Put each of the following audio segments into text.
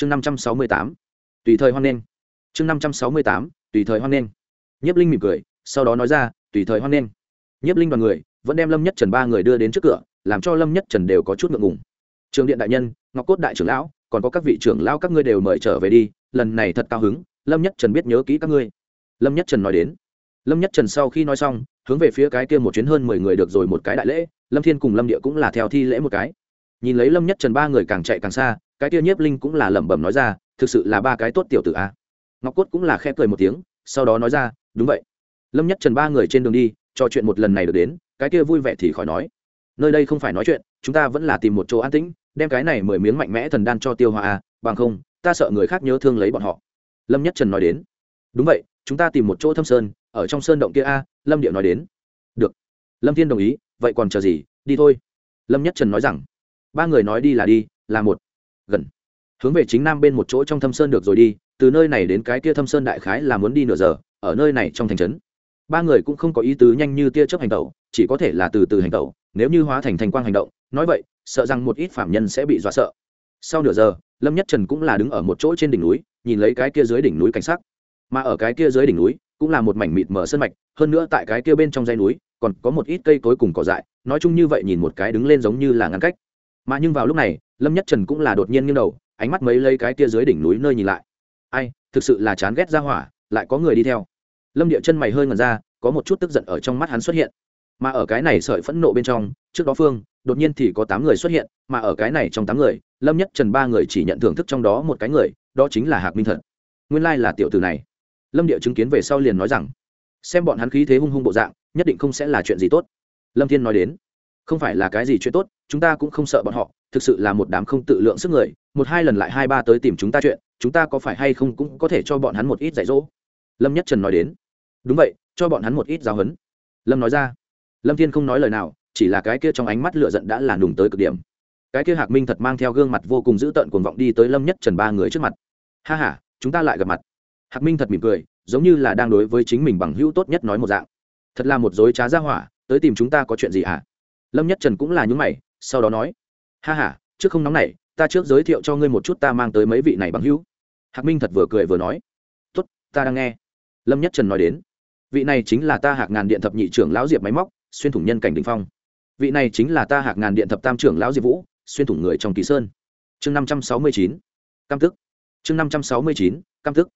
chương năm trăm sáu mươi tám. Tùy thời hoan nghênh. Chương năm trăm sáu mươi tám, tùy thời hoan nghênh. Nhiếp linh mỉm cười, sau đó nói ra, tùy thời hoan nghênh. Nhiếp linh đoàn người, vẫn đem lâm nhất trần ba người đưa đến trước cửa, làm cho lâm nhất trần đều có chút ngượng ngùng. Trường điện đại nhân, ngọc cốt đại trưởng lão, còn có các vị trưởng lão các ngươi đều mời trở về đi, lần này thật cao hứng, lâm nhất trần biết nhớ kỹ các ngươi. Lâm nhất trần nói đến. Lâm nhất trần sau khi nói xong, hướng về phía cái kia một chuyến hơn mười người được rồi một cái đại lễ, lâm thiên cùng lâm địa cũng là theo thi lễ một cái. Nhìn lấy lâm nhất trần ba người càng chạy càng xa cái kia nhiếp linh cũng là lẩm bẩm nói ra, thực sự là ba cái tốt tiểu tử a. Ngọc cốt cũng là khẽ cười một tiếng, sau đó nói ra, đúng vậy. Lâm nhất trần ba người trên đường đi, trò chuyện một lần này được đến, cái kia vui vẻ thì khỏi nói. Nơi đây không phải nói chuyện, chúng ta vẫn là tìm một chỗ an tĩnh, đem cái này mười miếng mạnh mẽ thần đan cho tiêu hoa a, bằng không, ta sợ người khác nhớ thương lấy bọn họ. Lâm nhất trần nói đến. Đúng vậy, chúng ta tìm một chỗ thâm sơn, ở trong sơn động kia a, lâm điệu nói đến. Được. Lâm thiên đồng ý, vậy còn chờ gì, đi thôi. Lâm nhất trần nói rằng. Ba người nói đi là đi, là một gần. Hướng về chính nam bên một chỗ trong thâm sơn được rồi đi, từ nơi này đến cái tia thâm sơn đại khái là muốn đi nửa giờ, ở nơi này trong thành trấn. Ba người cũng không có ý tứ nhanh như tia chớp hành tẩu, chỉ có thể là từ từ hành tẩu, nếu như hóa thành thành quang hành động, nói vậy, sợ rằng một ít phạm nhân sẽ bị dọa sợ. Sau nửa giờ, lâm nhất trần cũng là đứng ở một chỗ trên đỉnh núi, nhìn lấy cái kia dưới đỉnh núi cảnh sắc. Mà ở cái kia dưới đỉnh núi, cũng là một mảnh mịt mở sân mạch, hơn nữa tại cái kia bên trong dây núi, còn có một ít cây cối cùng cỏ dại, nói chung như vậy nhìn một cái đứng lên giống như là ngăn cách mà nhưng vào lúc này, lâm nhất trần cũng là đột nhiên nghiêng đầu, ánh mắt mấy lấy cái kia dưới đỉnh núi nơi nhìn lại. Ai, thực sự là chán ghét ra hỏa, lại có người đi theo. Lâm địa chân mày hơi ngần ra, có một chút tức giận ở trong mắt hắn xuất hiện. Mà ở cái này sợi phẫn nộ bên trong, trước đó phương, đột nhiên thì có tám người xuất hiện, mà ở cái này trong tám người, lâm nhất trần ba người chỉ nhận thưởng thức trong đó một cái người, đó chính là hạc minh thật. Nguyên lai là tiểu tử này. Lâm địa chứng kiến về sau liền nói rằng, xem bọn hắn khí thế hung hung bộ dạng, nhất định không sẽ là chuyện gì tốt. Lâm thiên nói đến không phải là cái gì chuyện tốt, chúng ta cũng không sợ bọn họ, thực sự là một đám không tự lượng sức người, một hai lần lại hai ba tới tìm chúng ta chuyện, chúng ta có phải hay không cũng có thể cho bọn hắn một ít dạy dỗ. Lâm nhất trần nói đến. Đúng vậy, cho bọn hắn một ít giáo huấn. Lâm nói ra. Lâm thiên không nói lời nào, chỉ là cái kia trong ánh mắt lửa giận đã là nùng tới cực điểm. Cái kia hạc minh thật mang theo gương mặt vô cùng dữ tợn cuồng vọng đi tới lâm nhất trần ba người trước mặt. Ha ha, chúng ta lại gặp mặt. Hạc minh thật mỉm cười, giống như là đang đối với chính mình bằng hữu tốt nhất nói một dạng. Thật là một dối trá ra hỏa, tới tìm chúng ta có chuyện gì hả? à? lâm nhất trần cũng là những mày, sau đó nói, ha ha, trước không nóng này, ta trước giới thiệu cho ngươi một chút ta mang tới mấy vị này bằng hữu. Hạc minh thật vừa cười vừa nói, tốt, ta đang nghe. Lâm nhất trần nói đến, vị này chính là ta hạc ngàn điện thập nhị trưởng lão diệp máy móc, xuyên thủng nhân cảnh đình phong. Vị này chính là ta hạc ngàn điện thập tam trưởng lão diệp vũ, xuyên thủng người trong kỳ sơn. Chương năm trăm sáu mươi chín, cam tức chương năm trăm sáu mươi chín, cam tức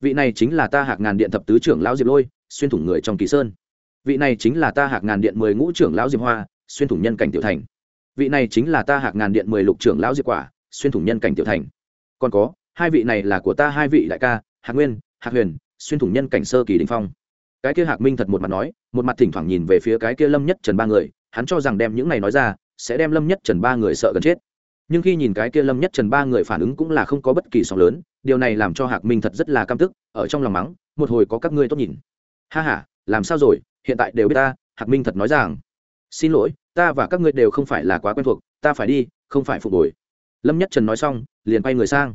vị này chính là ta hạc ngàn điện thập tứ trưởng lão diệp lôi, xuyên thủng người trong kỳ sơn. Vị này chính là ta hạc ngàn điện mười ngũ trưởng lão diệp hoa xuyên thủng nhân cảnh tiểu thành. Vị này chính là ta hạc ngàn điện mười lục trưởng lão diệt quả, xuyên thủng nhân cảnh tiểu thành. Còn có, hai vị này là của ta hai vị đại ca, hạc nguyên, hạc huyền, xuyên thủng nhân cảnh sơ kỳ đình phong. Cái kia hạc minh thật một mặt nói, một mặt thỉnh thoảng nhìn về phía cái kia lâm nhất trần ba người, hắn cho rằng đem những này nói ra, sẽ đem lâm nhất trần ba người sợ gần chết. Nhưng khi nhìn cái kia lâm nhất trần ba người phản ứng cũng là không có bất kỳ sóng lớn, điều này làm cho hạc minh thật rất là căm tức, ở trong lòng mắng, một hồi có các ngươi tốt nhìn. Ha ha, làm sao rồi? Hiện tại đều biết ta, hạc minh thật nói rằng xin lỗi, ta và các ngươi đều không phải là quá quen thuộc, ta phải đi, không phải phục hồi. Lâm nhất trần nói xong, liền bay người sang.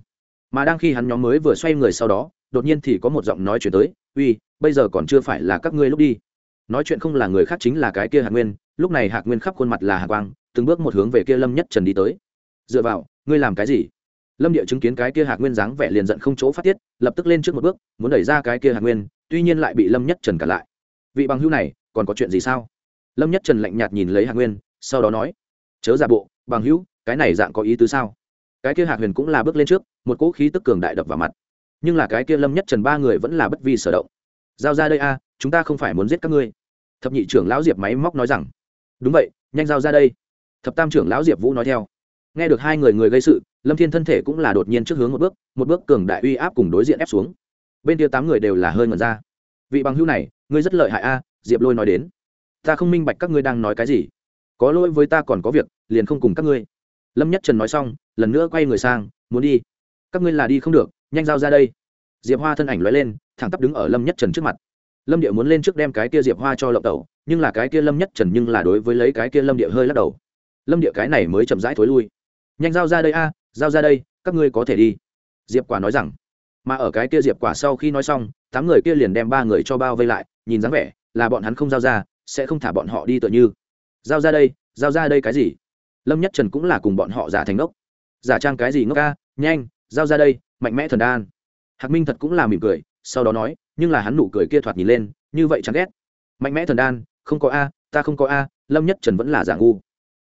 Mà đang khi hắn nhóm mới vừa xoay người sau đó, đột nhiên thì có một giọng nói chuyển tới, uy, bây giờ còn chưa phải là các ngươi lúc đi. Nói chuyện không là người khác chính là cái kia hạc nguyên, lúc này hạc nguyên khắp khuôn mặt là hạc quang, từng bước một hướng về kia lâm nhất trần đi tới. Dựa vào, ngươi làm cái gì? Lâm địa chứng kiến cái kia hạc nguyên dáng vẻ liền giận không chỗ phát tiết, lập tức lên trước một bước, muốn đẩy ra cái kia hạc nguyên, tuy nhiên lại bị lâm nhất trần cản lại. Vị bằng hữu này, còn có chuyện gì sao? lâm nhất trần lạnh nhạt nhìn lấy hạc nguyên, sau đó nói, chớ giả bộ, bằng hữu, cái này dạng có ý tứ sao? Cái kia hạc huyền cũng là bước lên trước, một cỗ khí tức cường đại đập vào mặt. Nhưng là cái kia lâm nhất trần ba người vẫn là bất vi sở động. Giao ra đây a, chúng ta không phải muốn giết các ngươi. Thập nhị trưởng lão diệp máy móc nói rằng. Đúng vậy, nhanh giao ra đây. Thập tam trưởng lão diệp vũ nói theo. Nghe được hai người người gây sự, lâm thiên thân thể cũng là đột nhiên trước hướng một bước một bước cường đại uy áp cùng đối diện ép xuống. Bên kia tám người đều là hơi ngẩn ra. Vị bằng hữu này, ngươi rất lợi hại a, diệp lôi nói đến ta không minh bạch các ngươi đang nói cái gì. Có lỗi với ta còn có việc, liền không cùng các ngươi. Lâm nhất trần nói xong, lần nữa quay người sang, muốn đi. Các ngươi là đi không được, nhanh giao ra đây. Diệp hoa thân ảnh l lên, thẳng tắp đứng ở lâm nhất trần trước mặt. Lâm địa muốn lên trước đem cái kia diệp hoa cho lộng tẩu, nhưng là cái kia lâm nhất trần nhưng là đối với lấy cái kia lâm địa hơi lắc đầu. Lâm địa cái này mới chậm rãi thối lui. Nhanh giao ra đây a, giao ra đây, các ngươi có thể đi. Diệp quả nói rằng. Mà ở cái kia diệp quả sau khi nói xong, tám người kia liền đem ba người cho bao vây lại, nhìn dáng vẻ là bọn hắn không giao ra sẽ không thả bọn họ đi tựa như. Giao ra đây, giao ra đây cái gì? Lâm nhất trần cũng là cùng bọn họ giả thành ngốc. Giả trang cái gì ngốc ca? Nhanh, giao ra đây, mạnh mẽ thần đan. Hạc minh thật cũng là mỉm cười, sau đó nói, nhưng là hắn nụ cười kia thoạt nhìn lên, như vậy chẳng ghét. Mạnh mẽ thần đan, không có a, ta không có a, lâm nhất trần vẫn là giả ngu.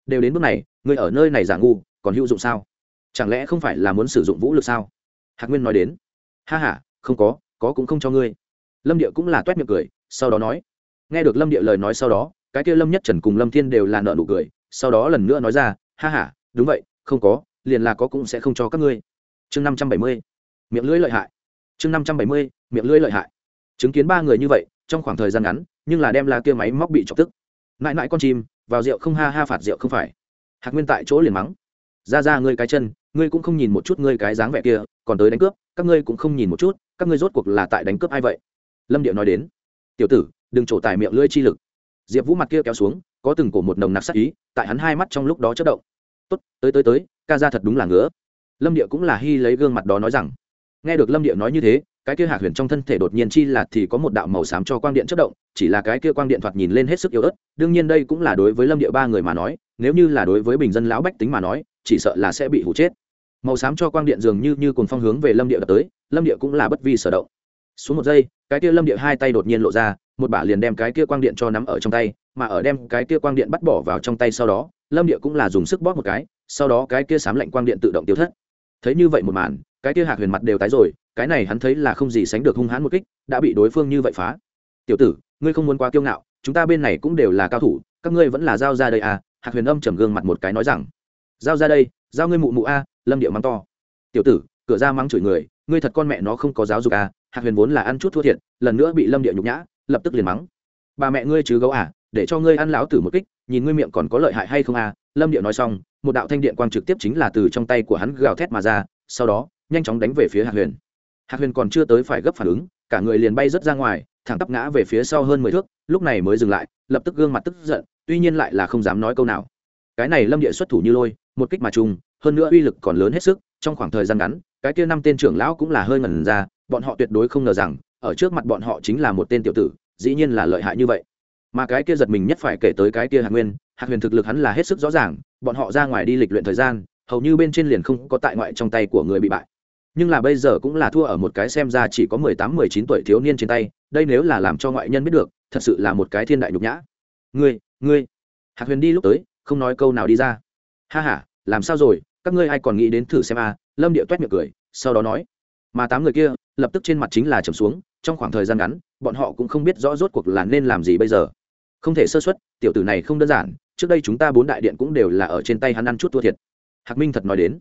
Đều đến bước này, người ở nơi này giả ngu, còn hữu dụng sao? Chẳng lẽ không phải là muốn sử dụng vũ lực sao? Hạc nguyên nói đến. Ha h a không có có cũng không cho ngươi. Lâm địa cũng là t u é t miệng cười, sau đó nói nghe được lâm địa lời nói sau đó, cái kia lâm nhất trần cùng lâm thiên đều là nợ nụ cười, sau đó lần nữa nói ra, ha ha, đúng vậy, không có, liền là có cũng sẽ không cho các ngươi. Chương năm trăm bảy mươi, miệng lưỡi lợi hại. Chương năm trăm bảy mươi, miệng lưỡi lợi hại. Chứng kiến ba người như vậy, trong khoảng thời gian ngắn, nhưng là đem là kia máy móc bị chọc tức. Mãi mãi con chim, vào rượu không ha ha phạt rượu không phải. Hạc nguyên tại chỗ liền mắng. Ra ra ngươi cái chân, ngươi cũng không nhìn một chút ngươi cái dáng vẻ kia, còn tới đánh cướp, các ngươi cũng không nhìn một chút, các ngươi rốt cuộc là tại đánh cướp ai vậy? Lâm điệu nói đến. Tiểu tử đừng trổ tài miệng lưỡi chi lực. Diệp vũ mặt kia kéo xuống, có từng cổ một nồng nặc sắc ý, tại hắn hai mắt trong lúc đó chớp động. Tốt, tới tới tới, ca ra thật đúng là ngứa. Lâm địa cũng là hy lấy gương mặt đó nói rằng, nghe được lâm địa nói như thế, cái kia hạc huyền trong thân thể đột nhiên chi lạt thì có một đạo màu xám cho quang điện chớp động, chỉ là cái kia quang điện thoạt nhìn lên hết sức yếu ớt, đương nhiên đây cũng là đối với lâm địa ba người mà nói, nếu như là đối với bình dân lão bách tính mà nói, chỉ sợ là sẽ bị hụ chết. Màu xám cho quang điện dường như như cùng phong hướng về lâm địa đập tới, lâm địa cũng là bất vi sở động. Xuống một giây, cái kia lâm địa hai tay đột nhiên lộ ra một bả liền đem cái kia quang điện cho nắm ở trong tay, mà ở đem cái kia quang điện bắt bỏ vào trong tay sau đó, lâm địa cũng là dùng sức bóp một cái, sau đó cái kia sám lạnh quang điện tự động tiêu thất. Thấy như vậy một màn, cái kia hạc huyền mặt đều tái rồi, cái này hắn thấy là không gì sánh được hung hãn một kích, đã bị đối phương như vậy phá. Tiểu tử, ngươi không muốn quá kiêu ngạo, chúng ta bên này cũng đều là cao thủ, các ngươi vẫn là giao ra đây à? Hạc huyền âm trầm gương mặt một cái nói rằng. Giao ra đây, giao ngươi mụ mụ a, lâm địa mắng to. Tiểu tử, cửa ra mắng chửi người, ngươi thật con mẹ nó không có giáo dục à hạc huyền vốn là ăn chút thua thiệt, lần nữa bị lâm địa nhục nhã lập tức liền mắng. Bà mẹ ngươi chứ gấu à để cho ngươi ăn lão tử một kích, nhìn ngươi miệng còn có lợi hại hay không à. Lâm điệu nói xong, một đạo thanh điện quang trực tiếp chính là từ trong tay của hắn gào thét mà ra, sau đó, nhanh chóng đánh về phía hạc huyền. Hạc huyền còn chưa tới phải gấp phản ứng, cả người liền bay rớt ra ngoài, thẳng tắp ngã về phía sau hơn mười thước, lúc này mới dừng lại, lập tức gương mặt tức giận, tuy nhiên lại là không dám nói câu nào. Cái này lâm địa xuất thủ như lôi, một kích mà trùng, hơn nữa uy lực còn lớn hết sức, trong khoảng thời gian ngắn, cái kia năm tên trưởng lão cũng là hơi ngẩn ra, bọn họ tuyệt đối không ngờ rằng, ở trước mặt bọn họ chính là một tên tiểu tử dĩ nhiên là lợi hại như vậy. Mà cái kia giật mình nhất phải kể tới cái kia hạc nguyên hạc huyền thực lực hắn là hết sức rõ ràng bọn họ ra ngoài đi lịch luyện thời gian hầu như bên trên liền không có tại ngoại trong tay của người bị bại. Nhưng là bây giờ cũng là thua ở một cái xem ra chỉ có mười tám mười chín tuổi thiếu niên trên tay đây nếu là làm cho ngoại nhân biết được thật sự là một cái thiên đại nhục nhã. Ngươi ngươi. Hạc huyền đi lúc tới không nói câu nào đi ra. Ha h a làm sao rồi các ngươi ai còn nghĩ đến thử xem à, lâm địa t miệng cười sau đó nói. Mà tám người kia lập tức trên mặt chính là trầm xuống trong khoảng thời gian ngắn bọn họ cũng không biết rõ rốt cuộc là nên làm gì bây giờ. Không thể sơ xuất tiểu tử này không đơn giản, trước đây chúng ta bốn đại điện cũng đều là ở trên tay hắn ăn chút thua thiệt. Hạc minh thật nói đến.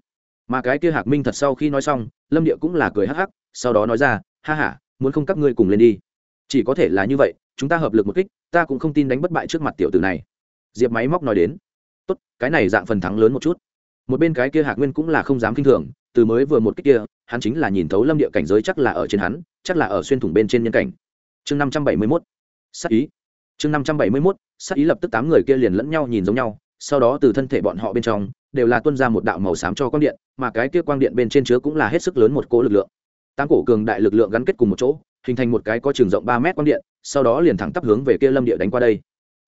Mà cái kia hạc minh thật sau khi nói xong, lâm địa cũng là cười hắc hắc, sau đó nói ra, ha h a muốn không các ngươi cùng lên đi. Chỉ có thể là như vậy, chúng ta hợp lực một kích, ta cũng không tin đánh bất bại trước mặt tiểu tử này. Diệp máy móc nói đến. Tốt, cái này dạng phần thắng lớn một chút. Một bên cái kia hạc nguyên cũng là không dám k i n h thường, từ mới vừa một kích kia, hắn chính là nhìn thấu lâm địa cảnh giới chắc là ở trên hắn, chắc là ở xuyên thủng bên trên nhân cảnh chương năm trăm ý. Chương năm trăm bảy mươi mốt sắc ý lập tức tám người kia liền lẫn nhau nhìn giống nhau, sau đó từ thân thể bọn họ bên trong, đều là tuôn ra một đạo màu xám cho quang điện, mà cái kia quang điện bên trên chứa cũng là hết sức lớn một cỗ lực lượng. Tám cổ cường đại lực lượng gắn kết cùng một chỗ, hình thành một cái có trường rộng ba mét quang điện, sau đó liền thẳng tắp hướng về kia lâm địa đánh qua đây.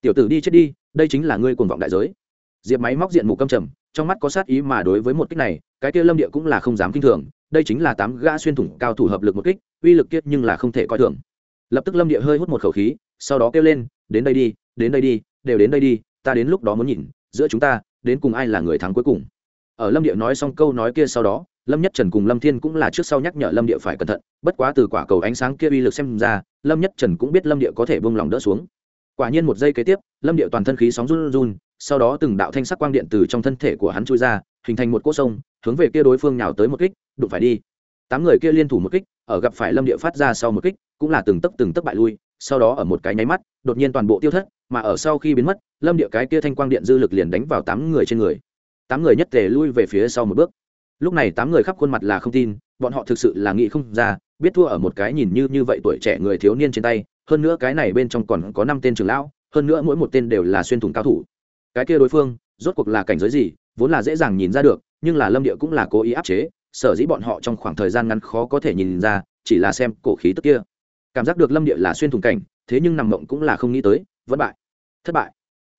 Tiểu tử đi chết đi, đây chính là ngươi cuồng vọng đại giới. Diệp máy móc diện mù câm trầm, trong mắt có sát ý mà đối với một kích này, cái kia lâm địa cũng là không dám kinh thường, đây chính là tám gã xuyên thủng cao thủ hợp lực một kích, uy lực kia nhưng là không thể coi thường lập tức lâm địa hơi hút một khẩu khí, sau đó kêu lên, đến đây đi, đến đây đi, đều đến đây đi, ta đến lúc đó muốn nhìn, giữa chúng ta, đến cùng ai là người thắng cuối cùng. Ở lâm địa nói xong câu nói kia sau đó, lâm nhất trần cùng lâm thiên cũng là trước sau nhắc nhở lâm địa phải cẩn thận, bất quá từ quả cầu ánh sáng kia uy lực xem ra, lâm nhất trần cũng biết lâm địa có thể bông lòng đỡ xuống. Quả nhiên một giây kế tiếp, lâm địa toàn thân khí sóng run run, sau đó từng đạo thanh sắc quang điện từ trong thân thể của hắn chui ra, hình thành một cỗ sông, hướng về kia đối phương nhào tới một kích, đụng phải đi. Tám người kia liên thủ một kích ở gặp phải lâm địa phát ra sau một kích, cũng là từng tấc từng tấc bại lui, sau đó ở một cái nháy mắt, đột nhiên toàn bộ tiêu thất, mà ở sau khi biến mất, lâm địa cái kia thanh quang điện dư lực liền đánh vào tám người trên người. Tám người nhất thể lui về phía sau một bước. Lúc này tám người khắp khuôn mặt là không tin, bọn họ thực sự là nghĩ không ra, biết thua ở một cái nhìn như như vậy tuổi trẻ người thiếu niên trên tay, hơn nữa cái này bên trong còn có năm tên trưởng lão, hơn nữa mỗi một tên đều là xuyên thủng cao thủ. Cái kia đối phương, rốt cuộc là cảnh giới gì, vốn là dễ dàng nhìn ra được, nhưng là lâm địa cũng là cố ý áp chế sở dĩ bọn họ trong khoảng thời gian ngắn khó có thể nhìn ra, chỉ là xem cổ khí tức kia. Cảm giác được lâm địa là xuyên thủng cảnh, thế nhưng nằm mộng cũng là không nghĩ tới, vẫn bại. Thất bại.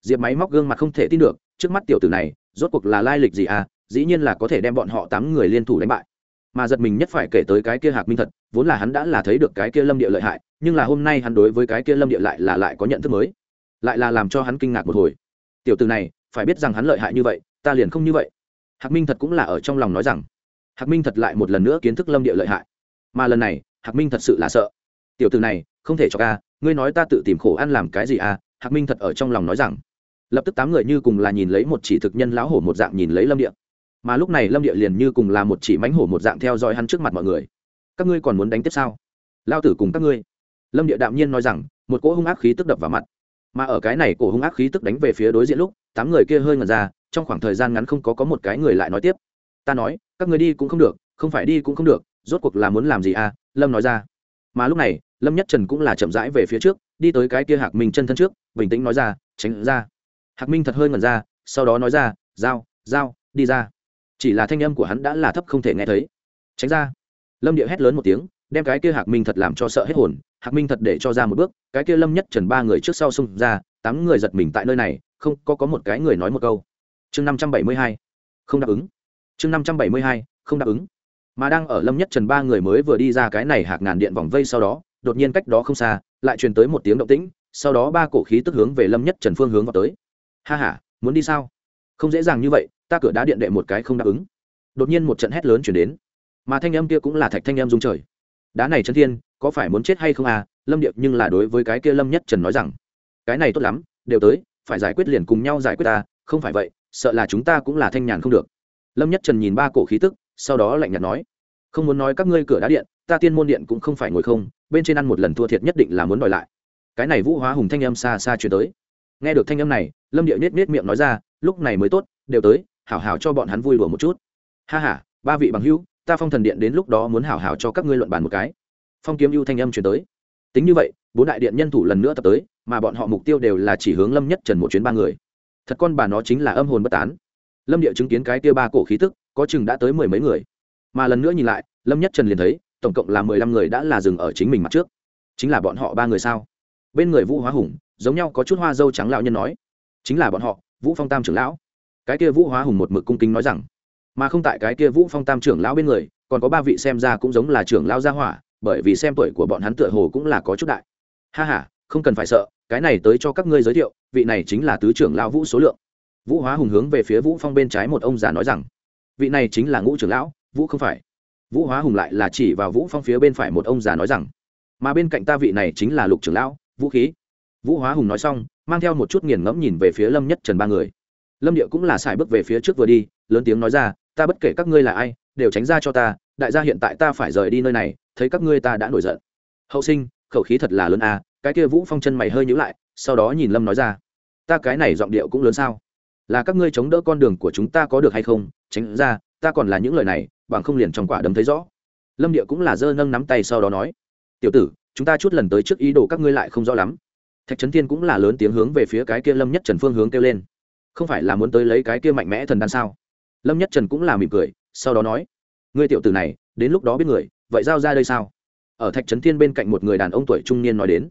Diệp máy móc gương mặt không thể tin được, trước mắt tiểu tử này, rốt cuộc là lai lịch gì à dĩ nhiên là có thể đem bọn họ tám người liên thủ đánh bại. Mà giật mình nhất phải kể tới cái kia hạc minh thật, vốn là hắn đã là thấy được cái kia lâm địa lợi hại, nhưng là hôm nay hắn đối với cái kia lâm địa lại là lại có nhận thức mới. Lại là làm cho hắn kinh ngạc một hồi. Tiểu từ này, phải biết rằng hắn lợi hại như vậy, ta liền không như vậy. Hạc minh thật cũng là ở trong lòng nói rằng hạc minh thật lại một lần nữa kiến thức lâm địa lợi hại. Mà lần này, hạc minh thật sự là sợ. Tiểu từ này, không thể cho ca, ngươi nói ta tự tìm khổ ăn làm cái gì à? Hạc minh thật ở trong lòng nói rằng. Lập tức tám người như cùng là nhìn lấy một chỉ thực nhân lão hổ một dạng nhìn lấy lâm địa. Mà lúc này lâm địa liền như cùng là một chỉ mánh hổ một dạng theo dõi hắn trước mặt mọi người. Các ngươi còn muốn đánh tiếp sao? Lao tử cùng các ngươi. Lâm địa đạm nhiên nói rằng, một cỗ hung ác khí tức đập vào mặt. Mà ở cái này cổ hung ác khí tức đánh về phía đối diện lúc, tám người kia hơi ngần ra, trong khoảng thời gian ngắn không có có một cái người lại nói tiếp ta nói, các người đi cũng không được, không phải đi cũng không được, rốt cuộc là muốn làm gì à? Lâm nói ra. Mà lúc này, lâm nhất trần cũng là chậm rãi về phía trước, đi tới cái kia hạc minh chân thân trước, bình tĩnh nói ra, tránh ra. Hạc minh thật hơi ngẩn ra, sau đó nói ra dao dao đi ra. Chỉ là thanh âm của hắn đã là thấp không thể nghe thấy. Tránh ra. Lâm địa hét lớn một tiếng, đem cái kia hạc minh thật làm cho sợ hết hồn, hạc minh thật để cho ra một bước, cái kia lâm nhất trần ba người trước sau xung ra, tám người giật mình tại nơi này, không có có một cái người nói một câu. Chương năm trăm bảy mươi hai, không đáp ứng chương năm trăm bảy mươi hai, không đáp ứng. Mà đang ở lâm nhất trần ba người mới vừa đi ra cái này hạc ngàn điện vòng vây sau đó, đột nhiên cách đó không xa, lại truyền tới một tiếng động tĩnh, sau đó ba cổ khí tức hướng về lâm nhất trần phương hướng vào tới. Ha ha, muốn đi sao? Không dễ dàng như vậy, ta cửa đá điện đệ một cái không đáp ứng. Đột nhiên một trận hét lớn chuyển đến. Mà thanh âm kia cũng là thạch thanh âm dung trời. Đá này chấn thiên, có phải muốn chết hay không à? Lâm điệp nhưng là đối với cái kia lâm nhất trần nói rằng, cái này tốt lắm, đều tới, phải giải quyết liền cùng nhau giải quyết ta, không phải vậy, sợ là chúng ta cũng là thanh nhàn không được lâm nhất trần nhìn ba cổ khí tức, sau đó lạnh nhạt nói, không muốn nói các ngươi cửa đá điện, ta tiên môn điện cũng không phải ngồi không, bên trên ăn một lần thua thiệt nhất định là muốn đòi lại. Cái này vũ hóa hùng thanh âm xa xa chuyển tới. Nghe được thanh âm này, lâm điệu nết nết miệng nói ra, lúc này mới tốt, đều tới, hảo hảo cho bọn hắn vui đùa một chút. Ha ha, ba vị bằng hữu, ta phong thần điện đến lúc đó muốn hảo hảo cho các ngươi luận bàn một cái. Phong kiếm ưu thanh âm chuyển tới. Tính như vậy, bốn đại điện nhân thủ lần nữa tập tới, mà bọn họ mục tiêu đều là chỉ hướng lâm nhất trần một chuyến ba người. Thật con bà nó chính là âm hồn bất tán lâm địa chứng kiến cái kia ba cổ khí tức, có chừng đã tới mười mấy người. Mà lần nữa nhìn lại, lâm nhất trần liền thấy, tổng cộng là mười lăm người đã là dừng ở chính mình mặt trước. Chính là bọn họ ba người sao? Bên người vũ hóa hùng, giống nhau có chút hoa dâu trắng lão nhân nói. Chính là bọn họ, vũ phong tam trưởng lão. Cái kia vũ hóa hùng một mực cung kính nói rằng, mà không tại cái kia vũ phong tam trưởng lão bên người, còn có ba vị xem ra cũng giống là trưởng lão gia hỏa, bởi vì xem tuổi của bọn hắn tựa hồ cũng là có chút đại. Ha ha, không cần phải sợ, cái này tới cho các ngươi giới thiệu, vị này chính là tứ trưởng lão vũ số lượng vũ hóa hùng hướng về phía vũ phong bên trái một ông già nói rằng, vị này chính là ngũ trưởng lão, vũ không phải. Vũ hóa hùng lại là chỉ vào vũ phong phía bên phải một ông già nói rằng, mà bên cạnh ta vị này chính là lục trưởng lão, vũ khí. Vũ hóa hùng nói xong, mang theo một chút nghiền ngẫm nhìn về phía lâm nhất trần ba người. Lâm địa cũng là xài bước về phía trước vừa đi, lớn tiếng nói ra, ta bất kể các ngươi là ai, đều tránh ra cho ta, đại gia hiện tại ta phải rời đi nơi này, thấy các ngươi ta đã nổi giận. Hậu sinh, khẩu khí thật là lớn a. cái kia vũ phong chân mày hơi nhíu lại, sau đó nhìn lâm nói ra, ta cái này giọng điệu cũng lớn sao? là các ngươi chống đỡ con đường của chúng ta có được hay không? Tránh ra ta còn là những lời này bằng không liền trong quả đấm thấy rõ. Lâm địa cũng là dơ nâng nắm tay sau đó nói tiểu tử chúng ta chút lần tới trước ý đồ các ngươi lại không rõ lắm. Thạch trấn thiên cũng là lớn tiếng hướng về phía cái kia lâm nhất trần phương hướng kêu lên. Không phải là muốn tới lấy cái kia mạnh mẽ thần đan sao? Lâm nhất trần cũng là mỉm cười sau đó nói ngươi tiểu tử này đến lúc đó biết người vậy giao ra đây sao? Ở thạch trấn thiên bên cạnh một người đàn ông tuổi trung niên nói đến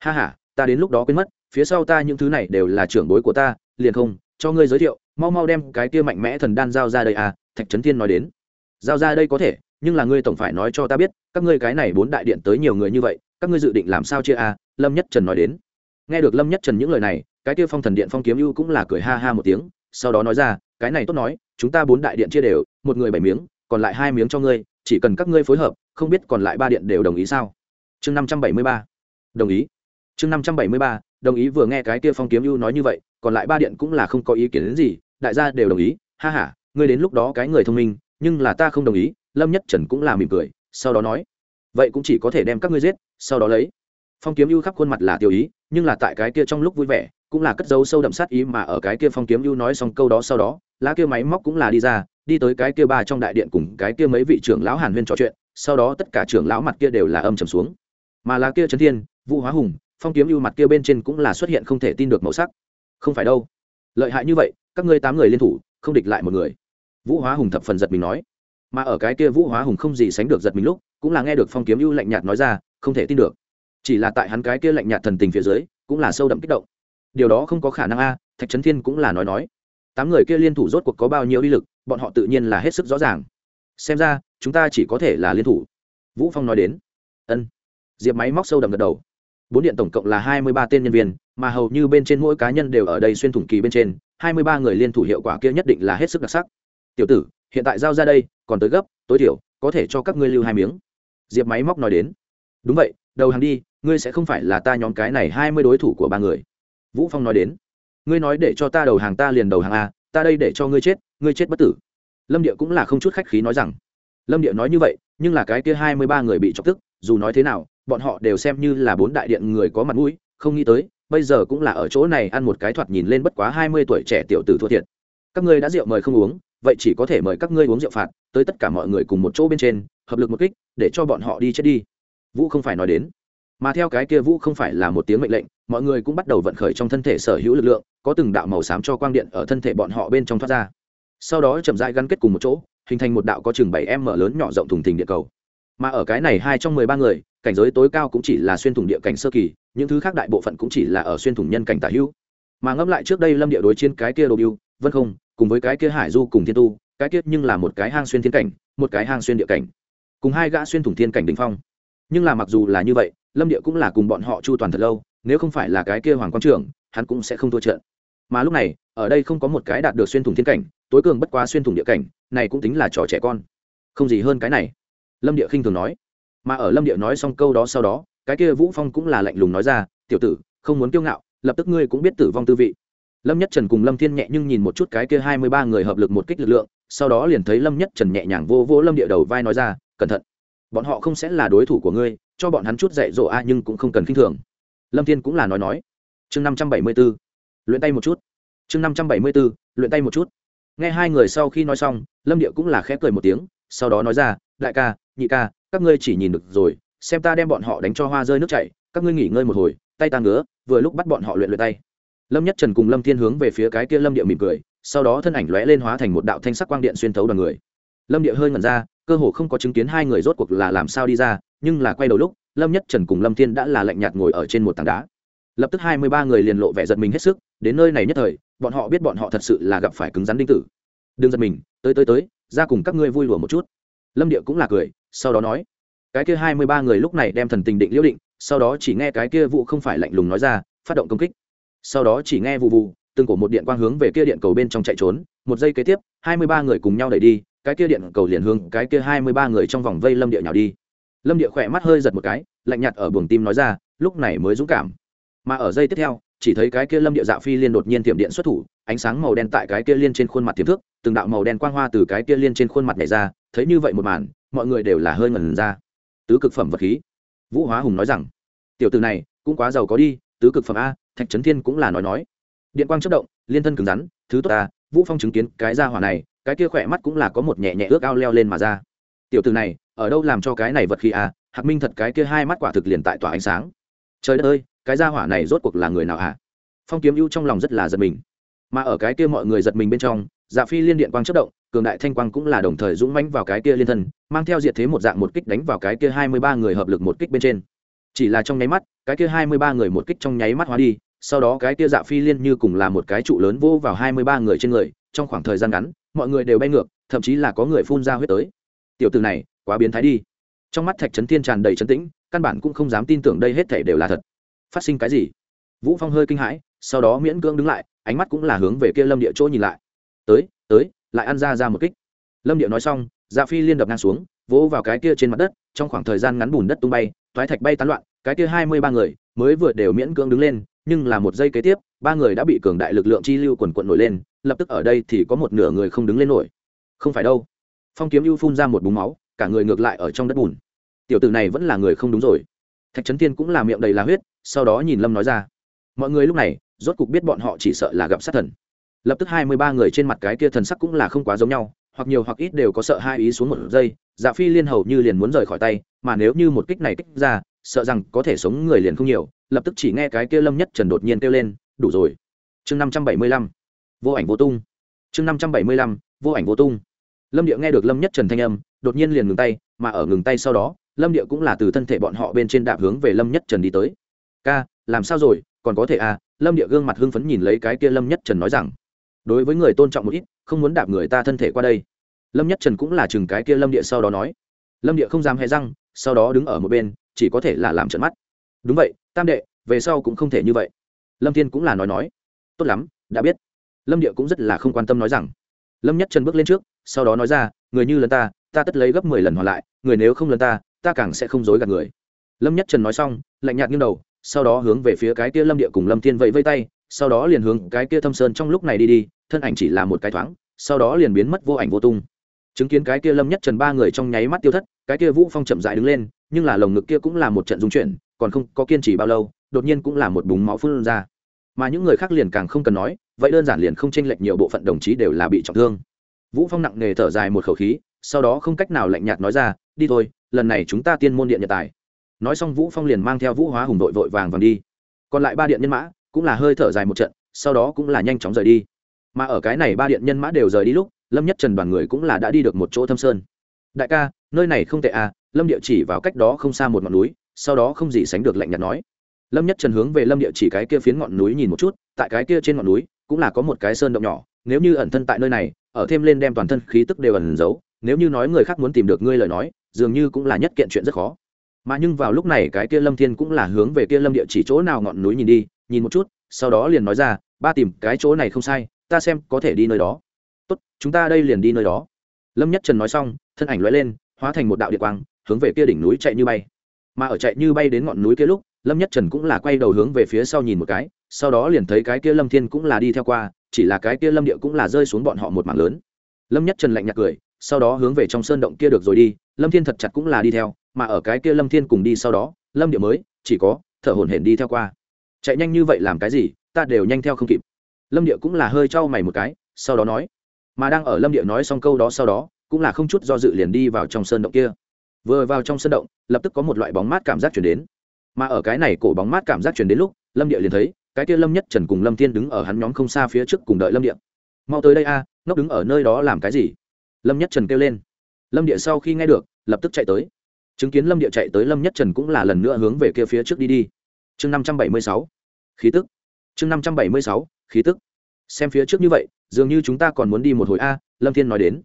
ha ha, ta đến lúc đó quên mất phía sau ta những thứ này đều là trưởng bối của ta liền không cho ngươi giới thiệu, mau mau đem cái kia mạnh mẽ thần đan giao ra đây à thạch trấn thiên nói đến. Giao ra đây có thể, nhưng là ngươi tổng phải nói cho ta biết, các ngươi cái này bốn đại điện tới nhiều người như vậy, các ngươi dự định làm sao chia à lâm nhất trần nói đến. Nghe được lâm nhất trần những lời này, cái kia phong thần điện phong kiếm ưu cũng là cười ha ha một tiếng, sau đó nói ra, cái này tốt nói, chúng ta bốn đại điện chia đều, một người bảy miếng, còn lại hai miếng cho ngươi, chỉ cần các ngươi phối hợp, không biết còn lại ba điện đều đồng ý sao? Chương năm trăm bảy mươi ba. Đồng ý. Chương năm trăm bảy mươi ba, đồng ý vừa nghe cái kia phong kiếm ưu nói như vậy còn lại ba điện cũng là không có ý kiến đến gì, đại gia đều đồng ý, ha h a ngươi đến lúc đó cái người thông minh, nhưng là ta không đồng ý, lâm nhất trần cũng là mỉm cười, sau đó nói, vậy cũng chỉ có thể đem các ngươi giết, sau đó lấy. Phong kiếm ưu khắp khuôn mặt là tiêu ý, nhưng là tại cái kia trong lúc vui vẻ, cũng là cất dấu sâu đậm sát ý mà ở cái kia phong kiếm ưu nói xong câu đó sau đó, lá kia máy móc cũng là đi ra, đi tới cái kia ba trong đại điện cùng cái kia mấy vị trưởng lão hàn huyên trò chuyện, sau đó tất cả trưởng lão mặt kia đều là âm trầm xuống. Mà lá kia trấn thiên, vũ hóa hùng, phong kiếm ưu mặt kia bên trên cũng là xuất hiện không thể tin được màu sắc không phải đâu. Lợi hại như vậy, các ngươi tám người liên thủ, không địch lại một người. Vũ hóa hùng thập phần giật mình nói. Mà ở cái kia vũ hóa hùng không gì sánh được giật mình lúc, cũng là nghe được phong kiếm ưu lạnh nhạt nói ra, không thể tin được. Chỉ là tại hắn cái kia lạnh nhạt thần tình phía dưới, cũng là sâu đậm kích động. Điều đó không có khả năng a, thạch trấn thiên cũng là nói nói. Tám người kia liên thủ rốt cuộc có bao nhiêu uy lực, bọn họ tự nhiên là hết sức rõ ràng. Xem ra, chúng ta chỉ có thể là liên thủ. Vũ phong nói đến. Ân. Diệp máy móc sâu đậm gật đầu bốn điện tổng cộng là hai mươi ba tên nhân viên, mà hầu như bên trên mỗi cá nhân đều ở đây xuyên thủng kỳ bên trên, hai mươi ba người liên thủ hiệu quả kia nhất định là hết sức đặc sắc. Tiểu tử, hiện tại giao ra đây, còn tới gấp, tối thiểu, có thể cho các ngươi lưu hai miếng. Diệp máy móc nói đến. Đúng vậy, đầu hàng đi, ngươi sẽ không phải là ta nhóm cái này hai mươi đối thủ của ba người. Vũ phong nói đến. Ngươi nói để cho ta đầu hàng ta liền đầu hàng a, ta đây để cho ngươi chết ngươi chết bất tử. Lâm địa cũng là không chút khách khí nói rằng. Lâm địa nói như vậy, nhưng là cái kia hai mươi ba người bị chọc tức, dù nói thế nào bọn họ đều xem như là bốn đại điện người có mặt mũi, không nghĩ tới, bây giờ cũng là ở chỗ này ăn một cái thoạt nhìn lên bất quá hai mươi tuổi trẻ tiểu tử thua thiệt. Các ngươi đã rượu mời không uống, vậy chỉ có thể mời các ngươi uống rượu phạt, tới tất cả mọi người cùng một chỗ bên trên, hợp lực một kích, để cho bọn họ đi chết đi. Vũ không phải nói đến. Mà theo cái kia vũ không phải là một tiếng mệnh lệnh, mọi người cũng bắt đầu vận khởi trong thân thể sở hữu lực lượng, có từng đạo màu xám cho quang điện ở thân thể bọn họ bên trong thoát ra. Sau đó chậm rãi gắn kết cùng một chỗ, hình thành một đạo có chừng bảy em mở lớn nhỏ rộng thùng thình địa cầu. Mà ở cái này hai trong mười ba người cảnh giới tối cao cũng chỉ là xuyên thủng địa cảnh sơ kỳ, những thứ khác đại bộ phận cũng chỉ là ở xuyên thủng nhân cảnh tả hữu. Mà ngẫm lại trước đây lâm địa đối chiến cái kia đồ biêu, vân không, cùng với cái kia hải du cùng thiên tu, cái kia nhưng là một cái hang xuyên thiên cảnh, một cái hang xuyên địa cảnh, cùng hai gã xuyên thủng thiên cảnh đỉnh phong. Nhưng là mặc dù là như vậy, lâm địa cũng là cùng bọn họ chu toàn thật lâu, nếu không phải là cái kia hoàng quan trưởng, hắn cũng sẽ không thua trận. Mà lúc này, ở đây không có một cái đạt được xuyên thủng thiên cảnh, tối cường bất quá xuyên thủng địa cảnh, này cũng tính là trò trẻ con. Không gì hơn cái này. Lâm địa khinh thường nói mà ở lâm địa nói xong câu đó sau đó, cái kia vũ phong cũng là lạnh lùng nói ra, tiểu tử, không muốn kiêu ngạo, lập tức ngươi cũng biết tử vong tư vị. Lâm nhất trần cùng lâm thiên nhẹ nhưng nhìn một chút cái kia hai mươi ba người hợp lực một kích lực lượng, sau đó liền thấy lâm nhất trần nhẹ nhàng vô vô lâm địa đầu vai nói ra, cẩn thận, bọn họ không sẽ là đối thủ của ngươi, cho bọn hắn chút dạy dỗ a nhưng cũng không cần khinh thường. Lâm thiên cũng là nói nói. Chương năm trăm bảy mươi 574 luyện tay một chút. Chương năm trăm bảy mươi 574 luyện tay một chút. Nghe hai người sau khi nói xong, lâm địa cũng là khẽ cười một tiếng, sau đó nói ra, đại ca, nhị ca các ngươi chỉ nhìn được rồi, xem ta đem bọn họ đánh cho hoa rơi nước chảy, các ngươi nghỉ ngơi một hồi, tay ta ngứa, vừa lúc bắt bọn họ luyện luyện tay. Lâm nhất trần cùng lâm thiên hướng về phía cái kia lâm địa mỉm cười, sau đó thân ảnh lóe lên hóa thành một đạo thanh sắc quang điện xuyên thấu đoàn người. Lâm địa hơi ngẩn ra, cơ hồ không có chứng kiến hai người rốt cuộc là làm sao đi ra, nhưng là quay đầu lúc, lâm nhất trần cùng lâm thiên đã là lạnh nhạt ngồi ở trên một tảng đá. Lập tức hai mươi ba người liền lộ vẻ giật mình hết sức, đến nơi này nhất thời, bọn họ biết bọn họ thật sự là gặp phải cứng rắn đinh tử. Đừng giật mình, tới tới tới, ra cùng các ngươi vui lùa một chút. Lâm địa cũng là cười, sau đó nói cái kia hai mươi ba người lúc này đem thần tình định liễu định sau đó chỉ nghe cái kia vụ không phải lạnh lùng nói ra phát động công kích. Sau đó chỉ nghe vụ vụ từng cổ một điện quang hướng về kia điện cầu bên trong chạy trốn một giây kế tiếp hai mươi ba người cùng nhau đẩy đi cái kia điện cầu liền hướng cái kia hai mươi ba người trong vòng vây lâm địa nhào đi. Lâm địa khỏe mắt hơi giật một cái lạnh nhạt ở buồng tim nói ra lúc này mới dũng cảm. Mà ở giây tiếp theo chỉ thấy cái kia lâm địa dạ phi liên đột nhiên tiệm điện xuất thủ ánh sáng màu đen tại cái kia liên trên khuôn mặt tiềm thức, từng đạo màu đen quang hoa từ cái kia liên trên khuôn mặt nhảy ra thấy như vậy một màn mọi người đều là hơi ngẩn ra tứ cực phẩm vật khí. Vũ hóa hùng nói rằng tiểu từ này cũng quá giàu có đi tứ cực phẩm a thạch trấn thiên cũng là nói nói. Điện quang chất động liên thân cứng rắn thứ tốt ta vũ phong chứng kiến cái ra hỏa này cái kia khỏe mắt cũng là có một nhẹ nhẹ ước ao leo lên mà ra. Tiểu từ này ở đâu làm cho cái này vật khí a, hạc minh thật cái kia hai mắt quả thực liền tại tỏa ánh sáng. Trời đất ơi cái gia hỏa này rốt cuộc là người nào hả à? phong kiếm ưu trong lòng rất là giật mình. Mà ở cái kia mọi người giật mình bên trong dạ phi liên điện quang chất động cường đại thanh quang cũng là đồng thời dũng mãnh vào cái kia liên thân mang theo diệt thế một dạng một kích đánh vào cái kia hai mươi ba người hợp lực một kích bên trên. Chỉ là trong nháy mắt, cái kia hai mươi ba người một kích trong nháy mắt hóa đi, sau đó cái kia dạ phi liên như cùng là một cái trụ lớn vô vào hai mươi ba người trên người, trong khoảng thời gian ngắn, mọi người đều bay ngược, thậm chí là có người phun ra huyết tới. Tiểu tử này, quá biến thái đi. Trong mắt thạch chấn thiên tràn đầy trấn tĩnh, căn bản cũng không dám tin tưởng đây hết thể đều là thật. Phát sinh cái gì? Vũ phong hơi kinh hãi, sau đó miễn cưỡng đứng lại, ánh mắt cũng là hướng về kia lâm địa chỗ nhìn lại. Tới tới, lại ăn ra ra một kích. Lâm địa nói xong dạ phi liên đập ngang xuống, vỗ vào cái kia trên mặt đất, trong khoảng thời gian ngắn bùn đất tung bay thoái thạch bay tán loạn, cái kia hai mươi ba người mới vừa đều miễn cưỡng đứng lên, nhưng là một giây kế tiếp, ba người đã bị cường đại lực lượng chi lưu quần quận nổi lên, lập tức ở đây thì có một nửa người không đứng lên nổi. Không phải đâu. Phong kiếm ưu phun ra một búng máu, cả người ngược lại ở trong đất bùn. Tiểu tử này vẫn là người không đúng rồi. Thạch trấn tiên cũng là miệng đầy lá huyết, sau đó nhìn lâm nói ra. Mọi người lúc này, rốt cục biết bọn họ chỉ sợ là gặp sát thần. Lập tức hai mươi ba người trên mặt cái kia thần sắc cũng là không quá giống nhau hoặc nhiều hoặc ít đều có sợ hai ý xuống một giây dạ phi liên hầu như liền muốn rời khỏi tay, mà nếu như một kích này kích ra, sợ rằng có thể sống người liền không nhiều, lập tức chỉ nghe cái kia lâm nhất trần đột nhiên kêu lên, đủ rồi. Chương năm trăm bảy mươi lăm. Vô ảnh vô tung. Chương năm trăm bảy mươi lăm, vô ảnh vô tung. Lâm địa nghe được lâm nhất trần thanh âm, đột nhiên liền ngừng tay, mà ở ngừng tay sau đó, lâm địa cũng là từ thân thể bọn họ bên trên đạp hướng về lâm nhất trần đi tới. Ca, làm sao rồi? Còn có thể à? Lâm địa gương mặt hưng phấn nhìn lấy cái kia lâm nhất trần nói rằng. Đối với người tôn trọng một ít không muốn đạp người ta thân thể qua đây. Lâm nhất trần cũng là chừng cái kia lâm địa sau đó nói. Lâm địa không dám hé răng, sau đó đứng ở một bên, chỉ có thể là làm trận mắt. Đúng vậy, tam đệ, về sau cũng không thể như vậy. Lâm thiên cũng là nói nói. Tốt lắm, đã biết. Lâm địa cũng rất là không quan tâm nói rằng. Lâm nhất trần bước lên trước, sau đó nói ra, người như lần ta ta tất lấy gấp mười lần hoàn lại, người nếu không lần ta ta càng sẽ không dối gạt người. Lâm nhất trần nói xong, lạnh nhạt nghiêng đầu, sau đó hướng về phía cái kia lâm địa cùng lâm thiên vẫy vây tay sau đó liền hướng cái kia thâm sơn trong lúc này đi đi, thân ảnh chỉ là một cái thoáng, sau đó liền biến mất vô ảnh vô tung. Chứng kiến cái kia lâm nhất trần ba người trong nháy mắt tiêu thất, cái kia vũ phong chậm dại đứng lên, nhưng là lồng ngực kia cũng là một trận dung chuyển, còn không có kiên trì bao lâu, đột nhiên cũng là một búng máu phun ra. Mà những người khác liền càng không cần nói, vậy đơn giản liền không chênh lệch nhiều bộ phận đồng chí đều là bị trọng thương. Vũ phong nặng nề thở dài một khẩu khí, sau đó không cách nào lạnh nhạt nói ra, đi thôi, lần này chúng ta tiên môn điện nhật tài. Nói xong vũ phong liền mang theo vũ hóa hùng đội vội vàng vàng đi. Còn lại ba điện nhân mã cũng là hơi thở dài một trận, sau đó cũng là nhanh chóng rời đi. Mà ở cái này ba điện nhân mã đều rời đi lúc, lâm nhất trần đoàn người cũng là đã đi được một chỗ thâm sơn. Đại ca, nơi này không tệ à lâm địa chỉ vào cách đó không xa một ngọn núi, sau đó không gì sánh được lạnh nhạt nói. Lâm nhất trần hướng về lâm địa chỉ cái kia phiến ngọn núi nhìn một chút, tại cái kia trên ngọn núi cũng là có một cái sơn động nhỏ, nếu như ẩn thân tại nơi này, ở thêm lên đem toàn thân khí tức đều ẩn giấu, nếu như nói người khác muốn tìm được ngươi lời nói, dường như cũng là nhất kiện chuyện rất khó. Mà nhưng vào lúc này cái kia lâm thiên cũng là hướng về kia lâm địa chỉ chỗ nào ngọn núi nhìn đi nhìn một chút, sau đó liền nói ra, ba tìm cái chỗ này không sai, ta xem có thể đi nơi đó. Tốt, chúng ta đây liền đi nơi đó. Lâm nhất trần nói xong, thân ảnh loay lên, hóa thành một đạo địa quang, hướng về kia đỉnh núi chạy như bay. Mà ở chạy như bay đến ngọn núi kia lúc, lâm nhất trần cũng là quay đầu hướng về phía sau nhìn một cái, sau đó liền thấy cái kia lâm thiên cũng là đi theo qua, chỉ là cái kia lâm địa cũng là rơi xuống bọn họ một mảng lớn. Lâm nhất trần lạnh nhạt cười, sau đó hướng về trong sơn động kia được rồi đi, lâm thiên thật chặt cũng là đi theo, mà ở cái kia lâm thiên cùng đi sau đó, lâm địa mới, chỉ có, thở hổn hển đi theo qua chạy nhanh như vậy làm cái gì ta đều nhanh theo không kịp. Lâm địa cũng là hơi trau mày một cái sau đó nói. Mà đang ở lâm địa nói xong câu đó sau đó cũng là không chút do dự liền đi vào trong sơn động kia. Vừa vào trong sơn động lập tức có một loại bóng mát cảm giác chuyển đến. Mà ở cái này cổ bóng mát cảm giác chuyển đến lúc lâm địa liền thấy cái kia lâm nhất trần cùng lâm thiên đứng ở hắn nhóm không xa phía trước cùng đợi lâm địa. Mau tới đây a à, đứng ở nơi đó làm cái gì? Lâm nhất trần kêu lên. Lâm địa sau khi nghe được lập tức chạy tới. Chứng kiến lâm địa chạy tới lâm nhất trần cũng là lần nữa hướng về kia phía trước đi đi. Chương năm trăm bảy mươi sáu khí tức. Chương năm trăm bảy mươi sáu, khí tức. Xem phía trước như vậy, dường như chúng ta còn muốn đi một hồi a, lâm thiên nói đến.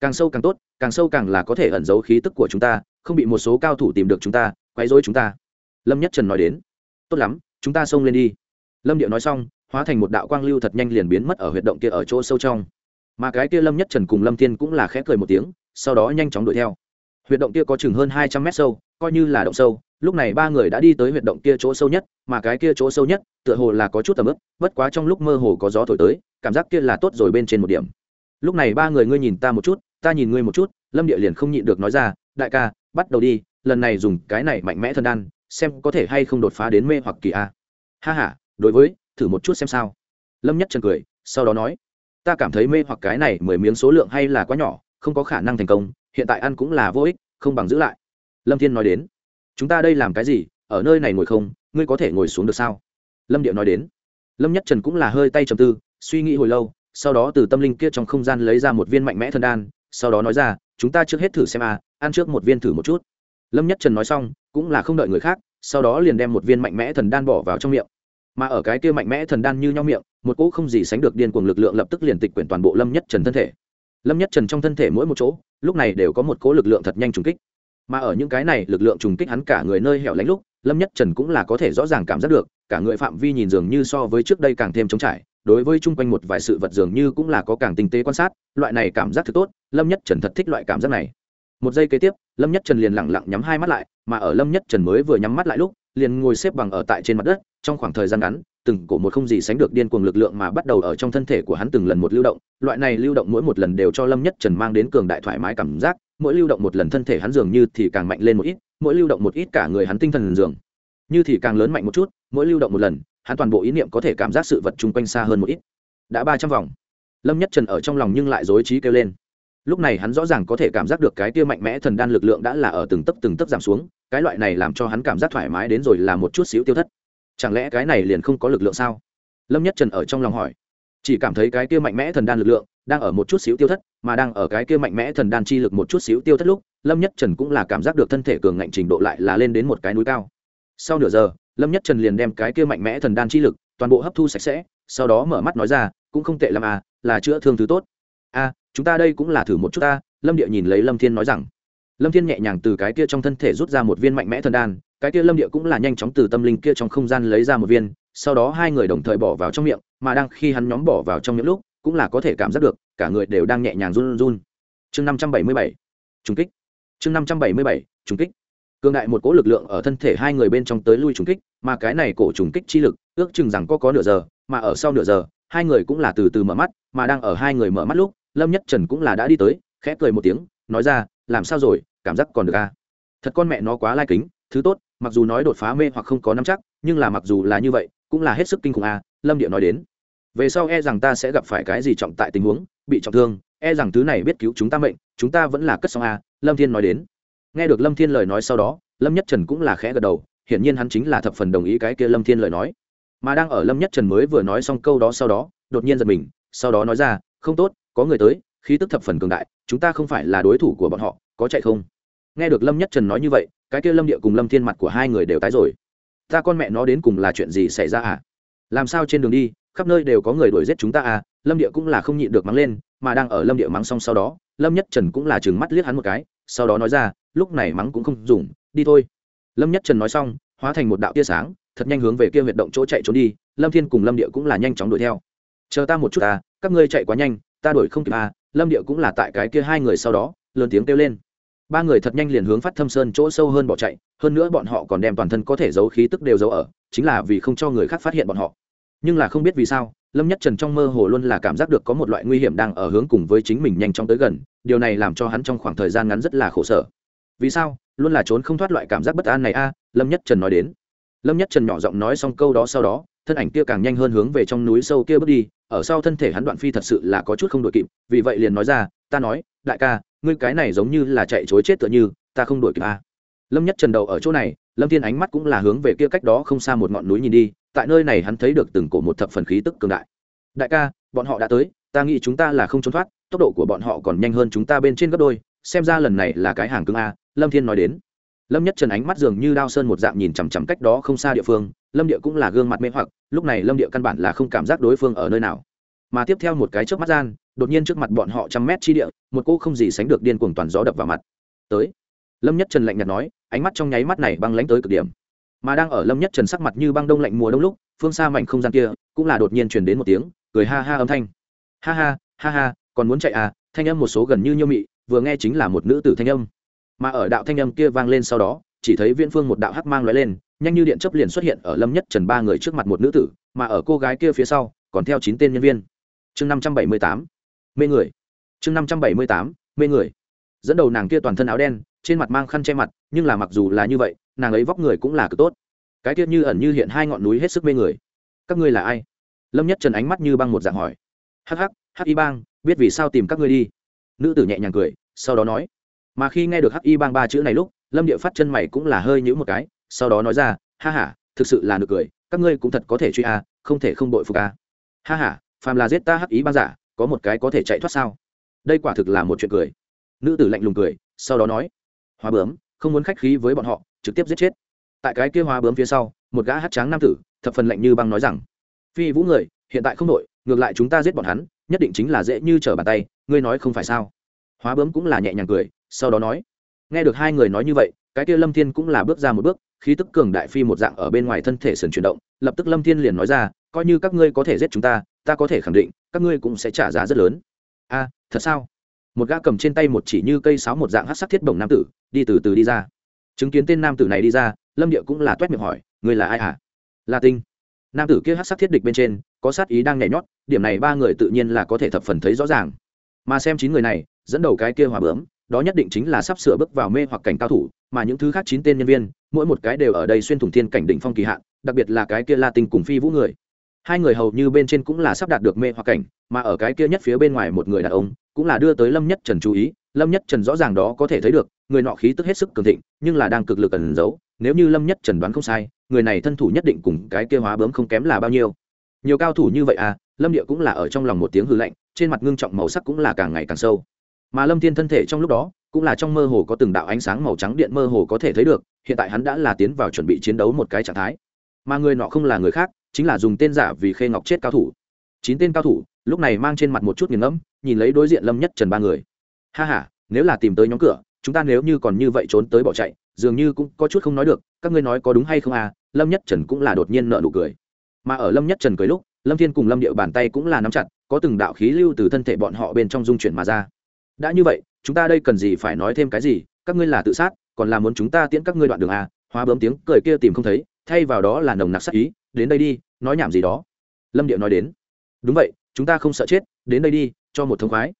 Càng sâu càng tốt, càng sâu càng là có thể ẩn giấu khí tức của chúng ta, không bị một số cao thủ tìm được chúng ta, quấy rối chúng ta. Lâm nhất trần nói đến. Tốt lắm, chúng ta xông lên đi. Lâm điệu nói xong, hóa thành một đạo quang lưu thật nhanh liền biến mất ở huyệt động kia ở chỗ sâu trong. Mà cái kia lâm nhất trần cùng lâm thiên cũng là khẽ cười một tiếng, sau đó nhanh chóng đuổi theo. Huyệt động kia có chừng hơn hai trăm mét sâu, coi như là động sâu lúc này ba người đã đi tới huyệt động kia chỗ sâu nhất mà cái kia chỗ sâu nhất tựa hồ là có chút tầm ướp bất quá trong lúc mơ hồ có gió thổi tới cảm giác kia là tốt rồi bên trên một điểm. Lúc này ba người ngươi nhìn ta một chút ta nhìn ngươi một chút lâm địa liền không nhịn được nói ra đại ca bắt đầu đi lần này dùng cái này mạnh mẽ thân đan xem có thể hay không đột phá đến mê hoặc kỳ a. Ha ha, đối với thử một chút xem sao. Lâm nhất trần cười sau đó nói ta cảm thấy mê hoặc cái này mười miếng số lượng hay là quá nhỏ không có khả năng thành công hiện tại ăn cũng là vô ích không bằng giữ lại. Lâm thiên nói đến chúng ta đây làm cái gì, ở nơi này ngồi không, ngươi có thể ngồi xuống được sao? Lâm điệu nói đến. Lâm nhất trần cũng là hơi tay trầm tư, suy nghĩ hồi lâu, sau đó từ tâm linh kia trong không gian lấy ra một viên mạnh mẽ thần đan, sau đó nói ra, chúng ta trước hết thử xem à ăn trước một viên thử một chút. Lâm nhất trần nói xong, cũng là không đợi người khác, sau đó liền đem một viên mạnh mẽ thần đan bỏ vào trong miệng. Mà ở cái kia mạnh mẽ thần đan như nhau miệng, một cỗ không gì sánh được điên cuồng lực lượng lập tức liền tịch quyển toàn bộ lâm nhất trần thân thể. Lâm nhất trần trong thân thể mỗi một chỗ, lúc này đều có một cỗ lực lượng thật nhanh trùng kích mà ở những cái này lực lượng trùng kích hắn cả người nơi hẻo lánh lúc, lâm nhất trần cũng là có thể rõ ràng cảm giác được, cả người phạm vi nhìn dường như so với trước đây càng thêm trống trải, đối với chung quanh một vài sự vật dường như cũng là có càng tinh tế quan sát, loại này cảm giác thực tốt, lâm nhất trần thật thích loại cảm giác này. Một giây kế tiếp, lâm nhất trần liền lặng lặng nhắm hai mắt lại, mà ở lâm nhất trần mới vừa nhắm mắt lại lúc, liền ngồi xếp bằng ở tại trên mặt đất, trong khoảng thời gian ngắn từng cổ một không gì sánh được điên cuồng lực lượng mà bắt đầu ở trong thân thể của hắn từng lần một lưu động. Loại này lưu động mỗi một lần đều cho lâm nhất trần mang đến cường đại thoải mái cảm giác, mỗi lưu động một lần thân thể hắn dường như thì càng mạnh lên một ít, mỗi lưu động một ít cả người hắn tinh thần dường như thì càng lớn mạnh một chút, mỗi lưu động một lần, hắn toàn bộ ý niệm có thể cảm giác sự vật chung quanh xa hơn một ít. Đã ba trăm vòng. Lâm nhất trần ở trong lòng nhưng lại dối trí kêu lên. Lúc này hắn rõ ràng có thể cảm giác được cái tia mạnh mẽ thần đan lực lượng đã là ở từng tấc từng tấc giảm xuống, cái loại này làm cho hắn cảm giác thoải mái đến rồi là một chút xíu tiêu thất chẳng lẽ cái này liền không có lực lượng sao? Lâm nhất trần ở trong lòng hỏi. Chỉ cảm thấy cái kia mạnh mẽ thần đan lực lượng đang ở một chút xíu tiêu thất, mà đang ở cái kia mạnh mẽ thần đan chi lực một chút xíu tiêu thất lúc, lâm nhất trần cũng là cảm giác được thân thể cường ngạnh trình độ lại là lên đến một cái núi cao. Sau nửa giờ, lâm nhất trần liền đem cái kia mạnh mẽ thần đan chi lực toàn bộ hấp thu sạch sẽ, sau đó mở mắt nói ra, cũng không tệ l à là chữa thương thứ tốt. A, chúng ta đây cũng là thử một chút ta. Lâm địa nhìn lấy lâm thiên nói rằng. Lâm thiên nhẹ nhàng từ cái kia trong thân thể rút ra một viên mạnh mẽ thần đan cái kia lâm địa cũng là nhanh chóng từ tâm linh kia trong không gian lấy ra một viên, sau đó hai người đồng thời bỏ vào trong miệng, mà đang khi hắn nhóm bỏ vào trong những lúc, cũng là có thể cảm giác được, cả người đều đang nhẹ nhàng run run chương năm trăm bảy mươi bảy, trùng kích. Chương năm trăm bảy mươi bảy, trùng kích. Cường đại một cỗ lực lượng ở thân thể hai người bên trong tới lui trung kích, mà cái này cổ trùng kích chi lực, ước chừng rằng có có nửa giờ, mà ở sau nửa giờ, hai người cũng là từ từ mở mắt, mà đang ở hai người mở mắt lúc, lâm nhất trần cũng là đã đi tới, khẽ cười một tiếng, nói ra, làm sao rồi? Cảm giác còn được à? Thật con mẹ nó quá lai kính, thứ tốt mặc dù nói đột phá mê hoặc không có nắm chắc nhưng là mặc dù là như vậy cũng là hết sức kinh khủng a à, lâm địa nói đến. Về sau e rằng ta sẽ gặp phải cái gì trọng tại tình huống bị trọng thương e rằng thứ này biết cứu chúng ta mệnh chúng ta vẫn là cất xong a à, lâm thiên nói đến. Nghe được lâm thiên lời nói sau đó lâm nhất trần cũng là khẽ gật đầu hiển nhiên hắn chính là thập phần đồng ý cái kia lâm thiên lời nói. Mà đang ở lâm nhất trần mới vừa nói xong câu đó sau đó đột nhiên giật mình sau đó nói ra không tốt có người tới khí tức thập phần cường đại chúng ta không phải là đối thủ của bọn họ có chạy không? Nghe được lâm nhất trần nói như vậy cái kia lâm địa cùng lâm thiên mặt của hai người đều tái rồi. Ta con mẹ nó đến cùng là chuyện gì xảy ra à? Làm sao trên đường đi, khắp nơi đều có người đuổi giết chúng ta à? Lâm địa cũng là không nhịn được mắng lên, mà đang ở lâm địa mắng xong sau đó, lâm nhất trần cũng là chừng mắt liếc hắn một cái, sau đó nói ra, lúc này mắng cũng không dùng, đi thôi. Lâm nhất trần nói xong, hóa thành một đạo tia sáng, thật nhanh hướng về kia huyệt động chỗ chạy trốn đi, lâm thiên cùng lâm địa cũng là nhanh chóng đuổi theo. Chờ ta một chút à các ngươi chạy quá nhanh, ta đuổi không kịp à. Lâm địa cũng là tại cái kia hai người sau đó, lớn tiếng kêu lên ba người thật nhanh liền hướng phát thâm sơn chỗ sâu hơn bỏ chạy hơn nữa bọn họ còn đem toàn thân có thể giấu khí tức đều giấu ở chính là vì không cho người khác phát hiện bọn họ. Nhưng là không biết vì sao lâm nhất trần trong mơ hồ luôn là cảm giác được có một loại nguy hiểm đang ở hướng cùng với chính mình nhanh chóng tới gần điều này làm cho hắn trong khoảng thời gian ngắn rất là khổ sở. Vì sao? Luôn là trốn không thoát loại cảm giác bất an này a à, lâm nhất trần nói đến. Lâm nhất trần nhỏ giọng nói xong câu đó sau đó thân ảnh kia càng nhanh hơn hướng về trong núi sâu kia bước đi ở sau thân thể hắn đoạn phi thật sự là có chút không đội kịp vì vậy liền nói ra ta nói đại ca ngươi cái này giống như là chạy chối chết tựa như, ta không đuổi kịp a. Lâm nhất trần đầu ở chỗ này, lâm thiên ánh mắt cũng là hướng về kia cách đó không xa một ngọn núi nhìn đi, tại nơi này hắn thấy được từng cổ một thập phần khí tức cường đại. Đại ca, bọn họ đã tới, ta nghĩ chúng ta là không trốn thoát, tốc độ của bọn họ còn nhanh hơn chúng ta bên trên gấp đôi, xem ra lần này là cái hàng cứng a, lâm thiên nói đến. Lâm nhất trần ánh mắt dường như đao sơn một dạng nhìn chằm chằm cách đó không xa địa phương, lâm địa cũng là gương mặt mê hoặc, lúc này lâm địa căn bản là không cảm giác đối phương ở nơi nào mà tiếp theo một cái trước mắt gian, đột nhiên trước mặt bọn họ trăm mét chi địa, một cô không gì sánh được điên cuồng toàn gió đập vào mặt. Tới. Lâm nhất trần lạnh nhạt nói, ánh mắt trong nháy mắt này băng lánh tới cực điểm. Mà đang ở lâm nhất trần sắc mặt như băng đông lạnh mùa đông lúc, phương xa mảnh không gian kia, cũng là đột nhiên truyền đến một tiếng, cười ha ha âm thanh. Ha ha ha ha, còn muốn chạy à? Thanh âm một số gần như nhiêu mị, vừa nghe chính là một nữ tử thanh âm. Mà ở đạo thanh âm kia vang lên sau đó, chỉ thấy viễn phương một đạo hắc mang lóe lên, nhanh như điện chớp liền xuất hiện ở lâm nhất trần ba người trước mặt một nữ tử, mà ở cô gái kia phía sau, còn theo chín tên nhân viên chương năm trăm bảy mươi tám mê người. chương năm trăm bảy mươi tám mê người. dẫn đầu nàng kia toàn thân áo đen trên mặt mang khăn che mặt nhưng là mặc dù là như vậy nàng ấy vóc người cũng là cực tốt. cái tiết như ẩn như hiện hai ngọn núi hết sức mê người. các ngươi là ai? lâm nhất trần ánh mắt như băng một dạng hỏi. hắc hắc hắc y bang biết vì sao tìm các ngươi đi? nữ tử nhẹ nhàng cười sau đó nói. mà khi nghe được hắc y bang ba chữ này lúc lâm địa phát chân mày cũng là hơi nhữ một cái sau đó nói ra ha ha, thực sự là nực cười các ngươi cũng thật có thể truy a không thể không đội phục a. ha ha phàm là giết ta hắc ý băng giả, có một cái có thể chạy thoát sao? Đây quả thực là một chuyện cười. Nữ tử lạnh lùng cười, sau đó nói hoa bướm, không muốn khách khí với bọn họ, trực tiếp giết chết. Tại cái kia hoa bướm phía sau, một gã hát tráng nam tử, thập phần lạnh như băng nói rằng, phi vũ người, hiện tại không đội ngược lại chúng ta giết bọn hắn, nhất định chính là dễ như trở bàn tay, ngươi nói không phải sao? Hóa bướm cũng là nhẹ nhàng cười, sau đó nói, nghe được hai người nói như vậy, cái kia lâm thiên cũng là bước ra một bước, khí tức cường đại phi một dạng ở bên ngoài thân thể sườn chuyển động, lập tức lâm thiên liền nói ra, coi như các ngươi có thể giết chúng ta ta có thể khẳng định, các ngươi cũng sẽ trả giá rất lớn. A, thật sao? Một gã cầm trên tay một chỉ như cây sáo một dạng hát sắc thiết bổng nam tử, đi từ từ đi ra. Chứng kiến tên nam tử này đi ra, lâm địa cũng là t miệng hỏi người là ai hả? À? la tinh. Nam tử kia hát sắc thiết địch bên trên, có sát ý đang nhảy nhót, điểm này ba người tự nhiên là có thể thập phần thấy rõ ràng. Mà xem chín người này, dẫn đầu cái kia hòa bướm, đó nhất định chính là sắp sửa bước vào mê hoặc cảnh cao thủ, mà những thứ khác chín tên nhân viên, mỗi một cái đều ở đây xuyên thủng thiên cảnh đỉnh phong kỳ hạn, đặc biệt là cái kia la tinh cùng phi vũ người hai người hầu như bên trên cũng là sắp đạt được mê hoặc cảnh, mà ở cái kia nhất phía bên ngoài một người đàn ông, cũng là đưa tới lâm nhất trần chú ý. Lâm nhất trần rõ ràng đó có thể thấy được, người nọ khí tức hết sức cường thịnh, nhưng là đang cực lực ẩn giấu. Nếu như lâm nhất trần đoán không sai, người này thân thủ nhất định cùng cái kia hóa bướm không kém là bao nhiêu. Nhiều cao thủ như vậy à lâm địa cũng là ở trong lòng một tiếng hư lạnh, trên mặt ngưng trọng màu sắc cũng là càng ngày càng sâu. Mà lâm thiên thân thể trong lúc đó, cũng là trong mơ hồ có từng đạo ánh sáng màu trắng điện mơ hồ có thể thấy được, hiện tại hắn đã là tiến vào chuẩn bị chiến đấu một cái trạng thái. Mà người nọ không là người khác chính là dùng tên giả vì khê ngọc chết cao thủ. Chín tên cao thủ, lúc này mang trên mặt một chút nghiền ngẫm, nhìn lấy đối diện lâm nhất trần ba người. Ha h a nếu là tìm tới nhóm cửa, chúng ta nếu như còn như vậy trốn tới bỏ chạy, dường như cũng có chút không nói được, các ngươi nói có đúng hay không à? Lâm nhất trần cũng là đột nhiên nợ nụ cười. Mà ở lâm nhất trần cười lúc, lâm thiên cùng lâm điệu bàn tay cũng là nắm chặt, có từng đạo khí lưu từ thân thể bọn họ bên trong dung chuyển mà ra. Đã như vậy, chúng ta đây cần gì phải nói thêm cái gì? Các ngươi là tự sát, còn là muốn chúng ta tiễn các ngươi đoạn đường à? Hóa bấm tiếng cười kia tìm không thấy, thay vào đó là nồng nặc sát ý đến đây đi, nói nhảm gì đó. Lâm điệu nói đến. Đúng vậy, chúng ta không sợ chết, đến đây đi, cho một thông khoái.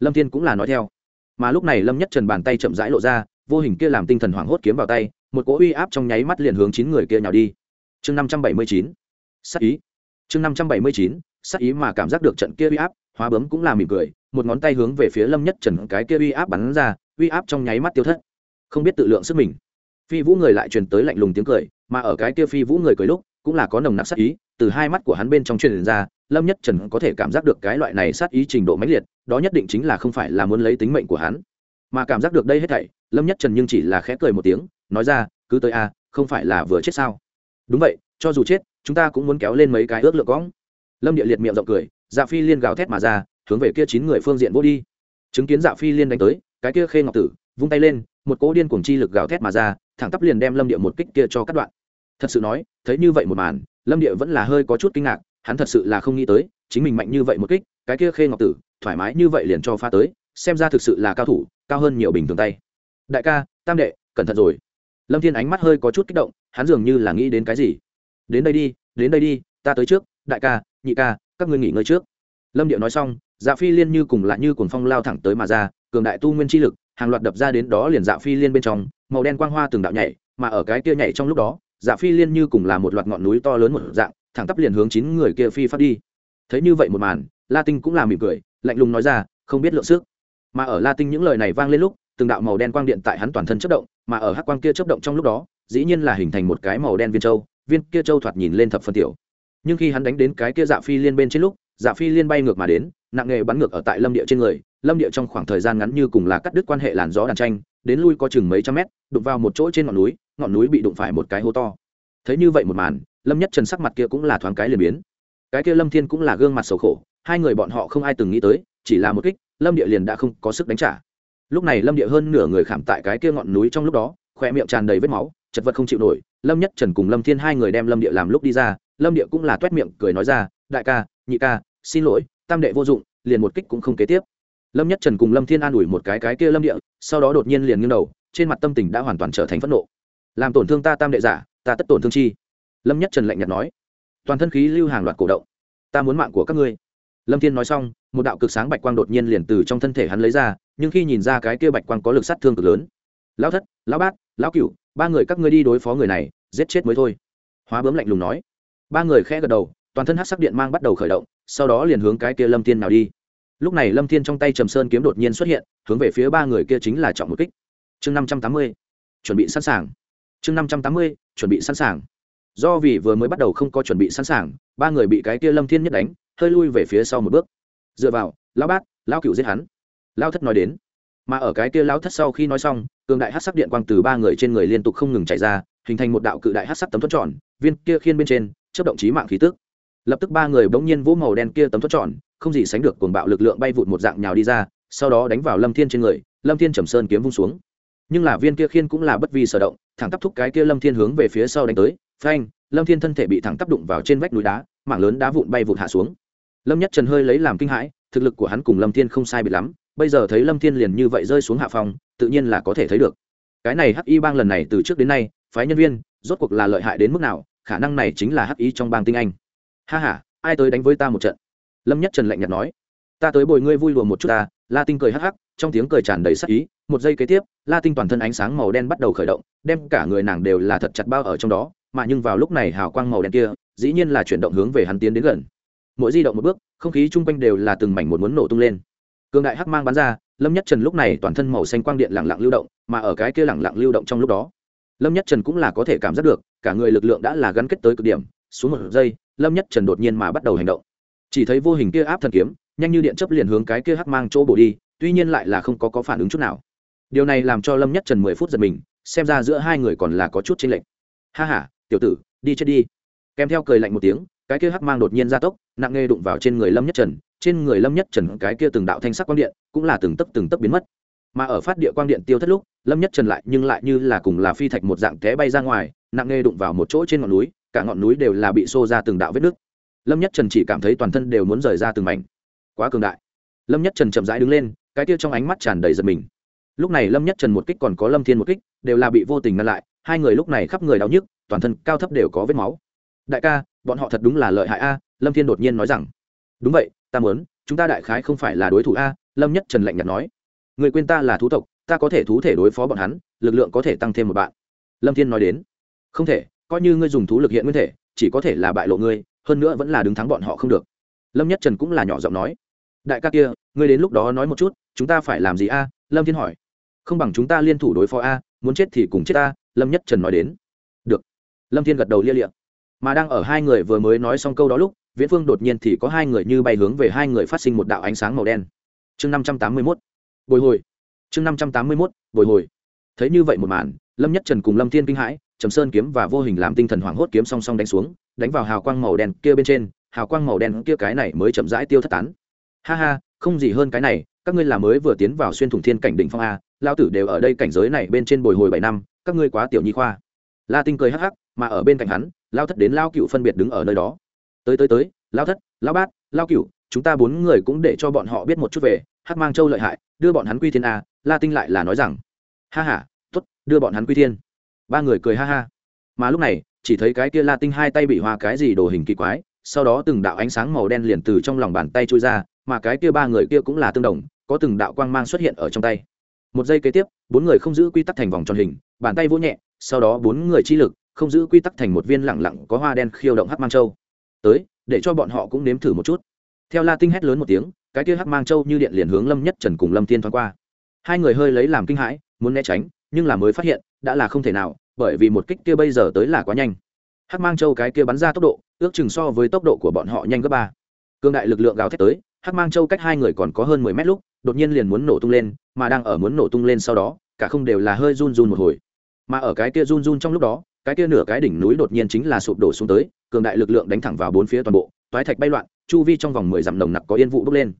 Lâm thiên cũng là nói theo. Mà lúc này lâm nhất trần bàn tay chậm rãi lộ ra, vô hình kia làm tinh thần hoảng hốt kiếm vào tay, một cỗ uy áp trong nháy mắt liền hướng chín người kia nhào đi. Chương năm trăm bảy mươi chín sắc ý. Chương năm trăm bảy mươi chín sắc ý mà cảm giác được trận kia uy áp, hóa bấm cũng là mỉm cười, một ngón tay hướng về phía lâm nhất trần cái kia uy áp bắn ra, uy áp trong nháy mắt tiêu thất. Không biết tự lượng sức mình. Phi vũ người lại truyền tới lạnh lùng tiếng cười, mà ở cái kia phi vũ người cười lúc cũng là có nồng nặc sát ý, từ hai mắt của hắn bên trong truyền ra, lâm nhất trần có thể cảm giác được cái loại này sát ý trình độ mãnh liệt, đó nhất định chính là không phải là muốn lấy tính mệnh của hắn. Mà cảm giác được đây hết thảy, lâm nhất trần nhưng chỉ là khẽ cười một tiếng, nói ra, cứ tới a, không phải là vừa chết sao? Đúng vậy, cho dù chết, chúng ta cũng muốn kéo lên mấy cái ước lượng cõng. Lâm địa liệt miệng rộng cười dạ phi liên gào thét mà ra, hướng về kia chín người phương diện vô đi. Chứng kiến dạ phi liên đánh tới, cái kia khê ngọc tử vung tay lên, một cỗ điên cuồng chi lực gào thét mà ra, thẳng tắp liền đem lâm địa một kích kia cho cắt đoạn thật sự nói, thấy như vậy một màn, lâm địa vẫn là hơi có chút kinh ngạc, hắn thật sự là không nghĩ tới, chính mình mạnh như vậy một kích, cái kia khê ngọc tử, thoải mái như vậy liền cho pha tới, xem ra thực sự là cao thủ, cao hơn nhiều bình thường tay. Đại ca, tam đệ, cẩn thận rồi. Lâm thiên ánh mắt hơi có chút kích động, hắn dường như là nghĩ đến cái gì. Đến đây đi, đến đây đi, ta tới trước, đại ca, nhị ca, các ngươi nghỉ ngơi trước. Lâm địa nói xong dạ phi liên như cùng lại như cuồng phong lao thẳng tới mà ra, cường đại tu nguyên chi lực, hàng loạt đập ra đến đó liền dạ phi liên bên trong, màu đen quang hoa từng đạo nhảy, mà ở cái kia nhảy trong lúc đó Dạ phi liên như cùng là một loạt ngọn núi to lớn một dạng, thẳng tắp liền hướng chín người kia phi phát đi. Thấy như vậy một màn, la tinh cũng là mỉm cười, lạnh lùng nói ra, không biết lượng sức. Mà ở la tinh những lời này vang lên lúc, từng đạo màu đen quang điện tại hắn toàn thân chất động, mà ở hắc quang kia chất động trong lúc đó, dĩ nhiên là hình thành một cái màu đen viên châu, viên kia châu thoạt nhìn lên thập phân tiểu. Nhưng khi hắn đánh đến cái kia dạ phi liên bên trên lúc dạ phi liên bay ngược mà đến, nặng nghề bắn ngược ở tại lâm địa trên người, lâm địa trong khoảng thời gian ngắn như cùng là cắt đứt quan hệ làn gió đàn tranh đến lui có chừng mấy trăm mét, đụng vào một chỗ trên ngọn núi ngọn núi bị đụng phải một cái hố to. Thấy như vậy một màn, lâm nhất trần sắc mặt kia cũng là thoáng cái liền biến. Cái kia lâm thiên cũng là gương mặt sầu khổ, hai người bọn họ không ai từng nghĩ tới, chỉ là một kích, lâm địa liền đã không có sức đánh trả. Lúc này lâm địa hơn nửa người khảm tại cái kia ngọn núi trong lúc đó, khoe miệng tràn đầy vết máu, chật vật không chịu nổi. Lâm nhất trần cùng lâm thiên hai người đem lâm địa làm lúc đi ra, lâm địa cũng là t miệng cười nói ra, đại ca, nhị ca, xin lỗi, tam đệ vô dụng, liền một kích cũng không kế tiếp lâm nhất trần cùng lâm thiên an ủi một cái cái kia lâm địa, sau đó đột nhiên liền nghiêng đầu, trên mặt tâm tình đã hoàn toàn trở thành phẫn nộ. Làm tổn thương ta tam đệ giả, ta tất tổn thương chi? Lâm nhất trần lạnh nhạt nói. Toàn thân khí lưu hàng loạt cổ động. Ta muốn mạng của các ngươi. Lâm thiên nói xong, một đạo cực sáng bạch quang đột nhiên liền từ trong thân thể hắn lấy ra, nhưng khi nhìn ra cái kia bạch quang có lực sát thương cực lớn. Lão thất, lão bát, lão cửu, ba người các ngươi đi đối phó người này, giết chết mới thôi. Hóa bướm lạnh lùng nói. Ba người khẽ gật đầu, toàn thân hát sắc điện mang bắt đầu khởi động, sau đó liền hướng cái kia lâm tiên nào đi lúc này lâm thiên trong tay trầm sơn kiếm đột nhiên xuất hiện, hướng về phía ba người kia chính là trọng một kích. Chương năm trăm tám mươi, chuẩn bị sẵn sàng. Chương năm trăm tám mươi, chuẩn bị sẵn sàng. Do vì vừa mới bắt đầu không có chuẩn bị sẵn sàng, ba người bị cái kia lâm thiên nhất đánh, hơi lui về phía sau một bước. Dựa vào lao bát lao cựu giết hắn. Lao thất nói đến. Mà ở cái kia lao thất sau khi nói xong, cường đại hát sắc điện quang từ ba người trên người liên tục không ngừng chạy ra, hình thành một đạo cự đại hát sắc tấm thuẫn tròn, viên kia khiên bên trên chất động trí mạng khí tức. Lập tức ba người bỗng nhiên vỗ màu đen kia tấm thuẫn tròn không gì sánh được cuồng bạo lực lượng bay vụt một dạng nhào đi ra, sau đó đánh vào lâm thiên trên người, lâm thiên trầm sơn kiếm vung xuống. Nhưng là viên kia khiên cũng là bất vi sở động, thẳng tắp thúc cái kia lâm thiên hướng về phía sau đánh tới, phanh, lâm thiên thân thể bị thẳng tắp đụng vào trên vách núi đá, mảng lớn đá vụn bay vụt hạ xuống. Lâm nhất trần hơi lấy làm kinh hãi, thực lực của hắn cùng lâm thiên không sai biệt lắm, bây giờ thấy lâm thiên liền như vậy rơi xuống hạ phòng, tự nhiên là có thể thấy được. Cái này hắc y bang lần này từ trước đến nay, phái nhân viên, rốt cuộc là lợi hại đến mức nào, khả năng này chính là hắc y trong bang tinh anh. Ha ha, ai tới đánh với ta một trận? lâm nhất trần lạnh nhạt nói, ta tới bồi ngươi vui lùa một chút ta. La tinh cười hắc hắc, trong tiếng cười tràn đầy sắc ý, một giây kế tiếp la tinh toàn thân ánh sáng màu đen bắt đầu khởi động, đem cả người nàng đều là thật chặt bao ở trong đó, mà nhưng vào lúc này hào quang màu đen kia, dĩ nhiên là chuyển động hướng về hắn tiến đến gần. Mỗi di động một bước, không khí chung quanh đều là từng mảnh một muốn nổ tung lên. Cương đại hắc mang bắn ra, lâm nhất trần lúc này toàn thân màu xanh quang điện lẳng lặng lưu động, mà ở cái kia lẳng lặng lưu động trong lúc đó, lâm nhất trần cũng là có thể cảm giác được, cả người lực lượng đã là gắn kết tới cực điểm. Xuống một giây, lâm nhất trần đột nhiên mà bắt đầu hành động chỉ thấy vô hình kia áp thần kiếm, nhanh như điện chấp liền hướng cái kia hắc mang chỗ bổ đi, tuy nhiên lại là không có có phản ứng chút nào. Điều này làm cho lâm nhất trần mười phút giật mình, xem ra giữa hai người còn là có chút chênh lệch. Ha ha, tiểu tử, đi chết đi. Kèm theo cười lạnh một tiếng, cái kia hắc mang đột nhiên gia tốc, nặng nề đụng vào trên người lâm nhất trần, trên người lâm nhất trần cái kia từng đạo thanh sắc quang điện cũng là từng tấc từng tấc biến mất. Mà ở phát địa quang điện tiêu thất lúc, lâm nhất trần lại nhưng lại như là cùng là phi thạch một dạng té bay ra ngoài, nặng nề đụng vào một chỗ trên ngọn núi, cả ngọn núi đều là bị xô ra từng đạo vết nứt lâm nhất trần chỉ cảm thấy toàn thân đều muốn rời ra từng mảnh. Quá cường đại. Lâm nhất trần chậm rãi đứng lên, cái tiêu trong ánh mắt tràn đầy giật mình. Lúc này lâm nhất trần một kích còn có lâm thiên một kích, đều là bị vô tình ngăn lại, hai người lúc này khắp người đau nhức, toàn thân cao thấp đều có vết máu. Đại ca, bọn họ thật đúng là lợi hại a, lâm thiên đột nhiên nói rằng. Đúng vậy, ta muốn, chúng ta đại khái không phải là đối thủ a, lâm nhất trần lạnh nhạt nói. Người quên ta là thú tộc, ta có thể thú thể đối phó bọn hắn, lực lượng có thể tăng thêm một bạn. Lâm thiên nói đến. Không thể, coi như ngươi dùng thú lực hiện nguyên thể, chỉ có thể là bại lộ ngươi hơn nữa vẫn là đứng thắng bọn họ không được. Lâm nhất trần cũng là nhỏ giọng nói, đại ca kia, ngươi đến lúc đó nói một chút, chúng ta phải làm gì a? Lâm thiên hỏi. Không bằng chúng ta liên thủ đối phó a, muốn chết thì cùng chết ta, lâm nhất trần nói đến. Được. Lâm thiên gật đầu lia liệm mà đang ở hai người vừa mới nói xong câu đó lúc, viễn phương đột nhiên thì có hai người như bay hướng về hai người phát sinh một đạo ánh sáng màu đen. Chương năm trăm tám mươi mốt. Bồi hồi. Chương năm trăm tám mươi mốt. Bồi hồi. Thấy như vậy một màn, lâm nhất trần cùng lâm thiên kinh hãi, trầm sơn kiếm và vô hình làm tinh thần hoảng hốt kiếm song song đánh xuống đánh vào hào quang màu đen kia bên trên hào quang màu đen kia cái này mới chậm rãi tiêu thất tán. Ha ha không gì hơn cái này các ngươi là mới vừa tiến vào xuyên thủng thiên cảnh đỉnh phong a lao tử đều ở đây cảnh giới này bên trên bồi hồi bảy năm các ngươi quá tiểu nhi khoa. La tinh cười hắc hắc mà ở bên cạnh hắn lao thất đến lao cựu phân biệt đứng ở nơi đó. Tới tới tới lao thất lao bát lao cựu chúng ta bốn người cũng để cho bọn họ biết một chút về hắc mang châu lợi hại đưa bọn hắn quy thiên a la tinh lại là nói rằng ha ha, a t ố t đưa bọn hắn quy thiên. Ba người cười ha ha. Mà lúc này chỉ thấy cái kia la tinh hai tay bị hoa cái gì đồ hình kỳ quái, sau đó từng đạo ánh sáng màu đen liền từ trong lòng bàn tay trôi ra, mà cái kia ba người kia cũng là tương đồng, có từng đạo quang mang xuất hiện ở trong tay. Một giây kế tiếp, bốn người không giữ quy tắc thành vòng tròn hình, bàn tay vỗ nhẹ, sau đó bốn người chi lực, không giữ quy tắc thành một viên lẳng lặng có hoa đen khiêu động hắc mang châu. Tới, để cho bọn họ cũng nếm thử một chút. Theo la tinh hét lớn một tiếng, cái kia hắc mang châu như điện liền hướng lâm nhất trần cùng lâm tiên thoáng qua. Hai người hơi lấy làm kinh hãi, muốn né tránh, nhưng là mới phát hiện, đã là không thể nào bởi vì một kích kia bây giờ tới là quá nhanh. Hắc mang châu cái kia bắn ra tốc độ, ước chừng so với tốc độ của bọn họ nhanh gấp ba. Cương đại lực lượng gào thét tới, hắc mang châu cách hai người còn có hơn mười mét lúc, đột nhiên liền muốn nổ tung lên, mà đang ở muốn nổ tung lên sau đó, cả không đều là hơi run run một hồi. Mà ở cái kia run run trong lúc đó, cái kia nửa cái đỉnh núi đột nhiên chính là sụp đổ xuống tới, cường đại lực lượng đánh thẳng vào bốn phía toàn bộ, toái thạch bay loạn, chu vi trong vòng mười dặm nồng nặc có yên vụ bốc lên.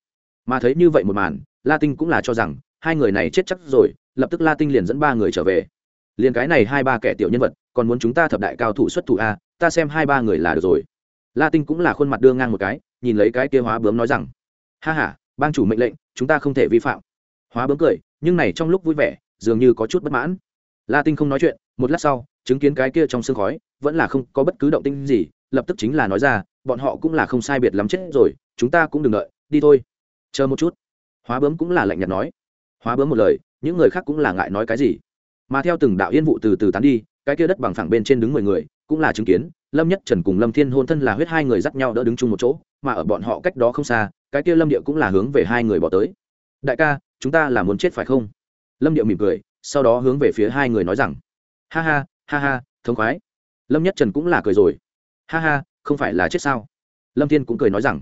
Mà thấy như vậy một màn, la tinh cũng là cho rằng, hai người này chết chắc rồi, lập tức la tinh liền dẫn ba người trở về liền cái này hai ba kẻ tiểu nhân vật, còn muốn chúng ta thập đại cao thủ xuất thủ a ta xem hai ba người là được rồi. La tinh cũng là khuôn mặt đưa ngang một cái, nhìn lấy cái kia hóa bướm nói rằng, ha h a bang chủ mệnh lệnh, chúng ta không thể vi phạm. Hóa bướm cười, nhưng này trong lúc vui vẻ, dường như có chút bất mãn. La tinh không nói chuyện, một lát sau, chứng kiến cái kia trong sương khói, vẫn là không có bất cứ động tinh gì, lập tức chính là nói ra, bọn họ cũng là không sai biệt lắm chết rồi, chúng ta cũng đừng đợi, đi thôi. Chờ một chút. Hóa bướm cũng là lạnh nhạt nói. Hóa bướm một lời, những người khác cũng là ngại nói cái gì mà theo từng đạo yên vụ từ từ tán đi, cái kia đất bằng phẳng bên trên đứng mười người, cũng là chứng kiến, lâm nhất trần cùng lâm thiên hôn thân là huyết hai người dắt nhau đỡ đứng chung một chỗ, mà ở bọn họ cách đó không xa, cái kia lâm địa cũng là hướng về hai người bỏ tới. Đại ca, chúng ta là muốn chết phải không? Lâm địa mỉm cười, sau đó hướng về phía hai người nói rằng, ha ha ha ha thống khoái. Lâm nhất trần cũng là cười rồi. Ha ha, không phải là chết sao? Lâm thiên cũng cười nói rằng,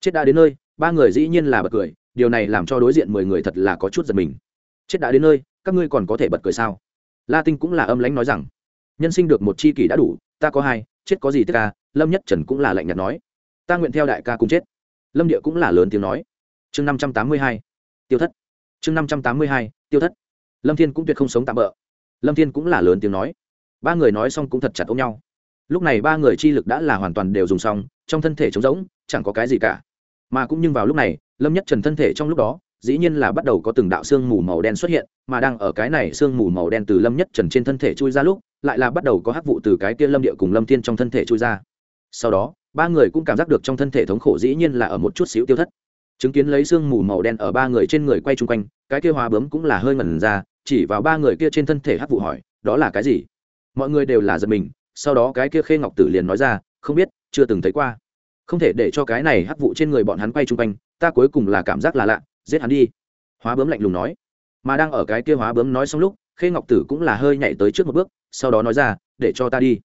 chết đã đến nơi, ba người dĩ nhiên là bật cười, điều này làm cho đối diện mười người thật là có chút giật mình. Chết đã đến nơi, các ngươi còn có thể bật cười sao? la tinh cũng là âm lãnh nói rằng, nhân sinh được một chi h kỷ đã đủ, ta có hai, chết có gì tất ca? Lâm nhất trần cũng là lạnh nhạt nói, ta nguyện theo đại ca cùng chết. Lâm địa cũng là lớn tiếng nói, chương năm trăm tám mươi hai, tiêu thất, chương năm trăm tám mươi hai, tiêu thất. Lâm thiên cũng tuyệt không sống tạm bỡ lâm thiên cũng là lớn tiếng nói, ba người nói xong cũng thật chặt ôm nhau. Lúc này ba người chi lực đã là hoàn toàn đều dùng xong, trong thân thể trống rỗng, chẳng có cái gì cả. Mà cũng nhưng vào lúc này, lâm nhất trần thân thể trong lúc đó dĩ nhiên là bắt đầu có từng đạo sương mù màu đen xuất hiện, mà đang ở cái này sương mù màu đen từ lâm nhất trần trên thân thể chui ra lúc, lại là bắt đầu có hắc vụ từ cái kia lâm địa cùng lâm thiên trong thân thể chui ra. Sau đó, ba người cũng cảm giác được trong thân thể thống khổ dĩ nhiên là ở một chút xíu tiêu thất. Chứng kiến lấy sương mù màu đen ở ba người trên người quay chung quanh, cái kia hóa bướm cũng là hơi mẩn ra, chỉ vào ba người kia trên thân thể hắc vụ hỏi, đó là cái gì? Mọi người đều là giật mình, sau đó cái kia khê ngọc tử liền nói ra, không biết, chưa từng thấy qua. Không thể để cho cái này hắc vụ trên người bọn hắn quay chung quanh, ta cuối cùng là cảm giác là lạ giết hắn đi. Hóa bướm lạnh lùng nói. Mà đang ở cái kia hóa bướm nói xong lúc, khê ngọc tử cũng là hơi nhảy tới trước một bước, sau đó nói ra, để cho ta đi.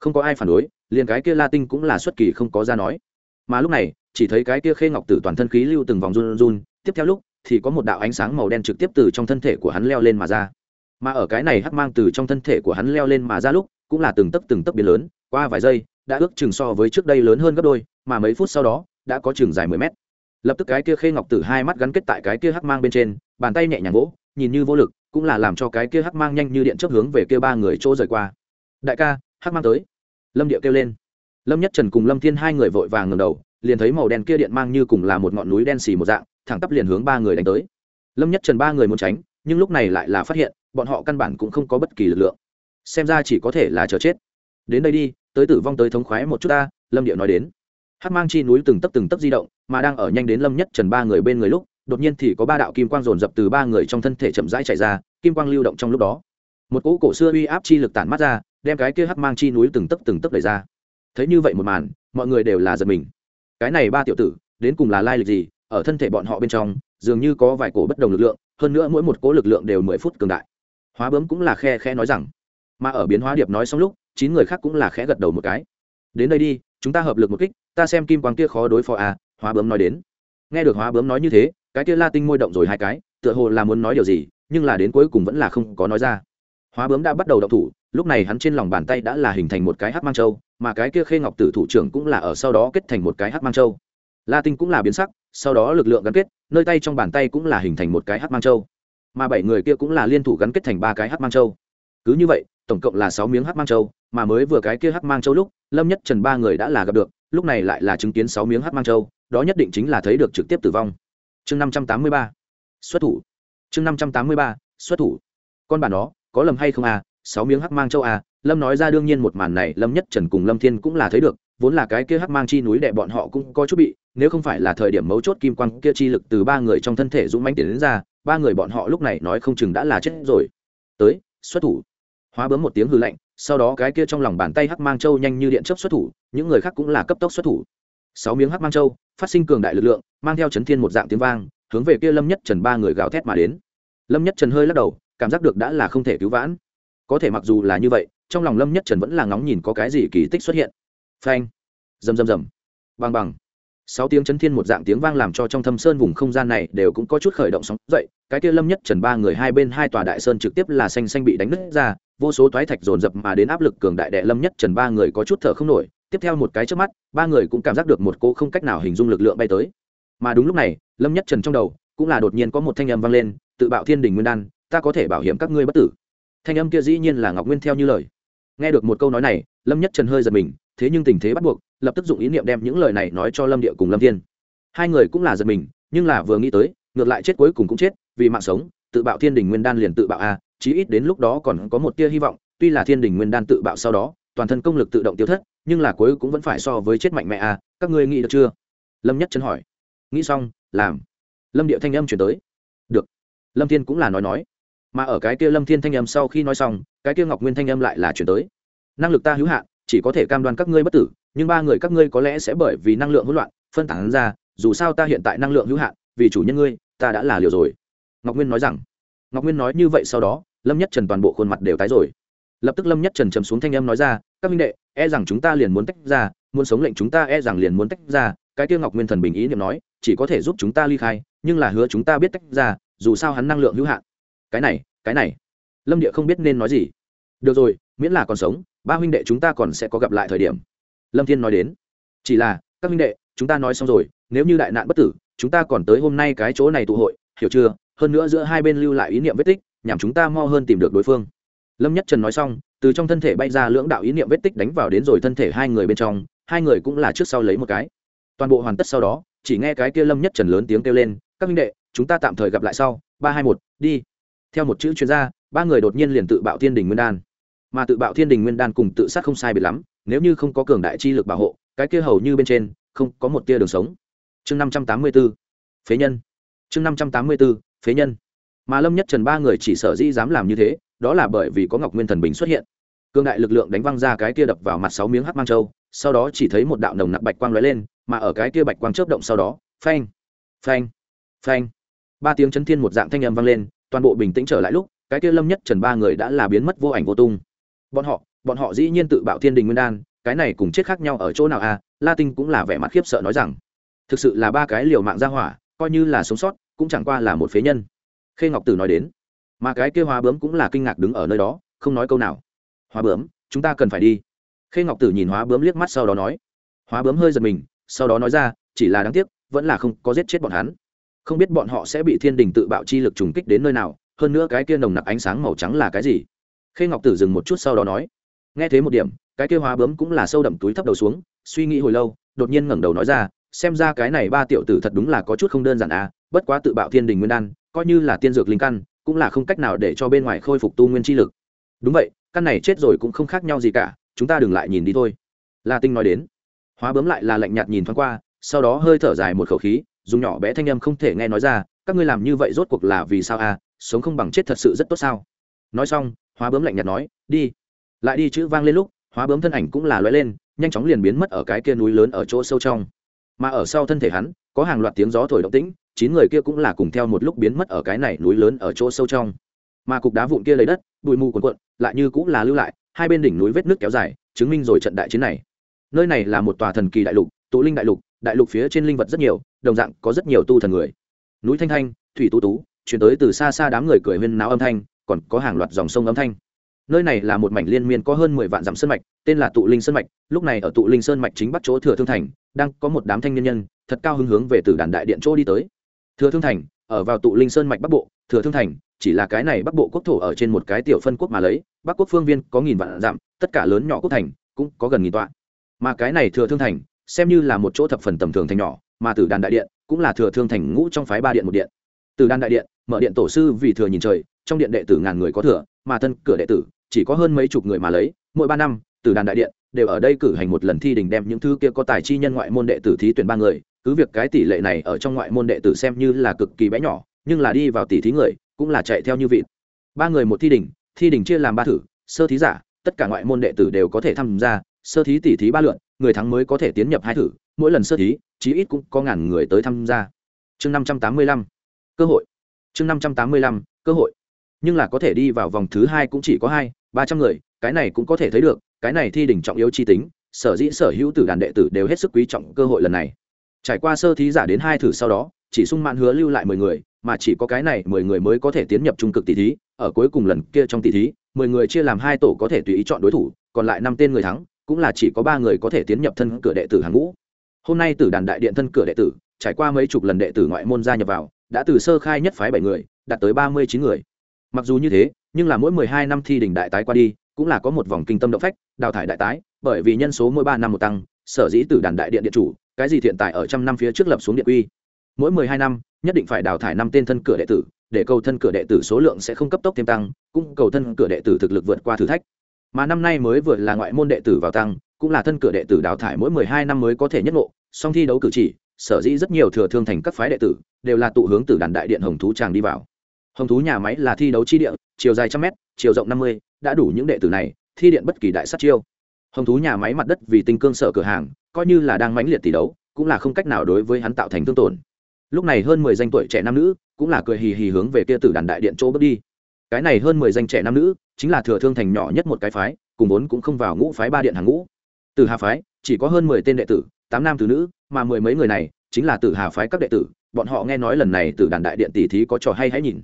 Không có ai phản đối, liền cái kia la tinh cũng là xuất kỳ không có ra nói. Mà lúc này, chỉ thấy cái kia khê ngọc tử toàn thân khí lưu từng vòng run run, tiếp theo lúc, thì có một đạo ánh sáng màu đen trực tiếp từ trong thân thể của hắn leo lên mà ra. Mà ở cái này hắc mang từ trong thân thể của hắn leo lên mà ra lúc, cũng là từng tấc từng tấc biến lớn, qua vài giây, đã ước chừng so với trước đây lớn hơn gấp đôi, mà mấy phút sau đó, đã có chừng dài mười mét lập tức cái kia khê ngọc tử hai mắt gắn kết tại cái kia hắc mang bên trên, bàn tay nhẹ nhàng gỗ nhìn như vô lực, cũng là làm cho cái kia hắc mang nhanh như điện chấp hướng về kia ba người chỗ rời qua. Đại ca, hắc mang tới. Lâm địa kêu lên. Lâm nhất trần cùng lâm thiên hai người vội vàng ngầm đầu, liền thấy màu đen kia điện mang như cùng là một ngọn núi đen xì một dạng, thẳng tắp liền hướng ba người đánh tới. Lâm nhất trần ba người muốn tránh, nhưng lúc này lại là phát hiện, bọn họ căn bản cũng không có bất kỳ lực lượng. Xem ra chỉ có thể là chờ chết. Đến đây đi, tới tử vong tới thống khoái một chút ta, lâm địa nói đến hát mang chi núi từng tấp từng tấp di động, mà đang ở nhanh đến lâm nhất trần ba người bên người lúc, đột nhiên thì có ba đạo kim quang dồn dập từ ba người trong thân thể chậm rãi chạy ra, kim quang lưu động trong lúc đó. Một cỗ cổ xưa uy áp chi lực tản mắt ra, đem cái kia hát mang chi núi từng tấp từng tấp đẩy ra. Thấy như vậy một màn, mọi người đều là giật mình. Cái này ba tiểu tử, đến cùng là lai lịch gì, ở thân thể bọn họ bên trong, dường như có vài cổ bất đồng lực lượng, hơn nữa mỗi một cỗ lực lượng đều mười phút cường đại. Hóa bấm cũng là khe khe nói rằng, mà ở biến hóa điệp nói xong lúc, chín người khác cũng là khẽ gật đầu một cái. Đến đây đi, chúng ta hợp lực một kích ta xem kim quang kia khó đối phó à hóa bướm nói đến. Nghe được hóa bướm nói như thế, cái kia la tinh môi động rồi hai cái, tựa hồ là muốn nói điều gì, nhưng là đến cuối cùng vẫn là không có nói ra. Hóa bướm đã bắt đầu động thủ, lúc này hắn trên lòng bàn tay đã là hình thành một cái hắc mang châu, mà cái kia khê ngọc tử thủ trưởng cũng là ở sau đó kết thành một cái hắc mang châu. La tinh cũng là biến sắc, sau đó lực lượng gắn kết, nơi tay trong bàn tay cũng là hình thành một cái hắc mang châu. Mà bảy người kia cũng là liên thủ gắn kết thành ba cái hắc mang châu. Cứ như vậy, tổng cộng là sáu miếng hắc mang châu, mà mới vừa cái kia hắc mang châu lúc, lâm nhất trần ba người đã là gặp được lúc này lại là chứng kiến sáu miếng hắc mang châu, đó nhất định chính là thấy được trực tiếp tử vong. Chương năm trăm tám mươi ba, xuất thủ. Chương năm trăm tám mươi ba, xuất thủ. Con bản đó có lầm hay không à sáu miếng hắc mang châu à lâm nói ra đương nhiên một màn này, lâm nhất trần cùng lâm thiên cũng là thấy được, vốn là cái kia hắc mang chi núi đệ bọn họ cũng có chút bị, nếu không phải là thời điểm mấu chốt kim quang kia chi lực từ ba người trong thân thể dũng mãnh tiến đến ra, ba người bọn họ lúc này nói không chừng đã là chết rồi. Tới, xuất thủ. Hóa bướm một tiếng hừ lạnh sau đó cái kia trong lòng bàn tay hắc mang châu nhanh như điện chớp xuất thủ, những người khác cũng là cấp tốc xuất thủ. Sáu miếng hắc mang châu, phát sinh cường đại lực lượng, mang theo chấn thiên một dạng tiếng vang, hướng về kia lâm nhất trần ba người gào thét mà đến. Lâm nhất trần hơi lắc đầu, cảm giác được đã là không thể cứu vãn. Có thể mặc dù là như vậy, trong lòng lâm nhất trần vẫn là ngóng nhìn có cái gì kỳ tích xuất hiện. Phanh! Rầm rầm rầm! Bằng bằng sáu tiếng chấn thiên một dạng tiếng vang làm cho trong thâm sơn vùng không gian này đều cũng có chút khởi động sóng dậy. Cái kia lâm nhất trần ba người hai bên hai tòa đại sơn trực tiếp là xanh xanh bị đánh nứt ra vô số toái thạch dồn dập mà đến áp lực cường đại đệ lâm nhất trần ba người có chút thở không nổi tiếp theo một cái trước mắt ba người cũng cảm giác được một cô không cách nào hình dung lực lượng bay tới. Mà đúng lúc này lâm nhất trần trong đầu cũng là đột nhiên có một thanh âm vang lên tự bạo thiên đình nguyên đan ta có thể bảo hiểm các ngươi bất tử. Thanh âm kia dĩ nhiên là ngọc nguyên theo như lời. Nghe được một câu nói này lâm nhất trần hơi giật mình thế nhưng tình thế bắt buộc lập tức dụng ý niệm đem những lời này nói cho lâm địa cùng lâm thiên. Hai người cũng là giật mình nhưng là vừa nghĩ tới ngược lại chết cuối cùng cũng chết vì mạng sống tự bạo thiên đình nguyên đan liền tự bạo a à, chí ít đến lúc đó còn có một tia hy vọng, tuy là thiên đình nguyên đan tự bạo sau đó, toàn thân công lực tự động tiêu thất, nhưng là cuối cũng vẫn phải so với chết mạnh mẹ à các ngươi nghĩ được chưa? Lâm nhất chân hỏi. Nghĩ xong, làm. Lâm điệu thanh âm chuyển tới. Được. Lâm thiên cũng là nói nói. Mà ở cái kia lâm thiên thanh âm sau khi nói xong, cái kia ngọc nguyên thanh âm lại là chuyển tới. Năng lực ta hữu hạn, chỉ có thể cam đoan các ngươi bất tử, nhưng ba người các ngươi có lẽ sẽ bởi vì năng lượng hỗn loạn, phân tán ra, dù sao ta hiện tại năng lượng hữu hạn, vì chủ nhân ngươi, ta đã là liều rồi. Ngọc nguyên nói rằng ngọc nguyên nói như vậy sau đó, lâm nhất trần toàn bộ khuôn mặt đều tái rồi. Lập tức lâm nhất trần trầm xuống thanh âm nói ra, các minh đệ e rằng chúng ta liền muốn tách ra, muốn sống lệnh chúng ta e rằng liền muốn tách ra. Cái tiêu ngọc nguyên thần bình ý niệm nói, chỉ có thể giúp chúng ta ly khai, nhưng là hứa chúng ta biết tách ra, dù sao hắn năng lượng hữu hạn. Cái này cái này. Lâm địa không biết nên nói gì. Được rồi, miễn là còn sống, ba huynh đệ chúng ta còn sẽ có gặp lại thời điểm. Lâm thiên nói đến. Chỉ là, các huynh đệ, chúng ta nói xong rồi, nếu như đại nạn bất tử, chúng ta còn tới hôm nay cái chỗ này tụ hội, hiểu chưa? hơn nữa giữa hai bên lưu lại ý niệm vết tích, nhằm chúng ta mo hơn tìm được đối phương. Lâm nhất trần nói xong, từ trong thân thể bay ra lưỡng đạo ý niệm vết tích đánh vào đến rồi thân thể hai người bên trong, hai người cũng là trước sau lấy một cái. Toàn bộ hoàn tất sau đó, chỉ nghe cái kia lâm nhất trần lớn tiếng kêu lên, các minh đệ, chúng ta tạm thời gặp lại sau, ba hai một, đi. Theo một chữ chuyên gia ba người đột nhiên liền tự bạo thiên đình nguyên đan. Mà tự bạo thiên đình nguyên đan cùng tự sát không sai bị lắm, nếu như không có cường đại chi lực bảo hộ, cái kia hầu như bên trên, không có một tia đường sống. Chương năm trăm tám mươi b ố phế nhân. Chương năm trăm tám mươi b ố phế nhân. Mà lâm nhất trần ba người chỉ sở dĩ dám làm như thế, đó là bởi vì có ngọc nguyên thần bình xuất hiện. Cương đại lực lượng đánh văng ra cái kia đập vào mặt sáu miếng hắc mang châu, sau đó chỉ thấy một đạo nồng nặc bạch quang lóe lên, mà ở cái kia bạch quang chớp động sau đó, phanh phanh phanh. Ba tiếng chấn thiên một dạng thanh âm vang lên, toàn bộ bình tĩnh trở lại lúc, cái kia lâm nhất trần ba người đã là biến mất vô ảnh vô tung. Bọn họ bọn họ dĩ nhiên tự bạo thiên đình nguyên đan, cái này cùng chết khác nhau ở chỗ nào à? La tinh cũng là vẻ mặt khiếp sợ nói rằng, thực sự là ba cái liều mạng ra hỏa, coi như là sống sót cũng chẳng qua là một phế nhân. Khê ngọc tử nói đến, mà cái kêu Hoa bướm cũng là kinh ngạc đứng ở nơi đó, không nói câu nào. Hoa bướm, chúng ta cần phải đi. Khê ngọc tử nhìn Hoa bướm liếc mắt sau đó nói. Hoa bướm hơi giật mình, sau đó nói ra, chỉ là đáng tiếc, vẫn là không có giết chết bọn hắn. Không biết bọn họ sẽ bị thiên đình tự bạo chi lực trùng kích đến nơi nào, hơn nữa cái kia nồng nặc ánh sáng màu trắng là cái gì? Khê ngọc tử dừng một chút sau đó nói. Nghe thế một điểm, cái kia Hoa bướm cũng là sâu đậm túi thấp đầu xuống, suy nghĩ hồi lâu, đột nhiên ngẩng đầu nói ra, xem ra cái này ba tiểu tử thật đúng là có chút không đơn giản à bất quá tự bạo thiên đình nguyên đan, coi như là tiên dược linh căn, cũng là không cách nào để cho bên ngoài khôi phục tu nguyên chi lực. Đúng vậy, căn này chết rồi cũng không khác nhau gì cả, chúng ta đừng lại nhìn đi thôi. La tinh nói đến. Hóa bướm lại là lạnh nhạt nhìn thoáng qua, sau đó hơi thở dài một khẩu khí, dùng nhỏ bé thanh âm không thể nghe nói ra, các ngươi làm như vậy rốt cuộc là vì sao à? Sống không bằng chết thật sự rất tốt sao? Nói xong, hóa bướm lạnh nhạt nói, đi. Lại đi chữ vang lên lúc, hóa bướm thân ảnh cũng là loay lên, nhanh chóng liền biến mất ở cái kia núi lớn ở chỗ sâu trong. Mà ở sau thân thể hắn, có hàng loạt tiếng gió thổi động tĩnh chín người kia cũng là cùng theo một lúc biến mất ở cái này núi lớn ở chỗ sâu trong. Mà cục đá vụn kia lấy đất, bụi mù cuồn cuộn, lại như cũng là lưu lại, hai bên đỉnh núi vết nước kéo dài, chứng minh rồi trận đại chiến này. Nơi này là một tòa thần kỳ đại lục, tụ linh đại lục đại lục phía trên linh vật rất nhiều, đồng dạng có rất nhiều tu thần người. Núi thanh thanh, thủy tú tú, chuyển tới từ xa xa đám người cười huyên náo âm thanh, còn có hàng loạt dòng sông âm thanh. Nơi này là một mảnh liên miên có hơn mười vạn dặm sơn mạch, tên là tụ linh sơn mạch, lúc này ở tụ linh sơn mạch chính bắt chỗ thừa thương thành, đang có một đám thanh niên nhân, thật cao hứng hướng về từ đàn đại điện chỗ đi tới thừa thương thành, ở vào tụ linh sơn mạch bắc bộ, thừa thương thành chỉ là cái này bắc bộ quốc thổ ở trên một cái tiểu phân quốc mà lấy, bắc quốc phương viên có nghìn vạn dặm, tất cả lớn nhỏ quốc thành cũng có gần nghìn tọa. Mà cái này thừa thương thành, xem như là một chỗ thập phần tầm thường thành nhỏ, mà tử đàn đại điện cũng là thừa thương thành ngũ trong phái ba điện một điện. Tử đàn đại điện, mở điện tổ sư vì thừa nhìn trời, trong điện đệ tử ngàn người có thừa, mà thân cửa đệ tử chỉ có hơn mấy chục người mà lấy, mỗi ba năm, tử đàn đại điện đều ở đây cử hành một lần thi đình đem những thứ kia có tài chi nhân ngoại môn đệ tử thí tuyển ba người cứ việc cái tỷ lệ này ở trong ngoại môn đệ tử xem như là cực kỳ bé nhỏ, nhưng là đi vào tỷ thí người, cũng là chạy theo như vịt. Ba người một thi đỉnh thi đỉnh chia làm ba thử, sơ thí giả, tất cả ngoại môn đệ tử đều có thể tham gia, sơ thí tỷ thí ba lượn người thắng mới có thể tiến nhập hai thử, mỗi lần sơ thí, chí ít cũng có ngàn người tới tham gia. Chương năm trăm tám mươi lăm, cơ hội. Chương năm trăm tám mươi lăm, cơ hội. Nhưng là có thể đi vào vòng thứ hai cũng chỉ có hai, ba trăm người, cái này cũng có thể thấy được, cái này thi đỉnh trọng yếu chi tính, sở dĩ sở hữu tử đàn đệ tử đều hết sức quý trọng cơ hội lần này trải qua sơ thí giả đến hai thử sau đó, chỉ sung mãn hứa lưu lại mười người, mà chỉ có cái này mười người mới có thể tiến nhập trung cực tỷ thí, ở cuối cùng lần kia trong tỷ thí, mười người chia làm hai tổ có thể tùy ý chọn đối thủ, còn lại năm tên người thắng, cũng là chỉ có ba người có thể tiến nhập thân cửa đệ tử hàng ngũ. Hôm nay tử đàn đại điện thân cửa đệ tử, trải qua mấy chục lần đệ tử ngoại môn gia nhập vào, đã từ sơ khai nhất phái bảy người, đạt tới ba mươi chín người. Mặc dù như thế, nhưng là mỗi mười hai năm thi đình đại tái qua đi, cũng là có một vòng kinh tâm động phách, đào thải đại tái, bởi vì nhân số mỗi ba năm một tăng, sở dĩ tử đàn đại điện điện chủ cái gì thiện tài ở trăm năm phía trước lập xuống địa quy? Mỗi mười hai năm nhất định phải đào thải năm tên thân cửa đệ tử để cầu thân cửa đệ tử số lượng sẽ không cấp tốc thêm tăng cũng cầu thân cửa đệ tử thực lực vượt qua thử thách. Mà năm nay mới vừa là ngoại môn đệ tử vào tăng cũng là thân cửa đệ tử đào thải mỗi mười hai năm mới có thể nhất ngộ song thi đấu cử chỉ sở dĩ rất nhiều thừa thương thành các phái đệ tử đều là tụ hướng từ đàn đại điện hồng thú tràng đi vào. Hồng thú nhà máy là thi đấu chi điện, chiều dài trăm mét, chiều rộng năm mươi đã đủ những đệ tử này thi điện bất kỳ đại sát chiêu hồng thú nhà máy mặt đất vì tinh cương sở cửa hàng, coi như là đang mãnh liệt tỷ đấu, cũng là không cách nào đối với hắn tạo thành thương tổn. Lúc này hơn mười danh tuổi trẻ nam nữ cũng là cười hì hì hướng về kia tử đàn đại điện chỗ bước đi. Cái này hơn mười danh trẻ nam nữ chính là thừa thương thành nhỏ nhất một cái phái, cùng vốn cũng không vào ngũ phái ba điện hàng ngũ. Từ hà phái, chỉ có hơn mười tên đệ tử, tám nam từ nữ, mà mười mấy người này chính là từ hà phái các đệ tử. Bọn họ nghe nói lần này từ đàn đại điện tỷ thí có trò hay hãy nhìn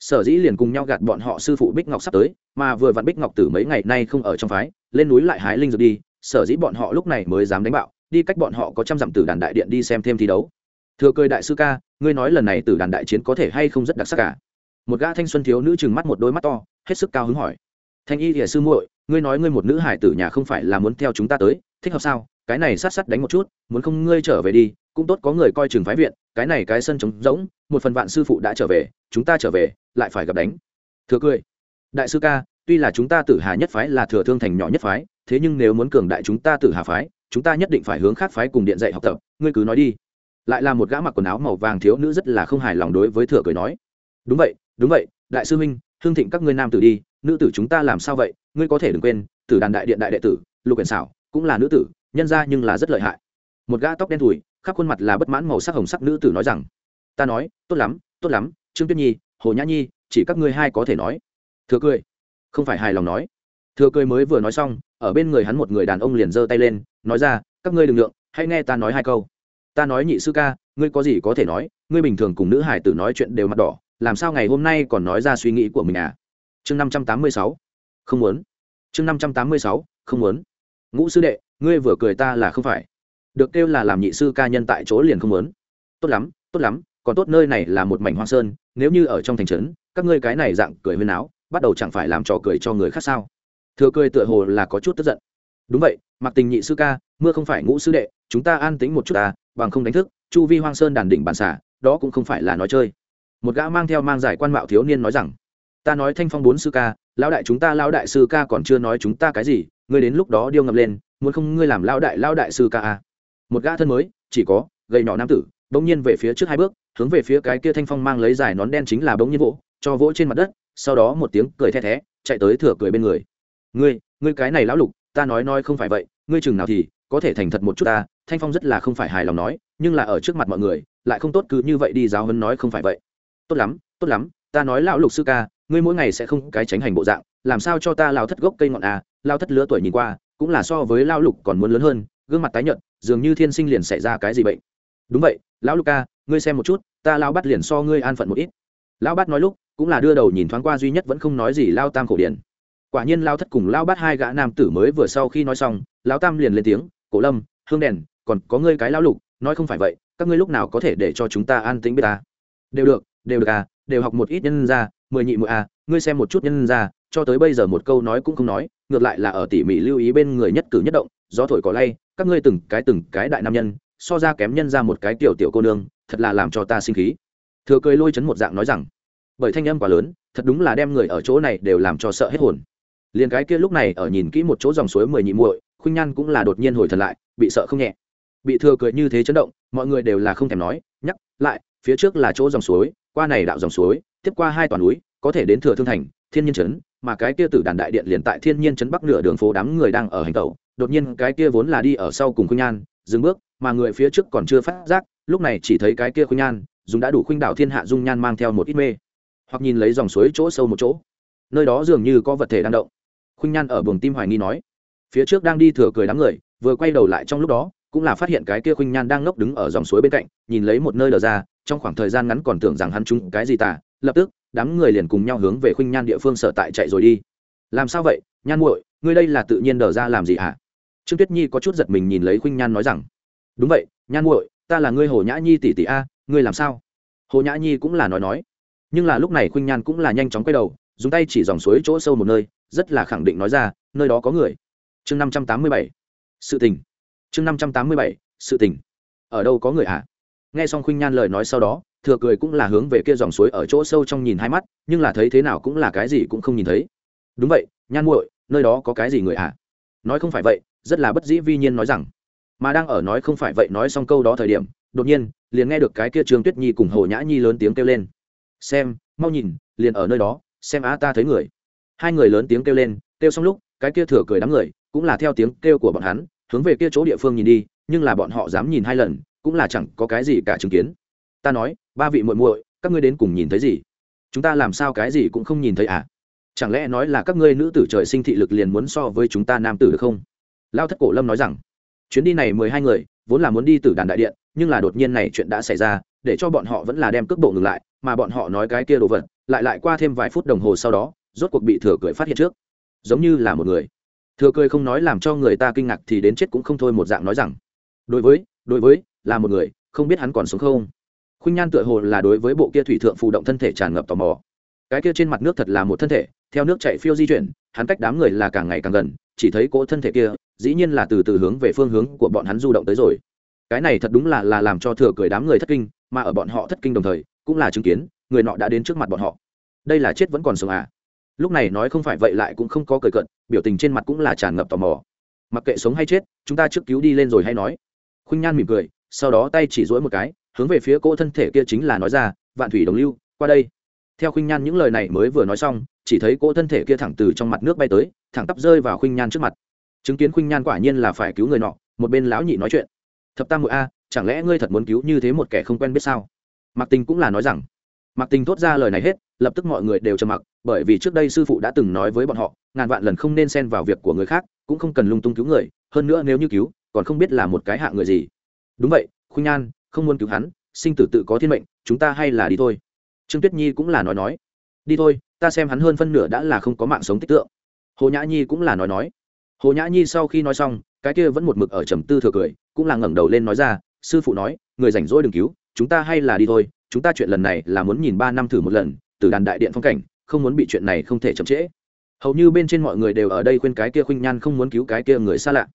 sở dĩ liền cùng nhau gạt bọn họ sư phụ bích ngọc sắp tới, mà vừa vặn bích ngọc tử mấy ngày nay không ở trong phái, lên núi lại hái linh dược đi, sở dĩ bọn họ lúc này mới dám đánh bạo, đi cách bọn họ có trăm dặm từ đàn đại điện đi xem thêm thi đấu. Thưa cười đại sư ca, ngươi nói lần này từ đàn đại chiến có thể hay không rất đặc sắc cả một gã thanh xuân thiếu nữ chừng mắt một đôi mắt to, hết sức cao hứng hỏi. Thanh y thìa sư muội, ngươi nói ngươi một nữ hải tử nhà không phải là muốn theo chúng ta tới, thích hợp sao? cái này sát sát đánh một chút, muốn không ngươi trở về đi, cũng tốt có người coi chừng phái viện, cái này cái sân trống rỗng, một phần vạn sư phụ đã trở về, chúng ta trở về, lại phải gặp đánh. Thừa cười. Đại sư ca, tuy là chúng ta tử hà nhất phái là thừa thương thành nhỏ nhất phái, thế nhưng nếu muốn cường đại chúng ta tử hà phái, chúng ta nhất định phải hướng khác phái cùng điện dạy học tập, ngươi cứ nói đi. Lại là một gã mặc quần áo màu vàng thiếu nữ rất là không hài lòng đối với thừa cười nói. Đúng vậy đúng vậy, đại sư huynh thương thịnh các ngươi nam tử đi, nữ tử chúng ta làm sao vậy, ngươi có thể đừng quên, tử đàn đại điện đại đệ tử, lục quyển xảo cũng là nữ tử nhân ra nhưng là rất lợi hại. Một gã tóc đen thùi, khắp khuôn mặt là bất mãn màu sắc hồng sắc nữ tử nói rằng, ta nói, tốt lắm tốt lắm, trương tuyết nhi, hồ nhã nhi, chỉ các ngươi hai có thể nói. Thừa cười, không phải hài lòng nói. Thừa cười mới vừa nói xong, ở bên người hắn một người đàn ông liền giơ tay lên, nói ra, các ngươi đừng lượng hãy nghe ta nói hai câu. Ta nói nhị sư ca, ngươi có gì có thể nói, ngươi bình thường cùng nữ hải tử nói chuyện đều mặt đỏ, làm sao ngày hôm nay còn nói ra suy nghĩ của mình à? Chương năm trăm tám mươi sáu, không muốn. Chương năm trăm tám mươi sáu, không muốn ngũ sư đệ, ngươi vừa cười ta là không phải. Được kêu là làm nhị sư ca nhân tại chỗ liền không muốn. Tốt lắm tốt lắm, còn tốt nơi này là một mảnh hoang sơn, nếu như ở trong thành trấn, các ngươi cái này dạng cười huyên áo, bắt đầu chẳng phải làm trò cười cho người khác sao? Thừa cười tựa hồ là có chút tức giận. Đúng vậy, mặc tình nhị sư ca, mưa không phải ngũ sư đệ, chúng ta an tính một chút ta, bằng không đánh thức, chu vi hoang sơn đàn đỉnh bàn xả, đó cũng không phải là nói chơi. Một gã mang theo mang giải quan mạo thiếu niên nói rằng, ta nói thanh phong bốn sư ca lão đại chúng ta, lão đại sư ca còn chưa nói chúng ta cái gì, ngươi đến lúc đó điêu ngập lên, muốn không ngươi làm lão đại lão đại sư ca à. một gã thân mới, chỉ có, gầy nhỏ nam tử, bỗng nhiên về phía trước hai bước, hướng về phía cái kia thanh phong mang lấy giải nón đen chính là bỗng nhiên vỗ, cho vỗ trên mặt đất, sau đó một tiếng cười the thé, chạy tới thửa cười bên người ngươi ngươi cái này lão lục, ta nói nói không phải vậy, ngươi chừng nào thì, có thể thành thật một chút ta, thanh phong rất là không phải hài lòng nói, nhưng là ở trước mặt mọi người, lại không tốt cứ như vậy đi giáo hấn nói không phải vậy tốt lắm tốt lắm, ta nói lão lục sư ca ngươi mỗi ngày sẽ không cái tránh hành bộ dạng, làm sao cho ta lao thất gốc cây ngọn à lao thất lứa tuổi nhìn qua, cũng là so với lao lục còn muốn lớn hơn, gương mặt tái nhợt, dường như thiên sinh liền xảy ra cái gì bệnh. Đúng vậy, lão lục ca, ngươi xem một chút, ta lao bắt liền so ngươi an phận một ít. Lão bắt nói lúc, cũng là đưa đầu nhìn thoáng qua duy nhất vẫn không nói gì lao tam khổ điển. Quả nhiên lao thất cùng lao bắt hai gã nam tử mới vừa sau khi nói xong, lão tam liền lên tiếng, cổ lâm, hương đèn, còn có ngươi cái lao lục, nói không phải vậy, các ngươi lúc nào có thể để cho chúng ta an tĩnh bê ta? Đều được đều được à đều học một ít nhân ra mười nhị mụi a à, ngươi xem một chút nhân ra cho tới bây giờ một câu nói cũng không nói ngược lại là ở tỉ mỉ lưu ý bên người nhất cử nhất động gió thổi có lay các ngươi từng cái từng cái đại nam nhân so ra kém nhân ra một cái tiểu tiểu cô nương thật là làm cho ta sinh khí. Thừa cười lôi chấn một dạng nói rằng bởi thanh âm quá lớn thật đúng là đem người ở chỗ này đều làm cho sợ hết hồn. Liền cái kia lúc này ở nhìn kỹ một chỗ dòng suối mười nhị muội khuynh nhan cũng là đột nhiên hồi thật lại bị sợ không nhẹ. Bị thừa cười như thế chấn động mọi người đều là không thèm nói nhắc lại phía trước là chỗ dòng suối qua này đạo dòng suối, tiếp qua hai toàn núi, có thể đến thừa thương thành, thiên nhiên trấn, mà cái kia tử đàn đại điện liền tại thiên nhiên trấn bắc nửa đường phố đám người đang ở hành tẩu, đột nhiên cái kia vốn là đi ở sau cùng khuynh nhan dừng bước, mà người phía trước còn chưa phát giác, lúc này chỉ thấy cái kia khuynh nhan dùng đã đủ khuynh đảo thiên hạ dung nhan mang theo một ít mê. Hoặc nhìn lấy dòng suối chỗ sâu một chỗ. Nơi đó dường như có vật thể đang động. Khuynh nhan ở buồng tim hoài nghi nói. Phía trước đang đi thừa cười đám người, vừa quay đầu lại trong lúc đó cũng là phát hiện cái kia khuynh nhan đang ngốc đứng ở dòng suối bên cạnh, nhìn lấy một nơi lờ ra, trong khoảng thời gian ngắn còn tưởng rằng hắn chúng cái gì tả lập tức, đám người liền cùng nhau hướng về khuynh nhan địa phương sở tại chạy rồi đi. Làm sao vậy, nhan muội, ngươi đây là tự nhiên đờ ra làm gì hả? Trương tuyết nhi có chút giật mình nhìn lấy khuynh nhan nói rằng, đúng vậy, nhan muội, ta là ngươi hồ nhã nhi tỷ tỷ a, ngươi làm sao? Hồ nhã nhi cũng là nói nói. Nhưng là lúc này khuynh nhan cũng là nhanh chóng quay đầu, dùng tay chỉ dòng suối chỗ sâu một nơi, rất là khẳng định nói ra, nơi đó có người. Chương năm trăm tám mươi bảy. Sự tình chương năm trăm tám mươi bảy, sự tình. Ở đâu có người ạ nghe xong khuynh nhan lời nói sau đó, thừa cười cũng là hướng về kia dòng suối ở chỗ sâu trong nhìn hai mắt, nhưng là thấy thế nào cũng là cái gì cũng không nhìn thấy. Đúng vậy, nhan muội, nơi đó có cái gì người ạ nói không phải vậy, rất là bất dĩ vi nhiên nói rằng. Mà đang ở nói không phải vậy nói xong câu đó thời điểm, đột nhiên, liền nghe được cái kia trương tuyết nhi cùng hồ nhã nhi lớn tiếng kêu lên. Xem, mau nhìn, liền ở nơi đó, xem á ta thấy người. Hai người lớn tiếng kêu lên, kêu xong lúc, cái kia thừa cười đám người, cũng là theo tiếng kêu của bọn hắn hướng về kia chỗ địa phương nhìn đi, nhưng là bọn họ dám nhìn hai lần, cũng là chẳng có cái gì cả chứng kiến. Ta nói, ba vị muội muội, các ngươi đến cùng nhìn thấy gì? Chúng ta làm sao cái gì cũng không nhìn thấy à? Chẳng lẽ nói là các ngươi nữ tử trời sinh thị lực liền muốn so với chúng ta nam tử được không? Lao thất cổ lâm nói rằng, chuyến đi này mười hai người, vốn là muốn đi từ đàn đại điện, nhưng là đột nhiên này chuyện đã xảy ra, để cho bọn họ vẫn là đem cước bộ ngừng lại, mà bọn họ nói cái kia đồ vật, lại lại qua thêm vài phút đồng hồ sau đó, rốt cuộc bị thừa cười phát hiện trước. Giống như là một người thừa cười không nói làm cho người ta kinh ngạc thì đến chết cũng không thôi một dạng nói rằng, đối với đối với, là một người, không biết hắn còn sống không? Khuynh nhan tựa hồ là đối với bộ kia thủy thượng phụ động thân thể tràn ngập tò mò. Cái kia trên mặt nước thật là một thân thể, theo nước chạy phiêu di chuyển, hắn cách đám người là càng ngày càng gần, chỉ thấy cỗ thân thể kia, dĩ nhiên là từ từ hướng về phương hướng của bọn hắn du động tới rồi. Cái này thật đúng là là làm cho thừa cười đám người thất kinh, mà ở bọn họ thất kinh đồng thời, cũng là chứng kiến, người nọ đã đến trước mặt bọn họ. Đây là chết vẫn còn sống à? lúc này nói không phải vậy lại cũng không có cười cận biểu tình trên mặt cũng là tràn ngập tò mò. Mặc kệ sống hay chết, chúng ta trước cứu đi lên rồi hay nói. Khuynh nhan mỉm cười, sau đó tay chỉ dỗi một cái, hướng về phía cỗ thân thể kia chính là nói ra, vạn thủy đồng lưu, qua đây. Theo khuynh nhan những lời này mới vừa nói xong, chỉ thấy cỗ thân thể kia thẳng từ trong mặt nước bay tới, thẳng tắp rơi vào khuynh nhan trước mặt. Chứng kiến khuynh nhan quả nhiên là phải cứu người nọ, một bên lão nhị nói chuyện. Thập tam mụi a, chẳng lẽ ngươi thật muốn cứu như thế một kẻ không quen biết sao? Mặc tình cũng là nói rằng Mạc Tình thốt ra lời này hết, lập tức mọi người đều trầm mặc, bởi vì trước đây sư phụ đã từng nói với bọn họ, ngàn vạn lần không nên xen vào việc của người khác, cũng không cần lung tung cứu người, hơn nữa nếu như cứu, còn không biết là một cái hạ người gì. Đúng vậy, Khuynh Nhan, không muốn cứu hắn, sinh tử tự có thiên mệnh, chúng ta hay là đi thôi. Trương Tuyết Nhi cũng là nói nói. Đi thôi, ta xem hắn hơn phân nửa đã là không có mạng sống tích tượng. Hồ Nhã Nhi cũng là nói nói. Hồ Nhã Nhi sau khi nói xong, cái kia vẫn một mực ở trầm tư thừa cười, cũng là ngẩng đầu lên nói ra, sư phụ nói, người rảnh rỗi đừng cứu, chúng ta hay là đi thôi, chúng ta chuyện lần này là muốn nhìn ba năm thử một lần, từ đàn đại điện phong cảnh, không muốn bị chuyện này không thể chậm trễ. Hầu như bên trên mọi người đều ở đây khuyên cái kia khuynh nhan không muốn cứu cái kia người xa lạ.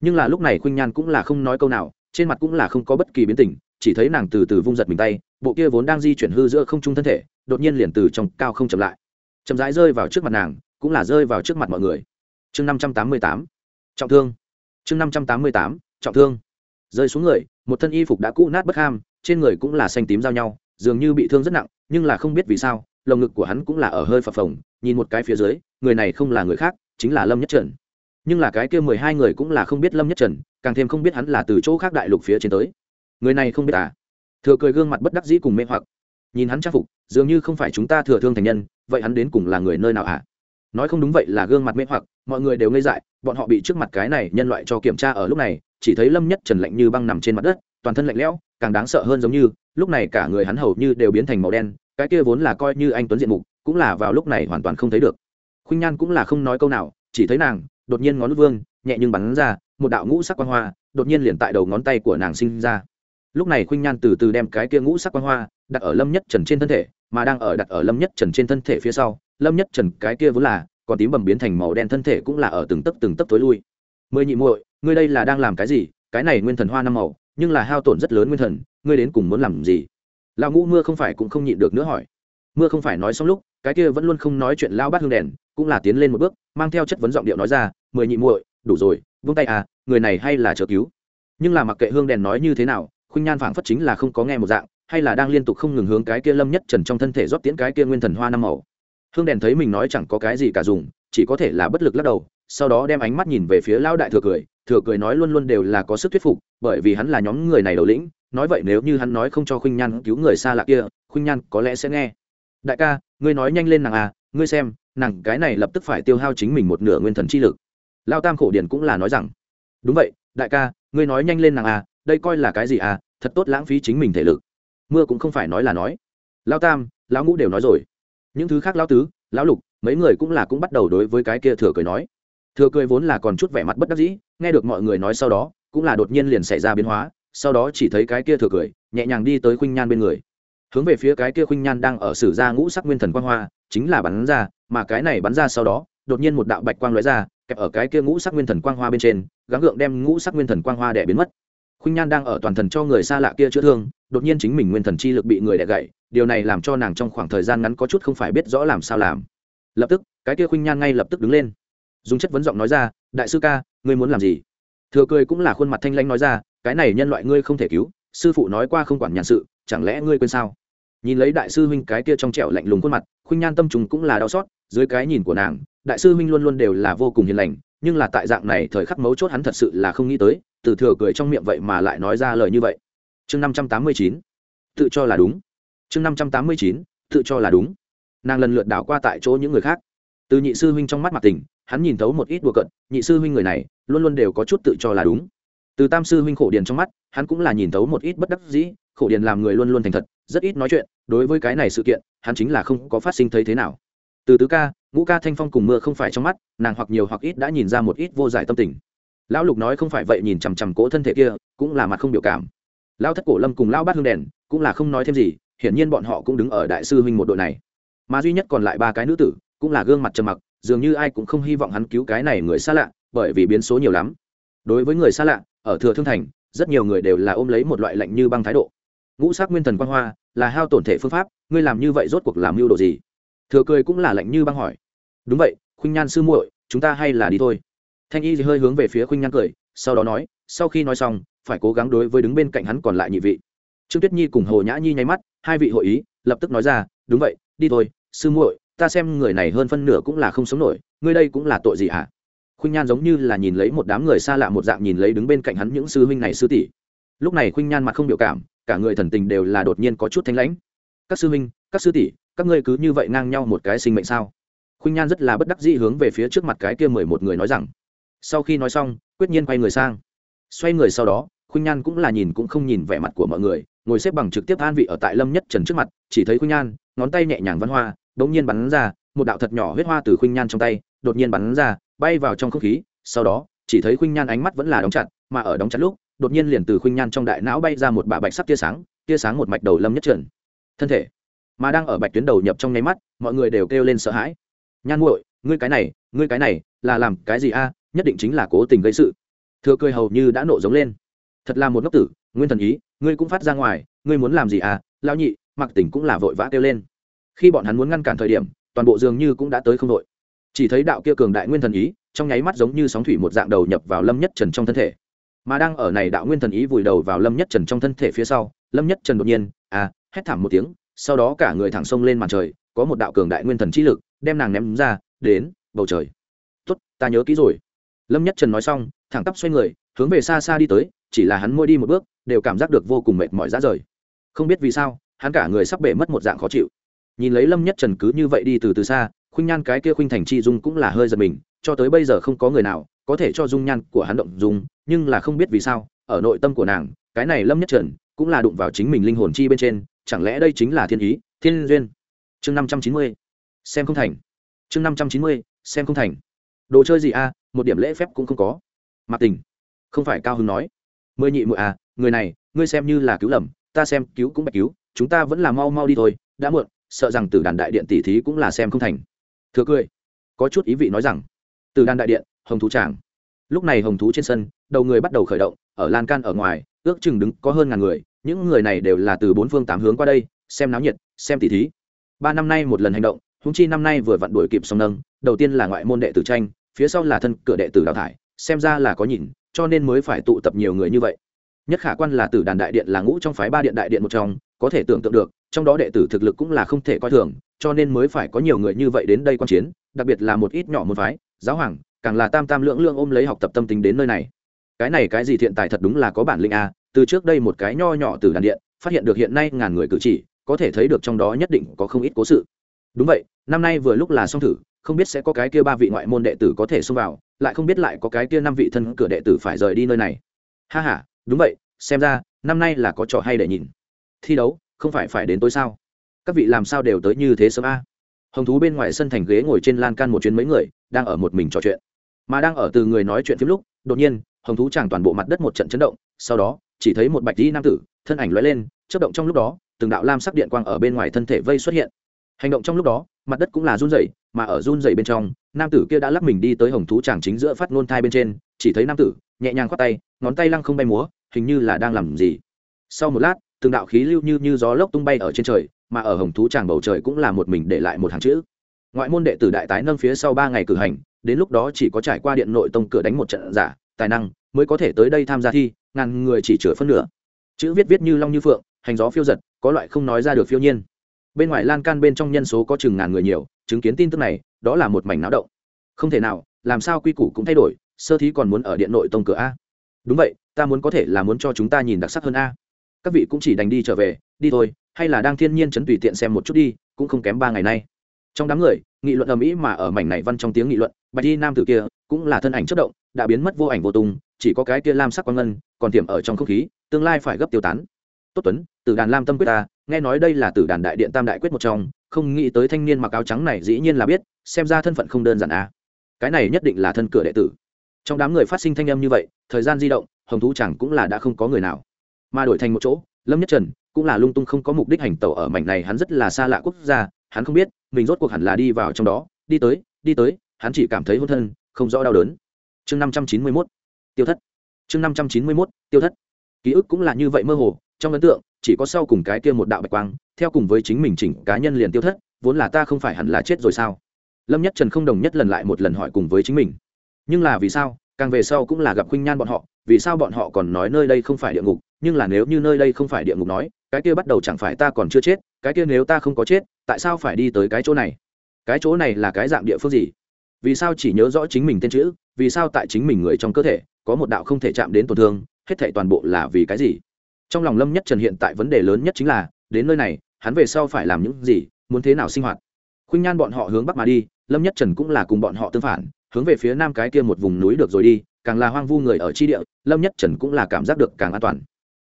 Nhưng là lúc này khuynh nhan cũng là không nói câu nào, trên mặt cũng là không có bất kỳ biến tình, chỉ thấy nàng từ từ vung giật mình tay, bộ kia vốn đang di chuyển hư giữa không trung thân thể, đột nhiên liền từ trong cao không chậm lại. Chậm rãi rơi vào trước mặt nàng, cũng là rơi vào trước mặt mọi người. Chương năm trăm tám mươi tám, trọng thương. Chương năm trăm tám mươi tám, trọng thương. Rơi xuống người, một thân y phục đã cũ nát bất ham, trên người cũng là xanh tím giao nhau dường như bị thương rất nặng, nhưng là không biết vì sao, lồng ngực của hắn cũng là ở hơi phập phồng, nhìn một cái phía dưới, người này không là người khác, chính là lâm nhất trần. Nhưng là cái kia mười hai người cũng là không biết lâm nhất trần, càng thêm không biết hắn là từ chỗ khác đại lục phía trên tới. Người này không biết à? Thừa cười gương mặt bất đắc dĩ cùng mê hoặc. Nhìn hắn trang phục, dường như không phải chúng ta thừa thương thành nhân, vậy hắn đến cùng là người nơi nào à? Nói không đúng vậy là gương mặt mê hoặc, mọi người đều ngây dại, bọn họ bị trước mặt cái này nhân loại cho kiểm tra ở lúc này, chỉ thấy lâm nhất trần lạnh như băng nằm trên mặt đất, toàn thân lạnh lẽo, càng đáng sợ hơn giống như lúc này cả người hắn hầu như đều biến thành màu đen, cái kia vốn là coi như anh tuấn diện mục, cũng là vào lúc này hoàn toàn không thấy được. Khuynh nhan cũng là không nói câu nào, chỉ thấy nàng, đột nhiên ngón vương nhẹ nhưng bắn ra, một đạo ngũ sắc quan hoa, đột nhiên liền tại đầu ngón tay của nàng sinh ra. Lúc này khuynh nhan từ từ đem cái kia ngũ sắc quan hoa, đặt ở lâm nhất trần trên thân thể, mà đang ở đặt ở lâm nhất trần trên thân thể phía sau, lâm nhất trần cái kia vốn là, còn tím bầm biến thành màu đen thân thể cũng là ở từng tấc từng tấc tối lui. Mười nhị muội, ngươi đây là đang làm cái gì? Cái này nguyên thần hoa năm màu, nhưng là hao tổn rất lớn nguyên thần ngươi đến cùng muốn làm gì? Lão ngũ mưa không phải cũng không nhịn được nữa hỏi. Mưa không phải nói xong lúc, cái kia vẫn luôn không nói chuyện lao bát hương đèn, cũng là tiến lên một bước, mang theo chất vấn giọng điệu nói ra, mười nhị muội, đủ rồi, vung tay à người này hay là chờ cứu. Nhưng là mặc kệ hương đèn nói như thế nào, khuynh nhan phảng phất chính là không có nghe một dạng, hay là đang liên tục không ngừng hướng cái kia lâm nhất trần trong thân thể rót tiến cái kia nguyên thần hoa năm màu. Hương đèn thấy mình nói chẳng có cái gì cả dùng, chỉ có thể là bất lực lắc đầu, sau đó đem ánh mắt nhìn về phía lão đại thừa cười thừa cười nói luôn luôn đều là có sức thuyết phục, bởi vì hắn là nhóm người này đầu lĩnh nói vậy nếu như hắn nói không cho khuynh nhan cứu người xa lạ kia, khuynh nhan có lẽ sẽ nghe. Đại ca, ngươi nói nhanh lên nàng à ngươi xem, nàng cái này lập tức phải tiêu hao chính mình một nửa nguyên thần chi lực. Lao tam khổ điển cũng là nói rằng, đúng vậy, đại ca, ngươi nói nhanh lên nàng à đây coi là cái gì à thật tốt lãng phí chính mình thể lực. Mưa cũng không phải nói là nói. Lao tam, lão ngũ đều nói rồi. Những thứ khác lão tứ, lão lục, mấy người cũng là cũng bắt đầu đối với cái kia thừa cười nói. Thừa cười vốn là còn chút vẻ mặt bất đắc dĩ, nghe được mọi người nói sau đó, cũng là đột nhiên liền xảy ra biến hóa sau đó chỉ thấy cái kia thừa cười, nhẹ nhàng đi tới khuynh nhan bên người. Hướng về phía cái kia khuynh nhan đang ở sử ra ngũ sắc nguyên thần quang hoa, chính là bắn ra, mà cái này bắn ra sau đó, đột nhiên một đạo bạch quang lóe ra, kẹp ở cái kia ngũ sắc nguyên thần quang hoa bên trên, gắng gượng đem ngũ sắc nguyên thần quang hoa để biến mất. Khuynh nhan đang ở toàn thần cho người xa lạ kia chữa thương, đột nhiên chính mình nguyên thần chi lực bị người đẻ gậy, điều này làm cho nàng trong khoảng thời gian ngắn có chút không phải biết rõ làm sao làm. Lập tức, cái kia khuynh nhan ngay lập tức đứng lên. Dùng chất vấn giọng nói ra, đại sư ca, ngươi muốn làm gì? Thừa cười cũng là khuôn mặt thanh lãnh nói ra cái này nhân loại ngươi không thể cứu, sư phụ nói qua không quản nhàn sự, chẳng lẽ ngươi quên sao? Nhìn lấy đại sư huynh cái kia trong trẻo lạnh lùng khuôn mặt, khuynh nhan tâm trùng cũng là đau xót, dưới cái nhìn của nàng, đại sư huynh luôn luôn đều là vô cùng hiền lành, nhưng là tại dạng này thời khắc mấu chốt hắn thật sự là không nghĩ tới, từ thừa cười trong miệng vậy mà lại nói ra lời như vậy. Chương năm trăm tám mươi chín, tự cho là đúng. Chương năm trăm tám mươi chín, tự cho là đúng. Nàng lần lượt đảo qua tại chỗ những người khác. Từ nhị sư huynh trong mắt mặt tình, hắn nhìn thấu một ít đùa cận nhị sư huynh người này, luôn luôn đều có chút tự cho là đúng từ tam sư huynh khổ điền trong mắt, hắn cũng là nhìn thấu một ít bất đắc dĩ, khổ điền làm người luôn luôn thành thật, rất ít nói chuyện, đối với cái này sự kiện, hắn chính là không có phát sinh thấy thế nào. Từ tứ ca, ngũ ca thanh phong cùng mưa không phải trong mắt, nàng hoặc nhiều hoặc ít đã nhìn ra một ít vô giải tâm tình. Lão lục nói không phải vậy nhìn chằm chằm cố thân thể kia, cũng là mặt không biểu cảm. Lão thất cổ lâm cùng lão bát hương đèn cũng là không nói thêm gì, hiển nhiên bọn họ cũng đứng ở đại sư huynh một đội này. Mà duy nhất còn lại ba cái nữ tử, cũng là gương mặt trầm mặc, dường như ai cũng không hy vọng hắn cứu cái này người xa lạ, bởi vì biến số nhiều lắm. Đối với người xa lạ ở thừa thương thành, rất nhiều người đều là ôm lấy một loại lạnh như băng thái độ. Ngũ sắc nguyên thần quan hoa là hao tổn thể phương pháp, ngươi làm như vậy rốt cuộc làm mưu đồ gì? Thừa cười cũng là lạnh như băng hỏi. Đúng vậy, khuynh nhan sư muội, chúng ta hay là đi thôi. Thanh y thì hơi hướng về phía khuynh nhan cười, sau đó nói, sau khi nói xong, phải cố gắng đối với đứng bên cạnh hắn còn lại nhị vị. Trương tuyết nhi cùng hồ nhã nhi nháy mắt, hai vị hội ý, lập tức nói ra, đúng vậy, đi thôi, sư muội, ta xem người này hơn phân nửa cũng là không sống nổi, ngươi đây cũng là tội gì hả? khuynh nhan giống như là nhìn lấy một đám người xa lạ một dạng nhìn lấy đứng bên cạnh hắn những sư huynh này sư tỷ. Lúc này khuynh nhan mặt không biểu cảm, cả người thần tình đều là đột nhiên có chút thanh lãnh. Các sư huynh, các sư tỷ, các ngươi cứ như vậy ngang nhau một cái sinh mệnh sao? Khuynh nhan rất là bất đắc dĩ hướng về phía trước mặt cái kia mười một người nói rằng. Sau khi nói xong, quyết nhiên quay người sang. Xoay người sau đó, khuynh nhan cũng là nhìn cũng không nhìn vẻ mặt của mọi người, ngồi xếp bằng trực tiếp an vị ở tại lâm nhất trần trước mặt, chỉ thấy khuynh nhan, ngón tay nhẹ nhàng văn hoa, đột nhiên bắn ra, một đạo thật nhỏ huyết hoa từ khuynh nhan trong tay, đột nhiên bắn ra bay vào trong không khí, sau đó, chỉ thấy khuynh nhan ánh mắt vẫn là đóng chặt, mà ở đóng chặt lúc, đột nhiên liền từ khuynh nhan trong đại não bay ra một bà bạch sắc tia sáng tia sáng một mạch đầu lâm nhất trần. Thân thể mà đang ở bạch tuyến đầu nhập trong nháy mắt, mọi người đều kêu lên sợ hãi. Nhan muội, ngươi cái này, ngươi cái này, là làm cái gì a? Nhất định chính là cố tình gây sự. Thừa cười hầu như đã nộ giống lên. Thật là một ngốc tử, nguyên thần ý, ngươi cũng phát ra ngoài, ngươi muốn làm gì à lão nhị, mặc tỉnh cũng là vội vã kêu lên. Khi bọn hắn muốn ngăn cản thời điểm, toàn bộ dường như cũng đã tới không đội chỉ thấy đạo kia cường đại nguyên thần ý, trong nháy mắt giống như sóng thủy một dạng đầu nhập vào lâm nhất trần trong thân thể. Mà đang ở này đạo nguyên thần ý vùi đầu vào lâm nhất trần trong thân thể phía sau, lâm nhất trần đột nhiên à hét thảm một tiếng, sau đó cả người thẳng sông lên màn trời, có một đạo cường đại nguyên thần trí lực, đem nàng ném ra, đến, bầu trời. Tốt, ta nhớ kỹ rồi. Lâm nhất trần nói xong, thẳng tắp xoay người, hướng về xa xa đi tới, chỉ là hắn môi đi một bước, đều cảm giác được vô cùng mệt mỏi ra rời. Không biết vì sao, hắn cả người sắp bể mất một dạng khó chịu. Nhìn lấy lâm nhất trần cứ như vậy đi từ từ xa khuynh nhan cái kia khuynh thành chi dung cũng là hơi giật mình cho tới bây giờ không có người nào có thể cho dung nhan của hắn động dung nhưng là không biết vì sao ở nội tâm của nàng cái này lâm nhất trần cũng là đụng vào chính mình linh hồn chi bên trên chẳng lẽ đây chính là thiên ý thiên duyên? Chương năm trăm chín mươi xem không thành. Chương năm trăm chín mươi xem không thành. Đồ chơi gì a à, một điểm lễ phép cũng không có. Mặt tình không phải cao hưng nói. Mười nhị mụi à người này ngươi xem như là cứu lầm ta xem cứu cũng bạch cứu chúng ta vẫn là mau mau đi thôi đã muộn sợ rằng từ đàn đại điện tỷ thí cũng là xem không thành thừa cười. Có chút ý vị nói rằng, từ đan đại điện, hồng thú tràng. Lúc này hồng thú trên sân, đầu người bắt đầu khởi động, ở lan can ở ngoài, ước chừng đứng có hơn ngàn người, những người này đều là từ bốn phương tám hướng qua đây, xem náo nhiệt, xem tỉ thí. Ba năm nay một lần hành động húng chi năm nay vừa vặn đuổi kịp song nâng, đầu tiên là ngoại môn đệ tử tranh, phía sau là thân cửa đệ tử đào thải, xem ra là có nhìn, cho nên mới phải tụ tập nhiều người như vậy. Nhất khả quan là tử đàn đại điện là ngũ trong phái ba điện đại điện một trong, có thể tưởng tượng được, trong đó đệ tử thực lực cũng là không thể coi thường cho nên mới phải có nhiều người như vậy đến đây quan chiến, đặc biệt là một ít nhỏ môn phái, giáo hoàng, càng là tam tam lượng lượng ôm lấy học tập tâm tính đến nơi này. Cái này cái gì thiện tài thật đúng là có bản lĩnh a từ trước đây một cái nho nhỏ từ đàn điện, phát hiện được hiện nay ngàn người cử chỉ, có thể thấy được trong đó nhất định có không ít cố sự. Đúng vậy, năm nay vừa lúc là xong thử, không biết sẽ có cái kia ba vị ngoại môn đệ tử có thể xông vào, lại không biết lại có cái kia năm vị thân cửa đệ tử phải rời đi nơi này. Ha h đúng vậy, xem ra, năm nay là có trò hay để nhìn. Thi đấu, không phải phải đến tối sao? các vị làm sao đều tới như thế sớm a? Hồng thú bên ngoài sân thành ghế ngồi trên lan can một chuyến mấy người, đang ở một mình trò chuyện. Mà đang ở từ người nói chuyện phim lúc, đột nhiên, hồng thú chẳng toàn bộ mặt đất một trận chấn động, sau đó, chỉ thấy một bạch dĩ nam tử, thân ảnh lóe lên, chớp động trong lúc đó, từng đạo lam sắc điện quang ở bên ngoài thân thể vây xuất hiện. Hành động trong lúc đó, mặt đất cũng là run rẩy, mà ở run rẩy bên trong, nam tử kia đã lắc mình đi tới hồng thú chàng chính giữa phát nôn thai bên trên, chỉ thấy nam tử, nhẹ nhàng khoát tay, ngón tay lăng không bay múa, hình như là đang làm gì. Sau một lát, từng đạo khí lưu như như gió lốc tung bay ở trên trời mà ở hồng thú tràng bầu trời cũng là một mình để lại một hàng chữ. Ngoại môn đệ tử đại tái nâng phía sau ba ngày cử hành, đến lúc đó chỉ có trải qua điện nội tông cửa đánh một trận giả, tài năng, mới có thể tới đây tham gia thi, ngàn người chỉ chửa phân nửa. Chữ viết viết như long như phượng, hành gió phiêu giật, có loại không nói ra được phiêu nhiên. Bên ngoài lan can bên trong nhân số có chừng ngàn người nhiều, chứng kiến tin tức này, đó là một mảnh náo động. Không thể nào, làm sao quy củ cũng thay đổi, sơ thí còn muốn ở điện nội tông cửa a. Đúng vậy, ta muốn có thể là muốn cho chúng ta nhìn đặc sắc hơn a. Các vị cũng chỉ đành đi trở về, đi thôi hay là đang thiên nhiên chấn tùy tiện xem một chút đi, cũng không kém ba ngày nay. Trong đám người, nghị luận ầm ĩ mà ở mảnh này văn trong tiếng nghị luận, bạch đi nam tử kia cũng là thân ảnh chất động, đã biến mất vô ảnh vô tung, chỉ có cái kia lam sắc quang ngân còn tiềm ở trong không khí, tương lai phải gấp tiêu tán. Tốt tuấn, tử đàn lam tâm quyết ta, nghe nói đây là tử đàn đại điện tam đại quyết một trong, không nghĩ tới thanh niên mặc áo trắng này dĩ nhiên là biết, xem ra thân phận không đơn giản à. Cái này nhất định là thân cửa đệ tử. Trong đám người phát sinh thanh âm như vậy, thời gian di động, hồng thú chẳng cũng là đã không có người nào. Mà đổi thành một chỗ, lâm nhất trần cũng là lung tung không có mục đích hành tẩu ở mảnh này, hắn rất là xa lạ quốc gia, hắn không biết, mình rốt cuộc hẳn là đi vào trong đó, đi tới đi tới, hắn chỉ cảm thấy hôn thân, không rõ đau đớn. Chương năm trăm chín mươi mốt, tiêu thất. Chương năm trăm chín mươi mốt, tiêu thất. Ký ức cũng là như vậy mơ hồ, trong ấn tượng, chỉ có sau cùng cái kia một đạo bạch quang, theo cùng với chính mình chỉnh cá nhân liền tiêu thất, vốn là ta không phải hẳn là chết rồi sao? Lâm nhất trần không đồng nhất lần lại một lần hỏi cùng với chính mình. Nhưng là vì sao, càng về sau cũng là gặp khuynh nhan bọn họ, vì sao bọn họ còn nói nơi đây không phải địa ngục nhưng là nếu như nơi đây không phải địa ngục nói, cái kia bắt đầu chẳng phải ta còn chưa chết, cái kia nếu ta không có chết, tại sao phải đi tới cái chỗ này? Cái chỗ này là cái dạng địa phương gì? Vì sao chỉ nhớ rõ chính mình tên chữ, vì sao tại chính mình người trong cơ thể, có một đạo không thể chạm đến tổn thương, hết thảy toàn bộ là vì cái gì? Trong lòng lâm nhất trần hiện tại vấn đề lớn nhất chính là, đến nơi này, hắn về sau phải làm những gì, muốn thế nào sinh hoạt? Khuynh nhan bọn họ hướng bắc mà đi, lâm nhất trần cũng là cùng bọn họ tương phản, hướng về phía nam cái kia một vùng núi được rồi đi, càng là hoang vu người ở chi địa, lâm nhất trần cũng là cảm giác được càng an toàn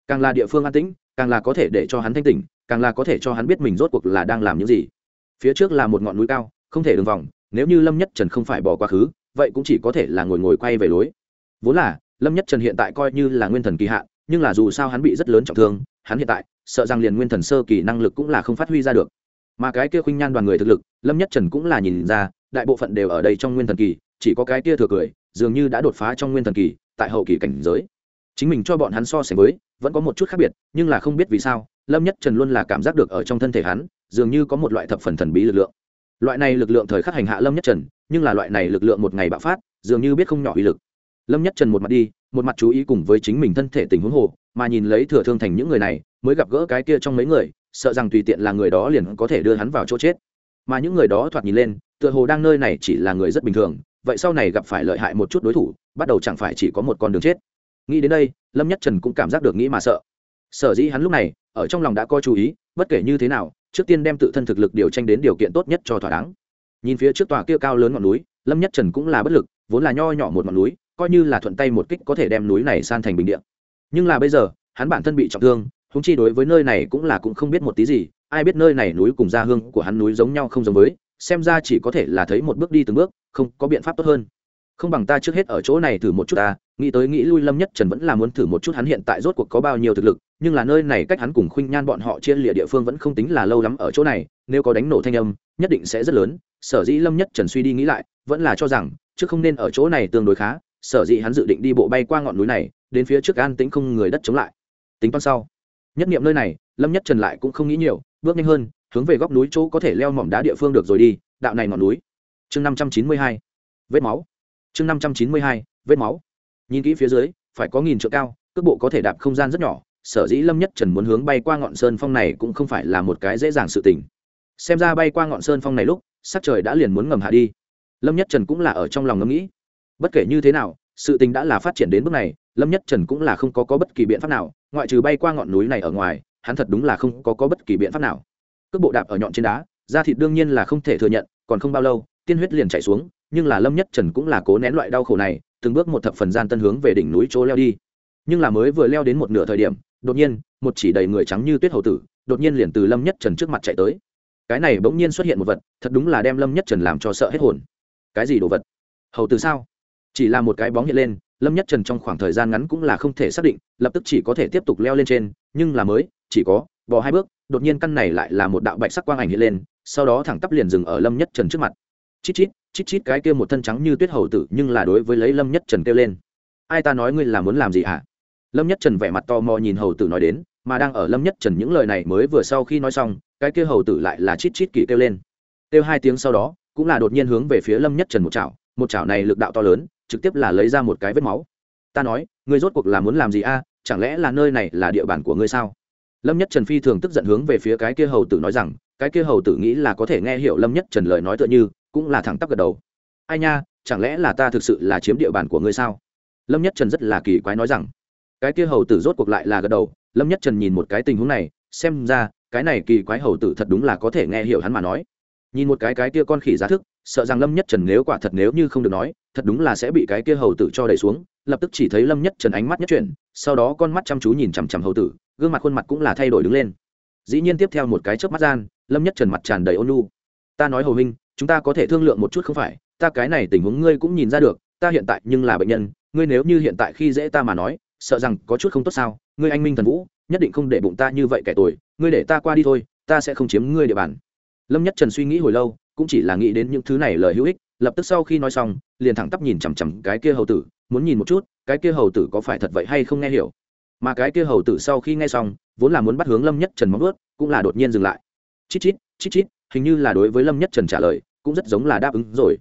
càng là địa phương an tĩnh, càng là có thể để cho hắn thanh tỉnh, càng là có thể cho hắn biết mình rốt cuộc là đang làm những gì. Phía trước là một ngọn núi cao, không thể đường vòng, nếu như lâm nhất trần không phải bỏ quá khứ, vậy cũng chỉ có thể là ngồi ngồi quay về lối. Vốn là, lâm nhất trần hiện tại coi như là nguyên thần kỳ hạn, nhưng là dù sao hắn bị rất lớn trọng thương, hắn hiện tại, sợ rằng liền nguyên thần sơ kỳ năng lực cũng là không phát huy ra được. Mà cái kia khuynh nhan đoàn người thực lực, lâm nhất trần cũng là nhìn ra, đại bộ phận đều ở đây trong nguyên thần kỳ, chỉ có cái kia thừa cười, dường như đã đột phá trong nguyên thần kỳ, tại hậu kỳ cảnh giới chính mình cho bọn hắn so sánh với, vẫn có một chút khác biệt, nhưng là không biết vì sao, lâm nhất trần luôn là cảm giác được ở trong thân thể hắn, dường như có một loại thập phần thần bí lực lượng. Loại này lực lượng thời khắc hành hạ lâm nhất trần, nhưng là loại này lực lượng một ngày bạo phát, dường như biết không nhỏ uy lực. Lâm nhất trần một mặt đi, một mặt chú ý cùng với chính mình thân thể tình huống hồ, mà nhìn lấy thừa thương thành những người này, mới gặp gỡ cái kia trong mấy người, sợ rằng tùy tiện là người đó liền có thể đưa hắn vào chỗ chết. Mà những người đó thoạt nhìn lên, tựa hồ đang nơi này chỉ là người rất bình thường, vậy sau này gặp phải lợi hại một chút đối thủ, bắt đầu chẳng phải chỉ có một con đường chết nghĩ đến đây, lâm nhất trần cũng cảm giác được nghĩ mà sợ. Sở dĩ hắn lúc này, ở trong lòng đã có chú ý, bất kể như thế nào, trước tiên đem tự thân thực lực điều tranh đến điều kiện tốt nhất cho thỏa đáng. Nhìn phía trước tòa kia cao lớn ngọn núi, lâm nhất trần cũng là bất lực, vốn là nho nhỏ một ngọn núi, coi như là thuận tay một kích có thể đem núi này san thành bình địa. Nhưng là bây giờ, hắn bản thân bị trọng thương húng chi đối với nơi này cũng là cũng không biết một tí gì, ai biết nơi này núi cùng gia hương của hắn núi giống nhau không giống với, xem ra chỉ có thể là thấy một bước đi từng bước, không có biện pháp tốt hơn không bằng ta trước hết ở chỗ này thử một chút ta, nghĩ tới nghĩ lui lâm nhất trần vẫn là muốn thử một chút hắn hiện tại rốt cuộc có bao nhiêu thực lực, nhưng là nơi này cách hắn cùng khuynh nhan bọn họ chia lịa địa phương vẫn không tính là lâu lắm ở chỗ này, nếu có đánh nổ thanh âm, nhất định sẽ rất lớn. Sở dĩ lâm nhất trần suy đi nghĩ lại, vẫn là cho rằng, chứ không nên ở chỗ này tương đối khá, sở dĩ hắn dự định đi bộ bay qua ngọn núi này, đến phía trước an tĩnh không người đất chống lại. Tính toán sau, nhất nghiệm nơi này, lâm nhất trần lại cũng không nghĩ nhiều, bước nhanh hơn, hướng về góc núi chỗ có thể leo mỏm đá địa phương được rồi đi, đạo này ngọn núi. Chương năm trăm chín mươi hai, vết máu chương năm trăm chín mươi hai, vết máu. Nhìn kỹ phía dưới, phải có nghìn trượng cao, cước bộ có thể đạp không gian rất nhỏ, sở dĩ lâm nhất trần muốn hướng bay qua ngọn sơn phong này cũng không phải là một cái dễ dàng sự tình. Xem ra bay qua ngọn sơn phong này lúc, sắc trời đã liền muốn ngầm hạ đi. Lâm nhất trần cũng là ở trong lòng ngẫm nghĩ. Bất kể như thế nào, sự tình đã là phát triển đến bước này, lâm nhất trần cũng là không có có bất kỳ biện pháp nào, ngoại trừ bay qua ngọn núi này ở ngoài, hắn thật đúng là không có có bất kỳ biện pháp nào. Cước bộ đạp ở nhọn trên đá, da thịt đương nhiên là không thể thừa nhận, còn không bao lâu, tiên huyết liền chảy xuống nhưng là lâm nhất trần cũng là cố nén loại đau khổ này, từng bước một thập phần gian tân hướng về đỉnh núi chỗ leo đi. Nhưng là mới vừa leo đến một nửa thời điểm, đột nhiên, một chỉ đầy người trắng như tuyết hầu tử, đột nhiên liền từ lâm nhất trần trước mặt chạy tới. Cái này bỗng nhiên xuất hiện một vật, thật đúng là đem lâm nhất trần làm cho sợ hết hồn. Cái gì đồ vật? Hầu tử sao? Chỉ là một cái bóng hiện lên, lâm nhất trần trong khoảng thời gian ngắn cũng là không thể xác định, lập tức chỉ có thể tiếp tục leo lên trên, nhưng là mới, chỉ có, bò hai bước, đột nhiên căn này lại là một đạo bạch sắc quang ảnh hiện lên, sau đó thẳng tắp liền dừng ở lâm nhất trần trước mặt. Chít chít chít chít cái kia một thân trắng như tuyết hầu tử, nhưng là đối với lấy lâm nhất trần kêu lên. Ai ta nói ngươi là muốn làm gì hả? À? lâm nhất trần vẻ mặt to mò nhìn hầu tử nói đến, mà đang ở lâm nhất trần những lời này mới vừa sau khi nói xong, cái kia hầu tử lại là chít chít kỳ kêu lên. Kêu hai tiếng sau đó, cũng là đột nhiên hướng về phía lâm nhất trần một chảo một chảo này lực đạo to lớn, trực tiếp là lấy ra một cái vết máu. Ta nói, ngươi rốt cuộc là muốn làm gì a? Chẳng lẽ là nơi này là địa bàn của ngươi sao? Lâm nhất trần phi thường tức giận hướng về phía cái kia hầu tử nói rằng, cái kia hầu tử nghĩ là có thể nghe hiểu lâm nhất trần lời nói tựa như cũng là thẳng tắp gật đầu. Ai nha, chẳng lẽ là ta thực sự là chiếm địa bàn của ngươi sao? Lâm nhất trần rất là kỳ quái nói rằng. Cái kia hầu tử rốt cuộc lại là gật đầu. Lâm nhất trần nhìn một cái tình huống này, xem ra, cái này kỳ quái hầu tử thật đúng là có thể nghe hiểu hắn mà nói. Nhìn một cái cái kia con khỉ giá thức, sợ rằng lâm nhất trần nếu quả thật nếu như không được nói, thật đúng là sẽ bị cái kia hầu tử cho đẩy xuống. Lập tức chỉ thấy lâm nhất trần ánh mắt nhất chuyển, sau đó con mắt chăm chú nhìn chằm chằm hầu tử, gương mặt khuôn mặt cũng là thay đổi đứng lên. Dĩ nhiên tiếp theo một cái chớp mắt gian, lâm nhất trần mặt tràn đầy ôn nhu. Ta nói hầu huynh chúng ta có thể thương lượng một chút không phải? Ta cái này tình huống ngươi cũng nhìn ra được, ta hiện tại nhưng là bệnh nhân, ngươi nếu như hiện tại khi dễ ta mà nói, sợ rằng có chút không tốt sao? Ngươi anh minh thần vũ, nhất định không để bụng ta như vậy kẻ tội ngươi để ta qua đi thôi, ta sẽ không chiếm ngươi địa bàn. Lâm nhất trần suy nghĩ hồi lâu, cũng chỉ là nghĩ đến những thứ này lời hữu ích, lập tức sau khi nói xong, liền thẳng tắp nhìn chằm chằm cái kia hầu tử, muốn nhìn một chút, cái kia hầu tử có phải thật vậy hay không nghe hiểu. Mà cái kia hầu tử sau khi nghe xong, vốn là muốn bắt hướng lâm nhất trần móng ướt cũng là đột nhiên dừng lại. Chít chít chít chít hình như là đối với lâm nhất trần trả lời, cũng rất giống là đáp ứng rồi.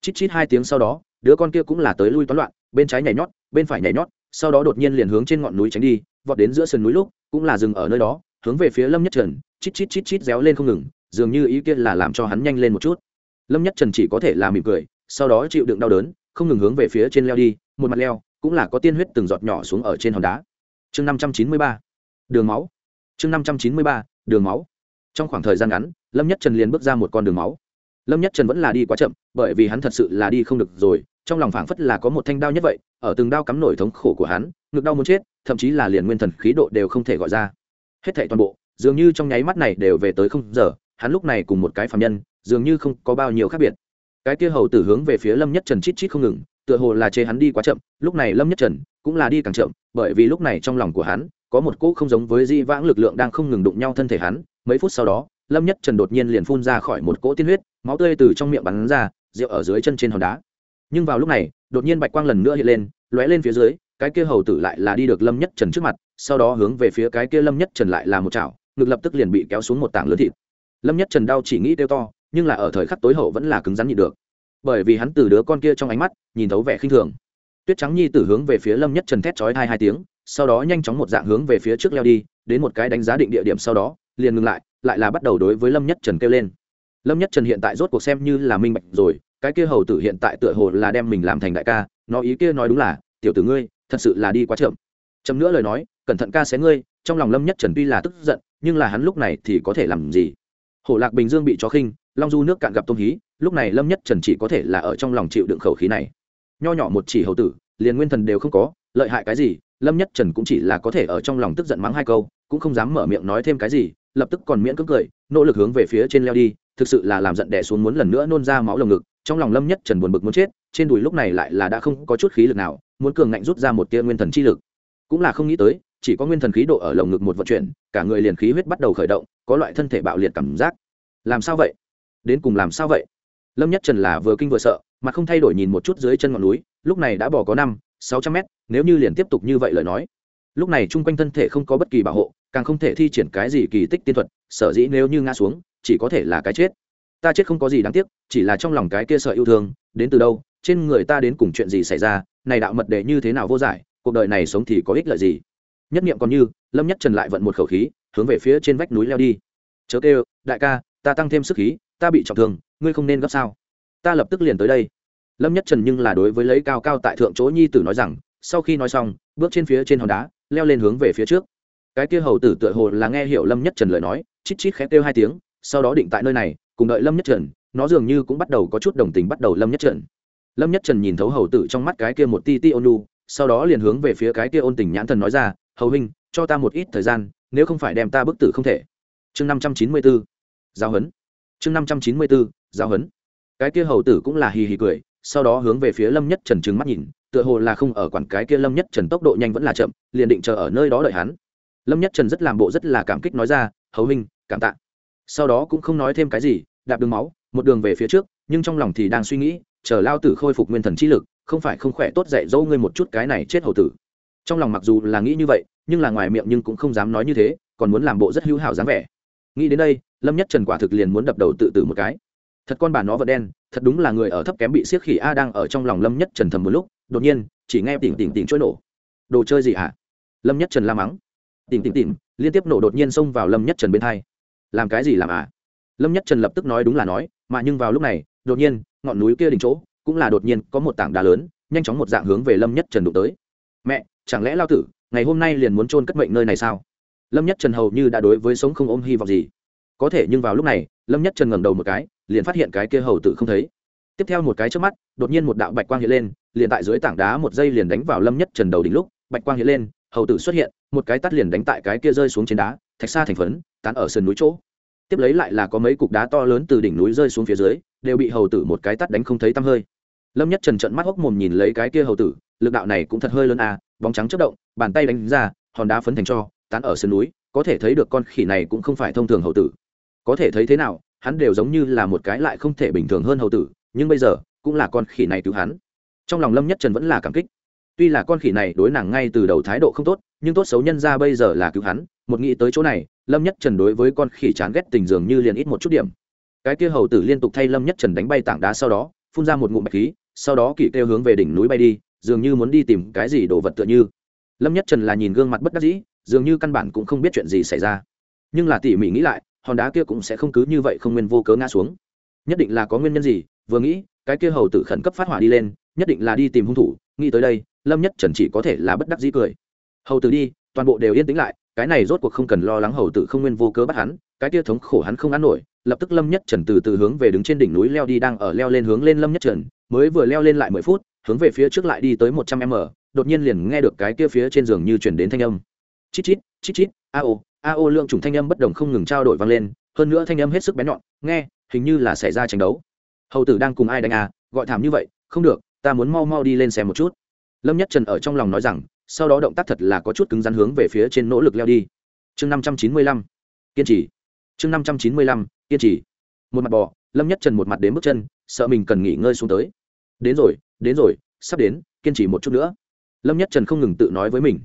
Chít chít hai tiếng sau đó, đứa con kia cũng là tới lui toán loạn, bên trái nhảy nhót, bên phải nhảy nhót, sau đó đột nhiên liền hướng trên ngọn núi tránh đi, vọt đến giữa sườn núi lúc, cũng là dừng ở nơi đó, hướng về phía lâm nhất trần, chít chít chít chít réo lên không ngừng, dường như ý kiến là làm cho hắn nhanh lên một chút. Lâm nhất trần chỉ có thể là mỉm cười, sau đó chịu đựng đau đớn, không ngừng hướng về phía trên leo đi, một mặt leo, cũng là có tiên huyết từng giọt nhỏ xuống ở trên hòn đá. Chương năm trăm chín mươi ba, đường máu. Chương năm trăm chín mươi ba, đường máu. Trong khoảng thời gian ngắn lâm nhất trần liền bước ra một con đường máu. Lâm nhất trần vẫn là đi quá chậm, bởi vì hắn thật sự là đi không được rồi, trong lòng phảng phất là có một thanh đao nhất vậy, ở từng đao cắm nổi thống khổ của hắn, ngực đau muốn chết, thậm chí là liền nguyên thần khí độ đều không thể gọi ra. Hết thảy toàn bộ, dường như trong nháy mắt này đều về tới không giờ, hắn lúc này cùng một cái phàm nhân, dường như không có bao nhiêu khác biệt. Cái kia hầu tử hướng về phía lâm nhất trần chít chít không ngừng, tựa hồ là chế hắn đi quá chậm, lúc này lâm nhất trần cũng là đi càng chậm, bởi vì lúc này trong lòng của hắn, có một cỗ không giống với di vãng lực lượng đang không ngừng đụng nhau thân thể hắn, mấy phút sau đó lâm nhất trần đột nhiên liền phun ra khỏi một cỗ tiên huyết, máu tươi từ trong miệng bắn ra, rượu ở dưới chân trên hòn đá. Nhưng vào lúc này, đột nhiên bạch quang lần nữa hiện lên, lóe lên phía dưới, cái kia hầu tử lại là đi được lâm nhất trần trước mặt, sau đó hướng về phía cái kia lâm nhất trần lại là một chảo, ngực lập tức liền bị kéo xuống một tảng lớn thịt. Lâm nhất trần đau chỉ nghĩ kêu to, nhưng là ở thời khắc tối hậu vẫn là cứng rắn nhịn được. Bởi vì hắn từ đứa con kia trong ánh mắt, nhìn thấu vẻ khinh thường. Tuyết trắng nhi tử hướng về phía lâm nhất trần thét chói hai hai tiếng, sau đó nhanh chóng một dạng hướng về phía trước leo đi, đến một cái đánh giá định địa điểm sau đó, liền ngừng lại lại là bắt đầu đối với lâm nhất trần kêu lên. Lâm nhất trần hiện tại rốt cuộc xem như là minh bạch rồi, cái kia hầu tử hiện tại tựa hồ là đem mình làm thành đại ca, nó ý kia nói đúng là, tiểu tử ngươi, thật sự là đi quá chậm. Chậm nữa lời nói, cẩn thận ca xé ngươi, trong lòng lâm nhất trần tuy là tức giận, nhưng là hắn lúc này thì có thể làm gì? Hồ lạc bình dương bị chó khinh, long du nước cạn gặp tôm hí, lúc này lâm nhất trần chỉ có thể là ở trong lòng chịu đựng khẩu khí này. Nho nhỏ một chỉ hầu tử, liền nguyên thần đều không có, lợi hại cái gì, lâm nhất trần cũng chỉ là có thể ở trong lòng tức giận mắng hai câu, cũng không dám mở miệng nói thêm cái gì lập tức còn miễn cưỡng cười, nỗ lực hướng về phía trên leo đi, thực sự là làm giận đẻ xuống muốn lần nữa nôn ra máu lồng ngực, trong lòng lâm nhất trần buồn bực muốn chết, trên đùi lúc này lại là đã không có chút khí lực nào, muốn cường ngạnh rút ra một tia nguyên thần chi lực. Cũng là không nghĩ tới, chỉ có nguyên thần khí độ ở lồng ngực một vận chuyển, cả người liền khí huyết bắt đầu khởi động, có loại thân thể bạo liệt cảm giác. Làm sao vậy? Đến cùng làm sao vậy? Lâm nhất trần là vừa kinh vừa sợ, mà không thay đổi nhìn một chút dưới chân ngọn núi, lúc này đã bỏ có năm, sáu trăm mét, nếu như liền tiếp tục như vậy lời nói. Lúc này chung quanh thân thể không có bất kỳ bảo hộ càng không thể thi triển cái gì kỳ tích tiên thuật, sở dĩ nếu như ngã xuống, chỉ có thể là cái chết. Ta chết không có gì đáng tiếc, chỉ là trong lòng cái kia sợ yêu thương, đến từ đâu, trên người ta đến cùng chuyện gì xảy ra, này đạo mật đệ như thế nào vô giải, cuộc đời này sống thì có ích lợi gì? Nhất niệm còn như, lâm nhất trần lại vận một khẩu khí, hướng về phía trên vách núi leo đi. Chớ kêu, đại ca, ta tăng thêm sức khí, ta bị trọng thương, ngươi không nên gấp sao? Ta lập tức liền tới đây. Lâm nhất trần nhưng là đối với lấy cao cao tại thượng chỗ nhi tử nói rằng, sau khi nói xong, bước trên phía trên hòn đá, leo lên hướng về phía trước cái kia hầu tử tựa hồ là nghe hiểu lâm nhất trần lời nói, chít chít khẽ kêu hai tiếng, sau đó định tại nơi này, cùng đợi lâm nhất trần, nó dường như cũng bắt đầu có chút đồng tình bắt đầu lâm nhất trần. Lâm nhất trần nhìn thấu hầu tử trong mắt cái kia một ti ti ôn sau đó liền hướng về phía cái kia ôn tình nhãn thần nói ra, hầu hình cho ta một ít thời gian, nếu không phải đem ta bức tử không thể. Chương năm trăm chín mươi b ố giáo huấn. Chương năm trăm chín mươi b ố giáo huấn. Cái kia hầu tử cũng là hì hì cười, sau đó hướng về phía lâm nhất trần trừng mắt nhìn, tựa hồ là không ở quản cái kia lâm nhất trần tốc độ nhanh vẫn là chậm, liền định chờ ở nơi đó đợi hắn lâm nhất trần rất làm bộ rất là cảm kích nói ra, hầu hình cảm tạ. Sau đó cũng không nói thêm cái gì, đạp đường máu, một đường về phía trước, nhưng trong lòng thì đang suy nghĩ, chờ lao tử khôi phục nguyên thần chi lực, không phải không khỏe tốt dạy dâu ngươi một chút cái này chết hầu tử. Trong lòng mặc dù là nghĩ như vậy, nhưng là ngoài miệng nhưng cũng không dám nói như thế, còn muốn làm bộ rất hữu hảo dáng vẻ. Nghĩ đến đây, lâm nhất trần quả thực liền muốn đập đầu tự tử một cái. Thật con bà nó vật đen, thật đúng là người ở thấp kém bị siết khỉ a đang ở trong lòng lâm nhất trần thầm một lúc, đột nhiên, chỉ nghe tỉnh tỉnh tỉnh trôi nổ. Đồ chơi gì hả? Lâm nhất trần la mắng tìm tìm tìm, liên tiếp nổ đột nhiên xông vào lâm nhất trần bên thay làm cái gì làm à? Lâm nhất trần lập tức nói đúng là nói, mà nhưng vào lúc này, đột nhiên, ngọn núi kia đỉnh chỗ, cũng là đột nhiên có một tảng đá lớn, nhanh chóng một dạng hướng về lâm nhất trần đụng tới. Mẹ, chẳng lẽ lao tử, ngày hôm nay liền muốn trôn cất mệnh nơi này sao? Lâm nhất trần hầu như đã đối với sống không ôm hy vọng gì. Có thể nhưng vào lúc này, lâm nhất trần ngẩng đầu một cái, liền phát hiện cái kia hầu tử không thấy. Tiếp theo một cái trước mắt, đột nhiên một đạo bạch quang hiện lên, liền tại dưới tảng đá một giây liền đánh vào lâm nhất trần đầu đỉnh lúc, bạch quang hiện lên, hầu tử xuất hiện một cái tắt liền đánh tại cái kia rơi xuống trên đá, thạch xa thành phấn, tán ở sườn núi chỗ. Tiếp lấy lại là có mấy cục đá to lớn từ đỉnh núi rơi xuống phía dưới, đều bị hầu tử một cái tắt đánh không thấy tăm hơi. Lâm nhất trần trận mắt hốc mồm nhìn lấy cái kia hầu tử, lực đạo này cũng thật hơi lớn à bóng trắng chất động, bàn tay đánh ra, hòn đá phấn thành cho, tán ở sườn núi, có thể thấy được con khỉ này cũng không phải thông thường hầu tử. Có thể thấy thế nào, hắn đều giống như là một cái lại không thể bình thường hơn hầu tử, nhưng bây giờ, cũng là con khỉ này cứu hắn. Trong lòng lâm nhất trần vẫn là cảm kích tuy là con khỉ này đối nàng ngay từ đầu thái độ không tốt, nhưng tốt xấu nhân ra bây giờ là cứu hắn, một nghĩ tới chỗ này, lâm nhất trần đối với con khỉ chán ghét tình dường như liền ít một chút điểm. Cái kia hầu tử liên tục thay lâm nhất trần đánh bay tảng đá sau đó, phun ra một ngụm bạch khí, sau đó kỷ kêu hướng về đỉnh núi bay đi, dường như muốn đi tìm cái gì đồ vật tựa như. Lâm nhất trần là nhìn gương mặt bất đắc dĩ, dường như căn bản cũng không biết chuyện gì xảy ra. Nhưng là tỉ mỉ nghĩ lại, hòn đá kia cũng sẽ không cứ như vậy không nguyên vô cớ ngã xuống. Nhất định là có nguyên nhân gì, vừa nghĩ, cái kia hầu tử khẩn cấp phát hỏa đi lên, nhất định là đi tìm hung thủ, nghĩ tới đây lâm nhất trần chỉ có thể là bất đắc dĩ cười. Hầu tử đi, toàn bộ đều yên tĩnh lại, cái này rốt cuộc không cần lo lắng hầu tử không nguyên vô cớ bắt hắn, cái kia thống khổ hắn không ăn nổi, lập tức lâm nhất trần từ từ hướng về đứng trên đỉnh núi leo đi đang ở leo lên hướng lên lâm nhất trần, mới vừa leo lên lại mười phút, hướng về phía trước lại đi tới một trăm m, đột nhiên liền nghe được cái kia phía trên giường như chuyển đến thanh âm. Chít chít chít chít, a ô a ô lượng chủng thanh âm bất đồng không ngừng trao đổi vang lên, hơn nữa thanh âm hết sức bén nhọn, nghe, hình như là xảy ra tranh đấu. Hầu tử đang cùng ai đánh à gọi thảm như vậy, không được, ta muốn mau mau đi lên xem một chút lâm nhất trần ở trong lòng nói rằng, sau đó động tác thật là có chút cứng rắn hướng về phía trên nỗ lực leo đi. Chương năm trăm chín mươi lăm, kiên trì. Chương năm trăm chín mươi lăm, kiên trì. Một mặt bò, lâm nhất trần một mặt đến bước chân, sợ mình cần nghỉ ngơi xuống tới. Đến rồi đến rồi, sắp đến, kiên trì một chút nữa. Lâm nhất trần không ngừng tự nói với mình.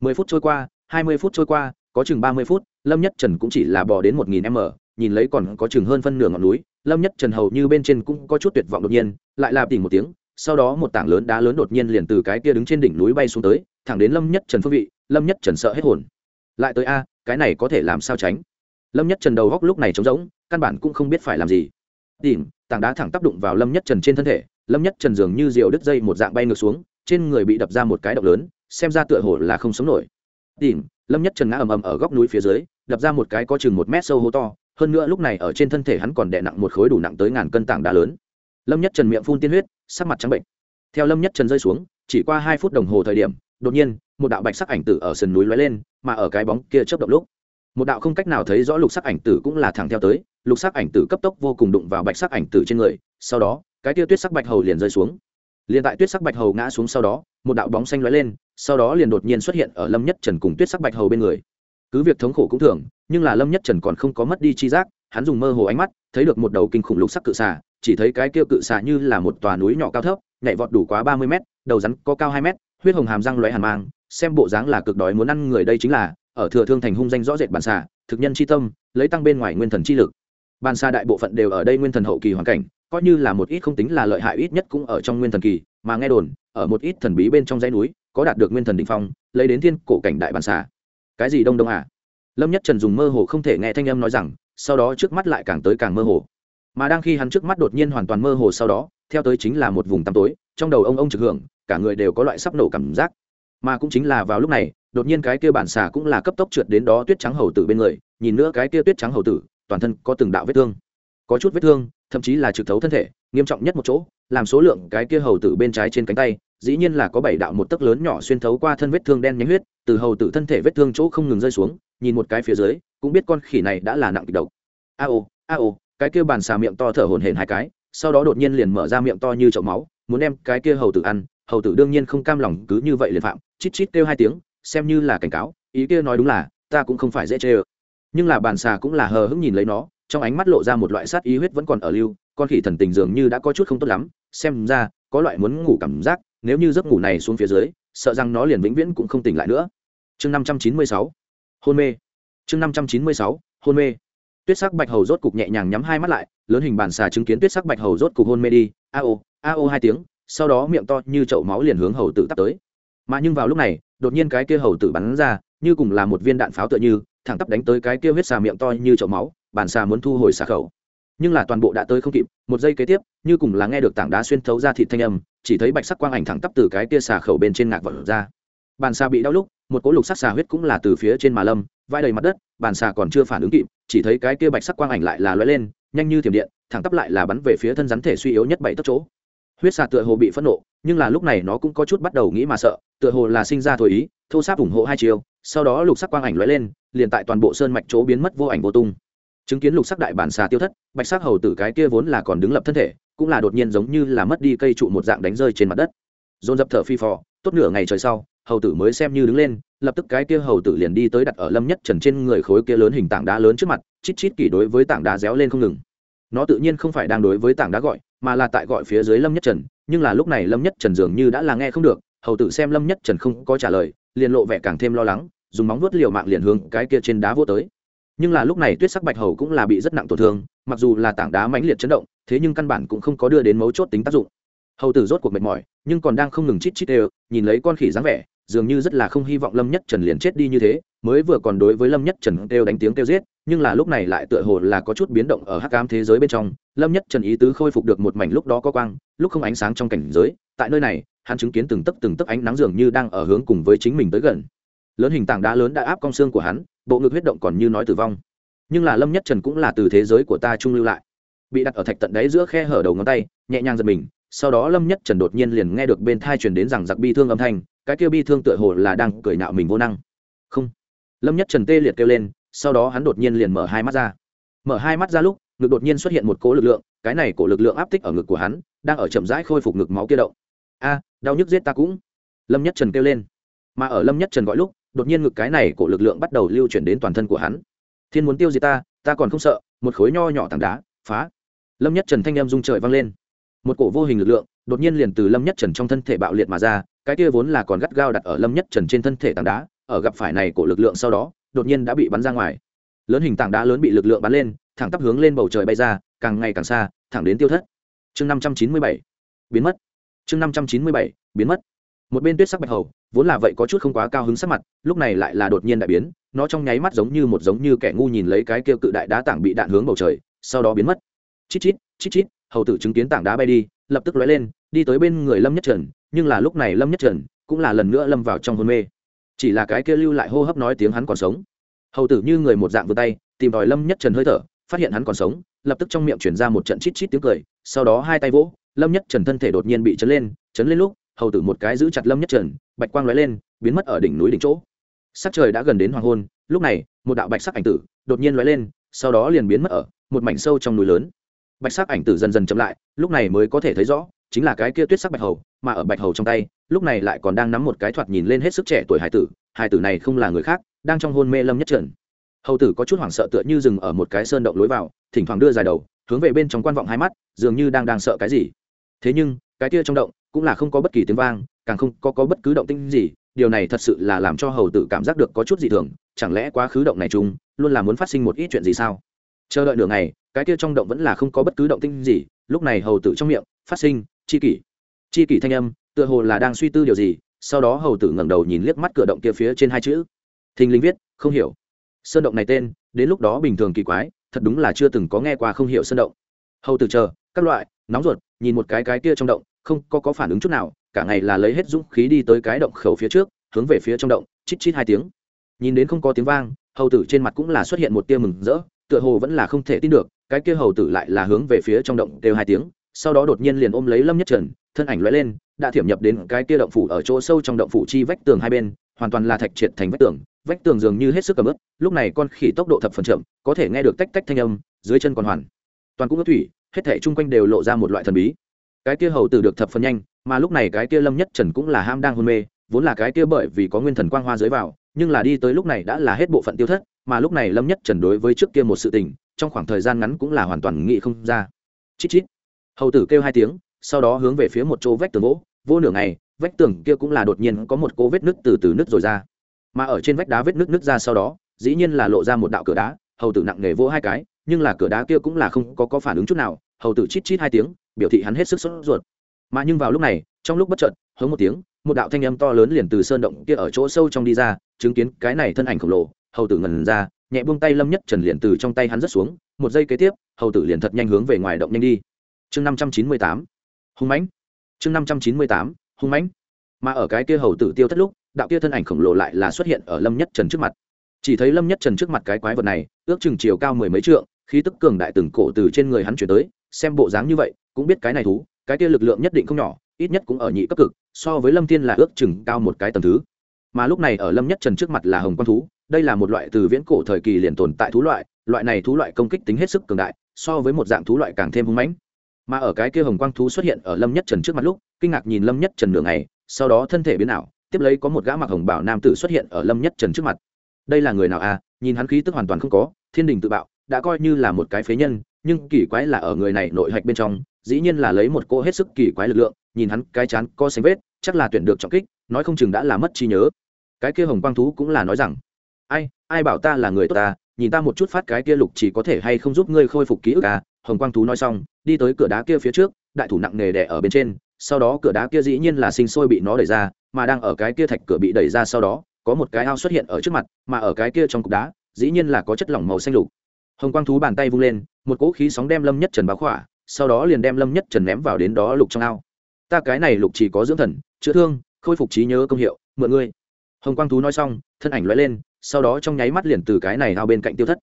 Mười phút trôi qua, hai mươi phút trôi qua, có chừng ba mươi phút, lâm nhất trần cũng chỉ là bò đến một nghìn m, nhìn lấy còn có chừng hơn phân nửa ngọn núi. Lâm nhất trần hầu như bên trên cũng có chút tuyệt vọng đột nhiên, lại là tỉnh một tiếng sau đó một tảng lớn đá lớn đột nhiên liền từ cái kia đứng trên đỉnh núi bay xuống tới, thẳng đến lâm nhất trần phương vị, lâm nhất trần sợ hết hồn. Lại tới a, cái này có thể làm sao tránh? Lâm nhất trần đầu góc lúc này trống rỗng, căn bản cũng không biết phải làm gì. Tìm, tảng đá thẳng tác động vào lâm nhất trần trên thân thể, lâm nhất trần dường như diều đứt dây một dạng bay ngược xuống, trên người bị đập ra một cái động lớn, xem ra tựa hồ là không sống nổi. Tìm, lâm nhất trần ngã ầm ầm ở góc núi phía dưới, đập ra một cái có chừng một mét sâu hố to, hơn nữa lúc này ở trên thân thể hắn còn đè nặng một khối đủ nặng tới ngàn cân tảng đá lớn lâm nhất trần miệng phun tiên huyết, sắc mặt trắng bệnh. Theo lâm nhất trần rơi xuống, chỉ qua hai phút đồng hồ thời điểm, đột nhiên, một đạo bạch sắc ảnh tử ở sườn núi lóe lên, mà ở cái bóng kia chớp động lúc, một đạo không cách nào thấy rõ lục sắc ảnh tử cũng là thẳng theo tới, lục sắc ảnh tử cấp tốc vô cùng đụng vào bạch sắc ảnh tử trên người, sau đó, cái tia tuyết sắc bạch hầu liền rơi xuống. Liền tại tuyết sắc bạch hầu ngã xuống sau đó, một đạo bóng xanh lóe lên, sau đó liền đột nhiên xuất hiện ở lâm nhất trần cùng tuyết sắc bạch hầu bên người. Cứ việc thống khổ cũng thường, nhưng là lâm nhất trần còn không có mất đi chi giác, hắn dùng mơ hồ ánh mắt, thấy được một đầu kinh khủng lục sắc cự xà chỉ thấy cái kia cự xà như là một tòa núi nhỏ cao thấp, nhảy vọt đủ quá ba mươi mét, đầu rắn có cao hai mét, huyết hồng hàm răng lóe hàn mang, xem bộ dáng là cực đói muốn ăn người đây chính là, ở thừa thương thành hung danh rõ rệt bản xà, thực nhân chi tâm, lấy tăng bên ngoài nguyên thần chi lực. Bản xà đại bộ phận đều ở đây nguyên thần hậu kỳ hoàn cảnh, coi như là một ít không tính là lợi hại ít nhất cũng ở trong nguyên thần kỳ, mà nghe đồn, ở một ít thần bí bên trong dãy núi, có đạt được nguyên thần đỉnh phong, lấy đến thiên cổ cảnh đại bản xà. Cái gì đông đông à? Lâm nhất trần dùng mơ hồ không thể nghe thanh âm nói rằng, sau đó trước mắt lại càng tới càng mơ hồ mà đang khi hắn trước mắt đột nhiên hoàn toàn mơ hồ sau đó theo tới chính là một vùng tăm tối trong đầu ông ông trực hưởng cả người đều có loại sắp nổ cảm giác. Mà cũng chính là vào lúc này đột nhiên cái kia bản xà cũng là cấp tốc trượt đến đó tuyết trắng hầu tử bên người nhìn nữa cái kia tuyết trắng hầu tử toàn thân có từng đạo vết thương. Có chút vết thương thậm chí là trực thấu thân thể nghiêm trọng nhất một chỗ làm số lượng cái kia hầu tử bên trái trên cánh tay dĩ nhiên là có bảy đạo một tấc lớn nhỏ xuyên thấu qua thân vết thương đen nhánh huyết từ hầu tử thân thể vết thương chỗ không ngừng rơi xuống nhìn một cái phía dưới cũng biết con khỉ này đã là nặng kịch độc. A à, ô a à, ô cái kia bàn xà miệng to thở hổn hển hai cái sau đó đột nhiên liền mở ra miệng to như chậu máu muốn đem cái kia hầu tử ăn hầu tử đương nhiên không cam lòng cứ như vậy liền phạm chít chít kêu hai tiếng xem như là cảnh cáo ý kia nói đúng là ta cũng không phải dễ chơi, nhưng là bàn xà cũng là hờ hững nhìn lấy nó trong ánh mắt lộ ra một loại sát ý huyết vẫn còn ở lưu con khỉ thần tình dường như đã có chút không tốt lắm xem ra có loại muốn ngủ cảm giác nếu như giấc ngủ này xuống phía dưới sợ rằng nó liền vĩnh viễn cũng không tỉnh lại nữa. Chương năm trăm chín mươi sáu hôn mê. Chương năm trăm chín mươi sáu hôn mê tuyết sắc bạch hầu rốt cục nhẹ nhàng nhắm hai mắt lại, lớn hình bản xà chứng kiến tuyết sắc bạch hầu rốt cục hôn mê đi. A ô a ô hai tiếng, sau đó miệng to như chậu máu liền hướng hầu tử tắt tới. Mà nhưng vào lúc này, đột nhiên cái kia hầu tử bắn ra, như cùng là một viên đạn pháo tựa như, thẳng tắp đánh tới cái kia huyết xà miệng to như chậu máu, bản xà muốn thu hồi xà khẩu. Nhưng là toàn bộ đã tới không kịp, một giây kế tiếp, như cùng là nghe được tảng đá xuyên thấu ra thịt thanh âm, chỉ thấy bạch sắc quang ảnh thẳng tắp từ cái kia xà khẩu bên trên ngạc vật ra. Bàn xà bị đau lúc, một cỗ lục sắc xà huyết cũng là từ phía trên mà lâm vai đầy mặt đất, bàn xà còn chưa phản ứng kịp, chỉ thấy cái kia bạch sắc quang ảnh lại là lóe lên, nhanh như thiểm điện, thẳng tắp lại là bắn về phía thân rắn thể suy yếu nhất bảy tấc chỗ. Huyết xà tựa hồ bị phẫn nộ, nhưng là lúc này nó cũng có chút bắt đầu nghĩ mà sợ, tựa hồ là sinh ra thổi ý, thô sáp ủng hộ hai chiều, sau đó lục sắc quang ảnh lóe lên, liền tại toàn bộ sơn mạch chỗ biến mất vô ảnh vô tung. Chứng kiến lục sắc đại bản xà tiêu thất, bạch sắc hầu tử cái kia vốn là còn đứng lập thân thể, cũng là đột nhiên giống như là mất đi cây trụ một dạng đánh rơi trên mặt đất. Dồn dập thở phi phò, tốt nửa ngày trời sau hầu tử mới xem như đứng lên, lập tức cái kia hầu tử liền đi tới đặt ở lâm nhất trần trên người khối kia lớn hình tảng đá lớn trước mặt, chít chít kỷ đối với tảng đá réo lên không ngừng. Nó tự nhiên không phải đang đối với tảng đá gọi, mà là tại gọi phía dưới lâm nhất trần, nhưng là lúc này lâm nhất trần dường như đã là nghe không được, hầu tử xem lâm nhất trần không có trả lời, liền lộ vẻ càng thêm lo lắng, dùng móng vuốt liều mạng liền hướng cái kia trên đá vô tới. Nhưng là lúc này tuyết sắc bạch hầu cũng là bị rất nặng tổn thương, mặc dù là tảng đá mãnh liệt chấn động, thế nhưng căn bản cũng không có đưa đến mấu chốt tính tác dụng. Hầu tử rốt cuộc mệt mỏi, nhưng còn đang không ngừng chít chít đều, nhìn lấy con khỉ dáng vẻ dường như rất là không hy vọng lâm nhất trần liền chết đi như thế, mới vừa còn đối với lâm nhất trần kêu đánh tiếng kêu giết, nhưng là lúc này lại tựa hồ là có chút biến động ở hắc ám thế giới bên trong, lâm nhất trần ý tứ khôi phục được một mảnh lúc đó có quang, lúc không ánh sáng trong cảnh giới, tại nơi này, hắn chứng kiến từng tấc từng tấc ánh nắng dường như đang ở hướng cùng với chính mình tới gần. Lớn hình tảng đá lớn đã áp cong xương của hắn, bộ ngực huyết động còn như nói tử vong. Nhưng là lâm nhất trần cũng là từ thế giới của ta trung lưu lại. Bị đặt ở thạch tận đáy giữa khe hở đầu ngón tay, nhẹ nhàng giật mình sau đó lâm nhất trần đột nhiên liền nghe được bên thai truyền đến rằng giặc bi thương âm thanh, cái kia bi thương tựa hồ là đang cười nạo mình vô năng. Không. Lâm nhất trần tê liệt kêu lên, sau đó hắn đột nhiên liền mở hai mắt ra. Mở hai mắt ra lúc, ngực đột nhiên xuất hiện một cố lực lượng, cái này cổ lực lượng áp tích ở ngực của hắn, đang ở chậm rãi khôi phục ngực máu kia động. A, đau nhức giết ta cũng. Lâm nhất trần kêu lên. Mà ở lâm nhất trần gọi lúc, đột nhiên ngực cái này cổ lực lượng bắt đầu lưu chuyển đến toàn thân của hắn. Thiên muốn tiêu gì ta ta còn không sợ, một khối nho nhỏ tảng đá, phá. Lâm nhất trần thanh em rung trời vang lên một cổ vô hình lực lượng, đột nhiên liền từ lâm nhất trần trong thân thể bạo liệt mà ra, cái kia vốn là còn gắt gao đặt ở lâm nhất trần trên thân thể tảng đá, ở gặp phải này cổ lực lượng sau đó, đột nhiên đã bị bắn ra ngoài. Lớn hình tảng đá lớn bị lực lượng bắn lên, thẳng tắp hướng lên bầu trời bay ra, càng ngày càng xa, thẳng đến tiêu thất. Chương năm trăm chín mươi bảy, biến mất. Chương năm trăm chín mươi bảy, biến mất. Một bên tuyết sắc bạch hầu, vốn là vậy có chút không quá cao hứng sắc mặt, lúc này lại là đột nhiên đại biến, nó trong nháy mắt giống như một giống như kẻ ngu nhìn lấy cái kêu cự đại đá tảng bị đạn hướng bầu trời, sau đó biến mất. Chít chít chít chít hầu tử chứng kiến tảng đá bay đi, lập tức lóe lên, đi tới bên người lâm nhất trần, nhưng là lúc này lâm nhất trần cũng là lần nữa lâm vào trong hôn mê. Chỉ là cái kia lưu lại hô hấp nói tiếng hắn còn sống. Hầu tử như người một dạng vừa tay, tìm đòi lâm nhất trần hơi thở, phát hiện hắn còn sống, lập tức trong miệng chuyển ra một trận chít chít tiếng cười, sau đó hai tay vỗ, lâm nhất trần thân thể đột nhiên bị chấn lên chấn lên lúc, hầu tử một cái giữ chặt lâm nhất trần, bạch quang lóe lên, biến mất ở đỉnh núi đỉnh chỗ. Sắc trời đã gần đến hoàng hôn, lúc này, một đạo bạch sắc ảnh tử đột nhiên lóe lên, sau đó liền biến mất ở một mảnh sâu trong núi lớn bạch sắc ảnh tử dần dần chậm lại lúc này mới có thể thấy rõ chính là cái kia tuyết sắc bạch hầu mà ở bạch hầu trong tay lúc này lại còn đang nắm một cái thoạt nhìn lên hết sức trẻ tuổi hải tử hải tử này không là người khác đang trong hôn mê lâm nhất trận. hầu tử có chút hoảng sợ tựa như dừng ở một cái sơn động lối vào thỉnh thoảng đưa dài đầu hướng về bên trong quan vọng hai mắt dường như đang đang sợ cái gì thế nhưng cái kia trong động cũng là không có bất kỳ tiếng vang càng không có, có bất cứ động tĩnh gì điều này thật sự là làm cho hầu tử cảm giác được có chút dị thường chẳng lẽ quá khứ động này chung luôn là muốn phát sinh một ít chuyện gì sao chờ đợi nửa ngày, cái kia trong động vẫn là không có bất cứ động tinh gì, lúc này hầu tử trong miệng, phát sinh, chi kỷ. Chi kỷ thanh âm, tựa hồ là đang suy tư điều gì, sau đó hầu tử ngẩng đầu nhìn liếc mắt cửa động kia phía trên hai chữ. Thình Linh viết, không hiểu. Sơn động này tên, đến lúc đó bình thường kỳ quái, thật đúng là chưa từng có nghe qua không hiểu sơn động. Hầu tử chờ, các loại, nóng ruột, nhìn một cái cái kia trong động, không có có phản ứng chút nào, cả ngày là lấy hết dũng khí đi tới cái động khẩu phía trước, hướng về phía trong động, chít chít hai tiếng. Nhìn đến không có tiếng vang, hầu tử trên mặt cũng là xuất hiện một tia mừng rỡ tựa hồ vẫn là không thể tin được, cái kia hầu tử lại là hướng về phía trong động đều hai tiếng, sau đó đột nhiên liền ôm lấy lâm nhất trần, thân ảnh lóe lên, đã thiểm nhập đến cái kia động phủ ở chỗ sâu trong động phủ chi vách tường hai bên, hoàn toàn là thạch triệt thành vách tường vách tường dường như hết sức cầm ướp lúc này con khỉ tốc độ thập phần chậm, có thể nghe được tách tách thanh âm, dưới chân còn hoàn. Toàn cũng ướp thủy, hết thể chung quanh đều lộ ra một loại thần bí. Cái kia hầu tử được thập phần nhanh, mà lúc này cái kia lâm nhất trần cũng là ham đang hôn mê, vốn là cái kia bởi vì có nguyên thần quang hoa dưới vào nhưng là đi tới lúc này đã là hết bộ phận tiêu thất mà lúc này lâm nhất trần đối với trước kia một sự tình trong khoảng thời gian ngắn cũng là hoàn toàn nghị không ra. Chít chít. Hầu tử kêu hai tiếng sau đó hướng về phía một chỗ vách tường gỗ vô nửa ngày vách tường kia cũng là đột nhiên có một cô vết nứt từ từ nứt rồi ra. Mà ở trên vách đá vết nứt nứt ra sau đó dĩ nhiên là lộ ra một đạo cửa đá hầu tử nặng nề vỗ hai cái nhưng là cửa đá kia cũng là không có, có phản ứng chút nào hầu tử chít chít hai tiếng biểu thị hắn hết sức sốt ruột. Mà nhưng vào lúc này trong lúc bất chợt hống một tiếng một đạo thanh âm to lớn liền từ sơn động kia ở chỗ sâu trong đi ra, chứng kiến cái này thân ảnh khổng lồ, hầu tử ngần ra, nhẹ buông tay lâm nhất trần liền từ trong tay hắn rớt xuống, một giây kế tiếp, hầu tử liền thật nhanh hướng về ngoài động nhanh đi. Chương năm trăm chín mươi tám, hung mãnh. Chương năm trăm chín mươi tám, hung mãnh. Mà ở cái kia hầu tử tiêu thất lúc, đạo kia thân ảnh khổng lồ lại là xuất hiện ở lâm nhất trần trước mặt. Chỉ thấy lâm nhất trần trước mặt cái quái vật này, ước chừng chiều cao mười mấy trượng, khí tức cường đại từng cổ từ trên người hắn chuyển tới, xem bộ dáng như vậy, cũng biết cái này thú, cái kia lực lượng nhất định không nhỏ ít nhất cũng ở nhị cấp cực, so với lâm thiên là ước chừng cao một cái tầng thứ. Mà lúc này ở lâm nhất trần trước mặt là hồng quang thú, đây là một loại từ viễn cổ thời kỳ liền tồn tại thú loại loại này thú loại công kích tính hết sức cường đại, so với một dạng thú loại càng thêm hung mãnh. Mà ở cái kia hồng quang thú xuất hiện ở lâm nhất trần trước mặt lúc, kinh ngạc nhìn lâm nhất trần nửa ngày, sau đó thân thể biến ảo, tiếp lấy có một gã mặc hồng bảo nam tử xuất hiện ở lâm nhất trần trước mặt. Đây là người nào à? Nhìn hắn khí tức hoàn toàn không có, thiên đình tự bạo, đã coi như là một cái phế nhân, nhưng kỳ quái là ở người này nội hạch bên trong, dĩ nhiên là lấy một cô hết sức kỳ quái lực lượng nhìn hắn cái chán có xanh vết, chắc là tuyển được trọng kích, nói không chừng đã là mất trí nhớ. Cái kia hồng quang thú cũng là nói rằng, ai ai bảo ta là người tốt ta nhìn ta một chút phát cái kia lục chỉ có thể hay không giúp ngươi khôi phục ký ức à? Hồng quang thú nói xong, đi tới cửa đá kia phía trước, đại thủ nặng nề đẻ ở bên trên, sau đó cửa đá kia dĩ nhiên là sinh sôi bị nó đẩy ra, mà đang ở cái kia thạch cửa bị đẩy ra sau đó, có một cái ao xuất hiện ở trước mặt, mà ở cái kia trong cục đá, dĩ nhiên là có chất lỏng màu xanh lục. Hồng quang thú bàn tay vung lên, một cỗ khí sóng đem lâm nhất trần báo khỏa, sau đó liền đem lâm nhất trần ném vào đến đó lục trong ao ta cái này lục chỉ có dưỡng thần, chữa thương, khôi phục trí nhớ công hiệu, mượn ngươi. Hồng quang thú nói xong, thân ảnh l lên, sau đó trong nháy mắt liền từ cái này ao bên cạnh tiêu thất.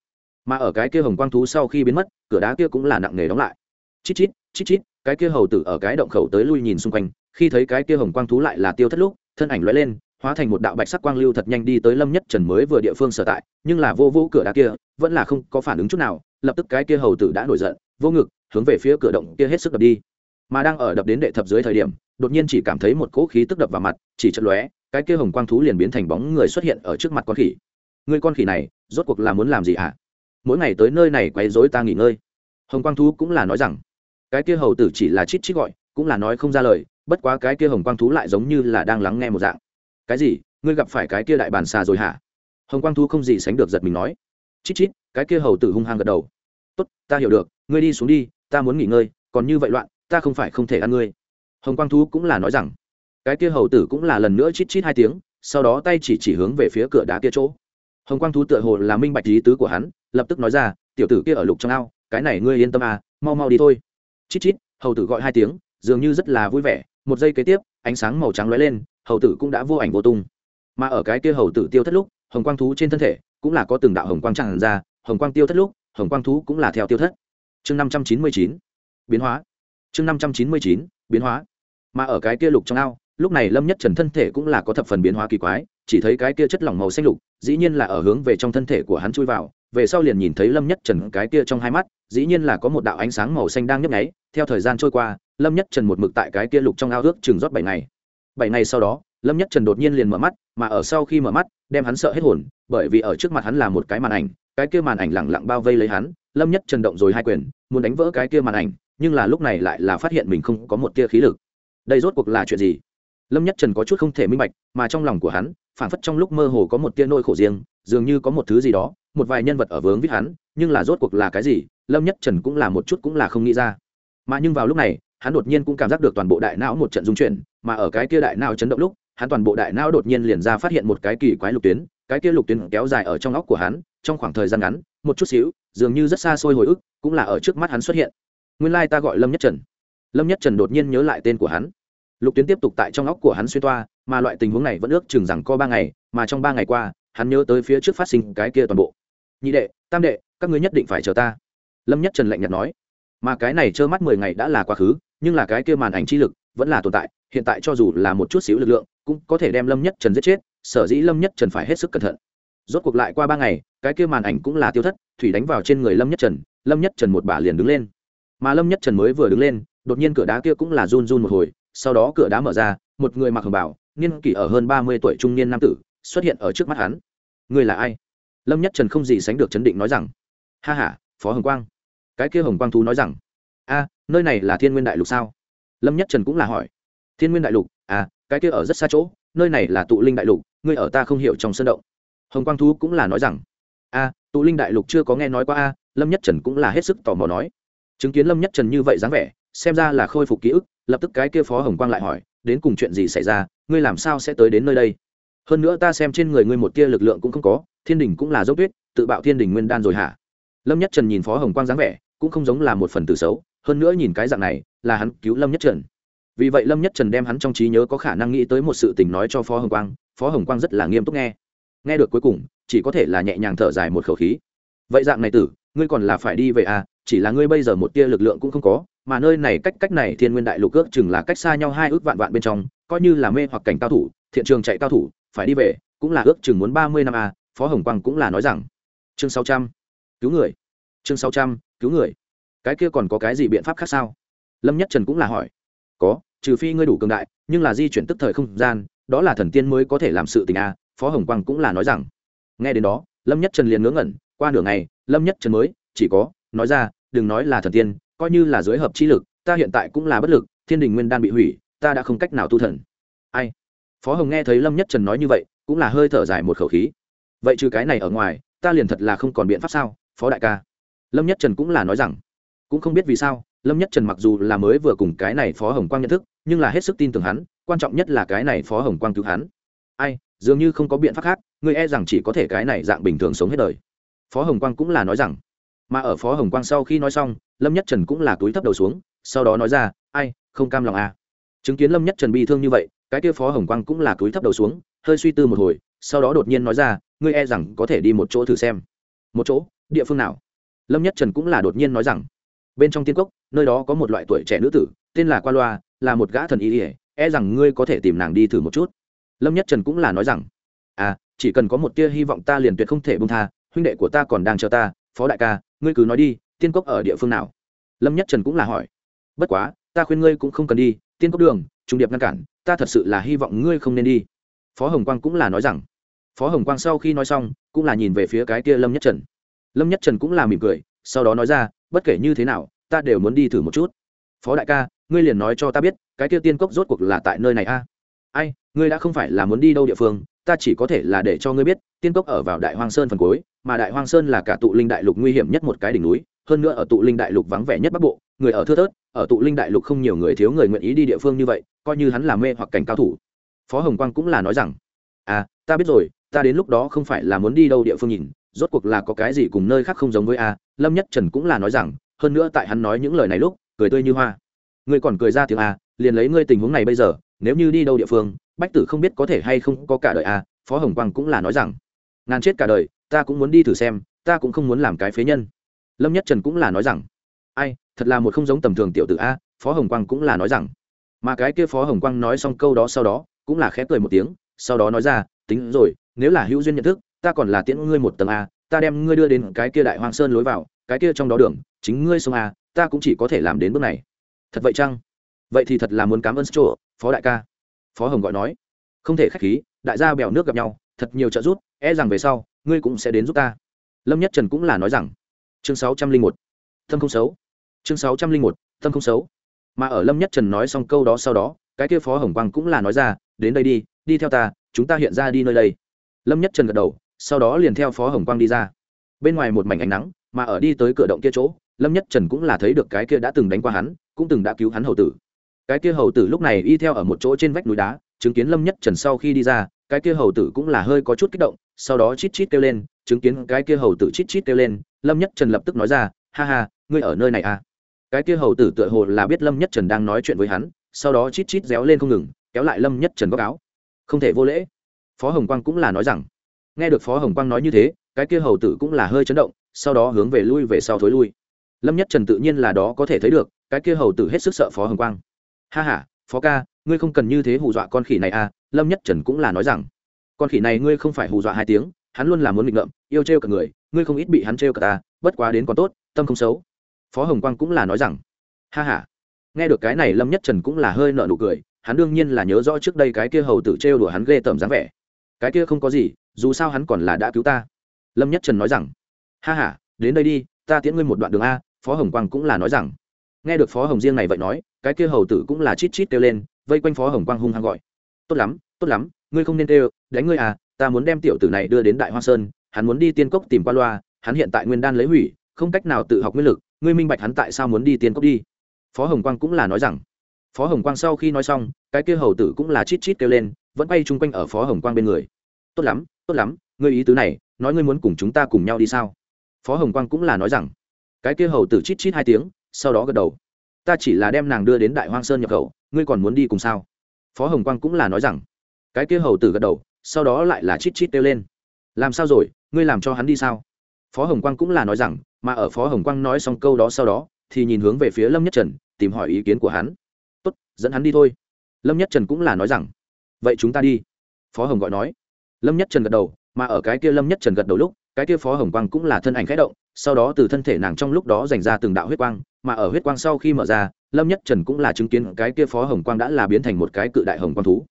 Mà ở cái kia hồng quang thú sau khi biến mất, cửa đá kia cũng là nặng nề đóng lại. Chít chít chít chít, cái kia hầu tử ở cái động khẩu tới lui nhìn xung quanh, khi thấy cái kia hồng quang thú lại là tiêu thất lúc, thân ảnh l lên, hóa thành một đạo bạch sắc quang lưu thật nhanh đi tới lâm nhất trần mới vừa địa phương sở tại, nhưng là vô vô cửa đá kia, vẫn là không có phản ứng chút nào, lập tức cái kia hầu tử đã nổi giận, vô ngực, hướng về phía cửa động kia hết sức đập đi mà đang ở đập đến đệ thập dưới thời điểm, đột nhiên chỉ cảm thấy một cỗ khí tức đập vào mặt, chỉ chật lóe, cái kia hồng quang thú liền biến thành bóng người xuất hiện ở trước mặt con khỉ. Người con khỉ này, rốt cuộc là muốn làm gì ạ à? mỗi ngày tới nơi này quấy rối ta nghỉ ngơi. Hồng quang thú cũng là nói rằng, cái kia hầu tử chỉ là chít chít gọi, cũng là nói không ra lời, bất quá cái kia hồng quang thú lại giống như là đang lắng nghe một dạng. Cái gì? Ngươi gặp phải cái kia đại bàn xà rồi hả? Hồng quang thú không gì sánh được giật mình nói. Chít chít, cái kia hầu tử hung hăng gật đầu. Tốt, ta hiểu được, ngươi đi xuống đi, ta muốn nghỉ ngơi, còn như vậy loạn ta không phải không thể ăn ngươi. Hồng quang thú cũng là nói rằng, cái kia hầu tử cũng là lần nữa chít chít hai tiếng, sau đó tay chỉ chỉ hướng về phía cửa đá kia chỗ. Hồng quang thú tựa hồ là minh bạch lý tứ của hắn, lập tức nói ra, tiểu tử kia ở lục trong ao, cái này ngươi yên tâm à mau mau đi thôi. Chít chít, hầu tử gọi hai tiếng, dường như rất là vui vẻ, một giây kế tiếp, ánh sáng màu trắng lóe lên, hầu tử cũng đã vô ảnh vô tung. Mà ở cái kia hầu tử tiêu thất lúc, hồng quang thú trên thân thể cũng là có từng đạo hồng quang tràn ra, hồng quang tiêu thất lúc, hồng quang thú cũng là theo tiêu thất. Chương năm trăm chín mươi chín, biến hóa chương năm trăm chín mươi chín, biến hóa. Mà ở cái kia lục trong ao, lúc này lâm nhất trần thân thể cũng là có thập phần biến hóa kỳ quái, chỉ thấy cái kia chất lỏng màu xanh lục, dĩ nhiên là ở hướng về trong thân thể của hắn chui vào, về sau liền nhìn thấy lâm nhất trần cái kia trong hai mắt, dĩ nhiên là có một đạo ánh sáng màu xanh đang nhấp nháy, theo thời gian trôi qua, lâm nhất trần một mực tại cái kia lục trong ao ước chừng rót bảy ngày. Bảy ngày sau đó, lâm nhất trần đột nhiên liền mở mắt, mà ở sau khi mở mắt, đem hắn sợ hết hồn, bởi vì ở trước mặt hắn là một cái màn ảnh, cái kia màn ảnh lẳng lặng bao vây lấy hắn, lâm nhất trần động rồi hai quyền, muốn đánh vỡ cái kia màn ảnh nhưng là lúc này lại là phát hiện mình không có một tia khí lực. Đây rốt cuộc là chuyện gì? Lâm nhất trần có chút không thể minh bạch, mà trong lòng của hắn, phảng phất trong lúc mơ hồ có một tia nỗi khổ riêng, dường như có một thứ gì đó, một vài nhân vật ở vướng vít hắn, nhưng là rốt cuộc là cái gì, lâm nhất trần cũng là một chút cũng là không nghĩ ra. Mà nhưng vào lúc này, hắn đột nhiên cũng cảm giác được toàn bộ đại não một trận rung chuyển, mà ở cái kia đại não chấn động lúc, hắn toàn bộ đại não đột nhiên liền ra phát hiện một cái kỳ quái lục tuyến, cái kia lục tuyến kéo dài ở trong óc của hắn, trong khoảng thời gian ngắn, một chút xíu, dường như rất xa xôi hồi ức, cũng là ở trước mắt hắn xuất hiện nguyên lai ta gọi lâm nhất trần lâm nhất trần đột nhiên nhớ lại tên của hắn lục tuyến tiếp tục tại trong óc của hắn xuyên toa mà loại tình huống này vẫn ước chừng rằng có ba ngày mà trong ba ngày qua hắn nhớ tới phía trước phát sinh cái kia toàn bộ nhị đệ tam đệ các ngươi nhất định phải chờ ta lâm nhất trần lạnh nhạt nói mà cái này trơ mắt mười ngày đã là quá khứ nhưng là cái kia màn ảnh chi lực vẫn là tồn tại hiện tại cho dù là một chút xíu lực lượng cũng có thể đem lâm nhất trần giết chết sở dĩ lâm nhất trần phải hết sức cẩn thận rốt cuộc lại qua ba ngày cái kia màn ảnh cũng là tiêu thất thủy đánh vào trên người lâm nhất trần lâm nhất trần một bà liền đứng lên mà lâm nhất trần mới vừa đứng lên, đột nhiên cửa đá kia cũng là run run một hồi, sau đó cửa đá mở ra, một người mặc hồng bảo niên kỷ ở hơn ba mươi tuổi trung niên nam tử, xuất hiện ở trước mắt hắn. Người là ai? Lâm nhất trần không gì sánh được chấn định nói rằng, ha ha, phó hồng quang. Cái kia hồng quang thú nói rằng, a, nơi này là thiên nguyên đại lục sao? Lâm nhất trần cũng là hỏi, thiên nguyên đại lục? À cái kia ở rất xa chỗ, nơi này là tụ linh đại lục, ngươi ở ta không hiểu trong sân động. Hồng quang thú cũng là nói rằng, a, tụ linh đại lục chưa có nghe nói qua a. Lâm nhất trần cũng là hết sức tò mò nói chứng kiến lâm nhất trần như vậy dáng vẻ, xem ra là khôi phục ký ức, lập tức cái kia phó hồng quang lại hỏi, đến cùng chuyện gì xảy ra? Ngươi làm sao sẽ tới đến nơi đây? Hơn nữa ta xem trên người ngươi một tia lực lượng cũng không có, thiên đình cũng là dốc tuyết, tự bạo thiên đình nguyên đan rồi hả? Lâm nhất trần nhìn phó hồng quang dáng vẻ, cũng không giống là một phần tử xấu, hơn nữa nhìn cái dạng này, là hắn cứu lâm nhất trần. Vì vậy lâm nhất trần đem hắn trong trí nhớ có khả năng nghĩ tới một sự tình nói cho phó hồng quang, phó hồng quang rất là nghiêm túc nghe. Nghe được cuối cùng, chỉ có thể là nhẹ nhàng thở dài một khẩu khí. Vậy dạng này tử, ngươi còn là phải đi về à? chỉ là ngươi bây giờ một tia lực lượng cũng không có, mà nơi này cách cách này thiên nguyên đại lục ước chừng là cách xa nhau hai ước vạn vạn bên trong, coi như là mê hoặc cảnh cao thủ, thiện trường chạy cao thủ, phải đi về, cũng là ước chừng muốn ba mươi năm a à. phó hồng quang cũng là nói rằng chương sáu trăm, cứu người chương sáu trăm, cứu người cái kia còn có cái gì biện pháp khác sao lâm nhất trần cũng là hỏi có, trừ phi ngươi đủ cường đại, nhưng là di chuyển tức thời không gian, đó là thần tiên mới có thể làm sự tình a à. phó hồng quang cũng là nói rằng nghe đến đó, lâm nhất trần liền ngớ ngẩn, qua nửa ngày, lâm nhất trần mới, chỉ có, nói ra đừng nói là thần tiên, coi như là giới hợp chi lực, ta hiện tại cũng là bất lực, thiên đình nguyên đan bị hủy, ta đã không cách nào tu thần. Ai? Phó hồng nghe thấy lâm nhất trần nói như vậy, cũng là hơi thở dài một khẩu khí. Vậy trừ cái này ở ngoài, ta liền thật là không còn biện pháp sao, phó đại ca? Lâm nhất trần cũng là nói rằng, cũng không biết vì sao, lâm nhất trần mặc dù là mới vừa cùng cái này phó hồng quang nhận thức, nhưng là hết sức tin tưởng hắn, quan trọng nhất là cái này phó hồng quang cứu hắn. Ai? Dường như không có biện pháp khác, ngươi e rằng chỉ có thể cái này dạng bình thường sống hết đời. Phó hồng quang cũng là nói rằng mà ở phó hồng quang sau khi nói xong, lâm nhất trần cũng là túi thấp đầu xuống, sau đó nói ra, ai, không cam lòng à? Chứng kiến lâm nhất trần bị thương như vậy, cái kia phó hồng quang cũng là túi thấp đầu xuống, hơi suy tư một hồi, sau đó đột nhiên nói ra, ngươi e rằng có thể đi một chỗ thử xem. Một chỗ? Địa phương nào? Lâm nhất trần cũng là đột nhiên nói rằng, bên trong tiên cốc, nơi đó có một loại tuổi trẻ nữ tử, tên là qua loa, là một gã thần y ỉa e rằng ngươi có thể tìm nàng đi thử một chút. Lâm nhất trần cũng là nói rằng à chỉ cần có một tia hy vọng ta liền tuyệt không thể bông tha, huynh đệ của ta còn đang chờ ta, phó đại ca ngươi cứ nói đi, tiên cốc ở địa phương nào? Lâm nhất trần cũng là hỏi. Bất quá, ta khuyên ngươi cũng không cần đi, tiên cốc đường, trung điệp ngăn cản, ta thật sự là hy vọng ngươi không nên đi. Phó hồng quang cũng là nói rằng. Phó hồng quang sau khi nói xong, cũng là nhìn về phía cái kia lâm nhất trần. Lâm nhất trần cũng là mỉm cười, sau đó nói ra, bất kể như thế nào, ta đều muốn đi thử một chút. Phó đại ca, ngươi liền nói cho ta biết, cái kia tiên cốc rốt cuộc là tại nơi này a? Ai, ngươi đã không phải là muốn đi đâu địa phương, ta chỉ có thể là để cho ngươi biết, tiên cốc ở vào đại hoang sơn phần cuối mà đại hoang sơn là cả tụ linh đại lục nguy hiểm nhất một cái đỉnh núi, hơn nữa ở tụ linh đại lục vắng vẻ nhất bắc bộ, người ở thưa thớt, ở tụ linh đại lục không nhiều người thiếu người nguyện ý đi địa phương như vậy, coi như hắn là mê hoặc cảnh cao thủ. Phó hồng quang cũng là nói rằng à ta biết rồi, ta đến lúc đó không phải là muốn đi đâu địa phương nhìn, rốt cuộc là có cái gì cùng nơi khác không giống với a. Lâm nhất trần cũng là nói rằng, hơn nữa tại hắn nói những lời này lúc, cười tươi như hoa. Ngươi còn cười ra tiếng a, liền lấy ngươi tình huống này bây giờ, nếu như đi đâu địa phương, bách tử không biết có thể hay không có cả đời a. Phó hồng quang cũng là nói rằng, ngàn chết cả đời ta cũng muốn đi thử xem, ta cũng không muốn làm cái phế nhân. Lâm nhất trần cũng là nói rằng, ai, thật là một không giống tầm thường tiểu tử a, phó hồng quang cũng là nói rằng. Mà cái kia phó hồng quang nói xong câu đó sau đó, cũng là khé cười một tiếng, sau đó nói ra, tính rồi, nếu là hữu duyên nhận thức, ta còn là tiễn ngươi một tầng a, ta đem ngươi đưa đến cái kia đại hoàng sơn lối vào, cái kia trong đó đường, chính ngươi sông a, ta cũng chỉ có thể làm đến bước này. Thật vậy chăng? Vậy thì thật là muốn cảm ơn chỗ phó đại ca. Phó hồng gọi nói. Không thể khách khí, đại gia bèo nước gặp nhau, thật nhiều trợ giúp e rằng về sau ngươi cũng sẽ đến giúp ta. Lâm nhất trần cũng là nói rằng, chương sáu trăm linh một tâm không xấu. Chương sáu trăm linh một tâm không xấu. Mà ở lâm nhất trần nói xong câu đó sau đó, cái kia phó hồng quang cũng là nói ra, đến đây đi đi theo ta, chúng ta hiện ra đi nơi đây. Lâm nhất trần gật đầu, sau đó liền theo phó hồng quang đi ra. Bên ngoài một mảnh ánh nắng, mà ở đi tới cửa động kia chỗ, lâm nhất trần cũng là thấy được cái kia đã từng đánh qua hắn, cũng từng đã cứu hắn hầu tử. Cái kia hầu tử lúc này y theo ở một chỗ trên vách núi đá, chứng kiến lâm nhất trần sau khi đi ra, cái kia hầu tử cũng là hơi có chút kích động sau đó chít chít kêu lên, chứng kiến cái kia hầu tử chít chít kêu lên, lâm nhất trần lập tức nói ra, ha ha, ngươi ở nơi này à? Cái kia hầu tử tựa hồ là biết lâm nhất trần đang nói chuyện với hắn, sau đó chít chít réo lên không ngừng, kéo lại lâm nhất trần góc áo. Không thể vô lễ. Phó hồng quang cũng là nói rằng. Nghe được phó hồng quang nói như thế, cái kia hầu tử cũng là hơi chấn động, sau đó hướng về lui về sau thối lui. Lâm nhất trần tự nhiên là đó có thể thấy được, cái kia hầu tử hết sức sợ phó hồng quang. Ha ha, phó ca, ngươi không cần như thế hù dọa con khỉ này à? Lâm nhất trần cũng là nói rằng con khỉ này ngươi không phải hù dọa hai tiếng, hắn luôn là muốn nghịch ngợm, yêu trêu cả người, ngươi không ít bị hắn trêu cả ta, bất quá đến còn tốt, tâm không xấu. Phó hồng quang cũng là nói rằng, ha ha. Nghe được cái này, lâm nhất trần cũng là hơi nợ nụ cười, hắn đương nhiên là nhớ rõ trước đây cái kia hầu tử trêu đùa hắn ghê tởm dáng vẻ. Cái kia không có gì, dù sao hắn còn là đã cứu ta. Lâm nhất trần nói rằng, ha ha, đến đây đi, ta tiễn ngươi một đoạn đường a. Phó hồng quang cũng là nói rằng, nghe được phó hồng riêng này vậy nói, cái kia hầu tử cũng là chít chít kêu lên, vây quanh phó hồng quang hung hăng gọi, tốt lắm tốt lắm ngươi không nên kêu, đánh ngươi à ta muốn đem tiểu tử này đưa đến đại hoa sơn, hắn muốn đi tiên cốc tìm qua loa, hắn hiện tại nguyên đan lấy hủy, không cách nào tự học nguyên lực, ngươi minh bạch hắn tại sao muốn đi tiên cốc đi. Phó hồng quang cũng là nói rằng. Phó hồng quang sau khi nói xong, cái kia hầu tử cũng là chít chít kêu lên, vẫn bay chung quanh ở phó hồng quang bên người. Tốt lắm tốt lắm, ngươi ý tứ này, nói ngươi muốn cùng chúng ta cùng nhau đi sao? Phó hồng quang cũng là nói rằng. Cái kia hầu tử chít chít hai tiếng, sau đó gật đầu. Ta chỉ là đem nàng đưa đến đại hoang sơn nhập khẩu, ngươi còn muốn đi cùng sao? Phó hồng quang cũng là nói rằng cái kia hầu tử gật đầu, sau đó lại là chít chít kêu lên. Làm sao rồi? Ngươi làm cho hắn đi sao? Phó hồng quang cũng là nói rằng, mà ở phó hồng quang nói xong câu đó sau đó, thì nhìn hướng về phía lâm nhất trần, tìm hỏi ý kiến của hắn. Tốt, dẫn hắn đi thôi. Lâm nhất trần cũng là nói rằng, vậy chúng ta đi. Phó hồng gọi nói. Lâm nhất trần gật đầu, mà ở cái kia lâm nhất trần gật đầu lúc, cái kia phó hồng quang cũng là thân ảnh khẽ động, sau đó từ thân thể nàng trong lúc đó dành ra từng đạo huyết quang, mà ở huyết quang sau khi mở ra, lâm nhất trần cũng là chứng kiến cái kia phó hồng quang đã là biến thành một cái cự đại hồng quang thú.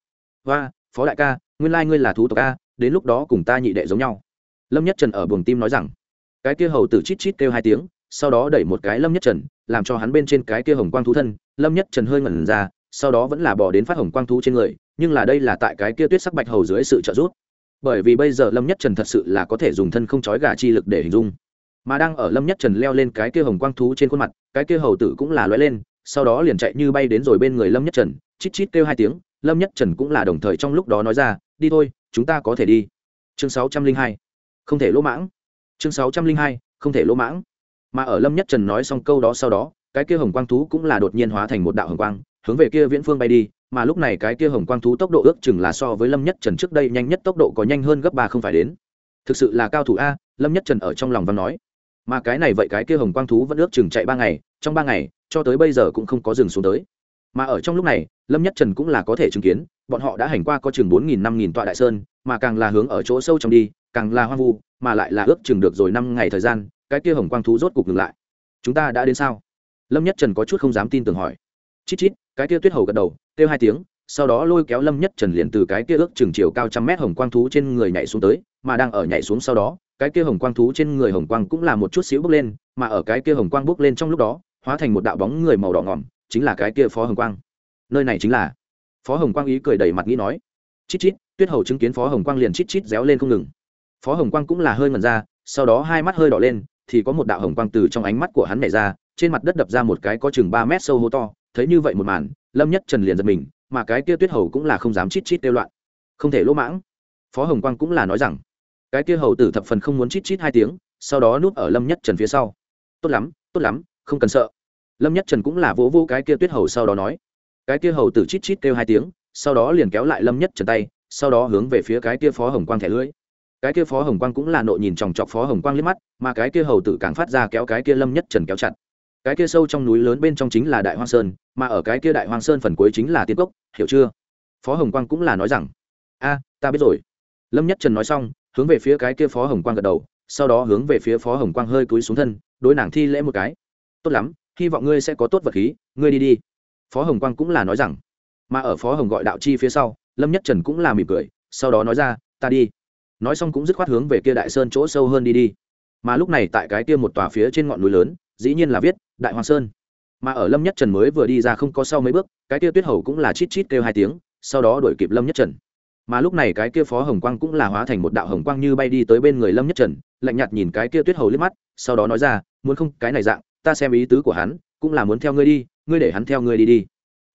Và phó đại ca, nguyên lai ngươi là thú tộc a, đến lúc đó cùng ta nhị đệ giống nhau. Lâm nhất trần ở buồng tim nói rằng. Cái kia hầu tử chít chít kêu hai tiếng, sau đó đẩy một cái lâm nhất trần, làm cho hắn bên trên cái kia hồng quang thú thân. Lâm nhất trần hơi ngẩn ra, sau đó vẫn là bỏ đến phát hồng quang thú trên người, nhưng là đây là tại cái kia tuyết sắc bạch hầu dưới sự trợ giúp. Bởi vì bây giờ lâm nhất trần thật sự là có thể dùng thân không trói gà chi lực để hình dung. Mà đang ở lâm nhất trần leo lên cái kia hồng quang thú trên khuôn mặt, cái kia hầu tử cũng là lóe lên, sau đó liền chạy như bay đến rồi bên người lâm nhất trần, chít chít kêu hai tiếng lâm nhất trần cũng là đồng thời trong lúc đó nói ra, đi thôi, chúng ta có thể đi. Chương sáu trăm linh hai, không thể lỗ mãng. Chương sáu trăm linh hai, không thể lỗ mãng. Mà ở lâm nhất trần nói xong câu đó sau đó, cái kia hồng quang thú cũng là đột nhiên hóa thành một đạo hồng quang, hướng về kia viễn phương bay đi, mà lúc này cái kia hồng quang thú tốc độ ước chừng là so với lâm nhất trần trước đây nhanh nhất tốc độ có nhanh hơn gấp ba không phải đến. Thực sự là cao thủ a, lâm nhất trần ở trong lòng văn nói. Mà cái này vậy cái kia hồng quang thú vẫn ước chừng chạy ba ngày, trong ba ngày, cho tới bây giờ cũng không có dừng xuống tới mà ở trong lúc này, lâm nhất trần cũng là có thể chứng kiến, bọn họ đã hành qua có chừng bốn nghìn năm nghìn tọa đại sơn, mà càng là hướng ở chỗ sâu trong đi, càng là hoang vu, mà lại là ước chừng được rồi năm ngày thời gian, cái kia hồng quang thú rốt cục ngừng lại. Chúng ta đã đến sao? Lâm nhất trần có chút không dám tin tưởng hỏi. Chít chít, cái kia tuyết hầu gật đầu, kêu hai tiếng, sau đó lôi kéo lâm nhất trần liền từ cái kia ước chừng chiều cao trăm mét hồng quang thú trên người nhảy xuống tới, mà đang ở nhảy xuống sau đó, cái kia hồng quang thú trên người hồng quang cũng là một chút xíu bước lên, mà ở cái kia hồng quang bước lên trong lúc đó, hóa thành một đạo bóng người màu đỏ ngỏm chính là cái kia phó hồng quang. Nơi này chính là. Phó hồng quang ý cười đầy mặt nghĩ nói. Chít chít, tuyết hầu chứng kiến phó hồng quang liền chít chít réo lên không ngừng. Phó hồng quang cũng là hơi ngần ra, sau đó hai mắt hơi đỏ lên, thì có một đạo hồng quang từ trong ánh mắt của hắn nảy ra, trên mặt đất đập ra một cái có chừng ba mét sâu hô to, thấy như vậy một màn, lâm nhất trần liền giật mình, mà cái kia tuyết hầu cũng là không dám chít chít kêu loạn. Không thể lỗ mãng. Phó hồng quang cũng là nói rằng, cái kia hầu tử thập phần không muốn chít chít hai tiếng, sau đó núp ở lâm nhất trần phía sau. Tốt lắm tốt lắm, không cần sợ lâm nhất trần cũng là vỗ vỗ cái kia tuyết hầu sau đó nói. Cái kia hầu tử chít chít kêu hai tiếng, sau đó liền kéo lại lâm nhất trần tay, sau đó hướng về phía cái kia phó hồng quang thẻ lưới. Cái kia phó hồng quang cũng là nội nhìn chòng chọc phó hồng quang liếc mắt, mà cái kia hầu tử càng phát ra kéo cái kia lâm nhất trần kéo chặt. Cái kia sâu trong núi lớn bên trong chính là đại hoang sơn, mà ở cái kia đại hoang sơn phần cuối chính là tiên cốc, hiểu chưa? Phó hồng quang cũng là nói rằng, a, ta biết rồi. Lâm nhất trần nói xong, hướng về phía cái kia phó hồng quang gật đầu, sau đó hướng về phía phó hồng quang hơi cúi xuống thân, đối nàng thi lễ một cái. Tốt lắm hy vọng ngươi sẽ có tốt vật khí, ngươi đi đi. Phó hồng quang cũng là nói rằng. Mà ở phó hồng gọi đạo chi phía sau, lâm nhất trần cũng là mỉm cười, sau đó nói ra, ta đi. Nói xong cũng dứt khoát hướng về kia đại sơn chỗ sâu hơn đi đi. Mà lúc này tại cái kia một tòa phía trên ngọn núi lớn, dĩ nhiên là viết, đại hoàng sơn. Mà ở lâm nhất trần mới vừa đi ra không có sau mấy bước, cái kia tuyết hầu cũng là chít chít kêu hai tiếng, sau đó đuổi kịp lâm nhất trần. Mà lúc này cái kia phó hồng quang cũng là hóa thành một đạo hồng quang như bay đi tới bên người lâm nhất trần, lạnh nhạt nhìn cái kia tuyết hầu liếc mắt, sau đó nói ra, muốn không, cái này dạng ta xem ý tứ của hắn, cũng là muốn theo ngươi đi, ngươi để hắn theo ngươi đi đi.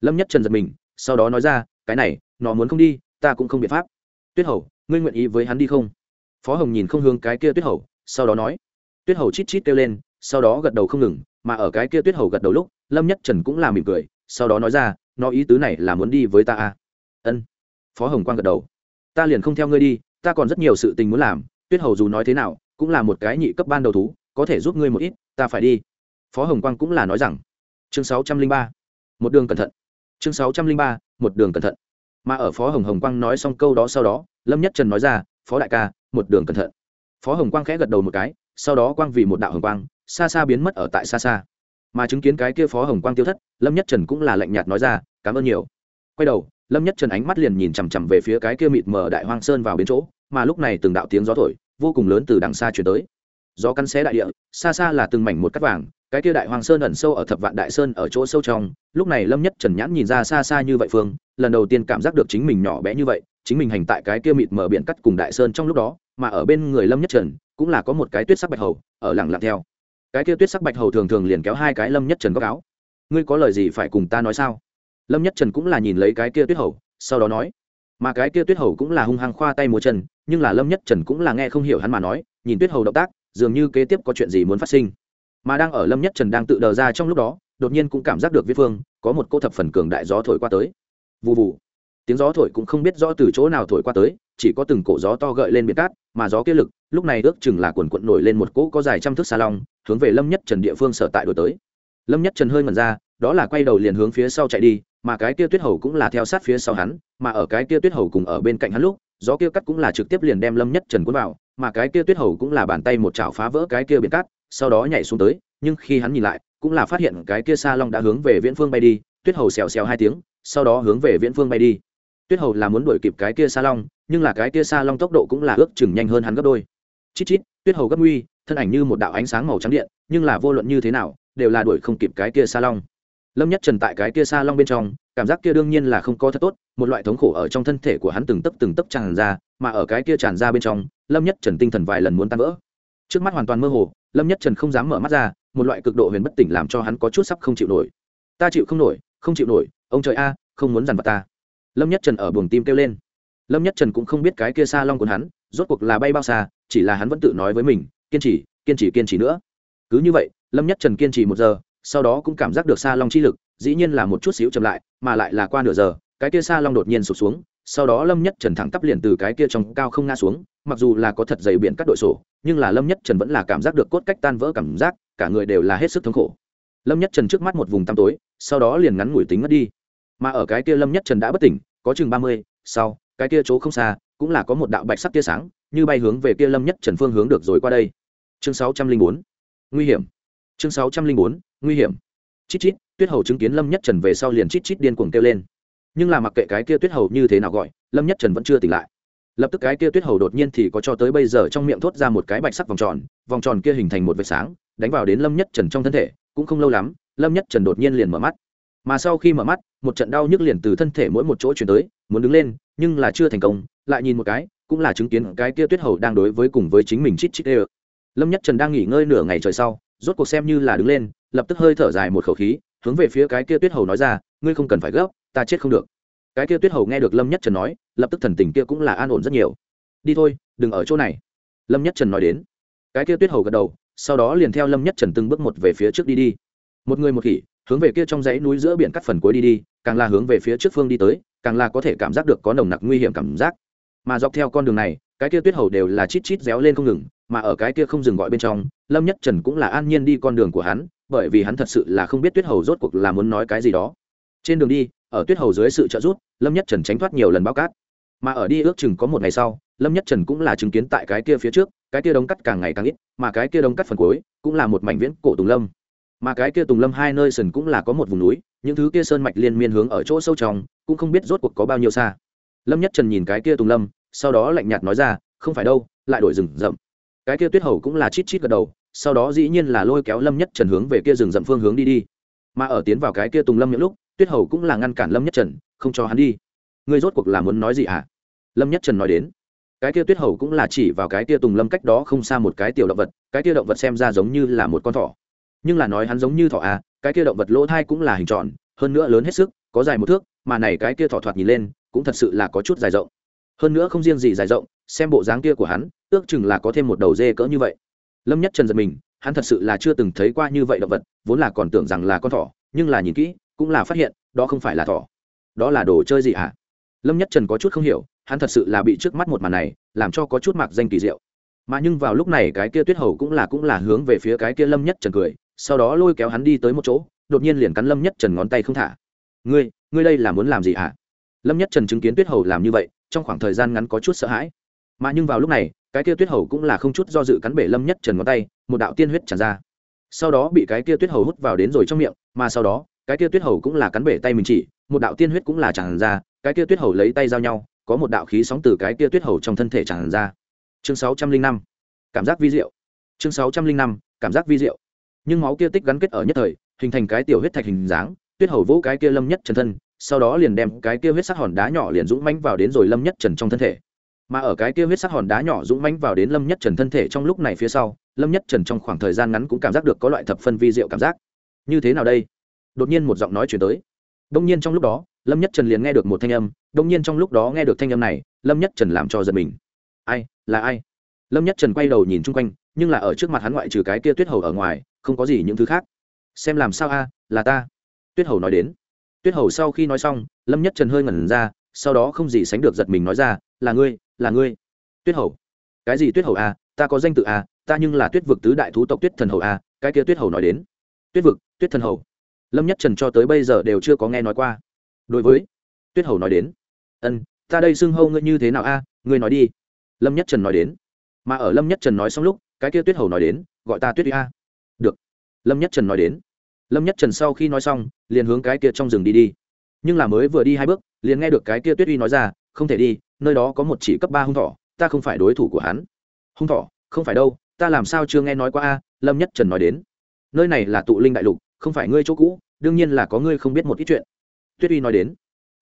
Lâm nhất trần giật mình, sau đó nói ra, cái này, nó muốn không đi, ta cũng không biện pháp. Tuyết hầu, ngươi nguyện ý với hắn đi không? Phó hồng nhìn không hướng cái kia tuyết hầu, sau đó nói. Tuyết hầu chít chít kêu lên, sau đó gật đầu không ngừng, mà ở cái kia tuyết hầu gật đầu lúc, lâm nhất trần cũng là mỉm cười, sau đó nói ra, nó ý tứ này là muốn đi với ta à? Ân. Phó hồng quang gật đầu. Ta liền không theo ngươi đi, ta còn rất nhiều sự tình muốn làm, tuyết hầu dù nói thế nào, cũng là một cái nhị cấp ban đầu thú, có thể giúp ngươi một ít, ta phải đi phó hồng quang cũng là nói rằng, chương sáu trăm linh ba, một đường cẩn thận. Chương sáu trăm linh ba, một đường cẩn thận. Mà ở phó hồng hồng quang nói xong câu đó sau đó, lâm nhất trần nói ra, phó đại ca, một đường cẩn thận. Phó hồng quang khẽ gật đầu một cái, sau đó quang vì một đạo hồng quang, xa xa biến mất ở tại xa xa. Mà chứng kiến cái kia phó hồng quang tiêu thất, lâm nhất trần cũng là lạnh nhạt nói ra, cảm ơn nhiều. Quay đầu, lâm nhất trần ánh mắt liền nhìn chằm chằm về phía cái kia mịt mờ đại hoang sơn vào biến chỗ, mà lúc này từng đạo tiếng gió thổi, vô cùng lớn từ đằng xa chuyển tới. Gió cắn xé đại địa, xa xa là từng mảnh một cắt vàng cái kia đại hoàng sơn ẩn sâu ở thập vạn đại sơn ở chỗ sâu trong, lúc này lâm nhất trần nhãn nhìn ra xa xa như vậy phương, lần đầu tiên cảm giác được chính mình nhỏ bé như vậy, chính mình hành tại cái kia mịt mở biển cắt cùng đại sơn trong lúc đó, mà ở bên người lâm nhất trần, cũng là có một cái tuyết sắc bạch hầu, ở lẳng lặng theo. Cái kia tuyết sắc bạch hầu thường thường liền kéo hai cái lâm nhất trần góc áo. Ngươi có lời gì phải cùng ta nói sao? Lâm nhất trần cũng là nhìn lấy cái kia tuyết hầu, sau đó nói. Mà cái kia tuyết hầu cũng là hung hăng khoa tay múa chân, nhưng là lâm nhất trần cũng là nghe không hiểu hắn mà nói, nhìn tuyết hầu động tác, dường như kế tiếp có chuyện gì muốn phát sinh mà đang ở lâm nhất trần đang tự đờ ra trong lúc đó, đột nhiên cũng cảm giác được viết phương, có một cô thập phần cường đại gió thổi qua tới. Vụ vụ tiếng gió thổi cũng không biết rõ từ chỗ nào thổi qua tới, chỉ có từng cổ gió to gợi lên biển cát, mà gió kia lực, lúc này ước chừng là quần quận nổi lên một cỗ có dài trăm thước xa long, hướng về lâm nhất trần địa phương sở tại đổi tới. Lâm nhất trần hơi mẩn ra, đó là quay đầu liền hướng phía sau chạy đi, mà cái kia tuyết hầu cũng là theo sát phía sau hắn, mà ở cái kia tuyết hầu cùng ở bên cạnh hắn lúc, gió kia cắt cũng là trực tiếp liền đem lâm nhất trần cuốn vào, mà cái kia tuyết hầu cũng là bàn tay một chảo phá vỡ cái kia biển cát sau đó nhảy xuống tới, nhưng khi hắn nhìn lại, cũng là phát hiện cái kia sa long đã hướng về viễn phương bay đi, tuyết hầu xèo xèo hai tiếng, sau đó hướng về viễn phương bay đi. Tuyết hầu là muốn đuổi kịp cái kia sa long, nhưng là cái kia sa long tốc độ cũng là ước chừng nhanh hơn hắn gấp đôi. Chít chít, tuyết hầu gấp nguy, thân ảnh như một đạo ánh sáng màu trắng điện, nhưng là vô luận như thế nào, đều là đuổi không kịp cái kia sa long. Lâm nhất trần tại cái kia sa long bên trong, cảm giác kia đương nhiên là không có thật tốt, một loại thống khổ ở trong thân thể của hắn từng tấp từng tấp tràn ra, mà ở cái kia tràn ra bên trong, lâm nhất trần tinh thần vài lần muốn tan vỡ trước mắt hoàn toàn mơ hồ, lâm nhất trần không dám mở mắt ra, một loại cực độ huyền bất tỉnh làm cho hắn có chút sắp không chịu nổi. Ta chịu không nổi, không chịu nổi, ông trời a, không muốn dằn vặt ta. Lâm nhất trần ở buồng tim kêu lên. Lâm nhất trần cũng không biết cái kia xa long của hắn, rốt cuộc là bay bao xa, chỉ là hắn vẫn tự nói với mình, kiên trì kiên trì kiên trì nữa. Cứ như vậy, lâm nhất trần kiên trì một giờ, sau đó cũng cảm giác được xa long chi lực, dĩ nhiên là một chút xíu chậm lại, mà lại là qua nửa giờ, cái kia xa long đột nhiên sụp xuống sau đó lâm nhất trần thẳng tắp liền từ cái kia trong cao không ngã xuống, mặc dù là có thật dày biển các đội sổ, nhưng là lâm nhất trần vẫn là cảm giác được cốt cách tan vỡ cảm giác, cả người đều là hết sức thống khổ. Lâm nhất trần trước mắt một vùng tăm tối, sau đó liền ngắn ngủi tính ngất đi. Mà ở cái kia lâm nhất trần đã bất tỉnh, có chừng ba mươi, sau, cái kia chỗ không xa, cũng là có một đạo bạch sắc tia sáng, như bay hướng về kia lâm nhất trần phương hướng được rồi qua đây. Chương sáu trăm linh bốn, nguy hiểm. Chương sáu trăm linh bốn, nguy hiểm. Chít chít, tuyết hầu chứng kiến lâm nhất trần về sau liền chít chít điên cuồng kêu lên nhưng là mặc kệ cái kia tuyết hầu như thế nào gọi, lâm nhất trần vẫn chưa tỉnh lại. Lập tức cái kia tuyết hầu đột nhiên thì có cho tới bây giờ trong miệng thốt ra một cái bạch sắc vòng tròn vòng tròn kia hình thành một vệt sáng, đánh vào đến lâm nhất trần trong thân thể, cũng không lâu lắm, lâm nhất trần đột nhiên liền mở mắt. Mà sau khi mở mắt, một trận đau nhức liền từ thân thể mỗi một chỗ chuyển tới, muốn đứng lên, nhưng là chưa thành công, lại nhìn một cái, cũng là chứng kiến cái kia tuyết hầu đang đối với cùng với chính mình chít chít ê lâm nhất trần đang nghỉ ngơi nửa ngày trời sau, rốt cuộc xem như là đứng lên, lập tức hơi thở dài một khẩu khí, hướng về phía cái kia tuyết hầu nói ra, ngươi không cần phải gấp ta chết không được. Cái kia tuyết hầu nghe được lâm nhất trần nói, lập tức thần tình kia cũng là an ổn rất nhiều. Đi thôi, đừng ở chỗ này. Lâm nhất trần nói đến. Cái kia tuyết hầu gật đầu, sau đó liền theo lâm nhất trần từng bước một về phía trước đi đi. Một người một khỉ, hướng về kia trong dãy núi giữa biển cắt phần cuối đi đi, càng là hướng về phía trước phương đi tới, càng là có thể cảm giác được có nồng nặc nguy hiểm cảm giác. Mà dọc theo con đường này, cái kia tuyết hầu đều là chít chít réo lên không ngừng, mà ở cái kia không dừng gọi bên trong, lâm nhất trần cũng là an nhiên đi con đường của hắn, bởi vì hắn thật sự là không biết tuyết hầu rốt cuộc là muốn nói cái gì đó. Trên đường đi ở tuyết hầu dưới sự trợ giúp, lâm nhất trần tránh thoát nhiều lần bao cát. Mà ở đi ước chừng có một ngày sau, lâm nhất trần cũng là chứng kiến tại cái kia phía trước, cái kia đông cắt càng ngày càng ít, mà cái kia đông cắt phần cuối cũng là một mảnh viễn cổ tùng lâm. Mà cái kia tùng lâm hai nơi sần cũng là có một vùng núi, những thứ kia sơn mạch liên miên hướng ở chỗ sâu trong, cũng không biết rốt cuộc có bao nhiêu xa. Lâm nhất trần nhìn cái kia tùng lâm, sau đó lạnh nhạt nói ra, không phải đâu, lại đổi rừng rậm. Cái kia tuyết hầu cũng là chít chít gật đầu, sau đó dĩ nhiên là lôi kéo lâm nhất trần hướng về kia rừng rậm phương hướng đi đi. Mà ở tiến vào cái kia tùng lâm những lúc tuyết hầu cũng là ngăn cản lâm nhất trần, không cho hắn đi. Ngươi rốt cuộc là muốn nói gì ạ à? lâm nhất trần nói đến, cái kia tuyết hầu cũng là chỉ vào cái kia tùng lâm cách đó không xa một cái tiểu động vật, cái kia động vật xem ra giống như là một con thỏ. Nhưng là nói hắn giống như thỏ à cái kia động vật lỗ thai cũng là hình tròn, hơn nữa lớn hết sức, có dài một thước, mà này cái kia thỏ thoạt nhìn lên, cũng thật sự là có chút dài rộng. Hơn nữa không riêng gì dài rộng, xem bộ dáng kia của hắn, ước chừng là có thêm một đầu dê cỡ như vậy. Lâm nhất trần giật mình, hắn thật sự là chưa từng thấy qua như vậy động vật, vốn là còn tưởng rằng là con thỏ, nhưng là nhìn kỹ cũng là phát hiện, đó không phải là thỏ. Đó là đồ chơi gì hả? À? lâm nhất trần có chút không hiểu, hắn thật sự là bị trước mắt một màn này, làm cho có chút mặc danh kỳ diệu. Mà nhưng vào lúc này cái kia tuyết hầu cũng là cũng là hướng về phía cái kia lâm nhất trần cười, sau đó lôi kéo hắn đi tới một chỗ, đột nhiên liền cắn lâm nhất trần ngón tay không thả. Ngươi ngươi đây là muốn làm gì hả? À? lâm nhất trần chứng kiến tuyết hầu làm như vậy, trong khoảng thời gian ngắn có chút sợ hãi. Mà nhưng vào lúc này, cái kia tuyết hầu cũng là không chút do dự cắn bể lâm nhất trần ngón tay, một đạo tiên huyết tràn ra. Sau đó bị cái kia tuyết hầu hút vào đến rồi trong miệng, mà sau đó cái kia tuyết hầu cũng là cắn bể tay mình chỉ, một đạo tiên huyết cũng là tràn ra, cái kia tuyết hầu lấy tay giao nhau, có một đạo khí sóng từ cái kia tuyết hầu trong thân thể tràn ra. Chương sáu trăm linh năm, cảm giác vi diệu. Chương sáu trăm linh năm, cảm giác vi diệu. Nhưng máu kia tích gắn kết ở nhất thời, hình thành cái tiểu huyết thạch hình dáng, tuyết hầu vỗ cái kia lâm nhất trần thân, sau đó liền đem cái kia huyết sắc hòn đá nhỏ liền dũng mánh vào đến rồi lâm nhất trần trong thân thể. Mà ở cái kia huyết sắc hòn đá nhỏ dũng mánh vào đến lâm nhất trần thân thể trong lúc này phía sau, lâm nhất trần trong khoảng thời gian ngắn cũng cảm giác được có loại thập phân vi diệu cảm giác. Như thế nào đây? đột nhiên một giọng nói chuyển tới. Đông nhiên trong lúc đó, lâm nhất trần liền nghe được một thanh âm, đông nhiên trong lúc đó nghe được thanh âm này, lâm nhất trần làm cho giật mình. Ai, là ai? Lâm nhất trần quay đầu nhìn chung quanh, nhưng là ở trước mặt hắn ngoại trừ cái kia tuyết hầu ở ngoài, không có gì những thứ khác. Xem làm sao a, là ta. Tuyết hầu nói đến. Tuyết hầu sau khi nói xong, lâm nhất trần hơi ngẩn ra, sau đó không gì sánh được giật mình nói ra, là ngươi là ngươi. Tuyết hầu. Cái gì tuyết hầu a? Ta có danh tự a, ta nhưng là tuyết vực tứ đại thú tộc tuyết thần hầu a. Cái kia tuyết hầu nói đến. Tuyết vực, tuyết thần hầu lâm nhất trần cho tới bây giờ đều chưa có nghe nói qua. Đối với tuyết hầu nói đến, ân, ta đây xưng hâu ngươi như thế nào a? Ngươi nói đi. Lâm nhất trần nói đến, mà ở lâm nhất trần nói xong lúc, cái kia tuyết hầu nói đến, gọi ta tuyết uy a. Được. Lâm nhất trần nói đến, lâm nhất trần sau khi nói xong, liền hướng cái kia trong rừng đi đi. Nhưng là mới vừa đi hai bước, liền nghe được cái kia tuyết uy nói ra, không thể đi, nơi đó có một chỉ cấp ba hung thỏ, ta không phải đối thủ của hắn. Hung thỏ? Không phải đâu, ta làm sao chưa nghe nói qua a? Lâm nhất trần nói đến, nơi này là tụ linh đại lục, không phải ngươi chỗ cũ đương nhiên là có ngươi không biết một ít chuyện. Tuyết uy nói đến,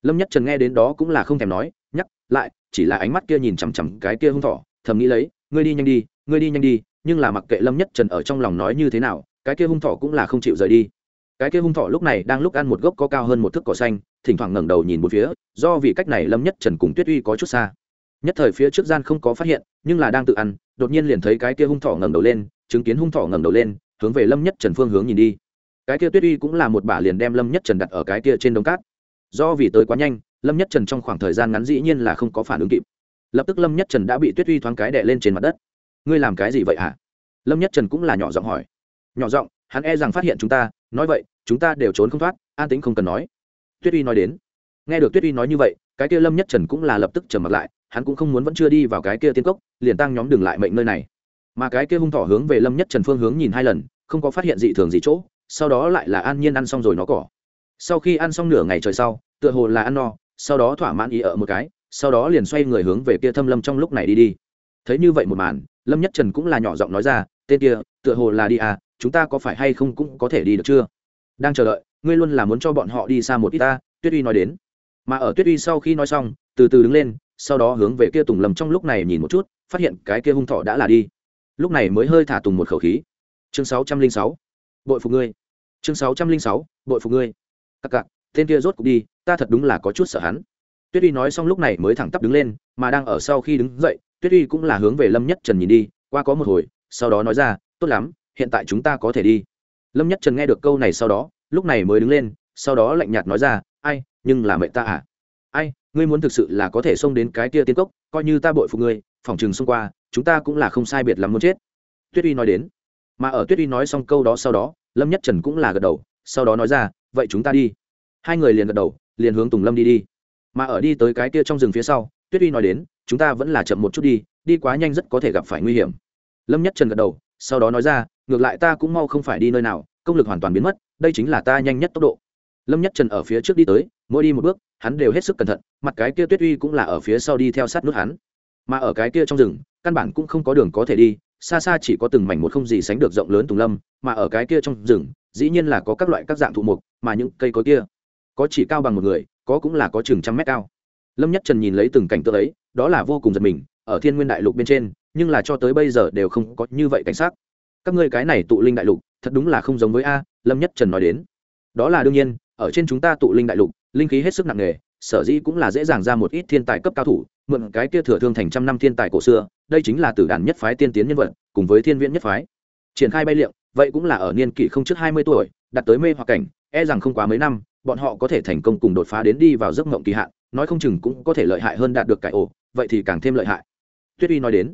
lâm nhất trần nghe đến đó cũng là không thèm nói, nhắc lại, chỉ là ánh mắt kia nhìn chằm chằm cái kia hung thỏ, thầm nghĩ lấy, ngươi đi nhanh đi, ngươi đi nhanh đi, nhưng là mặc kệ lâm nhất trần ở trong lòng nói như thế nào, cái kia hung thỏ cũng là không chịu rời đi. Cái kia hung thỏ lúc này đang lúc ăn một gốc có cao hơn một thước cỏ xanh, thỉnh thoảng ngẩng đầu nhìn một phía, do vì cách này lâm nhất trần cùng tuyết uy có chút xa. Nhất thời phía trước gian không có phát hiện, nhưng là đang tự ăn, đột nhiên liền thấy cái kia hung thỏ ngẩng đầu lên, chứng kiến hung thỏ ngẩng đầu lên, hướng về lâm nhất trần phương hướng nhìn đi cái kia tuyết uy cũng là một bả liền đem lâm nhất trần đặt ở cái kia trên đống cát. Do vì tới quá nhanh, lâm nhất trần trong khoảng thời gian ngắn dĩ nhiên là không có phản ứng kịp. Lập tức lâm nhất trần đã bị tuyết uy thoáng cái đè lên trên mặt đất. Ngươi làm cái gì vậy hả? À? lâm nhất trần cũng là nhỏ giọng hỏi. Nhỏ giọng, hắn e rằng phát hiện chúng ta, nói vậy, chúng ta đều trốn không thoát, an tính không cần nói. Tuyết uy nói đến. Nghe được tuyết uy nói như vậy, cái kia lâm nhất trần cũng là lập tức trầm mặt lại, hắn cũng không muốn vẫn chưa đi vào cái kia tiên cốc, liền tăng nhóm đường lại mệnh nơi này. Mà cái kia hung thỏ hướng về lâm nhất trần phương hướng nhìn hai lần, không có phát hiện dị thường gì chỗ sau đó lại là an nhiên ăn xong rồi nó cỏ. Sau khi ăn xong nửa ngày trời sau, tựa hồ là ăn no, sau đó thỏa mãn ý ở một cái, sau đó liền xoay người hướng về kia thâm lâm trong lúc này đi đi. Thấy như vậy một màn, lâm nhất trần cũng là nhỏ giọng nói ra, tên kia, tựa hồ là đi à chúng ta có phải hay không cũng có thể đi được chưa? Đang chờ đợi, ngươi luôn là muốn cho bọn họ đi xa một ít ta, tuyết uy nói đến. Mà ở tuyết uy sau khi nói xong, từ từ đứng lên, sau đó hướng về kia tùng lâm trong lúc này nhìn một chút, phát hiện cái kia hung thọ đã là đi. Lúc này mới hơi thả tùng một khẩu khí. Chương sáu trăm linh sáu, bội phục ngươi chương sáu trăm linh sáu bội phục ngươi. Các cạn tên kia rốt cục đi, ta thật đúng là có chút sợ hắn. Tuyết uy nói xong lúc này mới thẳng tắp đứng lên, mà đang ở sau khi đứng dậy, tuyết uy cũng là hướng về lâm nhất trần nhìn đi, qua có một hồi, sau đó nói ra, tốt lắm, hiện tại chúng ta có thể đi. Lâm nhất trần nghe được câu này sau đó, lúc này mới đứng lên, sau đó lạnh nhạt nói ra, ai, nhưng là mẹ ta à? Ai, ngươi muốn thực sự là có thể xông đến cái kia tiên cốc, coi như ta bội phục ngươi, phòng trường xông qua, chúng ta cũng là không sai biệt lắm muốn chết. Tuyết uy nói đến. Mà ở tuyết uy nói xong câu đó sau đó lâm nhất trần cũng là gật đầu, sau đó nói ra, vậy chúng ta đi. Hai người liền gật đầu, liền hướng tùng lâm đi đi. Mà ở đi tới cái kia trong rừng phía sau, tuyết uy nói đến, chúng ta vẫn là chậm một chút đi đi quá nhanh rất có thể gặp phải nguy hiểm. Lâm nhất trần gật đầu, sau đó nói ra, ngược lại ta cũng mau không phải đi nơi nào, công lực hoàn toàn biến mất, đây chính là ta nhanh nhất tốc độ. Lâm nhất trần ở phía trước đi tới, mỗi đi một bước, hắn đều hết sức cẩn thận, mặt cái kia tuyết uy cũng là ở phía sau đi theo sát nút hắn. Mà ở cái kia trong rừng, căn bản cũng không có đường có thể đi xa xa chỉ có từng mảnh một không gì sánh được rộng lớn tùng lâm, mà ở cái kia trong rừng, dĩ nhiên là có các loại các dạng thụ mục mà những cây có kia, có chỉ cao bằng một người, có cũng là có chừng trăm mét cao. Lâm nhất trần nhìn lấy từng cảnh tượng ấy, đó là vô cùng giật mình, ở thiên nguyên đại lục bên trên, nhưng là cho tới bây giờ đều không có như vậy cảnh sát các ngươi cái này tụ linh đại lục, thật đúng là không giống với a, lâm nhất trần nói đến. Đó là đương nhiên, ở trên chúng ta tụ linh đại lục, linh khí hết sức nặng nề, sở dĩ cũng là dễ dàng ra một ít thiên tài cấp cao thủ mượn cái kia thừa thương thành trăm năm thiên tài cổ xưa, đây chính là tử đàn nhất phái tiên tiến nhân vật, cùng với thiên viễn nhất phái. Triển khai bay liệm vậy cũng là ở niên kỷ không trước hai mươi tuổi đặt tới mê hoặc cảnh e rằng không quá mấy năm, bọn họ có thể thành công cùng đột phá đến đi vào giấc mộng kỳ hạn, nói không chừng cũng có thể lợi hại hơn đạt được cải ổ, vậy thì càng thêm lợi hại. Tuyết uy nói đến,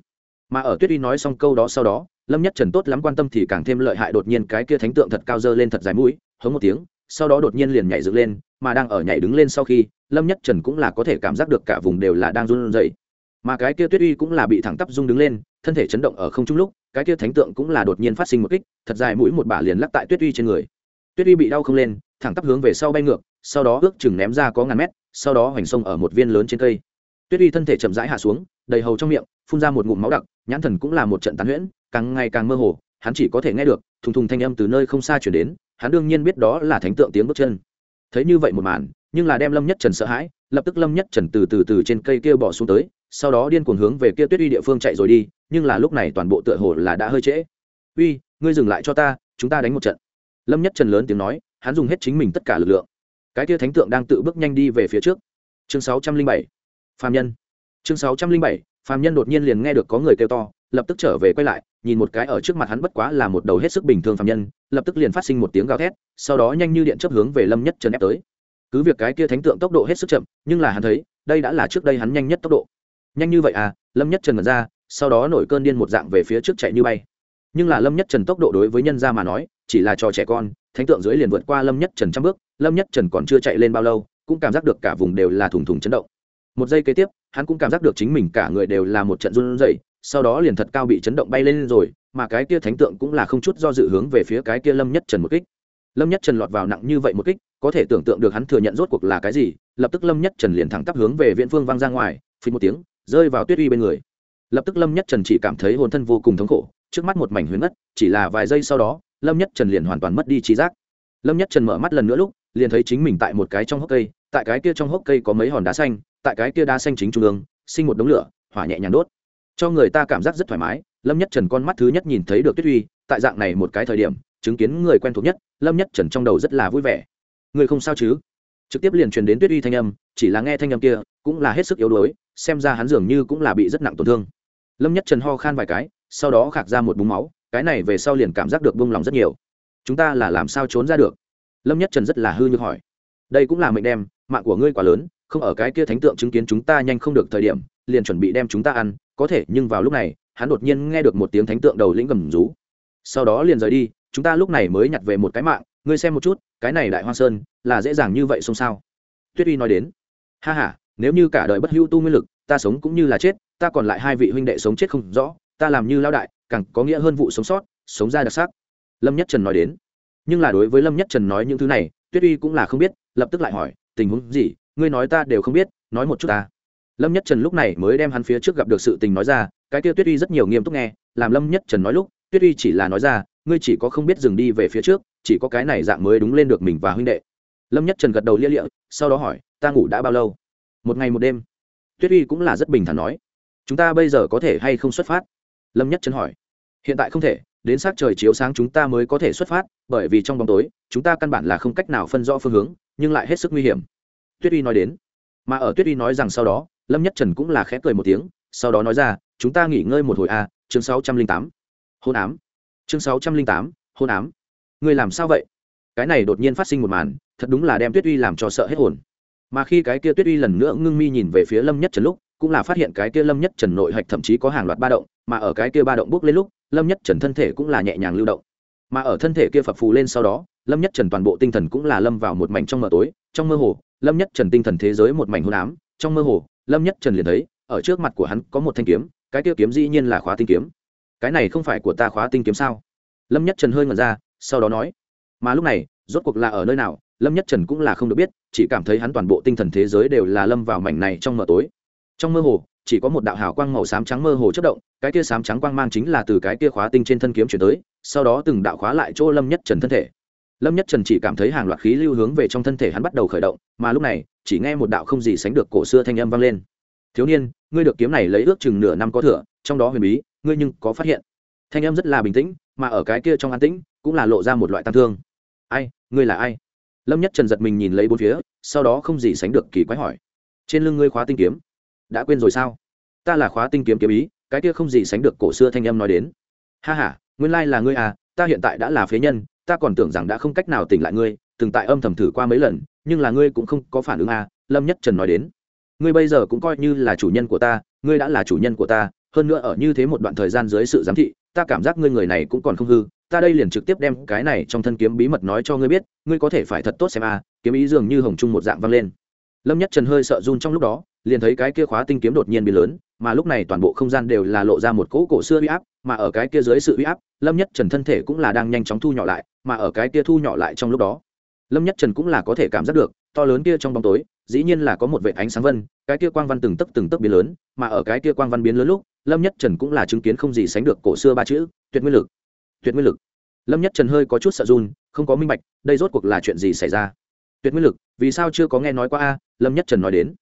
mà ở tuyết uy nói xong câu đó sau đó, lâm nhất trần tốt lắm quan tâm thì càng thêm lợi hại đột nhiên cái kia thánh tượng thật cao dơ lên thật dài mũi, hống một tiếng, sau đó đột nhiên liền nhảy dựng lên mà đang ở nhảy đứng lên sau khi, lâm nhất trần cũng là có thể cảm giác được cả vùng đều là đang run rẩy. Mà cái kia tuyết uy cũng là bị thẳng tắp rung đứng lên, thân thể chấn động ở không trung lúc, cái kia thánh tượng cũng là đột nhiên phát sinh một kích, thật dài mũi một bả liền lắc tại tuyết uy trên người. Tuyết uy bị đau không lên, thẳng tắp hướng về sau bay ngược, sau đó ước chừng ném ra có ngàn mét, sau đó hoành sông ở một viên lớn trên cây. Tuyết uy thân thể chậm rãi hạ xuống, đầy hầu trong miệng, phun ra một ngụm máu đặc, nhãn thần cũng là một trận tán huyễn, càng ngày càng mơ hồ, hắn chỉ có thể nghe được, thùng thùng thanh âm từ nơi không xa chuyển đến, hắn đương nhiên biết đó là thánh tượng tiếng bước chân thấy như vậy một màn, nhưng là đem lâm nhất trần sợ hãi, lập tức lâm nhất trần từ từ từ trên cây kia bỏ xuống tới, sau đó điên cuồng hướng về kia tuyết uy địa phương chạy rồi đi, nhưng là lúc này toàn bộ tựa hồ là đã hơi trễ. Uy, ngươi dừng lại cho ta, chúng ta đánh một trận. Lâm nhất trần lớn tiếng nói, hắn dùng hết chính mình tất cả lực lượng. Cái kia thánh tượng đang tự bước nhanh đi về phía trước. Chương sáu trăm linh bảy phạm nhân. Chương sáu trăm linh bảy phạm nhân đột nhiên liền nghe được có người kêu to, lập tức trở về quay lại nhìn một cái ở trước mặt hắn bất quá là một đầu hết sức bình thường phạm nhân, lập tức liền phát sinh một tiếng gào thét, sau đó nhanh như điện chấp hướng về lâm nhất trần ép tới. Cứ việc cái kia thánh tượng tốc độ hết sức chậm, nhưng là hắn thấy, đây đã là trước đây hắn nhanh nhất tốc độ. Nhanh như vậy à? Lâm nhất trần ngẩn ra, sau đó nổi cơn điên một dạng về phía trước chạy như bay. Nhưng là lâm nhất trần tốc độ đối với nhân gia mà nói, chỉ là cho trẻ con, thánh tượng dưới liền vượt qua lâm nhất trần trăm bước, lâm nhất trần còn chưa chạy lên bao lâu, cũng cảm giác được cả vùng đều là thùng thùng chấn động. Một giây kế tiếp, hắn cũng cảm giác được chính mình cả người đều là một trận run rẩy sau đó liền thật cao bị chấn động bay lên rồi, mà cái kia thánh tượng cũng là không chút do dự hướng về phía cái kia lâm nhất trần một kích. Lâm nhất trần lọt vào nặng như vậy một kích, có thể tưởng tượng được hắn thừa nhận rốt cuộc là cái gì, lập tức lâm nhất trần liền thẳng tắp hướng về viễn phương vang ra ngoài, phình một tiếng, rơi vào tuyết uy bên người. Lập tức lâm nhất trần chỉ cảm thấy hồn thân vô cùng thống khổ, trước mắt một mảnh huyến ngất, chỉ là vài giây sau đó, lâm nhất trần liền hoàn toàn mất đi trí giác. Lâm nhất trần mở mắt lần nữa lúc, liền thấy chính mình tại một cái trong hốc cây, tại cái kia trong hốc cây có mấy hòn đá xanh, tại cái kia đá xanh chính trung ương, sinh một đống lửa, hỏa nhẹ nhàng đốt cho người ta cảm giác rất thoải mái. Lâm nhất trần con mắt thứ nhất nhìn thấy được tuyết uy, tại dạng này một cái thời điểm, chứng kiến người quen thuộc nhất, lâm nhất trần trong đầu rất là vui vẻ. Người không sao chứ? Trực tiếp liền truyền đến tuyết uy thanh âm, chỉ là nghe thanh âm kia, cũng là hết sức yếu đuối, xem ra hắn dường như cũng là bị rất nặng tổn thương. Lâm nhất trần ho khan vài cái, sau đó khạc ra một búng máu, cái này về sau liền cảm giác được buông lòng rất nhiều. Chúng ta là làm sao trốn ra được? Lâm nhất trần rất là hư như hỏi. Đây cũng là mệnh đem mạng của ngươi quá lớn, không ở cái kia thánh tượng chứng kiến chúng ta nhanh không được thời điểm, liền chuẩn bị đem chúng ta ăn, có thể, nhưng vào lúc này, hắn đột nhiên nghe được một tiếng thánh tượng đầu lĩnh gầm rú. Sau đó liền rời đi, chúng ta lúc này mới nhặt về một cái mạng, ngươi xem một chút, cái này đại hoa sơn, là dễ dàng như vậy xong sao? Tuyết uy nói đến. Ha h a nếu như cả đời bất hữu tu nguyên lực, ta sống cũng như là chết, ta còn lại hai vị huynh đệ sống chết không rõ, ta làm như lao đại, càng có nghĩa hơn vụ sống sót, sống ra đặc sắc. Lâm nhất trần nói đến. Nhưng là đối với lâm nhất trần nói những thứ này, tuyết uy cũng là không biết, lập tức lại hỏi tình huống gì, ngươi nói ta đều không biết, nói một chút ta. Lâm nhất trần lúc này mới đem hắn phía trước gặp được sự tình nói ra, cái kia tuyết uy rất nhiều nghiêm túc nghe, làm lâm nhất trần nói lúc, tuyết uy chỉ là nói ra, ngươi chỉ có không biết dừng đi về phía trước, chỉ có cái này dạng mới đúng lên được mình và huynh đệ. Lâm nhất trần gật đầu lia lịa, sau đó hỏi, ta ngủ đã bao lâu? Một ngày một đêm. Tuyết uy cũng là rất bình thản nói, chúng ta bây giờ có thể hay không xuất phát? Lâm nhất trần hỏi, hiện tại không thể đến sát trời chiếu sáng chúng ta mới có thể xuất phát bởi vì trong bóng tối chúng ta căn bản là không cách nào phân rõ phương hướng nhưng lại hết sức nguy hiểm. Tuyết uy nói đến. Mà ở tuyết uy nói rằng sau đó lâm nhất trần cũng là khẽ cười một tiếng sau đó nói ra chúng ta nghỉ ngơi một hồi a à, chương sáu trăm linh tám. Hôn ám. Chương sáu trăm linh tám hôn ám. Người làm sao vậy? Cái này đột nhiên phát sinh một màn thật đúng là đem tuyết uy làm cho sợ hết hồn. Mà khi cái kia tuyết uy lần nữa ngưng mi nhìn về phía lâm nhất trần lúc cũng là phát hiện cái kia lâm nhất trần nội hạch thậm chí có hàng loạt ba động, mà ở cái kia ba động bước lên lúc, lâm nhất trần thân thể cũng là nhẹ nhàng lưu động. Mà ở thân thể kia phập phù lên sau đó, lâm nhất trần toàn bộ tinh thần cũng là lâm vào một mảnh trong mờ tối, trong mơ hồ, lâm nhất trần tinh thần thế giới một mảnh hôn ám, trong mơ hồ, lâm nhất trần liền thấy, ở trước mặt của hắn có một thanh kiếm, cái kia kiếm dĩ nhiên là khóa tinh kiếm. Cái này không phải của ta khóa tinh kiếm sao? Lâm nhất trần hơi ngẩn ra, sau đó nói, mà lúc này, rốt cuộc là ở nơi nào, lâm nhất trần cũng là không được biết, chỉ cảm thấy hắn toàn bộ tinh thần thế giới đều là lâm vào mảnh này trong mờ tối trong mơ hồ, chỉ có một đạo hào quang màu xám trắng mơ hồ chất động, cái kia xám trắng quang mang chính là từ cái kia khóa tinh trên thân kiếm chuyển tới, sau đó từng đạo khóa lại chỗ lâm nhất trần thân thể. Lâm nhất trần chỉ cảm thấy hàng loạt khí lưu hướng về trong thân thể hắn bắt đầu khởi động, mà lúc này, chỉ nghe một đạo không gì sánh được cổ xưa thanh âm vang lên. Thiếu niên, ngươi được kiếm này lấy ước chừng nửa năm có thừa, trong đó huyền bí, ngươi nhưng có phát hiện? Thanh âm rất là bình tĩnh, mà ở cái kia trong an tĩnh, cũng là lộ ra một loại tăng thương. Ai, ngươi là ai? Lâm nhất trần giật mình nhìn lấy bốn phía, sau đó không gì sánh được kỳ quái hỏi. Trên lưng ngươi khóa tinh kiếm? đã quên rồi sao? Ta là khóa tinh kiếm kiếm ý, cái kia không gì sánh được cổ xưa thanh em nói đến. Ha ha, nguyên lai là ngươi à ta hiện tại đã là phế nhân, ta còn tưởng rằng đã không cách nào tỉnh lại ngươi, từng tại âm thầm thử qua mấy lần, nhưng là ngươi cũng không có phản ứng à lâm nhất trần nói đến. Ngươi bây giờ cũng coi như là chủ nhân của ta, ngươi đã là chủ nhân của ta, hơn nữa ở như thế một đoạn thời gian dưới sự giám thị, ta cảm giác ngươi người này cũng còn không hư, ta đây liền trực tiếp đem cái này trong thân kiếm bí mật nói cho ngươi biết, ngươi có thể phải thật tốt xem à kiếm ý dường như hồng trung một dạng vang lên. Lâm nhất trần hơi sợ run trong lúc đó liền thấy cái kia khóa tinh kiếm đột nhiên bị lớn, mà lúc này toàn bộ không gian đều là lộ ra một cỗ cổ xưa uy áp, mà ở cái kia dưới sự uy áp, lâm nhất trần thân thể cũng là đang nhanh chóng thu nhỏ lại, mà ở cái kia thu nhỏ lại trong lúc đó, lâm nhất trần cũng là có thể cảm giác được, to lớn kia trong bóng tối, dĩ nhiên là có một vệ ánh sáng vân, cái kia quang văn từng tấc từng tấc biến lớn, mà ở cái kia quang văn biến lớn lúc, lâm nhất trần cũng là chứng kiến không gì sánh được cổ xưa ba chữ, tuyệt nguyên lực, tuyệt nguyên lực. Lâm nhất trần hơi có chút sợ run, không có minh bạch, đây rốt cuộc là chuyện gì xảy ra? Tuyệt nguyên lực, vì sao chưa có nghe nói qua a? Lâm nhất trần nói đến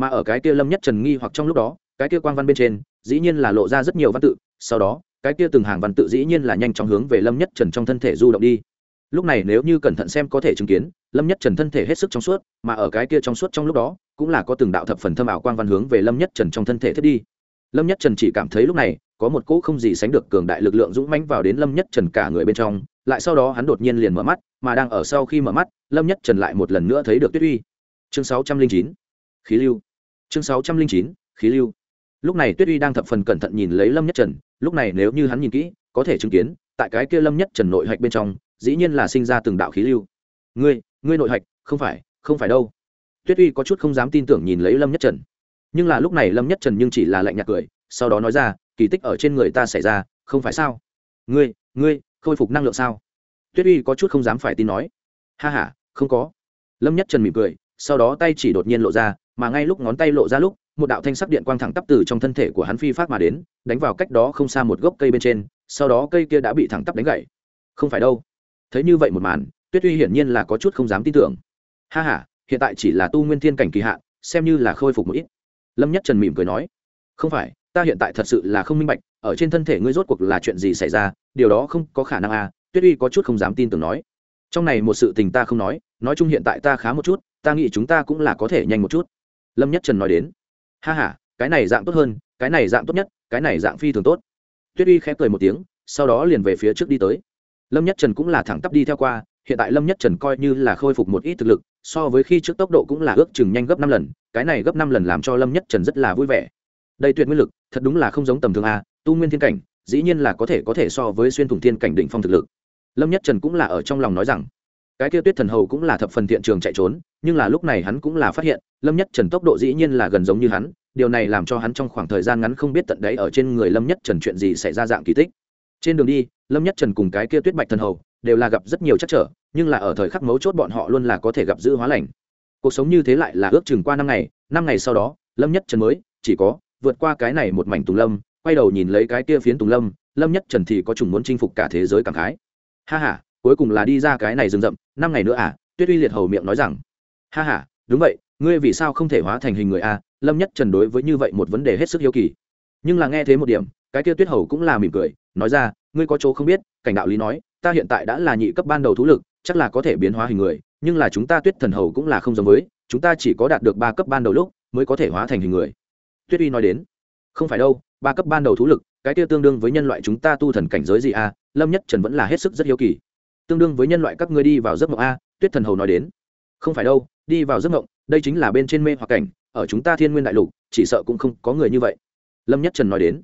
mà ở cái kia lâm nhất trần nghi hoặc trong lúc đó, cái kia quang văn bên trên, dĩ nhiên là lộ ra rất nhiều văn tự, sau đó, cái kia từng hàng văn tự dĩ nhiên là nhanh chóng hướng về lâm nhất trần trong thân thể du động đi. Lúc này nếu như cẩn thận xem có thể chứng kiến, lâm nhất trần thân thể hết sức trong suốt, mà ở cái kia trong suốt trong lúc đó, cũng là có từng đạo thập phần thâm ảo quang văn hướng về lâm nhất trần trong thân thể thiết đi. Lâm nhất trần chỉ cảm thấy lúc này, có một cỗ không gì sánh được cường đại lực lượng dũng mãnh vào đến lâm nhất trần cả người bên trong, lại sau đó hắn đột nhiên liền mở mắt, mà đang ở sau khi mở mắt, lâm nhất trần lại một lần nữa thấy được tuyết uy. Chương sáu trăm linh chín, khí lưu chương sáu trăm linh chín khí lưu. Lúc này tuyết uy đang thập phần cẩn thận nhìn lấy lâm nhất trần lúc này nếu như hắn nhìn kỹ có thể chứng kiến tại cái kia lâm nhất trần nội hạch bên trong dĩ nhiên là sinh ra từng đạo khí lưu. Ngươi ngươi nội hạch không phải không phải đâu. Tuyết uy có chút không dám tin tưởng nhìn lấy lâm nhất trần. Nhưng là lúc này lâm nhất trần nhưng chỉ là lạnh nhạt cười sau đó nói ra kỳ tích ở trên người ta xảy ra không phải sao? Ngươi ngươi khôi phục năng lượng sao? Tuyết uy có chút không dám phải tin nói. Ha ha, không có. Lâm nhất trần mỉm cười sau đó tay chỉ đột nhiên lộ ra mà ngay lúc ngón tay lộ ra lúc, một đạo thanh sắc điện quang thẳng tắp từ trong thân thể của hắn phi phát mà đến, đánh vào cách đó không xa một gốc cây bên trên, sau đó cây kia đã bị thẳng tắp đánh gãy. Không phải đâu. Thấy như vậy một màn, tuyết uy hiển nhiên là có chút không dám tin tưởng. Ha ha, hiện tại chỉ là tu nguyên thiên cảnh kỳ hạn, xem như là khôi phục một ít. Lâm nhất trần mỉm cười nói, không phải, ta hiện tại thật sự là không minh bạch, ở trên thân thể ngươi rốt cuộc là chuyện gì xảy ra, điều đó không có khả năng à? Tuyết uy có chút không dám tin tưởng nói, trong này một sự tình ta không nói nói chung hiện tại ta khá một chút, ta nghĩ chúng ta cũng là có thể nhanh một chút lâm nhất trần nói đến. Ha ha, cái này dạng tốt hơn cái này dạng tốt nhất cái này dạng phi thường tốt. Tuyết uy khẽ cười một tiếng sau đó liền về phía trước đi tới. Lâm nhất trần cũng là thẳng tắp đi theo qua hiện tại lâm nhất trần coi như là khôi phục một ít thực lực so với khi trước tốc độ cũng là ước chừng nhanh gấp năm lần cái này gấp năm lần làm cho lâm nhất trần rất là vui vẻ. Đây tuyệt nguyên lực thật đúng là không giống tầm thường a tu nguyên thiên cảnh dĩ nhiên là có thể có thể so với xuyên thủng thiên cảnh đỉnh phong thực lực. Lâm nhất trần cũng là ở trong lòng nói rằng cái kia tuyết thần hầu cũng là thập phần thiện trường chạy trốn, nhưng là lúc này hắn cũng là phát hiện, lâm nhất trần tốc độ dĩ nhiên là gần giống như hắn, điều này làm cho hắn trong khoảng thời gian ngắn không biết tận đấy ở trên người lâm nhất trần chuyện gì xảy ra dạng kỳ tích. Trên đường đi, lâm nhất trần cùng cái kia tuyết bạch thần hầu đều là gặp rất nhiều chắc trở, nhưng là ở thời khắc mấu chốt bọn họ luôn là có thể gặp giữ hóa lành. Cuộc sống như thế lại là ước chừng qua năm ngày năm ngày sau đó, lâm nhất trần mới, chỉ có, vượt qua cái này một mảnh tùng lâm, quay đầu nhìn lấy cái kia phiến tùng lâm lâm nhất trần thì có chủng muốn chinh phục cả thế giới cảm khái. Ha ha cuối cùng là đi ra cái này rừng rậm, năm ngày nữa à? Tuyết uy liệt hầu miệng nói rằng, ha h đúng vậy, ngươi vì sao không thể hóa thành hình người a lâm nhất trần đối với như vậy một vấn đề hết sức hiếu kỳ. Nhưng là nghe thế một điểm, cái kia tuyết hầu cũng là mỉm cười, nói ra, ngươi có chỗ không biết, cảnh đạo lý nói, ta hiện tại đã là nhị cấp ban đầu thú lực, chắc là có thể biến hóa hình người, nhưng là chúng ta tuyết thần hầu cũng là không giống với, chúng ta chỉ có đạt được ba cấp ban đầu lúc mới có thể hóa thành hình người. Tuyết uy nói đến, không phải đâu, ba cấp ban đầu thú lực, cái kia tương đương với nhân loại chúng ta tu thần cảnh giới gì a lâm nhất trần vẫn là hết sức rất hiếu kỳ tương đương với nhân loại các ngươi đi vào giấc mộng a, tuyết thần hầu nói đến. Không phải đâu, đi vào giấc mộng, đây chính là bên trên mê hoặc cảnh, ở chúng ta thiên nguyên đại lục, chỉ sợ cũng không có người như vậy. Lâm nhất trần nói đến.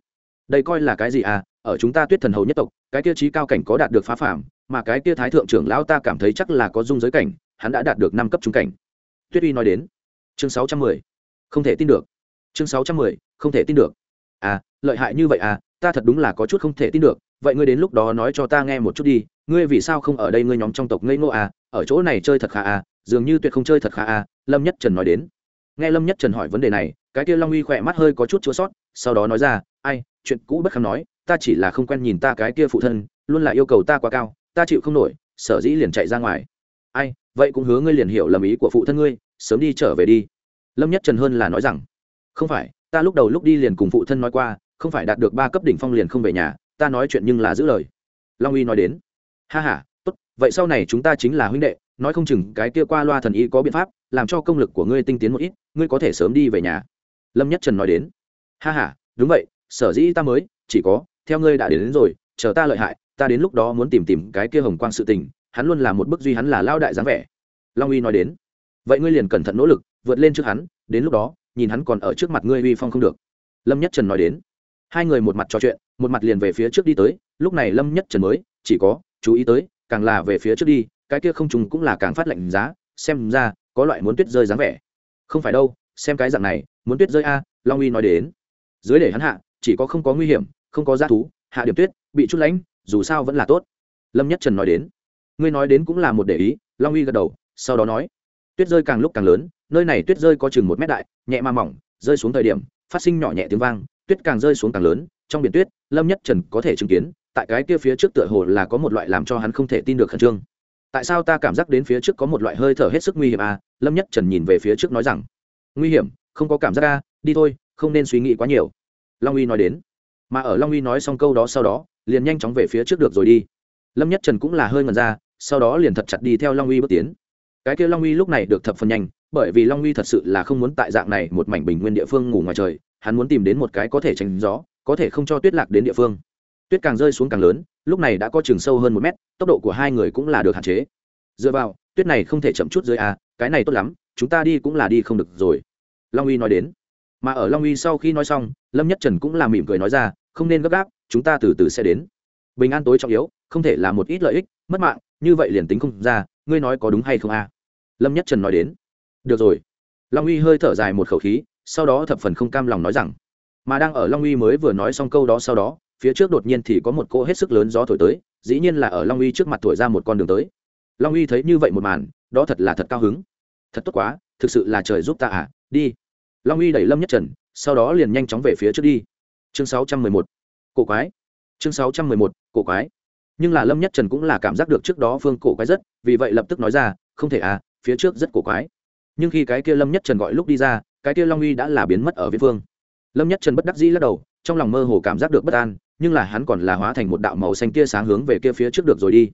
Đây coi là cái gì à ở chúng ta tuyết thần hầu nhất tộc, cái kia trí cao cảnh có đạt được phá phàm, mà cái kia thái thượng trưởng lão ta cảm thấy chắc là có dung giới cảnh, hắn đã đạt được năm cấp trung cảnh. Tuyết uy nói đến. Chương sáu trăm mười. Không thể tin được. Chương sáu trăm mười, không thể tin được. À lợi hại như vậy à ta thật đúng là có chút không thể tin được vậy ngươi đến lúc đó nói cho ta nghe một chút đi, ngươi vì sao không ở đây ngươi nhóm trong tộc ngây ngô à ở chỗ này chơi thật khá à dường như tuyệt không chơi thật khá à lâm nhất trần nói đến. Nghe lâm nhất trần hỏi vấn đề này, cái kia long uy khỏe mắt hơi có chút chua sót, sau đó nói ra, ai, chuyện cũ bất kham nói, ta chỉ là không quen nhìn ta cái kia phụ thân, luôn là yêu cầu ta quá cao, ta chịu không nổi, sở dĩ liền chạy ra ngoài. Ai, vậy cũng hứa ngươi liền hiểu lầm ý của phụ thân ngươi, sớm đi trở về đi. Lâm nhất trần hơn là nói rằng, không phải, ta lúc đầu lúc đi liền cùng phụ thân nói qua, không phải đạt được ba cấp đỉnh phong liền không về nhà ta nói chuyện nhưng là giữ lời. Long uy nói đến ha h a tốt vậy sau này chúng ta chính là huynh đệ nói không chừng cái kia qua loa thần y có biện pháp làm cho công lực của ngươi tinh tiến một ít ngươi có thể sớm đi về nhà. Lâm nhất trần nói đến ha h a đúng vậy sở dĩ ta mới chỉ có theo ngươi đã đến, đến rồi chờ ta lợi hại ta đến lúc đó muốn tìm tìm cái kia hồng quang sự tình hắn luôn là một bức duy hắn là lao đại dáng vẻ. Long uy nói đến vậy ngươi liền cẩn thận nỗ lực vượt lên trước hắn đến lúc đó nhìn hắn còn ở trước mặt ngươi uy phong không được. Lâm nhất trần nói đến hai người một mặt trò chuyện, một mặt liền về phía trước đi tới, lúc này lâm nhất trần mới, chỉ có, chú ý tới, càng là về phía trước đi, cái kia không trùng cũng là càng phát lạnh giá, xem ra, có loại muốn tuyết rơi dáng vẻ. Không phải đâu, xem cái dạng này, muốn tuyết rơi a, long uy nói đến. Dưới để hắn hạ, chỉ có không có nguy hiểm, không có giá thú, hạ điểm tuyết, bị chút lãnh dù sao vẫn là tốt. Lâm nhất trần nói đến. Ngươi nói đến cũng là một để ý. Long uy gật đầu, sau đó nói. Tuyết rơi càng lúc càng lớn, nơi này tuyết rơi có chừng một mét đại, nhẹ mà mỏng, rơi xuống thời điểm phát sinh nhỏ nhẹ tiếng vang, tuyết càng rơi xuống càng lớn, trong biển tuyết, lâm nhất trần có thể chứng kiến, tại cái kia phía trước tựa hồ là có một loại làm cho hắn không thể tin được khẩn trương. Tại sao ta cảm giác đến phía trước có một loại hơi thở hết sức nguy hiểm à? Lâm nhất trần nhìn về phía trước nói rằng. Nguy hiểm? Không có cảm giác à? Đi thôi, không nên suy nghĩ quá nhiều. Long uy nói đến. Mà ở long uy nói xong câu đó sau đó, liền nhanh chóng về phía trước được rồi đi. Lâm nhất trần cũng là hơi ngần ra, sau đó liền thật chặt đi theo long uy bước tiến. Cái kia long uy lúc này được thập phần nhanh bởi vì long uy thật sự là không muốn tại dạng này một mảnh bình nguyên địa phương ngủ ngoài trời, hắn muốn tìm đến một cái có thể tránh gió, có thể không cho tuyết lạc đến địa phương. Tuyết càng rơi xuống càng lớn, lúc này đã có chừng sâu hơn một mét, tốc độ của hai người cũng là được hạn chế. Dựa vào, tuyết này không thể chậm chút dưới à cái này tốt lắm, chúng ta đi cũng là đi không được rồi. Long uy nói đến. Mà ở long uy sau khi nói xong, lâm nhất trần cũng là mỉm cười nói ra, không nên gấp gáp, chúng ta từ từ sẽ đến. Bình an tối trọng yếu, không thể là một ít lợi ích, mất mạng, như vậy liền tính không ra, ngươi nói có đúng hay không a à? lâm nhất trần nói đến được rồi. Long uy hơi thở dài một khẩu khí sau đó thập phần không cam lòng nói rằng mà đang ở long uy mới vừa nói xong câu đó sau đó phía trước đột nhiên thì có một cô hết sức lớn gió thổi tới dĩ nhiên là ở long uy trước mặt thổi ra một con đường tới. Long uy thấy như vậy một màn đó thật là thật cao hứng. Thật tốt quá thực sự là trời giúp ta à đi. Long uy đẩy lâm nhất trần sau đó liền nhanh chóng về phía trước đi. Chương 611. cổ quái. Chương 611, cổ quái. Nhưng là lâm nhất trần cũng là cảm giác được trước đó phương cổ quái rất vì vậy lập tức nói ra không thể à phía trước rất cổ quái nhưng khi cái kia lâm nhất trần gọi lúc đi ra, cái kia long uy đã là biến mất ở viễn phương. lâm nhất trần bất đắc dĩ lắc đầu, trong lòng mơ hồ cảm giác được bất an, nhưng là hắn còn là hóa thành một đạo màu xanh tia sáng hướng về kia phía trước được rồi đi.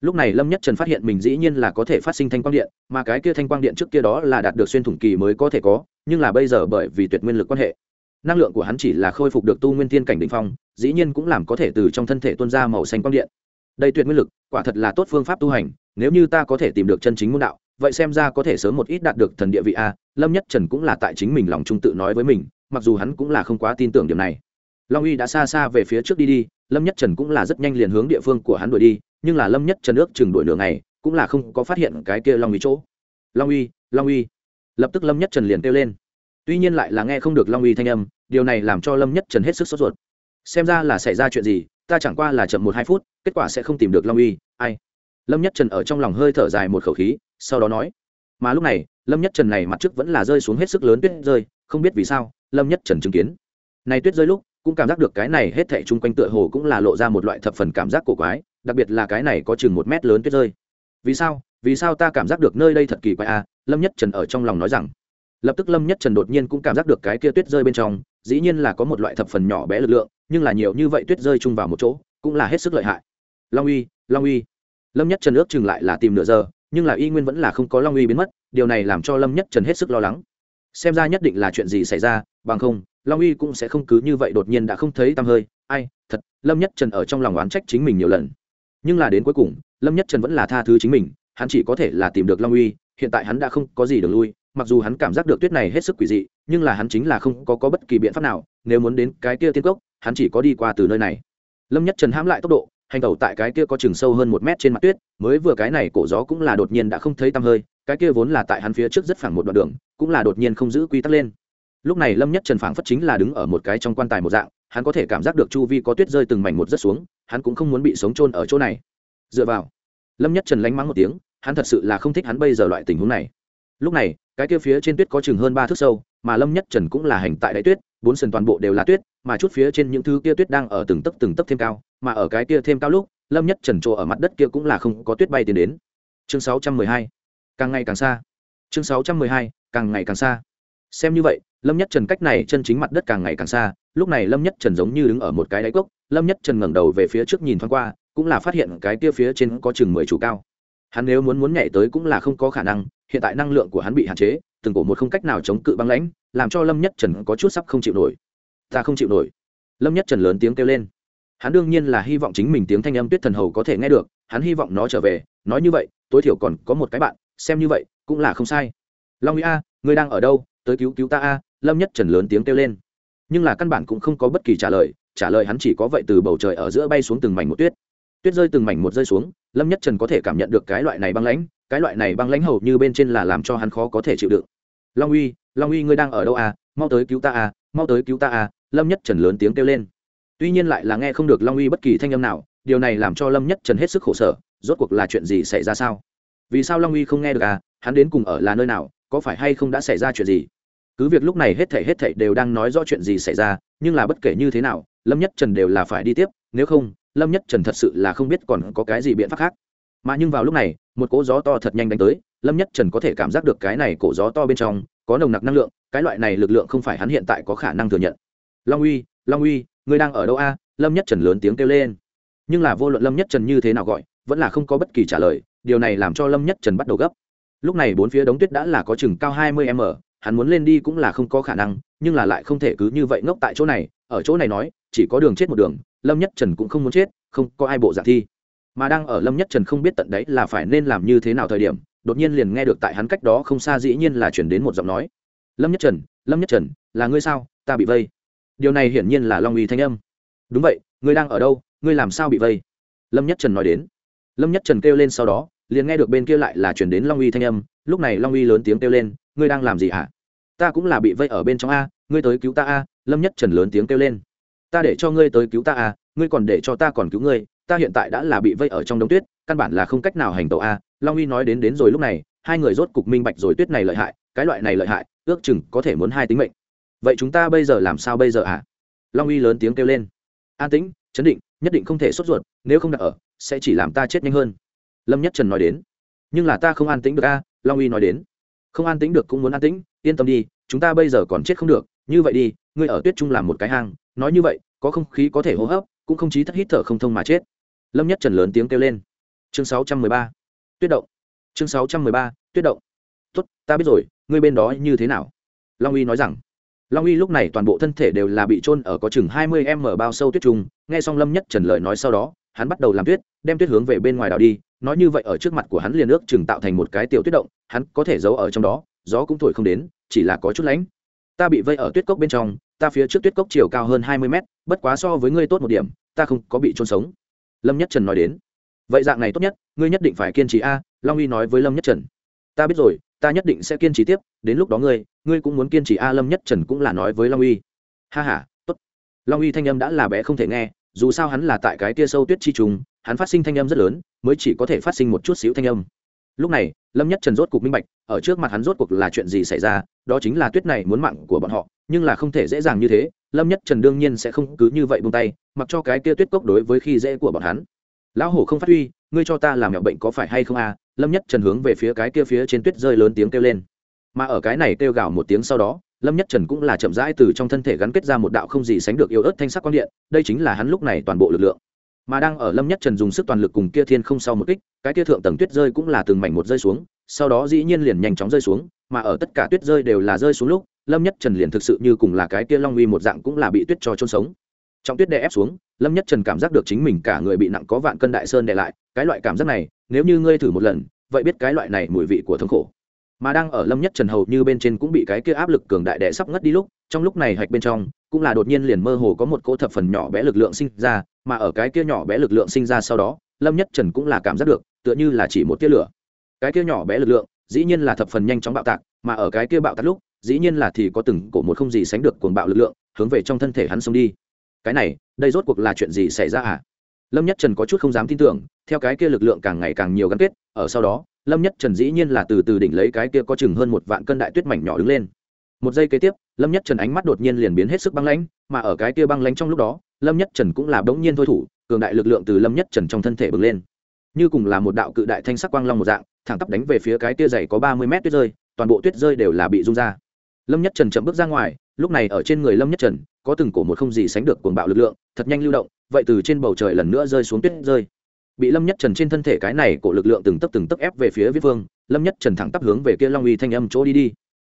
lúc này lâm nhất trần phát hiện mình dĩ nhiên là có thể phát sinh thanh quang điện, mà cái kia thanh quang điện trước kia đó là đạt được xuyên thủng kỳ mới có thể có, nhưng là bây giờ bởi vì tuyệt nguyên lực quan hệ, năng lượng của hắn chỉ là khôi phục được tu nguyên tiên cảnh đỉnh phong, dĩ nhiên cũng làm có thể từ trong thân thể tuôn ra màu xanh quang điện. đây tuyệt nguyên lực, quả thật là tốt phương pháp tu hành, nếu như ta có thể tìm được chân chính môn đạo vậy xem ra có thể sớm một ít đạt được thần địa vị a, lâm nhất trần cũng là tại chính mình lòng trung tự nói với mình, mặc dù hắn cũng là không quá tin tưởng điểm này. Long uy đã xa xa về phía trước đi đi, lâm nhất trần cũng là rất nhanh liền hướng địa phương của hắn đuổi đi, nhưng là lâm nhất trần ước chừng đuổi nửa ngày, cũng là không có phát hiện cái kia long uy chỗ. Long uy long uy. Lập tức lâm nhất trần liền kêu lên. Tuy nhiên lại là nghe không được long uy thanh âm, điều này làm cho lâm nhất trần hết sức sốt ruột. Xem ra là xảy ra chuyện gì, ta chẳng qua là chậm một hai phút, kết quả sẽ không tìm được long uy, ai? Lâm nhất trần ở trong lòng hơi thở dài một khẩu khí sau đó nói, mà lúc này, lâm nhất trần này mặt trước vẫn là rơi xuống hết sức lớn tuyết rơi, không biết vì sao, lâm nhất trần chứng kiến. Này tuyết rơi lúc, cũng cảm giác được cái này hết thảy chung quanh tựa hồ cũng là lộ ra một loại thập phần cảm giác cổ quái, đặc biệt là cái này có chừng một mét lớn tuyết rơi. Vì sao? Vì sao ta cảm giác được nơi đây thật kỳ quái a lâm nhất trần ở trong lòng nói rằng. Lập tức lâm nhất trần đột nhiên cũng cảm giác được cái kia tuyết rơi bên trong, dĩ nhiên là có một loại thập phần nhỏ bé lực lượng, nhưng là nhiều như vậy tuyết rơi chung vào một chỗ, cũng là hết sức lợi hại. Long uy long uy. Lâm nhất trần ước chừng lại là tìm nửa giờ nhưng là y nguyên vẫn là không có long uy biến mất điều này làm cho lâm nhất trần hết sức lo lắng. Xem ra nhất định là chuyện gì xảy ra bằng không long uy cũng sẽ không cứ như vậy đột nhiên đã không thấy tăm hơi. Ai thật lâm nhất trần ở trong lòng oán trách chính mình nhiều lần. Nhưng là đến cuối cùng lâm nhất trần vẫn là tha thứ chính mình hắn chỉ có thể là tìm được long uy hiện tại hắn đã không có gì được lui mặc dù hắn cảm giác được tuyết này hết sức quỷ dị nhưng là hắn chính là không có, có bất kỳ biện pháp nào nếu muốn đến cái kia tiên cốc hắn chỉ có đi qua từ nơi này. Lâm nhất trần hãm lại tốc độ hành tẩu tại cái kia có chừng sâu hơn một mét trên mặt tuyết, mới vừa cái này cổ gió cũng là đột nhiên đã không thấy tăm hơi, cái kia vốn là tại hắn phía trước rất phẳng một đoạn đường, cũng là đột nhiên không giữ quy tắc lên. Lúc này lâm nhất trần phảng phất chính là đứng ở một cái trong quan tài một dạng, hắn có thể cảm giác được chu vi có tuyết rơi từng mảnh một rất xuống, hắn cũng không muốn bị sống chôn ở chỗ này. Dựa vào, lâm nhất trần lánh mắng một tiếng, hắn thật sự là không thích hắn bây giờ loại tình huống này. Lúc này, cái kia phía trên tuyết có chừng hơn ba thước sâu, mà lâm nhất trần cũng là hành tại đại tuyết, bốn sườn toàn bộ đều là tuyết mà chút phía trên những thứ kia tuyết đang ở từng tấc từng tấc thêm cao, mà ở cái kia thêm cao lúc, lâm nhất trần trồ ở mặt đất kia cũng là không có tuyết bay tiến đến. Chương 612 càng ngày càng xa. Chương 612 càng ngày càng xa. Xem như vậy, lâm nhất trần cách này chân chính mặt đất càng ngày càng xa, lúc này lâm nhất trần giống như đứng ở một cái đáy cốc, lâm nhất trần ngẩng đầu về phía trước nhìn thoáng qua, cũng là phát hiện cái kia phía trên có chừng mười chủ cao. Hắn nếu muốn muốn nhảy tới cũng là không có khả năng, hiện tại năng lượng của hắn bị hạn chế, từng cổ một không cách nào chống cự băng lãnh, làm cho lâm nhất trần có chút sắp không chịu nổi ta không chịu nổi. Lâm nhất trần lớn tiếng kêu lên. Hắn đương nhiên là hy vọng chính mình tiếng thanh âm tuyết thần hầu có thể nghe được, hắn hy vọng nó trở về, nói như vậy, tối thiểu còn có một cái bạn, xem như vậy, cũng là không sai. Long uy a, ngươi đang ở đâu? Tới cứu cứu ta a, lâm nhất trần lớn tiếng kêu lên. Nhưng là căn bản cũng không có bất kỳ trả lời trả lời hắn chỉ có vậy từ bầu trời ở giữa bay xuống từng mảnh một tuyết. Tuyết rơi từng mảnh một rơi xuống, lâm nhất trần có thể cảm nhận được cái loại này băng lãnh, cái loại này băng lãnh hầu như bên trên là làm cho hắn khó có thể chịu đựng. Long uy long uy ngươi đang ở đâu à mau tới cứu ta à mau tới cứu ta à lâm nhất trần lớn tiếng kêu lên. Tuy nhiên lại là nghe không được long uy bất kỳ thanh âm nào, điều này làm cho lâm nhất trần hết sức khổ sở, rốt cuộc là chuyện gì xảy ra sao? Vì sao long uy không nghe được à? Hắn đến cùng ở là nơi nào, có phải hay không đã xảy ra chuyện gì? Cứ việc lúc này hết thảy hết thảy đều đang nói rõ chuyện gì xảy ra, nhưng là bất kể như thế nào, lâm nhất trần đều là phải đi tiếp, nếu không, lâm nhất trần thật sự là không biết còn có cái gì biện pháp khác. Mà nhưng vào lúc này, một cỗ gió to thật nhanh đánh tới, lâm nhất trần có thể cảm giác được cái này cổ gió to bên trong, có nồng nặc năng lượng, cái loại này lực lượng không phải hắn hiện tại có khả năng thừa nhận long uy long uy, ngươi đang ở đâu a? Lâm nhất trần lớn tiếng kêu lên. Nhưng là vô luận lâm nhất trần như thế nào gọi, vẫn là không có bất kỳ trả lời, điều này làm cho lâm nhất trần bắt đầu gấp. Lúc này bốn phía đống tuyết đã là có chừng cao hai mươi m, hắn muốn lên đi cũng là không có khả năng, nhưng là lại không thể cứ như vậy ngốc tại chỗ này. Ở chỗ này nói, chỉ có đường chết một đường, lâm nhất trần cũng không muốn chết, không có ai bộ giả thi. Mà đang ở lâm nhất trần không biết tận đấy là phải nên làm như thế nào thời điểm, đột nhiên liền nghe được tại hắn cách đó không xa dĩ nhiên là chuyển đến một giọng nói. Lâm nhất trần, lâm nhất trần, là ngươi sao? Ta bị vây điều này hiển nhiên là long uy thanh âm. Đúng vậy, ngươi đang ở đâu? Ngươi làm sao bị vây? Lâm nhất trần nói đến. Lâm nhất trần kêu lên sau đó, liền nghe được bên kia lại là chuyển đến long uy thanh âm. Lúc này long uy lớn tiếng kêu lên, ngươi đang làm gì hả? Ta cũng là bị vây ở bên trong a, ngươi tới cứu ta a. Lâm nhất trần lớn tiếng kêu lên, ta để cho ngươi tới cứu ta a, ngươi còn để cho ta còn cứu ngươi. Ta hiện tại đã là bị vây ở trong đống tuyết, căn bản là không cách nào hành tẩu a. Long uy nói đến đến rồi lúc này, hai người rốt cục minh bạch rồi, tuyết này lợi hại, cái loại này lợi hại, ước chừng có thể muốn hai tính mệnh vậy chúng ta bây giờ làm sao bây giờ à long uy lớn tiếng kêu lên. An tĩnh, chấn định, nhất định không thể sốt ruột, nếu không đặt ở, sẽ chỉ làm ta chết nhanh hơn. Lâm nhất trần nói đến. Nhưng là ta không an tĩnh được a à? long uy nói đến. Không an tĩnh được cũng muốn an tĩnh, yên tâm đi, chúng ta bây giờ còn chết không được, như vậy đi, ngươi ở tuyết trung làm một cái hang, nói như vậy, có không khí có thể hô hấp, cũng không chí thất hít thở không thông mà chết. Lâm nhất trần lớn tiếng kêu lên. Chương sáu trăm mười ba. Tuyết động. Chương sáu trăm mười ba, tuyết động. Tốt, ta biết rồi, ngươi bên đó như thế nào? Long uy nói rằng long uy lúc này toàn bộ thân thể đều là bị chôn ở có chừng hai mươi m bao sâu tuyết trùng nghe xong lâm nhất trần lời nói sau đó, hắn bắt đầu làm tuyết, đem tuyết hướng về bên ngoài đảo đi, nói như vậy ở trước mặt của hắn liền ước chừng tạo thành một cái tiểu tuyết động, hắn có thể giấu ở trong đó, gió cũng thổi không đến, chỉ là có chút lánh. Ta bị vây ở tuyết cốc bên trong, ta phía trước tuyết cốc chiều cao hơn hai mươi mét, bất quá so với ngươi tốt một điểm, ta không có bị chôn sống. Lâm nhất trần nói đến. Vậy dạng này tốt nhất, ngươi nhất định phải kiên trì a, long uy nói với lâm nhất trần. Ta biết rồi ta nhất định sẽ kiên trì tiếp, đến lúc đó ngươi ngươi cũng muốn kiên trì a lâm nhất trần cũng là nói với long uy. Ha h a t ố t long uy thanh âm đã là bé không thể nghe, dù sao hắn là tại cái kia sâu tuyết chi trùng, hắn phát sinh thanh âm rất lớn, mới chỉ có thể phát sinh một chút xíu thanh âm. Lúc này, lâm nhất trần rốt cuộc minh bạch, ở trước mặt hắn rốt cuộc là chuyện gì xảy ra, đó chính là tuyết này muốn mạng của bọn họ, nhưng là không thể dễ dàng như thế, lâm nhất trần đương nhiên sẽ không cứ như vậy buông tay, mặc cho cái kia tuyết cốc đối với khi dễ của bọn hắn. Lão hổ không phát huy, ngươi cho ta làm nhỏ bệnh có phải hay không à lâm nhất trần hướng về phía cái kia phía trên tuyết rơi lớn tiếng kêu lên. Mà ở cái này kêu gào một tiếng sau đó, lâm nhất trần cũng là chậm rãi từ trong thân thể gắn kết ra một đạo không gì sánh được yêu ớt thanh sắc quang điện, đây chính là hắn lúc này toàn bộ lực lượng. Mà đang ở lâm nhất trần dùng sức toàn lực cùng kia thiên không sau một kích, cái kia thượng tầng tuyết rơi cũng là từng mảnh một rơi xuống, sau đó dĩ nhiên liền nhanh chóng rơi xuống, mà ở tất cả tuyết rơi đều là rơi xuống lúc, lâm nhất trần liền thực sự như cùng là cái kia long uy một dạng cũng là bị tuyết cho trôn sống. Trong tuyết đè ép xuống, lâm nhất trần cảm giác được chính mình cả người bị nặng có vạn cân đại sơn đè lại, cái loại cảm giác này nếu như ngươi thử một lần, vậy biết cái loại này mùi vị của thống khổ. Mà đang ở lâm nhất trần hầu như bên trên cũng bị cái kia áp lực cường đại đẻ sắp ngất đi lúc, trong lúc này hạch bên trong, cũng là đột nhiên liền mơ hồ có một cỗ thập phần nhỏ bé lực lượng sinh ra, mà ở cái kia nhỏ bé lực lượng sinh ra sau đó, lâm nhất trần cũng là cảm giác được, tựa như là chỉ một tia lửa. Cái kia nhỏ bé lực lượng, dĩ nhiên là thập phần nhanh chóng bạo tạc, mà ở cái kia bạo tạc lúc, dĩ nhiên là thì có từng cổ một không gì sánh được cuồng bạo lực lượng hướng về trong thân thể hắn xông đi. Cái này, đây rốt cuộc là chuyện gì xảy ra à? lâm nhất trần có chút không dám tin tưởng, theo cái kia lực lượng càng ngày càng nhiều gắn kết, ở sau đó, lâm nhất trần dĩ nhiên là từ từ đỉnh lấy cái kia có chừng hơn một vạn cân đại tuyết mảnh nhỏ đứng lên. Một giây kế tiếp, lâm nhất trần ánh mắt đột nhiên liền biến hết sức băng lãnh, mà ở cái kia băng lãnh trong lúc đó, lâm nhất trần cũng là bỗng nhiên thôi thủ, cường đại lực lượng từ lâm nhất trần trong thân thể bừng lên. Như cùng là một đạo cự đại thanh sắc quang long một dạng, thẳng tắp đánh về phía cái kia dày có ba mươi mét tuyết rơi, toàn bộ tuyết rơi đều là bị rung ra. Lâm nhất trần chậm bước ra ngoài, lúc này ở trên người lâm nhất trần, có từng cổ một không gì sánh được cuồng bạo lực lượng, thật nhanh lưu động vậy từ trên bầu trời lần nữa rơi xuống tuyết rơi. Bị lâm nhất trần trên thân thể cái này của lực lượng từng tấp từng tấp ép về phía viết vương lâm nhất trần thẳng tắp hướng về kia long uy thanh âm chỗ đi đi.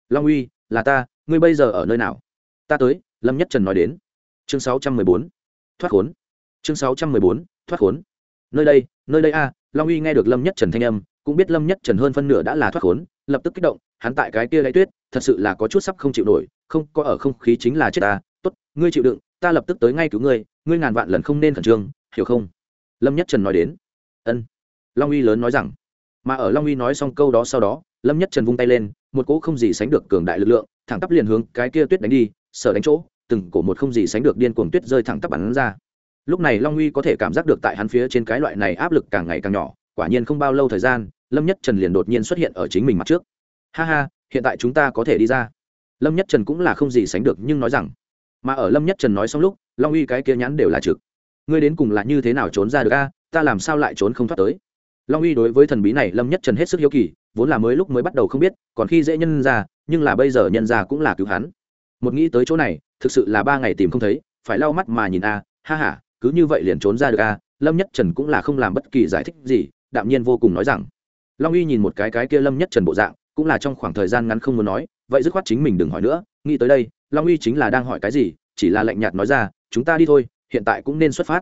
Long uy là ta ngươi bây giờ ở nơi nào? Ta tới lâm nhất trần nói đến. Chương 614. thoát khốn. Chương 614, thoát khốn. Nơi đây nơi đây a. Long uy nghe được lâm nhất trần thanh âm cũng biết lâm nhất trần hơn phân nửa đã là thoát khốn lập tức kích động hắn tại cái kia lấy tuyết thật sự là có chút sắp không chịu nổi không có ở không khí chính là chết ta. À. tốt ngươi chịu đựng ta lập tức tới ngay cứu ngươi ngươi ngàn vạn lần không nên khẩn trương, hiểu không? Lâm nhất trần nói đến. Ân. Long uy lớn nói rằng. Mà ở long uy nói xong câu đó sau đó, lâm nhất trần vung tay lên, một cỗ không gì sánh được cường đại lực lượng, thẳng tắp liền hướng cái kia tuyết đánh đi, sở đánh chỗ, từng cổ một không gì sánh được điên cuồng tuyết rơi thẳng tắp bắn ra. Lúc này long uy có thể cảm giác được tại hắn phía trên cái loại này áp lực càng ngày càng nhỏ, quả nhiên không bao lâu thời gian, lâm nhất trần liền đột nhiên xuất hiện ở chính mình mặt trước. Ha ha, hiện tại chúng ta có thể đi ra. Lâm nhất trần cũng là không gì sánh được nhưng nói rằng mà ở lâm nhất trần nói xong lúc, long uy cái kia nhãn đều là trực. Ngươi đến cùng là như thế nào trốn ra được a? Ta làm sao lại trốn không thoát tới? Long uy đối với thần bí này lâm nhất trần hết sức hiếu kỳ, vốn là mới lúc mới bắt đầu không biết, còn khi dễ nhân ra, nhưng là bây giờ nhân ra cũng là cứu hắn. Một nghĩ tới chỗ này, thực sự là ba ngày tìm không thấy, phải lau mắt mà nhìn a, ha ha, cứ như vậy liền trốn ra được a, lâm nhất trần cũng là không làm bất kỳ giải thích gì, đạm nhiên vô cùng nói rằng. Long uy nhìn một cái cái kia lâm nhất trần bộ dạng, cũng là trong khoảng thời gian ngắn không muốn nói, vậy dứt khoát chính mình đừng hỏi nữa, nghĩ tới đây long uy chính là đang hỏi cái gì, chỉ là lạnh nhạt nói ra, chúng ta đi thôi, hiện tại cũng nên xuất phát.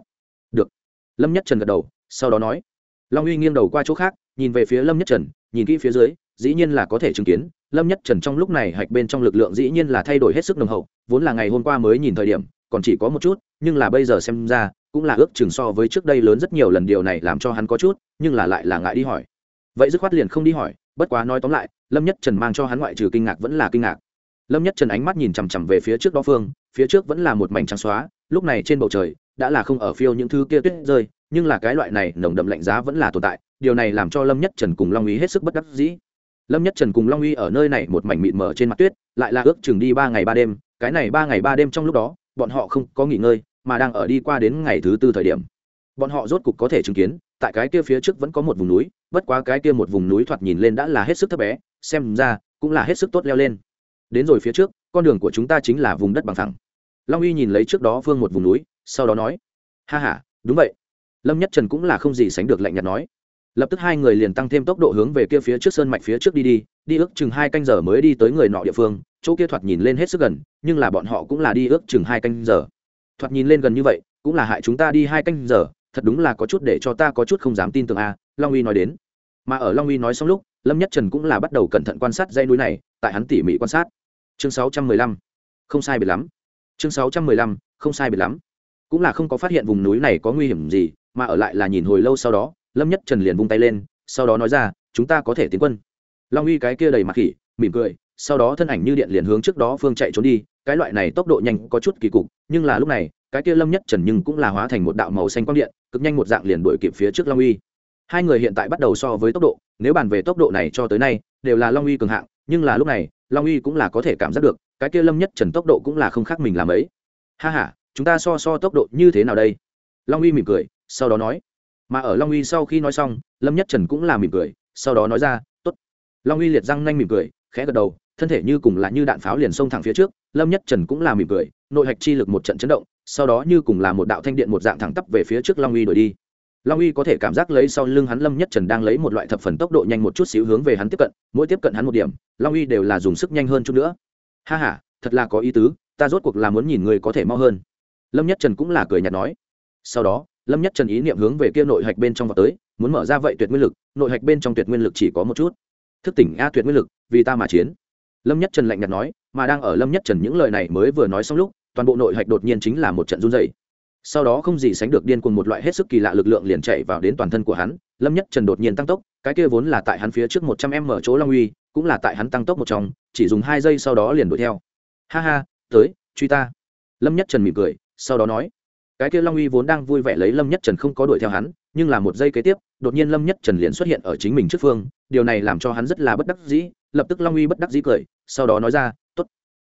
Được. Lâm nhất trần gật đầu, sau đó nói. Long uy nghiêng đầu qua chỗ khác, nhìn về phía lâm nhất trần, nhìn kỹ phía dưới, dĩ nhiên là có thể chứng kiến. Lâm nhất trần trong lúc này hạch bên trong lực lượng dĩ nhiên là thay đổi hết sức nồng hậu, vốn là ngày hôm qua mới nhìn thời điểm, còn chỉ có một chút, nhưng là bây giờ xem ra, cũng là ước chừng so với trước đây lớn rất nhiều lần điều này làm cho hắn có chút, nhưng là lại là ngại đi hỏi. Vậy dứt khoát liền không đi hỏi, bất quá nói tóm lại, lâm nhất trần mang cho hắn ngoại trừ kinh ngạc vẫn là kinh ngạc lâm nhất trần ánh mắt nhìn chằm chằm về phía trước đó phương, phía trước vẫn là một mảnh trắng xóa, lúc này trên bầu trời, đã là không ở phiêu những thứ kia tuyết rơi, nhưng là cái loại này nồng đậm lạnh giá vẫn là tồn tại, điều này làm cho lâm nhất trần cùng long uy hết sức bất đắc dĩ. Lâm nhất trần cùng long uy ở nơi này một mảnh mịt mờ trên mặt tuyết, lại là ước chừng đi ba ngày ba đêm, cái này ba ngày ba đêm trong lúc đó, bọn họ không có nghỉ ngơi, mà đang ở đi qua đến ngày thứ tư thời điểm. Bọn họ rốt cục có thể chứng kiến, tại cái kia phía trước vẫn có một vùng núi, bất quá cái kia một vùng núi thoạt nhìn lên đã là hết sức thấp bé, xem ra cũng là hết sức tốt leo lên đến rồi phía trước, con đường của chúng ta chính là vùng đất bằng thẳng long uy nhìn lấy trước đó vương một vùng núi, sau đó nói, ha h a đúng vậy. Lâm nhất trần cũng là không gì sánh được lạnh nhạt nói. Lập tức hai người liền tăng thêm tốc độ hướng về kia phía trước sơn mạch phía trước đi đi đi ước chừng hai canh giờ mới đi tới người nọ địa phương, chỗ kia thoạt nhìn lên hết sức gần, nhưng là bọn họ cũng là đi ước chừng hai canh giờ. Thoạt nhìn lên gần như vậy, cũng là hại chúng ta đi hai canh giờ, thật đúng là có chút để cho ta có chút không dám tin tưởng a, long uy nói đến. Mà ở long uy nói xong lúc, lâm nhất trần cũng là bắt đầu cẩn thận quan sát dây núi này, tại hắn tỉ mỉ quan sát chương sáu trăm mười lăm. Không sai biệt lắm. Chương sáu trăm mười lăm, không sai biệt lắm. Cũng là không có phát hiện vùng núi này có nguy hiểm gì, mà ở lại là nhìn hồi lâu sau đó, lâm nhất trần liền vung tay lên, sau đó nói ra, chúng ta có thể tiến quân. Long uy cái kia đầy mặt khỉ, mỉm cười, sau đó thân ảnh như điện liền hướng trước đó phương chạy trốn đi. Cái loại này tốc độ nhanh có chút kỳ cục, nhưng là lúc này, cái kia lâm nhất trần nhưng cũng là hóa thành một đạo màu xanh quang điện, cực nhanh một dạng liền đuổi kịp phía trước long uy. Hai người hiện tại bắt đầu so với tốc độ, nếu bàn về tốc độ này cho tới nay, đều là long uy cường hạng, nhưng là lúc này long uy cũng là có thể cảm giác được, cái kia lâm nhất trần tốc độ cũng là không khác mình làm ấy. Ha h a chúng ta so so tốc độ như thế nào đây? Long uy mỉm cười, sau đó nói. Mà ở long uy sau khi nói xong, lâm nhất trần cũng là mỉm cười, sau đó nói ra t ố t long uy liệt răng nhanh mỉm cười, khẽ gật đầu, thân thể như cùng là như đạn pháo liền xông thẳng phía trước, lâm nhất trần cũng là mỉm cười, nội hạch chi lực một trận chấn động, sau đó như cùng là một đạo thanh điện một dạng thẳng tắp về phía trước long uy đổi đi long uy có thể cảm giác lấy sau lưng hắn lâm nhất trần đang lấy một loại thập phần tốc độ nhanh một chút xíu hướng về hắn tiếp cận mỗi tiếp cận hắn một điểm long uy đều là dùng sức nhanh hơn chút nữa. Ha ha, thật là có ý tứ ta rốt cuộc là muốn nhìn người có thể mau hơn. Lâm nhất trần cũng là cười nhạt nói. Sau đó lâm nhất trần ý niệm hướng về kia nội hạch bên trong vào tới muốn mở ra vậy tuyệt nguyên lực nội hạch bên trong tuyệt nguyên lực chỉ có một chút. Thức tỉnh a tuyệt nguyên lực vì ta mà chiến. Lâm nhất trần lạnh nhạt nói mà đang ở lâm nhất trần những lời này mới vừa nói xong lúc toàn bộ nội hạch đột nhiên chính là một trận run rẩy sau đó không gì sánh được điên cuồng một loại hết sức kỳ lạ lực lượng liền chạy vào đến toàn thân của hắn, lâm nhất trần đột nhiên tăng tốc, cái kia vốn là tại hắn phía trước một trăm em mở chỗ long uy, cũng là tại hắn tăng tốc một trong, chỉ dùng hai giây sau đó liền đuổi theo. Ha ha, tới, truy ta. Lâm nhất trần mỉm cười, sau đó nói, cái kia long uy vốn đang vui vẻ lấy lâm nhất trần không có đuổi theo hắn, nhưng là một giây kế tiếp, đột nhiên lâm nhất trần liền xuất hiện ở chính mình trước phương, điều này làm cho hắn rất là bất đắc dĩ, lập tức long uy bất đắc dĩ cười, sau đó nói ra t ố t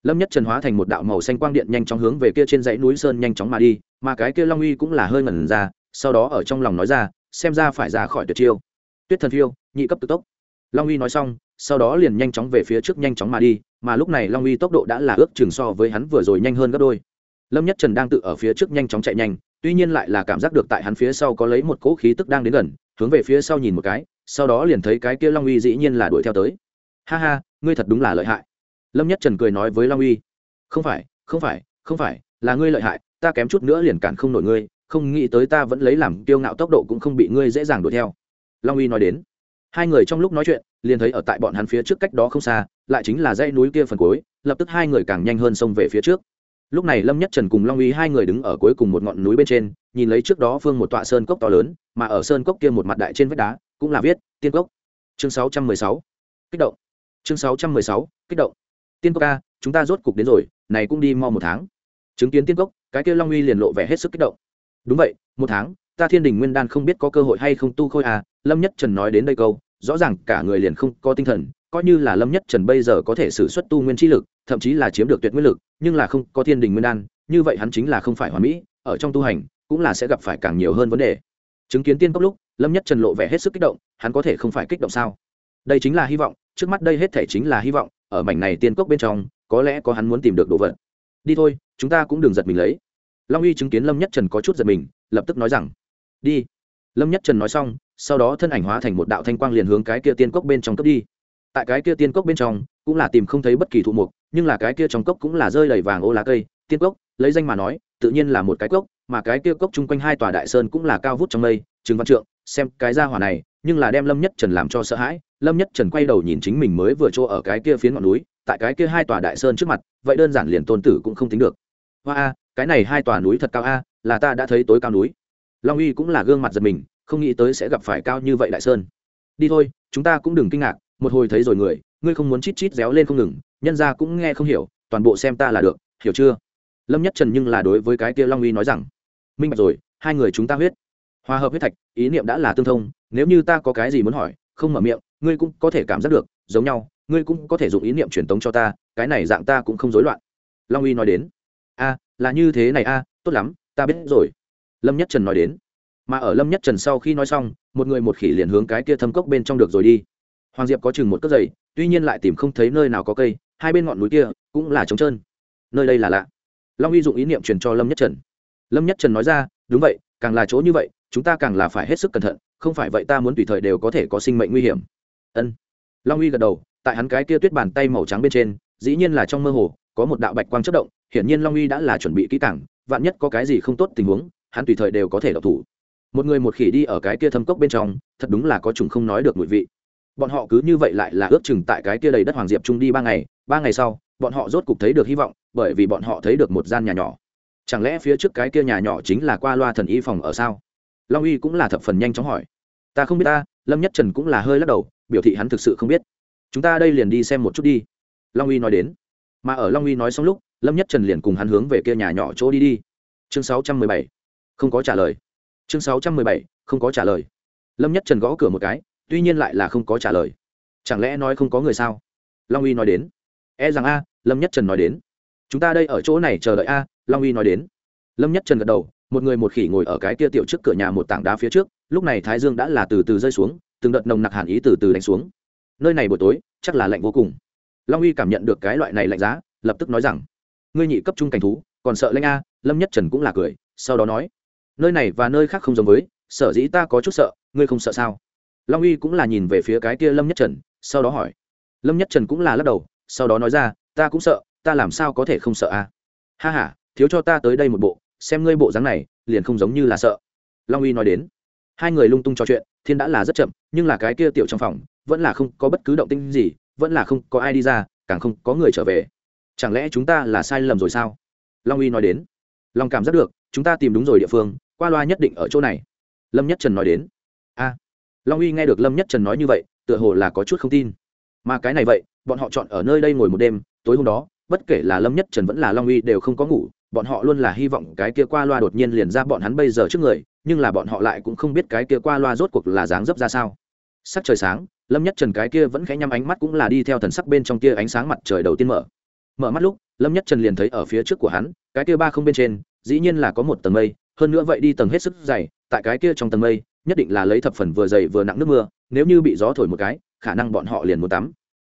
lâm nhất trần hóa thành một đạo màu xanh quang điện nhanh chóng hướng về kia trên dãy núi sơn nhanh chóng mà đi mà cái kia long uy cũng là hơi ngẩn ra, sau đó ở trong lòng nói ra, xem ra phải ra khỏi tuyệt chiêu. Tuyết thần phiêu, nhị cấp tự tốc. Long uy nói xong, sau đó liền nhanh chóng về phía trước nhanh chóng mà đi, mà lúc này long uy tốc độ đã là ước chừng so với hắn vừa rồi nhanh hơn gấp đôi. Lâm nhất trần đang tự ở phía trước nhanh chóng chạy nhanh, tuy nhiên lại là cảm giác được tại hắn phía sau có lấy một cỗ khí tức đang đến gần, hướng về phía sau nhìn một cái, sau đó liền thấy cái kia long uy dĩ nhiên là đuổi theo tới. Ha ha, ngươi thật đúng là lợi hại. Lâm nhất trần cười nói với long uy. Không phải không phải không phải, là ngươi lợi hại ta kém chút nữa liền cản không nổi ngươi không nghĩ tới ta vẫn lấy làm kiêu ngạo tốc độ cũng không bị ngươi dễ dàng đuổi theo. Long uy nói đến. Hai người trong lúc nói chuyện liền thấy ở tại bọn hắn phía trước cách đó không xa lại chính là dãy núi kia phần cuối lập tức hai người càng nhanh hơn xông về phía trước. Lúc này lâm nhất trần cùng long uy hai người đứng ở cuối cùng một ngọn núi bên trên nhìn lấy trước đó phương một tọa sơn cốc to lớn mà ở sơn cốc kia một mặt đại trên vách đá cũng là viết tiên cốc. Chương 616. kích động. Chương 616, kích động. Tiên cốc ca chúng ta rốt cục đến rồi này cũng đi mo một tháng. Chứng kiến tiên cốc cái kia long uy liền lộ vẻ hết sức kích động. Đúng vậy, một tháng, ta thiên đình nguyên đan không biết có cơ hội hay không tu khôi à lâm nhất trần nói đến đây câu, rõ ràng cả người liền không có tinh thần, coi như là lâm nhất trần bây giờ có thể sử xuất tu nguyên chi lực, thậm chí là chiếm được tuyệt nguyên lực, nhưng là không có thiên đình nguyên đan, như vậy hắn chính là không phải hoàn mỹ, ở trong tu hành, cũng là sẽ gặp phải càng nhiều hơn vấn đề. Chứng kiến tiên cốc lúc, lâm nhất trần lộ vẻ hết sức kích động, hắn có thể không phải kích động sao? Đây chính là hy vọng, trước mắt đây hết thể chính là hy vọng, ở mảnh này tiên cốc bên trong, có lẽ có hắn muốn tìm được đồ vật. Đi thôi chúng ta cũng đừng giật mình lấy. Long uy chứng kiến lâm nhất trần có chút giật mình, lập tức nói rằng, đi. Lâm nhất trần nói xong, sau đó thân ảnh hóa thành một đạo thanh quang liền hướng cái kia tiên cốc bên trong cấp đi. Tại cái kia tiên cốc bên trong, cũng là tìm không thấy bất kỳ thụ mục, nhưng là cái kia trong cốc cũng là rơi đầy vàng ô lá cây. Tiên cốc, lấy danh mà nói, tự nhiên là một cái cốc, mà cái kia cốc chung quanh hai tòa đại sơn cũng là cao vút trong mây, trừng văn trượng, xem cái ra hỏa này, nhưng là đem lâm nhất trần làm cho sợ hãi. Lâm nhất trần quay đầu nhìn chính mình mới vừa chỗ ở cái kia phiến ngọn núi, tại cái kia hai tòa đại sơn trước mặt, vậy đơn giản liền tôn tử cũng không tính được hoa a, cái này hai tòa núi thật cao a, là ta đã thấy tối cao núi. Long uy cũng là gương mặt giật mình, không nghĩ tới sẽ gặp phải cao như vậy đại sơn. Đi thôi, chúng ta cũng đừng kinh ngạc, một hồi thấy rồi người, ngươi không muốn chít chít réo lên không ngừng, nhân ra cũng nghe không hiểu, toàn bộ xem ta là được, hiểu chưa? Lâm nhất trần nhưng là đối với cái kia long uy nói rằng, minh bạch rồi, hai người chúng ta huyết. Hòa hợp huyết thạch, ý niệm đã là tương thông, nếu như ta có cái gì muốn hỏi, không mở miệng, ngươi cũng có thể cảm giác được, giống nhau, ngươi cũng có thể dùng ý niệm truyền tống cho ta, cái này dạng ta cũng không rối loạn. Long uy nói đến a, là như thế này a, tốt lắm, ta biết rồi. Lâm nhất trần nói đến. Mà ở lâm nhất trần sau khi nói xong, một người một khỉ liền hướng cái kia thâm cốc bên trong được rồi đi. Hoàng diệp có chừng một cất giày tuy nhiên lại tìm không thấy nơi nào có cây, hai bên ngọn núi kia cũng là trống trơn. Nơi đây là lạ. Long uy dụng ý niệm truyền cho lâm nhất trần. Lâm nhất trần nói ra, đúng vậy, càng là chỗ như vậy, chúng ta càng là phải hết sức cẩn thận, không phải vậy ta muốn tùy thời đều có thể có sinh mệnh nguy hiểm. Ân. Long uy gật đầu, tại hắn cái kia tuyết bàn tay màu trắng bên trên, dĩ nhiên là trong mơ hồ, có một đạo bạch quang chất động hiển nhiên long uy đã là chuẩn bị kỹ càng, vạn nhất có cái gì không tốt tình huống, hắn tùy thời đều có thể đọc thủ. Một người một khỉ đi ở cái kia thâm cốc bên trong, thật đúng là có chủng không nói được mùi vị. Bọn họ cứ như vậy lại là ước chừng tại cái kia đầy đất hoàng diệp trung đi ba ngày ba ngày sau, bọn họ rốt cục thấy được hy vọng, bởi vì bọn họ thấy được một gian nhà nhỏ. Chẳng lẽ phía trước cái kia nhà nhỏ chính là qua loa thần y phòng ở sao? Long uy cũng là thập phần nhanh chóng hỏi. Ta không biết ta, lâm nhất trần cũng là hơi lắc đầu, biểu thị hắn thực sự không biết. Chúng ta đây liền đi xem một chút đi. Long uy nói đến. Mà ở long uy nói xong lúc lâm nhất trần liền cùng hắn hướng về kia nhà nhỏ chỗ đi đi. Chương sáu trăm mười bảy, không có trả lời. Chương sáu trăm mười bảy, không có trả lời. Lâm nhất trần gõ cửa một cái, tuy nhiên lại là không có trả lời. Chẳng lẽ nói không có người sao? Long uy nói đến. E rằng a, lâm nhất trần nói đến. Chúng ta đây ở chỗ này chờ đợi a, long uy nói đến. Lâm nhất trần gật đầu, một người một khỉ ngồi ở cái kia tiểu trước cửa nhà một tảng đá phía trước, lúc này thái dương đã là từ từ rơi xuống, từng đợt nồng nặc hàn ý từ từ đánh xuống. Nơi này buổi tối, chắc là lạnh vô cùng. Long uy cảm nhận được cái loại này lạnh giá, lập tức nói rằng ngươi nhị cấp trung cảnh thú, còn sợ lanh a, lâm nhất trần cũng là cười, sau đó nói, nơi này và nơi khác không giống với, sở dĩ ta có chút sợ, ngươi không sợ sao? Long uy cũng là nhìn về phía cái kia lâm nhất trần, sau đó hỏi. Lâm nhất trần cũng là lắc đầu, sau đó nói ra, ta cũng sợ, ta làm sao có thể không sợ a? À? ha ha, thiếu cho ta tới đây một bộ, xem ngươi bộ dáng này, liền không giống như là sợ. Long uy nói đến. Hai người lung tung trò chuyện, thiên đã là rất chậm, nhưng là cái kia tiểu trong phòng, vẫn là không có bất cứ động tinh gì, vẫn là không có ai đi ra, càng không có người trở về chẳng lẽ chúng ta là sai lầm rồi sao? Long uy nói đến. Long cảm giác được, chúng ta tìm đúng rồi địa phương, qua loa nhất định ở chỗ này. Lâm nhất trần nói đến. A. Long uy nghe được lâm nhất trần nói như vậy, tựa hồ là có chút không tin. Mà cái này vậy, bọn họ chọn ở nơi đây ngồi một đêm, tối hôm đó, bất kể là lâm nhất trần vẫn là long uy đều không có ngủ, bọn họ luôn là hy vọng cái kia qua loa đột nhiên liền ra bọn hắn bây giờ trước người, nhưng là bọn họ lại cũng không biết cái kia qua loa rốt cuộc là dáng dấp ra sao. Sắc trời sáng, lâm nhất trần cái kia vẫn khẽ nhắm ánh mắt cũng là đi theo thần sắc bên trong kia ánh sáng mặt trời đầu tiên mở mở mắt lúc, lâm nhất trần liền thấy ở phía trước của hắn, cái kia ba không bên trên, dĩ nhiên là có một tầng mây, hơn nữa vậy đi tầng hết sức dày, tại cái kia trong tầng mây, nhất định là lấy thập phần vừa dày vừa nặng nước mưa, nếu như bị gió thổi một cái, khả năng bọn họ liền muốn tắm.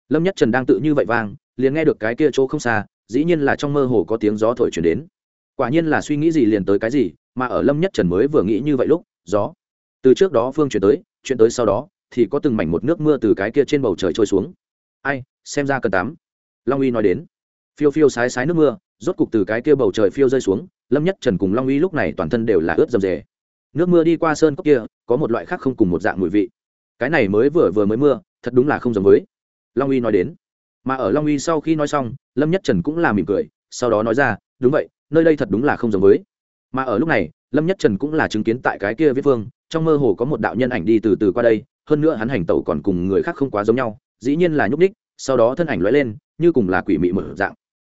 Lâm nhất trần đang tự như vậy vang, liền nghe được cái kia chỗ không xa, dĩ nhiên là trong mơ hồ có tiếng gió thổi chuyển đến. Quả nhiên là suy nghĩ gì liền tới cái gì, mà ở lâm nhất trần mới vừa nghĩ như vậy lúc, gió từ trước đó phương chuyển tới chuyển tới sau đó, thì có từng mảnh một nước mưa từ cái kia trên bầu trời trôi xuống. Ai, xem ra cần tắm. Long uy nói đến phiêu phiêu sái sái nước mưa, rốt cục từ cái kia bầu trời phiêu rơi xuống, lâm nhất trần cùng long uy lúc này toàn thân đều là ướt dầm dề. Nước mưa đi qua sơn cốc kia, có một loại khác không cùng một dạng mùi vị. Cái này mới vừa vừa mới mưa, thật đúng là không giống với. Long uy nói đến. Mà ở long uy sau khi nói xong, lâm nhất trần cũng là mỉm cười, sau đó nói ra, đúng vậy, nơi đây thật đúng là không giống với. Mà ở lúc này, lâm nhất trần cũng là chứng kiến tại cái kia viết phương trong mơ hồ có một đạo nhân ảnh đi từ từ qua đây, hơn nữa hắn hành tẩu còn cùng người khác không quá giống nhau, dĩ nhiên là nhúc ních sau đó thân ảnh lóe lên, như cùng là quỷ mị mở dạng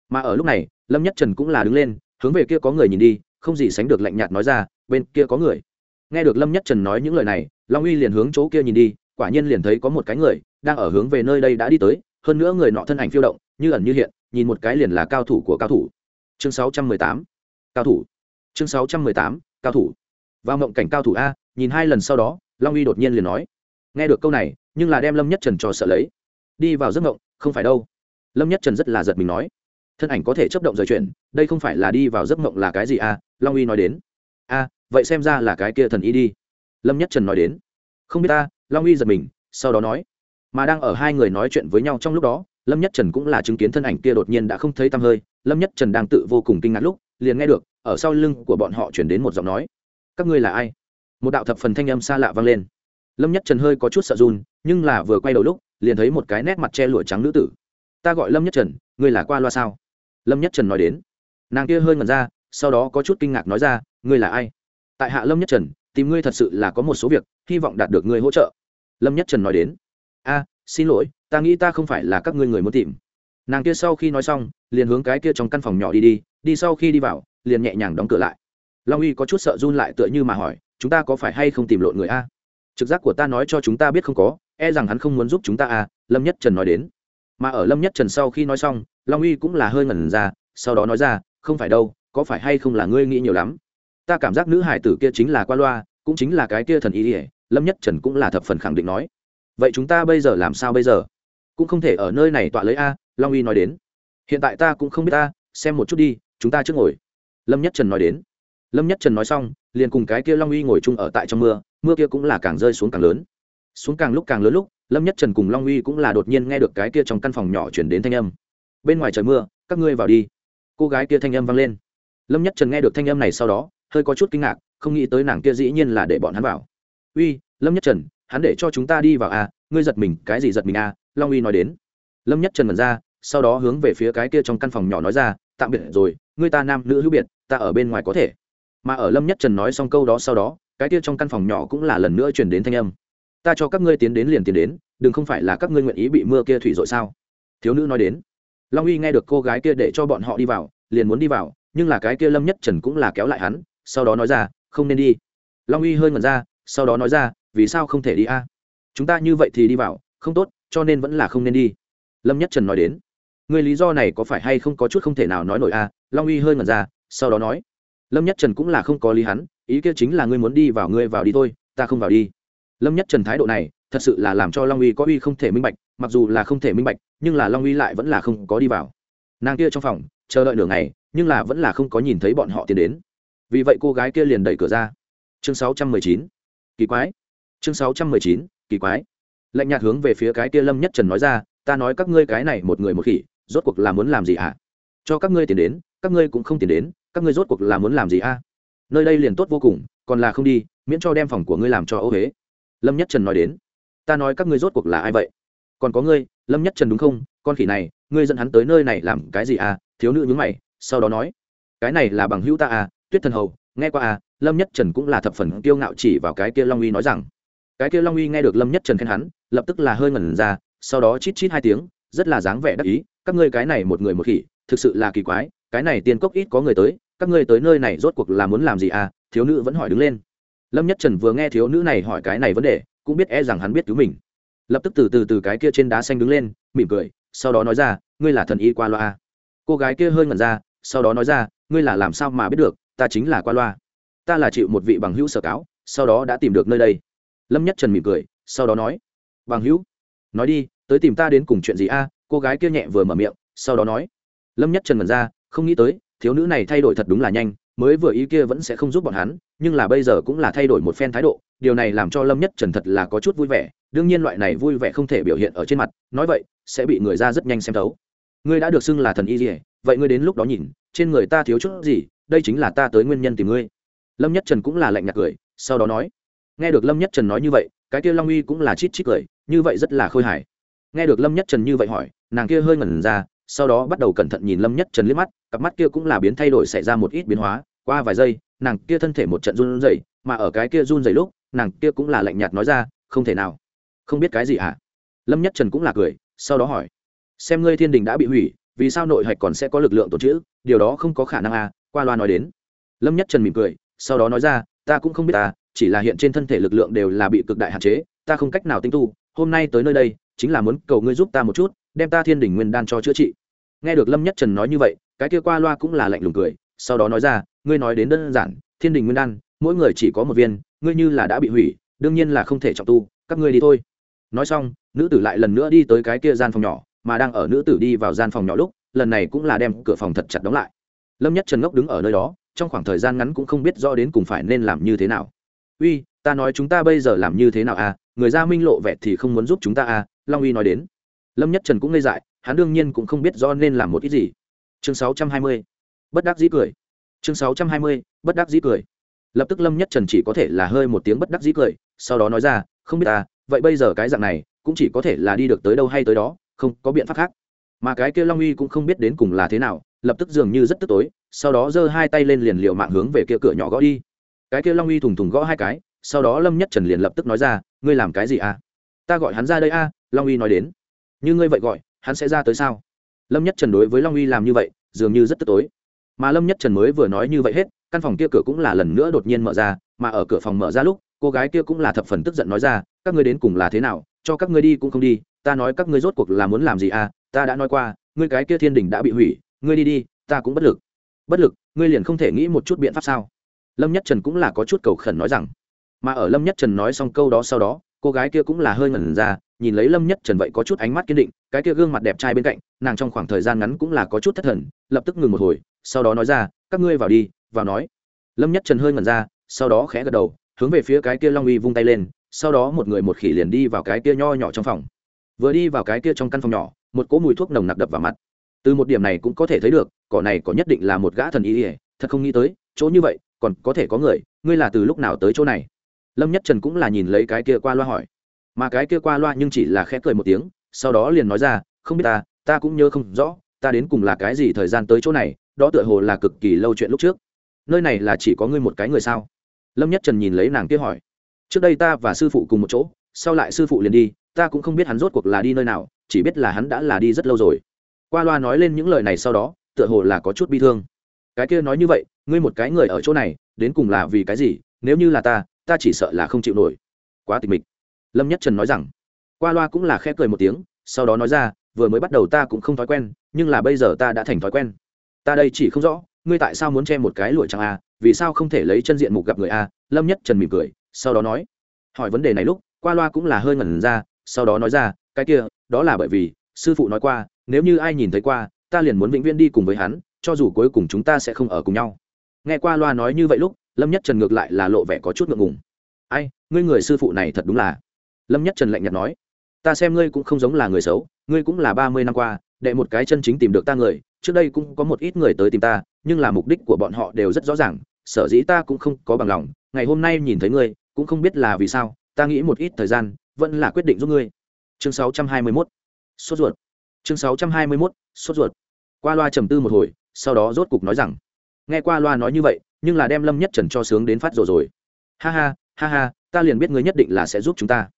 mà ở lúc này, lâm nhất trần cũng là đứng lên, hướng về kia có người nhìn đi, không gì sánh được lạnh nhạt nói ra, bên kia có người. Nghe được lâm nhất trần nói những lời này, long uy liền hướng chỗ kia nhìn đi, quả nhiên liền thấy có một cái người đang ở hướng về nơi đây đã đi tới, hơn nữa người nọ thân ảnh phiêu động, như ẩn như hiện, nhìn một cái liền là cao thủ của cao thủ. Chương 618 cao thủ. Chương 618 cao thủ. Vào mộng cảnh cao thủ a, nhìn hai lần sau đó, long uy đột nhiên liền nói, nghe được câu này, nhưng là đem lâm nhất trần trò sợ lấy. Đi vào giấc mộng, không phải đâu. Lâm nhất trần rất là giật mình nói thân ảnh có thể chấp động rời chuyển, đây không phải là đi vào giấc mộng là cái gì à? Long uy nói đến. A vậy xem ra là cái kia thần y đi. Lâm nhất trần nói đến. Không biết ta, long uy giật mình, sau đó nói. Mà đang ở hai người nói chuyện với nhau trong lúc đó, lâm nhất trần cũng là chứng kiến thân ảnh kia đột nhiên đã không thấy tăm hơi. Lâm nhất trần đang tự vô cùng kinh ngạc lúc, liền nghe được, ở sau lưng của bọn họ chuyển đến một giọng nói. Các ngươi là ai? Một đạo thập phần thanh âm xa lạ vang lên. Lâm nhất trần hơi có chút sợ run, nhưng là vừa quay đầu lúc, liền thấy một cái nét mặt che lụa trắng nữ tử. Ta gọi lâm nhất trần, ngươi là qua loa sao? lâm nhất trần nói đến. Nàng kia hơi ngẩn ra, sau đó có chút kinh ngạc nói ra, ngươi là ai? Tại hạ lâm nhất trần, tìm ngươi thật sự là có một số việc, hy vọng đạt được ngươi hỗ trợ. Lâm nhất trần nói đến. A, xin lỗi, ta nghĩ ta không phải là các ngươi người muốn tìm. Nàng kia sau khi nói xong, liền hướng cái kia trong căn phòng nhỏ đi đi đi sau khi đi vào, liền nhẹ nhàng đóng cửa lại. Long uy có chút sợ run lại tựa như mà hỏi, chúng ta có phải hay không tìm lộn người a? Trực giác của ta nói cho chúng ta biết không có e rằng hắn không muốn giúp chúng ta à lâm nhất trần nói đến. Mà ở lâm nhất trần sau khi nói xong long uy cũng là hơi ngẩn ra, sau đó nói ra, không phải đâu, có phải hay không là ngươi nghĩ nhiều lắm? Ta cảm giác nữ hải tử kia chính là qua loa, cũng chính là cái kia thần ý ỉa lâm nhất trần cũng là thập phần khẳng định nói. Vậy chúng ta bây giờ làm sao bây giờ? Cũng không thể ở nơi này tọa lấy a, long uy nói đến. Hiện tại ta cũng không biết ta, xem một chút đi, chúng ta trước ngồi. Lâm nhất trần nói đến. Lâm nhất trần nói xong, liền cùng cái kia long uy ngồi chung ở tại trong mưa mưa kia cũng là càng rơi xuống càng lớn. Xuống càng lúc càng lớn lúc, lâm nhất trần cùng long uy cũng là đột nhiên nghe được cái kia trong căn phòng nhỏ chuyển đến thanh âm bên ngoài trời mưa, các ngươi vào đi. Cô gái kia thanh âm vang lên. Lâm nhất trần nghe được thanh âm này sau đó, hơi có chút kinh ngạc, không nghĩ tới nàng kia dĩ nhiên là để bọn hắn vào. Uy, lâm nhất trần, hắn để cho chúng ta đi vào à ngươi giật mình, cái gì giật mình à? Long uy nói đến. Lâm nhất trần mật ra, sau đó hướng về phía cái kia trong căn phòng nhỏ nói ra, tạm biệt rồi, ngươi ta nam nữ hữu biệt, ta ở bên ngoài có thể. Mà ở lâm nhất trần nói xong câu đó sau đó, cái kia trong căn phòng nhỏ cũng là lần nữa truyền đến thanh âm. Ta cho các ngươi tiến đến liền tiến đến, đừng không phải là các ngươi nguyện ý bị mưa kia thủy dội sao? Thiếu nữ nói đến long uy nghe được cô gái kia để cho bọn họ đi vào, liền muốn đi vào, nhưng là cái kia lâm nhất trần cũng là kéo lại hắn, sau đó nói ra, không nên đi. Long uy hơi ngẩn ra, sau đó nói ra, vì sao không thể đi a? Chúng ta như vậy thì đi vào, không tốt, cho nên vẫn là không nên đi. Lâm nhất trần nói đến người lý do này có phải hay không có chút không thể nào nói nổi a? Long uy hơi ngẩn ra, sau đó nói, lâm nhất trần cũng là không có lý hắn, ý kia chính là ngươi muốn đi vào, ngươi vào đi thôi, ta không vào đi. Lâm nhất trần thái độ này thật sự là làm cho long uy có uy không thể minh bạch mặc dù là không thể minh bạch nhưng là long uy lại vẫn là không có đi vào. Nàng kia trong phòng chờ đợi nửa ngày nhưng là vẫn là không có nhìn thấy bọn họ tiến đến. Vì vậy cô gái kia liền đẩy cửa ra. Chương 619. kỳ quái. Chương 619, kỳ quái. Lạnh nhạt hướng về phía cái kia lâm nhất trần nói ra ta nói các ngươi cái này một người một khỉ rốt cuộc là muốn làm gì ạ à? cho các ngươi tiền đến các ngươi cũng không tiền đến các ngươi rốt cuộc là muốn làm gì a à? nơi đây liền tốt vô cùng còn là không đi miễn cho đem phòng của ngươi làm cho ô huế lâm nhất trần nói đến ta nói các ngươi rốt cuộc là ai vậy? Còn có ngươi, lâm nhất trần đúng không? Con khỉ này, ngươi dẫn hắn tới nơi này làm cái gì à? Thiếu nữ nhướng mày, sau đó nói, cái này là bằng hữu ta à tuyết thần hầu, nghe qua à? Lâm nhất trần cũng là thập phần kiêu ngạo chỉ vào cái kia long uy nói rằng. Cái kia long uy nghe được lâm nhất trần khen hắn, lập tức là hơi ngẩn ra, sau đó chít chít hai tiếng, rất là dáng vẻ đắc ý, các ngươi cái này một người một khỉ, thực sự là kỳ quái, cái này tiên cốc ít có người tới, các ngươi tới nơi này rốt cuộc là muốn làm gì à? Thiếu nữ vẫn hỏi đứng lên. Lâm nhất trần vừa nghe thiếu nữ này hỏi cái này vấn đề cũng biết e rằng hắn biết cứu mình. Lập tức từ từ từ cái kia trên đá xanh đứng lên, mỉm cười, sau đó nói ra, ngươi là thần y qua loa. Cô gái kia hơi ngẩn ra, sau đó nói ra, ngươi là làm sao mà biết được, ta chính là qua loa. Ta là chịu một vị bằng hữu sở cáo, sau đó đã tìm được nơi đây. Lâm nhất trần mỉm cười, sau đó nói, bằng hữu, nói đi, tới tìm ta đến cùng chuyện gì a? Cô gái kia nhẹ vừa mở miệng, sau đó nói, lâm nhất trần ngẩn ra, không nghĩ tới, thiếu nữ này thay đổi thật đúng là nhanh, mới vừa ý kia vẫn sẽ không giúp bọn hắn, nhưng là bây giờ cũng là thay đổi một phen thái độ điều này làm cho lâm nhất trần thật là có chút vui vẻ, đương nhiên loại này vui vẻ không thể biểu hiện ở trên mặt, nói vậy, sẽ bị người ra rất nhanh xem thấu. Ngươi đã được xưng là thần y dỉa vậy ngươi đến lúc đó nhìn, trên người ta thiếu chút gì, đây chính là ta tới nguyên nhân tìm ngươi. Lâm nhất trần cũng là lạnh nhạt cười, sau đó nói, nghe được lâm nhất trần nói như vậy, cái kia long uy cũng là chít chít cười, như vậy rất là khôi hài. Nghe được lâm nhất trần như vậy hỏi, nàng kia hơi ngẩn ra, sau đó bắt đầu cẩn thận nhìn lâm nhất trần liếc mắt, cặp mắt kia cũng là biến thay đổi, xảy ra một ít biến hóa, qua vài giây, nàng kia thân thể một trận run rẩy, mà ở cái kia run rẩy lúc nàng kia cũng là lạnh nhạt nói ra, không thể nào. Không biết cái gì hả? Lâm nhất trần cũng là cười, sau đó hỏi, xem ngươi thiên đình đã bị hủy, vì sao nội hạch còn sẽ có lực lượng tổn chữ điều đó không có khả năng à qua loa nói đến. Lâm nhất trần mỉm cười, sau đó nói ra, ta cũng không biết ta, chỉ là hiện trên thân thể lực lượng đều là bị cực đại hạn chế, ta không cách nào tinh tu, hôm nay tới nơi đây, chính là muốn cầu ngươi giúp ta một chút, đem ta thiên đình nguyên đan cho chữa trị. Nghe được lâm nhất trần nói như vậy, cái kia qua loa cũng là lạnh lùng cười, sau đó nói ra, ngươi nói đến đơn giản, thiên đình nguyên đan, mỗi người chỉ có một viên ngươi như là đã bị hủy đương nhiên là không thể trọng tu các ngươi đi thôi. Nói xong nữ tử lại lần nữa đi tới cái kia gian phòng nhỏ mà đang ở nữ tử đi vào gian phòng nhỏ lúc lần này cũng là đem cửa phòng thật chặt đóng lại. Lâm nhất trần ngốc đứng ở nơi đó trong khoảng thời gian ngắn cũng không biết rõ đến cùng phải nên làm như thế nào. Uy ta nói chúng ta bây giờ làm như thế nào à? Người ra minh lộ vẻ thì không muốn giúp chúng ta à? Long uy nói đến. Lâm nhất trần cũng ngây dại hắn đương nhiên cũng không biết do nên làm một ít gì. Chương 620. bất đắc dĩ cười. Chương 620, bất đắc dĩ cười lập tức lâm nhất trần chỉ có thể là hơi một tiếng bất đắc dĩ cười, sau đó nói ra, không biết ta, vậy bây giờ cái dạng này, cũng chỉ có thể là đi được tới đâu hay tới đó, không có biện pháp khác. Mà cái kia long uy cũng không biết đến cùng là thế nào, lập tức dường như rất tức tối, sau đó giơ hai tay lên liền liều mạng hướng về kia cửa nhỏ gõ đi. Cái kia long uy thùng thùng gõ hai cái, sau đó lâm nhất trần liền lập tức nói ra, ngươi làm cái gì à? Ta gọi hắn ra đây a à? long uy nói đến. Như ngươi vậy gọi, hắn sẽ ra tới sao? Lâm nhất trần đối với long uy làm như vậy, dường như rất tức tối mà lâm nhất trần mới vừa nói như vậy hết, căn phòng kia cửa cũng là lần nữa đột nhiên mở ra, mà ở cửa phòng mở ra lúc, cô gái kia cũng là thập phần tức giận nói ra, các ngươi đến cùng là thế nào? Cho các ngươi đi cũng không đi, ta nói các ngươi rốt cuộc là muốn làm gì à? Ta đã nói qua, ngươi cái kia thiên đình đã bị hủy, ngươi đi đi, ta cũng bất lực. Bất lực? Ngươi liền không thể nghĩ một chút biện pháp sao? Lâm nhất trần cũng là có chút cầu khẩn nói rằng. Mà ở lâm nhất trần nói xong câu đó sau đó, cô gái kia cũng là hơi ngẩn ra, nhìn lấy lâm nhất trần vậy có chút ánh mắt kiên định, cái kia gương mặt đẹp trai bên cạnh, nàng trong khoảng thời gian ngắn cũng là có chút thất thần, lập tức ngừng một hồi sau đó nói ra, các ngươi vào đi, vào nói. Lâm nhất trần hơi ngẩn ra, sau đó khẽ gật đầu, hướng về phía cái kia long uy vung tay lên, sau đó một người một khỉ liền đi vào cái kia nho nhỏ trong phòng. Vừa đi vào cái kia trong căn phòng nhỏ, một cỗ mùi thuốc nồng nặc đập vào mặt. Từ một điểm này cũng có thể thấy được, cỏ này có nhất định là một gã thần ý ỉa thật không nghĩ tới, chỗ như vậy, còn có thể có người, ngươi là từ lúc nào tới chỗ này? Lâm nhất trần cũng là nhìn lấy cái kia qua loa hỏi. Mà cái kia qua loa nhưng chỉ là khẽ cười một tiếng, sau đó liền nói ra, không biết ta ta cũng nhớ không rõ, ta đến cùng là cái gì thời gian tới chỗ này đó tựa hồ là cực kỳ lâu chuyện lúc trước. Nơi này là chỉ có ngươi một cái người sao? Lâm nhất trần nhìn lấy nàng kia hỏi. Trước đây ta và sư phụ cùng một chỗ, sau lại sư phụ liền đi, ta cũng không biết hắn rốt cuộc là đi nơi nào, chỉ biết là hắn đã là đi rất lâu rồi. Qua loa nói lên những lời này sau đó, tựa hồ là có chút bi thương. Cái kia nói như vậy, ngươi một cái người ở chỗ này, đến cùng là vì cái gì? Nếu như là ta ta chỉ sợ là không chịu nổi. Quá tịch mịch. Lâm nhất trần nói rằng. Qua loa cũng là khẽ cười một tiếng, sau đó nói ra, vừa mới bắt đầu ta cũng không thói quen, nhưng là bây giờ ta đã thành thói quen ta đây chỉ không rõ, ngươi tại sao muốn che một cái lụi trắng a vì sao không thể lấy chân diện mục gặp người a lâm nhất trần mỉm cười, sau đó nói. Hỏi vấn đề này lúc, qua loa cũng là hơi ngẩn ra, sau đó nói ra, cái kia, đó là bởi vì, sư phụ nói qua, nếu như ai nhìn thấy qua, ta liền muốn vĩnh viễn đi cùng với hắn, cho dù cuối cùng chúng ta sẽ không ở cùng nhau. Nghe qua loa nói như vậy lúc, lâm nhất trần ngược lại là lộ vẻ có chút ngượng ngùng. Ai, ngươi người sư phụ này thật đúng là. Lâm nhất trần lạnh nhạt nói. Ta xem ngươi cũng không giống là người xấu, ngươi cũng là ba mươi năm qua, đệ một cái chân chính tìm được ta người trước đây cũng có một ít người tới tìm ta, nhưng là mục đích của bọn họ đều rất rõ ràng, sở dĩ ta cũng không có bằng lòng, ngày hôm nay nhìn thấy ngươi, cũng không biết là vì sao, ta nghĩ một ít thời gian, vẫn là quyết định giúp ngươi. Chương 621 sốt ruột. Chương 621 sốt ruột. Qua loa trầm tư một hồi, sau đó rốt cục nói rằng, nghe qua loa nói như vậy, nhưng là đem lâm nhất trần cho sướng đến phát rồi rồi. Ha ha ha ha, ta liền biết ngươi nhất định là sẽ giúp chúng ta.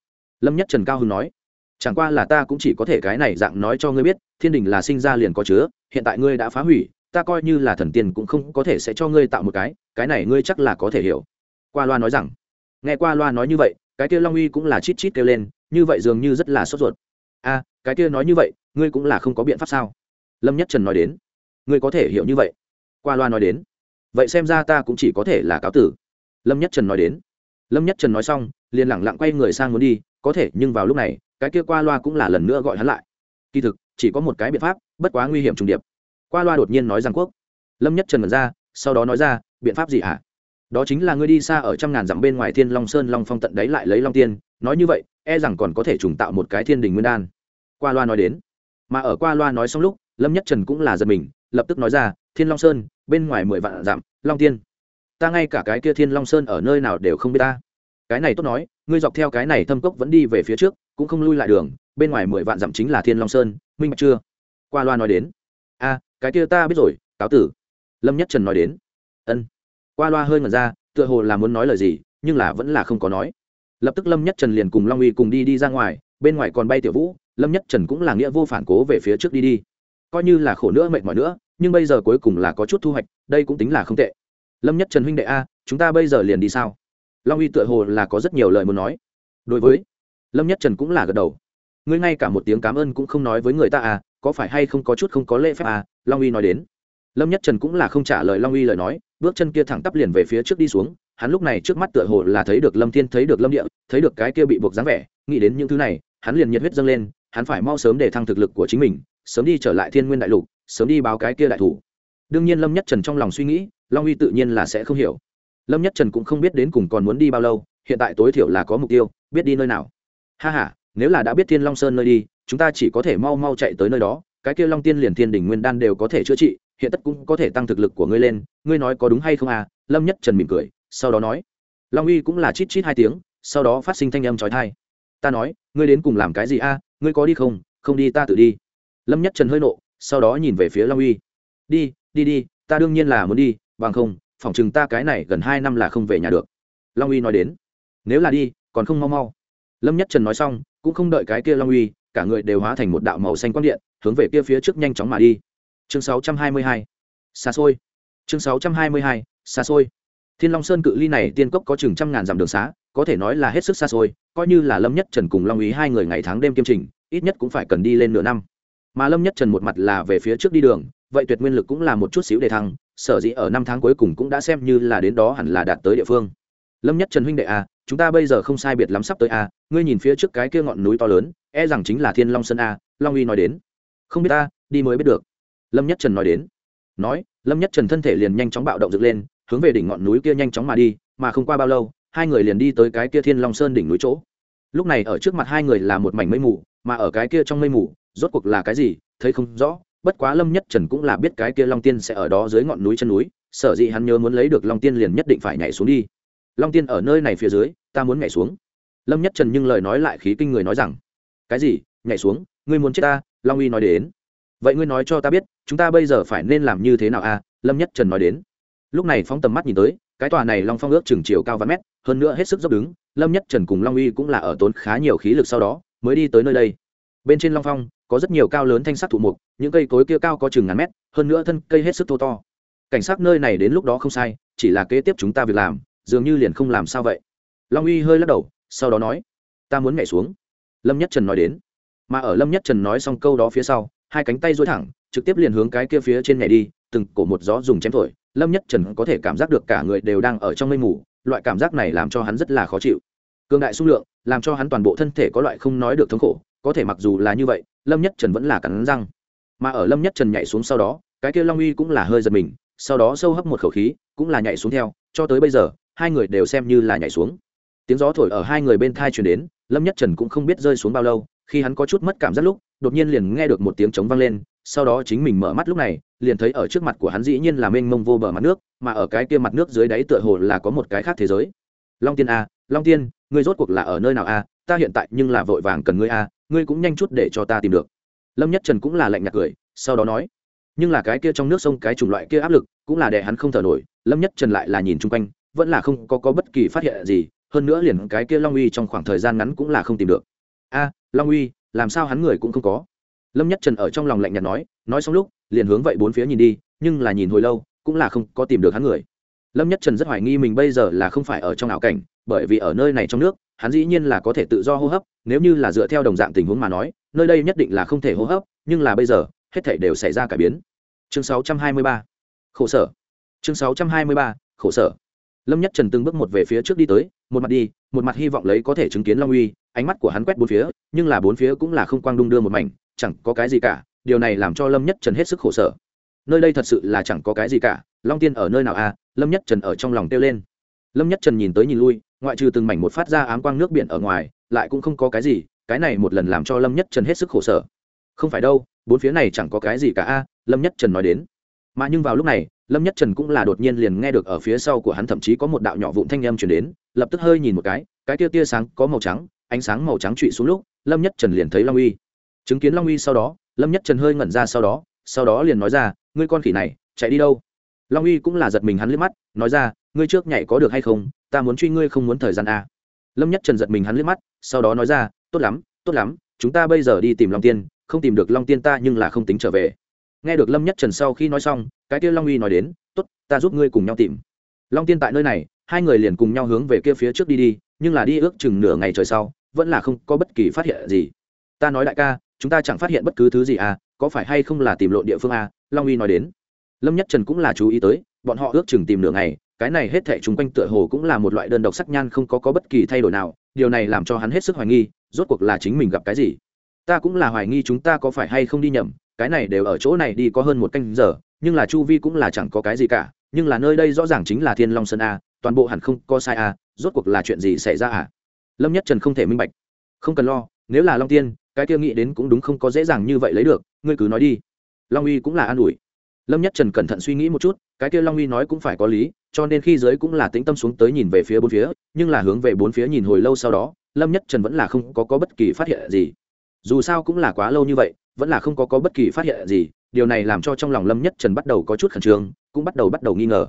Lâm nhất trần cao hưng nói, chẳng qua là ta cũng chỉ có thể cái này dạng nói cho ngươi biết thiên đình là sinh ra liền có chứa, hiện tại ngươi đã phá hủy, ta coi như là thần tiên cũng không có thể sẽ cho ngươi tạo một cái cái này ngươi chắc là có thể hiểu. Qua loa nói rằng. Nghe qua loa nói như vậy, cái kia long uy cũng là chít chít kêu lên, như vậy dường như rất là sốt ruột. A, cái kia nói như vậy, ngươi cũng là không có biện pháp sao? Lâm nhất trần nói đến. Ngươi có thể hiểu như vậy. Qua loa nói đến. Vậy xem ra ta cũng chỉ có thể là cáo tử. Lâm nhất trần nói đến. Lâm nhất trần nói xong, liền lẳng lặng quay người sang muốn đi, có thể, nhưng vào lúc này, cái kia qua loa cũng là lần nữa gọi hắn lại. Kỳ thực chỉ có một cái biện pháp, bất quá nguy hiểm trùng điệp. Qua loa đột nhiên nói rằng quốc. Lâm nhất trần ngẩn ra, sau đó nói ra, biện pháp gì hả? Đó chính là ngươi đi xa ở trăm ngàn dặm bên ngoài thiên long sơn long phong tận đấy lại lấy long tiên, nói như vậy e rằng còn có thể trùng tạo một cái thiên đình nguyên đan. Qua loa nói đến. Mà ở qua loa nói xong lúc, lâm nhất trần cũng là giật mình, lập tức nói ra, thiên long sơn, bên ngoài mười vạn dặm, long tiên. Ta ngay cả cái kia thiên long sơn ở nơi nào đều không biết ta. Cái này tốt nói, ngươi dọc theo cái này thâm cốc vẫn đi về phía trước, cũng không lui lại đường, bên ngoài mười vạn dặm chính là thiên long sơn minh bạch chưa? Qua loa nói đến. A, cái kia ta biết rồi, cáo tử. Lâm nhất trần nói đến. Ân. Qua loa hơi ngẩn ra, tựa hồ là muốn nói lời gì, nhưng là vẫn là không có nói. Lập tức lâm nhất trần liền cùng long uy cùng đi đi ra ngoài, bên ngoài còn bay tiểu vũ, lâm nhất trần cũng là nghĩa vô phản cố về phía trước đi đi. Coi như là khổ nữa mệt mỏi nữa, nhưng bây giờ cuối cùng là có chút thu hoạch, đây cũng tính là không tệ. Lâm nhất trần huynh đệ a, chúng ta bây giờ liền đi sao? Long uy tựa hồ là có rất nhiều lời muốn nói. Đối với, lâm nhất trần cũng là gật đầu ngươi ngay cả một tiếng cảm ơn cũng không nói với người ta à có phải hay không có chút không có lễ phép à long uy nói đến. Lâm nhất trần cũng là không trả lời long uy lời nói, bước chân kia thẳng tắp liền về phía trước đi xuống, hắn lúc này trước mắt tựa hồ là thấy được lâm thiên, thấy được lâm địa, thấy được cái kia bị buộc dáng vẻ, nghĩ đến những thứ này, hắn liền nhiệt huyết dâng lên, hắn phải mau sớm để thăng thực lực của chính mình, sớm đi trở lại thiên nguyên đại lục, sớm đi báo cái kia đại thủ. Đương nhiên lâm nhất trần trong lòng suy nghĩ, long uy tự nhiên là sẽ không hiểu. Lâm nhất trần cũng không biết đến cùng còn muốn đi bao lâu, hiện tại tối thiểu là có mục tiêu, biết đi nơi nào. Ha ha nếu là đã biết thiên long sơn nơi đi, chúng ta chỉ có thể mau mau chạy tới nơi đó, cái kia long tiên liền thiên đình nguyên đan đều có thể chữa trị, hiện tất cũng có thể tăng thực lực của ngươi lên, ngươi nói có đúng hay không à? Lâm nhất trần mỉm cười, sau đó nói. Long uy cũng là chít chít hai tiếng, sau đó phát sinh thanh âm trói thai ta nói, ngươi đến cùng làm cái gì a à? ngươi có đi không? Không đi ta tự đi. Lâm nhất trần hơi nộ, sau đó nhìn về phía long uy. Đi đi đi, ta đương nhiên là muốn đi, bằng không phỏng chừng ta cái này gần hai năm là không về nhà được. Long uy nói đến. Nếu là đi, còn không mau mau. Lâm nhất trần nói xong cũng không đợi cái kia long uy, cả người đều hóa thành một đạo màu xanh quang điện, hướng về kia phía trước nhanh chóng mà đi. Chương 622 xa xôi. Chương 622 xa xôi. Thiên long sơn cự ly này tiên cốc có chừng trăm ngàn dặm đường xá, có thể nói là hết sức xa xôi, coi như là lâm nhất trần cùng long Uy hai người ngày tháng đêm kiêm trình, ít nhất cũng phải cần đi lên nửa năm. Mà lâm nhất trần một mặt là về phía trước đi đường, vậy tuyệt nguyên lực cũng là một chút xíu để thăng, sở dĩ ở năm tháng cuối cùng cũng đã xem như là đến đó hẳn là đạt tới địa phương. Lâm nhất trần huynh đệ à chúng ta bây giờ không sai biệt lắm sắp tới a, ngươi nhìn phía trước cái kia ngọn núi to lớn e rằng chính là thiên long sơn a, long uy nói đến. Không biết ta, đi mới biết được. Lâm nhất trần nói đến. Nói, lâm nhất trần thân thể liền nhanh chóng bạo động dựng lên, hướng về đỉnh ngọn núi kia nhanh chóng mà đi, mà không qua bao lâu, hai người liền đi tới cái kia thiên long sơn đỉnh núi chỗ. Lúc này ở trước mặt hai người là một mảnh mây mù, mà ở cái kia trong mây mù, rốt cuộc là cái gì, thấy không rõ, bất quá lâm nhất trần cũng là biết cái kia long tiên sẽ ở đó dưới ngọn núi chân núi, sở dĩ hắn nhớ muốn lấy được long tiên liền nhất định phải nhảy xuống đi long tiên ở nơi này phía dưới, ta muốn nhảy xuống. Lâm nhất trần nhưng lời nói lại khí kinh người nói rằng, cái gì? Nhảy xuống? Ngươi muốn chết ta? Long uy nói đến. Vậy ngươi nói cho ta biết, chúng ta bây giờ phải nên làm như thế nào à? Lâm nhất trần nói đến. Lúc này phóng tầm mắt nhìn tới, cái tòa này long phong ước chừng chiều cao vài mét, hơn nữa hết sức dốc đứng, lâm nhất trần cùng long uy cũng là ở tốn khá nhiều khí lực sau đó, mới đi tới nơi đây. Bên trên long phong, có rất nhiều cao lớn thanh sắc thụ mục, những cây cối kia cao có chừng ngàn mét, hơn nữa thân cây hết sức thô to. Cảnh sát nơi này đến lúc đó không sai, chỉ là kế tiếp chúng ta việc làm dường như liền không làm sao vậy. Long uy hơi lắc đầu, sau đó nói, ta muốn nhảy xuống. Lâm nhất trần nói đến. Mà ở lâm nhất trần nói xong câu đó phía sau, hai cánh tay duỗi thẳng, trực tiếp liền hướng cái kia phía trên nhảy đi, từng cổ một gió dùng chém thổi, lâm nhất trần có thể cảm giác được cả người đều đang ở trong mây mù, loại cảm giác này làm cho hắn rất là khó chịu. Cương đại xung lượng, làm cho hắn toàn bộ thân thể có loại không nói được thống khổ, có thể mặc dù là như vậy, lâm nhất trần vẫn là cắn răng. Mà ở lâm nhất trần nhảy xuống sau đó, cái kia long uy cũng là hơi giật mình, sau đó sâu hấp một khẩu khí, cũng là nhảy xuống theo, cho tới bây giờ hai người đều xem như là nhảy xuống. Tiếng gió thổi ở hai người bên thai chuyển đến, lâm nhất trần cũng không biết rơi xuống bao lâu, khi hắn có chút mất cảm giác lúc, đột nhiên liền nghe được một tiếng trống vang lên, sau đó chính mình mở mắt lúc này, liền thấy ở trước mặt của hắn dĩ nhiên là mênh mông vô bờ mặt nước, mà ở cái kia mặt nước dưới đáy tựa hồ là có một cái khác thế giới. Long tiên a long tiên, ngươi rốt cuộc là ở nơi nào a ta hiện tại nhưng là vội vàng cần ngươi a ngươi cũng nhanh chút để cho ta tìm được. Lâm nhất trần cũng là lạnh nhạt cười, sau đó nói, nhưng là cái kia trong nước sông cái chủng loại kia áp lực cũng là để hắn không thở nổi, lâm nhất trần lại là nhìn chung quanh vẫn là không có, có bất kỳ phát hiện gì hơn nữa liền cái kia long uy trong khoảng thời gian ngắn cũng là không tìm được. A long uy làm sao hắn người cũng không có? Lâm nhất trần ở trong lòng lạnh nhạt nói nói xong lúc liền hướng vậy bốn phía nhìn đi nhưng là nhìn hồi lâu cũng là không có tìm được hắn người. Lâm nhất trần rất hoài nghi mình bây giờ là không phải ở trong ảo cảnh bởi vì ở nơi này trong nước hắn dĩ nhiên là có thể tự do hô hấp nếu như là dựa theo đồng dạng tình huống mà nói nơi đây nhất định là không thể hô hấp nhưng là bây giờ hết thảy đều xảy ra cải biến. Chương 623 khổ sở. Chương 623 khổ sở lâm nhất trần từng bước một về phía trước đi tới một mặt đi một mặt hy vọng lấy có thể chứng kiến long uy ánh mắt của hắn quét bốn phía nhưng là bốn phía cũng là không quang đung đưa một mảnh chẳng có cái gì cả điều này làm cho lâm nhất trần hết sức khổ sở. Nơi đây thật sự là chẳng có cái gì cả long tiên ở nơi nào à? Lâm nhất trần ở trong lòng kêu lên. Lâm nhất trần nhìn tới nhìn lui ngoại trừ từng mảnh một phát ra ám quang nước biển ở ngoài lại cũng không có cái gì cái này một lần làm cho lâm nhất trần hết sức khổ sở. Không phải đâu bốn phía này chẳng có cái gì cả a à, lâm nhất trần nói đến. Mà nhưng vào lúc này lâm nhất trần cũng là đột nhiên liền nghe được ở phía sau của hắn thậm chí có một đạo nhỏ vụn thanh âm chuyển đến, lập tức hơi nhìn một cái cái tia tia sáng có màu trắng, ánh sáng màu trắng trụy xuống lúc, lâm nhất trần liền thấy long uy. Chứng kiến long uy sau đó, lâm nhất trần hơi ngẩn ra sau đó sau đó liền nói ra, ngươi con khỉ này, chạy đi đâu? Long uy cũng là giật mình hắn liếc mắt, nói ra, ngươi trước nhảy có được hay không? Ta muốn truy ngươi không muốn thời gian à? lâm nhất trần giật mình hắn liếc mắt, sau đó nói ra, tốt lắm tốt lắm, chúng ta bây giờ đi tìm long tiên, không tìm được long tiên ta nhưng là không tính trở về nghe được lâm nhất trần sau khi nói xong, cái kia long uy nói đến, tốt, ta giúp ngươi cùng nhau tìm. Long tiên tại nơi này, hai người liền cùng nhau hướng về kia phía trước đi đi, nhưng là đi ước chừng nửa ngày trời sau, vẫn là không có bất kỳ phát hiện gì. Ta nói đại ca, chúng ta chẳng phát hiện bất cứ thứ gì à có phải hay không là tìm lộ địa phương à? Long uy nói đến. Lâm nhất trần cũng là chú ý tới, bọn họ ước chừng tìm nửa ngày, cái này hết thảy chúng quanh tựa hồ cũng là một loại đơn độc sắc nhan không có có bất kỳ thay đổi nào, điều này làm cho hắn hết sức hoài nghi, rốt cuộc là chính mình gặp cái gì. Ta cũng là hoài nghi chúng ta có phải hay không đi nhầm cái này đều ở chỗ này đi có hơn một canh giờ nhưng là chu vi cũng là chẳng có cái gì cả nhưng là nơi đây rõ ràng chính là thiên long sơn a toàn bộ hẳn không có sai a rốt cuộc là chuyện gì xảy ra à lâm nhất trần không thể minh bạch. Không cần lo nếu là long tiên cái kia nghĩ đến cũng đúng không có dễ dàng như vậy lấy được ngươi cứ nói đi. Long uy cũng là an ủi. Lâm nhất trần cẩn thận suy nghĩ một chút cái kia long uy nói cũng phải có lý cho nên khi giới cũng là tĩnh tâm xuống tới nhìn về phía bốn phía nhưng là hướng về bốn phía nhìn hồi lâu sau đó lâm nhất trần vẫn là không có, có bất kỳ phát hiện gì. Dù sao cũng là quá lâu như vậy vẫn là không có, có bất kỳ phát hiện gì điều này làm cho trong lòng lâm nhất trần bắt đầu có chút khẩn trương cũng bắt đầu bắt đầu nghi ngờ.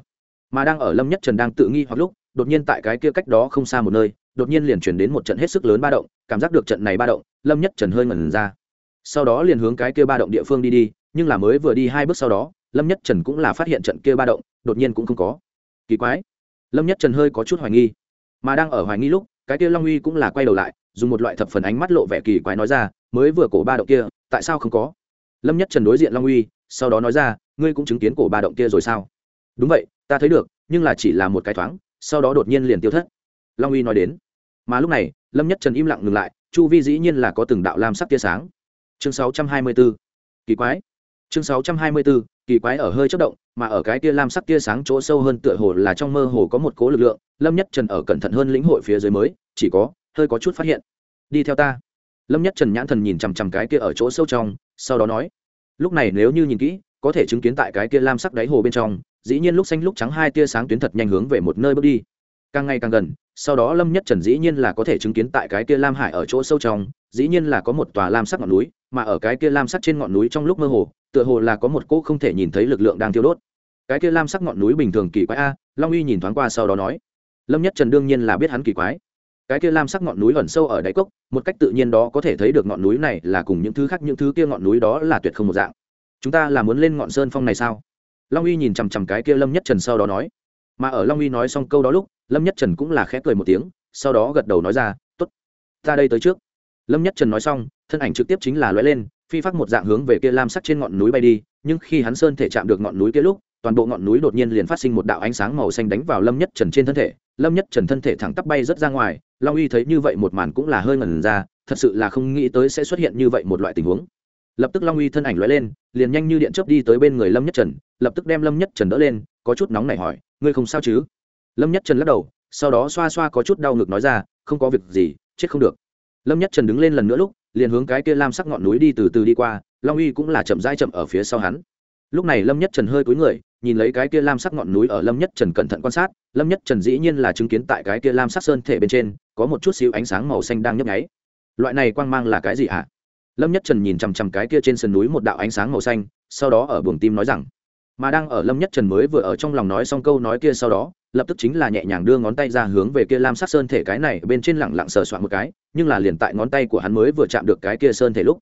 Mà đang ở lâm nhất trần đang tự nghi hoặc lúc đột nhiên tại cái kia cách đó không xa một nơi đột nhiên liền chuyển đến một trận hết sức lớn ba động cảm giác được trận này ba động lâm nhất trần hơi ngẩn ra. Sau đó liền hướng cái kia ba động địa phương đi đi nhưng là mới vừa đi hai bước sau đó lâm nhất trần cũng là phát hiện trận kia ba động đột nhiên cũng không có. Kỳ quái. Lâm nhất trần hơi có chút hoài nghi. Mà đang ở hoài nghi lúc cái kia long uy cũng là quay đầu lại dùng một loại thập phần ánh mắt lộ vẻ kỳ quái nói ra mới vừa cổ ba động kia tại sao không có? Lâm nhất trần đối diện long uy sau đó nói ra ngươi cũng chứng kiến cổ ba động kia rồi sao? Đúng vậy ta thấy được nhưng là chỉ là một cái thoáng sau đó đột nhiên liền tiêu thất. Long uy nói đến. Mà lúc này lâm nhất trần im lặng ngừng lại chu vi dĩ nhiên là có từng đạo lam sắc tia sáng. Chương 624. kỳ quái. Chương 624, kỳ quái ở hơi chớp động mà ở cái tia lam sắc tia sáng chỗ sâu hơn tựa hồ là trong mơ hồ có một cố lực lượng lâm nhất trần ở cẩn thận hơn lĩnh hội phía dưới mới chỉ có hơi có chút phát hiện. Đi theo ta lâm nhất trần nhãn thần nhìn chằm chằm cái kia ở chỗ sâu trong, sau đó nói, lúc này nếu như nhìn kỹ, có thể chứng kiến tại cái kia lam sắc đáy hồ bên trong, dĩ nhiên lúc xanh lúc trắng hai tia sáng tuyến thật nhanh hướng về một nơi bước đi. Càng ngày càng gần, sau đó lâm nhất trần dĩ nhiên là có thể chứng kiến tại cái kia lam hải ở chỗ sâu trong, dĩ nhiên là có một tòa lam sắc ngọn núi, mà ở cái kia lam sắc trên ngọn núi trong lúc mơ hồ, tựa hồ là có một cỗ không thể nhìn thấy lực lượng đang thiêu đốt. Cái kia lam sắc ngọn núi bình thường kỳ quái a, long uy nhìn thoáng qua sau đó nói, lâm nhất trần đương nhiên là biết hắn kỳ quái cái kia lam sắc ngọn núi ẩn sâu ở đáy cốc, một cách tự nhiên đó có thể thấy được ngọn núi này là cùng những thứ khác, những thứ kia ngọn núi đó là tuyệt không một dạng. Chúng ta là muốn lên ngọn sơn phong này sao? Long uy nhìn chằm chằm cái kia lâm nhất trần sau đó nói. Mà ở long uy nói xong câu đó lúc, lâm nhất trần cũng là khẽ cười một tiếng, sau đó gật đầu nói ra t ố t ta đây tới trước. Lâm nhất trần nói xong, thân ảnh trực tiếp chính là lóe lên, phi phát một dạng hướng về kia lam sắc trên ngọn núi bay đi, nhưng khi hắn sơn thể chạm được ngọn núi kia lúc toàn bộ ngọn núi đột nhiên liền phát sinh một đạo ánh sáng màu xanh đánh vào lâm nhất trần trên thân thể. Lâm nhất trần thân thể thẳng tắp bay rất ra ngoài, long uy thấy như vậy một màn cũng là hơi ngẩn ra, thật sự là không nghĩ tới sẽ xuất hiện như vậy một loại tình huống. Lập tức long uy thân ảnh lóe lên, liền nhanh như điện chớp đi tới bên người lâm nhất trần, lập tức đem lâm nhất trần đỡ lên, có chút nóng này hỏi, ngươi không sao chứ? Lâm nhất trần lắc đầu, sau đó xoa xoa có chút đau ngực nói ra, không có việc gì, chết không được. Lâm nhất trần đứng lên lần nữa lúc, liền hướng cái kia lam sắc ngọn núi đi từ từ đi qua, long uy cũng là chậm dai chậm ở phía sau hắn. Lúc này lâm nhất trần hơi cúi người nhìn lấy cái kia lam sắc ngọn núi ở lâm nhất trần cẩn thận quan sát, lâm nhất trần dĩ nhiên là chứng kiến tại cái kia lam sắc sơn thể bên trên, có một chút xíu ánh sáng màu xanh đang nhấp nháy loại này quang mang là cái gì ạ à? lâm nhất trần nhìn chằm chằm cái kia trên sườn núi một đạo ánh sáng màu xanh, sau đó ở buồng tim nói rằng, mà đang ở lâm nhất trần mới vừa ở trong lòng nói xong câu nói kia sau đó, lập tức chính là nhẹ nhàng đưa ngón tay ra hướng về kia lam sắc sơn thể cái này bên trên lẳng lặng sờ soạn một cái, nhưng là liền tại ngón tay của hắn mới vừa chạm được cái kia sơn thể lúc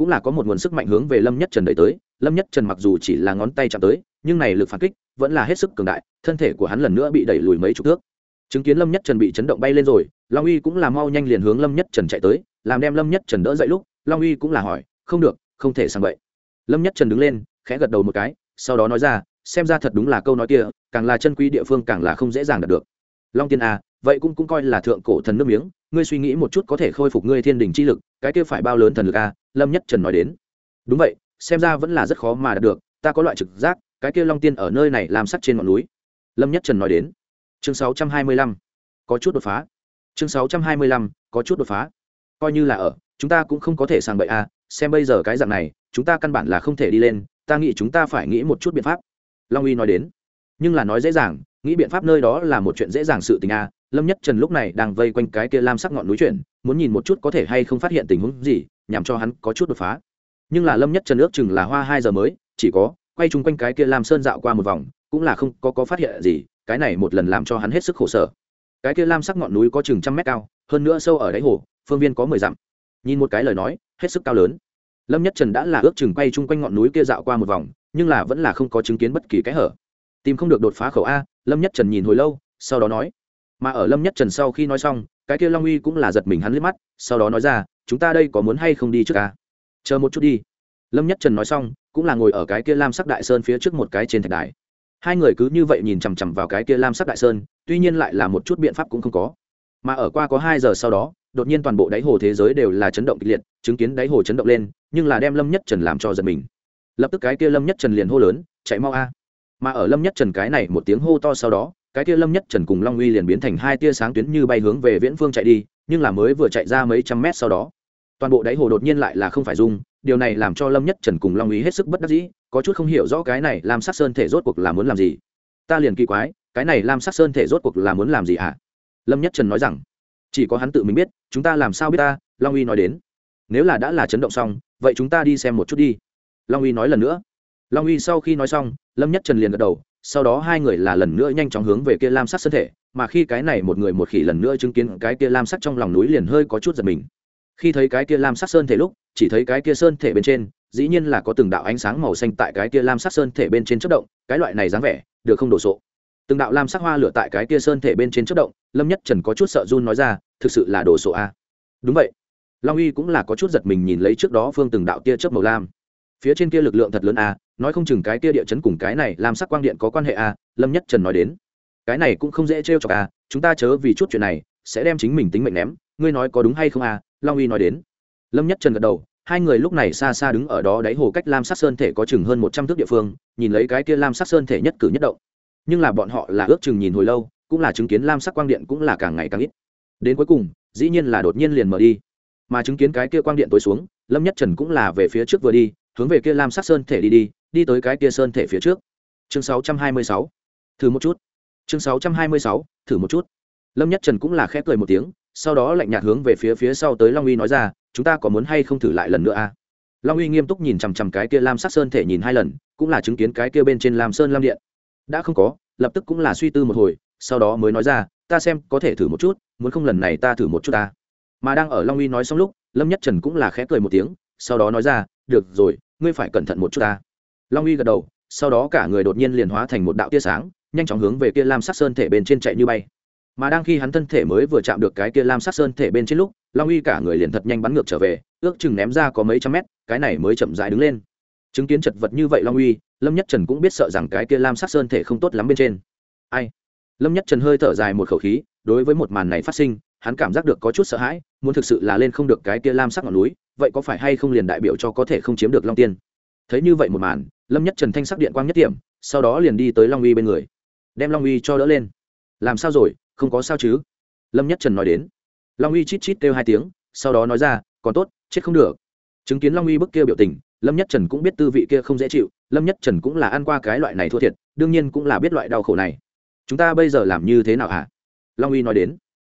cũng là có một nguồn sức mạnh hướng về lâm nhất trần đẩy tới. Lâm nhất trần mặc dù chỉ là ngón tay chạm tới, nhưng này lực phản kích vẫn là hết sức cường đại, thân thể của hắn lần nữa bị đẩy lùi mấy chục thước. Chứng kiến lâm nhất trần bị chấn động bay lên rồi, long uy cũng là mau nhanh liền hướng lâm nhất trần chạy tới, làm đem lâm nhất trần đỡ dậy lúc, long uy cũng là hỏi, không được, không thể sang vậy. Lâm nhất trần đứng lên, khẽ gật đầu một cái, sau đó nói ra, xem ra thật đúng là câu nói kia, càng là chân quý địa phương càng là không dễ dàng đạt được long tiên a vậy cũng cũng coi là thượng cổ thần nước miếng ngươi suy nghĩ một chút có thể khôi phục ngươi thiên đình chi lực cái kia phải bao lớn thần lực a lâm nhất trần nói đến. Đúng vậy xem ra vẫn là rất khó mà đạt được ta có loại trực giác cái kia long tiên ở nơi này làm sắt trên ngọn núi. Lâm nhất trần nói đến. Chương 625, có chút đột phá. Chương 625, có chút đột phá. Coi như là ở chúng ta cũng không có thể sàng bậy a à. xem bây giờ cái dạng này chúng ta căn bản là không thể đi lên ta nghĩ chúng ta phải nghĩ một chút biện pháp. Long uy nói đến. Nhưng là nói dễ dàng nghĩ biện pháp nơi đó là một chuyện dễ dàng sự tình a, lâm nhất trần lúc này đang vây quanh cái kia lam sắc ngọn núi chuyển, muốn nhìn một chút có thể hay không phát hiện tình huống gì, nhằm cho hắn có chút đột phá. Nhưng là lâm nhất trần ước chừng là hoa hai giờ mới, chỉ có, quay chung quanh cái kia lam sơn dạo qua một vòng, cũng là không có có phát hiện gì, cái này một lần làm cho hắn hết sức khổ sở. Cái kia lam sắc ngọn núi có chừng trăm mét cao, hơn nữa sâu ở đáy hồ, phương viên có mười dặm. Nhìn một cái lời nói, hết sức cao lớn. Lâm nhất trần đã là ước chừng quay chung quanh ngọn núi kia dạo qua một vòng, nhưng là vẫn là không có chứng kiến bất kỳ cái hở tìm không được đột phá khẩu a, lâm nhất trần nhìn hồi lâu, sau đó nói, mà ở lâm nhất trần sau khi nói xong, cái kia long uy cũng là giật mình hắn liếc mắt, sau đó nói ra, chúng ta đây có muốn hay không đi trước a? Chờ một chút đi. Lâm nhất trần nói xong, cũng là ngồi ở cái kia lam sắc đại sơn phía trước một cái trên thạch đài. Hai người cứ như vậy nhìn chằm chằm vào cái kia lam sắc đại sơn, tuy nhiên lại là một chút biện pháp cũng không có. Mà ở qua có hai giờ sau đó, đột nhiên toàn bộ đáy hồ thế giới đều là chấn động kịch liệt, chứng kiến đáy hồ chấn động lên, nhưng là đem lâm nhất trần làm cho giật mình. Lập tức cái kia lâm nhất trần liền hô lớn, chạy mau a mà ở lâm nhất trần cái này một tiếng hô to sau đó, cái tia lâm nhất trần cùng long uy liền biến thành hai tia sáng tuyến như bay hướng về viễn phương chạy đi, nhưng là mới vừa chạy ra mấy trăm mét sau đó. Toàn bộ đáy hồ đột nhiên lại là không phải dung điều này làm cho lâm nhất trần cùng long uy hết sức bất đắc dĩ, có chút không hiểu rõ cái này làm sắc sơn thể rốt cuộc là muốn làm gì. Ta liền kỳ quái, cái này làm sắc sơn thể rốt cuộc là muốn làm gì ạ à? lâm nhất trần nói rằng, chỉ có hắn tự mình biết, chúng ta làm sao biết ta? Long uy nói đến, nếu là đã là chấn động xong, vậy chúng ta đi xem một chút đi. Long uy nói lần nữa long uy sau khi nói xong lâm nhất trần liền gật đầu sau đó hai người là lần nữa nhanh chóng hướng về kia lam sắc sân thể mà khi cái này một người một khỉ lần nữa chứng kiến cái kia lam sắc trong lòng núi liền hơi có chút giật mình. Khi thấy cái kia lam sắc sơn thể lúc chỉ thấy cái kia sơn thể bên trên dĩ nhiên là có từng đạo ánh sáng màu xanh tại cái kia lam sắc sơn thể bên trên chất động cái loại này dáng vẻ được không đồ sộ. Từng đạo lam sắc hoa lửa tại cái kia sơn thể bên trên chất động lâm nhất trần có chút sợ run nói ra thực sự là đồ sộ a à? đúng vậy. Long uy cũng là có chút giật mình nhìn lấy trước đó phương từng đạo tia chớp màu lam. Phía trên kia lực lượng thật lớn a à, nói không chừng cái kia địa chấn cùng cái này làm sắc quang điện có quan hệ à lâm nhất trần nói đến. Cái này cũng không dễ trêu chọc à chúng ta chớ vì chút chuyện này, sẽ đem chính mình tính mệnh ném, ngươi nói có đúng hay không à long uy nói đến. Lâm nhất trần gật đầu, hai người lúc này xa xa đứng ở đó đáy hồ cách lam sắc sơn thể có chừng hơn một trăm thước địa phương, nhìn lấy cái kia lam sắc sơn thể nhất cử nhất động. Nhưng là bọn họ là ước chừng nhìn hồi lâu, cũng là chứng kiến lam sắc quang điện cũng là càng ngày càng ít. Đến cuối cùng, dĩ nhiên là đột nhiên liền mở đi. Mà chứng kiến cái kia quang điện tối xuống, lâm nhất trần cũng là về phía trước vừa đi, hướng về kia lam sắc sơn thể đi đi đi tới cái kia sơn thể phía trước. Chương 626. thử một chút. Chương 626, thử một chút. Lâm nhất trần cũng là khẽ cười một tiếng sau đó lạnh nhạt hướng về phía phía sau tới long uy nói ra chúng ta có muốn hay không thử lại lần nữa a long uy nghiêm túc nhìn chằm chằm cái kia lam sắc sơn thể nhìn hai lần cũng là chứng kiến cái kia bên trên lam sơn lam điện. Đã không có lập tức cũng là suy tư một hồi sau đó mới nói ra ta xem có thể thử một chút muốn không lần này ta thử một chút ta. Mà đang ở long uy nói xong lúc lâm nhất trần cũng là khẽ cười một tiếng sau đó nói ra được rồi ngươi phải cẩn thận một chút ta long uy gật đầu, sau đó cả người đột nhiên liền hóa thành một đạo tia sáng, nhanh chóng hướng về kia lam sắc sơn thể bên trên chạy như bay. Mà đang khi hắn thân thể mới vừa chạm được cái kia lam sắc sơn thể bên trên lúc, long uy cả người liền thật nhanh bắn ngược trở về, ước chừng ném ra có mấy trăm mét, cái này mới chậm dại đứng lên. Chứng kiến chật vật như vậy long uy, lâm nhất trần cũng biết sợ rằng cái kia lam sắc sơn thể không tốt lắm bên trên. Ai? Lâm nhất trần hơi thở dài một khẩu khí, đối với một màn này phát sinh, hắn cảm giác được có chút sợ hãi, muốn thực sự là lên không được cái kia lam sắc ngọn núi, vậy có phải hay không liền đại biểu cho có thể không chiếm được long tiên? thấy như vậy một màn, lâm nhất trần thanh sắc điện quang nhất điểm sau đó liền đi tới long uy bên người. Đem long uy cho đỡ lên. Làm sao rồi? Không có sao chứ? Lâm nhất trần nói đến. Long uy chít chít kêu hai tiếng, sau đó nói ra, còn tốt, chết không được. Chứng kiến long uy bức kia biểu tình, lâm nhất trần cũng biết tư vị kia không dễ chịu, lâm nhất trần cũng là ăn qua cái loại này thua thiệt, đương nhiên cũng là biết loại đau khổ này. Chúng ta bây giờ làm như thế nào hả? Long uy nói đến.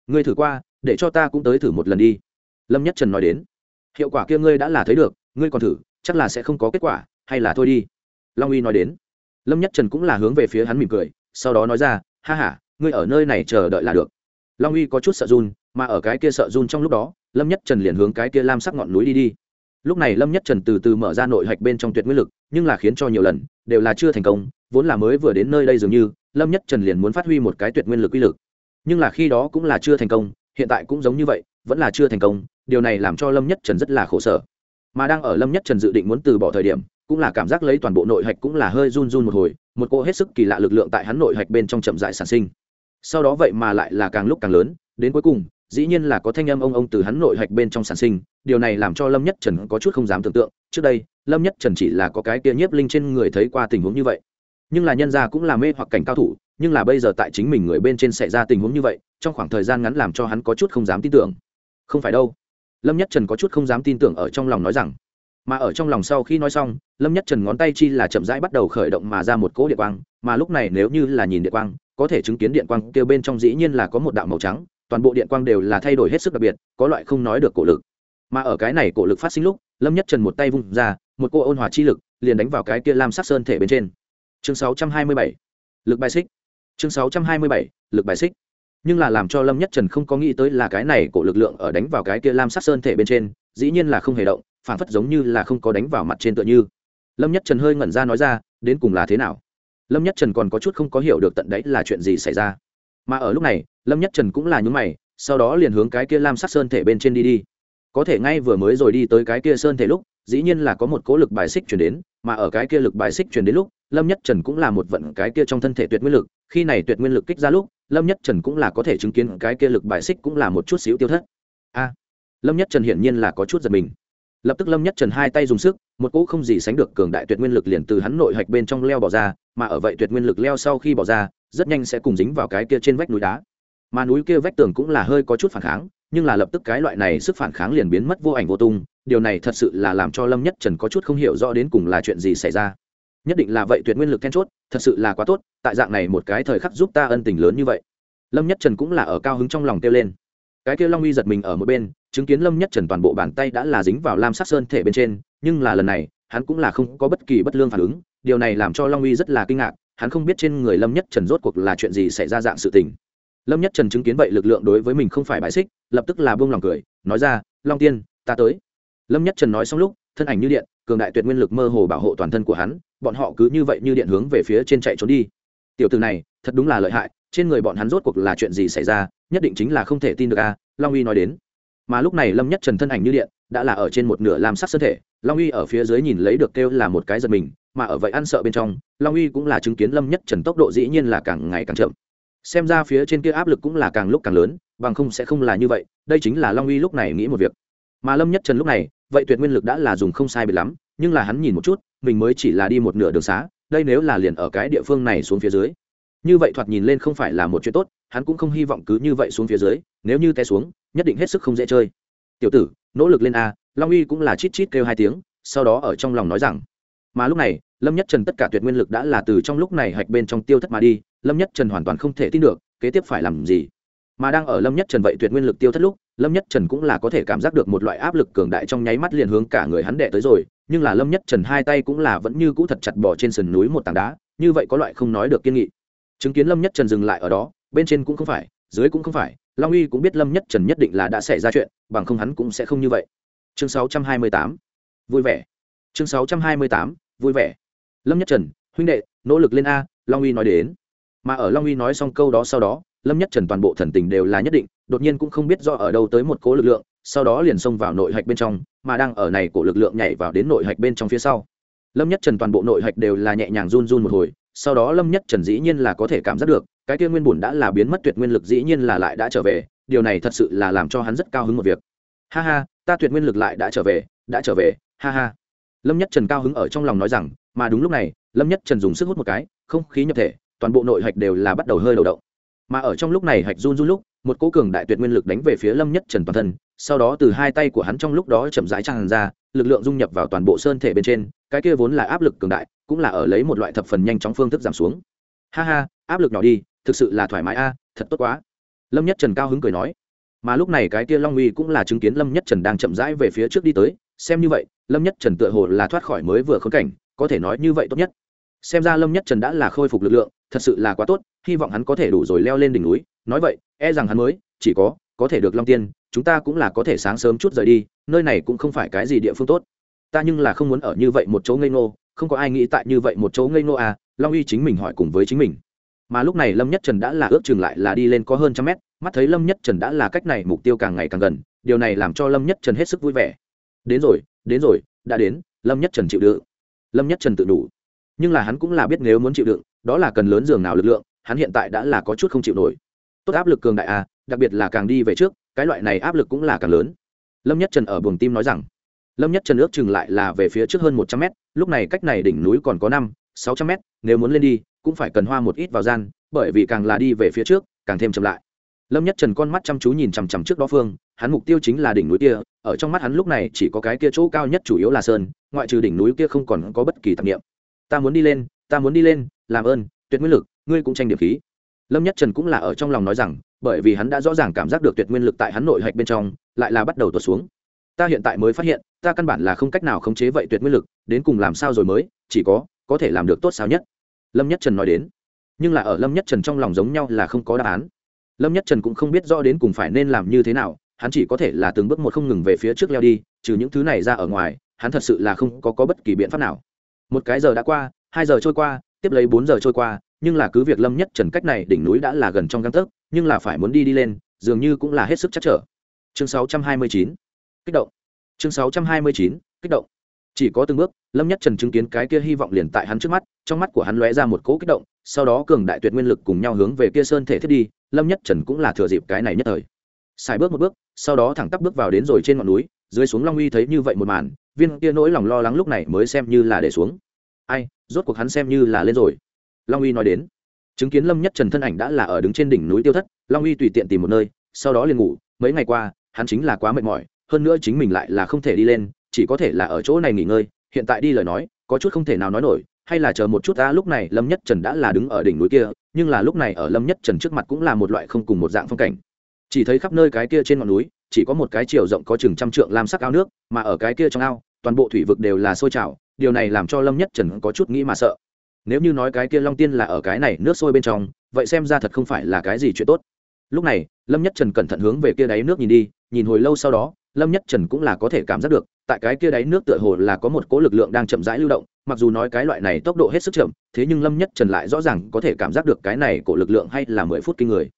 Ngươi thử qua, để cho ta cũng tới thử một lần đi. Lâm nhất trần nói đến. Hiệu quả kia ngươi đã là thấy được, ngươi còn thử chắc là sẽ không có kết quả, hay là thôi đi. Long uy nói đến. Lâm nhất trần cũng là hướng về phía hắn mỉm cười, sau đó nói ra, ha h a ngươi ở nơi này chờ đợi là được. Long uy có chút sợ run, mà ở cái kia sợ run trong lúc đó, lâm nhất trần liền hướng cái kia lam sắc ngọn núi đi đi. Lúc này lâm nhất trần từ từ mở ra nội hạch bên trong tuyệt nguyên lực, nhưng là khiến cho nhiều lần đều là chưa thành công, vốn là mới vừa đến nơi đây dường như, lâm nhất trần liền muốn phát huy một cái tuyệt nguyên lực uy lực. Nhưng là khi đó cũng là chưa thành công, hiện tại cũng giống như vậy, vẫn là chưa thành công, điều này làm cho lâm nhất trần rất là khổ sở mà đang ở lâm nhất trần dự định muốn từ bỏ thời điểm, cũng là cảm giác lấy toàn bộ nội hạch cũng là hơi run run một hồi, một cô hết sức kỳ lạ lực lượng tại hắn nội hạch bên trong chậm rãi sản sinh. Sau đó vậy mà lại là càng lúc càng lớn, đến cuối cùng, dĩ nhiên là có thanh âm ông ông từ hắn nội hạch bên trong sản sinh, điều này làm cho lâm nhất trần có chút không dám tưởng tượng, trước đây, lâm nhất trần chỉ là có cái kia nhiếp linh trên người thấy qua tình huống như vậy. Nhưng là nhân gia cũng là mê hoặc cảnh cao thủ, nhưng là bây giờ tại chính mình người bên trên xảy ra tình huống như vậy, trong khoảng thời gian ngắn làm cho hắn có chút không dám tin tưởng. Không phải đâu lâm nhất trần có chút không dám tin tưởng ở trong lòng nói rằng, mà ở trong lòng sau khi nói xong, lâm nhất trần ngón tay chi là chậm rãi bắt đầu khởi động mà ra một cỗ điện quang, mà lúc này nếu như là nhìn điện quang, có thể chứng kiến điện quang kêu bên trong dĩ nhiên là có một đạo màu trắng, toàn bộ điện quang đều là thay đổi hết sức đặc biệt, có loại không nói được cổ lực. Mà ở cái này cổ lực phát sinh lúc, lâm nhất trần một tay vung ra, một cô ôn hòa chi lực, liền đánh vào cái kia lam sắc sơn thể bên trên. Chương 627 lực bài xích. Chương 627 lực bài xích nhưng là làm cho lâm nhất trần không có nghĩ tới là cái này của lực lượng ở đánh vào cái kia lam sắc sơn thể bên trên, dĩ nhiên là không hề động phản phất giống như là không có đánh vào mặt trên tựa như. Lâm nhất trần hơi ngẩn ra nói ra, đến cùng là thế nào? Lâm nhất trần còn có chút không có hiểu được tận đấy là chuyện gì xảy ra. Mà ở lúc này, lâm nhất trần cũng là những mày, sau đó liền hướng cái kia lam sắc sơn thể bên trên đi đi. Có thể ngay vừa mới rồi đi tới cái kia sơn thể lúc, dĩ nhiên là có một cố lực bài xích chuyển đến, mà ở cái kia lực bài xích chuyển đến lúc, lâm nhất trần cũng là một vận cái kia trong thân thể tuyệt nguyên lực, khi này tuyệt nguyên lực kích ra lúc lâm nhất trần cũng là có thể chứng kiến cái kia lực bài xích cũng là một chút xíu tiêu thất. A, lâm nhất trần hiển nhiên là có chút giật mình. Lập tức lâm nhất trần hai tay dùng sức, một cỗ không gì sánh được cường đại tuyệt nguyên lực liền từ hắn nội hạch bên trong leo bỏ ra, mà ở vậy tuyệt nguyên lực leo sau khi bỏ ra, rất nhanh sẽ cùng dính vào cái kia trên vách núi đá. Mà núi kia vách tường cũng là hơi có chút phản kháng, nhưng là lập tức cái loại này sức phản kháng liền biến mất vô ảnh vô tung, điều này thật sự là làm cho lâm nhất trần có chút không hiểu rõ đến cùng là chuyện gì xảy ra. Nhất định là vậy tuyệt nguyên lực then chốt thật sự là quá tốt, tại dạng này một cái thời khắc giúp ta ân tình lớn như vậy. Lâm nhất trần cũng là ở cao hứng trong lòng kêu lên. Cái kia long uy giật mình ở một bên, chứng kiến lâm nhất trần toàn bộ bàn tay đã là dính vào lam sắc sơn thể bên trên, nhưng là lần này, hắn cũng là không có bất kỳ bất lương phản ứng, điều này làm cho long uy rất là kinh ngạc, hắn không biết trên người lâm nhất trần rốt cuộc là chuyện gì xảy ra dạng sự tình. Lâm nhất trần chứng kiến vậy lực lượng đối với mình không phải bài xích, lập tức là buông lòng cười, nói ra, long tiên, ta tới. Lâm nhất trần nói xong lúc thân ảnh như điện, cường đại tuyệt nguyên lực mơ hồ bảo hộ toàn thân của hắn, bọn họ cứ như vậy như điện hướng về phía trên chạy trốn đi. Tiểu từ này, thật đúng là lợi hại, trên người bọn hắn rốt cuộc là chuyện gì xảy ra, nhất định chính là không thể tin được a, long uy nói đến. Mà lúc này lâm nhất trần thân ảnh như điện, đã là ở trên một nửa lam sắc sân thể, long uy ở phía dưới nhìn lấy được kêu là một cái giật mình, mà ở vậy ăn sợ bên trong, long uy cũng là chứng kiến lâm nhất trần tốc độ dĩ nhiên là càng ngày càng chậm. Xem ra phía trên kia áp lực cũng là càng lúc càng lớn, bằng không sẽ không là như vậy, đây chính là long uy lúc này nghĩ một việc. Mà lâm nhất trần lúc này vậy tuyệt nguyên lực đã là dùng không sai biệt lắm, nhưng là hắn nhìn một chút, mình mới chỉ là đi một nửa đường xá, đây nếu là liền ở cái địa phương này xuống phía dưới. Như vậy thoạt nhìn lên không phải là một chuyện tốt, hắn cũng không hy vọng cứ như vậy xuống phía dưới, nếu như té xuống, nhất định hết sức không dễ chơi. Tiểu tử, nỗ lực lên a, long uy cũng là chít chít kêu hai tiếng, sau đó ở trong lòng nói rằng, mà lúc này, lâm nhất trần tất cả tuyệt nguyên lực đã là từ trong lúc này hạch bên trong tiêu thất mà đi, lâm nhất trần hoàn toàn không thể tin được, kế tiếp phải làm gì. Mà đang ở lâm nhất trần vậy tuyệt nguyên lực tiêu thất lúc lâm nhất trần cũng là có thể cảm giác được một loại áp lực cường đại trong nháy mắt liền hướng cả người hắn đệ tới rồi, nhưng là lâm nhất trần hai tay cũng là vẫn như cũ thật chặt bỏ trên sườn núi một tảng đá, như vậy có loại không nói được kiên nghị. Chứng kiến lâm nhất trần dừng lại ở đó, bên trên cũng không phải, dưới cũng không phải, long uy cũng biết lâm nhất trần nhất định là đã xảy ra chuyện, bằng không hắn cũng sẽ không như vậy. Chương 628 vui vẻ. Chương 628 vui vẻ. Lâm nhất trần, huynh đệ, nỗ lực lên a, long uy nói đến. Mà ở long uy nói xong câu đó sau đó lâm nhất trần toàn bộ thần tình đều là nhất định, đột nhiên cũng không biết do ở đâu tới một cố lực lượng, sau đó liền xông vào nội hạch bên trong, mà đang ở này cổ lực lượng nhảy vào đến nội hạch bên trong phía sau. Lâm nhất trần toàn bộ nội hạch đều là nhẹ nhàng run run một hồi, sau đó lâm nhất trần dĩ nhiên là có thể cảm giác được, cái kia nguyên bùn đã là biến mất tuyệt nguyên lực dĩ nhiên là lại đã trở về, điều này thật sự là làm cho hắn rất cao hứng một việc. Ha ha, ta tuyệt nguyên lực lại đã trở về, đã trở về, ha ha. Lâm nhất trần cao hứng ở trong lòng nói rằng, mà đúng lúc này, lâm nhất trần dùng sức hút một cái, không khí nhập thể, toàn bộ nội hạch đều là bắt đầu hơi đầu động mà ở trong lúc này hạch run run lúc, một cố cường đại tuyệt nguyên lực đánh về phía lâm nhất trần toàn thân, sau đó từ hai tay của hắn trong lúc đó chậm rãi tràn ra, lực lượng dung nhập vào toàn bộ sơn thể bên trên, cái kia vốn là áp lực cường đại, cũng là ở lấy một loại thập phần nhanh chóng phương thức giảm xuống. Ha ha, áp lực nhỏ đi, thực sự là thoải mái a, thật tốt quá. Lâm nhất trần cao hứng cười nói. Mà lúc này cái kia long uy cũng là chứng kiến lâm nhất trần đang chậm rãi về phía trước đi tới, xem như vậy, lâm nhất trần tựa hồ là thoát khỏi mới vừa khốn cảnh, có thể nói như vậy tốt nhất xem ra lâm nhất trần đã là khôi phục lực lượng, thật sự là quá tốt, hy vọng hắn có thể đủ rồi leo lên đỉnh núi. Nói vậy e rằng hắn mới, chỉ có có thể được long tiên, chúng ta cũng là có thể sáng sớm chút rời đi, nơi này cũng không phải cái gì địa phương tốt. Ta nhưng là không muốn ở như vậy một chỗ ngây ngô, không có ai nghĩ tại như vậy một chỗ ngây ngô à long uy chính mình hỏi cùng với chính mình. Mà lúc này lâm nhất trần đã là ước chừng lại là đi lên có hơn trăm mét, mắt thấy lâm nhất trần đã là cách này mục tiêu càng ngày càng gần, điều này làm cho lâm nhất trần hết sức vui vẻ. Đến rồi đến rồi, đã đến, lâm nhất trần chịu đựng. Lâm nhất trần tự đủ nhưng là hắn cũng là biết nếu muốn chịu đựng, đó là cần lớn giường nào lực lượng, hắn hiện tại đã là có chút không chịu nổi. Tốt áp lực cường đại à đặc biệt là càng đi về trước, cái loại này áp lực cũng là càng lớn. Lâm nhất trần ở buồng tim nói rằng, lâm nhất trần ước chừng lại là về phía trước hơn một trăm mét, lúc này cách này đỉnh núi còn có năm, sáu trăm mét, nếu muốn lên đi, cũng phải cần hoa một ít vào gian, bởi vì càng là đi về phía trước, càng thêm chậm lại. Lâm nhất trần con mắt chăm chú nhìn chằm chằm trước đó phương, hắn mục tiêu chính là đỉnh núi kia, ở trong mắt hắn lúc này chỉ có cái kia chỗ cao nhất chủ yếu là sơn, ngoại trừ đỉnh núi kia không còn có bất kỳ tạp nghiệm ta muốn đi lên ta muốn đi lên làm ơn tuyệt nguyên lực ngươi cũng tranh điểm khí. Lâm nhất trần cũng là ở trong lòng nói rằng bởi vì hắn đã rõ ràng cảm giác được tuyệt nguyên lực tại hắn nội hạch bên trong lại là bắt đầu tuột xuống. Ta hiện tại mới phát hiện ta căn bản là không cách nào khống chế vậy tuyệt nguyên lực đến cùng làm sao rồi mới chỉ có có thể làm được tốt sao nhất. Lâm nhất trần nói đến. Nhưng là ở lâm nhất trần trong lòng giống nhau là không có đáp án. Lâm nhất trần cũng không biết rõ đến cùng phải nên làm như thế nào hắn chỉ có thể là từng bước một không ngừng về phía trước leo đi trừ những thứ này ra ở ngoài hắn thật sự là không có, có bất kỳ biện pháp nào một cái giờ đã qua hai giờ trôi qua tiếp lấy bốn giờ trôi qua nhưng là cứ việc lâm nhất trần cách này đỉnh núi đã là gần trong găng tấc nhưng là phải muốn đi đi lên dường như cũng là hết sức chắc trở. Chương 629. kích động. Chương 629, kích động. Chỉ có từng bước lâm nhất trần chứng kiến cái kia hy vọng liền tại hắn trước mắt trong mắt của hắn lóe ra một cỗ kích động sau đó cường đại tuyệt nguyên lực cùng nhau hướng về kia sơn thể thiết đi lâm nhất trần cũng là thừa dịp cái này nhất thời. Xài bước một bước sau đó thẳng tắp bước vào đến rồi trên ngọn núi dưới xuống long uy thấy như vậy một màn, viên kia nỗi lòng lo lắng lúc này mới xem như là để xuống. Ai, rốt cuộc hắn xem như là lên rồi. Long uy nói đến, chứng kiến lâm nhất trần thân ảnh đã là ở đứng trên đỉnh núi tiêu thất, long uy tùy tiện tìm một nơi, sau đó liền ngủ, mấy ngày qua, hắn chính là quá mệt mỏi, hơn nữa chính mình lại là không thể đi lên, chỉ có thể là ở chỗ này nghỉ ngơi, hiện tại đi lời nói, có chút không thể nào nói nổi, hay là chờ một chút ta, lúc này lâm nhất trần đã là đứng ở đỉnh núi kia, nhưng là lúc này ở lâm nhất trần trước mặt cũng là một loại không cùng một dạng phong cảnh. Chỉ thấy khắp nơi cái kia trên ngọn núi chỉ có một cái chiều rộng có chừng trăm trượng lam sắc ao nước, mà ở cái kia trong ao, toàn bộ thủy vực đều là sôi trào, điều này làm cho lâm nhất trần có chút nghĩ mà sợ. Nếu như nói cái kia long tiên là ở cái này nước sôi bên trong, vậy xem ra thật không phải là cái gì chuyện tốt. Lúc này, lâm nhất trần cẩn thận hướng về kia đáy nước nhìn đi, nhìn hồi lâu sau đó, lâm nhất trần cũng là có thể cảm giác được, tại cái kia đáy nước tựa hồ là có một cỗ lực lượng đang chậm rãi lưu động, mặc dù nói cái loại này tốc độ hết sức chậm, thế nhưng lâm nhất trần lại rõ ràng có thể cảm giác được cái này của lực lượng hay là mười phút kinh người.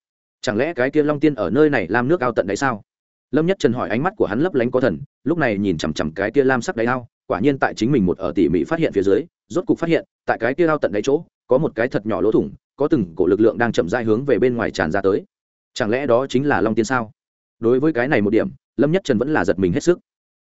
Chẳng lẽ cái kia long tiên ở nơi này làm nước ao tận đấy sao? lâm nhất trần hỏi ánh mắt của hắn lấp lánh có thần, lúc này nhìn chằm chằm cái tia lam sắc đáy ao, quả nhiên tại chính mình một ở tỉ mỉ phát hiện phía dưới, rốt cục phát hiện, tại cái tia ao tận đáy chỗ, có một cái thật nhỏ lỗ thủng, có từng cổ lực lượng đang chậm rãi hướng về bên ngoài tràn ra tới. Chẳng lẽ đó chính là long tiên sao? Đối với cái này một điểm, lâm nhất trần vẫn là giật mình hết sức.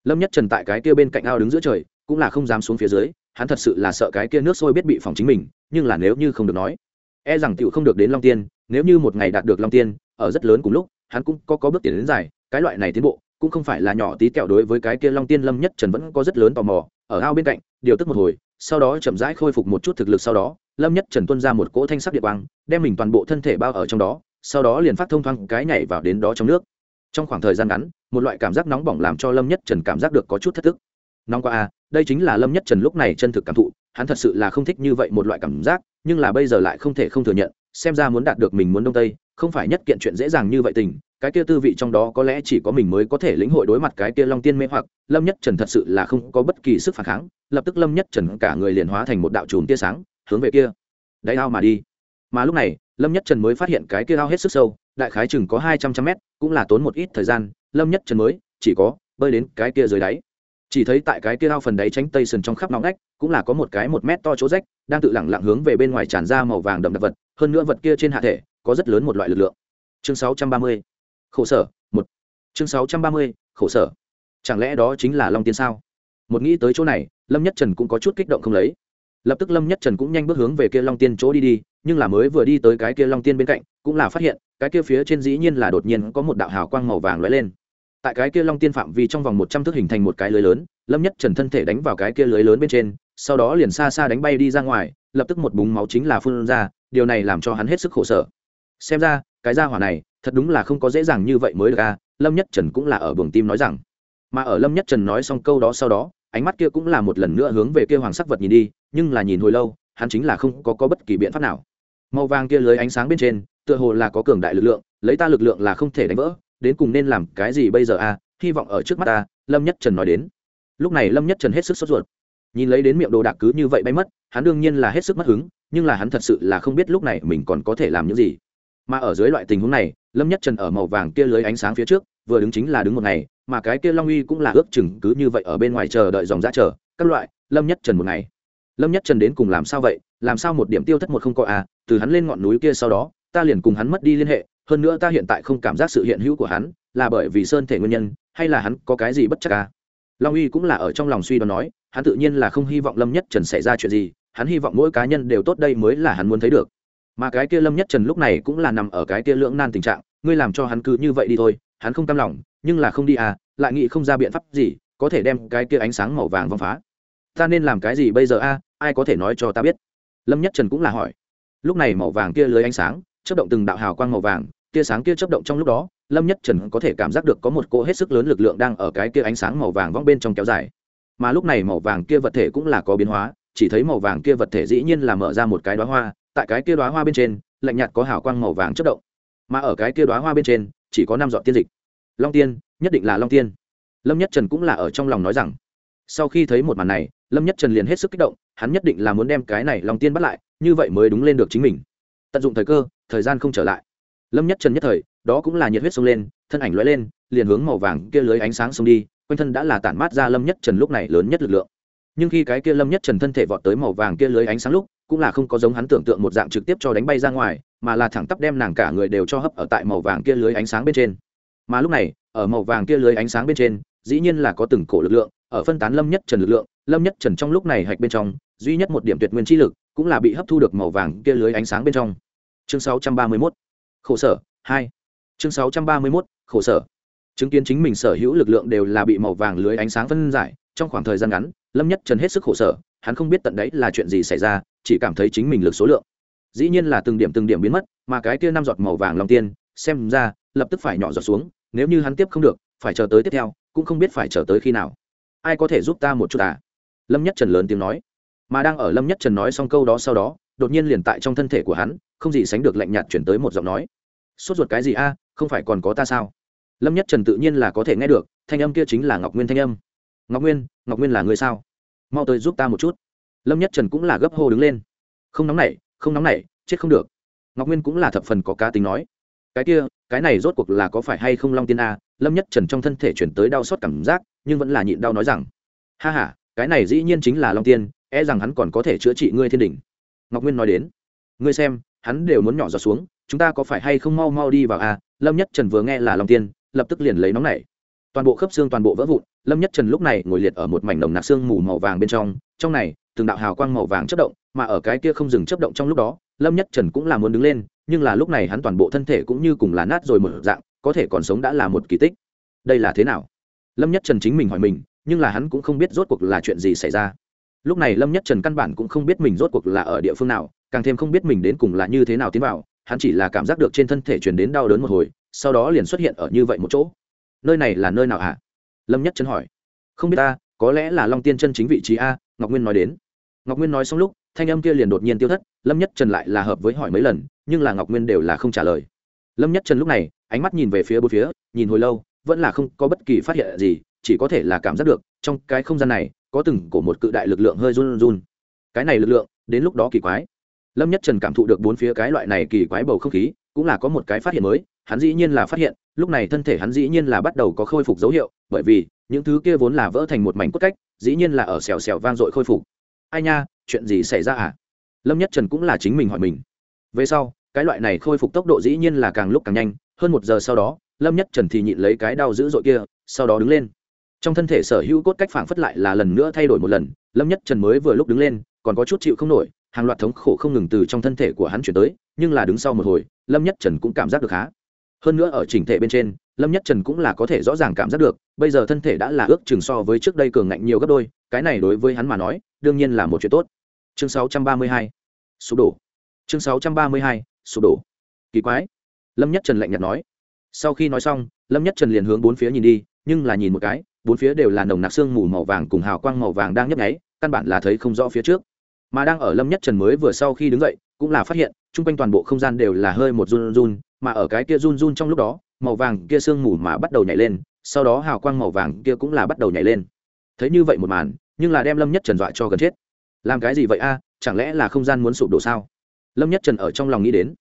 Lâm nhất trần tại cái kia bên cạnh ao đứng giữa trời, cũng là không dám xuống phía dưới, hắn thật sự là sợ cái kia nước sôi biết bị phòng chính mình, nhưng là nếu như không được nói e rằng tựu không được đến long tiên, nếu như một ngày đạt được long tiên, ở rất lớn cùng lúc, hắn cũng có có bước tiến đến dài cái loại này tiến bộ cũng không phải là nhỏ tí kẹo đối với cái kia long tiên lâm nhất trần vẫn có rất lớn tò mò ở ao bên cạnh điều tức một hồi sau đó chậm rãi khôi phục một chút thực lực sau đó lâm nhất trần tuân ra một cỗ thanh sắc địa băng, đem mình toàn bộ thân thể bao ở trong đó sau đó liền phát thông thoáng cái nhảy vào đến đó trong nước. Trong khoảng thời gian ngắn một loại cảm giác nóng bỏng làm cho lâm nhất trần cảm giác được có chút thất thức. Nóng qua a à, đây chính là lâm nhất trần lúc này chân thực cảm thụ hắn thật sự là không thích như vậy một loại cảm giác nhưng là bây giờ lại không thể không thừa nhận xem ra muốn đạt được mình muốn đông tây không phải nhất kiện chuyện dễ dàng như vậy tình, cái kia tư vị trong đó có lẽ chỉ có mình mới có thể lĩnh hội đối mặt cái kia long tiên mê hoặc, lâm nhất trần thật sự là không có bất kỳ sức phản kháng, lập tức lâm nhất trần cả người liền hóa thành một đạo chùm tia sáng, hướng về kia. Đáy ao mà đi. Mà lúc này, lâm nhất trần mới phát hiện cái kia ao hết sức sâu, đại khái chừng có hai trăm trăm mét, cũng là tốn một ít thời gian, lâm nhất trần mới, chỉ có, bơi đến cái kia dưới đáy. Chỉ thấy tại cái kia ao phần đáy tránh tây sườn trong khắp nóng ngách, cũng là có một cái một mét to chỗ rách, đang tự lẳng lặng hướng về bên ngoài tràn ra màu vàng đậm đặc vật, hơn nữa vật kia trên hạ thể có rất lớn một loại lực lượng. Chương 630. khổ sở một. Chương 630, khổ sở. Chẳng lẽ đó chính là long tiên sao? Một nghĩ tới chỗ này lâm nhất trần cũng có chút kích động không lấy. Lập tức lâm nhất trần cũng nhanh bước hướng về kia long tiên chỗ đi đi nhưng là mới vừa đi tới cái kia long tiên bên cạnh cũng là phát hiện cái kia phía trên dĩ nhiên là đột nhiên có một đạo hào quang màu vàng lóe lên. Tại cái kia long tiên phạm vi trong vòng một trăm thước hình thành một cái lưới lớn lâm nhất trần thân thể đánh vào cái kia lưới lớn bên trên sau đó liền xa xa đánh bay đi ra ngoài lập tức một búng máu chính là phun ra điều này làm cho hắn hết sức khổ sở xem ra cái gia hỏa này thật đúng là không có dễ dàng như vậy mới được a lâm nhất trần cũng là ở buồng tim nói rằng. Mà ở lâm nhất trần nói xong câu đó sau đó ánh mắt kia cũng là một lần nữa hướng về kia hoàng sắc vật nhìn đi nhưng là nhìn hồi lâu hắn chính là không có, có bất kỳ biện pháp nào. Màu vàng kia lưới ánh sáng bên trên tựa hồ là có cường đại lực lượng lấy ta lực lượng là không thể đánh vỡ đến cùng nên làm cái gì bây giờ a? Hy vọng ở trước mắt ta lâm nhất trần nói đến. Lúc này lâm nhất trần hết sức sốt ruột. Nhìn lấy đến miệng đồ đạc cứ như vậy bay mất hắn đương nhiên là hết sức mất hứng nhưng là hắn thật sự là không biết lúc này mình còn có thể làm những gì mà ở dưới loại tình huống này, lâm nhất trần ở màu vàng kia lưới ánh sáng phía trước, vừa đứng chính là đứng một ngày, mà cái kia long uy cũng là ước chừng cứ như vậy ở bên ngoài chờ đợi dòng ra chờ, các loại, lâm nhất trần một ngày. Lâm nhất trần đến cùng làm sao vậy? Làm sao một điểm tiêu thất một không có à? Từ hắn lên ngọn núi kia sau đó, ta liền cùng hắn mất đi liên hệ, hơn nữa ta hiện tại không cảm giác sự hiện hữu của hắn, là bởi vì sơn thể nguyên nhân, hay là hắn có cái gì bất chắc à? Long uy cũng là ở trong lòng suy đoán nói, hắn tự nhiên là không hy vọng lâm nhất trần xảy ra chuyện gì, hắn hy vọng mỗi cá nhân đều tốt đây mới là hắn muốn thấy được mà cái kia lâm nhất trần lúc này cũng là nằm ở cái kia lưỡng nan tình trạng, ngươi làm cho hắn cứ như vậy đi thôi, hắn không cam lòng, nhưng là không đi à lại nghĩ không ra biện pháp gì, có thể đem cái kia ánh sáng màu vàng vong phá. Ta nên làm cái gì bây giờ a à? ai có thể nói cho ta biết? Lâm nhất trần cũng là hỏi. Lúc này màu vàng kia lưới ánh sáng, chớp động từng đạo hào quang màu vàng, tia sáng kia chớp động trong lúc đó, lâm nhất trần có thể cảm giác được có một cỗ hết sức lớn lực lượng đang ở cái kia ánh sáng màu vàng vong bên trong kéo dài. Mà lúc này màu vàng kia vật thể cũng là có biến hóa, chỉ thấy màu vàng kia vật thể dĩ nhiên là mở ra một cái đóa hoa tại cái kia đóa hoa bên trên, lạnh nhạt có hào quang màu vàng chớp động. Mà ở cái kia đóa hoa bên trên, chỉ có năm dọn tiên dịch. Long tiên, nhất định là long tiên. Lâm nhất trần cũng là ở trong lòng nói rằng, sau khi thấy một màn này, lâm nhất trần liền hết sức kích động, hắn nhất định là muốn đem cái này long tiên bắt lại, như vậy mới đúng lên được chính mình. Tận dụng thời cơ, thời gian không trở lại. Lâm nhất trần nhất thời, đó cũng là nhiệt huyết xông lên, thân ảnh lóe lên, liền hướng màu vàng kia lưới ánh sáng xông đi, quanh thân đã là tản mát ra lâm nhất trần lúc này lớn nhất lực lượng. Nhưng khi cái kia lâm nhất trần thân thể vọt tới màu vàng kia lưới ánh sáng lúc cũng là không có giống hắn tưởng tượng một dạng trực tiếp cho đánh bay ra ngoài, mà là thẳng tắp đem nàng cả người đều cho hấp ở tại màu vàng kia lưới ánh sáng bên trên. Mà lúc này, ở màu vàng kia lưới ánh sáng bên trên, dĩ nhiên là có từng cổ lực lượng, ở phân tán lâm nhất trần lực lượng, lâm nhất trần trong lúc này hạch bên trong, duy nhất một điểm tuyệt nguyên chi lực, cũng là bị hấp thu được màu vàng kia lưới ánh sáng bên trong. Chương 631 khổ sở 2 chương 631 khổ sở. Chứng kiến chính mình sở hữu lực lượng đều là bị màu vàng lưới ánh sáng phân giải, trong khoảng thời gian ngắn, lâm nhất trần hết sức khổ sở hắn không biết tận đấy là chuyện gì xảy ra, chỉ cảm thấy chính mình lực số lượng. Dĩ nhiên là từng điểm từng điểm biến mất, mà cái kia năm giọt màu vàng long tiên, xem ra, lập tức phải nhỏ giọt xuống, nếu như hắn tiếp không được, phải chờ tới tiếp theo, cũng không biết phải chờ tới khi nào. Ai có thể giúp ta một chút à? Lâm nhất trần lớn tiếng nói. Mà đang ở lâm nhất trần nói xong câu đó sau đó, đột nhiên liền tại trong thân thể của hắn, không gì sánh được lạnh nhạt chuyển tới một giọng nói. Sốt ruột cái gì a, không phải còn có ta sao? Lâm nhất trần tự nhiên là có thể nghe được, thanh âm kia chính là ngọc nguyên thanh âm. Ngọc nguyên ngọc nguyên là người sao? mau tới giúp ta một chút. Lâm nhất trần cũng là gấp hô đứng lên. Không nóng nảy, không nóng nảy, chết không được. Ngọc nguyên cũng là thập phần có cá tính nói. Cái kia, cái này rốt cuộc là có phải hay không long tiên a? Lâm nhất trần trong thân thể chuyển tới đau xót cảm giác, nhưng vẫn là nhịn đau nói rằng, ha ha, cái này dĩ nhiên chính là long tiên e rằng hắn còn có thể chữa trị ngươi thiên đỉnh. Ngọc nguyên nói đến, ngươi xem, hắn đều muốn nhỏ giọt xuống, chúng ta có phải hay không mau mau đi vào a? Lâm nhất trần vừa nghe là long tiên, lập tức liền lấy nóng này toàn bộ khớp xương toàn bộ vỡ vụn, lâm nhất trần lúc này ngồi liệt ở một mảnh nồng nặc xương mù màu vàng bên trong trong này, từng đạo hào quang màu vàng chất động, mà ở cái kia không dừng chất động trong lúc đó, lâm nhất trần cũng là muốn đứng lên, nhưng là lúc này hắn toàn bộ thân thể cũng như cùng là nát rồi mở dạng, có thể còn sống đã là một kỳ tích. Đây là thế nào? Lâm nhất trần chính mình hỏi mình, nhưng là hắn cũng không biết rốt cuộc là chuyện gì xảy ra. Lúc này lâm nhất trần căn bản cũng không biết mình rốt cuộc là ở địa phương nào, càng thêm không biết mình đến cùng là như thế nào tiến vào, hắn chỉ là cảm giác được trên thân thể truyền đến đau đớn một hồi, sau đó liền xuất hiện ở như vậy một chỗ nơi này là nơi nào ạ à? lâm nhất chân hỏi. Không biết ta, có lẽ là long tiên chân chính vị trí a, ngọc nguyên nói đến. Ngọc nguyên nói xong lúc, thanh âm kia liền đột nhiên tiêu thất, lâm nhất trần lại là hợp với hỏi mấy lần, nhưng là ngọc nguyên đều là không trả lời. Lâm nhất trần lúc này, ánh mắt nhìn về phía bốn phía, nhìn hồi lâu, vẫn là không có bất kỳ phát hiện gì, chỉ có thể là cảm giác được, trong cái không gian này, có từng của một cự đại lực lượng hơi run run. Cái này lực lượng, đến lúc đó kỳ quái. Lâm nhất trần cảm thụ được bốn phía cái loại này kỳ quái bầu không khí, cũng là có một cái phát hiện mới hắn dĩ nhiên là phát hiện, lúc này thân thể hắn dĩ nhiên là bắt đầu có khôi phục dấu hiệu, bởi vì, những thứ kia vốn là vỡ thành một mảnh cốt cách, dĩ nhiên là ở xèo xèo vang dội khôi phục. Ai nha, chuyện gì xảy ra à? Lâm nhất trần cũng là chính mình hỏi mình. Về sau, cái loại này khôi phục tốc độ dĩ nhiên là càng lúc càng nhanh, hơn một giờ sau đó, lâm nhất trần thì nhịn lấy cái đau dữ dội kia, sau đó đứng lên. Trong thân thể sở hữu cốt cách phảng phất lại là lần nữa thay đổi một lần, lâm nhất trần mới vừa lúc đứng lên, còn có chút chịu không nổi, hàng loạt thống khổ không ngừng từ trong thân thể của hắn chuyển tới, nhưng là đứng sau một hồi, lâm nhất trần cũng cảm giác được khá hơn nữa ở chỉnh thể bên trên, lâm nhất trần cũng là có thể rõ ràng cảm giác được, bây giờ thân thể đã là ước chừng so với trước đây cường ngạnh nhiều gấp đôi, cái này đối với hắn mà nói, đương nhiên là một chuyện tốt. Chương 632 sụp đổ. Chương 632 sụp đổ. Kỳ quái. Lâm nhất trần lạnh nhạt nói. Sau khi nói xong, lâm nhất trần liền hướng bốn phía nhìn đi, nhưng là nhìn một cái, bốn phía đều là nồng nặc sương mù màu vàng cùng hào quang màu vàng đang nhấp nháy, căn bản là thấy không rõ phía trước. Mà đang ở lâm nhất trần mới vừa sau khi đứng dậy, cũng là phát hiện chung quanh toàn bộ không gian đều là hơi một run run, mà ở cái kia run run trong lúc đó, màu vàng kia sương mù mà bắt đầu nhảy lên, sau đó hào quang màu vàng kia cũng là bắt đầu nhảy lên. Thấy như vậy một màn, nhưng là đem lâm nhất trần dọa cho gần chết. Làm cái gì vậy a? Chẳng lẽ là không gian muốn sụp đổ sao? Lâm nhất trần ở trong lòng nghĩ đến.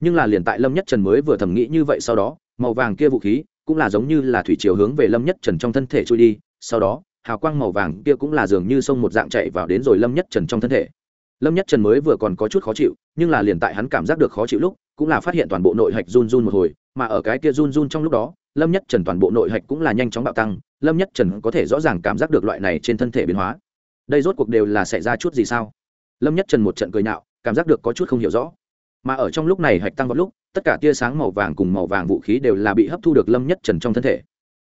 Nhưng là liền tại lâm nhất trần mới vừa thầm nghĩ như vậy sau đó, màu vàng kia vũ khí cũng là giống như là thủy chiều hướng về lâm nhất trần trong thân thể trôi đi, sau đó, hào quang màu vàng kia cũng là dường như sông một dạng chạy vào đến rồi lâm nhất trần trong thân thể lâm nhất trần mới vừa còn có chút khó chịu, nhưng là liền tại hắn cảm giác được khó chịu lúc, cũng là phát hiện toàn bộ nội hạch run run một hồi, mà ở cái kia run run trong lúc đó, lâm nhất trần toàn bộ nội hạch cũng là nhanh chóng bạo tăng, lâm nhất trần có thể rõ ràng cảm giác được loại này trên thân thể biến hóa. Đây rốt cuộc đều là xảy ra chút gì sao? Lâm nhất trần một trận cười nhạo, cảm giác được có chút không hiểu rõ. Mà ở trong lúc này hạch tăng vào lúc, tất cả tia sáng màu vàng cùng màu vàng vũ khí đều là bị hấp thu được lâm nhất trần trong thân thể.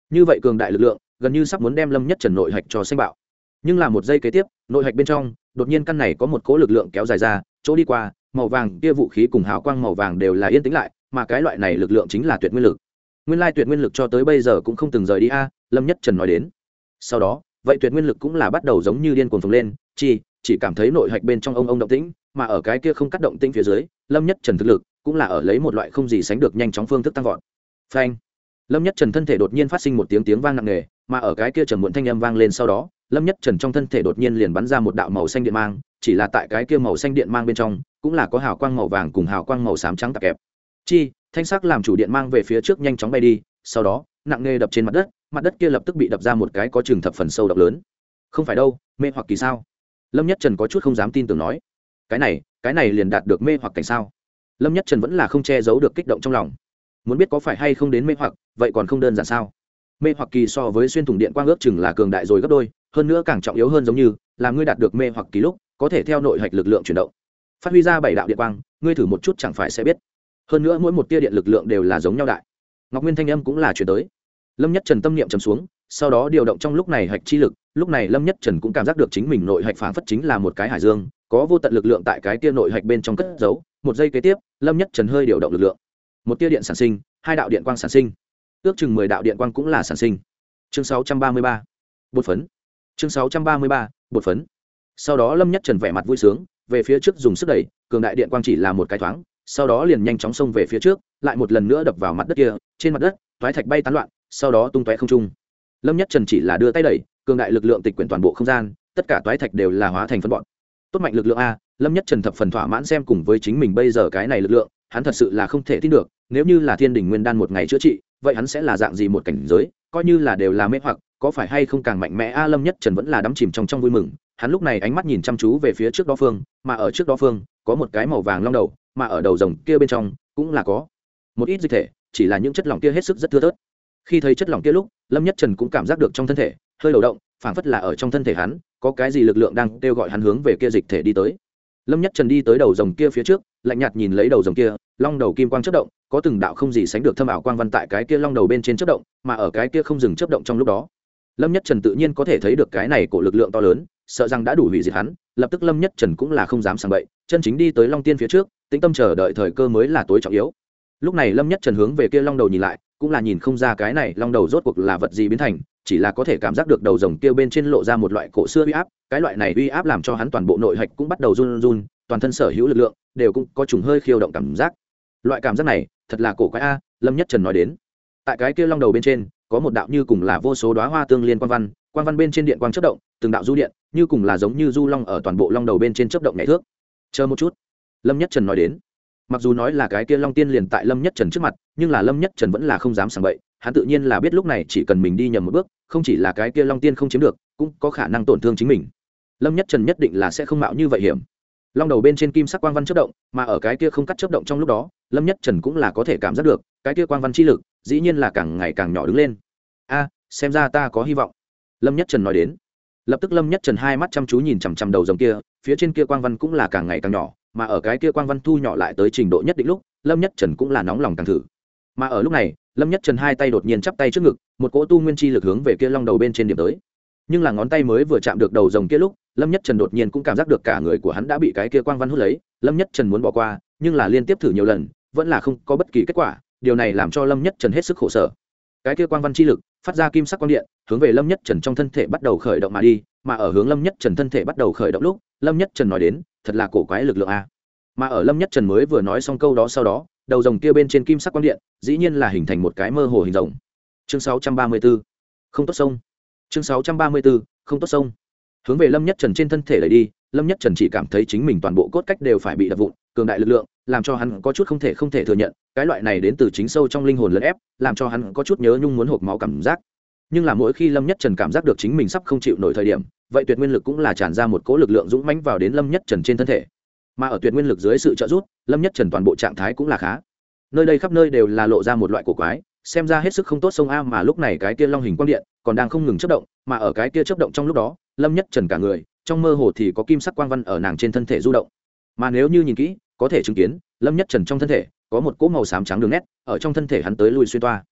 Như vậy cường đại lực lượng, gần như sắp muốn đem lâm nhất trần nội hạch cho xanh bạo. Nhưng là một giây kế tiếp, nội hạch bên trong đột nhiên căn này có một cỗ lực lượng kéo dài ra chỗ đi qua màu vàng kia vũ khí cùng hào quang màu vàng đều là yên tĩnh lại mà cái loại này lực lượng chính là tuyệt nguyên lực. Nguyên lai tuyệt nguyên lực cho tới bây giờ cũng không từng rời đi a lâm nhất trần nói đến. Sau đó vậy tuyệt nguyên lực cũng là bắt đầu giống như điên cuồng phồng lên chỉ, chỉ cảm thấy nội hạch bên trong ông ông động tĩnh mà ở cái kia không cắt động tĩnh phía dưới lâm nhất trần thực lực cũng là ở lấy một loại không gì sánh được nhanh chóng phương thức tăng vọt. Phanh. Lâm nhất trần thân thể đột nhiên phát sinh một tiếng tiếng vang nặng nề mà ở cái kia trầm muộn thanh âm vang lên sau đó lâm nhất trần trong thân thể đột nhiên liền bắn ra một đạo màu xanh điện mang, chỉ là tại cái kia màu xanh điện mang bên trong, cũng là có hào quang màu vàng cùng hào quang màu xám trắng tạp kẹp. Chi, thanh sắc làm chủ điện mang về phía trước nhanh chóng bay đi, sau đó, nặng nề đập trên mặt đất mặt đất kia lập tức bị đập ra một cái có chừng thập phần sâu độc lớn. Không phải đâu, mê hoặc kỳ sao? Lâm nhất trần có chút không dám tin tưởng nói. Cái này cái này liền đạt được mê hoặc cảnh sao? Lâm nhất trần vẫn là không che giấu được kích động trong lòng. Muốn biết có phải hay không đến mê hoặc, vậy còn không đơn giản sao? Mê hoặc kỳ so với xuyên thủng điện quang ước chừng là cường đại rồi gấp đôi hơn nữa càng trọng yếu hơn giống như, là ngươi đạt được mê hoặc ký lúc, có thể theo nội hạch lực lượng chuyển động. Phát huy ra bảy đạo điện quang, ngươi thử một chút chẳng phải sẽ biết. Hơn nữa mỗi một tia điện lực lượng đều là giống nhau đại. Ngọc nguyên thanh âm cũng là chuyển tới. Lâm nhất trần tâm niệm trầm xuống, sau đó điều động trong lúc này hạch chi lực, lúc này lâm nhất trần cũng cảm giác được chính mình nội hạch phản phất chính là một cái hải dương, có vô tận lực lượng tại cái tia nội hạch bên trong cất giấu. Một giây kế tiếp, lâm nhất trần hơi điều động lực lượng. Một tia điện sản sinh, hai đạo điện quang sản sinh. Ước chừng mười đạo điện quang cũng là sản sinh. Chương sáu trăm ba mươi ba. Bột phấn chương sáu trăm ba mươi ba, bột phấn. Sau đó lâm nhất trần vẻ mặt vui sướng, về phía trước dùng sức đẩy, cường đại điện quang chỉ là một cái thoáng, sau đó liền nhanh chóng xông về phía trước, lại một lần nữa đập vào mặt đất kia, trên mặt đất thoái thạch bay tán loạn, sau đó tung tóe không trung. Lâm nhất trần chỉ là đưa tay đẩy, cường đại lực lượng tịch quyển toàn bộ không gian, tất cả toái thạch đều là hóa thành phân bọn tốt mạnh lực lượng a, lâm nhất trần thập phần thỏa mãn xem cùng với chính mình bây giờ cái này lực lượng, hắn thật sự là không thể tin được, nếu như là thiên đình nguyên đan một ngày chữa trị vậy hắn sẽ là dạng gì một cảnh giới, coi như là đều là mê hoặc, có phải hay không càng mạnh mẽ? A lâm nhất trần vẫn là đắm chìm trong trong vui mừng, hắn lúc này ánh mắt nhìn chăm chú về phía trước đó phương, mà ở trước đó phương, có một cái màu vàng long đầu, mà ở đầu rồng kia bên trong, cũng là có một ít dịch thể, chỉ là những chất lỏng kia hết sức rất thưa thớt. Khi thấy chất lỏng kia lúc, lâm nhất trần cũng cảm giác được trong thân thể, hơi đầu động, phảng phất là ở trong thân thể hắn, có cái gì lực lượng đang kêu gọi hắn hướng về kia dịch thể đi tới. Lâm nhất trần đi tới đầu rồng kia phía trước lạnh nhạt nhìn lấy đầu rồng kia, long đầu kim quang chớp động, có từng đạo không gì sánh được thâm ảo quang văn tại cái kia long đầu bên trên chớp động, mà ở cái kia không dừng chớp động trong lúc đó, lâm nhất trần tự nhiên có thể thấy được cái này của lực lượng to lớn, sợ rằng đã đủ hủy diệt hắn, lập tức lâm nhất trần cũng là không dám sang bậy, chân chính đi tới long tiên phía trước, tĩnh tâm chờ đợi thời cơ mới là tối trọng yếu. Lúc này lâm nhất trần hướng về kia long đầu nhìn lại, cũng là nhìn không ra cái này long đầu rốt cuộc là vật gì biến thành, chỉ là có thể cảm giác được đầu rồng kia bên trên lộ ra một loại cổ xưa uy áp, cái loại này uy áp làm cho hắn toàn bộ nội hạch cũng bắt đầu run run toàn thân sở hữu lực lượng, đều cũng có trùng hơi khiêu động cảm giác. Loại cảm giác này, thật là cổ quái a, lâm nhất trần nói đến. Tại cái kia long đầu bên trên, có một đạo như cùng là vô số đoá hoa tương liên quan văn quan văn bên trên điện quang chất động, từng đạo du điện, như cùng là giống như du long ở toàn bộ long đầu bên trên chất động nhảy thước. Chờ một chút. Lâm nhất trần nói đến. Mặc dù nói là cái kia long tiên liền tại lâm nhất trần trước mặt, nhưng là lâm nhất trần vẫn là không dám sảng bậy, hắn tự nhiên là biết lúc này chỉ cần mình đi nhầm một bước, không chỉ là cái kia long tiên không chiếm được, cũng có khả năng tổn thương chính mình. Lâm nhất trần nhất định là sẽ không mạo như vậy hiểm long đầu bên trên kim sắc quang văn chất động, mà ở cái kia không cắt chất động trong lúc đó, lâm nhất trần cũng là có thể cảm giác được, cái kia quang văn chi lực, dĩ nhiên là càng ngày càng nhỏ đứng lên. A, xem ra ta có hy vọng, lâm nhất trần nói đến. Lập tức lâm nhất trần hai mắt chăm chú nhìn chằm chằm đầu rồng kia, phía trên kia quang văn cũng là càng ngày càng nhỏ, mà ở cái kia quang văn thu nhỏ lại tới trình độ nhất định lúc, lâm nhất trần cũng là nóng lòng càng thử. Mà ở lúc này, lâm nhất trần hai tay đột nhiên chắp tay trước ngực, một cỗ tu nguyên chi lực hướng về kia long đầu bên trên điểm tới. Nhưng là ngón tay mới vừa chạm được đầu rồng kia lúc lâm nhất trần đột nhiên cũng cảm giác được cả người của hắn đã bị cái kia quang văn hút lấy, lâm nhất trần muốn bỏ qua, nhưng là liên tiếp thử nhiều lần, vẫn là không có bất kỳ kết quả, điều này làm cho lâm nhất trần hết sức khổ sở. Cái kia quang văn chi lực, phát ra kim sắc quang điện, hướng về lâm nhất trần trong thân thể bắt đầu khởi động mà đi, mà ở hướng lâm nhất trần thân thể bắt đầu khởi động lúc, lâm nhất trần nói đến, thật là cổ quái lực lượng a. Mà ở lâm nhất trần mới vừa nói xong câu đó sau đó, đầu rồng kia bên trên kim sắc quang điện, dĩ nhiên là hình thành một cái mơ hồ hình rồng. Chương 634 không tốt sông. Chương 634 không tốt sông hướng về lâm nhất trần trên thân thể lấy đi, lâm nhất trần chỉ cảm thấy chính mình toàn bộ cốt cách đều phải bị đập vụn, cường đại lực lượng, làm cho hắn có chút không thể không thể thừa nhận, cái loại này đến từ chính sâu trong linh hồn lẫn ép, làm cho hắn có chút nhớ nhung muốn hộp máu cảm giác. Nhưng là mỗi khi lâm nhất trần cảm giác được chính mình sắp không chịu nổi thời điểm, vậy tuyệt nguyên lực cũng là tràn ra một cỗ lực lượng dũng mãnh vào đến lâm nhất trần trên thân thể. Mà ở tuyệt nguyên lực dưới sự trợ giúp, lâm nhất trần toàn bộ trạng thái cũng là khá. Nơi đây khắp nơi đều là lộ ra một loại cổ quái, xem ra hết sức không tốt sông a mà lúc này cái kia long hình quang điện còn đang không ngừng chớp động, mà ở cái kia chớp động trong lúc đó lâm nhất trần cả người, trong mơ hồ thì có kim sắc quang văn ở nàng trên thân thể du động. Mà nếu như nhìn kỹ, có thể chứng kiến, lâm nhất trần trong thân thể có một cỗ màu xám trắng đường nét, ở trong thân thể hắn tới lui xuyên toa.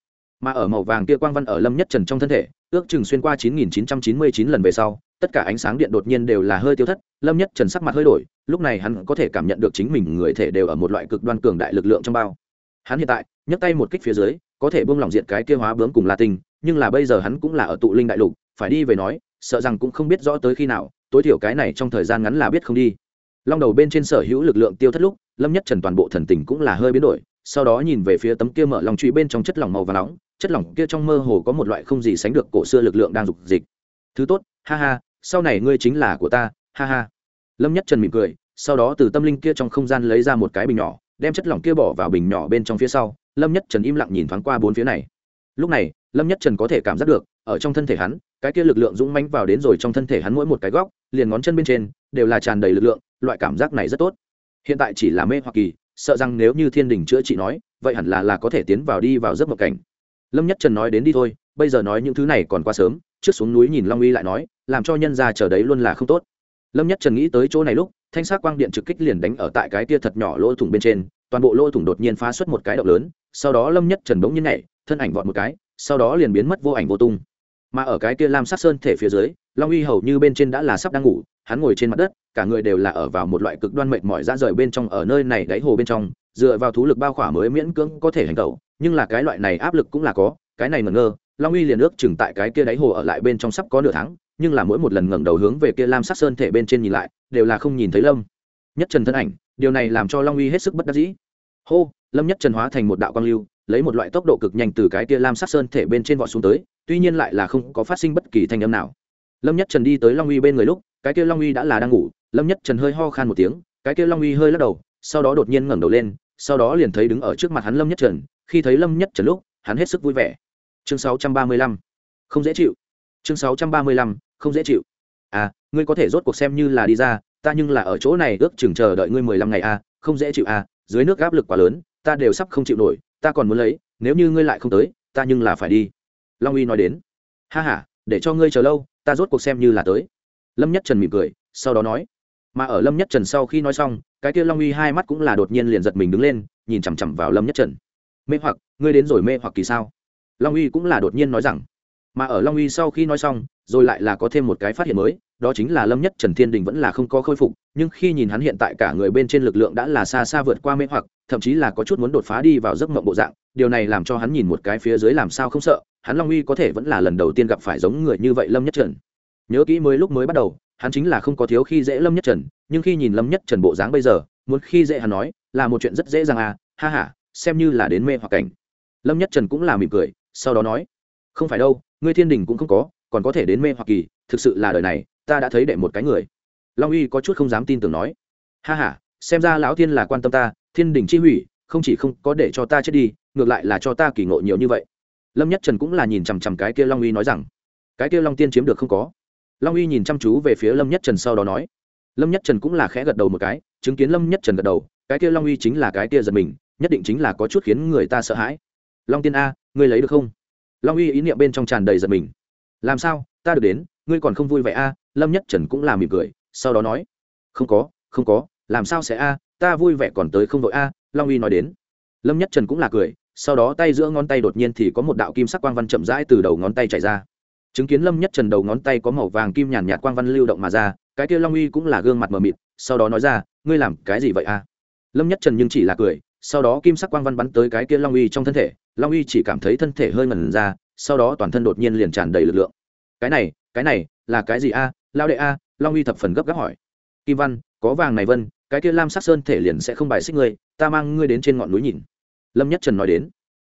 Mà ở màu vàng kia quang văn ở lâm nhất trần trong thân thể, ước chừng xuyên qua 9999 lần về sau, tất cả ánh sáng điện đột nhiên đều là hơi tiêu thất, lâm nhất trần sắc mặt hơi đổi, lúc này hắn có thể cảm nhận được chính mình người thể đều ở một loại cực đoan cường đại lực lượng trong bao. Hắn hiện tại, nhấc tay một kích phía dưới, có thể buông lỏng diện cái kia hóa bướm cùng la tinh nhưng là bây giờ hắn cũng là ở tụ linh đại lục, phải đi về nói sợ rằng cũng không biết rõ tới khi nào, tối thiểu cái này trong thời gian ngắn là biết không đi. Long đầu bên trên sở hữu lực lượng tiêu thất lúc, lâm nhất trần toàn bộ thần tình cũng là hơi biến đổi, sau đó nhìn về phía tấm kia mở lòng truy bên trong chất lỏng màu và nóng, chất lỏng kia trong mơ hồ có một loại không gì sánh được cổ xưa lực lượng đang rục dịch. Thứ tốt, ha ha, sau này ngươi chính là của ta, ha ha. Lâm nhất trần mỉm cười, sau đó từ tâm linh kia trong không gian lấy ra một cái bình nhỏ, đem chất lỏng kia bỏ vào bình nhỏ bên trong phía sau, lâm nhất trần im lặng nhìn thoáng qua bốn phía này. Lúc này, lâm nhất trần có thể cảm giác được ở trong thân thể hắn, cái kia lực lượng dũng mãnh vào đến rồi trong thân thể hắn mỗi một cái góc, liền ngón chân bên trên đều là tràn đầy lực lượng, loại cảm giác này rất tốt. Hiện tại chỉ là mê hoặc kỳ, sợ rằng nếu như thiên đình chữa trị nói, vậy hẳn là là có thể tiến vào đi vào giấc mộng cảnh. Lâm nhất trần nói đến đi thôi, bây giờ nói những thứ này còn quá sớm, trước xuống núi nhìn long uy lại nói, làm cho nhân gia chờ đấy luôn là không tốt. Lâm nhất trần nghĩ tới chỗ này lúc, thanh sắc quang điện trực kích liền đánh ở tại cái kia thật nhỏ lỗ thủng bên trên, toàn bộ lỗ thủng đột nhiên phá xuất một cái động lớn, sau đó lâm nhất trần bỗng nhiên nhảy, thân ảnh vọt một cái, sau đó liền biến mất vô ảnh vô tung mà ở cái kia lam sắc sơn thể phía dưới, long uy hầu như bên trên đã là sắp đang ngủ, hắn ngồi trên mặt đất, cả người đều là ở vào một loại cực đoan mệt mỏi ra rời bên trong ở nơi này đáy hồ bên trong, dựa vào thú lực bao khỏa mới miễn cưỡng có thể hành tẩu, nhưng là cái loại này áp lực cũng là có, cái này ngẩn ngơ, long uy liền ước chừng tại cái kia đáy hồ ở lại bên trong sắp có nửa tháng, nhưng là mỗi một lần ngẩng đầu hướng về kia lam sắc sơn thể bên trên nhìn lại, đều là không nhìn thấy lâm nhất trần thân ảnh, điều này làm cho long uy hết sức bất đắc dĩ. Hô, lâm nhất trần hóa thành một đạo quang lưu lấy một loại tốc độ cực nhanh từ cái kia lam sắc sơn thể bên trên vọt xuống tới tuy nhiên lại là không có phát sinh bất kỳ thanh âm nào. Lâm nhất trần đi tới long uy bên người lúc cái kia long uy đã là đang ngủ lâm nhất trần hơi ho khan một tiếng cái kia long uy hơi lắc đầu sau đó đột nhiên ngẩng đầu lên sau đó liền thấy đứng ở trước mặt hắn lâm nhất trần khi thấy lâm nhất trần lúc hắn hết sức vui vẻ. Chương 635. không dễ chịu. Chương 635, không dễ chịu. À ngươi có thể rốt cuộc xem như là đi ra ta nhưng là ở chỗ này ước chừng chờ đợi ngươi mười lăm ngày a à, không dễ chịu a à, dưới nước áp lực quá lớn ta đều sắp không chịu nổi ta còn muốn lấy, nếu như ngươi lại không tới, ta nhưng là phải đi. Long uy nói đến. Ha h a để cho ngươi chờ lâu, ta rốt cuộc xem như là tới. Lâm nhất trần mỉm cười, sau đó nói. Mà ở lâm nhất trần sau khi nói xong, cái kia long uy hai mắt cũng là đột nhiên liền giật mình đứng lên, nhìn chằm chằm vào lâm nhất trần. Mê hoặc, ngươi đến rồi mê hoặc kỳ sao? Long uy cũng là đột nhiên nói rằng. Mà ở long uy sau khi nói xong rồi lại là có thêm một cái phát hiện mới, đó chính là lâm nhất trần thiên đình vẫn là không có khôi phục, nhưng khi nhìn hắn hiện tại cả người bên trên lực lượng đã là xa xa vượt qua mê hoặc, thậm chí là có chút muốn đột phá đi vào giấc mộng bộ dạng, điều này làm cho hắn nhìn một cái phía dưới làm sao không sợ, hắn long uy có thể vẫn là lần đầu tiên gặp phải giống người như vậy lâm nhất trần. Nhớ kỹ mới lúc mới bắt đầu, hắn chính là không có thiếu khi dễ lâm nhất trần, nhưng khi nhìn lâm nhất trần bộ dáng bây giờ, muốn khi dễ hắn nói, là một chuyện rất dễ dàng à ha ha, xem như là đến mê hoặc cảnh. Lâm nhất trần cũng là mỉm cười, sau đó nói, không phải đâu, ngươi thiên đình cũng không có còn có thể đến mê hoặc kỳ, thực sự là đời này, ta đã thấy đệ một cái người. Long uy có chút không dám tin tưởng nói. Ha ha, xem ra lão thiên là quan tâm ta, thiên đình chi hủy, không chỉ không có để cho ta chết đi, ngược lại là cho ta kỳ ngộ nhiều như vậy. Lâm nhất trần cũng là nhìn chằm chằm cái kia long uy nói rằng, cái kia long tiên chiếm được không có. Long uy nhìn chăm chú về phía lâm nhất trần sau đó nói. Lâm nhất trần cũng là khẽ gật đầu một cái, chứng kiến lâm nhất trần gật đầu, cái kia long uy chính là cái kia giật mình, nhất định chính là có chút khiến người ta sợ hãi. Long tiên a, ngươi lấy được không? Long uy ý niệm bên trong tràn đầy giật mình làm sao ta được đến, ngươi còn không vui vẻ a à? lâm nhất trần cũng là mỉm cười, sau đó nói, không có không có, làm sao sẽ a à? ta vui vẻ còn tới không vội a à? long uy nói đến lâm nhất trần cũng là cười, sau đó tay giữa ngón tay đột nhiên thì có một đạo kim sắc quang văn chậm rãi từ đầu ngón tay chảy ra chứng kiến lâm nhất trần đầu ngón tay có màu vàng kim nhàn nhạt quang văn lưu động mà ra, cái kia long uy cũng là gương mặt mờ mịt, sau đó nói ra, ngươi làm cái gì vậy a lâm nhất trần nhưng chỉ là cười, sau đó kim sắc quang văn bắn tới cái kia long uy trong thân thể, long uy chỉ cảm thấy thân thể hơi ngẩn ra sau đó toàn thân đột nhiên liền tràn đầy lực lượng. Cái này cái này, là cái gì a? À? lao đệ a, long uy thập phần gấp gáp hỏi. Kim văn, có vàng này vân, cái kia lam sắc sơn thể liền sẽ không bài xích ngươi, ta mang ngươi đến trên ngọn núi nhìn. Lâm nhất trần nói đến.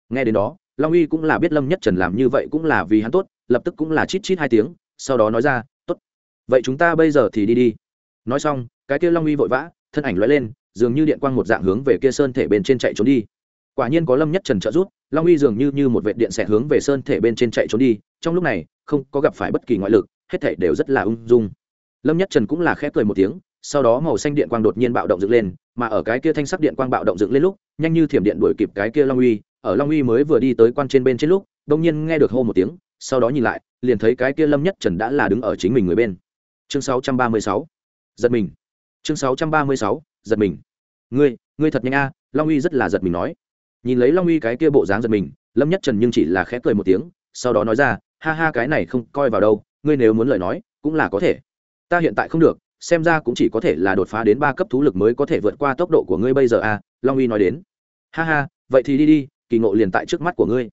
Nghe đến đó, long uy cũng là biết lâm nhất trần làm như vậy cũng là vì hắn tốt, lập tức cũng là chít chít hai tiếng, sau đó nói ra, tốt. Vậy chúng ta bây giờ thì đi đi. Nói xong, cái kia long uy vội vã, thân ảnh lóe lên, dường như điện quang một dạng hướng về kia sơn thể bên trên chạy trốn đi. Quả nhiên có lâm nhất trần trợ giúp long uy dường như như một vệ điện xẹt hướng về sơn thể bên trên chạy trốn đi, trong lúc này, không có gặp phải bất kỳ ngoại lực, hết thể đều rất là ung dung. Lâm nhất trần cũng là khẽ cười một tiếng, sau đó màu xanh điện quang đột nhiên bạo động dựng lên, mà ở cái kia thanh sắc điện quang bạo động dựng lên lúc, nhanh như thiểm điện đuổi kịp cái kia long uy, ở long uy mới vừa đi tới quan trên bên trên lúc đông nhiên nghe được hô một tiếng, sau đó nhìn lại, liền thấy cái kia lâm nhất trần đã là đứng ở chính mình người bên. Chương 636 giật mình. Chương 636 giật mình. Ngươi ngươi thật nhanh a, long uy rất là giật mình nói nhìn lấy long uy cái kia bộ dáng giật mình, lâm nhất trần nhưng chỉ là khẽ cười một tiếng, sau đó nói ra, ha ha, cái này không coi vào đâu, ngươi nếu muốn lời nói, cũng là có thể. Ta hiện tại không được, xem ra cũng chỉ có thể là đột phá đến ba cấp thú lực mới có thể vượt qua tốc độ của ngươi bây giờ à long uy nói đến. Ha ha, vậy thì đi đi, kỳ ngộ liền tại trước mắt của ngươi.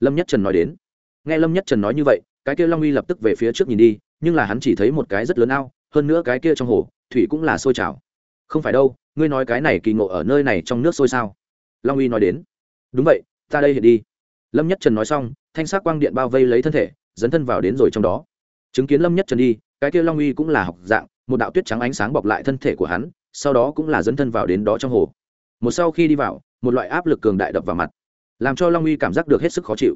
Lâm nhất trần nói đến. Nghe lâm nhất trần nói như vậy, cái kia long uy lập tức về phía trước nhìn đi, nhưng là hắn chỉ thấy một cái rất lớn ao, hơn nữa cái kia trong hồ, thủy cũng là sôi trào. Không phải đâu, ngươi nói cái này kỳ ngộ ở nơi này trong nước sôi sao? Long uy nói đến đúng vậy, ta đây hiện đi. Lâm nhất trần nói xong, thanh sắc quang điện bao vây lấy thân thể, dấn thân vào đến rồi trong đó. Chứng kiến lâm nhất trần đi, cái kia long uy cũng là học dạng, một đạo tuyết trắng ánh sáng bọc lại thân thể của hắn, sau đó cũng là dấn thân vào đến đó trong hồ. Một sau khi đi vào, một loại áp lực cường đại đập vào mặt, làm cho long uy cảm giác được hết sức khó chịu.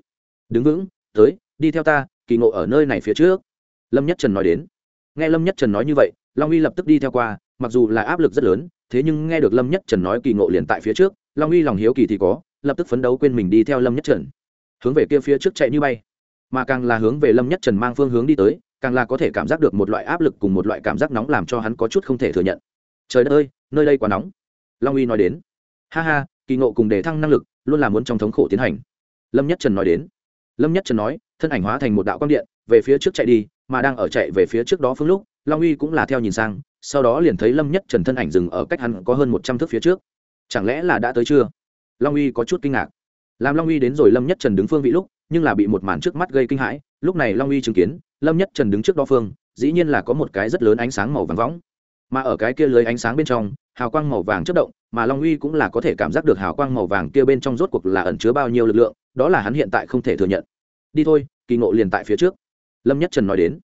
Đứng vững, tới, đi theo ta, kỳ ngộ ở nơi này phía trước. Lâm nhất trần nói đến. Nghe lâm nhất trần nói như vậy, long uy lập tức đi theo qua, mặc dù là áp lực rất lớn, thế nhưng nghe được lâm nhất trần nói kỳ ngộ liền tại phía trước, long uy lòng hiếu kỳ thì có lập tức phấn đấu quên mình đi theo lâm nhất trần. Hướng về kia phía trước chạy như bay. Mà càng là hướng về lâm nhất trần mang phương hướng đi tới, càng là có thể cảm giác được một loại áp lực cùng một loại cảm giác nóng làm cho hắn có chút không thể thừa nhận. Trời đất ơi, nơi đây quá nóng. Long uy nói đến. Ha ha, kỳ ngộ cùng đề thăng năng lực, luôn là muốn trong thống khổ tiến hành. Lâm nhất trần nói đến. Lâm nhất trần nói, thân ảnh hóa thành một đạo quang điện, về phía trước chạy đi, mà đang ở chạy về phía trước đó phương lúc, long uy cũng là theo nhìn sang, sau đó liền thấy lâm nhất trần thân ảnh dừng ở cách hắn có hơn một trăm thước phía trước. Chẳng lẽ là đã tới chưa? long uy có chút kinh ngạc làm long uy đến rồi lâm nhất trần đứng phương vị lúc nhưng là bị một màn trước mắt gây kinh hãi lúc này long uy chứng kiến lâm nhất trần đứng trước đo phương dĩ nhiên là có một cái rất lớn ánh sáng màu vàng võng mà ở cái kia lưới ánh sáng bên trong hào quang màu vàng chất động mà long uy cũng là có thể cảm giác được hào quang màu vàng kia bên trong rốt cuộc là ẩn chứa bao nhiêu lực lượng đó là hắn hiện tại không thể thừa nhận đi thôi kỳ ngộ liền tại phía trước lâm nhất trần nói đến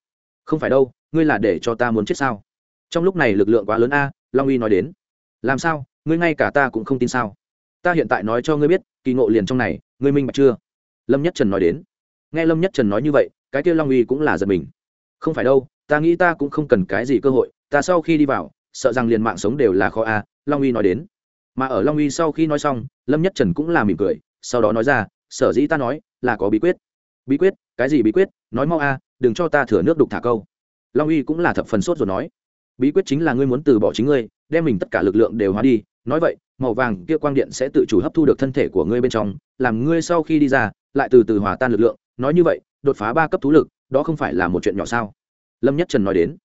không phải đâu ngươi là để cho ta muốn chết sao trong lúc này lực lượng quá lớn a long uy nói đến làm sao ngươi ngay cả ta cũng không tin sao ta hiện tại nói cho ngươi biết, kỳ ngộ liền trong này, ngươi minh bạch chưa? Lâm nhất trần nói đến. Nghe lâm nhất trần nói như vậy, cái kia long uy cũng là giật mình. Không phải đâu, ta nghĩ ta cũng không cần cái gì cơ hội, ta sau khi đi vào, sợ rằng liền mạng sống đều là khó a, long uy nói đến. Mà ở long uy sau khi nói xong, lâm nhất trần cũng là mỉm cười, sau đó nói ra, sở dĩ ta nói là có bí quyết. Bí quyết? Cái gì bí quyết? Nói mau a, đừng cho ta thừa nước đục thả câu. Long uy cũng là thập phần sốt rồi nói. Bí quyết chính là ngươi muốn từ bỏ chính ngươi đem mình tất cả lực lượng đều hóa đi, nói vậy, màu vàng kia quang điện sẽ tự chủ hấp thu được thân thể của ngươi bên trong, làm ngươi sau khi đi ra, lại từ từ hòa tan lực lượng. Nói như vậy, đột phá ba cấp thú lực, đó không phải là một chuyện nhỏ sao? Lâm nhất trần nói đến.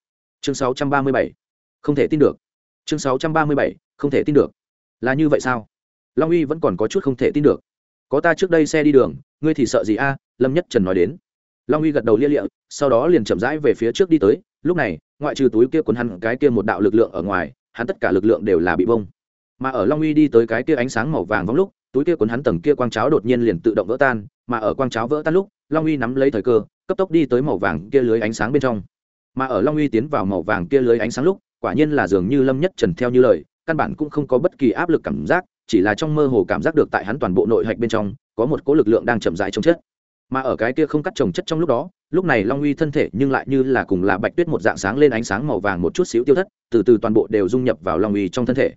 Chương sáu trăm ba mươi bảy. Không thể tin được. Chương sáu trăm ba mươi bảy, không thể tin được. Là như vậy sao? Long uy vẫn còn có chút không thể tin được. Có ta trước đây xe đi đường, ngươi thì sợ gì a? Lâm nhất trần nói đến. Long uy gật đầu lia lịa, sau đó liền chậm rãi về phía trước đi tới. Lúc này, ngoại trừ túi kia cuốn hắn, cái kia một đạo lực lượng ở ngoài hắn tất cả lực lượng đều là bị bông. Mà ở long uy đi tới cái kia ánh sáng màu vàng vóng lúc, túi kia cuốn hắn tầng kia quang cháo đột nhiên liền tự động vỡ tan, mà ở quang cháo vỡ tan lúc, long uy nắm lấy thời cơ, cấp tốc đi tới màu vàng kia lưới ánh sáng bên trong. Mà ở long uy tiến vào màu vàng kia lưới ánh sáng lúc, quả nhiên là dường như lâm nhất trần theo như lời, căn bản cũng không có bất kỳ áp lực cảm giác, chỉ là trong mơ hồ cảm giác được tại hắn toàn bộ nội hạch bên trong, có một cỗ lực lượng đang chậm rãi chống chết mà ở cái kia không cắt trồng chất trong lúc đó, lúc này long uy thân thể nhưng lại như là cùng là bạch tuyết một dạng sáng lên ánh sáng màu vàng một chút xíu tiêu thất, từ từ toàn bộ đều dung nhập vào long uy trong thân thể.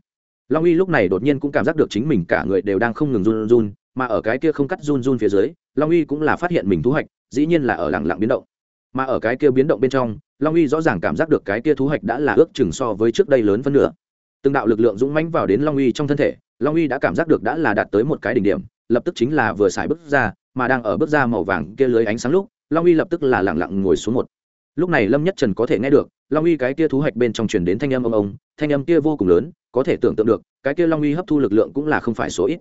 Long uy lúc này đột nhiên cũng cảm giác được chính mình cả người đều đang không ngừng run run, mà ở cái kia không cắt run run phía dưới, long uy cũng là phát hiện mình thu hoạch dĩ nhiên là ở lặng lặng biến động. Mà ở cái kia biến động bên trong, long uy rõ ràng cảm giác được cái kia thu hoạch đã là ước chừng so với trước đây lớn phân nửa. Từng đạo lực lượng dũng mãnh vào đến long uy trong thân thể, long uy đã cảm giác được đã là đạt tới một cái đỉnh điểm, lập tức chính là vừa xài bước ra mà đang ở bước ra màu vàng kia lưới ánh sáng lúc, long uy lập tức là lẳng lặng ngồi xuống một. Lúc này lâm nhất trần có thể nghe được, long uy cái kia thú hạch bên trong truyền đến thanh âm ông ông, thanh âm kia vô cùng lớn, có thể tưởng tượng được, cái kia long uy hấp thu lực lượng cũng là không phải số ít.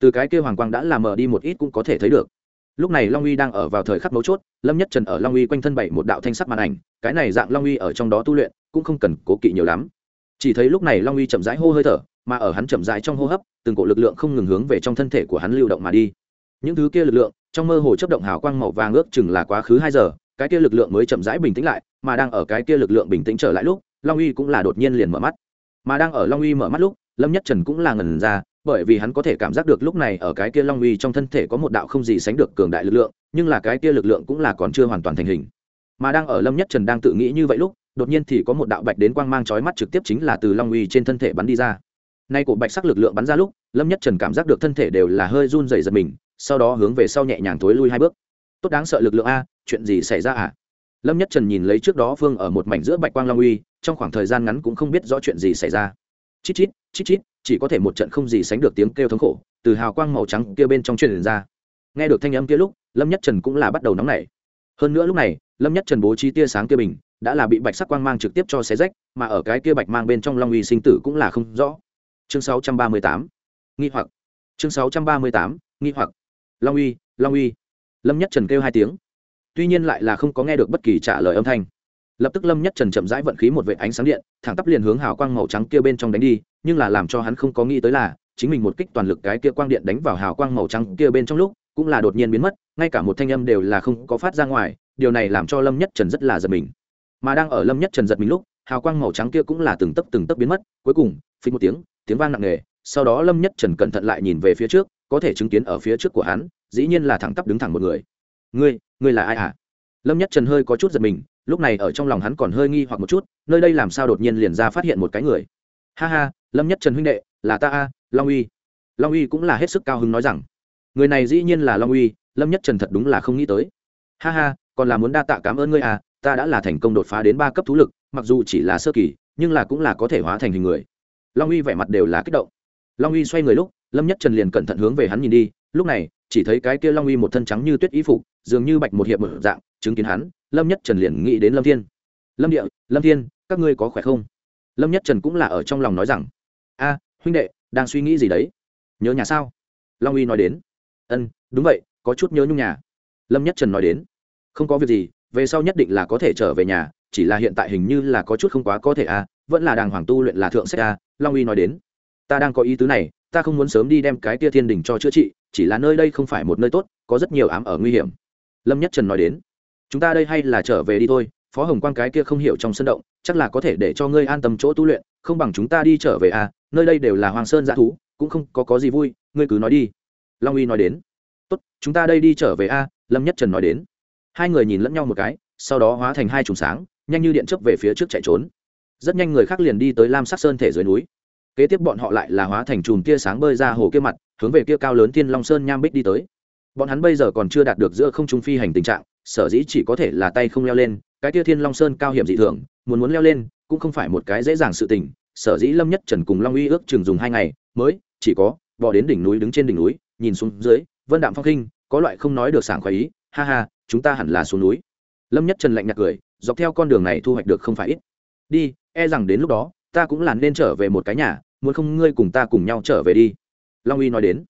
Từ cái kia hoàng quang đã làm mờ đi một ít cũng có thể thấy được. Lúc này long uy đang ở vào thời khắc mấu chốt, lâm nhất trần ở long uy quanh thân bảy một đạo thanh sắc màn ảnh, cái này dạng long uy ở trong đó tu luyện, cũng không cần cố kỵ nhiều lắm. Chỉ thấy lúc này long uy chậm rãi hô hơi thở, mà ở hắn chậm rãi trong hô hấp, từng cổ lực lượng không ngừng hướng về trong thân thể của hắn lưu động mà đi. Những thứ kia lực lượng trong mơ hồ chấp động hào quang màu vàng ước chừng là quá khứ hai giờ, cái kia lực lượng mới chậm rãi bình tĩnh lại, mà đang ở cái kia lực lượng bình tĩnh trở lại lúc, long uy cũng là đột nhiên liền mở mắt. Mà đang ở long uy mở mắt lúc, lâm nhất trần cũng là ngẩn ra, bởi vì hắn có thể cảm giác được lúc này ở cái kia long uy trong thân thể có một đạo không gì sánh được cường đại lực lượng, nhưng là cái kia lực lượng cũng là còn chưa hoàn toàn thành hình. Mà đang ở lâm nhất trần đang tự nghĩ như vậy lúc, đột nhiên thì có một đạo bạch đến quang mang chói mắt trực tiếp chính là từ long uy trên thân thể bắn đi ra. Nay cổ bạch sắc lực lượng bắn ra lúc, lâm nhất trần cảm giác được thân thể đều là hơi run rẩy giật mình sau đó hướng về sau nhẹ nhàng thối lui hai bước. Tốt đáng sợ lực lượng a, chuyện gì xảy ra à lâm nhất trần nhìn lấy trước đó phương ở một mảnh giữa bạch quang long uy, trong khoảng thời gian ngắn cũng không biết rõ chuyện gì xảy ra. Chít chít chít chít, chỉ có thể một trận không gì sánh được tiếng kêu thống khổ từ hào quang màu trắng kia bên trong truyền ra. Nghe được thanh âm kia lúc, lâm nhất trần cũng là bắt đầu nóng nảy. Hơn nữa lúc này, lâm nhất trần bố trí tia sáng kia bình, đã là bị bạch sắc quang mang trực tiếp cho xé rách, mà ở cái kia bạch mang bên trong long uy sinh tử cũng là không rõ. Chương 638 nghi hoặc. Chương 638 nghi hoặc long uy long uy. Lâm nhất trần kêu hai tiếng. Tuy nhiên lại là không có nghe được bất kỳ trả lời âm thanh. Lập tức lâm nhất trần chậm rãi vận khí một vệ ánh sáng điện, thẳng tắp liền hướng hào quang màu trắng kia bên trong đánh đi, nhưng là làm cho hắn không có nghĩ tới là, chính mình một kích toàn lực cái kia quang điện đánh vào hào quang màu trắng kia bên trong lúc, cũng là đột nhiên biến mất, ngay cả một thanh âm đều là không có phát ra ngoài, điều này làm cho lâm nhất trần rất là giật mình. Mà đang ở lâm nhất trần giật mình lúc, hào quang màu trắng kia cũng là từng tấc từng tấc biến mất, cuối cùng, phình một tiếng tiếng vang nặng nề, sau đó lâm nhất trần cẩn thận lại nhìn về phía trước có thể chứng kiến ở phía trước của hắn, dĩ nhiên là thẳng tắp đứng thẳng một người. Ngươi ngươi là ai hả? À? lâm nhất trần hơi có chút giật mình, lúc này ở trong lòng hắn còn hơi nghi hoặc một chút, nơi đây làm sao đột nhiên liền ra phát hiện một cái người? Ha ha, lâm nhất trần huynh đệ, là ta a, long uy. Long uy cũng là hết sức cao hứng nói rằng, người này dĩ nhiên là long uy, lâm nhất trần thật đúng là không nghĩ tới. Ha ha, còn là muốn đa tạ cảm ơn ngươi à ta đã là thành công đột phá đến ba cấp thú lực, mặc dù chỉ là sơ kỳ, nhưng là cũng là có thể hóa thành hình người. Long uy vẻ mặt đều là kích động. Long uy xoay người lúc lâm nhất trần liền cẩn thận hướng về hắn nhìn đi lúc này chỉ thấy cái kia long uy một thân trắng như tuyết ý phục dường như bạch một hiệp một dạng chứng kiến hắn lâm nhất trần liền nghĩ đến lâm thiên. Lâm địa lâm thiên các ngươi có khỏe không? Lâm nhất trần cũng là ở trong lòng nói rằng a huynh đệ đang suy nghĩ gì đấy? Nhớ nhà sao? Long uy nói đến ân đúng vậy có chút nhớ nhung nhà. Lâm nhất trần nói đến không có việc gì về sau nhất định là có thể trở về nhà chỉ là hiện tại hình như là có chút không quá có thể a, vẫn là đàng hoàng tu luyện là thượng sách a. long uy nói đến ta đang có ý tứ này ta không muốn sớm đi đem cái kia thiên đình cho chữa trị chỉ là nơi đây không phải một nơi tốt có rất nhiều ám ở nguy hiểm. Lâm nhất trần nói đến. Chúng ta đây hay là trở về đi thôi phó hồng Quan cái kia không hiểu trong sân động chắc là có thể để cho ngươi an tâm chỗ tu luyện không bằng chúng ta đi trở về à nơi đây đều là hoàng sơn g thú cũng không có có gì vui ngươi cứ nói đi. Long uy nói đến. Tốt chúng ta đây đi trở về a à, lâm nhất trần nói đến. Hai người nhìn lẫn nhau một cái sau đó hóa thành hai chùm sáng nhanh như điện chấp về phía trước chạy trốn. Rất nhanh người khác liền đi tới lam sắc sơn thể dưới núi kế tiếp bọn họ lại là hóa thành chùm tia sáng bơi ra hồ kia mặt, hướng về kia cao lớn thiên long sơn nham bích đi tới. Bọn hắn bây giờ còn chưa đạt được giữa không trung phi hành tình trạng, sở dĩ chỉ có thể là tay không leo lên, cái tia thiên long sơn cao hiểm dị thường, muốn muốn leo lên, cũng không phải một cái dễ dàng sự tình, sở dĩ lâm nhất trần cùng long uy ước chừng dùng hai ngày, mới chỉ có bỏ đến đỉnh núi đứng trên đỉnh núi, nhìn xuống dưới, vân đạm phong khinh có loại không nói được sảng khoái ý, ha ha, chúng ta hẳn là xuống núi. Lâm nhất trần lạnh nhạt cười, dọc theo con đường này thu hoạch được không phải ít. Đi e rằng đến lúc đó, ta cũng là nên trở về một cái nhà muốn không ngươi cùng ta cùng nhau trở về đi. Long uy nói đến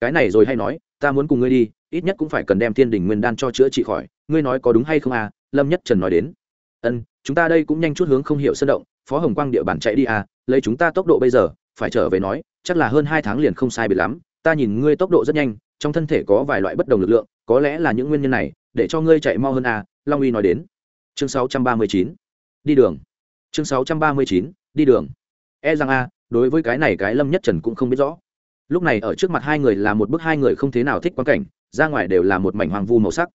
cái này rồi hay nói ta muốn cùng ngươi đi ít nhất cũng phải cần đem thiên đình nguyên đan cho chữa trị khỏi ngươi nói có đúng hay không à? Lâm nhất trần nói đến ân chúng ta đây cũng nhanh chút hướng không hiểu sân động phó hồng quang địa bàn chạy đi à lấy chúng ta tốc độ bây giờ phải trở về nói chắc là hơn hai tháng liền không sai biệt lắm ta nhìn ngươi tốc độ rất nhanh trong thân thể có vài loại bất đồng lực lượng có lẽ là những nguyên nhân này để cho ngươi chạy mau hơn à? Long uy nói đến chương 639. đi đường chương 639, đi đường. E rằng a đối với cái này cái lâm nhất trần cũng không biết rõ. Lúc này ở trước mặt hai người là một bức hai người không thế nào thích quan cảnh, ra ngoài đều là một mảnh hoàng vu màu sắc.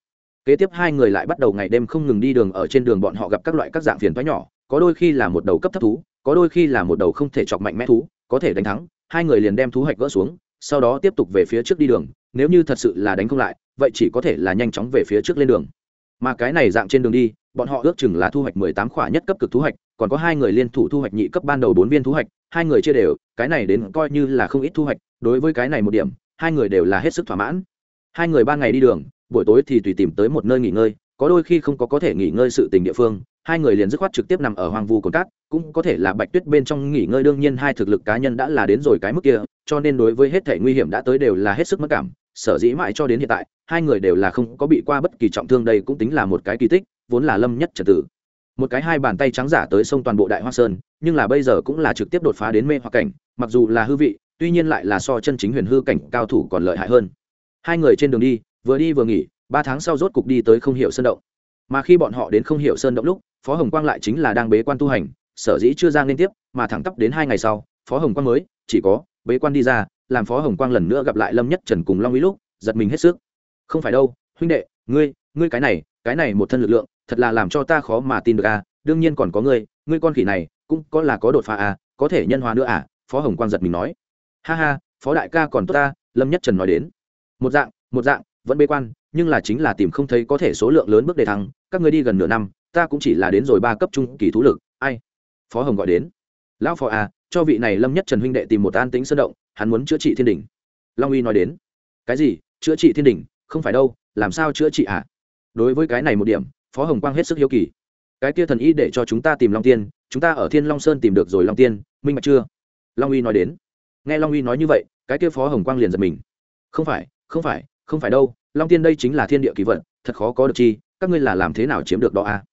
Kế tiếp hai người lại bắt đầu ngày đêm không ngừng đi đường ở trên đường bọn họ gặp các loại các dạng phiền thoái nhỏ, có đôi khi là một đầu cấp thấp thú, có đôi khi là một đầu không thể chọc mạnh mẽ thú, có thể đánh thắng, hai người liền đem thú hạch gỡ xuống, sau đó tiếp tục về phía trước đi đường, nếu như thật sự là đánh không lại, vậy chỉ có thể là nhanh chóng về phía trước lên đường. Mà cái này dạng trên đường đi, bọn họ ước chừng là thu hoạch mười tám khỏa nhất cấp cực thu hoạch còn có hai người liên thủ thu hoạch nhị cấp ban đầu bốn viên thu hoạch hai người chia đều, cái này đến coi như là không ít thu hoạch, đối với cái này một điểm, hai người đều là hết sức thỏa mãn. Hai người ban ngày đi đường, buổi tối thì tùy tìm tới một nơi nghỉ ngơi, có đôi khi không có có thể nghỉ ngơi sự tình địa phương, hai người liền dứt khoát trực tiếp nằm ở hoang vu cồn cát, cũng có thể là bạch tuyết bên trong nghỉ ngơi, đương nhiên hai thực lực cá nhân đã là đến rồi cái mức kia, cho nên đối với hết thể nguy hiểm đã tới đều là hết sức mất cảm, sở dĩ mãi cho đến hiện tại, hai người đều là không có bị qua bất kỳ trọng thương, đây cũng tính là một cái kỳ tích, vốn là lâm nhất trật tử một cái hai bàn tay trắng giả tới sông toàn bộ đại hoa sơn, nhưng là bây giờ cũng là trực tiếp đột phá đến mê hoặc cảnh, mặc dù là hư vị, tuy nhiên lại là so chân chính huyền hư cảnh cao thủ còn lợi hại hơn. Hai người trên đường đi, vừa đi vừa nghỉ, ba tháng sau rốt cục đi tới không hiểu sơn động. Mà khi bọn họ đến không hiểu sơn động lúc, phó hồng quang lại chính là đang bế quan tu hành, sở dĩ chưa ra liên tiếp, mà thẳng tắp đến hai ngày sau, phó hồng quang mới, chỉ có, bế quan đi ra, làm phó hồng quang lần nữa gặp lại lâm nhất trần cùng long ý lúc, giật mình hết sức. Không phải đâu, huynh đệ, ngươi ngươi cái này cái này một thân lực lượng thật là làm cho ta khó mà tin được a đương nhiên còn có ngươi ngươi con khỉ này cũng có là có đột phá a có thể nhân hòa nữa à phó hồng quang giật mình nói. Ha ha phó đại ca còn tốt ta lâm nhất trần nói đến. Một dạng một dạng vẫn bế quan nhưng là chính là tìm không thấy có thể số lượng lớn bước đề thăng các ngươi đi gần nửa năm ta cũng chỉ là đến rồi ba cấp trung kỳ thú lực ai? Phó hồng gọi đến. Lão phó a, cho vị này lâm nhất trần huynh đệ tìm một an tính sơn động hắn muốn chữa trị thiên đình long uy nói đến. Cái gì? Chữa trị thiên đình không phải đâu làm sao chữa trị à? Đối với cái này một điểm phó hồng quang hết sức hiếu kỳ cái kia thần y để cho chúng ta tìm long tiên, chúng ta ở thiên long sơn tìm được rồi long tiên, minh bạch chưa long uy nói đến nghe long uy nói như vậy, cái kia phó hồng quang liền giật mình không phải không phải không phải đâu, long tiên đây chính là thiên địa kỳ vận, thật khó có được chi, các ngươi là làm thế nào chiếm được đó a à?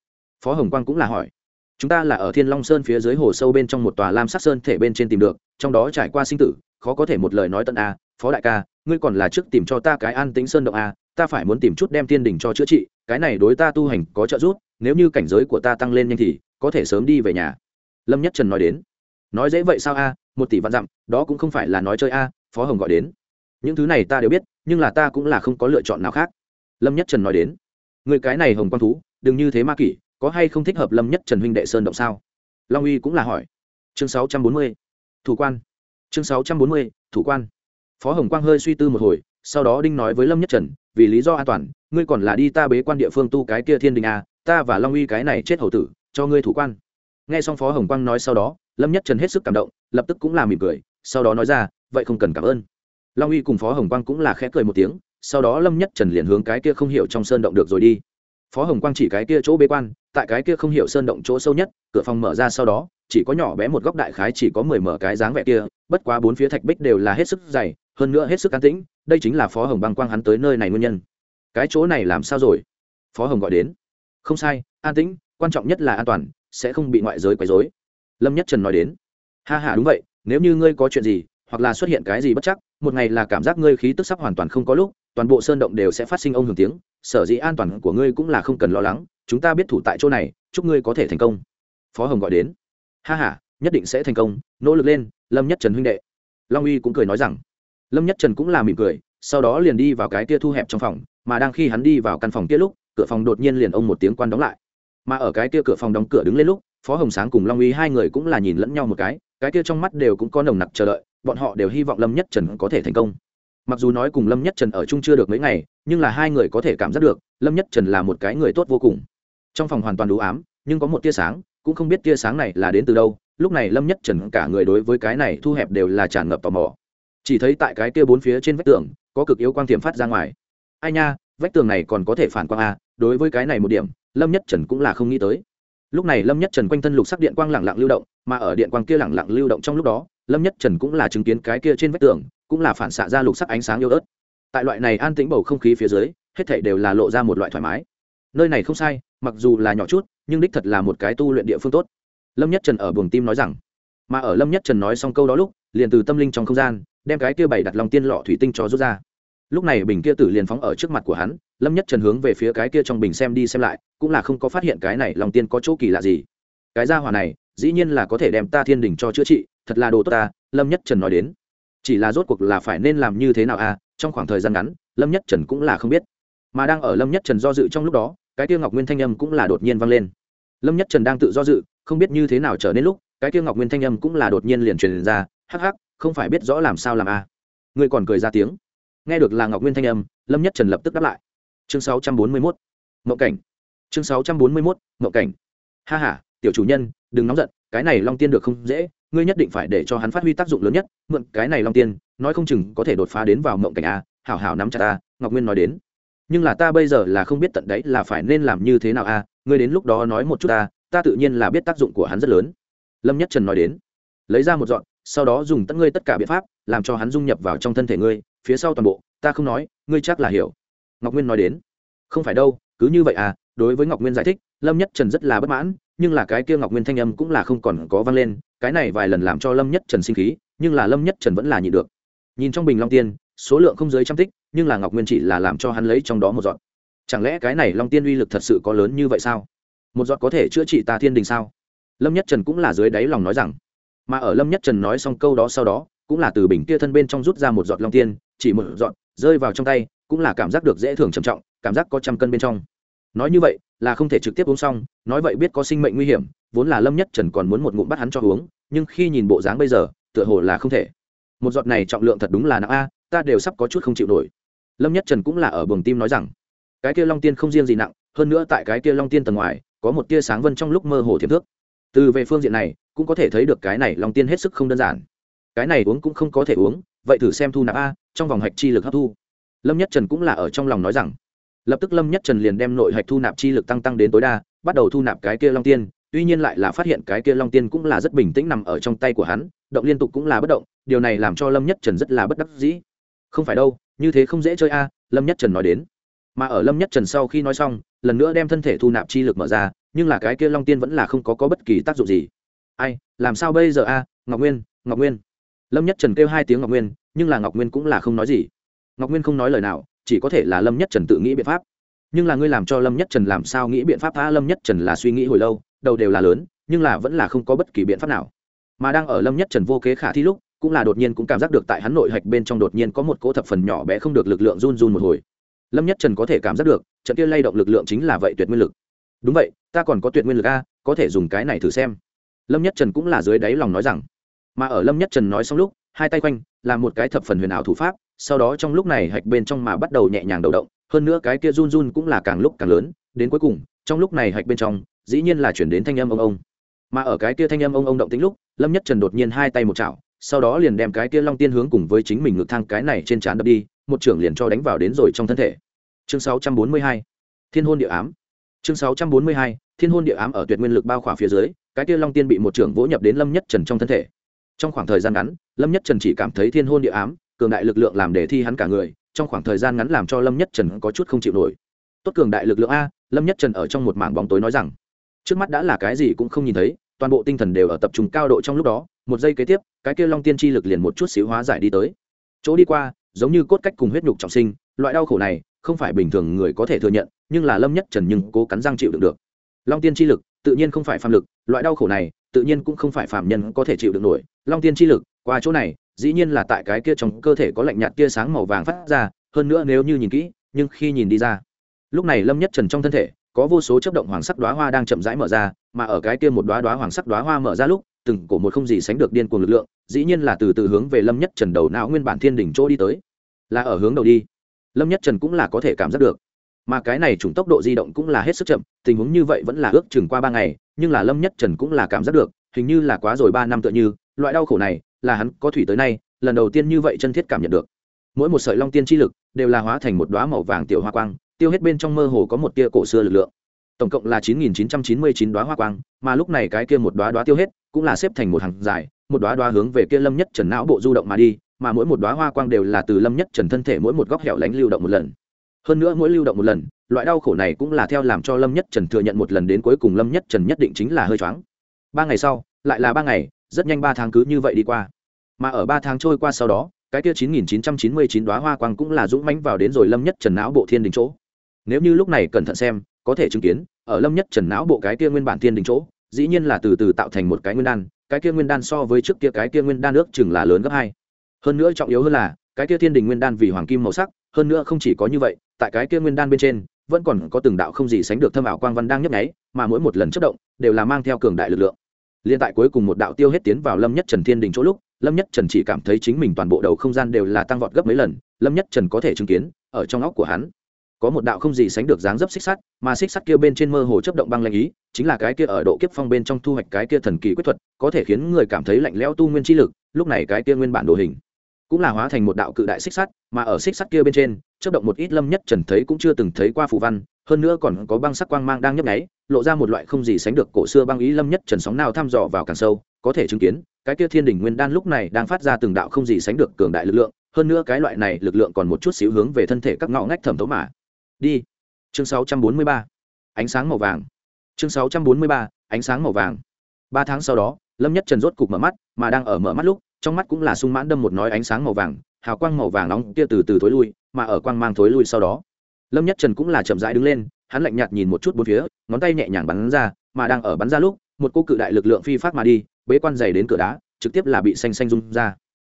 phó hồng quang cũng là hỏi chúng ta là ở thiên long sơn phía dưới hồ sâu bên trong một tòa lam sắc sơn thể bên trên tìm được, trong đó trải qua sinh tử, khó có thể một lời nói tận a à. phó đại ca, ngươi còn là trước tìm cho ta cái an tính sơn động a à ta phải muốn tìm chút đem tiên đỉnh cho chữa trị, cái này đối ta tu hành có trợ giúp, nếu như cảnh giới của ta tăng lên nhanh thì có thể sớm đi về nhà. Lâm nhất trần nói đến. Nói dễ vậy sao a? Một tỷ vạn dặm, đó cũng không phải là nói chơi a, phó hồng gọi đến. Những thứ này ta đều biết, nhưng là ta cũng là không có lựa chọn nào khác. Lâm nhất trần nói đến. Người cái này hồng quang thú, đừng như thế ma kỷ, có hay không thích hợp lâm nhất trần huynh đệ sơn động sao? Long uy cũng là hỏi. Chương sáu trăm bốn mươi, thủ quan. Chương sáu trăm bốn mươi, thủ quan. Phó hồng quang hơi suy tư một hồi sau đó đinh nói với lâm nhất trần, vì lý do an toàn, ngươi còn là đi ta bế quan địa phương tu cái kia thiên đình a ta và long uy cái này chết hầu tử, cho ngươi thủ quan. Nghe xong phó hồng quang nói sau đó, lâm nhất trần hết sức cảm động, lập tức cũng là mỉm cười, sau đó nói ra, vậy không cần cảm ơn. Long uy cùng phó hồng quang cũng là khẽ cười một tiếng, sau đó lâm nhất trần liền hướng cái kia không hiểu trong sơn động được rồi đi. Phó hồng quang chỉ cái kia chỗ bế quan, tại cái kia không hiểu sơn động chỗ sâu nhất, cửa phòng mở ra sau đó, chỉ có nhỏ bé một góc đại khái chỉ có mười mở cái dáng vẻ kia, bất quá bốn phía thạch bích đều là hết sức dày, hơn nữa hết sức can tĩnh đây chính là phó hồng băng quang hắn tới nơi này nguyên nhân. Cái chỗ này làm sao rồi? Phó hồng gọi đến. Không sai, an tĩnh, quan trọng nhất là an toàn, sẽ không bị ngoại giới quấy rối. Lâm nhất trần nói đến. Ha ha, đúng vậy, nếu như ngươi có chuyện gì, hoặc là xuất hiện cái gì bất chắc, một ngày là cảm giác ngươi khí tức sắp hoàn toàn không có lúc, toàn bộ sơn động đều sẽ phát sinh ông hưởng tiếng, sở dĩ an toàn của ngươi cũng là không cần lo lắng, chúng ta biết thủ tại chỗ này, chúc ngươi có thể thành công. Phó hồng gọi đến. Ha ha, nhất định sẽ thành công, nỗ lực lên, lâm nhất trần huynh đệ. Long uy cũng cười nói rằng lâm nhất trần cũng là mỉm cười, sau đó liền đi vào cái kia thu hẹp trong phòng, mà đang khi hắn đi vào căn phòng kia lúc, cửa phòng đột nhiên liền ông một tiếng quan đóng lại. Mà ở cái kia cửa phòng đóng cửa đứng lên lúc, phó hồng sáng cùng long uy hai người cũng là nhìn lẫn nhau một cái cái kia trong mắt đều cũng có nồng nặc chờ đợi, bọn họ đều hy vọng lâm nhất trần có thể thành công. Mặc dù nói cùng lâm nhất trần ở chung chưa được mấy ngày, nhưng là hai người có thể cảm giác được, lâm nhất trần là một cái người tốt vô cùng. Trong phòng hoàn toàn đủ ám, nhưng có một tia sáng, cũng không biết tia sáng này là đến từ đâu, lúc này lâm nhất trần cả người đối với cái này thu hẹp đều là tràn ngập tò mò chỉ thấy tại cái kia bốn phía trên vách tường, có cực yếu quang tiềm phát ra ngoài. Ai nha, vách tường này còn có thể phản quang à đối với cái này một điểm, lâm nhất trần cũng là không nghĩ tới. Lúc này lâm nhất trần quanh thân lục sắc điện quang lẳng lặng lưu động, mà ở điện quang kia lẳng lặng lưu động trong lúc đó, lâm nhất trần cũng là chứng kiến cái kia trên vách tường, cũng là phản xạ ra lục sắc ánh sáng yêu ớt. Tại loại này an tĩnh bầu không khí phía dưới, hết thảy đều là lộ ra một loại thoải mái. Nơi này không sai, mặc dù là nhỏ chút, nhưng đích thật là một cái tu luyện địa phương tốt. Lâm nhất trần ở buồng tim nói rằng, mà ở lâm nhất trần nói xong câu đó lúc, liền từ tâm linh trong không gian đem cái kia bày đặt long tiên lọ thủy tinh cho rút ra. Lúc này bình kia tử liền phóng ở trước mặt của hắn, lâm nhất trần hướng về phía cái kia trong bình xem đi xem lại, cũng là không có phát hiện cái này long tiên có chỗ kỳ lạ gì. Cái gia hỏa này, dĩ nhiên là có thể đem ta thiên đình cho chữa trị, thật là đồ tốt ta, lâm nhất trần nói đến. Chỉ là rốt cuộc là phải nên làm như thế nào à trong khoảng thời gian ngắn, lâm nhất trần cũng là không biết. Mà đang ở lâm nhất trần do dự trong lúc đó, cái kia ngọc nguyên thanh âm cũng là đột nhiên vang lên. Lâm nhất trần đang tự do dự, không biết như thế nào trở nên lúc, cái kia ngọc nguyên thanh âm cũng là đột nhiên liền truyền ra, hắc hắc không phải biết rõ làm sao làm a. À. ngươi còn cười ra tiếng. Nghe được là ngọc nguyên thanh âm, lâm nhất trần lập tức đáp lại. Chương sáu trăm bốn mươi mốt mậu cảnh. Chương sáu trăm bốn mươi mốt mậu cảnh. Ha h a tiểu chủ nhân, đừng nóng giận, cái này long tiên được không dễ, ngươi nhất định phải để cho hắn phát huy tác dụng lớn nhất, mượn cái này long tiên, nói không chừng có thể đột phá đến vào mộng cảnh a, hảo hảo nắm chặt ta ngọc nguyên nói đến. Nhưng là ta bây giờ là không biết tận đấy là phải nên làm như thế nào a, ngươi đến lúc đó nói một chút ta ta tự nhiên là biết tác dụng của hắn rất lớn. Lâm nhất trần nói đến. Lấy ra một dọn sau đó dùng tất ngươi tất cả biện pháp, làm cho hắn dung nhập vào trong thân thể ngươi, phía sau toàn bộ, ta không nói, ngươi chắc là hiểu. Ngọc nguyên nói đến. Không phải đâu, cứ như vậy à đối với ngọc nguyên giải thích, lâm nhất trần rất là bất mãn, nhưng là cái kia ngọc nguyên thanh âm cũng là không còn có vang lên, cái này vài lần làm cho lâm nhất trần sinh khí, nhưng là lâm nhất trần vẫn là nhịn được. Nhìn trong bình long tiên, số lượng không dưới trăm tích, nhưng là ngọc nguyên chỉ là làm cho hắn lấy trong đó một giọt. Chẳng lẽ cái này long tiên uy lực thật sự có lớn như vậy sao? Một giọt có thể chữa trị ta thiên đình sao? Lâm nhất trần cũng là dưới đáy lòng nói rằng mà ở lâm nhất trần nói xong câu đó sau đó, cũng là từ bình kia thân bên trong rút ra một giọt long tiên, chỉ một giọt, rơi vào trong tay, cũng là cảm giác được dễ thường trầm trọng, cảm giác có trăm cân bên trong. Nói như vậy, là không thể trực tiếp uống xong, nói vậy biết có sinh mệnh nguy hiểm, vốn là lâm nhất trần còn muốn một ngụm bắt hắn cho uống, nhưng khi nhìn bộ dáng bây giờ, tựa hồ là không thể. Một giọt này trọng lượng thật đúng là nặng a, ta đều sắp có chút không chịu nổi. Lâm nhất trần cũng là ở buồng tim nói rằng, cái kia long tiên không riêng gì nặng, hơn nữa tại cái kia long tiên tầng ngoài, có một tia sáng vân trong lúc mơ hồ thiệp thước. Từ về phương diện này cũng có thể thấy được cái này long tiên hết sức không đơn giản. Cái này uống cũng không có thể uống, vậy thử xem thu nạp a, trong vòng hạch chi lực hấp thu. Lâm nhất trần cũng là ở trong lòng nói rằng, lập tức lâm nhất trần liền đem nội hạch thu nạp chi lực tăng tăng đến tối đa, bắt đầu thu nạp cái kia long tiên, tuy nhiên lại là phát hiện cái kia long tiên cũng là rất bình tĩnh nằm ở trong tay của hắn, động liên tục cũng là bất động, điều này làm cho lâm nhất trần rất là bất đắc dĩ. Không phải đâu, như thế không dễ chơi a, lâm nhất trần nói đến. Mà ở lâm nhất trần sau khi nói xong, lần nữa đem thân thể thu nạp chi lực mở ra, nhưng là cái kia long tiên vẫn là không có có bất kỳ tác dụng gì ai, làm sao bây giờ a, ngọc nguyên ngọc nguyên. Lâm nhất trần kêu hai tiếng ngọc nguyên, nhưng là ngọc nguyên cũng là không nói gì. Ngọc nguyên không nói lời nào, chỉ có thể là lâm nhất trần tự nghĩ biện pháp. Nhưng là ngươi làm cho lâm nhất trần làm sao nghĩ biện pháp? Tha lâm nhất trần là suy nghĩ hồi lâu, đầu đều là lớn, nhưng là vẫn là không có bất kỳ biện pháp nào. Mà đang ở lâm nhất trần vô kế khả thi lúc, cũng là đột nhiên cũng cảm giác được tại hắn nội hạch bên trong đột nhiên có một cỗ thập phần nhỏ bé không được lực lượng run run một hồi. Lâm nhất trần có thể cảm giác được, trận kia lay động lực lượng chính là vậy tuyệt nguyên lực. Đúng vậy, ta còn có tuyệt nguyên lực a, có thể dùng cái này thử xem lâm nhất trần cũng là dưới đáy lòng nói rằng, mà ở lâm nhất trần nói xong lúc, hai tay quanh, là một cái thập phần huyền ảo thủ pháp, sau đó trong lúc này hạch bên trong mà bắt đầu nhẹ nhàng đầu động, hơn nữa cái kia run run cũng là càng lúc càng lớn, đến cuối cùng, trong lúc này hạch bên trong, dĩ nhiên là chuyển đến thanh âm ông ông. Mà ở cái kia thanh âm ông ông động tính lúc, lâm nhất trần đột nhiên hai tay một chảo, sau đó liền đem cái kia long tiên hướng cùng với chính mình ngược thang cái này trên trán đập đi, một trưởng liền cho đánh vào đến rồi trong thân thể. Chương 642 thiên hôn địa ám. Chương 642 thiên hôn địa ám ở tuyệt nguyên lực bao khỏa phía dưới, cái kia long tiên bị một trưởng vỗ nhập đến lâm nhất trần trong thân thể. Trong khoảng thời gian ngắn, lâm nhất trần chỉ cảm thấy thiên hôn địa ám, cường đại lực lượng làm để thi hắn cả người, trong khoảng thời gian ngắn làm cho lâm nhất trần có chút không chịu nổi. Tốt cường đại lực lượng a, lâm nhất trần ở trong một mảng bóng tối nói rằng, trước mắt đã là cái gì cũng không nhìn thấy, toàn bộ tinh thần đều ở tập trung cao độ trong lúc đó, một giây kế tiếp, cái kia long tiên chi lực liền một chút xíu hóa giải đi tới. Chỗ đi qua, giống như cốt cách cùng huyết nhục trọng sinh, loại đau khổ này không phải bình thường người có thể thừa nhận, nhưng là lâm nhất trần nhưng cố cắn răng chịu được được long tiên chi lực, tự nhiên không phải phàm lực, loại đau khổ này, tự nhiên cũng không phải phàm nhân có thể chịu được nổi. Long tiên chi lực, qua chỗ này, dĩ nhiên là tại cái kia trong cơ thể có lạnh nhạt tia sáng màu vàng phát ra, hơn nữa nếu như nhìn kỹ, nhưng khi nhìn đi ra, lúc này lâm nhất trần trong thân thể, có vô số chấp động hoàng sắc đóa hoa đang chậm rãi mở ra, mà ở cái kia một đóa đóa hoàng sắc đóa hoa mở ra lúc, từng cổ một không gì sánh được điên cuồng lực lượng, dĩ nhiên là từ từ hướng về lâm nhất trần đầu não nguyên bản thiên đỉnh chỗ đi tới, là ở hướng đầu đi. Lâm nhất trần cũng là có thể cảm giác được mà cái này chủng tốc độ di động cũng là hết sức chậm, tình huống như vậy vẫn là ước chừng qua ba ngày, nhưng là lâm nhất trần cũng là cảm giác được, hình như là quá rồi ba năm tựa như, loại đau khổ này, là hắn có thủy tới nay, lần đầu tiên như vậy chân thiết cảm nhận được. Mỗi một sợi long tiên chi lực đều là hóa thành một đóa màu vàng tiểu hoa quang, tiêu hết bên trong mơ hồ có một tia cổ xưa lực lượng. Tổng cộng là chín nghìn chín trăm chín mươi chín đóa hoa quang, mà lúc này cái kia một đóa đóa tiêu hết cũng là xếp thành một hàng dài, một đóa đóa hướng về kia lâm nhất trần não bộ du động mà đi, mà mỗi một đóa hoa quang đều là từ lâm nhất trần thân thể mỗi một góc hẻo lánh lưu động một lần hơn nữa mỗi lưu động một lần loại đau khổ này cũng là theo làm cho lâm nhất trần thừa nhận một lần đến cuối cùng lâm nhất trần nhất định chính là hơi choáng ba ngày sau lại là ba ngày rất nhanh ba tháng cứ như vậy đi qua mà ở ba tháng trôi qua sau đó cái kia 9999 đóa hoa quang cũng là dũng mãnh vào đến rồi Lâm Nhất Trần não bộ thiên đình chỗ. Nếu như lúc này cẩn thận xem, có thể chứng kiến, ở Lâm Nhất Trần não bộ cái kia nguyên bản thiên đình chỗ, dĩ nhiên là từ từ tạo thành một cái nguyên đan, cái kia nguyên đan so với trước kia cái kia nguyên đan nước chừng là lớn gấp hai. Hơn nữa trọng yếu hơn là, cái kia thiên đình nguyên đan vì hoàng kim màu sắc, hơn nữa không chỉ có như vậy, tại cái kia nguyên đan bên trên, vẫn còn có từng đạo không gì sánh được thâm ảo quang văn đang nhấp nháy, mà mỗi một lần chất động, đều là mang theo cường đại lực lượng. Liên tại cuối cùng một đạo tiêu hết tiến vào lâm nhất trần thiên đình chỗ lúc, lâm nhất trần chỉ cảm thấy chính mình toàn bộ đầu không gian đều là tăng vọt gấp mấy lần, lâm nhất trần có thể chứng kiến, ở trong óc của hắn, có một đạo không gì sánh được dáng dấp xích sắt, mà xích sắt kia bên trên mơ hồ chấp động băng lanh ý, chính là cái kia ở độ kiếp phong bên trong thu hoạch cái kia thần kỳ quyết thuật, có thể khiến người cảm thấy lạnh lẽo tu nguyên chi lực, lúc này cái kia nguyên bản đồ hình, cũng là hóa thành một đạo cự đại xích sắt, mà ở xích sắt kia bên trên chớp động một ít lâm nhất trần thấy cũng chưa từng thấy qua phù văn, hơn nữa còn có băng sắc quang mang đang nhấp nháy, lộ ra một loại không gì sánh được cổ xưa băng ý lâm nhất trần sóng nào thăm dò vào càng sâu, có thể chứng kiến, cái kia thiên đỉnh nguyên đan lúc này đang phát ra từng đạo không gì sánh được cường đại lực lượng, hơn nữa cái loại này lực lượng còn một chút xíu hướng về thân thể các ngõ ngách thẩm thấu mà. Đi. Chương 643 ánh sáng màu vàng. Chương 643 ánh sáng màu vàng. Ba tháng sau đó, lâm nhất trần rốt cục mở mắt, mà đang ở mở mắt lúc, trong mắt cũng là sung mãn đâm một nói ánh sáng màu vàng hào quang màu vàng nóng kia từ từ thối lui, mà ở quang mang thối lui sau đó. Lâm nhất trần cũng là chậm rãi đứng lên, hắn lạnh nhạt nhìn một chút bốn phía, ngón tay nhẹ nhàng bắn ra, mà đang ở bắn ra lúc, một cô cự đại lực lượng phi phát mà đi, bế quan dày đến cửa đá, trực tiếp là bị xanh xanh rung ra.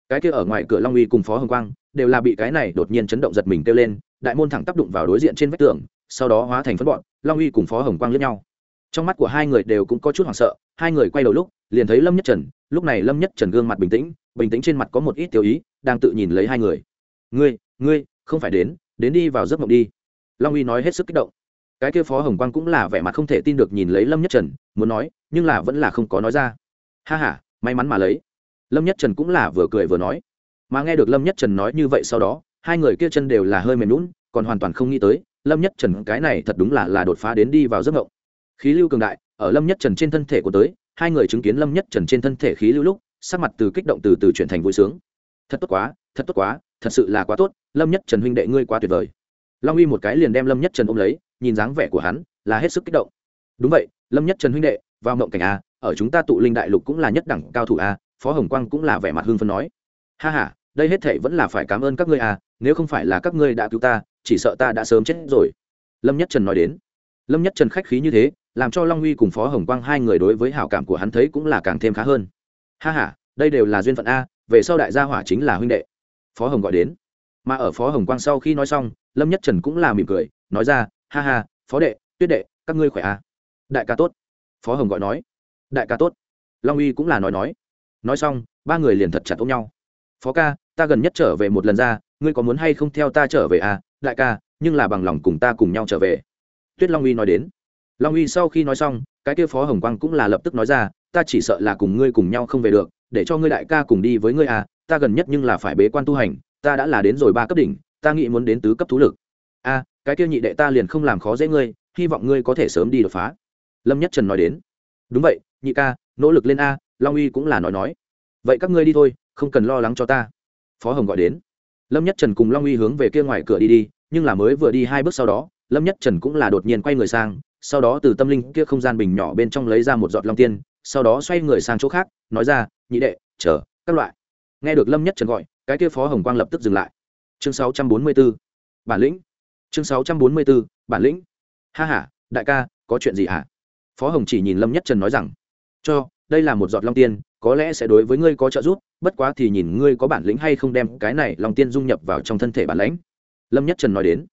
Cái kia ở ngoài cửa long uy cùng phó hồng quang, đều là bị cái này đột nhiên chấn động giật mình kêu lên, đại môn thẳng tác đụng vào đối diện trên vách tường, sau đó hóa thành phân bọn, long uy cùng phó hồng quang lẫn nhau trong mắt của hai người đều cũng có chút hoảng sợ, hai người quay đầu lúc, liền thấy lâm nhất trần, lúc này lâm nhất trần gương mặt bình tĩnh bình tĩnh trên mặt có một ít tiểu ý, đang tự nhìn lấy hai người. Ngươi ngươi, không phải đến đến đi vào giấc mộng đi. Long uy nói hết sức kích động. Cái kia phó hồng quang cũng là vẻ mặt không thể tin được nhìn lấy lâm nhất trần, muốn nói, nhưng là vẫn là không có nói ra. Ha ha, may mắn mà lấy. Lâm nhất trần cũng là vừa cười vừa nói. Mà nghe được lâm nhất trần nói như vậy sau đó, hai người kia chân đều là hơi mềm lún còn hoàn toàn không nghĩ tới, lâm nhất trần cái này thật đúng là là đột phá đến đi vào giấc mộng khí lưu cường đại ở lâm nhất trần trên thân thể của tới hai người chứng kiến lâm nhất trần trên thân thể khí lưu lúc sắc mặt từ kích động từ từ chuyển thành vui sướng. Thật tốt quá thật tốt quá thật sự là quá tốt lâm nhất trần huynh đệ ngươi quá tuyệt vời. Long uy một cái liền đem lâm nhất trần ôm lấy nhìn dáng vẻ của hắn là hết sức kích động. Đúng vậy lâm nhất trần huynh đệ vào mộng cảnh a ở chúng ta tụ linh đại lục cũng là nhất đẳng cao thủ a phó hồng quang cũng là vẻ mặt hương phân nói. Ha ha đây hết thảy vẫn là phải cảm ơn các ngươi a, nếu không phải là các ngươi đã cứu ta chỉ sợ ta đã sớm chết rồi. Lâm nhất trần nói đến. Lâm nhất trần khách khí như thế làm cho long huy cùng phó hồng quang hai người đối với hảo cảm của hắn thấy cũng là càng thêm khá hơn. Ha ha, đây đều là duyên phận a về sau đại gia hỏa chính là huynh đệ. Phó hồng gọi đến. Mà ở phó hồng quang sau khi nói xong lâm nhất trần cũng là mỉm cười nói ra ha ha phó đệ tuyết đệ các ngươi khỏe a. Đại ca tốt. Phó hồng gọi nói. Đại ca tốt. Long Huy cũng là nói nói. Nói xong ba người liền thật chặt ôm nhau. Phó ca ta gần nhất trở về một lần ra ngươi có muốn hay không theo ta trở về a? đại ca nhưng là bằng lòng cùng ta cùng nhau trở về. Tuyết long Huy nói đến long uy sau khi nói xong, cái kia phó hồng quang cũng là lập tức nói ra, ta chỉ sợ là cùng ngươi cùng nhau không về được, để cho ngươi đại ca cùng đi với ngươi à ta gần nhất nhưng là phải bế quan tu hành, ta đã là đến rồi ba cấp đỉnh, ta nghĩ muốn đến tứ cấp thú lực. A, cái kia nhị đệ ta liền không làm khó dễ ngươi, hy vọng ngươi có thể sớm đi đột phá. Lâm nhất trần nói đến. Đúng vậy, nhị ca, nỗ lực lên a, long uy cũng là nói nói. Vậy các ngươi đi thôi, không cần lo lắng cho ta. Phó hồng gọi đến. Lâm nhất trần cùng long uy hướng về kia ngoài cửa đi đi, nhưng là mới vừa đi hai bước sau đó, lâm nhất trần cũng là đột nhiên quay người sang sau đó từ tâm linh kia không gian bình nhỏ bên trong lấy ra một giọt long tiên, sau đó xoay người sang chỗ khác, nói ra, nhị đệ, chờ, các loại. Nghe được lâm nhất trần gọi, cái kia phó hồng quang lập tức dừng lại. Chương 644 bản lĩnh. Chương 644 bản lĩnh. Ha ha, đại ca, có chuyện gì hả? Phó hồng chỉ nhìn lâm nhất trần nói rằng, cho, đây là một giọt long tiên, có lẽ sẽ đối với ngươi có trợ giúp, bất quá thì nhìn ngươi có bản lĩnh hay không đem cái này long tiên dung nhập vào trong thân thể bản lãnh. Lâm nhất trần nói đến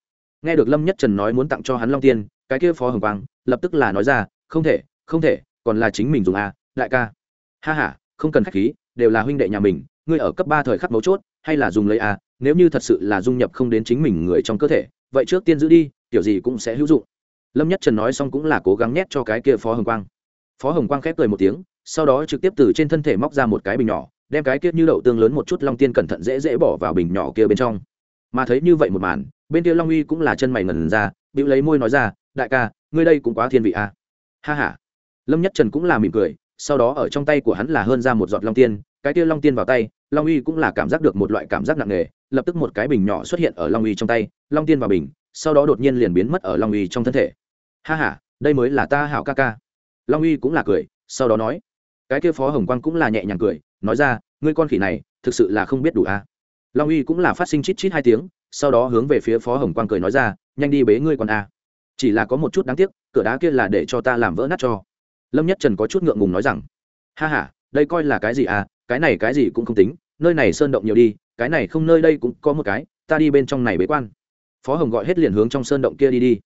nghe được lâm nhất trần nói muốn tặng cho hắn long tiên, cái kia phó hồng quang, lập tức là nói ra, không thể không thể, còn là chính mình dùng à đại ca. Ha ha, không cần khách khí, đều là huynh đệ nhà mình, ngươi ở cấp ba thời khắc mấu chốt, hay là dùng lấy à nếu như thật sự là dung nhập không đến chính mình người trong cơ thể, vậy trước tiên giữ đi, kiểu gì cũng sẽ hữu dụng. Lâm nhất trần nói xong cũng là cố gắng nhét cho cái kia phó hồng quang. Phó hồng quang khép cười một tiếng, sau đó trực tiếp từ trên thân thể móc ra một cái bình nhỏ, đem cái kia như đậu tương lớn một chút long tiên cẩn thận dễ dễ bỏ vào bình nhỏ kia bên trong mà thấy như vậy một màn, bên kia long uy cũng là chân mày ngần ra, bĩu lấy môi nói ra, đại ca, ngươi đây cũng quá thiên vị a à? ha ha lâm nhất trần cũng là mỉm cười, sau đó ở trong tay của hắn là hơn ra một giọt long tiên, cái kia long tiên vào tay, long uy cũng là cảm giác được một loại cảm giác nặng nề, lập tức một cái bình nhỏ xuất hiện ở long uy trong tay, long tiên vào bình, sau đó đột nhiên liền biến mất ở long uy trong thân thể ha ha, đây mới là ta hảo ca ca long uy cũng là cười, sau đó nói cái kia phó hồng quang cũng là nhẹ nhàng cười, nói ra, ngươi con khỉ này, thực sự là không biết đủ a à? long uy cũng là phát sinh chít chít hai tiếng, sau đó hướng về phía phó hồng quang cười nói ra, nhanh đi bế ngươi còn a à. chỉ là có một chút đáng tiếc, cửa đá kia là để cho ta làm vỡ nát cho. Lâm nhất trần có chút ngượng ngùng nói rằng, ha ha, đây coi là cái gì à cái này cái gì cũng không tính, nơi này sơn động nhiều đi, cái này không nơi đây cũng có một cái, ta đi bên trong này bế quan. Phó hồng gọi hết liền hướng trong sơn động kia đi đi.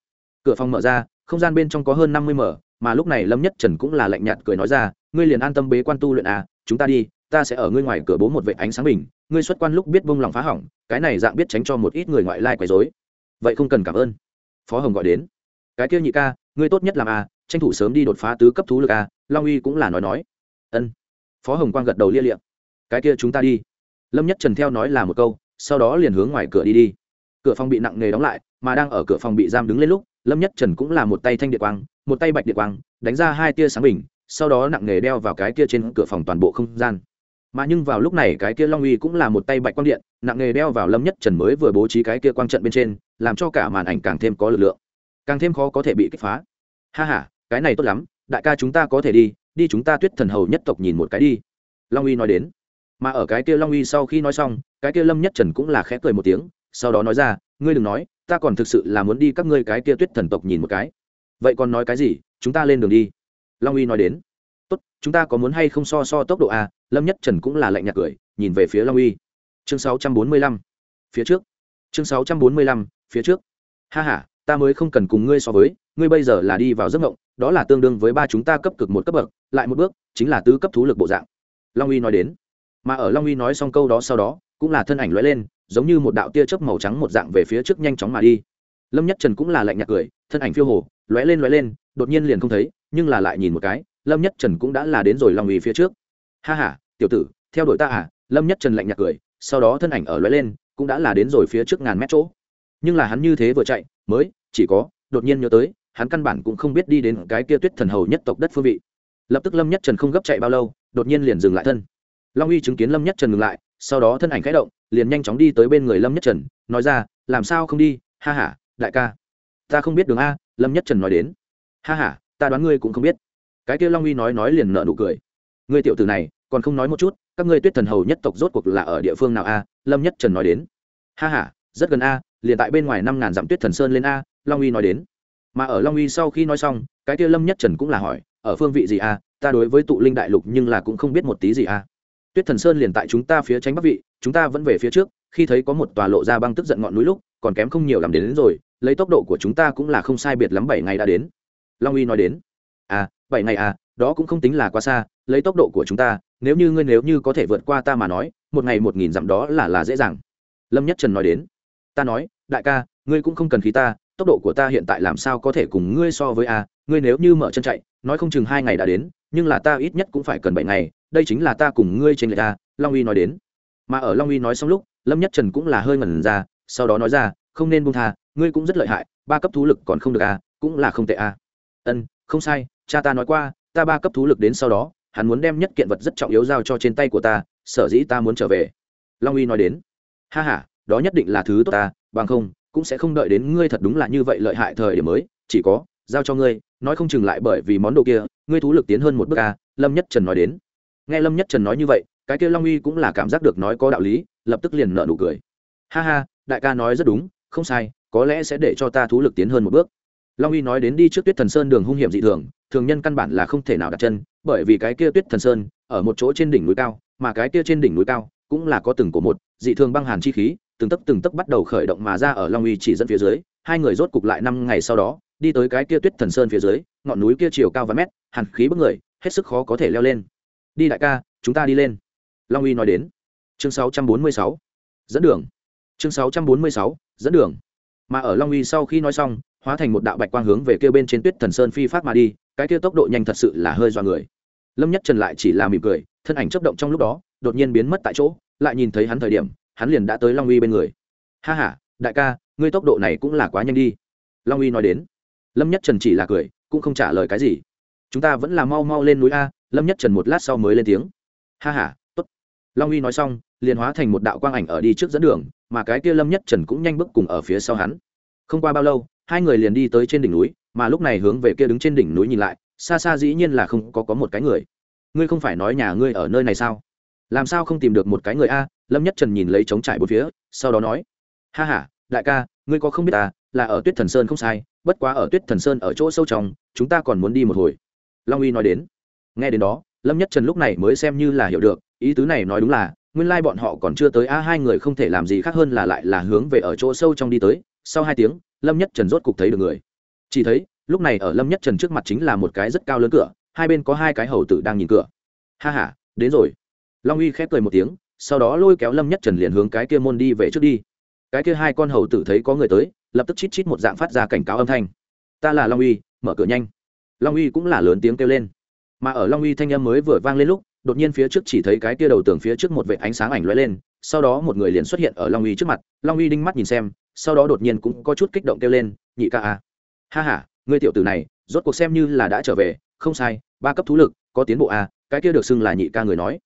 Cửa phòng mở ra, không gian bên trong có hơn năm mươi mở, mà lúc này lâm nhất trần cũng là lạnh nhạt cười nói ra, ngươi liền an tâm bế quan tu luyện à chúng ta đi ta sẽ ở ngươi ngoài cửa bố một vệ ánh sáng bình ngươi xuất quan lúc biết bông lòng phá hỏng cái này dạng biết tránh cho một ít người ngoại lai quấy dối vậy không cần cảm ơn. Phó hồng gọi đến. Cái kia nhị ca ngươi tốt nhất làm a à, tranh thủ sớm đi đột phá tứ cấp thú lực a à, long uy cũng là nói nói. Ân. Phó hồng quang gật đầu lia liệm cái kia chúng ta đi. Lâm nhất trần theo nói là một câu sau đó liền hướng ngoài cửa đi đi. Cửa phòng bị nặng nghề đóng lại mà đang ở cửa phòng bị giam đứng lên lúc lâm nhất trần cũng là một tay thanh địa quang một tay bạch địa quang đánh ra hai tia sáng bình sau đó nặng nghề đeo vào cái kia trên cửa phòng toàn bộ không gian mà nhưng vào lúc này cái kia long uy cũng là một tay bạch quang điện, nặng nghề đeo vào lâm nhất trần mới vừa bố trí cái kia quang trận bên trên, làm cho cả màn ảnh càng thêm có lực lượng. Càng thêm khó có thể bị kích phá. Ha h a cái này tốt lắm, đại ca chúng ta có thể đi đi chúng ta tuyết thần hầu nhất tộc nhìn một cái đi. Long uy nói đến. Mà ở cái kia long uy sau khi nói xong, cái kia lâm nhất trần cũng là khẽ cười một tiếng, sau đó nói ra, ngươi đừng nói, ta còn thực sự là muốn đi các ngươi cái kia tuyết thần tộc nhìn một cái. Vậy còn nói cái gì? Chúng ta lên đường đi. Long uy nói đến. Tốt, chúng ta có muốn hay không so so tốc độ à? lâm nhất trần cũng là lạnh nhạt cười, nhìn về phía long uy. Chương sáu trăm bốn mươi lăm, phía trước. Chương sáu trăm bốn mươi lăm, phía trước. Ha h a ta mới không cần cùng ngươi so với, ngươi bây giờ là đi vào giấc ngộng đó là tương đương với ba chúng ta cấp cực một cấp bậc, lại một bước, chính là tứ cấp thú lực bộ dạng. Long uy nói đến. Mà ở long uy nói xong câu đó sau đó, cũng là thân ảnh lóe lên, giống như một đạo tia chớp màu trắng một dạng về phía trước nhanh chóng mà đi. Lâm nhất trần cũng là lạnh nhạt cười, thân ảnh phiêu hồ, lóe lên lóe lên, đột nhiên liền không thấy, nhưng là lại nhìn một cái, lâm nhất trần cũng đã là đến rồi long uy phía trước ha ha, tiểu tử, theo đuổi ta à? Lâm nhất trần lạnh nhạt cười, sau đó thân ảnh ở lóe lên, cũng đã là đến rồi phía trước ngàn mét chỗ. Nhưng là hắn như thế vừa chạy, mới, chỉ có, đột nhiên nhớ tới, hắn căn bản cũng không biết đi đến cái kia tuyết thần hầu nhất tộc đất phương vị. Lập tức lâm nhất trần không gấp chạy bao lâu, đột nhiên liền dừng lại thân. Long uy chứng kiến lâm nhất trần ngừng lại, sau đó thân ảnh khẽ động, liền nhanh chóng đi tới bên người lâm nhất trần, nói ra, làm sao không đi? Ha ha, đại ca, ta không biết đường a, lâm nhất trần nói đến. Ha ha, ta đoán ngươi cũng không biết. Cái kia long uy nói nói liền nở nụ cười ngươi tiểu tử này còn không nói một chút các ngươi tuyết thần hầu nhất tộc rốt cuộc là ở địa phương nào a? Lâm nhất trần nói đến. Ha ha rất gần a liền tại bên ngoài năm ngàn dặm tuyết thần sơn lên a long uy nói đến. Mà ở long uy sau khi nói xong cái kia lâm nhất trần cũng là hỏi ở phương vị gì a? Ta đối với tụ linh đại lục nhưng là cũng không biết một tí gì a. Tuyết thần sơn liền tại chúng ta phía tránh bắc vị chúng ta vẫn về phía trước khi thấy có một tòa lộ ra băng tức giận ngọn núi lúc còn kém không nhiều làm đến, đến rồi lấy tốc độ của chúng ta cũng là không sai biệt lắm bảy ngày đã đến. Long uy nói đến. À bảy ngày à đó cũng không tính là quá xa, lấy tốc độ của chúng ta, nếu như ngươi nếu như có thể vượt qua ta mà nói, một ngày một nghìn dặm đó là là dễ dàng. Lâm nhất trần nói đến. Ta nói, đại ca, ngươi cũng không cần khí ta, tốc độ của ta hiện tại làm sao có thể cùng ngươi so với a, ngươi nếu như mở chân chạy, nói không chừng hai ngày đã đến, nhưng là ta ít nhất cũng phải cần bảy ngày, đây chính là ta cùng ngươi trên người ta long uy nói đến. Mà ở long uy nói xong lúc, lâm nhất trần cũng là hơi ngẩn ra, sau đó nói ra, không nên buông tha, ngươi cũng rất lợi hại, ba cấp thú lực còn không được a, cũng là không tệ a. Ân, không sai, cha ta nói qua ta ba cấp thú lực đến sau đó, hắn muốn đem nhất kiện vật rất trọng yếu giao cho trên tay của ta, sở dĩ ta muốn trở về. Long uy nói đến. Ha h a đó nhất định là thứ tốt ta, bằng không, cũng sẽ không đợi đến ngươi thật đúng là như vậy lợi hại thời điểm mới, chỉ có, giao cho ngươi, nói không chừng lại bởi vì món đồ kia, ngươi thú lực tiến hơn một bước a, lâm nhất trần nói đến. Nghe lâm nhất trần nói như vậy, cái kia long uy cũng là cảm giác được nói có đạo lý, lập tức liền nợ nụ cười. Ha ha, đại ca nói rất đúng, không sai, có lẽ sẽ để cho ta thú lực tiến hơn một bước. Long uy nói đến đi trước tuyết thần sơn đường hung hiểm dị thường thường nhân căn bản là không thể nào đặt chân bởi vì cái kia tuyết thần sơn ở một chỗ trên đỉnh núi cao mà cái kia trên đỉnh núi cao cũng là có từng của một dị thường băng hàn chi khí từng tấc từng tấc bắt đầu khởi động mà ra ở long uy chỉ dẫn phía dưới hai người rốt cục lại năm ngày sau đó đi tới cái kia tuyết thần sơn phía dưới ngọn núi kia chiều cao vài mét hàn khí bức người hết sức khó có thể leo lên. Đi đại ca chúng ta đi lên. Long uy nói đến. Chương 646, dẫn đường. Chương 646, dẫn đường mà ở long uy sau khi nói xong, hóa thành một đạo bạch quang hướng về kia bên trên tuyết thần sơn phi phát mà đi, cái kia tốc độ nhanh thật sự là hơi do người. Lâm nhất trần lại chỉ là mỉm cười, thân ảnh chấp động trong lúc đó, đột nhiên biến mất tại chỗ, lại nhìn thấy hắn thời điểm, hắn liền đã tới long uy bên người. Ha ha, đại ca, ngươi tốc độ này cũng là quá nhanh đi. Long uy nói đến. Lâm nhất trần chỉ là cười, cũng không trả lời cái gì. Chúng ta vẫn là mau mau lên núi a. Lâm nhất trần một lát sau mới lên tiếng. Ha ha, tốt. Long uy nói xong liền hóa thành một đạo quang ảnh ở đi trước dẫn đường, mà cái kia lâm nhất trần cũng nhanh bước cùng ở phía sau hắn. Không qua bao lâu, hai người liền đi tới trên đỉnh núi, mà lúc này hướng về kia đứng trên đỉnh núi nhìn lại, xa xa dĩ nhiên là không có có một cái người. Ngươi không phải nói nhà ngươi ở nơi này sao? Làm sao không tìm được một cái người a? Lâm nhất trần nhìn lấy trống trải bốn phía, sau đó nói, ha ha, đại ca, ngươi có không biết à là ở tuyết thần sơn không sai, bất quá ở tuyết thần sơn ở chỗ sâu trong, chúng ta còn muốn đi một hồi. Long uy nói đến. Nghe đến đó, lâm nhất trần lúc này mới xem như là hiểu được, ý tứ này nói đúng là nguyên lai bọn họ còn chưa tới, a, hai người không thể làm gì khác hơn là lại là hướng về ở chỗ sâu trong đi tới. Sau hai tiếng, lâm nhất trần rốt cục thấy được người. Chỉ thấy, lúc này ở lâm nhất trần trước mặt chính là một cái rất cao lớn cửa, hai bên có hai cái hầu tử đang nhìn cửa. Ha ha, đến rồi. Long uy khép cười một tiếng, sau đó lôi kéo lâm nhất trần liền hướng cái kia môn đi về trước đi. Cái kia hai con hầu tử thấy có người tới, lập tức chít chít một dạng phát ra cảnh cáo âm thanh. Ta là long uy, mở cửa nhanh. Long uy cũng là lớn tiếng kêu lên. Mà ở long uy thanh âm mới vừa vang lên lúc đột nhiên phía trước chỉ thấy cái kia đầu tường phía trước một vệt ánh sáng ảnh lóe lên, sau đó một người liền xuất hiện ở long uy trước mặt. Long uy đinh mắt nhìn xem, sau đó đột nhiên cũng có chút kích động kêu lên, nhị ca a ha ha, ngươi tiểu tử này, rốt cuộc xem như là đã trở về, không sai, ba cấp thú lực, có tiến bộ a cái kia được xưng là nhị ca người nói.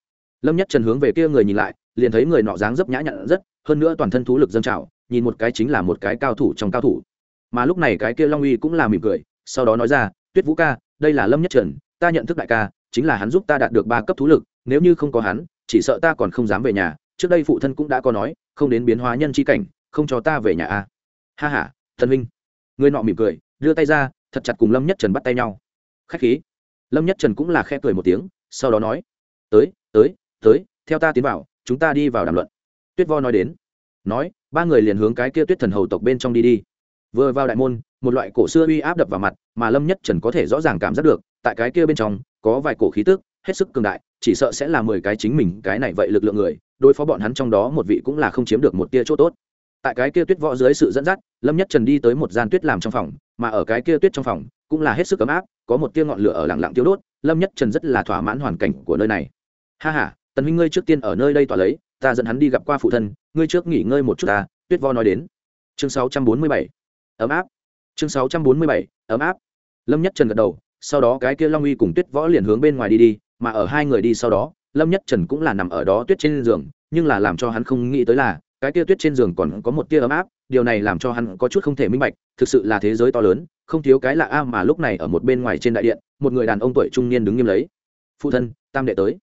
Lâm nhất trần hướng về kia người nhìn lại, liền thấy người nọ dáng dấp nhã nhặn rất, hơn nữa toàn thân thú lực dâng trào, nhìn một cái chính là một cái cao thủ trong cao thủ. Mà lúc này cái kia long uy cũng là mỉm cười, sau đó nói ra, tuyết vũ ca, đây là lâm nhất trần, ta nhận thức đại ca chính là hắn giúp ta đạt được ba cấp thú lực, nếu như không có hắn, chỉ sợ ta còn không dám về nhà. Trước đây phụ thân cũng đã có nói, không đến biến hóa nhân c h i cảnh, không cho ta về nhà a à. ha h a thần minh người nọ mỉm cười, đưa tay ra, thật chặt cùng lâm nhất trần bắt tay nhau. Khách khí. Lâm nhất trần cũng là khe cười một tiếng, sau đó nói, tới tới tới, theo ta tiến vào, chúng ta đi vào đàm luận. Tuyết vo nói đến, nói, ba người liền hướng cái kia tuyết thần hầu tộc bên trong đi đi. Vừa vào đại môn, một loại cổ xưa uy áp đập vào mặt mà lâm nhất trần có thể rõ ràng cảm giác được tại cái kia bên trong có vài cổ khí tức hết sức cường đại chỉ sợ sẽ là mười cái chính mình cái này vậy lực lượng người đối phó bọn hắn trong đó một vị cũng là không chiếm được một tia chỗ tốt. Tại cái kia tuyết võ dưới sự dẫn dắt lâm nhất trần đi tới một gian tuyết làm trong phòng mà ở cái kia tuyết trong phòng cũng là hết sức ấm áp có một tia ngọn lửa ở lặng lặng tiêu đốt lâm nhất trần rất là thỏa mãn hoàn cảnh của nơi này. Ha ha tần huynh ngươi trước tiên ở nơi đây tỏa lấy ta dẫn hắn đi gặp qua phụ thân ngươi trước nghỉ ngơi một chút ta tuyết võ nói đến. Chương 647. ấm áp. Chương 647, ấm áp. Lâm nhất trần gật đầu sau đó cái kia long uy cùng tuyết võ liền hướng bên ngoài đi đi, mà ở hai người đi sau đó, lâm nhất trần cũng là nằm ở đó tuyết trên giường, nhưng là làm cho hắn không nghĩ tới là, cái kia tuyết trên giường còn có một tia ấm áp, điều này làm cho hắn có chút không thể minh bạch, thực sự là thế giới to lớn, không thiếu cái lạ a mà lúc này ở một bên ngoài trên đại điện, một người đàn ông tuổi trung niên đứng nghiêm lấy. Phụ thân, tam đệ tới.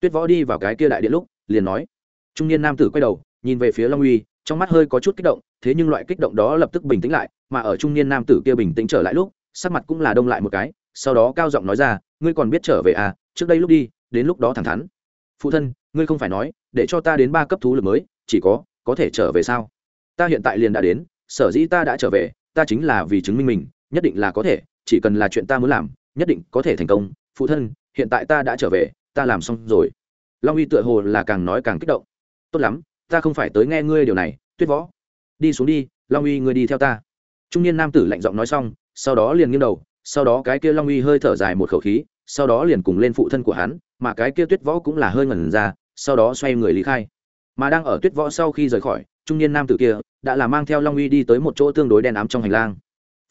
Tuyết võ đi vào cái kia đại điện lúc, liền nói. Trung niên nam tử quay đầu, nhìn về phía long uy, trong mắt hơi có chút kích động, thế nhưng loại kích động đó lập tức bình tĩnh lại, mà ở trung niên nam tử kia bình tĩnh trở lại lúc, sắc mặt cũng là đông lại một cái sau đó cao giọng nói ra, ngươi còn biết trở về à? Trước đây lúc đi, đến lúc đó thẳng thắn. Phụ thân, ngươi không phải nói, để cho ta đến ba cấp thú lực mới, chỉ có có thể trở về sao? Ta hiện tại liền đã đến, sở dĩ ta đã trở về, ta chính là vì chứng minh mình, nhất định là có thể, chỉ cần là chuyện ta muốn làm, nhất định có thể thành công. Phụ thân, hiện tại ta đã trở về, ta làm xong rồi. Long uy tựa hồ là càng nói càng kích động. Tốt lắm, ta không phải tới nghe ngươi điều này, tuyết võ. Đi xuống đi, long uy ngươi đi theo ta. Trung niên nam tử lạnh giọng nói xong, sau đó liền nghiêng đầu sau đó cái kia long uy hơi thở dài một khẩu khí, sau đó liền cùng lên phụ thân của hắn, mà cái kia tuyết võ cũng là hơi ngẩn ra, sau đó xoay người lý khai. Mà đang ở tuyết võ sau khi rời khỏi, trung niên nam tử kia đã là mang theo long uy đi tới một chỗ tương đối đen ám trong hành lang.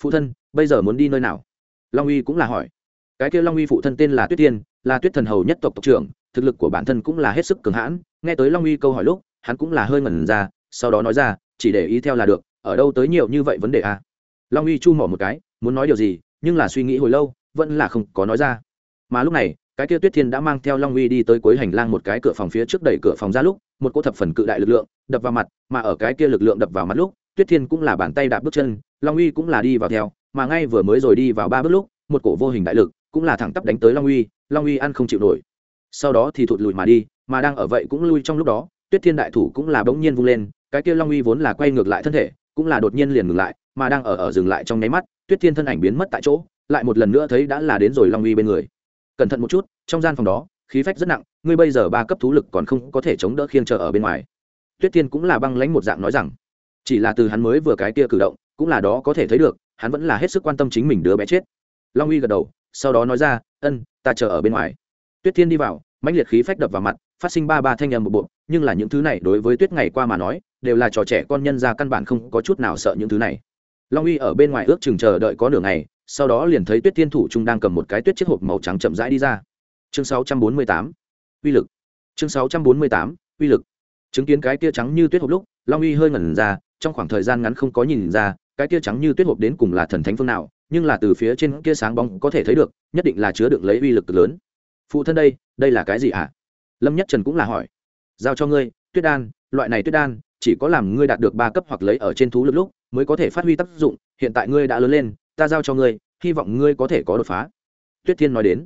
Phụ thân, bây giờ muốn đi nơi nào? Long uy cũng là hỏi. Cái kia long uy phụ thân tên là tuyết tiên, là tuyết thần hầu nhất tộc tộc trưởng, thực lực của bản thân cũng là hết sức cường hãn. Nghe tới long uy câu hỏi lúc, hắn cũng là hơi ngẩn ra, sau đó nói ra, chỉ để ý theo là được, ở đâu tới nhiều như vậy vấn đề à? Long uy chu mỏ một cái, muốn nói điều gì nhưng là suy nghĩ hồi lâu, vẫn là không có nói ra. Mà lúc này, cái kia tuyết thiên đã mang theo long uy đi tới cuối hành lang một cái cửa phòng phía trước đẩy cửa phòng ra lúc, một cô thập phần cự đại lực lượng đập vào mặt, mà ở cái kia lực lượng đập vào mặt lúc, tuyết thiên cũng là bàn tay đạp bước chân, long uy cũng là đi vào theo, mà ngay vừa mới rồi đi vào ba bước lúc, một cổ vô hình đại lực cũng là thẳng tắp đánh tới long uy long uy ăn không chịu nổi. Sau đó thì thụt lùi mà đi, mà đang ở vậy cũng lui trong lúc đó, tuyết thiên đại thủ cũng là bỗng nhiên vung lên, cái kia long uy vốn là quay ngược lại thân thể, cũng là đột nhiên liền ngừng lại mà đang ở ở dừng lại trong nháy mắt, tuyết thiên thân ảnh biến mất tại chỗ, lại một lần nữa thấy đã là đến rồi long uy bên người. Cẩn thận một chút, trong gian phòng đó, khí phách rất nặng, ngươi bây giờ ba cấp thú lực còn không có thể chống đỡ khiên chờ ở bên ngoài. Tuyết thiên cũng là băng lãnh một dạng nói rằng, chỉ là từ hắn mới vừa cái kia cử động, cũng là đó có thể thấy được, hắn vẫn là hết sức quan tâm chính mình đứa bé chết. Long uy gật đầu, sau đó nói ra, ân, ta chờ ở bên ngoài. Tuyết thiên đi vào, mãnh liệt khí phách đập vào mặt, phát sinh ba ba thanh âm một bộ nhưng là những thứ này đối với tuyết ngày qua mà nói, đều là trò trẻ con nhân gia căn bản không có chút nào sợ những thứ này long uy ở bên ngoài ước chừng chờ đợi có nửa ngày sau đó liền thấy tuyết thiên thủ trung đang cầm một cái tuyết chiếc hộp màu trắng chậm rãi đi ra. Chương 648, uy lực. Chương 648, uy lực. Chứng kiến cái tia trắng như tuyết hộp lúc long uy hơi ngẩn ra trong khoảng thời gian ngắn không có nhìn ra cái tia trắng như tuyết hộp đến cùng là thần thánh phương nào nhưng là từ phía trên kia sáng bóng có thể thấy được nhất định là chứa được lấy uy lực lớn. Phụ thân đây đây là cái gì ạ? À? lâm nhất trần cũng là hỏi. Giao cho ngươi tuyết đan loại này tuyết đan chỉ có làm ngươi đạt được ba cấp hoặc lấy ở trên thú lực lúc, mới có thể phát huy tác dụng, hiện tại ngươi đã lớn lên, ta giao cho ngươi, hy vọng ngươi có thể có đột phá. Tuyết thiên nói đến.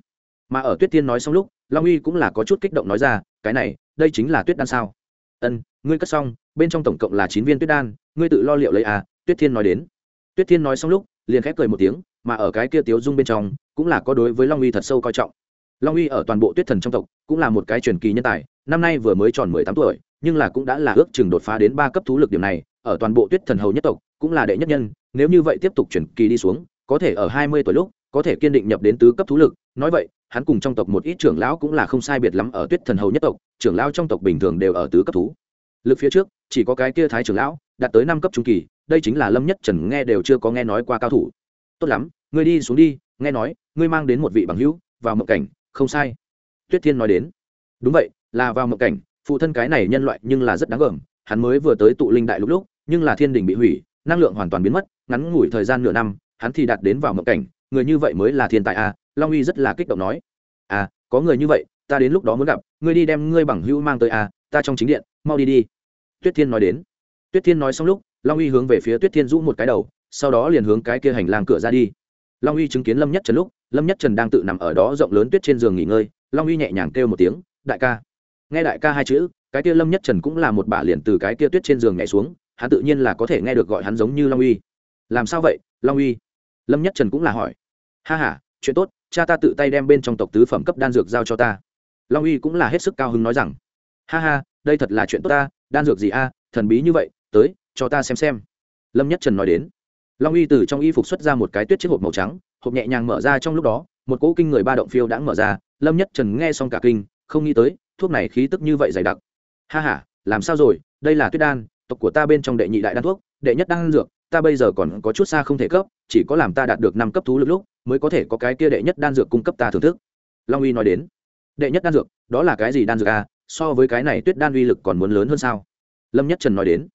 Mà ở tuyết thiên nói xong lúc, long uy cũng là có chút kích động nói ra, cái này, đây chính là tuyết đan sao? Ân ngươi cất xong, bên trong tổng cộng là chín viên tuyết đan, ngươi tự lo liệu lấy à tuyết thiên nói đến. Tuyết thiên nói xong lúc, liền khép cười một tiếng, mà ở cái kia tiếu dung bên trong, cũng là có đối với long uy thật sâu coi trọng. Long uy ở toàn bộ tuyết thần trong tộc, cũng là một cái truyền kỳ nhân tài, năm nay vừa mới tròn mười tám tuổi nhưng là cũng đã là ước chừng đột phá đến ba cấp thú lực điểm này, ở toàn bộ tuyết thần hầu nhất tộc, cũng là đệ nhất nhân, nếu như vậy tiếp tục chuyển kỳ đi xuống, có thể ở hai mươi tuổi lúc, có thể kiên định nhập đến tứ cấp thú lực. Nói vậy, hắn cùng trong tộc một ít trưởng lão cũng là không sai biệt lắm ở tuyết thần hầu nhất tộc, trưởng lão trong tộc bình thường đều ở tứ cấp thú. Lực phía trước, chỉ có cái kia thái trưởng lão, đạt tới năm cấp trung kỳ, đây chính là lâm nhất trần nghe đều chưa có nghe nói qua cao thủ. Tốt lắm, ngươi đi xuống đi, nghe nói, ngươi mang đến một vị bằng hữu, vào mộng cảnh, không sai. Tuyết thiên nói đến. Đúng vậy, là vào mộng cảnh phụ thân cái này nhân loại nhưng là rất đáng gờm, hắn mới vừa tới tụ linh đại lúc lúc, nhưng là thiên đình bị hủy, năng lượng hoàn toàn biến mất, ngắn ngủi thời gian nửa năm, hắn thì đạt đến vào mộng cảnh, người như vậy mới là thiên tài à. long uy rất là kích động nói. À có người như vậy, ta đến lúc đó muốn gặp, ngươi đi đem ngươi bằng hữu mang tới à ta trong chính điện, mau đi đi. Tuyết thiên nói đến. Tuyết thiên nói xong lúc, long uy hướng về phía tuyết thiên rũ một cái đầu, sau đó liền hướng cái kia hành lang cửa ra đi. Long uy chứng kiến lâm nhất trần lúc, lâm nhất trần đang tự nằm ở đó rộng lớn tuyết trên giường nghỉ ngơi, long uy nhẹ nhàng kêu một tiếng, đại ca nghe đại ca hai chữ, cái kia lâm nhất trần cũng là một bả liền từ cái kia tuyết trên giường nhảy xuống, hắn tự nhiên là có thể nghe được gọi hắn giống như long uy. Làm sao vậy, long uy? Lâm nhất trần cũng là hỏi. Ha ha, chuyện tốt, cha ta tự tay đem bên trong tộc tứ phẩm cấp đan dược giao cho ta. Long uy cũng là hết sức cao hứng nói rằng. Ha ha, đây thật là chuyện tốt ta, đan dược gì a, thần bí như vậy, tới, cho ta xem xem. Lâm nhất trần nói đến. Long uy từ trong y phục xuất ra một cái tuyết chiếc hộp màu trắng, hộp nhẹ nhàng mở ra trong lúc đó, một cỗ kinh người ba động phiêu đã mở ra, lâm nhất trần nghe xong cả kinh, không nghĩ tới thuốc này khí tức như vậy dày đặc. Ha ha, làm sao rồi? Đây là tuyết đan, tộc của ta bên trong đệ nhị đại đan thuốc, đệ nhất đan dược, ta bây giờ còn có chút xa không thể cấp, chỉ có làm ta đạt được năm cấp thú lực lúc, mới có thể có cái kia đệ nhất đan dược cung cấp ta thưởng thức. Long uy nói đến. Đệ nhất đan dược, đó là cái gì đan dược à? So với cái này tuyết đan uy lực còn muốn lớn hơn sao? Lâm nhất trần nói đến.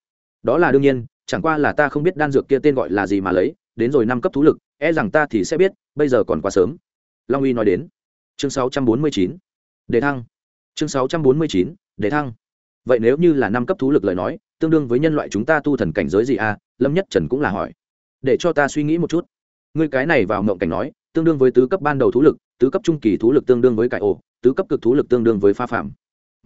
Đó là đương nhiên, chẳng qua là ta không biết đan dược kia tên gọi là gì mà lấy, đến rồi năm cấp thú lực e rằng ta thì sẽ biết, bây giờ còn quá sớm. Long uy nói đến. Chương sáu trăm bốn mươi chín. Đề thăng chương sáu trăm bốn mươi chín, để thăng. Vậy nếu như là năm cấp thú lực lời nói, tương đương với nhân loại chúng ta tu thần cảnh giới gì à? Lâm nhất trần cũng là hỏi. Để cho ta suy nghĩ một chút. Người cái này vào mộng cảnh nói, tương đương với tứ cấp ban đầu thú lực, tứ cấp trung kỳ thú lực tương đương với cải ổ, tứ cấp cực thú lực tương đương với pha phạm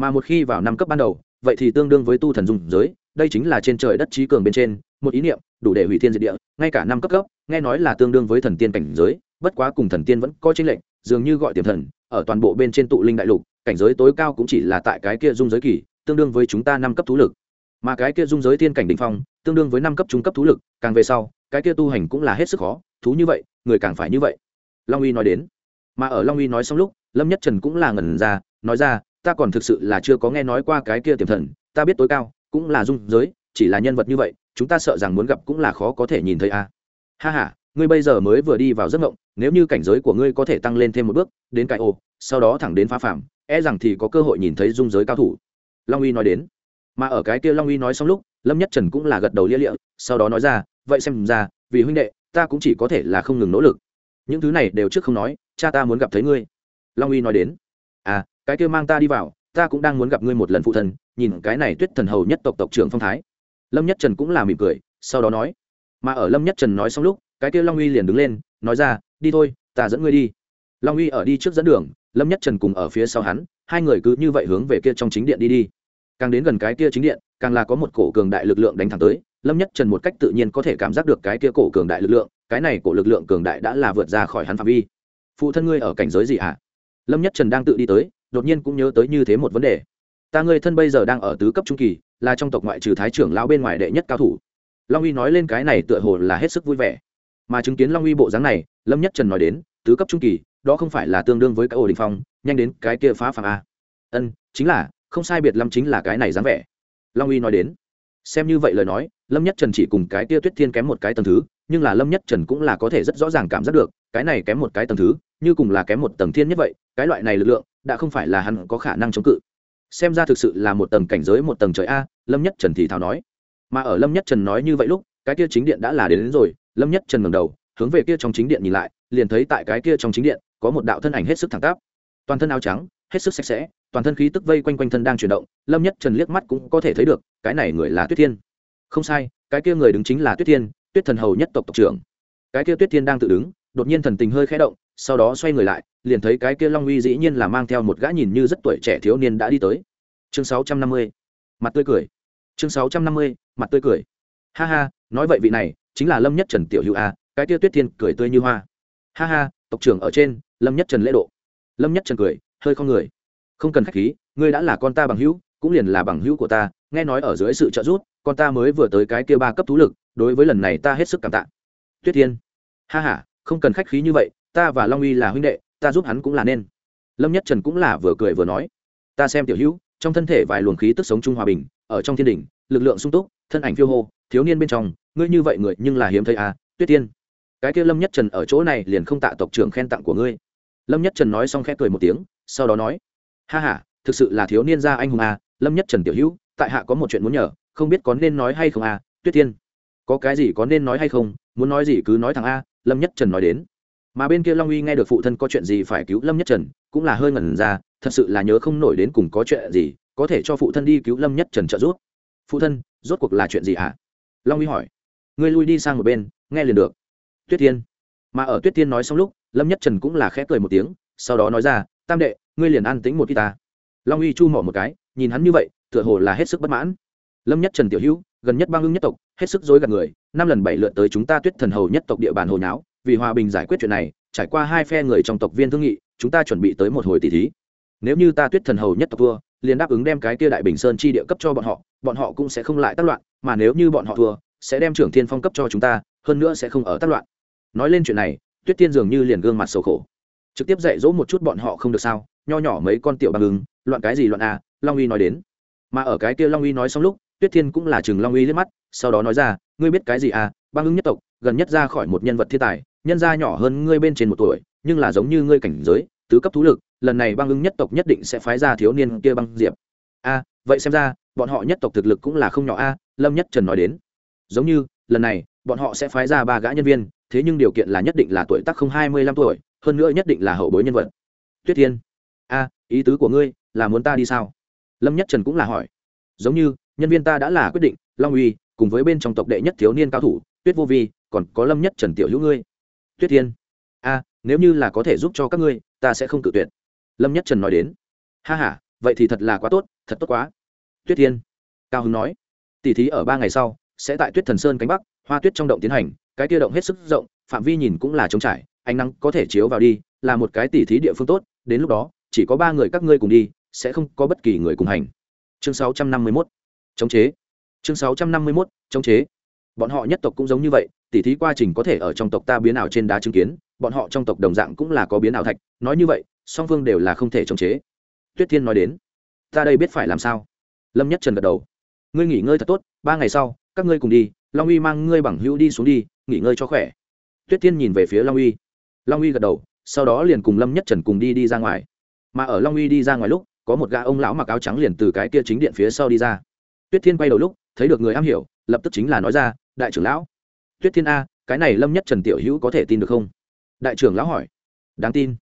mà một khi vào năm cấp ban đầu, vậy thì tương đương với tu thần dung giới, đây chính là trên trời đất trí cường bên trên, một ý niệm, đủ để hủy thiên diệt địa, ngay cả năm cấp cấp, nghe nói là tương đương với thần tiên cảnh giới, bất quá cùng thần tiên vẫn có chênh lệnh dường như gọi tiềm thần, ở toàn bộ bên trên tụ linh đại lục, cảnh giới tối cao cũng chỉ là tại cái kia dung giới kỳ, tương đương với chúng ta năm cấp thú lực. Mà cái kia dung giới thiên cảnh đ ỉ n h phong, tương đương với năm cấp trung cấp thú lực, càng về sau, cái kia tu hành cũng là hết sức khó, thú như vậy, người càng phải như vậy. Long uy nói đến. Mà ở long uy nói xong lúc, lâm nhất trần cũng là ngẩn ra, nói ra, ta còn thực sự là chưa có nghe nói qua cái kia tiềm thần, ta biết tối cao cũng là dung giới, chỉ là nhân vật như vậy, chúng ta sợ rằng muốn gặp cũng là khó có thể nhìn thấy a. Ha h a ngươi bây giờ mới vừa đi vào giấc ngộng, nếu như cảnh giới của ngươi có thể tăng lên thêm một bước, đến cải ô, sau đó thẳng đến phá phạm e rằng thì có cơ hội nhìn thấy dung giới cao thủ. Long uy nói đến. Mà ở cái kia long uy nói xong lúc, lâm nhất trần cũng là gật đầu lia lịa, sau đó nói ra, vậy xem ra, vì huynh đệ, ta cũng chỉ có thể là không ngừng nỗ lực. Những thứ này đều trước không nói, cha ta muốn gặp thấy ngươi. Long uy nói đến. À cái kia mang ta đi vào, ta cũng đang muốn gặp ngươi một lần phụ thần, nhìn cái này tuyết thần hầu nhất tộc tộc trưởng phong thái. Lâm nhất trần cũng là mỉm cười, sau đó nói. Mà ở lâm nhất trần nói xong lúc cái kia long uy liền đứng lên, nói ra, đi thôi, ta dẫn ngươi đi. Long uy ở đi trước dẫn đường, lâm nhất trần cùng ở phía sau hắn, hai người cứ như vậy hướng về kia trong chính điện đi đi. Càng đến gần cái kia chính điện, càng là có một cổ cường đại lực lượng đánh thẳng tới, lâm nhất trần một cách tự nhiên có thể cảm giác được cái kia cổ cường đại lực lượng, cái này cổ lực lượng cường đại đã là vượt ra khỏi hắn phạm vi. Phụ thân ngươi ở cảnh giới gì ạ à? lâm nhất trần đang tự đi tới, đột nhiên cũng nhớ tới như thế một vấn đề. Ta ngươi thân bây giờ đang ở tứ cấp trung kỳ, là trong tộc ngoại trừ thái trưởng lão bên ngoài đệ nhất cao thủ. Long uy nói lên cái này tựa hồ là hết sức vui vẻ mà chứng kiến long uy bộ dáng này lâm nhất trần nói đến tứ cấp trung kỳ đó không phải là tương đương với cái ổ đình phong nhanh đến cái kia phá phàm a. Ân chính là không sai biệt lâm chính là cái này dáng vẻ. Long uy nói đến. Xem như vậy lời nói lâm nhất trần chỉ cùng cái kia tuyết thiên kém một cái tầng thứ nhưng là lâm nhất trần cũng là có thể rất rõ ràng cảm giác được cái này kém một cái tầng thứ như cùng là kém một tầng thiên nhất vậy cái loại này lực lượng đã không phải là hắn có khả năng chống cự. Xem ra thực sự là một tầng cảnh giới một tầng trời a lâm nhất trần thì thào nói. Mà ở lâm nhất trần nói như vậy lúc cái kia chính điện đã là đến, đến rồi lâm nhất trần ngẩng đầu, hướng về kia trong chính điện nhìn lại, liền thấy tại cái kia trong chính điện, có một đạo thân ảnh hết sức thẳng tắp. Toàn thân áo trắng, hết sức sạch sẽ, toàn thân khí tức vây quanh quanh thân đang chuyển động, lâm nhất trần liếc mắt cũng có thể thấy được, cái này người là tuyết thiên. Không sai, cái kia người đứng chính là tuyết thiên, tuyết thần hầu nhất tộc tộc trưởng. Cái kia tuyết thiên đang tự đứng, đột nhiên thần tình hơi khẽ động, sau đó xoay người lại, liền thấy cái kia long uy dĩ nhiên là mang theo một gã nhìn như rất tuổi trẻ thiếu niên đã đi tới. Chương sáu trăm năm mươi, mặt tươi cười. Chương sáu trăm năm mươi, mặt tươi cười. Ha ha nói vậy vị này, chính là lâm nhất trần tiểu hữu a, cái tia tuyết thiên cười tươi như hoa. Ha ha, tộc trưởng ở trên, lâm nhất trần lễ độ. Lâm nhất trần cười, hơi không người. Không cần khách khí, ngươi đã là con ta bằng hữu, cũng liền là bằng hữu của ta, nghe nói ở dưới sự trợ giúp, con ta mới vừa tới cái kia ba cấp thú lực, đối với lần này ta hết sức cảm tạ. Tuyết thiên. Ha ha, không cần khách khí như vậy, ta và long uy là huynh đệ, ta giúp hắn cũng là nên. Lâm nhất trần cũng là vừa cười vừa nói. Ta xem tiểu hữu, trong thân thể vài luồng khí tức sống chung hòa bình, ở trong thiên đình lực lượng sung túc, thân ảnh phiêu hô, thiếu niên bên trong ngươi như vậy người nhưng là hiếm thấy à tuyết tiên. Cái kia lâm nhất trần ở chỗ này liền không tạ tộc trưởng khen tặng của ngươi. Lâm nhất trần nói xong khẽ cười một tiếng, sau đó nói, ha ha, thực sự là thiếu niên gia anh hùng à lâm nhất trần tiểu hữu, tại hạ có một chuyện muốn nhờ, không biết có nên nói hay không à tuyết tiên. Có cái gì có nên nói hay không, muốn nói gì cứ nói thẳng a, lâm nhất trần nói đến. Mà bên kia long uy nghe được phụ thân có chuyện gì phải cứu lâm nhất trần, cũng là hơi ngẩn ra, thật sự là nhớ không nổi đến cùng có chuyện gì, có thể cho phụ thân đi cứu lâm nhất trần trợ giúp. Phụ thân, rốt cuộc là chuyện gì hả? Long uy hỏi ngươi lui đi sang một bên, nghe liền được. Tuyết thiên. Mà ở tuyết thiên nói xong lúc, lâm nhất trần cũng là khẽ cười một tiếng, sau đó nói ra, tam đệ, ngươi liền ăn tính một y ta. Long uy chu mỏ một cái, nhìn hắn như vậy, tựa hồ là hết sức bất mãn. Lâm nhất trần tiểu hữu, gần nhất bang hưng nhất tộc, hết sức dối gạt người, năm lần bảy lượt tới chúng ta tuyết thần hầu nhất tộc địa bàn hồ nháo, vì hòa bình giải quyết chuyện này, trải qua hai phe người trong tộc viên thương nghị, chúng ta chuẩn bị tới một hồi tỷ thí. Nếu như ta tuyết thần hầu nhất tộc thua, liền đáp ứng đem cái Tia đại bình sơn chi địa cấp cho bọn họ bọn họ cũng sẽ không lại tác loạn, mà nếu như bọn họ thua sẽ đem trưởng thiên phong cấp cho chúng ta, hơn nữa sẽ không ở tác loạn. Nói lên chuyện này, tuyết tiên dường như liền gương mặt sầu khổ. Trực tiếp dạy dỗ một chút bọn họ không được sao, nho nhỏ mấy con tiểu bằng ứng loạn cái gì loạn à long uy nói đến. Mà ở cái kia long uy nói xong lúc, tuyết thiên cũng là chừng long uy liếc mắt, sau đó nói ra, ngươi biết cái gì à băng ứng nhất tộc, gần nhất ra khỏi một nhân vật thiên tài, nhân gia nhỏ hơn ngươi bên trên một tuổi, nhưng là giống như ngươi cảnh giới, tứ cấp thú lực, lần này băng ứng nhất tộc nhất định sẽ phái ra thiếu niên kia băng diệp. A, vậy xem ra, bọn họ nhất tộc thực lực cũng là không nhỏ a, lâm nhất trần nói đến giống như, lần này, bọn họ sẽ phái ra ba gã nhân viên, thế nhưng điều kiện là nhất định là tuổi tác không hai mươi lăm tuổi, hơn nữa nhất định là hậu bối nhân vật. Tuyết thiên, a, ý tứ của ngươi là muốn ta đi sao? Lâm nhất trần cũng là hỏi. Giống như, nhân viên ta đã là quyết định, long uy, cùng với bên trong tộc đệ nhất thiếu niên cao thủ, tuyết vô vi, còn có lâm nhất trần tiểu hữu ngươi. Tuyết thiên, a, nếu như là có thể giúp cho các ngươi, ta sẽ không cự tuyệt. Lâm nhất trần nói đến. Ha ha, vậy thì thật là quá tốt, thật tốt quá. Tuyết thiên, cao hưng nói. Tỉ thí ở ba ngày sau sẽ tại tuyết thần sơn cánh bắc, hoa tuyết trong động tiến hành, cái kia động hết sức rộng, phạm vi nhìn cũng là trống trải, ánh nắng có thể chiếu vào đi, là một cái tỉ thí địa phương tốt, đến lúc đó, chỉ có ba người các ngươi cùng đi, sẽ không có bất kỳ người cùng hành. Chương 651 chống chế. Chương 651 chống chế. Bọn họ nhất tộc cũng giống như vậy, tỉ thí quá trình có thể ở trong tộc ta biến ảo trên đá chứng kiến, bọn họ trong tộc đồng dạng cũng là có biến ảo thạch, nói như vậy, song phương đều là không thể chống chế. Tuyết thiên nói đến, ta đây biết phải làm sao? Lâm nhất trần gật đầu, ngươi nghỉ ngơi thật tốt, ba ngày sau các ngươi cùng đi, long uy mang ngươi bằng hữu đi xuống đi, nghỉ ngơi cho khỏe. Tuyết thiên nhìn về phía long uy. Long uy gật đầu, sau đó liền cùng lâm nhất trần cùng đi đi ra ngoài. Mà ở long uy đi ra ngoài lúc, có một gã ông lão mặc áo trắng liền từ cái kia chính điện phía sau đi ra. Tuyết thiên quay đầu lúc, thấy được người am hiểu, lập tức chính là nói ra, đại trưởng lão. Tuyết thiên a, cái này lâm nhất trần tiểu hữu có thể tin được không? Đại trưởng lão hỏi. Đáng tin.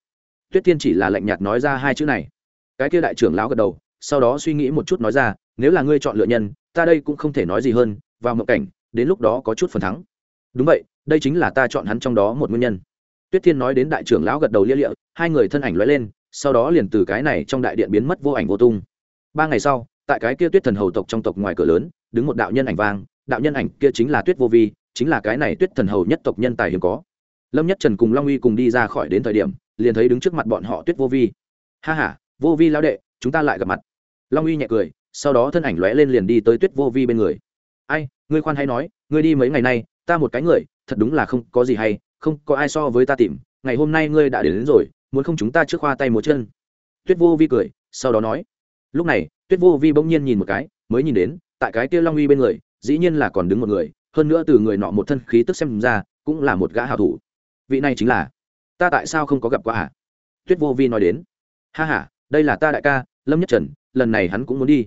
Tuyết thiên chỉ là lạnh nhạt nói ra hai chữ này. Cái kia đại trưởng lão gật đầu, sau đó suy nghĩ một chút nói ra, nếu là ngươi chọn lựa nhân, ta đây cũng không thể nói gì hơn vào ngộ cảnh, đến lúc đó có chút phần thắng. Đúng vậy, đây chính là ta chọn hắn trong đó một nguyên nhân. Tuyết thiên nói đến đại trưởng lão gật đầu lia lịa, hai người thân ảnh l lên, sau đó liền từ cái này trong đại điện biến mất vô ảnh vô tung. Ba ngày sau, tại cái kia tuyết thần hầu tộc trong tộc ngoài cửa lớn, đứng một đạo nhân ảnh vàng đạo nhân ảnh kia chính là tuyết vô vi, chính là cái này tuyết thần hầu nhất tộc nhân tài hiếm có. Lâm nhất trần cùng long uy cùng đi ra khỏi đến thời điểm, liền thấy đứng trước mặt bọn họ tuyết vô vi. Ha h a vô vi lao đệ, chúng ta lại gặp mặt. Long uy nhẹ cười, sau đó thân ảnh lóe lên liền đi tới tuyết vô vi bên người ai ngươi khoan hay nói ngươi đi mấy ngày nay ta một cái người thật đúng là không có gì hay không có ai so với ta tìm ngày hôm nay ngươi đã đến, đến rồi muốn không chúng ta trước khoa tay một chân. Tuyết vô vi cười sau đó nói lúc này tuyết vô vi bỗng nhiên nhìn một cái mới nhìn đến tại cái kia long uy bên người dĩ nhiên là còn đứng một người hơn nữa từ người nọ một thân khí tức xem ra cũng là một gã hào thủ. Vị này chính là ta tại sao không có gặp qua hả? Tuyết vô vi nói đến ha h a đây là ta đại ca lâm nhất trần lần này hắn cũng muốn đi.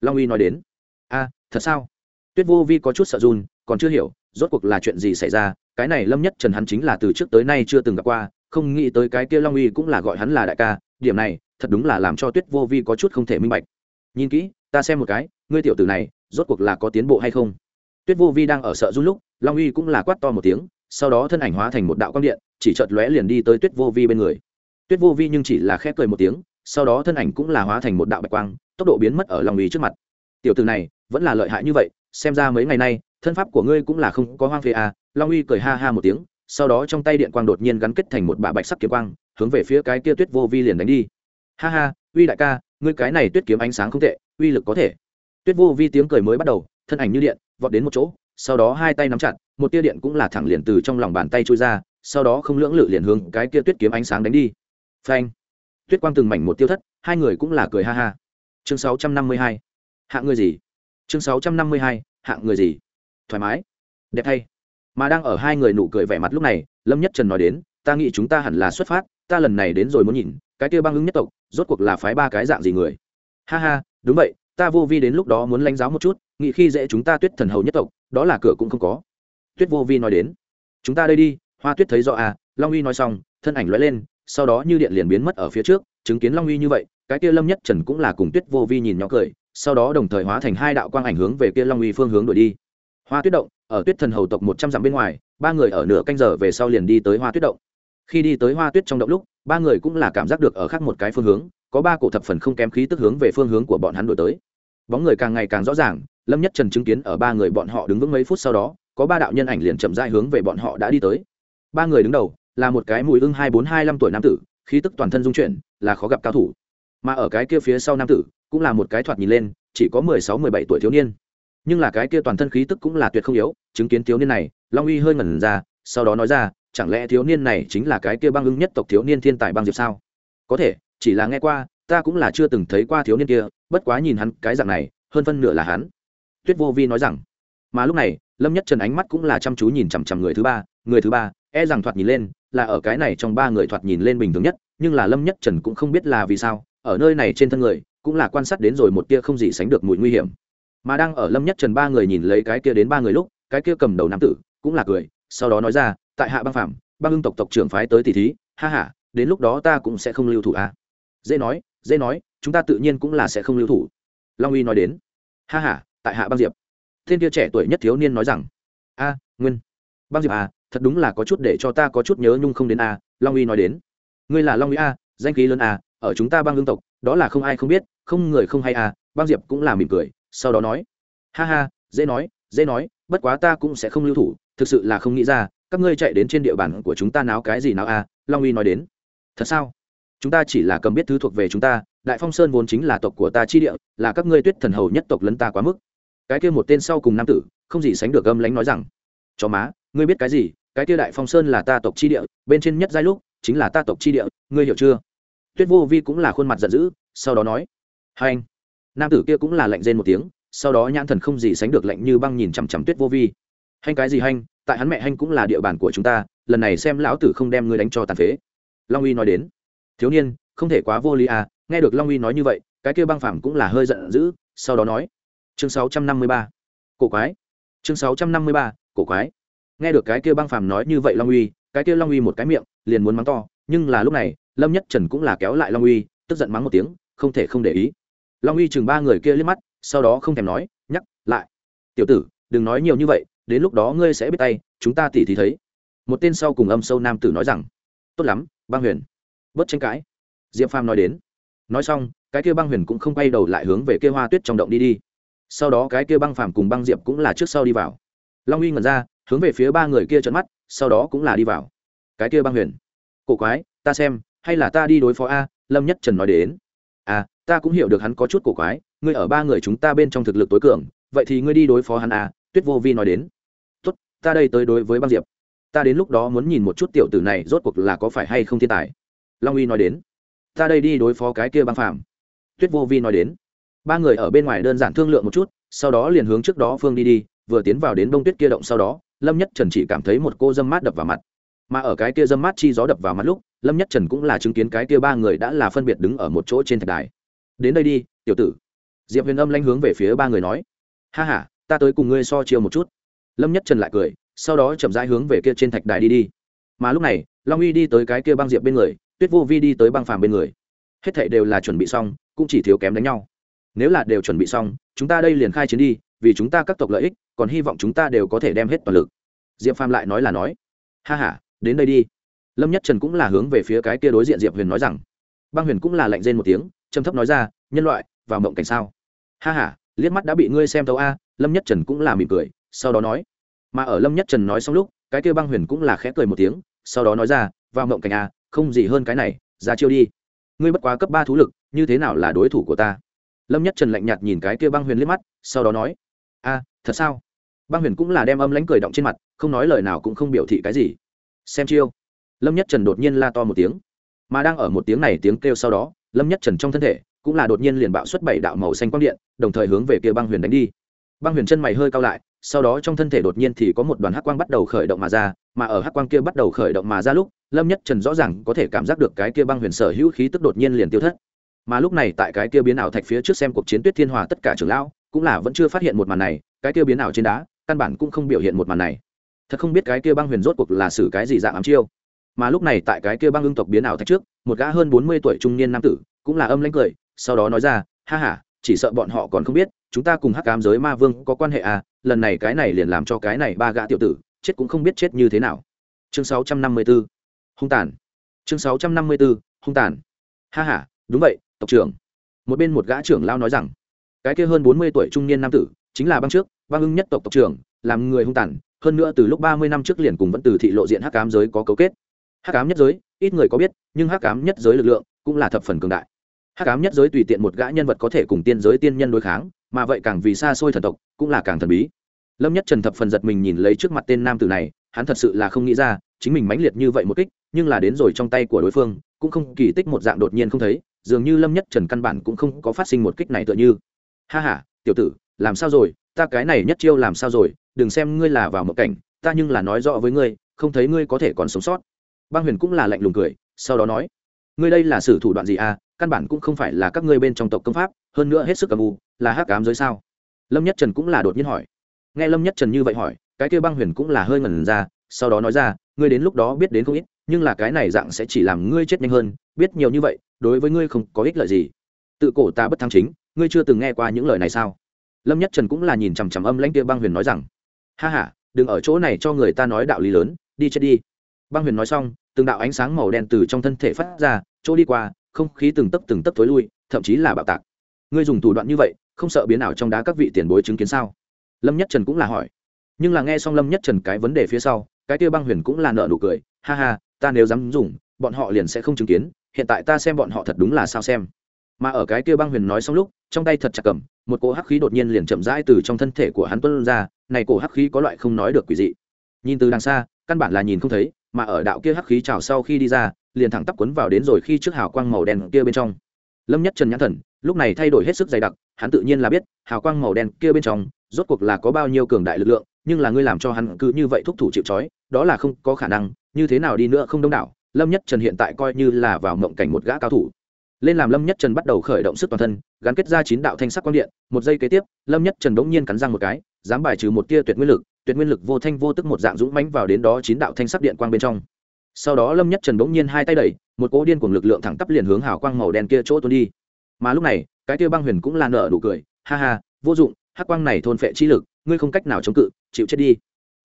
Long uy nói đến a thật sao? tuyết vô vi có chút sợ run, còn chưa hiểu, rốt cuộc là chuyện gì xảy ra, cái này lâm nhất trần hắn chính là từ trước tới nay chưa từng gặp qua, không nghĩ tới cái kia long uy cũng là gọi hắn là đại ca, điểm này, thật đúng là làm cho tuyết vô vi có chút không thể minh bạch. Nhìn kỹ, ta xem một cái, ngươi tiểu tử này, rốt cuộc là có tiến bộ hay không? Tuyết vô vi đang ở sợ run lúc, long uy cũng là quát to một tiếng, sau đó thân ảnh hóa thành một đạo quang điện, chỉ chợt lóe liền đi tới tuyết vô vi bên người. Tuyết vô vi nhưng chỉ là khẽ cười một tiếng, sau đó thân ảnh cũng là hóa thành một đạo bạch quang, tốc độ biến mất ở long uy trước mặt. Tiểu tử này, vẫn là lợi hại như vậy xem ra mấy ngày nay, thân pháp của ngươi cũng là không có hoang phê à long uy cười ha ha một tiếng, sau đó trong tay điện quang đột nhiên gắn kết thành một bả bạch sắc kiếm quang, hướng về phía cái kia tuyết vô vi liền đánh đi. Ha ha, uy đại ca, ngươi cái này tuyết kiếm ánh sáng không tệ, uy lực có thể. Tuyết vô vi tiếng cười mới bắt đầu, thân ảnh như điện, vọt đến một chỗ, sau đó hai tay nắm chặt, một tia điện cũng là thẳng liền từ trong lòng bàn tay trôi ra, sau đó không lưỡng lự liền hướng cái kia tuyết kiếm ánh sáng đánh đi. Phanh. Tuyết quang từng mảnh một tiêu thất, hai người cũng là cười ha ha. Chương sáu trăm năm mươi hai. Hạ ngươi gì? chương sáu trăm năm mươi hai, hạng người gì? Thoải mái. Đẹp thay mà đang ở hai người nụ cười vẻ mặt lúc này, lâm nhất trần nói đến, ta nghĩ chúng ta hẳn là xuất phát, ta lần này đến rồi muốn nhìn, cái kia băng ứng nhất tộc, rốt cuộc là phái ba cái dạng gì người? Ha ha, đúng vậy, ta vô vi đến lúc đó muốn lãnh giáo một chút, nghĩ khi dễ chúng ta tuyết thần hầu nhất tộc, đó là cửa cũng không có. Tuyết vô vi nói đến, chúng ta đây đi, hoa tuyết thấy rõ à long uy nói xong, thân ảnh lóe lên, sau đó như điện liền biến mất ở phía trước, chứng kiến long uy như vậy, cái kia lâm nhất trần cũng là cùng tuyết vô vi nhìn nhỏ cười sau đó đồng thời hóa thành hai đạo quang ảnh hướng về kia long uy phương hướng đuổi đi. Hoa tuyết động, ở tuyết thần hầu tộc một trăm dặm bên ngoài, ba người ở nửa canh giờ về sau liền đi tới hoa tuyết động. Khi đi tới hoa tuyết trong động lúc, ba người cũng là cảm giác được ở khác một cái phương hướng, có ba cổ thập phần không kém khí tức hướng về phương hướng của bọn hắn đổi tới. Bóng người càng ngày càng rõ ràng, lâm nhất trần chứng kiến ở ba người bọn họ đứng vững mấy phút sau đó, có ba đạo nhân ảnh liền chậm rãi hướng về bọn họ đã đi tới. Ba người đứng đầu, là một cái mùi ưng hai bốn hai năm tuổi nam tử, khí tức toàn thân dung chuyển, là khó gặp cao thủ. Mà ở cái kia phía sau nam tử cũng là một cái thoạt nhìn lên, chỉ có mười sáu, mười bảy tuổi thiếu niên. Nhưng là cái kia toàn thân khí tức cũng là tuyệt không yếu, chứng kiến thiếu niên này, long uy hơi ngẩn ra, sau đó nói ra, chẳng lẽ thiếu niên này chính là cái kia băng ưng nhất tộc thiếu niên thiên tài băng diệp sao? Có thể, chỉ là nghe qua, ta cũng là chưa từng thấy qua thiếu niên kia, bất quá nhìn hắn cái dạng này, hơn phân nửa là hắn. Tuyết vô vi nói rằng, mà lúc này, lâm nhất trần ánh mắt cũng là chăm chú nhìn chằm chằm người thứ ba, người thứ ba e rằng thoạt nhìn lên, là ở cái này trong ba người thoạt nhìn lên bình thường nhất, nhưng là lâm nhất trần cũng không biết là vì sao, ở nơi này trên thân người cũng là quan sát đến rồi một tia không gì sánh được mùi nguy hiểm. Mà đang ở lâm nhất trần ba người nhìn lấy cái kia đến ba người lúc, cái kia cầm đầu nam tử cũng là cười, sau đó nói ra, tại hạ băng phạm băng hưng tộc tộc trưởng phái tới tỷ thí, ha ha, đến lúc đó ta cũng sẽ không lưu thủ à? Dễ nói dễ nói, chúng ta tự nhiên cũng là sẽ không lưu thủ. Long uy nói đến, ha ha, tại hạ băng diệp. Thiên kia trẻ tuổi nhất thiếu niên nói rằng, a, nguyên, băng diệp à thật đúng là có chút để cho ta có chút nhớ nhung không đến a long uy nói đến, ngươi là long uy a danh khí lớn a ở chúng ta băng hưng tộc đó là không ai không biết, không người không hay à băng diệp cũng là mỉm cười, sau đó nói, ha ha, dễ nói dễ nói, bất quá ta cũng sẽ không lưu thủ, thực sự là không nghĩ ra, các ngươi chạy đến trên địa bàn của chúng ta náo cái gì náo à? Long uy nói đến, thật sao? Chúng ta chỉ là cầm biết thứ thuộc về chúng ta, đại phong sơn vốn chính là tộc của ta chi địa, là các ngươi tuyết thần hầu nhất tộc lấn ta quá mức. Cái kia một tên sau cùng nam tử, không gì sánh được gâm lánh nói rằng, chó má, ngươi biết cái gì? Cái kia đại phong sơn là ta tộc chi địa, bên trên nhất giai lúc, chính là ta tộc chi địa, ngươi hiểu chưa? tuyết vô vi cũng là khuôn mặt giận dữ sau đó nói hai anh. Nam tử kia cũng là lạnh rên một tiếng sau đó nhãn thần không gì sánh được lạnh như băng nhìn chằm chằm tuyết vô vi. Hanh cái gì hanh? Tại hắn mẹ hanh cũng là địa bàn của chúng ta lần này xem lão tử không đem ngươi đánh cho tàn phế. Long uy nói đến thiếu niên không thể quá vô lý à nghe được long uy nói như vậy cái kia băng phàm cũng là hơi giận dữ sau đó nói chương 653, cổ quái. Chương 653, cổ quái. Nghe được cái kia băng phàm nói như vậy long uy cái kia long uy một cái miệng liền muốn mắng to nhưng là lúc này, lâm nhất trần cũng là kéo lại long uy, tức giận mắng một tiếng, không thể không để ý. Long uy chừng ba người kia liếc mắt, sau đó không thèm nói, nhắc lại. Tiểu tử, đừng nói nhiều như vậy, đến lúc đó ngươi sẽ biết tay, chúng ta tỉ thì thấy. Một tên sau cùng âm sâu nam tử nói rằng, tốt lắm, băng huyền, bớt tranh cãi. Diệp phàm nói đến. Nói xong, cái kia băng huyền cũng không quay đầu lại hướng về kia hoa tuyết trong động đi đi. Sau đó cái kia băng phàm cùng băng diệp cũng là trước sau đi vào. Long uy ngẩn ra, hướng về phía ba người kia trợn mắt, sau đó cũng là đi vào. Cái kia băng huyền cổ quái, ta xem, hay là ta đi đối phó a, lâm nhất trần nói đến. À ta cũng hiểu được hắn có chút cổ quái, ngươi ở ba người chúng ta bên trong thực lực tối cường, vậy thì ngươi đi đối phó hắn a. tuyết vô vi nói đến. Tốt, ta đây tới đối với băng diệp. Ta đến lúc đó muốn nhìn một chút tiểu tử này rốt cuộc là có phải hay không thiên tài. Long uy nói đến. Ta đây đi đối phó cái kia băng phạm. tuyết vô vi nói đến. Ba người ở bên ngoài đơn giản thương lượng một chút, sau đó liền hướng trước đó phương đi đi, vừa tiến vào đến đông tuyết kia động sau đó, lâm nhất trần chỉ cảm thấy một cô dâm mát đập vào mặt mà ở cái kia dâm mát chi gió đập vào mắt lúc, lâm nhất trần cũng là chứng kiến cái kia ba người đã là phân biệt đứng ở một chỗ trên thạch đài. Đến đây đi, tiểu tử. Diệp huyền âm lanh hướng về phía ba người nói. Ha ha, ta tới cùng ngươi so chiều một chút. Lâm nhất trần lại cười, sau đó chậm rãi hướng về kia trên thạch đài đi đi. Mà lúc này, long uy đi tới cái kia băng diệp bên người, tuyết vô vi đi tới băng phàm bên người. Hết thảy đều là chuẩn bị xong, cũng chỉ thiếu kém đánh nhau. Nếu là đều chuẩn bị xong, chúng ta đây liền khai chiến đi, vì chúng ta các tộc lợi ích, còn hy vọng chúng ta đều có thể đem hết toàn lực. Diệp phàm lại nói là nói. Ha ha đến đây đi. Lâm nhất trần cũng là hướng về phía cái kia đối diện diệp huyền nói rằng. Băng huyền cũng là lạnh rên một tiếng, trầm thấp nói ra, nhân loại và mộng cảnh sao? Ha h a liếc mắt đã bị ngươi xem tấu a. Lâm nhất trần cũng là mỉm cười, sau đó nói. Mà ở lâm nhất trần nói xong lúc, cái kia băng huyền cũng là khẽ cười một tiếng, sau đó nói ra và mộng cảnh a, không gì hơn cái này, ra chiêu đi. Ngươi bất quá cấp ba thú lực, như thế nào là đối thủ của ta? Lâm nhất trần lạnh nhạt nhìn cái kia băng huyền liếc mắt, sau đó nói, a, thật sao? Băng huyền cũng là đem âm lánh cười động trên mặt, không nói lời nào cũng không biểu thị cái gì xem chiêu. Lâm nhất trần đột nhiên la to một tiếng. Mà đang ở một tiếng này tiếng kêu sau đó, lâm nhất trần trong thân thể cũng là đột nhiên liền bạo xuất bảy đạo màu xanh quang điện, đồng thời hướng về kia băng huyền đánh đi. Băng huyền chân mày hơi cao lại, sau đó trong thân thể đột nhiên thì có một đoàn hắc quang bắt đầu khởi động mà ra, mà ở hắc quang kia bắt đầu khởi động mà ra lúc, lâm nhất trần rõ ràng có thể cảm giác được cái kia băng huyền sở hữu khí tức đột nhiên liền tiêu thất. Mà lúc này tại cái kia biến ảo thạch phía trước xem cuộc chiến tuyết thiên hòa tất cả trưởng lão, cũng là vẫn chưa phát hiện một màn này, cái kia biến ảo trên đá, căn bản cũng không biểu hiện một màn này thật không biết cái kia băng huyền rốt cuộc là xử cái gì dạng ám chiêu. Mà lúc này tại cái kia băng ưng tộc biến ảo thách trước, một gã hơn bốn mươi tuổi trung niên nam tử cũng là âm lãnh cười, sau đó nói ra, ha ha, chỉ sợ bọn họ còn không biết, chúng ta cùng hắc cám giới ma vương có quan hệ à lần này cái này liền làm cho cái này ba gã tiểu tử, chết cũng không biết chết như thế nào. Chương sáu trăm năm mươi b ố hung tàn. Chương sáu trăm năm mươi b ố hung tàn. Ha ha, đúng vậy, tộc trưởng. Một bên một gã trưởng lao nói rằng, cái kia hơn bốn mươi tuổi trung niên nam tử chính là băng trước, băng ưng nhất tộc tộc trưởng, làm người hung tàn hơn nữa từ lúc ba mươi năm trước liền cùng vẫn từ thị lộ diện hắc ám giới có cấu kết. Hắc ám nhất giới, ít người có biết, nhưng hắc ám nhất giới lực lượng cũng là thập phần cường đại. Hắc ám nhất giới tùy tiện một gã nhân vật có thể cùng tiên giới tiên nhân đối kháng, mà vậy càng vì xa xôi thần tộc cũng là càng thần bí. Lâm nhất trần thập phần giật mình nhìn lấy trước mặt tên nam tử này, hắn thật sự là không nghĩ ra, chính mình mãnh liệt như vậy một kích, nhưng là đến rồi trong tay của đối phương, cũng không kỳ tích một dạng đột nhiên không thấy, dường như lâm nhất trần căn bản cũng không có phát sinh một kích này tựa như. Ha ha, tiểu tử, làm sao rồi? ta cái này nhất chiêu làm sao rồi, đừng xem ngươi là vào một cảnh, ta nhưng là nói rõ với ngươi, không thấy ngươi có thể còn sống sót. Băng huyền cũng là lạnh lùng cười, sau đó nói, ngươi đây là sử thủ đoạn gì à căn bản cũng không phải là các ngươi bên trong tộc công pháp, hơn nữa hết sức cầm u, là hắc cám giới sao? Lâm nhất trần cũng là đột nhiên hỏi. Nghe lâm nhất trần như vậy hỏi, cái kia băng huyền cũng là hơi ngẩn ra, sau đó nói ra, ngươi đến lúc đó biết đến không ít, nhưng là cái này dạng sẽ chỉ làm ngươi chết nhanh hơn, biết nhiều như vậy, đối với ngươi không có ích lợi gì. Tự cổ ta bất thắng chính, ngươi chưa từng nghe qua những lời này sao? lâm nhất trần cũng là nhìn chằm chằm âm lãnh kia băng huyền nói rằng, ha ha, đừng ở chỗ này cho người ta nói đạo lý lớn, đi chết đi. Băng huyền nói xong, từng đạo ánh sáng màu đen từ trong thân thể phát ra, chỗ đi qua, không khí từng tấp từng tấp thối lui, thậm chí là bạo tạc. Ngươi dùng thủ đoạn như vậy, không sợ biến ảo trong đá các vị tiền bối chứng kiến sao? Lâm nhất trần cũng là hỏi. Nhưng là nghe xong lâm nhất trần cái vấn đề phía sau, cái kia băng huyền cũng là nợ nụ cười, ha ha, ta nếu dám dùng, bọn họ liền sẽ không chứng kiến, hiện tại ta xem bọn họ thật đúng là sao xem mà ở cái kia băng huyền nói xong lúc, trong tay thật chặt cầm, một cỗ hắc khí đột nhiên liền chậm rãi từ trong thân thể của hắn tuân ra, này cỗ hắc khí có loại không nói được quỷ dị. Nhìn từ đằng xa, căn bản là nhìn không thấy, mà ở đạo kia hắc khí trào sau khi đi ra, liền thẳng tắp quấn vào đến rồi khi trước hào quang màu đen kia bên trong. Lâm nhất trần nhãn thần, lúc này thay đổi hết sức dày đặc, hắn tự nhiên là biết, hào quang màu đen kia bên trong, rốt cuộc là có bao nhiêu cường đại lực lượng, nhưng là ngươi làm cho hắn cứ như vậy thúc thủ chịu trói, đó là không có khả năng, như thế nào đi nữa không đông đảo. Lâm nhất trần hiện tại coi như là vào mộng cảnh một gã cao thủ lên làm lâm nhất trần bắt đầu khởi động sức toàn thân, gắn kết ra chín đạo thanh sắc quang điện, một giây kế tiếp, lâm nhất trần đống nhiên cắn răng một cái, dám bài trừ một tia tuyệt nguyên lực, tuyệt nguyên lực vô thanh vô tức một dạng dũng mánh vào đến đó chín đạo thanh sắc điện quang bên trong. Sau đó lâm nhất trần đống nhiên hai tay đẩy, một cỗ điên cùng lực lượng thẳng tắp liền hướng hào quang màu đen kia chỗ tuôn đi. Mà lúc này, cái tia băng huyền cũng là nở đủ cười, ha ha, vô dụng, hắc quang này thôn phệ chi lực, ngươi không cách nào chống cự, chịu chết đi.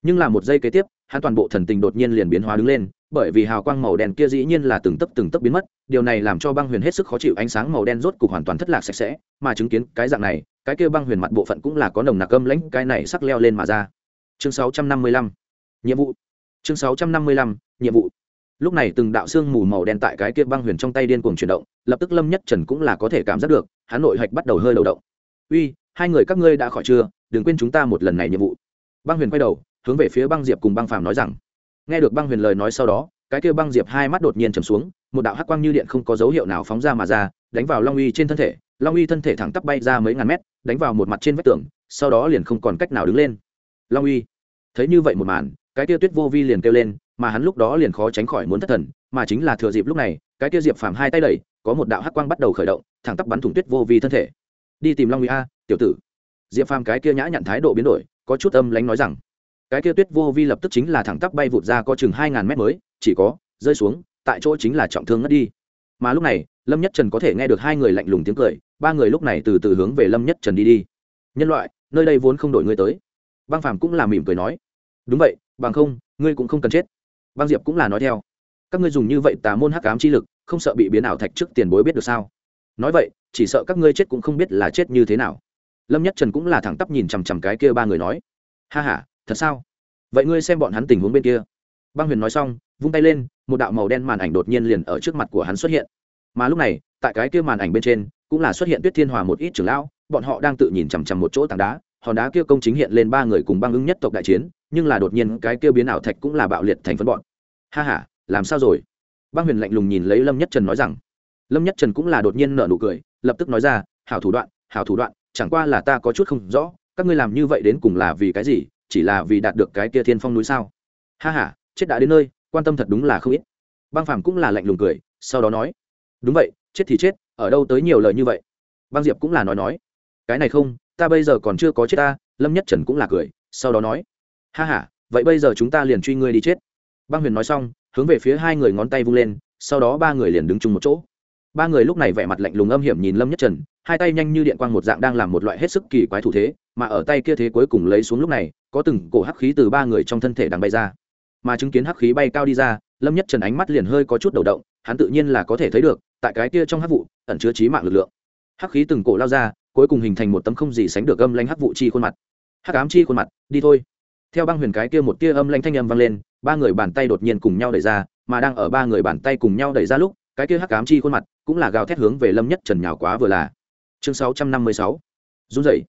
Nhưng là một giây kế tiếp, hắn toàn bộ thần tình đột nhiên liền biến hóa đứng lên bởi vì hào quang màu đen kia dĩ nhiên là từng tấp từng tấp biến mất, điều này làm cho băng huyền hết sức khó chịu, ánh sáng màu đen rốt cục hoàn toàn thất lạc sạch sẽ, mà chứng kiến cái dạng này, cái kia băng huyền mặt bộ phận cũng là có nồng nặc âm lãnh, cái này sắc leo lên mà ra. Chương 655 nhiệm vụ. Chương 655 nhiệm vụ. Lúc này từng đạo xương mù màu đen tại cái kia băng huyền trong tay điên cuồng chuyển động, lập tức lâm nhất trần cũng là có thể cảm giác được, hắn nội hạch bắt đầu hơi đầu động. Uy, hai người các ngươi đã khỏi chưa? Đừng quên chúng ta một lần này nhiệm vụ. Băng huyền quay đầu, hướng về phía băng diệp cùng băng phàm nói rằng nghe được băng huyền lời nói sau đó, cái kia băng diệp hai mắt đột nhiên trầm xuống, một đạo hắc quang như điện không có dấu hiệu nào phóng ra mà ra, đánh vào long uy trên thân thể. Long uy thân thể thẳng tắp bay ra mấy ngàn mét, đánh vào một mặt trên vách tường, sau đó liền không còn cách nào đứng lên. Long uy, thấy như vậy một màn, cái kia tuyết vô vi liền kêu lên, mà hắn lúc đó liền khó tránh khỏi muốn thất thần, mà chính là thừa dịp lúc này, cái kia diệp phàm hai tay đẩy, có một đạo hắc quang bắt đầu khởi động, thẳng tắp bắn thủng tuyết vô vi thân thể. Đi tìm long uy a, tiểu tử. Diệp phàm cái kia nhã nhặn thái độ biến đổi, có chút âm lánh nói rằng cái kia tuyết vô vi lập tức chính là thẳng tắp bay vụt ra có chừng hai ngàn mét mới, chỉ có, rơi xuống, tại chỗ chính là trọng thương ngất đi. Mà lúc này, lâm nhất trần có thể nghe được hai người lạnh lùng tiếng cười, ba người lúc này từ từ hướng về lâm nhất trần đi đi. Nhân loại, nơi đây vốn không đổi ngươi tới. Băng phàm cũng là mỉm cười nói. Đúng vậy, bằng không, ngươi cũng không cần chết. Băng diệp cũng là nói theo. Các ngươi dùng như vậy tà môn hắc ám chi lực, không sợ bị biến ảo thạch trước tiền bối biết được sao? Nói vậy, chỉ sợ các ngươi chết cũng không biết là chết như thế nào. Lâm nhất trần cũng là thẳng tắp nhìn chằm chằm cái kia ba người nói. Ha ha thật sao? Vậy ngươi xem bọn hắn tình huống bên kia. Băng huyền nói xong, vung tay lên, một đạo màu đen màn ảnh đột nhiên liền ở trước mặt của hắn xuất hiện. Mà lúc này, tại cái kia màn ảnh bên trên, cũng là xuất hiện tuyết thiên hòa một ít trưởng lão, bọn họ đang tự nhìn chằm chằm một chỗ tảng đá, hòn đá kia công chính hiện lên ba người cùng băng ứng nhất tộc đại chiến, nhưng là đột nhiên cái kia biến ảo thạch cũng là bạo liệt thành phân bọn. Ha ha, làm sao rồi? Băng huyền lạnh lùng nhìn lấy lâm nhất trần nói rằng. Lâm nhất trần cũng là đột nhiên nở nụ cười, lập tức nói ra, hảo thủ đoạn, hảo thủ đoạn, chẳng qua là ta có chút không rõ, các ngươi làm như vậy đến cùng là vì cái gì chỉ là vì đạt được cái kia thiên phong núi sao? Ha h a chết đã đến nơi, quan tâm thật đúng là không ít. Băng phàm cũng là lạnh lùng cười, sau đó nói, đúng vậy, chết thì chết, ở đâu tới nhiều lời như vậy? Băng diệp cũng là nói nói, cái này không, ta bây giờ còn chưa có chết ta. Lâm nhất trần cũng là cười, sau đó nói, ha h a vậy bây giờ chúng ta liền truy ngươi đi chết. Băng huyền nói xong, hướng về phía hai người ngón tay vung lên, sau đó ba người liền đứng chung một chỗ. Ba người lúc này vẻ mặt lạnh lùng âm hiểm nhìn lâm nhất trần hai tay nhanh như điện quang một dạng đang làm một loại hết sức kỳ quái thủ thế, mà ở tay kia thế cuối cùng lấy xuống lúc này, có từng cổ hắc khí từ ba người trong thân thể đang bay ra. Mà chứng kiến hắc khí bay cao đi ra, lâm nhất trần ánh mắt liền hơi có chút đầu động, hắn tự nhiên là có thể thấy được, tại cái kia trong hắc vụ, ẩn chứa trí mạng lực lượng. Hắc khí từng cổ lao ra, cuối cùng hình thành một tấm không gì sánh được âm lanh hắc vụ chi khuôn mặt. Hắc ám chi khuôn mặt, đi thôi. Theo băng huyền cái kia một tia âm lanh thanh âm vang lên, ba người bàn tay đột nhiên cùng nhau đẩy ra, mà đang ở ba người bàn tay cùng nhau đẩy ra lúc, cái kia hắc ám chi khuôn mặt cũng là gào thét hướng về lâm nhất trần nhào quá vừa là chương 656. run rẩy.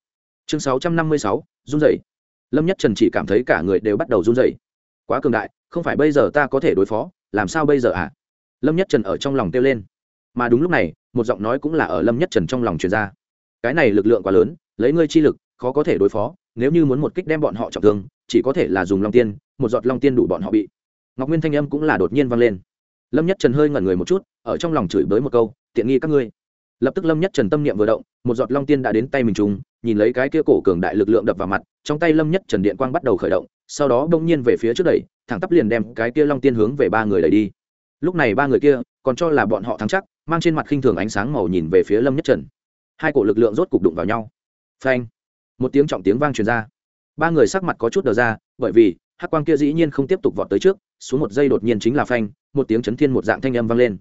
Chương 656, run rẩy. Lâm nhất trần chỉ cảm thấy cả người đều bắt đầu run rẩy. Quá cường đại không phải bây giờ ta có thể đối phó làm sao bây giờ ạ? À? lâm nhất trần ở trong lòng kêu lên. Mà đúng lúc này một giọng nói cũng là ở lâm nhất trần trong lòng truyền ra. Cái này lực lượng quá lớn lấy ngươi chi lực khó có thể đối phó nếu như muốn một kích đem bọn họ trọng thương chỉ có thể là dùng long tiên một giọt long tiên đủ bọn họ bị. Ngọc nguyên thanh âm cũng là đột nhiên vang lên. Lâm nhất trần hơi ngẩn người một chút ở trong lòng chửi bới một câu tiện nghi các ngươi lập tức lâm nhất trần tâm niệm vừa động, một giọt long tiên đã đến tay mình trùng, nhìn lấy cái kia cổ cường đại lực lượng đập vào mặt, trong tay lâm nhất trần điện quang bắt đầu khởi động, sau đó bỗng nhiên về phía trước đẩy, thẳng tắp liền đem cái kia long tiên hướng về ba người đẩy đi. Lúc này ba người kia, còn cho là bọn họ thắng chắc, mang trên mặt khinh thường ánh sáng màu nhìn về phía lâm nhất trần. Hai cổ lực lượng rốt cục đụng vào nhau. Phanh! Một tiếng trọng tiếng vang truyền ra. Ba người sắc mặt có chút đờ ra, bởi vì, hắc quang kia dĩ nhiên không tiếp tục vọt tới trước, xuống một giây đột nhiên chính là phanh, một tiếng chấn thiên một dạng thanh âm vang lên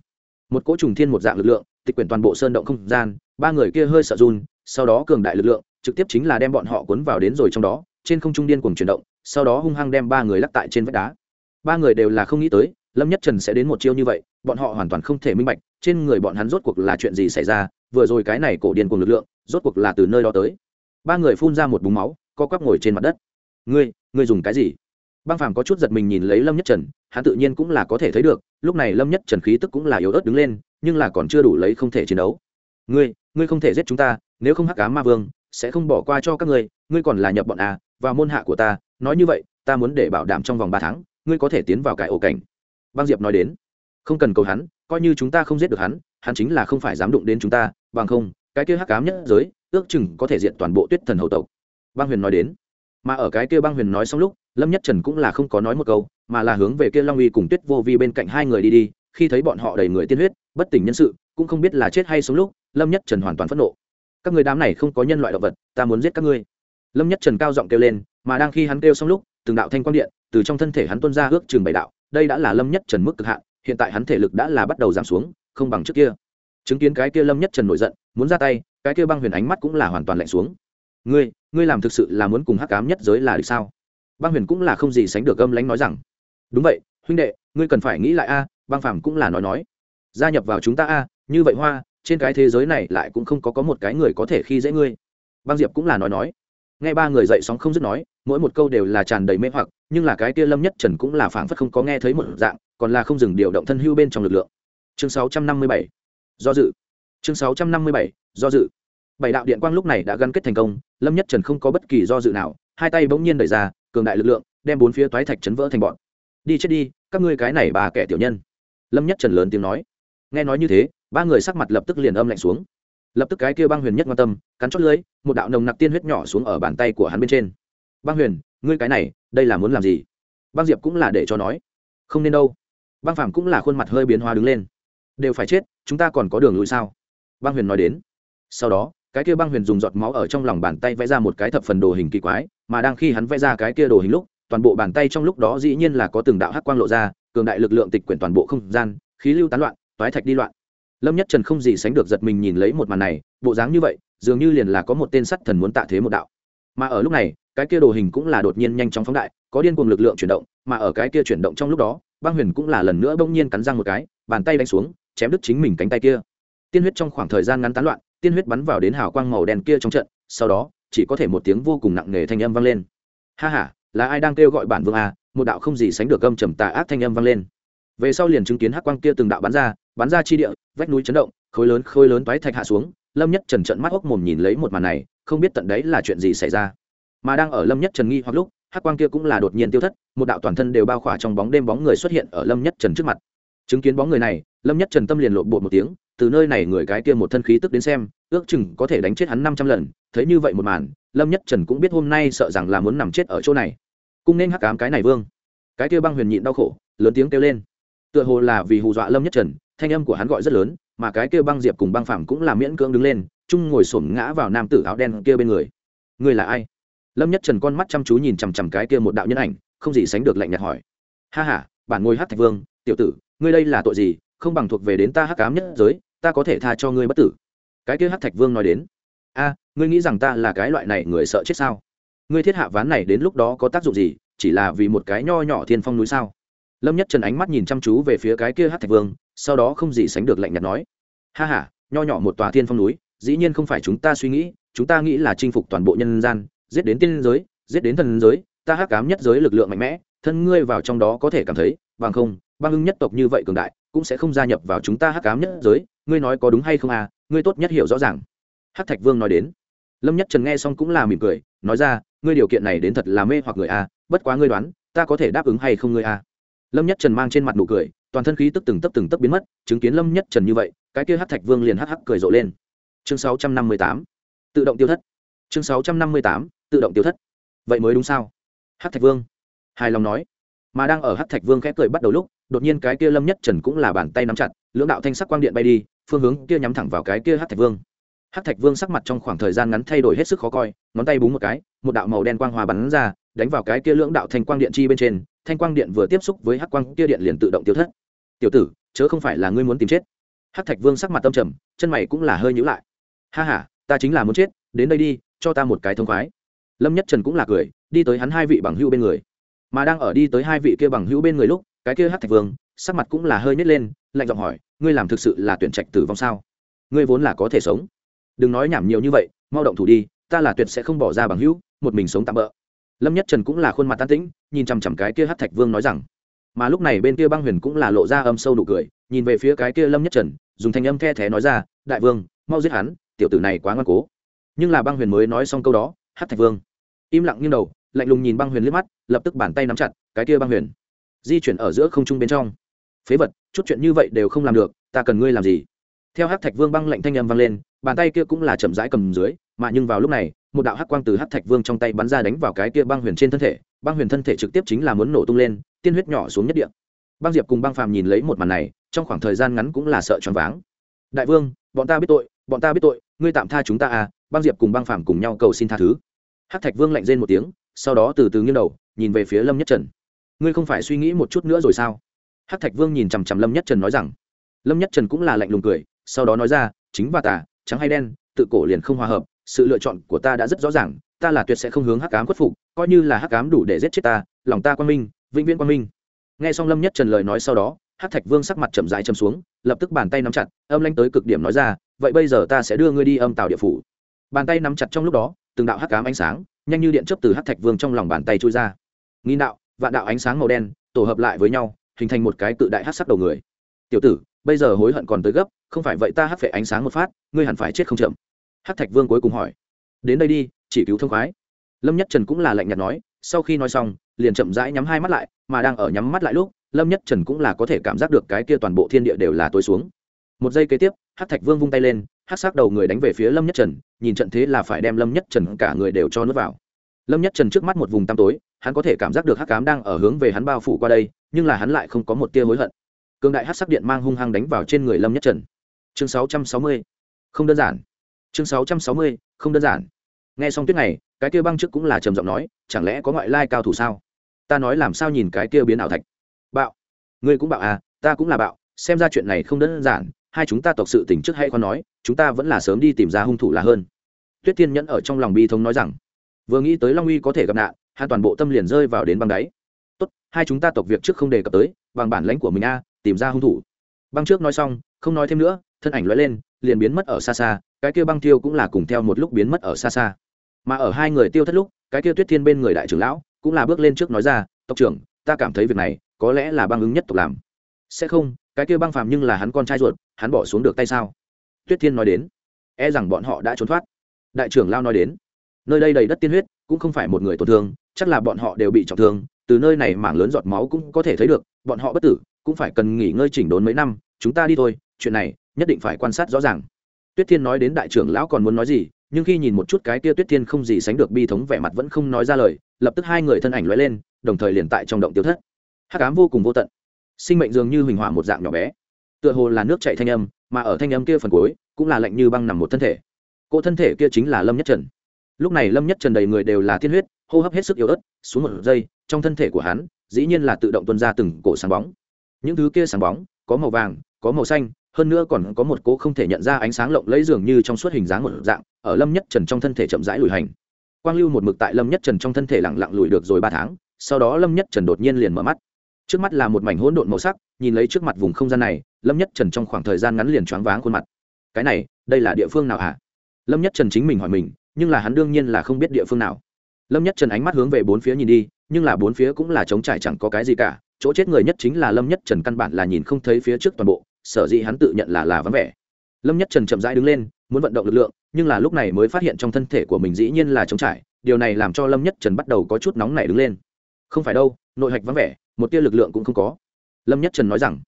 một cỗ trùng thiên một dạng lực lượng, tịch quyển toàn bộ sơn động không gian, ba người kia hơi sợ run, sau đó cường đại lực lượng, trực tiếp chính là đem bọn họ cuốn vào đến rồi trong đó, trên không trung điên cuồng chuyển động, sau đó hung hăng đem ba người lắc tại trên vách đá. Ba người đều là không nghĩ tới, lâm nhất trần sẽ đến một chiêu như vậy, bọn họ hoàn toàn không thể minh bạch, trên người bọn hắn rốt cuộc là chuyện gì xảy ra, vừa rồi cái này cổ điên cùng lực lượng, rốt cuộc là từ nơi đó tới. Ba người phun ra một búng máu, co quắp ngồi trên mặt đất. Ngươi ngươi dùng cái gì? Băng phàm có chút giật mình nhìn lấy lâm nhất trần hắn tự nhiên cũng là có thể thấy được, lúc này lâm nhất trần khí tức cũng là yếu ớt đứng lên, nhưng là còn chưa đủ lấy không thể chiến đấu. Ngươi ngươi không thể giết chúng ta, nếu không hắc ám ma vương sẽ không bỏ qua cho các ngươi ngươi còn là nhập bọn a và môn hạ của ta, nói như vậy, ta muốn để bảo đảm trong vòng ba tháng, ngươi có thể tiến vào cải ổ cảnh. Băng diệp nói đến. Không cần cầu hắn, coi như chúng ta không giết được hắn hắn chính là không phải dám đụng đến chúng ta, bằng không, cái kia hắc ám nhất giới, ước chừng có thể diện toàn bộ tuyết thần hầu tộc. Băng huyền nói đến. Mà ở cái kia băng huyền nói xong lúc lâm nhất trần cũng là không có nói một câu, mà là hướng về kia long uy cùng tuyết vô vi bên cạnh hai người đi đi, khi thấy bọn họ đầy người tiên huyết, bất tỉnh nhân sự, cũng không biết là chết hay sống lúc, lâm nhất trần hoàn toàn phẫn nộ. Các người đám này không có nhân loại động vật, ta muốn giết các ngươi. Lâm nhất trần cao giọng kêu lên, mà đang khi hắn kêu xong lúc, từng đạo thanh quang điện từ trong thân thể hắn tuôn ra ước chừng bảy đạo, đây đã là lâm nhất trần mức cực hạn, hiện tại hắn thể lực đã là bắt đầu giảm xuống, không bằng trước kia. Chứng kiến cái kia lâm nhất trần nổi giận, muốn ra tay, cái kia băng huyền ánh mắt cũng là hoàn toàn lạnh xuống. Ngươi ngươi làm thực sự là muốn cùng hắc ám nhất giới là được sao? băng huyền cũng là không gì sánh được âm lánh nói rằng, đúng vậy, huynh đệ, ngươi cần phải nghĩ lại a, băng phàm cũng là nói nói, gia nhập vào chúng ta a, như vậy hoa, trên cái thế giới này lại cũng không có có một cái người có thể khi dễ ngươi. Băng diệp cũng là nói nói. Nghe ba người dậy sóng không dứt nói, mỗi một câu đều là tràn đầy mê hoặc, nhưng là cái kia lâm nhất trần cũng là phảng phất không có nghe thấy một dạng, còn là không dừng điều động thân hưu bên trong lực lượng. Chương 657 do dự. Chương 657 do dự. Bảy đạo điện quang lúc này đã gắn kết thành công, lâm nhất trần không có bất kỳ do dự nào, hai tay bỗng nhiên đẩy ra cường đại lực lượng, đem bốn phía toái thạch chấn vỡ thành bọn. Đi chết đi, các ngươi cái này bà kẻ tiểu nhân. Lâm nhất trần lớn tiếng nói. Nghe nói như thế, ba người sắc mặt lập tức liền âm lạnh xuống. Lập tức cái kia băng huyền nhất quan tâm, cắn chót lưới một đạo nồng nặc tiên huyết nhỏ xuống ở bàn tay của hắn bên trên. Băng huyền, ngươi cái này, đây là muốn làm gì? Băng diệp cũng là để cho nói. Không nên đâu. Băng phàm cũng là khuôn mặt hơi biến hóa đứng lên. Đều phải chết, chúng ta còn có đường lùi sao? Băng huyền nói đến. Sau đó cái kia băng huyền dùng giọt máu ở trong lòng bàn tay vẽ ra một cái thập phần đồ hình kỳ quái, mà đang khi hắn vẽ ra cái kia đồ hình lúc, toàn bộ bàn tay trong lúc đó dĩ nhiên là có từng đạo hắc quang lộ ra, cường đại lực lượng tịch quyển toàn bộ không gian, khí lưu tán loạn, toái thạch đi loạn. Lâm nhất trần không gì sánh được giật mình nhìn lấy một màn này, bộ dáng như vậy, dường như liền là có một tên sắt thần muốn tạ thế một đạo. Mà ở lúc này, cái kia đồ hình cũng là đột nhiên nhanh chóng phóng đại, có điên cuồng lực lượng chuyển động, mà ở cái kia chuyển động trong lúc đó, băng huyền cũng là lần nữa bỗng nhiên cắn răng một cái, bàn tay đánh xuống, chém đứt chính mình cánh tay kia. Tiên huyết trong khoảng thời gian ngắn tán loạn tiên huyết bắn vào đến hào quang màu đen kia trong trận, sau đó, chỉ có thể một tiếng vô cùng nặng nề thanh âm vang lên. Ha ha, là ai đang kêu gọi bản vương a một đạo không gì sánh được gâm trầm tà ác thanh âm vang lên. Về sau liền chứng kiến hắc quang kia từng đạo bắn ra bắn ra chi địa, vách núi chấn động, khối lớn khối lớn toái thạch hạ xuống, lâm nhất trần trận mắt hốc mồm nhìn lấy một màn này, không biết tận đấy là chuyện gì xảy ra. Mà đang ở lâm nhất trần nghi hoặc lúc, hắc quang kia cũng là đột nhiên tiêu thất, một đạo toàn thân đều bao khỏa trong bóng đêm bóng người xuất hiện ở lâm nhất trần trước mặt. Chứng kiến bóng người này, lâm nhất trần tâm liền lộn bột một tiếng từ nơi này người cái kia một thân khí tức đến xem, ước chừng có thể đánh chết hắn năm trăm lần, thấy như vậy một màn, lâm nhất trần cũng biết hôm nay sợ rằng là muốn nằm chết ở chỗ này. Cũng nên hắc ám cái này vương. Cái kia băng huyền nhịn đau khổ, lớn tiếng kêu lên. Tựa hồ là vì hù dọa lâm nhất trần, thanh âm của hắn gọi rất lớn, mà cái kia băng diệp cùng băng phàm cũng là miễn cưỡng đứng lên, chung ngồi xổm ngã vào nam tử áo đen kia bên người. Người là ai? Lâm nhất trần con mắt chăm chú nhìn chằm chằm cái kia một đạo nhân ảnh, không gì sánh được lạnh nhạt hỏi. Ha ha, bản ngôi hắc thạch vương, tiểu tử, ngươi đây là tội gì? Không bằng thuộc về đến ta hắc ám nhất giới ta có thể tha cho ngươi bất tử. Cái kia hát thạch vương nói đến. A, ngươi nghĩ rằng ta là cái loại này người sợ chết sao? Ngươi thiết hạ ván này đến lúc đó có tác dụng gì? Chỉ là vì một cái nho nhỏ thiên phong núi sao? Lâm nhất trần ánh mắt nhìn chăm chú về phía cái kia hát thạch vương, sau đó không gì sánh được lạnh nhạt nói. Ha h a nho nhỏ một tòa thiên phong núi, dĩ nhiên không phải chúng ta suy nghĩ, chúng ta nghĩ là chinh phục toàn bộ nhân gian, giết đến tiên giới, giết đến thần giới, ta hắc cám nhất giới lực lượng mạnh mẽ, thân ngươi vào trong đó có thể cảm thấy, bằng không, băng hưng nhất tộc như vậy cường đại cũng sẽ không gia nhập vào chúng ta hắc ám nhất giới, ngươi nói có đúng hay không à ngươi tốt nhất hiểu rõ ràng. Hắc thạch vương nói đến. Lâm nhất trần nghe xong cũng là mỉm cười, nói ra, ngươi điều kiện này đến thật là mê hoặc người à bất quá ngươi đoán, ta có thể đáp ứng hay không ngươi à? Lâm nhất trần mang trên mặt nụ cười, toàn thân khí tức từng tấp từng tấp biến mất, chứng kiến lâm nhất trần như vậy, cái kia hắc thạch vương liền hắc hắc cười rộ lên. Chương sáu trăm năm mươi tám. Tự động tiêu thất. Chương sáu trăm năm mươi tám. Tự động tiêu thất. Vậy mới đúng sao? Hắc thạch vương. Hài lòng nói. Mà đang ở hắc thạch vương khẽ cười bắt đầu lúc đột nhiên cái kia lâm nhất trần cũng là bàn tay nắm chặt, lưỡng đạo thanh sắc quang điện bay đi, phương hướng kia nhắm thẳng vào cái kia hát thạch vương. Hát thạch vương sắc mặt trong khoảng thời gian ngắn thay đổi hết sức khó coi, ngón tay búng một cái, một đạo màu đen quang hòa bắn ra, đánh vào cái kia lưỡng đạo thanh quang điện chi bên trên, thanh quang điện vừa tiếp xúc với hát quang kia điện liền tự động tiêu thất. Tiểu tử, chớ không phải là ngươi muốn tìm chết. Hát thạch vương sắc mặt tâm trầm, chân mày cũng là hơi nhữ lại. Ha h ta chính là muốn chết, đến đây đi, cho ta một cái thông khoái. Lâm nhất trần cũng là cười, đi tới hắn hai vị bằng hữu bên người. Mà đang ở đi tới hai vị kia bằng hữu bên người lúc cái kia hát thạch vương, sắc mặt cũng là hơi nhét lên, lạnh giọng hỏi, ngươi làm thực sự là tuyển trạch tử vong sao? Ngươi vốn là có thể sống. Đừng nói nhảm nhiều như vậy, mau động thủ đi, ta là tuyệt sẽ không bỏ ra bằng hữu, một mình sống tạm bỡ lâm nhất trần cũng là khuôn mặt tan tĩnh, nhìn chằm chằm cái kia hát thạch vương nói rằng, mà lúc này bên kia băng huyền cũng là lộ ra âm sâu nụ cười, nhìn về phía cái kia lâm nhất trần, dùng thanh âm the thé nói ra, đại vương, mau giết hắn, tiểu tử này quá ngoan cố. Nhưng là băng huyền mới nói xong câu đó, hát thạch vương im lặng nghiêng đầu, lạnh lùng nhìn băng huyền liếc mắt, lập tức bàn tay nắm chặt, cái kia băng huyền di chuyển ở giữa không trung bên trong. Phế vật, chút chuyện như vậy đều không làm được, ta cần ngươi làm gì? Theo hát thạch vương băng lạnh thanh âm vang lên, bàn tay kia cũng là chậm rãi cầm dưới, mà nhưng vào lúc này, một đạo hắc quang từ hắc thạch vương trong tay bắn ra đánh vào cái kia băng huyền trên thân thể, băng huyền thân thể trực tiếp chính là muốn nổ tung lên, tiên huyết nhỏ xuống nhất địa. Băng diệp cùng băng phàm nhìn lấy một màn này, trong khoảng thời gian ngắn cũng là sợ choáng váng. Đại vương, bọn ta biết tội, bọn ta biết tội, ngươi tạm tha chúng ta à băng diệp cùng băng phàm cùng nhau cầu xin tha thứ. Hắc thạch vương lạnh rên một tiếng, sau đó từ từ nghiêng đầu, nhìn về phía lâm nhất trần ngươi không phải suy nghĩ một chút nữa rồi sao? Hắc thạch vương nhìn chằm chằm lâm nhất trần nói rằng, lâm nhất trần cũng là lạnh lùng cười, sau đó nói ra, chính và tả trắng hay đen, tự cổ liền không hòa hợp, sự lựa chọn của ta đã rất rõ ràng, ta là tuyệt sẽ không hướng hắc cám khuất phục, coi như là hắc cám đủ để giết chết ta, lòng ta quang minh, vĩnh viễn quang minh. Nghe xong lâm nhất trần lời nói sau đó, Hắc thạch vương sắc mặt chậm rãi chầm xuống, lập tức bàn tay nắm chặt, âm lanh tới cực điểm nói ra, vậy bây giờ ta sẽ đưa ngươi đi âm tàu địa phủ. Bàn tay nắm chặt trong lúc đó, từng đạo hắc cám ánh sáng, nhanh như điện chớp từ Hắc thạch vương trong lòng bàn tay chui ra. Nghi đạo vạn đạo ánh sáng màu đen tổ hợp lại với nhau, hình thành một cái cự đại hát sắc đầu người. Tiểu tử, bây giờ hối hận còn tới gấp, không phải vậy ta hắc phệ ánh sáng một phát, ngươi hẳn phải chết không chậm. Hát thạch vương cuối cùng hỏi. Đến đây đi, chỉ cứu thông khoái. Lâm nhất trần cũng là lạnh nhạt nói, sau khi nói xong, liền chậm rãi nhắm hai mắt lại, mà đang ở nhắm mắt lại lúc, lâm nhất trần cũng là có thể cảm giác được cái kia toàn bộ thiên địa đều là tối xuống. Một giây kế tiếp hát thạch vương vung tay lên hát xác đầu người đánh về phía lâm nhất trần, nhìn trận thế là phải đem lâm nhất trần cả người đều cho nước vào. Lâm nhất trần trước mắt một vùng tăm tối hắn có thể cảm giác được hắc cám đang ở hướng về hắn bao phủ qua đây, nhưng là hắn lại không có một tia hối hận. Cường đại hát sắc điện mang hung hăng đánh vào trên người lâm nhất trần. Chương 660. không đơn giản. Chương 660. không đơn giản. Nghe xong tuyết này, cái kia băng trước cũng là trầm giọng nói, chẳng lẽ có ngoại lai cao thủ sao? Ta nói làm sao nhìn cái kia biến ảo thạch? Bạo. Ngươi cũng bạo à ta cũng là bạo, xem ra chuyện này không đơn giản, hai chúng ta tộc sự tỉnh trước hay còn nói, chúng ta vẫn là sớm đi tìm ra hung thủ là hơn. Tuyết tiên nhẫn ở trong lòng bi thống nói rằng, vừa nghĩ tới long uy có thể gặp nạn hắn toàn bộ tâm liền rơi vào đến băng đáy. Tốt, hai chúng ta tộc việc trước không đề cập tới, bằng bản lãnh của mình a, tìm ra hung thủ. Băng trước nói xong, không nói thêm nữa, thân ảnh lóe lên, liền biến mất ở xa xa, cái kia băng tiêu cũng là cùng theo một lúc biến mất ở xa xa. Mà ở hai người tiêu thất lúc, cái kia tuyết thiên bên người đại trưởng lão cũng là bước lên trước nói ra, tộc trưởng, ta cảm thấy việc này có lẽ là băng ứng nhất tộc làm. Sẽ không, cái kia băng phàm nhưng là hắn con trai ruột, hắn bỏ xuống được tay sao? Tuyết thiên nói đến. E rằng bọn họ đã trốn thoát. Đại trưởng lao nói đến. Nơi đây đầy đất tiên huyết, cũng không phải một người tổn thương chắc là bọn họ đều bị trọng thương, từ nơi này mảng lớn giọt máu cũng có thể thấy được, bọn họ bất tử, cũng phải cần nghỉ ngơi chỉnh đốn mấy năm, chúng ta đi thôi, chuyện này nhất định phải quan sát rõ ràng. Tuyết thiên nói đến đại trưởng lão còn muốn nói gì, nhưng khi nhìn một chút cái kia tuyết thiên không gì sánh được bi thống vẻ mặt vẫn không nói ra lời, lập tức hai người thân ảnh lóe lên, đồng thời liền tại trong động tiêu thất. Hắc ám vô cùng vô tận. Sinh mệnh dường như huỳnh hỏa một dạng nhỏ bé. Tựa hồ là nước chảy thanh âm, mà ở thanh âm kia phần cuối, cũng là lạnh như băng nằm một thân thể. Cỗ thân thể kia chính là lâm nhất trần. Lúc này lâm nhất trần đầy người đều là thiên huyết hô hấp hết sức yếu ớt, xuống một giây, trong thân thể của hắn, dĩ nhiên là tự động tuân ra từng cổ sáng bóng. Những thứ kia sáng bóng, có màu vàng, có màu xanh, hơn nữa còn có một cỗ không thể nhận ra ánh sáng lộng lẫy dường như trong suốt hình dáng một dạng, ở lâm nhất trần trong thân thể chậm rãi lùi hành. Quang lưu một mực tại lâm nhất trần trong thân thể lặng lặng lùi được rồi ba tháng, sau đó lâm nhất trần đột nhiên liền mở mắt. Trước mắt là một mảnh hỗn độn màu sắc, nhìn lấy trước mặt vùng không gian này, lâm nhất trần trong khoảng thời gian ngắn liền choáng váng khuôn mặt. Cái này, đây là địa phương nào hả? Lâm nhất trần chính mình hỏi mình, nhưng là hắn đương nhiên là không biết địa phương nào lâm nhất trần ánh mắt hướng về bốn phía nhìn đi, nhưng là bốn phía cũng là trống trải chẳng có cái gì cả, chỗ chết người nhất chính là lâm nhất trần căn bản là nhìn không thấy phía trước toàn bộ, sở dĩ hắn tự nhận là là vắng vẻ. Lâm nhất trần chậm rãi đứng lên, muốn vận động lực lượng, nhưng là lúc này mới phát hiện trong thân thể của mình dĩ nhiên là trống trải, điều này làm cho lâm nhất trần bắt đầu có chút nóng nảy đứng lên. Không phải đâu, nội hạch vắng vẻ, một tia lực lượng cũng không có. Lâm nhất trần nói rằng,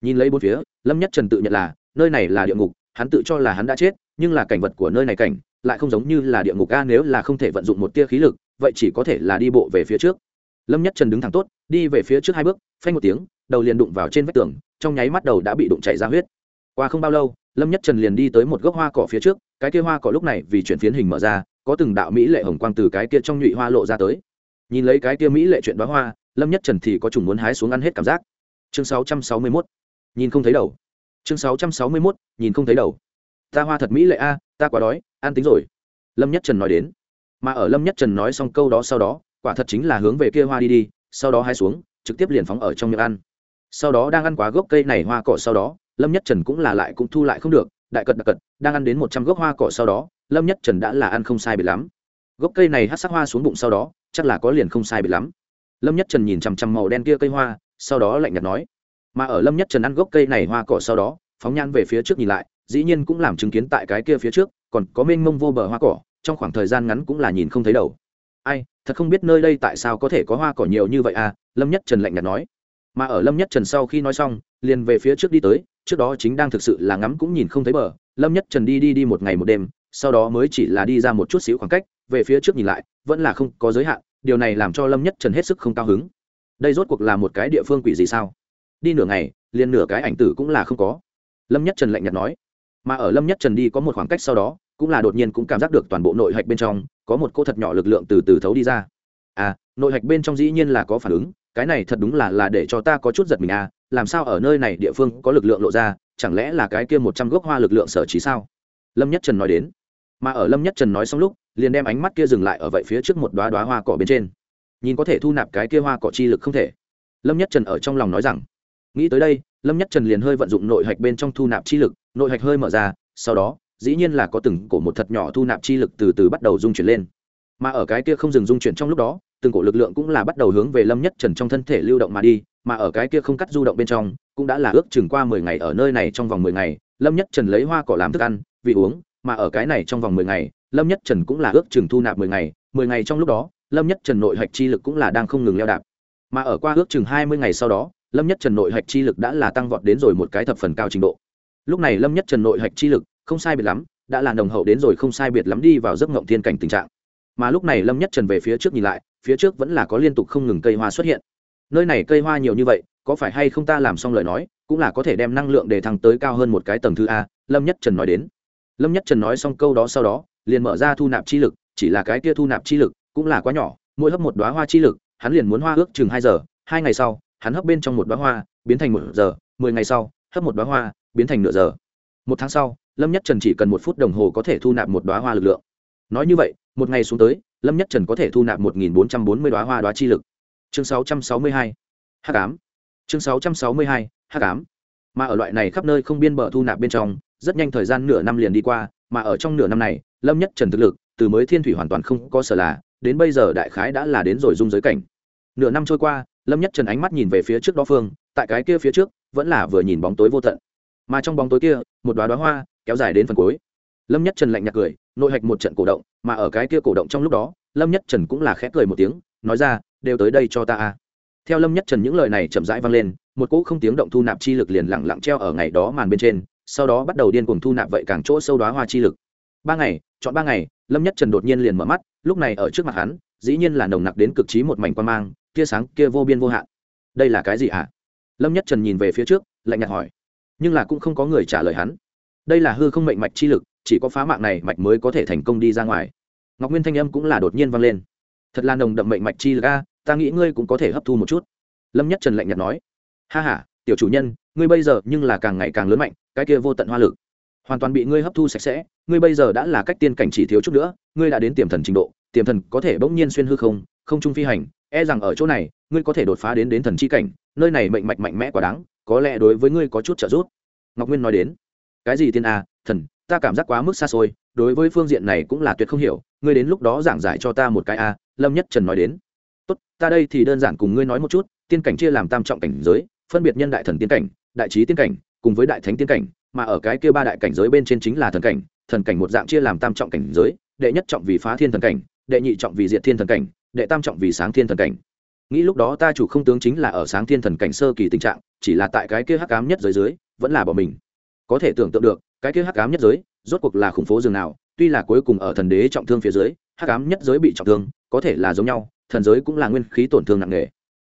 nhìn lấy bốn phía, lâm nhất trần tự nhận là, nơi này là địa ngục, hắn tự cho là hắn đã chết, nhưng là cảnh vật của nơi này cảnh, lại không giống như là địa ngục a, nếu là không thể vận dụng một tia khí lực vậy chỉ có thể là đi bộ về phía trước. Lâm nhất trần đứng thẳng tốt, đi về phía trước hai bước, phanh một tiếng, đầu liền đụng vào trên vách tường, trong nháy mắt đầu đã bị đụng chảy ra huyết. Qua không bao lâu, lâm nhất trần liền đi tới một gốc hoa cỏ phía trước, cái kia hoa cỏ lúc này vì chuyển phiến hình mở ra, có từng đạo mỹ lệ hồng quang từ cái kia trong nhụy hoa lộ ra tới. Nhìn lấy cái kia mỹ lệ chuyện đóa hoa, lâm nhất trần thì có chủng muốn hái xuống ăn hết cảm giác. Chương 661 nhìn không thấy đầu. Chương 661 nhìn không thấy đầu. Ta hoa thật mỹ lệ a, ta quá đói, ăn tính rồi. Lâm nhất trần nói đến mà ở lâm nhất trần nói xong câu đó sau đó, quả thật chính là hướng về kia hoa đi đi, sau đó hai xuống, trực tiếp liền phóng ở trong miệng ăn. Sau đó đang ăn quá gốc cây này hoa cỏ sau đó, lâm nhất trần cũng là lại cũng thu lại không được, đại cật đặc cật, đang ăn đến một trăm gốc hoa cỏ sau đó, lâm nhất trần đã là ăn không sai biệt lắm. Gốc cây này hát sắc hoa xuống bụng sau đó, chắc là có liền không sai biệt lắm. Lâm nhất trần nhìn chằm chằm màu đen kia cây hoa, sau đó lạnh nhạt nói, mà ở lâm nhất trần ăn gốc cây này hoa cỏ sau đó, phóng nhan về phía trước nhìn lại, dĩ nhiên cũng làm chứng kiến tại cái kia phía trước, còn có mênh mông vô bờ hoa cỏ trong khoảng thời gian ngắn cũng là nhìn không thấy đầu. Ai, thật không biết nơi đây tại sao có thể có hoa cỏ nhiều như vậy à? Lâm nhất trần lạnh nhạt nói. Mà ở lâm nhất trần sau khi nói xong, liền về phía trước đi tới, trước đó chính đang thực sự là ngắm cũng nhìn không thấy bờ. Lâm nhất trần đi đi đi một ngày một đêm, sau đó mới chỉ là đi ra một chút xíu khoảng cách, về phía trước nhìn lại, vẫn là không có giới hạn, điều này làm cho lâm nhất trần hết sức không cao hứng. Đây rốt cuộc là một cái địa phương quỷ gì sao? Đi nửa ngày, liền nửa cái ảnh tử cũng là không có. Lâm nhất trần lạnh nhạt nói. Mà ở lâm nhất trần đi có một khoảng cách sau đó cũng là đột nhiên cũng cảm giác được toàn bộ nội hạch bên trong, có một cô thật nhỏ lực lượng từ từ thấu đi ra. À nội hạch bên trong dĩ nhiên là có phản ứng, cái này thật đúng là là để cho ta có chút giật mình à làm sao ở nơi này địa phương có lực lượng lộ ra, chẳng lẽ là cái kia một trăm gốc hoa lực lượng sở trí sao? Lâm nhất trần nói đến. Mà ở lâm nhất trần nói xong lúc, liền đem ánh mắt kia dừng lại ở vậy phía trước một đoá đoá hoa cỏ bên trên. Nhìn có thể thu nạp cái kia hoa cỏ chi lực không thể. Lâm nhất trần ở trong lòng nói rằng, nghĩ tới đây, lâm nhất trần liền hơi vận dụng nội hạch bên trong thu nạp chi lực, nội hạch hơi mở ra, sau đó dĩ nhiên là có từng cổ một thật nhỏ thu nạp chi lực từ từ bắt đầu dung chuyển lên. Mà ở cái kia không dừng dung chuyển trong lúc đó, từng cổ lực lượng cũng là bắt đầu hướng về lâm nhất trần trong thân thể lưu động mà đi, mà ở cái kia không cắt du động bên trong, cũng đã là ước chừng qua mười ngày ở nơi này trong vòng mười ngày, lâm nhất trần lấy hoa cỏ làm thức ăn, vị uống, mà ở cái này trong vòng mười ngày, lâm nhất trần cũng là ước chừng thu nạp mười ngày mười ngày trong lúc đó, lâm nhất trần nội hạch chi lực cũng là đang không ngừng leo đạp. Mà ở qua ước chừng hai mươi ngày sau đó, lâm nhất trần nội hạch chi lực đã là tăng vọt đến rồi một cái thập phần cao trình độ. Lúc này lâm nhất trần nội hạch chi lực không sai biệt lắm, đã là nồng hậu đến rồi không sai biệt lắm đi vào giấc ngộng thiên cảnh tình trạng. Mà lúc này lâm nhất trần về phía trước nhìn lại, phía trước vẫn là có liên tục không ngừng cây hoa xuất hiện. Nơi này cây hoa nhiều như vậy, có phải hay không ta làm xong lời nói, cũng là có thể đem năng lượng để thăng tới cao hơn một cái tầng thứ a, lâm nhất trần nói đến. Lâm nhất trần nói xong câu đó sau đó, liền mở ra thu nạp chi lực, chỉ là cái kia thu nạp chi lực cũng là quá nhỏ, mỗi hấp một đóa hoa chi lực, hắn liền muốn hoa ước chừng hai giờ, hai ngày sau, hắn hấp bên trong một đóa hoa, biến thành một giờ, mười ngày sau, hấp một đóa hoa, biến thành nửa giờ một tháng sau, lâm nhất trần chỉ cần một phút đồng hồ có thể thu nạp một đoá hoa lực lượng. Nói như vậy, một ngày xuống tới, lâm nhất trần có thể thu nạp một nghìn bốn trăm bốn mươi đoá hoa đoá chi lực. Chương sáu trăm sáu mươi hai h tám chương sáu trăm sáu mươi hai h tám mà ở loại này khắp nơi không biên bờ thu nạp bên trong, rất nhanh thời gian nửa năm liền đi qua, mà ở trong nửa năm này, lâm nhất trần thực lực, từ mới thiên thủy hoàn toàn không có sở là, đến bây giờ đại khái đã là đến rồi dung giới cảnh. Nửa năm trôi qua, lâm nhất trần ánh mắt nhìn về phía trước đó phương, tại cái kia phía trước, vẫn là vừa nhìn bóng tối vô tận mà trong bóng tối kia, một đoá đoá hoa kéo dài đến phần cuối. Lâm nhất trần lạnh nhạt cười, nội hạch một trận cổ động, mà ở cái kia cổ động trong lúc đó, lâm nhất trần cũng là khẽ cười một tiếng, nói ra, đều tới đây cho ta a. Theo lâm nhất trần những lời này chậm rãi vang lên, một cỗ không tiếng động thu nạp chi lực liền lặng lặng treo ở ngày đó màn bên trên, sau đó bắt đầu điên cuồng thu nạp vậy càng chỗ sâu đóa hoa chi lực. Ba ngày, chọn ba ngày, lâm nhất trần đột nhiên liền mở mắt, lúc này ở trước mặt hắn, dĩ nhiên là nồng nặc đến cực trí một mảnh quan mang, tia sáng kia vô biên vô hạn. Đây là cái gì ạ? À? lâm nhất trần nhìn về phía trước, lạnh nhạt hỏi nhưng là cũng không có người trả lời hắn. Đây là hư không mệnh mạch chi lực, chỉ có phá mạng này mạch mới có thể thành công đi ra ngoài. Ngọc nguyên thanh âm cũng là đột nhiên vang lên. Thật là nồng đậm mệnh mạch chi lực a, ta nghĩ ngươi cũng có thể hấp thu một chút. Lâm nhất trần lạnh nhạt nói. Ha ha, tiểu chủ nhân, ngươi bây giờ nhưng là càng ngày càng lớn mạnh, cái kia vô tận hoa lực. Hoàn toàn bị ngươi hấp thu sạch sẽ, ngươi bây giờ đã là cách tiên cảnh chỉ thiếu chút nữa, ngươi đã đến tiềm thần trình độ, tiềm thần có thể bỗng nhiên xuyên hư không không trung phi hành e rằng ở chỗ này, ngươi có thể đột phá đến đến thần chi cảnh, nơi này mệnh mạch mạnh mẽ quá đáng có lẽ đối với ngươi có chút trợ giúp. Ngọc nguyên nói đến, cái gì tiên a thần, ta cảm giác quá mức xa xôi, đối với phương diện này cũng là tuyệt không hiểu, ngươi đến lúc đó giảng giải cho ta một cái a lâm nhất trần nói đến. Tốt, ta đây thì đơn giản cùng ngươi nói một chút, tiên cảnh chia làm tam trọng cảnh giới, phân biệt nhân đại thần tiên cảnh, đại trí tiên cảnh, cùng với đại thánh tiên cảnh, mà ở cái kia ba đại cảnh giới bên trên chính là thần cảnh thần cảnh một dạng chia làm tam trọng cảnh giới, đệ nhất trọng vì phá thiên thần cảnh, đệ nhị trọng vì diệt thiên thần cảnh, đệ tam trọng vì sáng thiên thần cảnh nghĩ lúc đó ta chủ không tướng chính là ở sáng thiên thần cảnh sơ kỳ tình trạng, chỉ là tại cái kia hắc cám nhất giới dưới, vẫn là bỏ mình. Có thể tưởng tượng được, cái kia hắc cám nhất giới, rốt cuộc là khủng phố dường nào, tuy là cuối cùng ở thần đế trọng thương phía dưới, hắc ám nhất giới bị trọng thương, có thể là giống nhau, thần giới cũng là nguyên khí tổn thương nặng nề.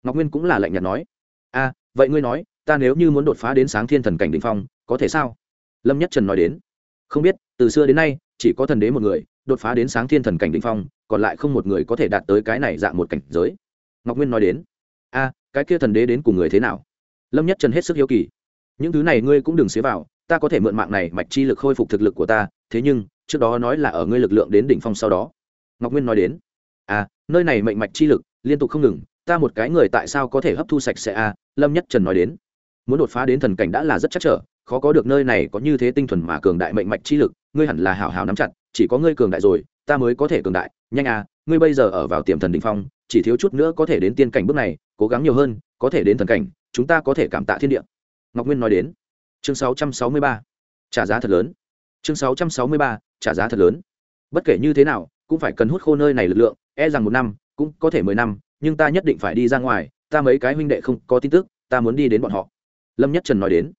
Ngọc nguyên cũng là lạnh nhạt nói, a, vậy ngươi nói, ta nếu như muốn đột phá đến sáng thiên thần cảnh đ phong, có thể sao? Lâm nhất trần nói đến, không biết, từ xưa đến nay, chỉ có thần đế một người, đột phá đến sáng thiên thần cảnh đ phong, còn lại không một người có thể đạt tới cái này dạng một cảnh giới ngọc nguyên nói đến a cái kia thần đế đến cùng người thế nào? Lâm nhất trần hết sức hiếu kỳ. Những thứ này ngươi cũng đừng xế vào ta có thể mượn mạng này mạch chi lực khôi phục thực lực của ta thế nhưng trước đó nói là ở ngươi lực lượng đến đỉnh phong sau đó. Ngọc nguyên nói đến a, nơi này mệnh mạch chi lực liên tục không ngừng ta một cái người tại sao có thể hấp thu sạch sẽ a? lâm nhất trần nói đến muốn đột phá đến thần cảnh đã là rất chắc trở khó có được nơi này có như thế tinh thuần mà cường đại mệnh mạch chi lực ngươi hẳn là hảo hảo nắm chặt chỉ có ngươi cường đại rồi ta mới có thể cường đại. Nhanh à ngươi bây giờ ở vào tiềm thần đỉnh phong chỉ thiếu chút nữa có thể đến tiên cảnh bước này cố gắng nhiều hơn có thể đến thần cảnh chúng ta có thể cảm tạ thiên địa. Ngọc nguyên nói đến. Chương 663, trả giá thật lớn. Chương 663, trả giá thật lớn. Bất kể như thế nào cũng phải cần hút khô nơi này lực lượng e rằng một năm cũng có thể mười năm nhưng ta nhất định phải đi ra ngoài ta mấy cái huynh đệ không có tin tức ta muốn đi đến bọn họ. Lâm nhất trần nói đến.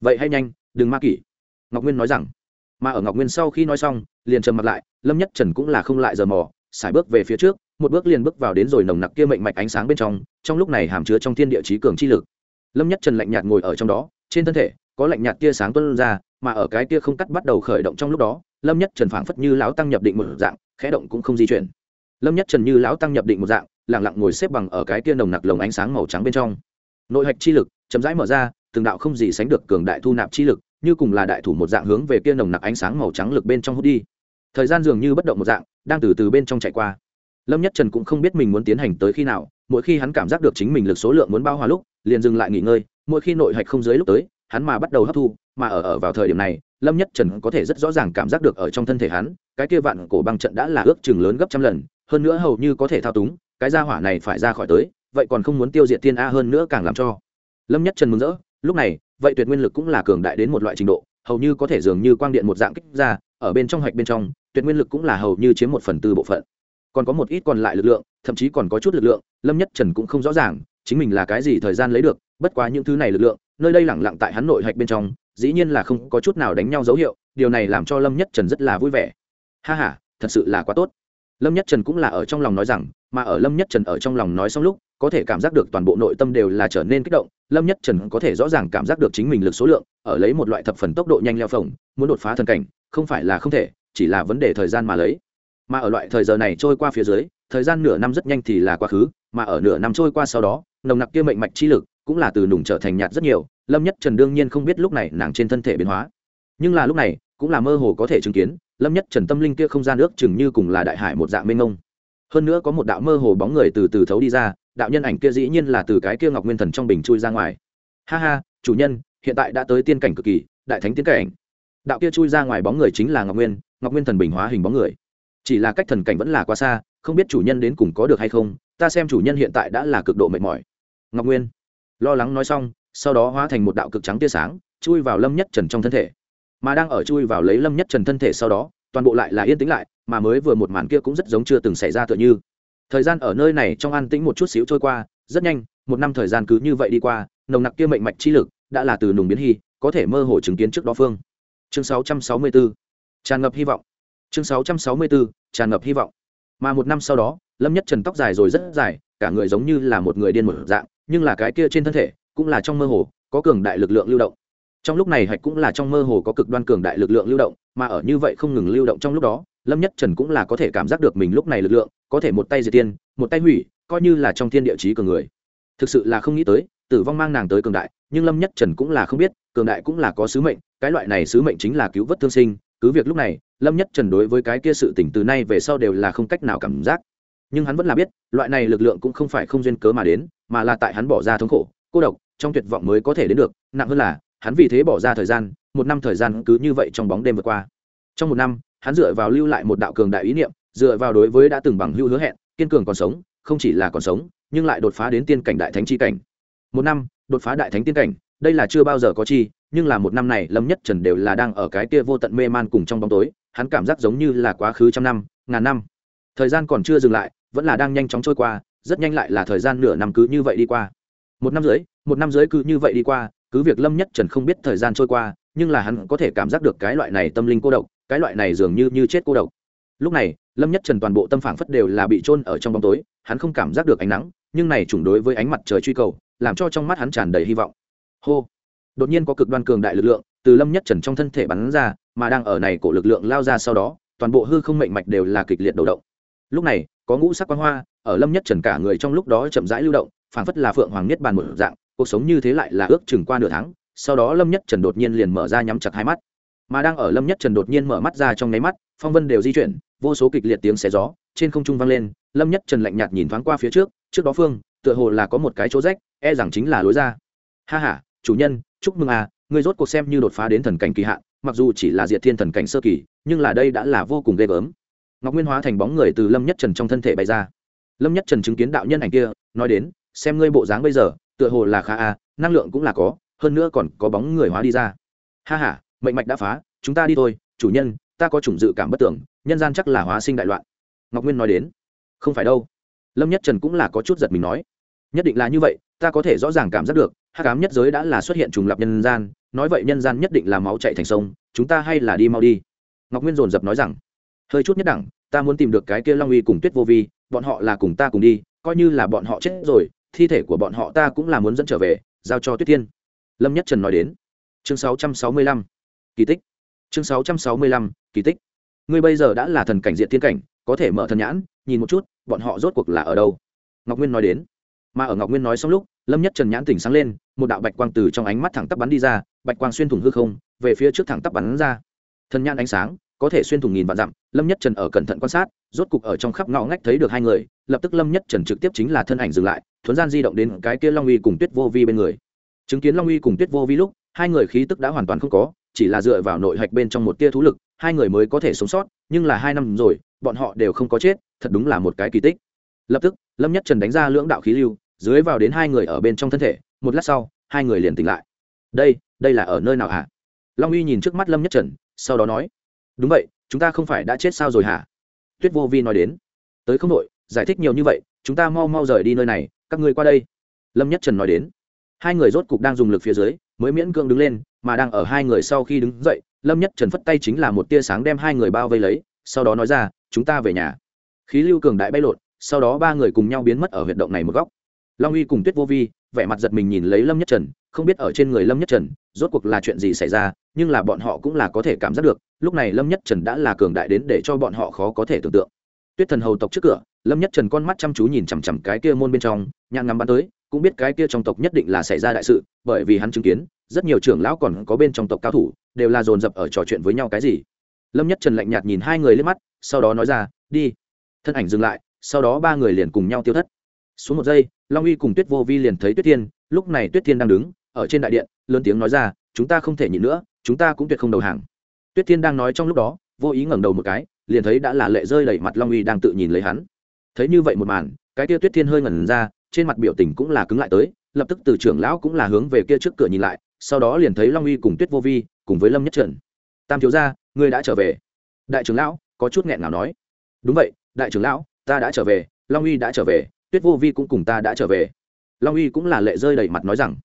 Vậy hãy nhanh đừng ma kỷ. Ngọc nguyên nói rằng. Mà ở ngọc nguyên sau khi nói xong liền trầm mặt lại lâm nhất trần cũng là không lại giờ mò sải bước về phía trước một bước liền bước vào đến rồi nồng nặc kia mệnh mạch ánh sáng bên trong trong lúc này hàm chứa trong thiên địa trí cường chi lực. Lâm nhất trần lạnh nhạt ngồi ở trong đó, trên thân thể có lạnh nhạt kia sáng tuôn ra, mà ở cái kia không cắt bắt đầu khởi động trong lúc đó, lâm nhất trần phảng phất như lão tăng nhập định một dạng, khẽ động cũng không di chuyển. Lâm nhất trần như lão tăng nhập định một dạng, lặng lặng ngồi xếp bằng ở cái kia nồng nặc lồng ánh sáng màu trắng bên trong. Nội hạch chi lực chậm rãi mở ra, từng đạo không gì sánh được cường đại thu nạp chi lực, như cùng là đại thủ một dạng hướng về kia nồng nặc ánh sáng màu trắng lực bên trong hút đi. Thời gian dường như bất động một dạng, đang từ từ bên trong chạy qua lâm nhất trần cũng không biết mình muốn tiến hành tới khi nào, mỗi khi hắn cảm giác được chính mình lực số lượng muốn bao hòa lúc, liền dừng lại nghỉ ngơi, mỗi khi nội hạch không dưới lúc tới, hắn mà bắt đầu hấp thu, mà ở ở vào thời điểm này, lâm nhất trần có thể rất rõ ràng cảm giác được ở trong thân thể hắn, cái kia vạn cổ băng trận đã là ước chừng lớn gấp trăm lần, hơn nữa hầu như có thể thao túng, cái gia hỏa này phải ra khỏi tới, vậy còn không muốn tiêu diệt thiên a hơn nữa càng làm cho. Lâm nhất trần mừng rỡ, lúc này, vậy tuyệt nguyên lực cũng là cường đại đến một loại trình độ, hầu như có thể dường như quang điện một dạng kích ra, ở bên trong hạch bên trong, tuyệt nguyên lực cũng là hầu như chiếm một phần tư bộ phận còn có một ít còn lại lực lượng, thậm chí còn có chút lực lượng, lâm nhất trần cũng không rõ ràng, chính mình là cái gì thời gian lấy được, bất quá những thứ này lực lượng, nơi đây lẳng lặng tại hắn nội hạch bên trong, dĩ nhiên là không có chút nào đánh nhau dấu hiệu, điều này làm cho lâm nhất trần rất là vui vẻ. Ha ha, thật sự là quá tốt. Lâm nhất trần cũng là ở trong lòng nói rằng, mà ở lâm nhất trần ở trong lòng nói xong lúc, có thể cảm giác được toàn bộ nội tâm đều là trở nên kích động, lâm nhất trần có thể rõ ràng cảm giác được chính mình lực số lượng, ở lấy một loại thập phần tốc độ nhanh leo phồng, muốn đột phá thần cảnh, không phải là không thể, chỉ là vấn đề thời gian mà lấy mà ở loại thời giờ này trôi qua phía dưới, thời gian nửa năm rất nhanh thì là quá khứ, mà ở nửa năm trôi qua sau đó, nồng nặc kia mệnh mạch chi lực cũng là từ nùng trở thành nhạt rất nhiều, lâm nhất trần đương nhiên không biết lúc này nàng trên thân thể biến hóa. Nhưng là lúc này, cũng là mơ hồ có thể chứng kiến, lâm nhất trần tâm linh kia không gian nước chừng như cùng là đại hải một dạng mênh ông hơn nữa có một đạo mơ hồ bóng người từ từ thấu đi ra, đạo nhân ảnh kia dĩ nhiên là từ cái kia ngọc nguyên thần trong bình chui ra ngoài. Ha ha, chủ nhân, hiện tại đã tới tiên cảnh cực kỳ, đại thánh tiên cảnh. Đạo kia chui ra ngoài bóng người chính là ngọc nguyên ngọc nguyên thần bình hóa hình bóng người chỉ là cách thần cảnh vẫn là quá xa, không biết chủ nhân đến cùng có được hay không, ta xem chủ nhân hiện tại đã là cực độ mệt mỏi. Ngọc nguyên, lo lắng nói xong, sau đó hóa thành một đạo cực trắng tia sáng, chui vào lâm nhất trần trong thân thể. Mà đang ở chui vào lấy lâm nhất trần thân thể sau đó, toàn bộ lại là yên tĩnh lại, mà mới vừa một màn kia cũng rất giống chưa từng xảy ra tựa như. Thời gian ở nơi này trong an tĩnh một chút xíu trôi qua, rất nhanh, một năm thời gian cứ như vậy đi qua, nồng nặc kia mệnh mạch chi lực đã là từ nùng biến hy, có thể mơ hồ chứng kiến trước đó phương. Chương 664 tràn ngập hy vọng chương sáu trăm sáu mươi bốn tràn ngập hy vọng. Mà một năm sau đó, lâm nhất trần tóc dài rồi rất dài, cả người giống như là một người điên một dạng, nhưng là cái kia trên thân thể cũng là trong mơ hồ, có cường đại lực lượng lưu động. Trong lúc này hạch cũng là trong mơ hồ có cực đoan cường đại lực lượng lưu động, mà ở như vậy không ngừng lưu động trong lúc đó, lâm nhất trần cũng là có thể cảm giác được mình lúc này lực lượng, có thể một tay diệt tiên, một tay hủy, coi như là trong thiên địa chí cường người. Thực sự là không nghĩ tới, tử vong mang nàng tới cường đại, nhưng lâm nhất trần cũng là không biết, cường đại cũng là có sứ mệnh, cái loại này sứ mệnh chính là cứu vớt thương sinh, cứ việc lúc này lâm nhất trần đối với cái kia sự tỉnh từ nay về sau đều là không cách nào cảm giác. Nhưng hắn vẫn là biết, loại này lực lượng cũng không phải không duyên cớ mà đến, mà là tại hắn bỏ ra thống khổ, cô độc, trong tuyệt vọng mới có thể đến được. Nặng hơn là, hắn vì thế bỏ ra thời gian, một năm thời gian cứ như vậy trong bóng đêm vượt qua. Trong một năm, hắn dựa vào lưu lại một đạo cường đại ý niệm, dựa vào đối với đã từng bằng hữu hứa hẹn, kiên cường còn sống, không chỉ là còn sống, nhưng lại đột phá đến tiên cảnh đại thánh chi cảnh. Một năm, đột phá đại thánh tiên cảnh, đây là chưa bao giờ có chi, nhưng là một năm này lâm nhất trần đều là đang ở cái kia vô tận mê man cùng trong bóng tối hắn cảm giác giống như là quá khứ trăm năm ngàn năm. Thời gian còn chưa dừng lại vẫn là đang nhanh chóng trôi qua rất nhanh lại là thời gian nửa năm cứ như vậy đi qua. Một năm dưới, một năm dưới cứ như vậy đi qua cứ việc lâm nhất trần không biết thời gian trôi qua nhưng là hắn có thể cảm giác được cái loại này tâm linh cô độc cái loại này dường như như chết cô độc. Lúc này lâm nhất trần toàn bộ tâm phảng phất đều là bị chôn ở trong bóng tối hắn không cảm giác được ánh nắng nhưng này chủng đối với ánh mặt trời truy cầu làm cho trong mắt hắn tràn đầy hy vọng. Hô! Đột nhiên có cực đoan cường đại lực lượng từ lâm nhất trần trong thân thể bắn ra mà đang ở này cổ lực lượng lao ra sau đó, toàn bộ hư không mệnh mạch đều là kịch liệt đầu động. Lúc này, có ngũ sắc quang hoa, ở lâm nhất trần cả người trong lúc đó chậm rãi lưu động, phảng phất là phượng hoàng niết bàn một dạng, cuộc sống như thế lại là ước chừng qua nửa tháng, sau đó lâm nhất trần đột nhiên liền mở ra nhắm chặt hai mắt. Mà đang ở lâm nhất trần đột nhiên mở mắt ra trong nháy mắt, phong vân đều di chuyển, vô số kịch liệt tiếng xé gió trên không trung vang lên, lâm nhất trần lạnh nhạt nhìn thoáng qua phía trước trước đó phương, tựa hồ là có một cái chỗ rách e rằng chính là lối ra. Ha ha, chủ nhân, chúc mừng à ngươi rốt cuộc xem như đột phá đến thần cảnh kỳ hạn mặc dù chỉ là diệt thiên thần cảnh sơ kỳ, nhưng là đây đã là vô cùng ghê gớm. Ngọc nguyên hóa thành bóng người từ lâm nhất trần trong thân thể bay ra. Lâm nhất trần chứng kiến đạo nhân ảnh kia, nói đến, xem ngươi bộ dáng bây giờ, tựa hồ là khá a, năng lượng cũng là có, hơn nữa còn có bóng người hóa đi ra. Ha ha, mệnh mạch đã phá, chúng ta đi thôi, chủ nhân, ta có chủng dự cảm bất tưởng, nhân gian chắc là hóa sinh đại loạn. Ngọc nguyên nói đến. Không phải đâu. Lâm nhất trần cũng là có chút giật mình nói. Nhất định là như vậy, ta có thể rõ ràng cảm giác được, hắc ám nhất giới đã là xuất hiện trùng lập nhân gian nói vậy nhân gian nhất định là máu chạy thành sông chúng ta hay là đi mau đi. Ngọc nguyên dồn dập nói rằng hơi chút nhất đẳng ta muốn tìm được cái kia long uy cùng tuyết vô vi bọn họ là cùng ta cùng đi coi như là bọn họ chết rồi thi thể của bọn họ ta cũng là muốn dẫn trở về giao cho tuyết thiên. Lâm nhất trần nói đến. Chương 665, kỳ tích. Chương 665, kỳ tích. Ngươi bây giờ đã là thần cảnh diện thiên cảnh có thể mở thần nhãn nhìn một chút bọn họ rốt cuộc là ở đâu? Ngọc nguyên nói đến. Mà ở ngọc nguyên nói xong lúc lâm nhất trần nhãn tỉnh sáng lên một đạo bạch quang từ trong ánh mắt thẳng tắp bắn đi ra, bạch quang xuyên thủng hư không, về phía trước thẳng tắp bắn ra. Thân nhãn ánh sáng, có thể xuyên thủng nghìn vạn dặm, lâm nhất trần ở cẩn thận quan sát, rốt cục ở trong khắp ngõ ngách thấy được hai người, lập tức lâm nhất trần trực tiếp chính là thân ảnh dừng lại, thuấn gian di động đến cái kia long uy cùng tuyết vô vi bên người. Chứng kiến long uy cùng tuyết vô vi lúc, hai người khí tức đã hoàn toàn không có, chỉ là dựa vào nội hạch bên trong một tia thú lực, hai người mới có thể sống sót, nhưng là hai năm rồi, bọn họ đều không có chết, thật đúng là một cái kỳ tích. Lập tức, lâm nhất trần đánh ra lưỡng đạo khí lưu, dưới vào đến hai người ở bên trong thân thể một lát sau, hai người liền tỉnh lại. Đây đây là ở nơi nào hả? Long uy nhìn trước mắt lâm nhất trần, sau đó nói, đúng vậy, chúng ta không phải đã chết sao rồi hả? Tuyết vô vi nói đến, tới không đội giải thích nhiều như vậy, chúng ta mau mau rời đi nơi này, các ngươi qua đây. Lâm nhất trần nói đến, hai người rốt cục đang dùng lực phía dưới, mới miễn cưỡng đứng lên, mà đang ở hai người sau khi đứng dậy, lâm nhất trần phất tay chính là một tia sáng đem hai người bao vây lấy, sau đó nói ra, chúng ta về nhà. Khí lưu cường đại bay lộn, sau đó ba người cùng nhau biến mất ở huyệt động này một góc. Long uy cùng tuyết vô vi vẻ mặt giật mình nhìn lấy lâm nhất trần, không biết ở trên người lâm nhất trần, rốt cuộc là chuyện gì xảy ra, nhưng là bọn họ cũng là có thể cảm giác được, lúc này lâm nhất trần đã là cường đại đến để cho bọn họ khó có thể tưởng tượng. Tuyết thần hầu tộc trước cửa, lâm nhất trần con mắt chăm chú nhìn chằm chằm cái kia môn bên trong, nhãn ngắm bắn tới, cũng biết cái kia trong tộc nhất định là xảy ra đại sự, bởi vì hắn chứng kiến, rất nhiều trưởng lão còn có bên trong tộc cao thủ, đều là dồn dập ở trò chuyện với nhau cái gì. Lâm nhất trần lạnh nhạt nhìn hai người lên mắt, sau đó nói ra, đi. Thân ảnh dừng lại, sau đó ba người liền cùng nhau tiêu thất. Xuống một giây long uy cùng tuyết vô vi liền thấy tuyết thiên, lúc này tuyết thiên đang đứng, ở trên đại điện, lớn tiếng nói ra, chúng ta không thể nhịn nữa, chúng ta cũng tuyệt không đầu hàng. Tuyết thiên đang nói trong lúc đó, vô ý ngẩng đầu một cái, liền thấy đã là lệ rơi đầy mặt long uy đang tự nhìn lấy hắn. Thấy như vậy một màn, cái kia tuyết thiên hơi ngẩn ra, trên mặt biểu tình cũng là cứng lại tới, lập tức từ trưởng lão cũng là hướng về kia trước cửa nhìn lại, sau đó liền thấy long uy cùng tuyết vô vi cùng với lâm nhất trần. Tam thiếu gia, ngươi đã trở về. Đại trưởng lão có chút nghẹn ngào nói. Đúng vậy, đại trưởng lão, ta đã trở về, long uy đã trở về tuyết vô vi cũng cùng ta đã trở về. Long uy cũng là lệ rơi đầy mặt nói rằng,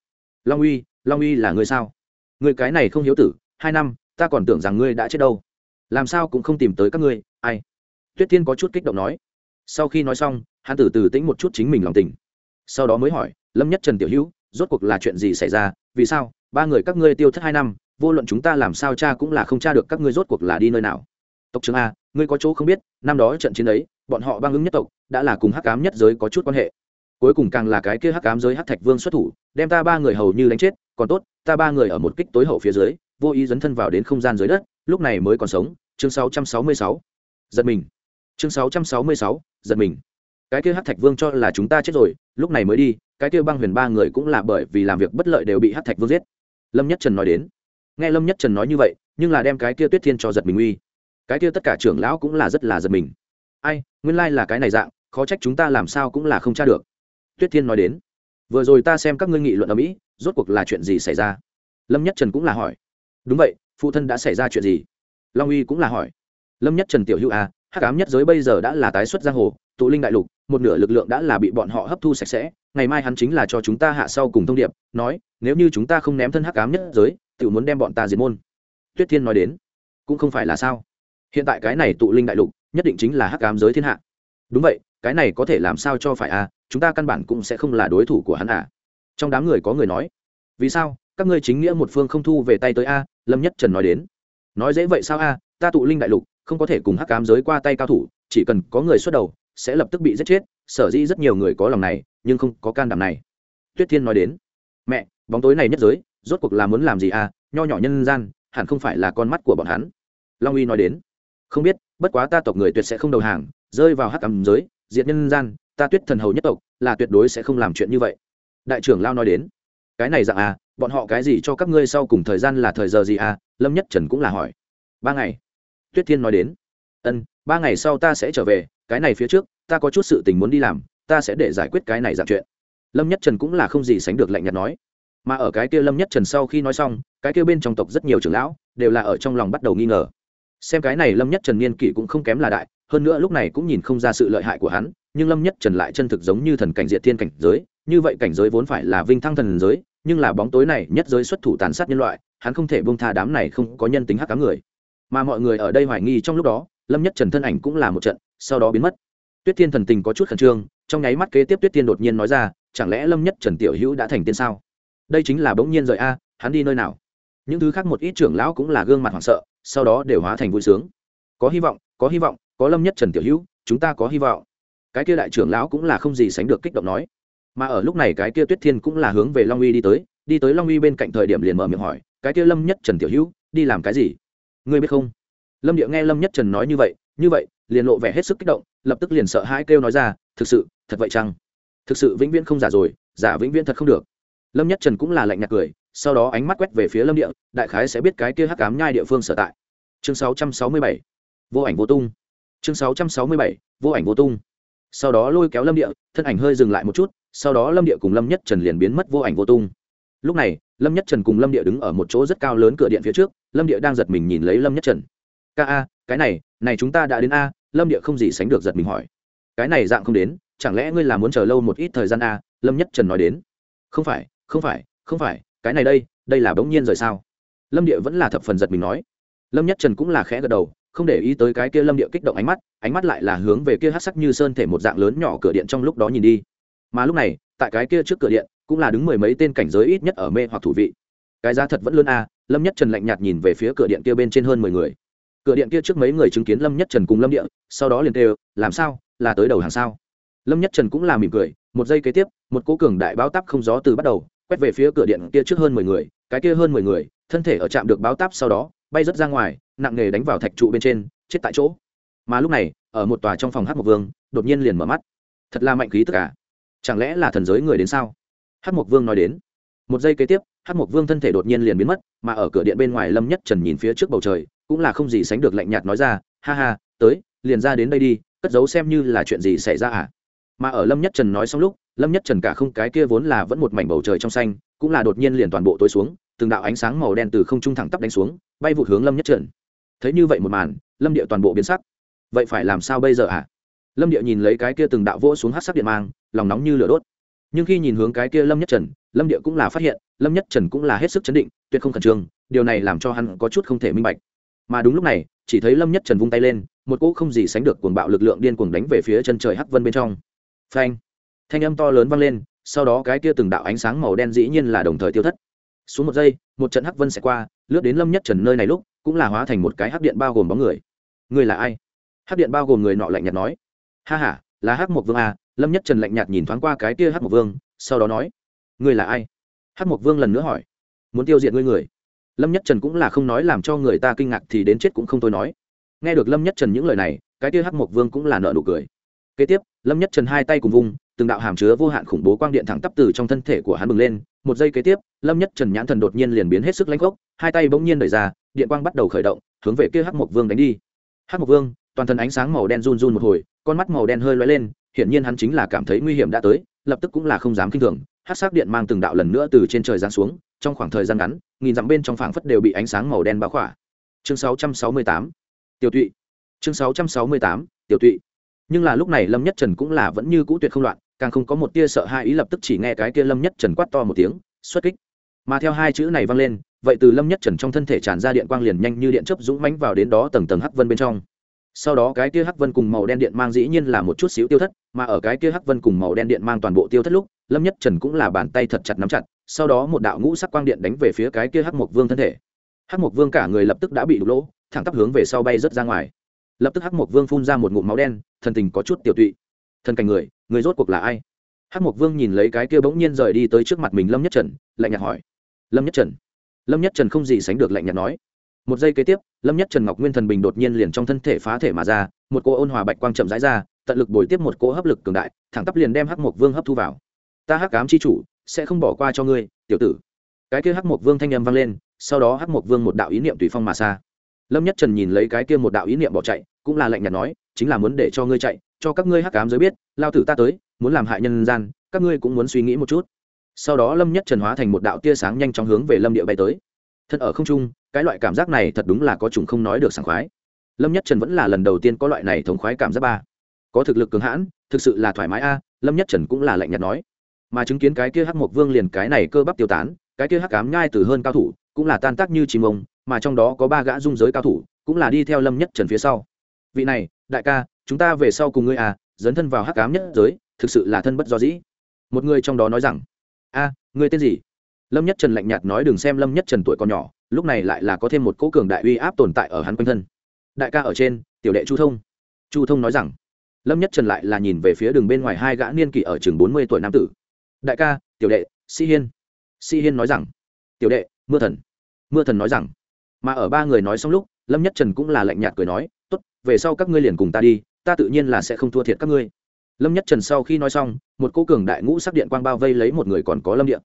long uy long uy là ngươi sao? Người cái này không hiếu tử, hai năm, ta còn tưởng rằng ngươi đã chết đâu. Làm sao cũng không tìm tới các ngươi, ai? Tuyết thiên có chút kích động nói. Sau khi nói xong, hắn tử từ tĩnh một chút chính mình lòng tình. Sau đó mới hỏi, lâm nhất trần tiểu hữu, rốt cuộc là chuyện gì xảy ra? Vì sao? Ba người các ngươi tiêu thất hai năm, vô luận chúng ta làm sao cha cũng là không cha được, các ngươi rốt cuộc là đi nơi nào? Tộc trưởng a, ngươi có chỗ không biết, năm đó trận chiến ấy, bọn họ băng ứng nhất tộc đã là cùng hắc ám nhất giới có chút quan hệ. Cuối cùng càng là cái kia hắc ám giới hắc thạch vương xuất thủ đem ta ba người hầu như đánh chết còn tốt ta ba người ở một kích tối hậu phía dưới vô ý dấn thân vào đến không gian dưới đất lúc này mới còn sống. Chương 666. giật mình. Chương 666, giật mình. Cái kia hắc thạch vương cho là chúng ta chết rồi lúc này mới đi cái kia băng huyền ba người cũng là bởi vì làm việc bất lợi đều bị hắc thạch vương giết. Lâm nhất trần nói đến. Nghe lâm nhất trần nói như vậy nhưng là đem cái kia tuyết thiên cho giật mình uy. Cái kia tất cả trưởng lão cũng là rất là giật mình. Ai nguyên lai là cái này dạng khó trách chúng ta làm sao cũng là không tra được. Tuyết thiên nói đến, vừa rồi ta xem các ngươi nghị luận ở mỹ, rốt cuộc là chuyện gì xảy ra? Lâm nhất trần cũng là hỏi. Đúng vậy, phụ thân đã xảy ra chuyện gì? Long uy cũng là hỏi. Lâm nhất trần tiểu hữu a hắc ám nhất giới bây giờ đã là tái xuất giang hồ, tụ linh đại lục, một nửa lực lượng đã là bị bọn họ hấp thu sạch sẽ, ngày mai hắn chính là cho chúng ta hạ sau cùng thông điệp, nói, nếu như chúng ta không ném thân hắc ám nhất giới tự muốn đem bọn ta diệt môn. Tuyết thiên nói đến, cũng không phải là sao. Hiện tại cái này tụ linh đại lục, nhất định chính là hắc ám giới thiên hạ. Đúng vậy cái này có thể làm sao cho phải à chúng ta căn bản cũng sẽ không là đối thủ của hắn à. Trong đám người có người nói, vì sao, các ngươi chính nghĩa một phương không thu về tay tới a, lâm nhất trần nói đến. Nói dễ vậy sao a, ta tụ linh đại lục, không có thể cùng hắc cám giới qua tay cao thủ, chỉ cần có người xuất đầu, sẽ lập tức bị giết chết, sở dĩ rất nhiều người có lòng này, nhưng không có can đảm này. Tuyết thiên nói đến, mẹ, bóng tối này nhất giới, rốt cuộc là muốn làm gì à nho nhỏ nhân gian, hẳn không phải là con mắt của bọn hắn. Long uy nói đến, không biết, bất quá ta tộc người tuyệt sẽ không đầu hàng, rơi vào hắc cám giới diệt nhân gian, ta tuyết thần hầu nhất tộc, là tuyệt đối sẽ không làm chuyện như vậy. Đại trưởng lao nói đến. Cái này dạng à bọn họ cái gì cho các ngươi sau cùng thời gian là thời giờ gì à? Lâm nhất trần cũng là hỏi. Ba ngày. Tuyết thiên nói đến. Ân, ba ngày sau ta sẽ trở về, cái này phía trước, ta có chút sự tình muốn đi làm, ta sẽ để giải quyết cái này dạng chuyện. Lâm nhất trần cũng là không gì sánh được lạnh nhạt nói. Mà ở cái kia lâm nhất trần sau khi nói xong, cái kia bên trong tộc rất nhiều trưởng lão, đều là ở trong lòng bắt đầu nghi ngờ xem cái này lâm nhất trần niên kỷ cũng không kém là đại, hơn nữa lúc này cũng nhìn không ra sự lợi hại của hắn, nhưng lâm nhất trần lại chân thực giống như thần cảnh diệt thiên cảnh giới, như vậy cảnh giới vốn phải là vinh thăng thần giới, nhưng là bóng tối này nhất giới xuất thủ tàn sát nhân loại, hắn không thể buông tha đám này không có nhân tính hắc cá người. Mà mọi người ở đây hoài nghi trong lúc đó, lâm nhất trần thân ảnh cũng là một trận, sau đó biến mất. Tuyết thiên thần tình có chút khẩn trương, trong nháy mắt kế tiếp tuyết thiên đột nhiên nói ra, chẳng lẽ lâm nhất trần tiểu hữu đã thành tiên sao? Đây chính là bỗng nhiên rời a, hắn đi nơi nào? Những thứ khác một ít trưởng lão cũng là gương mặt hoảng sợ sau đó đều hóa thành vui sướng. Có hy vọng, có hy vọng, có lâm nhất trần tiểu hữu, chúng ta có hy vọng. Cái kia đại trưởng lão cũng là không gì sánh được kích động nói. Mà ở lúc này cái kia tuyết thiên cũng là hướng về long uy đi tới đi tới long uy bên cạnh thời điểm liền mở miệng hỏi, cái kia lâm nhất trần tiểu hữu, đi làm cái gì? Ngươi biết không? Lâm địa nghe lâm nhất trần nói như vậy như vậy, liền lộ vẻ hết sức kích động, lập tức liền sợ hãi kêu nói ra, thực sự, thật vậy chăng? Thực sự vĩnh viễn không giả rồi, giả vĩnh viễn thật không được. Lâm nhất trần cũng là lạnh nhạt cười sau đó ánh mắt quét về phía lâm địa đại khái sẽ biết cái kia hắc cám nhai địa phương sở tại. Chương 667, vô ảnh vô tung. Chương 667, vô ảnh vô tung. Sau đó lôi kéo lâm địa thân ảnh hơi dừng lại một chút sau đó lâm địa cùng lâm nhất trần liền biến mất vô ảnh vô tung. Lúc này lâm nhất trần cùng lâm địa đứng ở một chỗ rất cao lớn cửa điện phía trước lâm địa đang giật mình nhìn lấy lâm nhất trần. Ca a cái này này chúng ta đã đến a lâm địa không gì sánh được giật mình hỏi. Cái này dạng không đến chẳng lẽ ngươi là muốn chờ lâu một ít thời gian a? Lâm nhất trần nói đến. Không phải không phải không phải cái này đây đây là bỗng nhiên rời sao? Lâm địa vẫn là thập phần giật mình nói. Lâm nhất trần cũng là khẽ gật đầu, không để ý tới cái kia lâm địa kích động ánh mắt ánh mắt lại là hướng về kia hát sắc như sơn thể một dạng lớn nhỏ cửa điện trong lúc đó nhìn đi. Mà lúc này, tại cái kia trước cửa điện, cũng là đứng mười mấy tên cảnh giới ít nhất ở mê hoặc thủ vị. Cái giá thật vẫn luôn a, lâm nhất trần lạnh nhạt nhìn về phía cửa điện kia bên trên hơn mười người. Cửa điện kia trước mấy người chứng kiến lâm nhất trần cùng lâm địa, sau đó liền kêu, làm sao? Là tới đầu hàng sao? Lâm nhất trần cũng là mỉm cười, một giây kế tiếp, một cố cường đại bao tắp không gió từ bắt đầu quét về phía cửa điện kia trước hơn mười người, cái kia hơn mười người, thân thể ở trạm được báo táp sau đó, bay rất ra ngoài, nặng nề đánh vào thạch trụ bên trên, chết tại chỗ. Mà lúc này, ở một tòa trong phòng hát mộc vương, đột nhiên liền mở mắt. Thật là mạnh khí tất cả à? chẳng lẽ là thần giới người đến sao? Hát mộc vương nói đến. Một giây kế tiếp, hát mộc vương thân thể đột nhiên liền biến mất, mà ở cửa điện bên ngoài lâm nhất trần nhìn phía trước bầu trời, cũng là không gì sánh được lạnh nhạt nói ra, ha ha, tới, liền ra đến đây đi, cất giấu xem như là chuyện gì xảy ra à? Mà ở lâm nhất trần nói xong lúc lâm nhất trần cả không, cái kia vốn là vẫn một mảnh bầu trời trong xanh, cũng là đột nhiên liền toàn bộ tối xuống, từng đạo ánh sáng màu đen từ không trung thẳng tắp đánh xuống, bay vụt hướng lâm nhất trần. Thấy như vậy một màn, lâm địa toàn bộ biến sắc. Vậy phải làm sao bây giờ ạ? Lâm địa nhìn lấy cái kia từng đạo vỗ xuống hát sắc điện mang, lòng nóng như lửa đốt. Nhưng khi nhìn hướng cái kia lâm nhất trần, lâm địa cũng là phát hiện, lâm nhất trần cũng là hết sức chấn định, tuyệt không khẩn trương, điều này làm cho hắn có chút không thể minh bạch. Mà đúng lúc này, chỉ thấy lâm nhất trần vung tay lên, một cỗ không gì sánh được cuồng bạo lực lượng điên cuồng đánh về phía chân trời hắc vân bên trong. Phanh! thanh âm to lớn vang lên, sau đó cái kia từng đạo ánh sáng màu đen dĩ nhiên là đồng thời tiêu thất. Xuống một giây, một trận hắc vân sẽ qua, lướt đến lâm nhất trần nơi này lúc, cũng là hóa thành một cái hắc điện bao gồm bóng người. Người là ai? Hắc điện bao gồm người nọ lạnh nhạt nói. Ha ha, là hắc một vương à lâm nhất trần lạnh nhạt nhìn thoáng qua cái kia hắc một vương, sau đó nói. Người là ai? Hắc một vương lần nữa hỏi. Muốn tiêu diệt ngươi người. Lâm nhất trần cũng là không nói làm cho người ta kinh ngạc thì đến chết cũng không tôi nói. Nghe được lâm nhất trần những lời này, cái kia hắc một vương cũng là nợ nụ cười. Kế tiếp lâm nhất trần hai tay cùng vùng từng đạo hàm chứa vô hạn khủng bố quang điện thẳng tắp từ trong thân thể của hắn bừng lên. Một giây kế tiếp, lâm nhất trần nhãn thần đột nhiên liền biến hết sức lãnh gốc, hai tay bỗng nhiên đẩy ra, điện quang bắt đầu khởi động, hướng về kia hắc mộc vương đánh đi. Hắc mộc vương, toàn thân ánh sáng màu đen run run một hồi, con mắt màu đen hơi lóe lên, hiển nhiên hắn chính là cảm thấy nguy hiểm đã tới, lập tức cũng là không dám kinh thường. Hắc sắc điện mang từng đạo lần nữa từ trên trời giáng xuống, trong khoảng thời gian ngắn, nghìn dặm bên trong phảng phất đều bị ánh sáng màu đen bao khỏa. Chương 668 tiểu tụy. Chương 668 tiểu tụy nhưng là lúc này lâm nhất trần cũng là vẫn như cũ tuyệt không loạn, càng không có một tia sợ hai ý lập tức chỉ nghe cái kia lâm nhất trần quát to một tiếng, xuất kích. Mà theo hai chữ này vang lên, vậy từ lâm nhất trần trong thân thể tràn ra điện quang liền nhanh như điện chớp dũng mánh vào đến đó tầng tầng hắc vân bên trong. Sau đó cái kia hắc vân cùng màu đen điện mang dĩ nhiên là một chút xíu tiêu thất, mà ở cái kia hắc vân cùng màu đen điện mang toàn bộ tiêu thất lúc, lâm nhất trần cũng là bàn tay thật chặt nắm chặt, sau đó một đạo ngũ sắc quang điện đánh về phía cái kia hắc mộc vương thân thể. Hắc mộc vương cả người lập tức đã bị đục lỗ, thẳng tắp hướng về sau bay rất ra ngoài lập tức hắc mộc vương phun ra một ngụm máu đen, thần tình có chút tiểu tụy. Thần cảnh người người rốt cuộc là ai? Hắc mộc vương nhìn lấy cái kia bỗng nhiên rời đi tới trước mặt mình lâm nhất trần, lạnh nhạt hỏi. Lâm nhất trần? Lâm nhất trần không gì sánh được lạnh nhạt nói. Một giây kế tiếp, lâm nhất trần ngọc nguyên thần bình đột nhiên liền trong thân thể phá thể mà ra, một cô ôn hòa bạch quang chậm rãi ra, tận lực bồi tiếp một cô hấp lực cường đại, thẳng tắp liền đem hắc mộc vương hấp thu vào. Ta hắc cám chi chủ, sẽ không bỏ qua cho ngươi, tiểu tử. Cái kia hắc mộc vương thanh âm vang lên, sau đó hắc mộc vương một đạo ý niệm tùy phong mà xa lâm nhất trần nhìn lấy cái kia một đạo ý niệm bỏ chạy, cũng là lạnh nhạt nói, chính là muốn để cho ngươi chạy, cho các ngươi hắc cám giới biết, lao tử ta tới, muốn làm hại nhân gian, các ngươi cũng muốn suy nghĩ một chút. Sau đó lâm nhất trần hóa thành một đạo tia sáng nhanh chóng hướng về lâm địa bay tới. Thật ở không trung, cái loại cảm giác này thật đúng là có chúng không nói được sảng khoái. Lâm nhất trần vẫn là lần đầu tiên có loại này thống khoái cảm giác ba. Có thực lực cường hãn, thực sự là thoải mái a, lâm nhất trần cũng là lạnh nhạt nói. Mà chứng kiến cái kia hắc mộc vương liền cái này cơ bắp tiêu tán, cái kia hắc cám nhai từ hơn cao thủ, cũng là tan tác như chim ông mà trong đó có ba gã dung giới cao thủ cũng là đi theo lâm nhất trần phía sau. Vị này đại ca chúng ta về sau cùng ngươi à dấn thân vào hắc ám nhất giới thực sự là thân bất do dĩ. Một người trong đó nói rằng a à, ngươi tên gì? Lâm nhất trần lạnh nhạt nói đừng xem lâm nhất trần tuổi còn nhỏ lúc này lại là có thêm một cỗ cường đại uy áp tồn tại ở hắn quanh thân. Đại ca ở trên tiểu đệ chu thông. Chu thông nói rằng lâm nhất trần lại là nhìn về phía đường bên ngoài hai gã niên kỷ ở chừng bốn mươi tuổi nam tử. Đại ca tiểu đệ sĩ hiên. Sĩ hiên nói rằng tiểu đệ mưa thần. Mưa thần nói rằng mà ở ba người nói xong lúc, lâm nhất trần cũng là lạnh nhạt cười nói, tốt, về sau các ngươi liền cùng ta đi, ta tự nhiên là sẽ không thua thiệt các ngươi. Lâm nhất trần sau khi nói xong, một cô cường đại ngũ sắc điện quang bao vây lấy một người còn có lâm địa.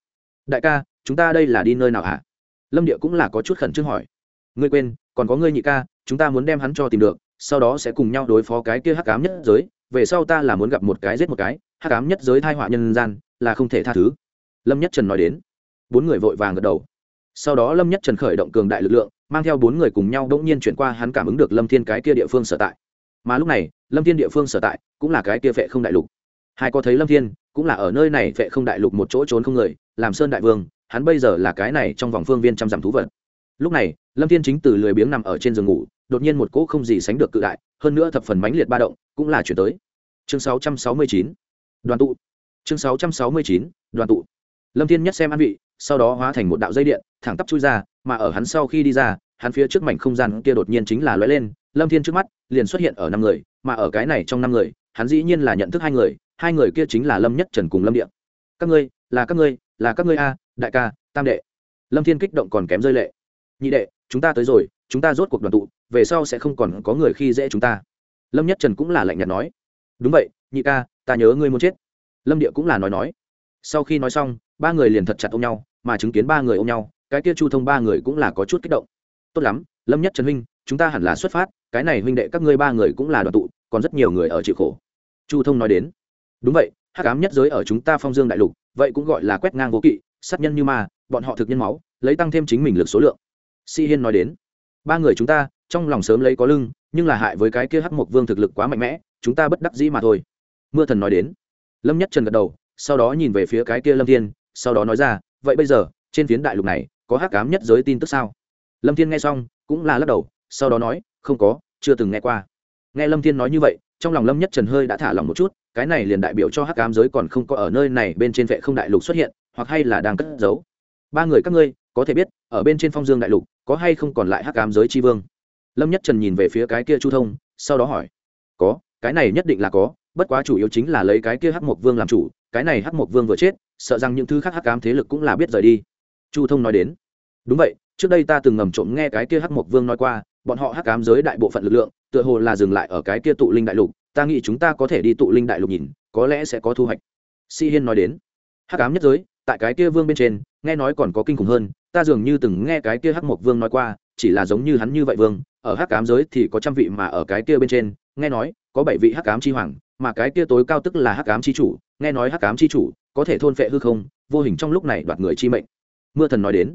Đại ca, chúng ta đây là đi nơi nào hả? Lâm địa cũng là có chút khẩn trương hỏi. Ngươi quên, còn có ngươi nhị ca, chúng ta muốn đem hắn cho tìm được, sau đó sẽ cùng nhau đối phó cái kia hắc ám nhất giới, về sau ta là muốn gặp một cái giết một cái, hắc ám nhất giới thai họa nhân gian, là không thể tha thứ. Lâm nhất trần nói đến. Bốn người vội vàng gật đầu. Sau đó lâm nhất trần khởi động cường đại lực lượng mang theo bốn người cùng nhau đ ỗ n g nhiên chuyển qua hắn cảm ứng được lâm thiên cái kia địa phương sở tại mà lúc này lâm thiên địa phương sở tại cũng là cái kia vệ không đại lục hai có thấy lâm thiên cũng là ở nơi này vệ không đại lục một chỗ trốn không người làm sơn đại vương hắn bây giờ là cái này trong vòng phương viên trăm dặm thú vật lúc này lâm thiên chính từ lười biếng nằm ở trên giường ngủ đột nhiên một cỗ không gì sánh được cự đại hơn nữa thập phần mãnh liệt ba động cũng là chuyển tới chương 669 đoàn tụ chương 669 đoàn tụ lâm thiên nhất xem an vị sau đó hóa thành một đạo dây điện thẳng tắp chui ra mà ở hắn sau khi đi ra, hắn phía trước mảnh không gian kia đột nhiên chính là lóe lên, lâm thiên trước mắt liền xuất hiện ở năm người, mà ở cái này trong năm người, hắn dĩ nhiên là nhận thức hai người hai người kia chính là lâm nhất trần cùng lâm địa. Các ngươi, là các ngươi, là các ngươi a, đại ca, tam đệ. Lâm thiên kích động còn kém rơi lệ. Nhị đệ, chúng ta tới rồi, chúng ta rốt cuộc đoàn tụ, về sau sẽ không còn có người khi dễ chúng ta. Lâm nhất trần cũng là lạnh nhạt nói. Đúng vậy, nhị ca, ta nhớ ngươi muốn chết. Lâm địa cũng là nói nói. Sau khi nói xong, ba người liền thật chặt ôm nhau, mà chứng kiến ba người ôm nhau cái kia chu thông ba người cũng là có chút kích động. Tốt lắm, lâm nhất trần huynh, chúng ta hẳn là xuất phát, cái này huynh đệ các ngươi ba người cũng là đoàn tụ, còn rất nhiều người ở chịu khổ. Chu thông nói đến. Đúng vậy, hắc ám nhất giới ở chúng ta phong dương đại lục, vậy cũng gọi là quét ngang vô kỵ, sát nhân như ma, bọn họ thực nhân máu, lấy tăng thêm chính mình lực số lượng. Si hiên nói đến. Ba người chúng ta, trong lòng sớm lấy có lưng, nhưng là hại với cái kia hắc mộc vương thực lực quá mạnh mẽ, chúng ta bất đắc dĩ mà thôi. Mưa thần nói đến. Lâm nhất trần gật đầu, sau đó nhìn về phía cái kia lâm thiên, sau đó nói ra, vậy bây giờ, trên phiến đại lục này có hắc ám nhất giới tin tức sao? Lâm thiên nghe xong, cũng là lắc đầu, sau đó nói, không có, chưa từng nghe qua. Nghe lâm thiên nói như vậy, trong lòng lâm nhất trần hơi đã thả lòng một chút, cái này liền đại biểu cho hắc ám giới còn không có ở nơi này bên trên vệ không đại lục xuất hiện, hoặc hay là đang cất giấu. Ba người các ngươi, có thể biết, ở bên trên phong dương đại lục, có hay không còn lại hắc ám giới tri vương? Lâm nhất trần nhìn về phía cái kia chu thông, sau đó hỏi. Có, cái này nhất định là có, bất quá chủ yếu chính là lấy cái kia hắc Mục vương làm chủ, cái này hắc Mục vương vừa chết, sợ rằng những thứ khác hắc ám thế lực cũng là biết rời đi. Chu thông nói đến đúng vậy, trước đây ta từng ngầm trộm nghe cái kia hắc mộc vương nói qua, bọn họ hắc cám giới đại bộ phận lực lượng, tựa hồ là dừng lại ở cái kia tụ linh đại lục, ta nghĩ chúng ta có thể đi tụ linh đại lục nhìn, có lẽ sẽ có thu hoạch. Si hiên nói đến, hắc cám nhất giới, tại cái kia vương bên trên, nghe nói còn có kinh khủng hơn, ta dường như từng nghe cái kia hắc mộc vương nói qua, chỉ là giống như hắn như vậy vương, ở hắc cám giới thì có trăm vị mà ở cái kia bên trên, nghe nói, có bảy vị hắc cám chi hoàng, mà cái kia tối cao tức là hắc cám chi chủ, nghe nói hắc cám chi chủ, có thể thôn phệ hư không, vô hình trong lúc này đoạt người chi mệnh. Mưa thần nói đến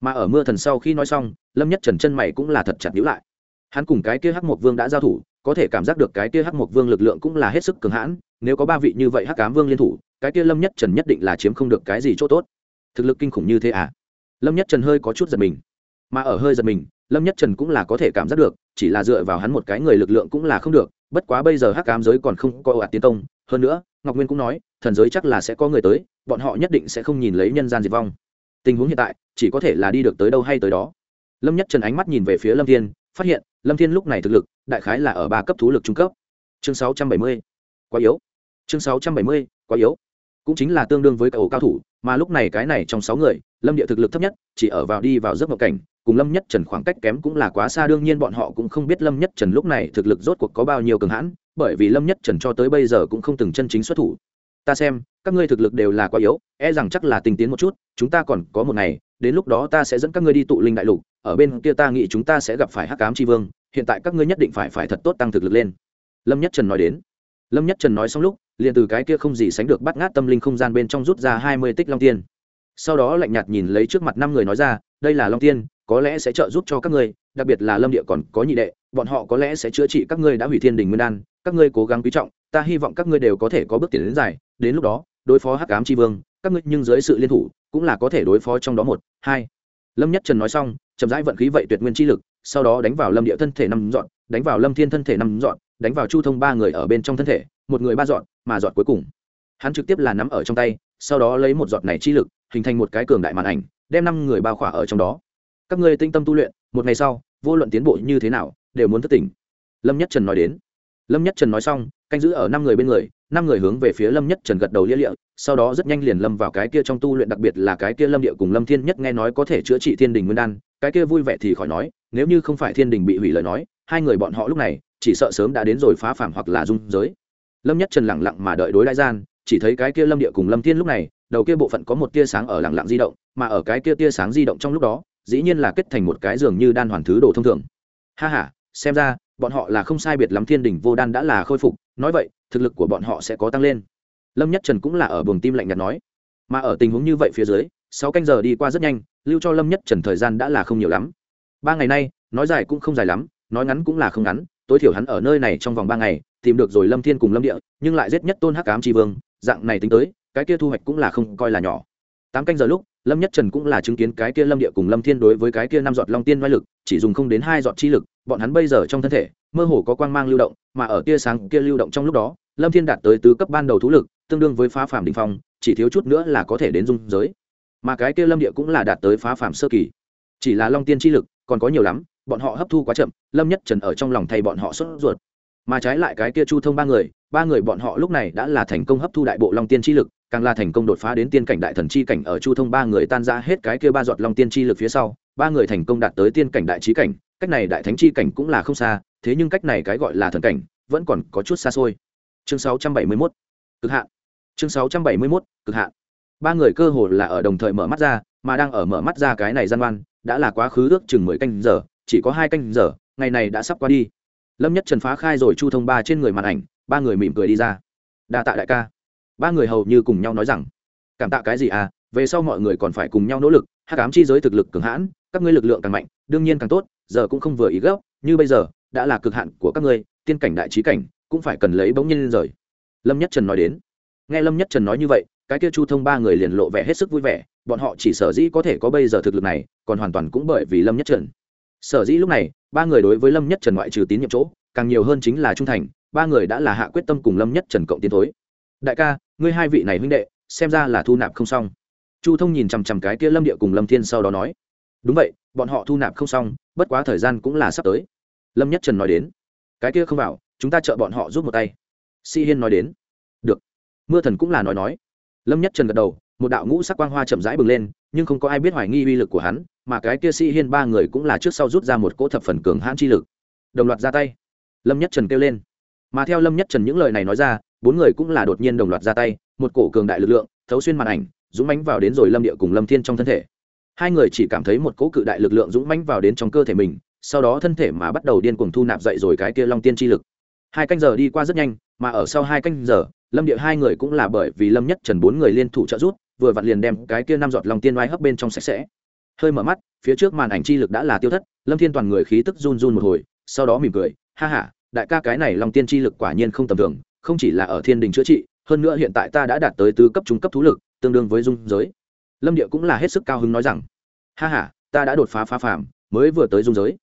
mà ở mưa thần sau khi nói xong, lâm nhất trần chân mày cũng là thật chặt nhữ lại. Hắn cùng cái kia hắc mộc vương đã giao thủ, có thể cảm giác được cái kia hắc mộc vương lực lượng cũng là hết sức cường hãn, nếu có ba vị như vậy hắc cám vương liên thủ, cái kia lâm nhất trần nhất định là chiếm không được cái gì chỗ tốt. Thực lực kinh khủng như thế à? Lâm nhất trần hơi có chút giật mình. Mà ở hơi giật mình, lâm nhất trần cũng là có thể cảm giác được, chỉ là dựa vào hắn một cái người lực lượng cũng là không được, bất quá bây giờ hắc cám giới còn không có ồ ạt tiến công. Hơn nữa, ngọc nguyên cũng nói, thần giới chắc là sẽ có người tới, bọn họ nhất định sẽ không nhìn lấy nhân gian diệt vong tình huống hiện tại, chỉ có thể là đi được tới đâu hay tới đó. Lâm nhất trần ánh mắt nhìn về phía lâm thiên, phát hiện, lâm thiên lúc này thực lực, đại khái là ở ba cấp thú lực trung cấp. Chương sáu trăm bảy mươi, quá yếu. Chương sáu trăm bảy mươi, quá yếu. Cũng chính là tương đương với cầu cao thủ, mà lúc này cái này trong sáu người, lâm địa thực lực thấp nhất, chỉ ở vào đi vào giấc mộng cảnh, cùng lâm nhất trần khoảng cách kém cũng là quá xa, đương nhiên bọn họ cũng không biết lâm nhất trần lúc này thực lực rốt cuộc có bao nhiêu cường hãn, bởi vì lâm nhất trần cho tới bây giờ cũng không từng chân chính xuất thủ ta xem, các ngươi thực lực đều là quá yếu e rằng chắc là tình tiến một chút, chúng ta còn có một ngày, đến lúc đó ta sẽ dẫn các ngươi đi tụ linh đại lục, ở bên kia ta nghĩ chúng ta sẽ gặp phải hắc cám tri vương, hiện tại các ngươi nhất định phải phải thật tốt tăng thực lực lên. Lâm nhất trần nói đến. Lâm nhất trần nói xong lúc, liền từ cái kia không gì sánh được bắt ngát tâm linh không gian bên trong rút ra hai mươi tích long tiên. Sau đó lạnh nhạt nhìn lấy trước mặt năm người nói ra, đây là long tiên, có lẽ sẽ trợ giúp cho các ngươi, đặc biệt là lâm địa còn có nhị đệ, bọn họ có lẽ sẽ chữa trị các ngươi đã hủy thiên đình nguyên đan, các ngươi cố gắng quý trọng ta hy vọng các ngươi đều có thể có bước tiến đến dài, đến lúc đó, đối phó hắc ám tri vương, các ngươi nhưng dưới sự liên thủ, cũng là có thể đối phó trong đó một, hai. Lâm nhất trần nói xong, chậm rãi vận khí vậy tuyệt nguyên chi lực, sau đó đánh vào lâm địa thân thể năm dọn, đánh vào lâm thiên thân thể năm dọn, đánh vào chu thông ba người ở bên trong thân thể, một người ba dọn, mà dọn cuối cùng. Hắn trực tiếp là nắm ở trong tay, sau đó lấy một giọt này chi lực, hình thành một cái cường đại màn ảnh, đem năm người bao khỏa ở trong đó. Các ngươi tinh tâm tu luyện, một ngày sau, vô luận tiến bộ như thế nào, đều muốn thất tỉnh. Lâm nhất trần nói đến lâm nhất trần nói xong, canh giữ ở năm người bên người, năm người hướng về phía lâm nhất trần gật đầu lia lịa, sau đó rất nhanh liền lâm vào cái kia trong tu luyện đặc biệt là cái kia lâm địa cùng lâm thiên nhất nghe nói có thể chữa trị thiên đình nguyên đan, cái kia vui vẻ thì khỏi nói, nếu như không phải thiên đình bị hủy lời nói, hai người bọn họ lúc này, chỉ sợ sớm đã đến rồi phá phàm hoặc là dung giới. Lâm nhất trần lặng lặng mà đợi đối đại gian, chỉ thấy cái kia lâm địa cùng lâm thiên lúc này, đầu kia bộ phận có một tia sáng ở lặng lặng di động, mà ở cái kia tia sáng di động trong lúc đó, dĩ nhiên là kết thành một cái giường như đan hoàn thứ đồ thông thường. Ha ha, xem ra bọn họ là không sai biệt lắm thiên đỉnh vô đan đã là khôi phục, nói vậy, thực lực của bọn họ sẽ có tăng lên. Lâm nhất trần cũng là ở buồng tim lạnh nhạt nói. Mà ở tình huống như vậy phía dưới, sáu canh giờ đi qua rất nhanh, lưu cho lâm nhất trần thời gian đã là không nhiều lắm. Ba ngày nay, nói dài cũng không dài lắm, nói ngắn cũng là không ngắn, tối thiểu hắn ở nơi này trong vòng ba ngày, tìm được rồi lâm thiên cùng lâm địa, nhưng lại giết nhất tôn hắc ám tri vương, dạng này tính tới, cái kia thu hoạch cũng là không coi là nhỏ. Tám canh giờ lúc, lâm nhất trần cũng là chứng kiến cái kia lâm địa cùng lâm thiên đối với cái kia năm giọt long tiên oai lực, chỉ dùng không đến hai giọt chi lực bọn hắn bây giờ trong thân thể, mơ hồ có quang mang lưu động, mà ở tia sáng kia lưu động trong lúc đó, lâm thiên đạt tới tứ cấp ban đầu thú lực, tương đương với phá phàm đ ỉ n h phong, chỉ thiếu chút nữa là có thể đến dung giới. Mà cái kia lâm địa cũng là đạt tới phá phàm sơ kỳ. Chỉ là long tiên tri lực, còn có nhiều lắm, bọn họ hấp thu quá chậm, lâm nhất trần ở trong lòng thay bọn họ sốt ruột. Mà trái lại cái kia chu thông ba người ba người bọn họ lúc này đã là thành công hấp thu đại bộ long tiên tri lực, càng là thành công đột phá đến tiên cảnh đại thần chi cảnh ở chu thông ba người tan ra hết cái kia ba giọt long tiên chi lực phía sau, ba người thành công đạt tới tiên cảnh đại trí cảnh cách này đại thánh chi cảnh cũng là không xa thế nhưng cách này cái gọi là thần cảnh vẫn còn có chút xa xôi. Chương 671, cực hạn. Chương 671, cực hạn. Ba người cơ hồ là ở đồng thời mở mắt ra mà đang ở mở mắt ra cái này gian ngoan đã là quá khứ ước chừng mười canh giờ chỉ có hai canh giờ ngày này đã sắp qua đi. Lâm nhất trần phá khai rồi chu thông ba trên người màn ảnh ba người mỉm cười đi ra. Đa tạ đại ca. Ba người hầu như cùng nhau nói rằng cảm tạ cái gì à về sau mọi người còn phải cùng nhau nỗ lực hắc ám chi giới thực lực cường hãn các ngươi lực lượng càng mạnh đương nhiên càng tốt giờ cũng không vừa ý gấp như bây giờ, đã là cực hạn của các ngươi, tiên cảnh đại trí cảnh, cũng phải cần lấy bỗng nhiên rời. Lâm nhất trần nói đến. Nghe lâm nhất trần nói như vậy, cái kia chu thông ba người liền lộ vẻ hết sức vui vẻ, bọn họ chỉ sở dĩ có thể có bây giờ thực lực này, còn hoàn toàn cũng bởi vì lâm nhất trần. Sở dĩ lúc này, ba người đối với lâm nhất trần ngoại trừ tín nhiệm chỗ, càng nhiều hơn chính là trung thành, ba người đã là hạ quyết tâm cùng lâm nhất trần cộng tiến thối. Đại ca, ngươi hai vị này huynh đệ, xem ra là thu nạp không xong. Chu thông nhìn chằm chằm cái kia lâm địa cùng lâm thiên sau đó nói. Đúng vậy, bọn họ thu nạp không xong bất quá thời gian cũng là sắp tới. Lâm nhất trần nói đến, cái kia không vào, chúng ta trợ bọn họ giúp một tay. Si hiên nói đến, được. Mưa thần cũng là nói nói. Lâm nhất trần gật đầu, một đạo ngũ sắc quang hoa chậm rãi bừng lên, nhưng không có ai biết hoài nghi uy lực của hắn, mà cái kia si hiên ba người cũng là trước sau rút ra một cỗ thập phần cường hãn chi lực. Đồng loạt ra tay. Lâm nhất trần kêu lên. Mà theo lâm nhất trần những lời này nói ra, bốn người cũng là đột nhiên đồng loạt ra tay, một cổ cường đại lực lượng, thấu xuyên màn ảnh, dũng mánh vào đến rồi lâm địa cùng lâm thiên trong thân thể hai người chỉ cảm thấy một cỗ cự đại lực lượng dũng mãnh vào đến trong cơ thể mình, sau đó thân thể mà bắt đầu điên cuồng thu nạp dậy rồi cái kia long tiên chi lực. Hai canh giờ đi qua rất nhanh, mà ở sau hai canh giờ, lâm địa hai người cũng là bởi vì lâm nhất trần bốn người liên thủ trợ rút vừa vặn liền đem cái kia năm giọt long tiên oai hấp bên trong sạch sẽ. Hơi mở mắt, phía trước màn ảnh chi lực đã là tiêu thất, lâm thiên toàn người khí tức run run một hồi, sau đó mỉm cười, ha ha, đại ca cái này long tiên chi lực quả nhiên không tầm thường, không chỉ là ở thiên đình chữa trị, hơn nữa hiện tại ta đã đạt tới tứ cấp trung cấp thú lực, tương đương với dung giới lâm địa cũng là hết sức cao hứng nói rằng, ha h a ta đã đột phá phá phàm, mới vừa tới dung giới.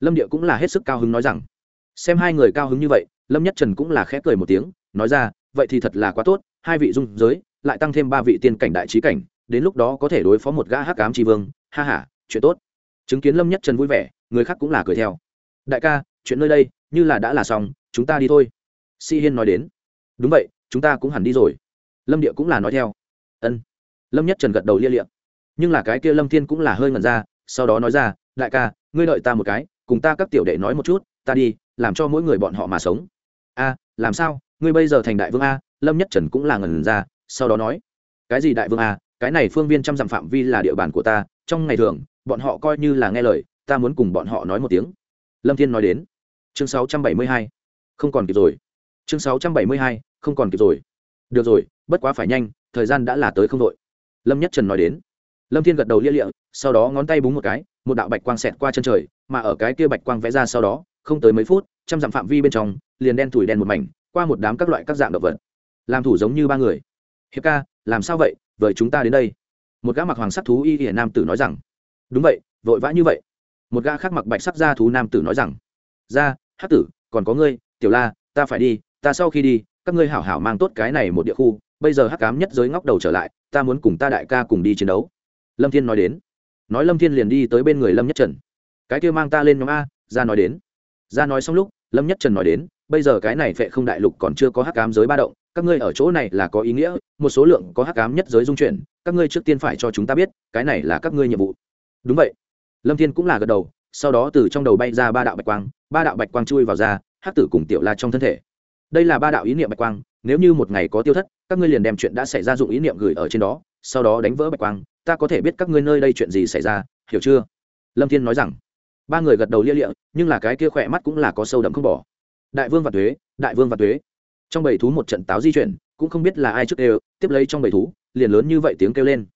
Lâm địa cũng là hết sức cao hứng nói rằng, xem hai người cao hứng như vậy, lâm nhất trần cũng là khẽ cười một tiếng, nói ra, vậy thì thật là quá tốt, hai vị dung giới, lại tăng thêm ba vị tiên cảnh đại trí cảnh, đến lúc đó có thể đối phó một gã hắc cám tri vương, ha h a chuyện tốt. Chứng kiến lâm nhất trần vui vẻ, người khác cũng là cười theo. Đại ca, chuyện nơi đây, như là đã là xong, chúng ta đi thôi. Si hiên nói đến. Đúng vậy, chúng ta cũng hẳn đi rồi. Lâm địa cũng là nói theo. Ân lâm nhất trần gật đầu lia liệm nhưng là cái kia lâm thiên cũng là hơi ngẩn ra sau đó nói ra đại ca ngươi đợi ta một cái cùng ta các tiểu đệ nói một chút ta đi làm cho mỗi người bọn họ mà sống. a làm sao ngươi bây giờ thành đại vương a? lâm nhất trần cũng là ngẩn ra sau đó nói cái gì đại vương a? cái này phương viên trăm dặm phạm vi là địa bàn của ta trong ngày thường bọn họ coi như là nghe lời ta muốn cùng bọn họ nói một tiếng. lâm thiên nói đến chương 672. không còn kịp rồi. chương 672, không còn kịp rồi. được rồi bất quá phải nhanh thời gian đã là tới không đội lâm nhất trần nói đến. Lâm thiên gật đầu lia lịa, sau đó ngón tay búng một cái, một đạo bạch quang xẹt qua chân trời, mà ở cái kia bạch quang vẽ ra sau đó, không tới mấy phút, trăm dặm phạm vi bên trong, liền đen thủi đen một mảnh, qua một đám các loại các dạng động vật. Làm thủ giống như ba người. Hiệp ca, làm sao vậy? Vời chúng ta đến đây. Một gã mặc hoàng sắc thú y hiển nam tử nói rằng. Đúng vậy, vội vã như vậy. Một gã khác mặc bạch sắc da thú nam tử nói rằng. Ra hát tử, còn có ngươi, tiểu la, ta phải đi, ta sau khi đi, các ngươi hảo hảo mang tốt cái này một địa khu bây giờ hắc cám nhất giới ngóc đầu trở lại, ta muốn cùng ta đại ca cùng đi chiến đấu. Lâm thiên nói đến. Nói lâm thiên liền đi tới bên người lâm nhất trần. Cái kia mang ta lên nhóm a, ra nói đến. Ra nói xong lúc, lâm nhất trần nói đến, bây giờ cái này phệ không đại lục còn chưa có hắc cám giới ba động, các ngươi ở chỗ này là có ý nghĩa, một số lượng có hắc cám nhất giới dung chuyển, các ngươi trước tiên phải cho chúng ta biết, cái này là các ngươi nhiệm vụ. Đúng vậy. Lâm thiên cũng là gật đầu, sau đó từ trong đầu bay ra ba đạo bạch quang, ba đạo bạch quang chui vào ra, hắc tử cùng tiểu la trong thân thể đây là ba đạo ý niệm bạch quang, nếu như một ngày có tiêu thất, các ngươi liền đem chuyện đã xảy ra dụng ý niệm gửi ở trên đó, sau đó đánh vỡ bạch quang, ta có thể biết các ngươi nơi đây chuyện gì xảy ra, hiểu chưa? Lâm thiên nói rằng, ba người gật đầu lia lịa, nhưng là cái kia khỏe mắt cũng là có sâu đậm không bỏ. Đại vương và thuế, đại vương và thuế. Trong bầy thú một trận táo di chuyển, cũng không biết là ai trước đều, tiếp lấy trong bầy thú, liền lớn như vậy tiếng kêu lên.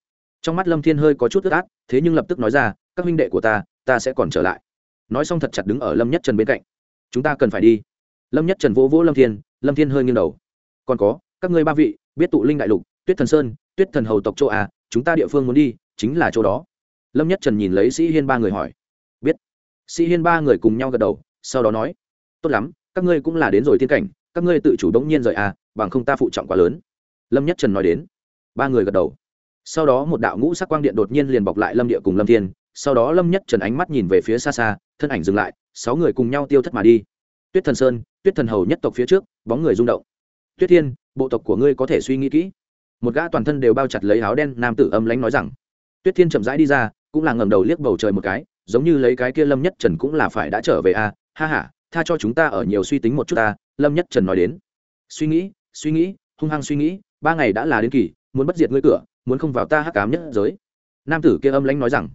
Trong mắt lâm thiên hơi có chút ướt át, thế nhưng lập tức nói ra, các huynh đệ của ta ta sẽ còn trở lại. Nói xong thật chặt đứng ở lâm nhất trần bên cạnh. Chúng ta cần phải đi lâm nhất trần vỗ vỗ lâm thiên lâm thiên hơi nghiêng đầu. Còn có, các ngươi ba vị, biết tụ linh đại lục, tuyết thần sơn, tuyết thần hầu tộc châu à chúng ta địa phương muốn đi, chính là chỗ đó. Lâm nhất trần nhìn lấy sĩ hiên ba người hỏi. Biết. Sĩ hiên ba người cùng nhau gật đầu, sau đó nói. Tốt lắm, các ngươi cũng là đến rồi thiên cảnh, các ngươi tự chủ đống nhiên rời à bằng không ta phụ trọng quá lớn. Lâm nhất trần nói đến. Ba người gật đầu. Sau đó một đạo ngũ sắc quang điện đột nhiên liền bọc lại lâm địa cùng lâm thiên. Sau đó lâm nhất trần ánh mắt nhìn về phía xa xa, thân ảnh dừng lại, sáu người cùng nhau tiêu thất mà đi. Tuyết thần sơn tuyết thần hầu nhất tộc phía trước, bóng người rung động. Tuyết thiên, bộ tộc của ngươi có thể suy nghĩ kỹ. Một gã toàn thân đều bao chặt lấy áo đen nam tử âm lánh nói rằng. Tuyết thiên chậm rãi đi ra, cũng là ngầm đầu liếc bầu trời một cái, giống như lấy cái kia lâm nhất trần cũng là phải đã trở về a ha ha, tha cho chúng ta ở nhiều suy tính một chút ta, lâm nhất trần nói đến. Suy nghĩ suy nghĩ, hung hăng suy nghĩ, ba ngày đã là đến kỳ, muốn bất diệt ngươi cửa, muốn không vào ta hắc cám nhất giới. Nam tử kia âm lãnh nói rằng.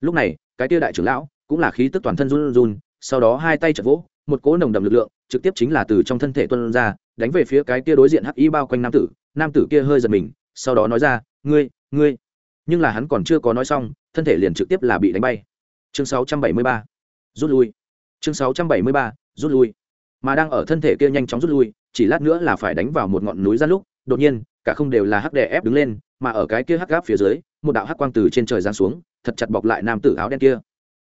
Lúc này, cái kia đại trưởng lão, cũng là khí tức toàn thân run run, sau đó hai tay chật vỗ, một cỗ nồng đầm lực lượng trực tiếp chính là từ trong thân thể tuân ra, đánh về phía cái kia đối diện hắc y bao quanh nam tử nam tử kia hơi giật mình, sau đó nói ra, ngươi ngươi. Nhưng là hắn còn chưa có nói xong, thân thể liền trực tiếp là bị đánh bay. Chương 673 rút lui. Chương 673 rút lui. Mà đang ở thân thể kia nhanh chóng rút lui, chỉ lát nữa là phải đánh vào một ngọn núi ra lúc, đột nhiên, cả không đều là hắc đè ép đứng lên, mà ở cái kia hắc gáp phía dưới, một đạo hắc quang từ trên trời giáng xuống, thật chặt bọc lại nam tử áo đen kia.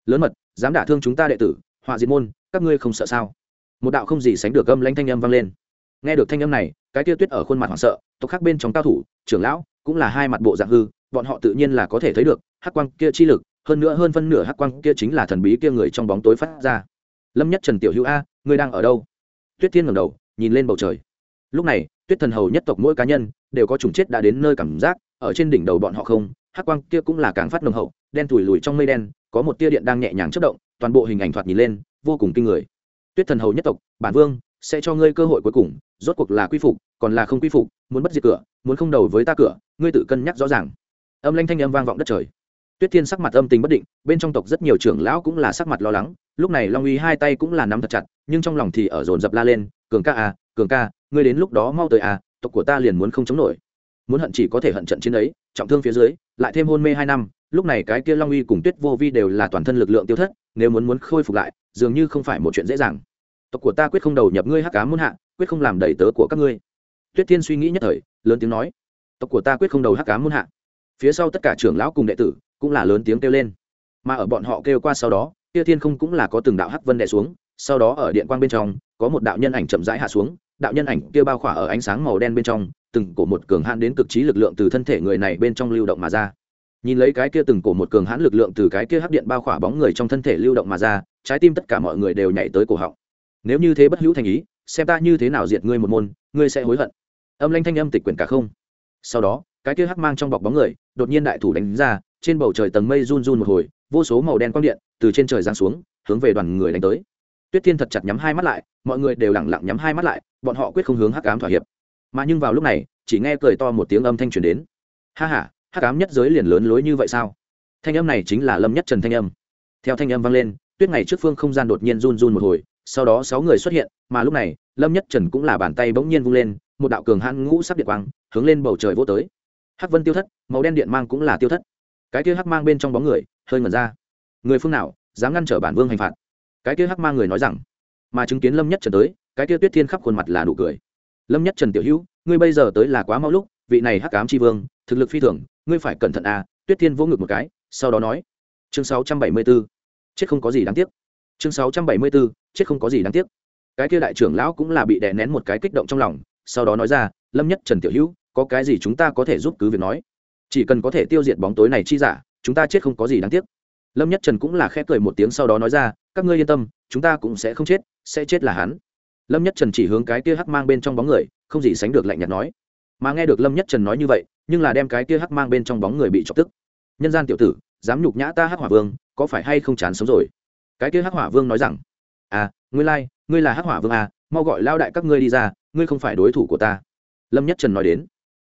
Lớn mật, dám đả thương chúng ta đệ tử, họa diệt môn, các ngươi không sợ sao? một đạo không gì sánh được âm lãnh thanh âm vang lên. Nghe được thanh âm này, cái tiêu tuyết ở khuôn mặt hoảng sợ, tộc khác bên trong cao thủ, trưởng lão, cũng là hai mặt bộ dạng hư, bọn họ tự nhiên là có thể thấy được, hắc quang kia chi lực, hơn nữa hơn phân nửa hắc quang kia chính là thần bí kia người trong bóng tối phát ra. Lâm nhất trần tiểu hữu a, ngươi đang ở đâu? Tuyết thiên ngẩng đầu, nhìn lên bầu trời. Lúc này, tuyết thần hầu nhất tộc mỗi cá nhân, đều có trùng chết đã đến nơi cảm giác, ở trên đỉnh đầu bọn họ không, hắc quang kia cũng là càng phát nồng hậu, đen thủi lùi trong mây đen, có một tia điện đang nhẹ nhàng chớp động, toàn bộ hình ảnh thoạt nhìn lên, vô cùng kinh người tuyết thần hầu nhất tộc, bản vương, sẽ cho ngươi cơ hội cuối cùng, rốt cuộc là quy phục, còn là không quy phục, muốn bất diệt cửa, muốn không đầu với ta cửa, ngươi tự cân nhắc rõ ràng. Âm lanh thanh âm vang vọng đất trời. Tuyết thiên sắc mặt âm tình bất định, bên trong tộc rất nhiều trưởng lão cũng là sắc mặt lo lắng, lúc này long uy hai tay cũng là nắm thật chặt, nhưng trong lòng thì ở dồn dập la lên, cường ca à cường ca, ngươi đến lúc đó mau tới à tộc của ta liền muốn không chống nổi. Muốn hận chỉ có thể hận trận chiến ấy, trọng thương phía dưới, lại thêm hôn mê hai năm, lúc này cái kia long uy cùng tuyết vô vi đều là toàn thân lực lượng tiêu thất, nếu muốn muốn khôi phục lại, dường như không phải một chuyện dễ dàng tộc của ta quyết không đầu nhập ngươi hắc cá muôn hạ, quyết không làm đầy tớ của các ngươi. Tuyết thiên suy nghĩ nhất thời, lớn tiếng nói, tộc của ta quyết không đầu hắc cá muôn hạ. Phía sau tất cả trưởng lão cùng đệ tử cũng là lớn tiếng kêu lên. Mà ở bọn họ kêu qua sau đó kia thiên không cũng là có từng đạo hắc vân đệ xuống, sau đó ở điện quang bên trong, có một đạo nhân ảnh chậm rãi hạ xuống, đạo nhân ảnh kia bao khỏa ở ánh sáng màu đen bên trong, từng cổ một cường hãn đến cực trí lực lượng từ thân thể người này bên trong lưu động mà ra. Nhìn lấy cái kia từng cổ một cường hãn lực lượng từ cái kia hắc điện bao khỏa bóng người trong thân thể lưu động mà ra, trái tim tất cả mọi người đều nhảy tới cổ họng nếu như thế bất hữu thành ý, xem ta như thế nào diệt ngươi một môn, ngươi sẽ hối hận. Âm lanh thanh âm tịch quyển cả không. Sau đó, cái kia hắc mang trong bọc bóng người, đột nhiên đại thủ đánh ra, trên bầu trời tầng mây run run một hồi, vô số màu đen quang điện từ trên trời giáng xuống, hướng về đoàn người đánh tới. Tuyết thiên thật chặt nhắm hai mắt lại, mọi người đều lẳng lặng nhắm hai mắt lại, bọn họ quyết không hướng hắc ám thỏa hiệp. Mà nhưng vào lúc này, chỉ nghe cười to một tiếng âm thanh truyền đến. Ha ha, hắc ám nhất giới liền lớn lối như vậy sao? Thanh âm này chính là lâm nhất trần thanh âm. Theo thanh âm vang lên, tuyết ngày trước phương không gian đột nhiên run run một hồi sau đó sáu người xuất hiện, mà lúc này, lâm nhất trần cũng là bàn tay bỗng nhiên vung lên, một đạo cường hãn ngũ sắc điện quang hướng lên bầu trời vô tới. Hắc vân tiêu thất, màu đen điện mang cũng là tiêu thất. Cái kia hắc mang bên trong bóng người, hơi ngẩn ra. Người phương nào, dám ngăn trở bản vương hành phạt? Cái kia hắc mang người nói rằng. Mà chứng kiến lâm nhất trần tới, cái kia tuyết thiên khắp khuôn mặt là nụ cười. Lâm nhất trần tiểu hữu, ngươi bây giờ tới là quá mau lúc, vị này hắc ám tri vương, thực lực phi thường, ngươi phải cẩn thận à tuyết thiên vỗ ngực một cái, sau đó nói. Chương sáu trăm bảy mươi 674. chết không có gì đáng tiếc chương sáu trăm bảy mươi bốn chết không có gì đáng tiếc. Cái kia đại trưởng lão cũng là bị đè nén một cái kích động trong lòng, sau đó nói ra, lâm nhất trần tiểu hữu, có cái gì chúng ta có thể giúp cứ việc nói? Chỉ cần có thể tiêu diệt bóng tối này chi giả, chúng ta chết không có gì đáng tiếc. Lâm nhất trần cũng là khẽ cười một tiếng sau đó nói ra, các ngươi yên tâm, chúng ta cũng sẽ không chết, sẽ chết là hắn. Lâm nhất trần chỉ hướng cái kia hắc mang bên trong bóng người, không gì sánh được lạnh nhạt nói. Mà nghe được lâm nhất trần nói như vậy, nhưng là đem cái kia hắc mang bên trong bóng người bị chọc tức. Nhân gian tiểu tử, dám nhục nhã ta hắc hỏa vương, có phải hay không chán sống rồi? cái kia hắc hỏa vương nói rằng à ngươi lai、like, ngươi là hắc hỏa vương à mau gọi lao đại các ngươi đi ra ngươi không phải đối thủ của ta. Lâm nhất trần nói đến.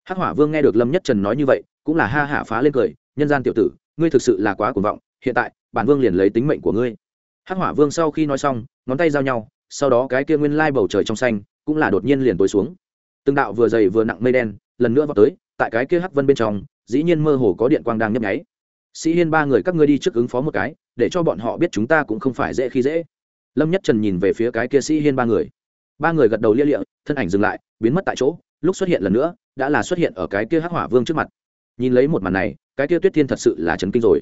Hắc hỏa vương nghe được lâm nhất trần nói như vậy cũng là ha hả phá lên cười nhân gian tiểu tử ngươi thực sự là quá cuồng vọng hiện tại bản vương liền lấy tính mệnh của ngươi. Hắc hỏa vương sau khi nói xong ngón tay giao nhau sau đó cái kia nguyên lai bầu trời trong xanh cũng là đột nhiên liền tối xuống. Từng đạo vừa dày vừa nặng mây đen lần nữa vào tới tại cái kia hắc vân bên trong dĩ nhiên mơ hồ có điện quang đang nhấp nháy sĩ hiên ba người các ngươi đi trước ứng phó một cái, để cho bọn họ biết chúng ta cũng không phải dễ khi dễ. Lâm nhất trần nhìn về phía cái kia sĩ hiên ba người. Ba người gật đầu lia lịa, thân ảnh dừng lại, biến mất tại chỗ, lúc xuất hiện lần nữa, đã là xuất hiện ở cái kia hắc hỏa vương trước mặt. Nhìn lấy một màn này, cái kia tuyết thiên thật sự là chấn kinh rồi.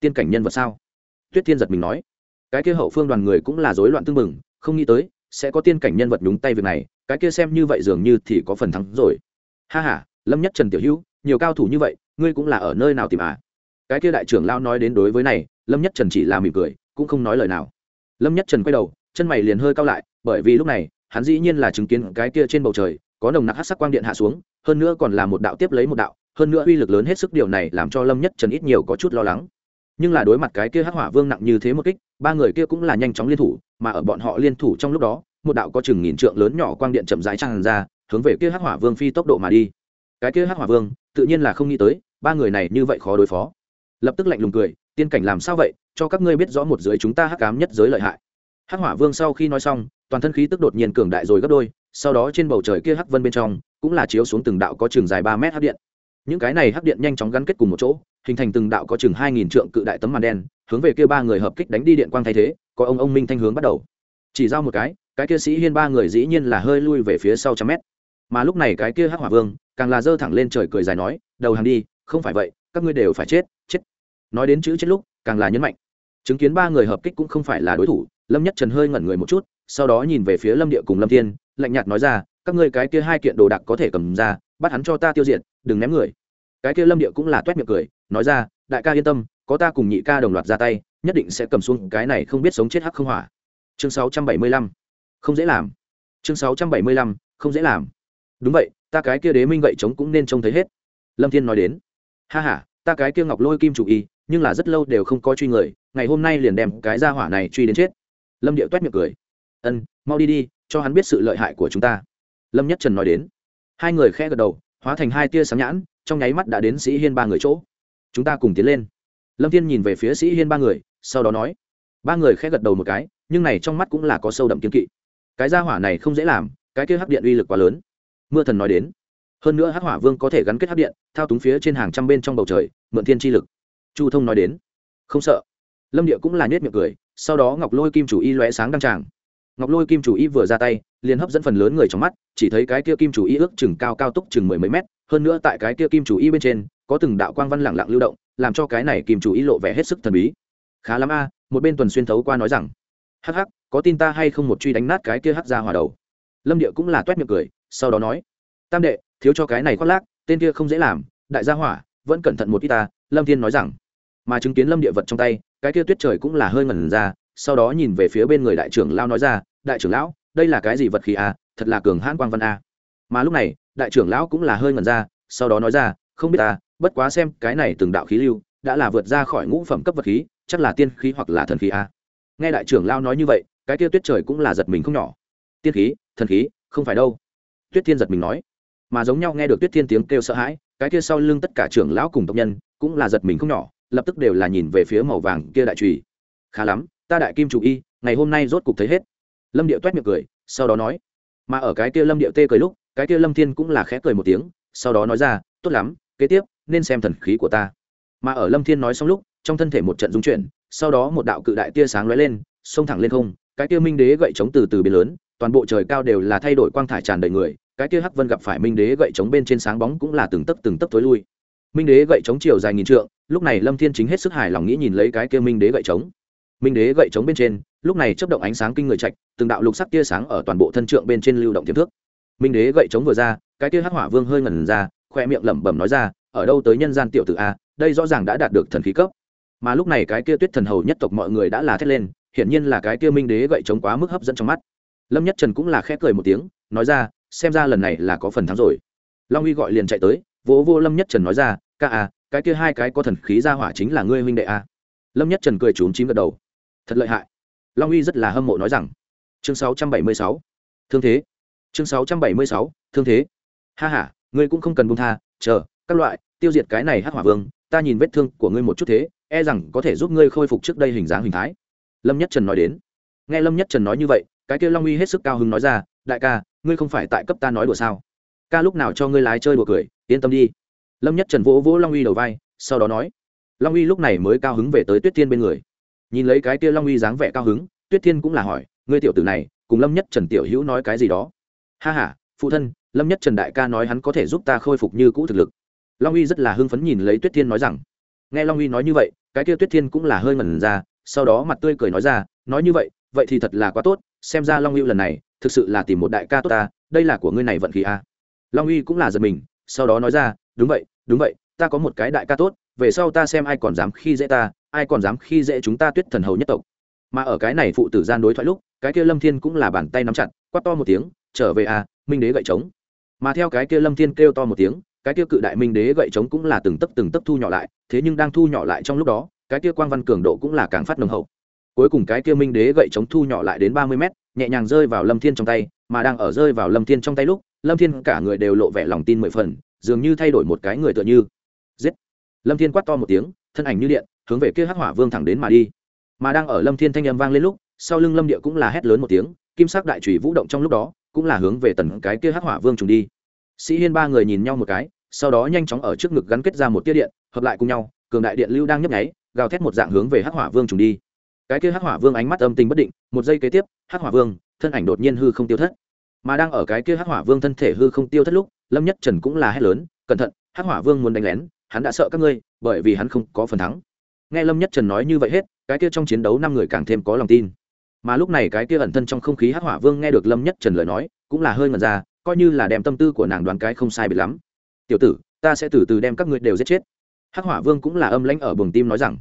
Tiên cảnh nhân vật sao? Tuyết thiên giật mình nói. Cái kia hậu phương đoàn người cũng là rối loạn tương mừng, không nghĩ tới, sẽ có tiên cảnh nhân vật nhúng tay việc này, cái kia xem như vậy dường như thì có phần thắng rồi. Ha ha, lâm nhất trần tiểu hữu, nhiều cao thủ như vậy, ngươi cũng là ở nơi nào tìm à? cái kia đại trưởng lão nói đến đối với này, lâm nhất trần chỉ là mỉm cười, cũng không nói lời nào. Lâm nhất trần quay đầu, chân mày liền hơi cao lại, bởi vì lúc này, hắn dĩ nhiên là chứng kiến cái kia trên bầu trời, có nồng nặc hát sắc quang điện hạ xuống, hơn nữa còn là một đạo tiếp lấy một đạo, hơn nữa uy lực lớn hết sức điều này làm cho lâm nhất trần ít nhiều có chút lo lắng. Nhưng là đối mặt cái kia hắc hỏa vương nặng như thế một kích, ba người kia cũng là nhanh chóng liên thủ, mà ở bọn họ liên thủ trong lúc đó, một đạo có chừng nghìn trượng lớn nhỏ quang điện chậm rãi tràn ra, hướng về kia hắc hỏa vương phi tốc độ mà đi. Cái kia hắc hỏa vương, tự nhiên là không nghĩ tới, ba người này như vậy khó đối phó lập tức lạnh lùng cười, tiên cảnh làm sao vậy? Cho các ngươi biết rõ một giới chúng ta hắc cám nhất giới lợi hại. Hắc hỏa vương sau khi nói xong, toàn thân khí tức đột nhiên cường đại rồi gấp đôi, sau đó trên bầu trời kia hắc vân bên trong cũng là chiếu xuống từng đạo có trường dài ba mét hắc điện. Những cái này hắc điện nhanh chóng gắn kết cùng một chỗ, hình thành từng đạo có chừng hai nghìn trượng cự đại tấm màn đen, hướng về kia ba người hợp kích đánh đi điện quang thay thế, có ông ông minh thanh hướng bắt đầu. Chỉ giao một cái cái kia sĩ hiên ba người dĩ nhiên là hơi lui về phía sau trăm mét. Mà lúc này cái kia hắc hỏa vương, càng là giơ thẳng lên trời cười dài nói, đầu hàng đi, không phải vậy, các ngươi đều phải chết nói đến chữ chết lúc, càng là nhấn mạnh. Chứng kiến ba người hợp kích cũng không phải là đối thủ, lâm nhất trần hơi ngẩn người một chút, sau đó nhìn về phía lâm địa cùng lâm thiên, lạnh nhạt nói ra, các ngươi cái kia hai kiện đồ đạc có thể cầm ra, bắt hắn cho ta tiêu diệt, đừng ném người. Cái kia lâm địa cũng là toét miệng cười, nói ra, đại ca yên tâm, có ta cùng nhị ca đồng loạt ra tay, nhất định sẽ cầm xuống cái này không biết sống chết hắc không hỏa. Chương 675 không dễ làm. Chương 675 không dễ làm. Đúng vậy, ta cái kia đế minh vậy chống cũng nên trông thấy hết. Lâm thiên nói đến, ha ha, ta cái kia ngọc lôi kim chủ y nhưng là rất lâu đều không có truy người, ngày hôm nay liền đem cái gia hỏa này truy đến chết. Lâm điệu t u é t miệng cười. Ân, mau đi đi, cho hắn biết sự lợi hại của chúng ta. Lâm nhất trần nói đến. Hai người khe gật đầu, hóa thành hai tia sáng nhãn, trong nháy mắt đã đến sĩ hiên ba người chỗ. Chúng ta cùng tiến lên. Lâm thiên nhìn về phía sĩ hiên ba người, sau đó nói. Ba người khe gật đầu một cái, nhưng này trong mắt cũng là có sâu đậm kiếm kỵ. Cái gia hỏa này không dễ làm, cái kia hắc điện uy lực quá lớn. Mưa thần nói đến. Hơn nữa hắc hỏa vương có thể gắn kết hắc điện, thao túng phía trên hàng trăm bên trong bầu trời, mượn thiên chi lực chu thông nói đến. Không sợ. Lâm địa cũng là nhét miệng cười, sau đó ngọc lôi kim chủ y lóe sáng đăng tràng. Ngọc lôi kim chủ y vừa ra tay, liền hấp dẫn phần lớn người trong mắt, chỉ thấy cái kia kim chủ y ước chừng cao cao túc chừng mười mấy mét, hơn nữa tại cái kia kim chủ y bên trên, có từng đạo quang văn lẳng lặng lưu động, làm cho cái này kim chủ y lộ vẻ hết sức thần bí. Khá lắm a, một bên tuần xuyên thấu qua nói rằng, hắc hắc, có tin ta hay không một truy đánh nát cái kia hắc ra hòa đầu? Lâm địa cũng là toét miệng cười, sau đó nói, tam đệ, thiếu cho cái này khoác lác, tên kia không dễ làm, đại gia hỏa, vẫn cẩn thận một ít ta. Lâm thiên nói rằng mà chứng kiến lâm địa vật trong tay, cái kia tuyết trời cũng là hơi ngẩn ra, sau đó nhìn về phía bên người đại trưởng lao nói ra, đại trưởng lão, đây là cái gì vật khí à? Thật là cường hãn quang văn à. mà lúc này, đại trưởng lão cũng là hơi ngẩn ra, sau đó nói ra, không biết à bất quá xem cái này từng đạo khí lưu, đã là vượt ra khỏi ngũ phẩm cấp vật khí, chắc là tiên khí hoặc là thần khí à. nghe đại trưởng lao nói như vậy, cái kia tuyết trời cũng là giật mình không nhỏ. Tiên khí, thần khí, không phải đâu. Tuyết thiên giật mình nói. Mà giống nhau nghe được tuyết thiên tiếng kêu sợ hãi, cái kia sau lưng tất cả trưởng lão cùng tộc nhân cũng là giật mình không nhỏ lập tức đều là nhìn về phía màu vàng kia đại trùy. Khá lắm, ta đại kim chủ y, ngày hôm nay rốt cục thấy hết. Lâm điệu toét miệng cười, sau đó nói. Mà ở cái kia lâm điệu tê cười lúc, cái kia lâm thiên cũng là khẽ cười một tiếng, sau đó nói ra, tốt lắm, kế tiếp, nên xem thần khí của ta. Mà ở lâm thiên nói xong lúc, trong thân thể một trận dung chuyển, sau đó một đạo cự đại tia sáng lóe lên, xông thẳng lên không, cái kia minh đế gậy chống từ từ biến lớn, toàn bộ trời cao đều là thay đổi quang thải tràn đầy người, cái kia hắc vân gặp phải minh đế gậy chống bên trên sáng bóng cũng là từng tấc từng tấc tối lui. Minh đế gậy chống chiều dài nghìn trượng lúc này lâm thiên chính hết sức hài lòng nghĩ nhìn lấy cái kia minh đế gậy trống minh đế gậy trống bên trên lúc này chấp động ánh sáng kinh người trạch từng đạo lục sắc tia sáng ở toàn bộ thân trượng bên trên lưu động tiềm thước minh đế gậy trống vừa ra cái kia hắc hỏa vương hơi ngẩn ra khoe miệng lẩm bẩm nói ra ở đâu tới nhân gian tiểu tử a đây rõ ràng đã đạt được thần khí cấp mà lúc này cái kia tuyết thần hầu nhất tộc mọi người đã là thét lên hiển nhiên là cái kia minh đế gậy trống quá mức hấp dẫn trong mắt lâm nhất trần cũng là khẽ cười một tiếng nói ra xem ra lần này là có phần thắng rồi long uy gọi liền chạy tới vỗ vô, vô lâm nhất trần nói ra ca à cái kia hai cái có thần khí ra hỏa chính là ngươi huynh đệ a. Lâm nhất trần cười trốn chím gật đầu. Thật lợi hại. Long uy rất là hâm mộ nói rằng. Chương 676, thương thế. Chương 676, thương thế. Ha ha ngươi cũng không cần buông tha chờ các loại tiêu diệt cái này hắc hỏa vương ta nhìn vết thương của ngươi một chút thế e rằng có thể giúp ngươi khôi phục trước đây hình dáng hình thái. Lâm nhất trần nói đến. Nghe lâm nhất trần nói như vậy cái kia long uy hết sức cao hứng nói ra đại ca ngươi không phải tại cấp ta nói đùa sao? Ca lúc nào cho ngươi lái chơi đùa cười yên tâm đi lâm nhất trần vỗ vỗ long uy đầu vai sau đó nói long uy lúc này mới cao hứng về tới tuyết thiên bên người. Nhìn lấy cái tia long uy dáng vẻ cao hứng tuyết thiên cũng là hỏi người tiểu tử này cùng lâm nhất trần tiểu hữu nói cái gì đó? Ha ha, phụ thân lâm nhất trần đại ca nói hắn có thể giúp ta khôi phục như cũ thực lực. Long uy rất là hưng phấn nhìn lấy tuyết thiên nói rằng nghe long uy nói như vậy cái kia tuyết thiên cũng là hơi ngẩn ra sau đó mặt tươi cười nói ra nói như vậy vậy thì thật là quá tốt xem ra long uy lần này thực sự là tìm một đại ca tốt ta đây là của ngươi này vận khí a. Long uy cũng là giật mình sau đó nói ra đúng vậy đúng vậy, ta có một cái đại ca tốt, về sau ta xem ai còn dám khi dễ ta, ai còn dám khi dễ chúng ta tuyết thần hầu nhất tộc. Mà ở cái này phụ tử gian đối thoại lúc, cái kia lâm thiên cũng là bàn tay nắm chặt, quát to một tiếng, trở về à minh đế gậy trống. Mà theo cái kia lâm thiên kêu to một tiếng, cái kia cự đại minh đế gậy trống cũng là từng tấc từng tấc thu nhỏ lại, thế nhưng đang thu nhỏ lại trong lúc đó, cái kia quang văn cường độ cũng là càng phát nồng hậu. Cuối cùng cái kia minh đế gậy trống thu nhỏ lại đến ba mươi mét, nhẹ nhàng rơi vào lâm thiên trong tay, mà đang ở rơi vào lâm thiên trong tay lúc, lâm thiên cả người đều lộ vẻ lòng tin mười phần dường như thay đổi một cái người tựa như. Giết. Lâm thiên quát to một tiếng, thân ảnh như điện, hướng về kia hắc hỏa vương thẳng đến mà đi. Mà đang ở lâm thiên thanh âm vang lên lúc, sau lưng lâm địa cũng là hét lớn một tiếng, kim sắc đại trùy vũ động trong lúc đó, cũng là hướng về tần cái kia hắc hỏa vương trùng đi. Sĩ hiên ba người nhìn nhau một cái, sau đó nhanh chóng ở trước ngực gắn kết ra một tia điện, hợp lại cùng nhau, cường đại điện lưu đang nhấp nháy, gào thét một dạng hướng về hắc hỏa vương trùng đi. Cái kia hắc hỏa vương ánh mắt âm tình bất định, một giây kế tiếp, hắc hỏa vương, thân ảnh đột nhiên hư không tiêu thất. Mà đang ở cái kia hắc hỏa vương thân thể hư không tiêu thất lúc lâm nhất trần cũng là hét lớn, cẩn thận, hắc hỏa vương muốn đánh lén, hắn đã sợ các ngươi, bởi vì hắn không có phần thắng. Nghe lâm nhất trần nói như vậy hết, cái kia trong chiến đấu năm người càng thêm có lòng tin. Mà lúc này cái kia ẩn thân trong không khí hắc hỏa vương nghe được lâm nhất trần lời nói, cũng là hơi ngẩn ra, coi như là đem tâm tư của nàng đoán cái không sai bị lắm. Tiểu tử, ta sẽ từ từ đem các ngươi đều giết chết. Hắc hỏa vương cũng là âm lãnh ở buồng tim nói rằng.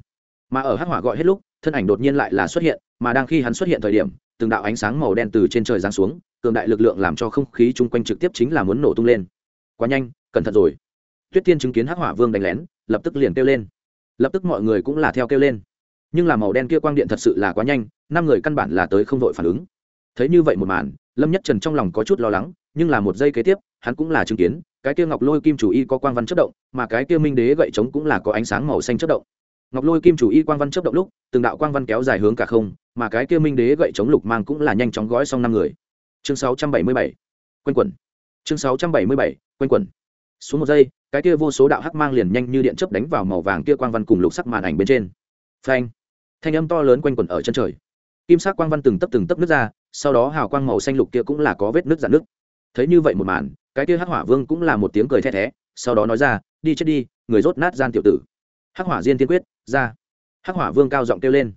Mà ở hắc hỏa gọi hết lúc, thân ảnh đột nhiên lại là xuất hiện, mà đang khi hắn xuất hiện thời điểm, từng đạo ánh sáng màu đen từ trên trời giáng xuống cường đại lực lượng làm cho không khí chung quanh trực tiếp chính là muốn nổ tung lên. Quá nhanh, cẩn thận rồi. Tuyết tiên chứng kiến hắc hỏa vương đánh lén, lập tức liền kêu lên. Lập tức mọi người cũng là theo kêu lên. Nhưng là màu đen kia quang điện thật sự là quá nhanh, năm người căn bản là tới không vội phản ứng. Thấy như vậy một màn, lâm nhất trần trong lòng có chút lo lắng, nhưng là một giây kế tiếp, hắn cũng là chứng kiến, cái kia ngọc lôi kim chủ y có quang văn chất động, mà cái kia minh đế gậy trống cũng là có ánh sáng màu xanh chất động. Ngọc lôi kim chủ y quang văn chất động lúc, từng đạo quang văn kéo dài hướng cả không, mà cái kia minh đế gậy trống lục mang cũng là nhanh chóng gói xong năm người chương 677, quanh quẩn. Chương 677, quanh quẩn. Xuống một giây cái kia vô số đạo hắc mang liền nhanh như điện chớp đánh vào màu vàng kia quang văn cùng lục sắc màn ảnh bên trên. Phanh. Thanh âm to lớn quanh quẩn ở chân trời. Kim sắc quang văn từng tấp từng tấp nước ra sau đó hào quang màu xanh lục kia cũng là có vết nước dạn nước thấy như vậy một màn cái kia hắc hỏa vương cũng là một tiếng cười the thé sau đó nói ra đi chết đi người rốt nát gian tiểu tử. Hắc hỏa diên tiên quyết ra. Hắc hỏa vương cao giọng kêu lên.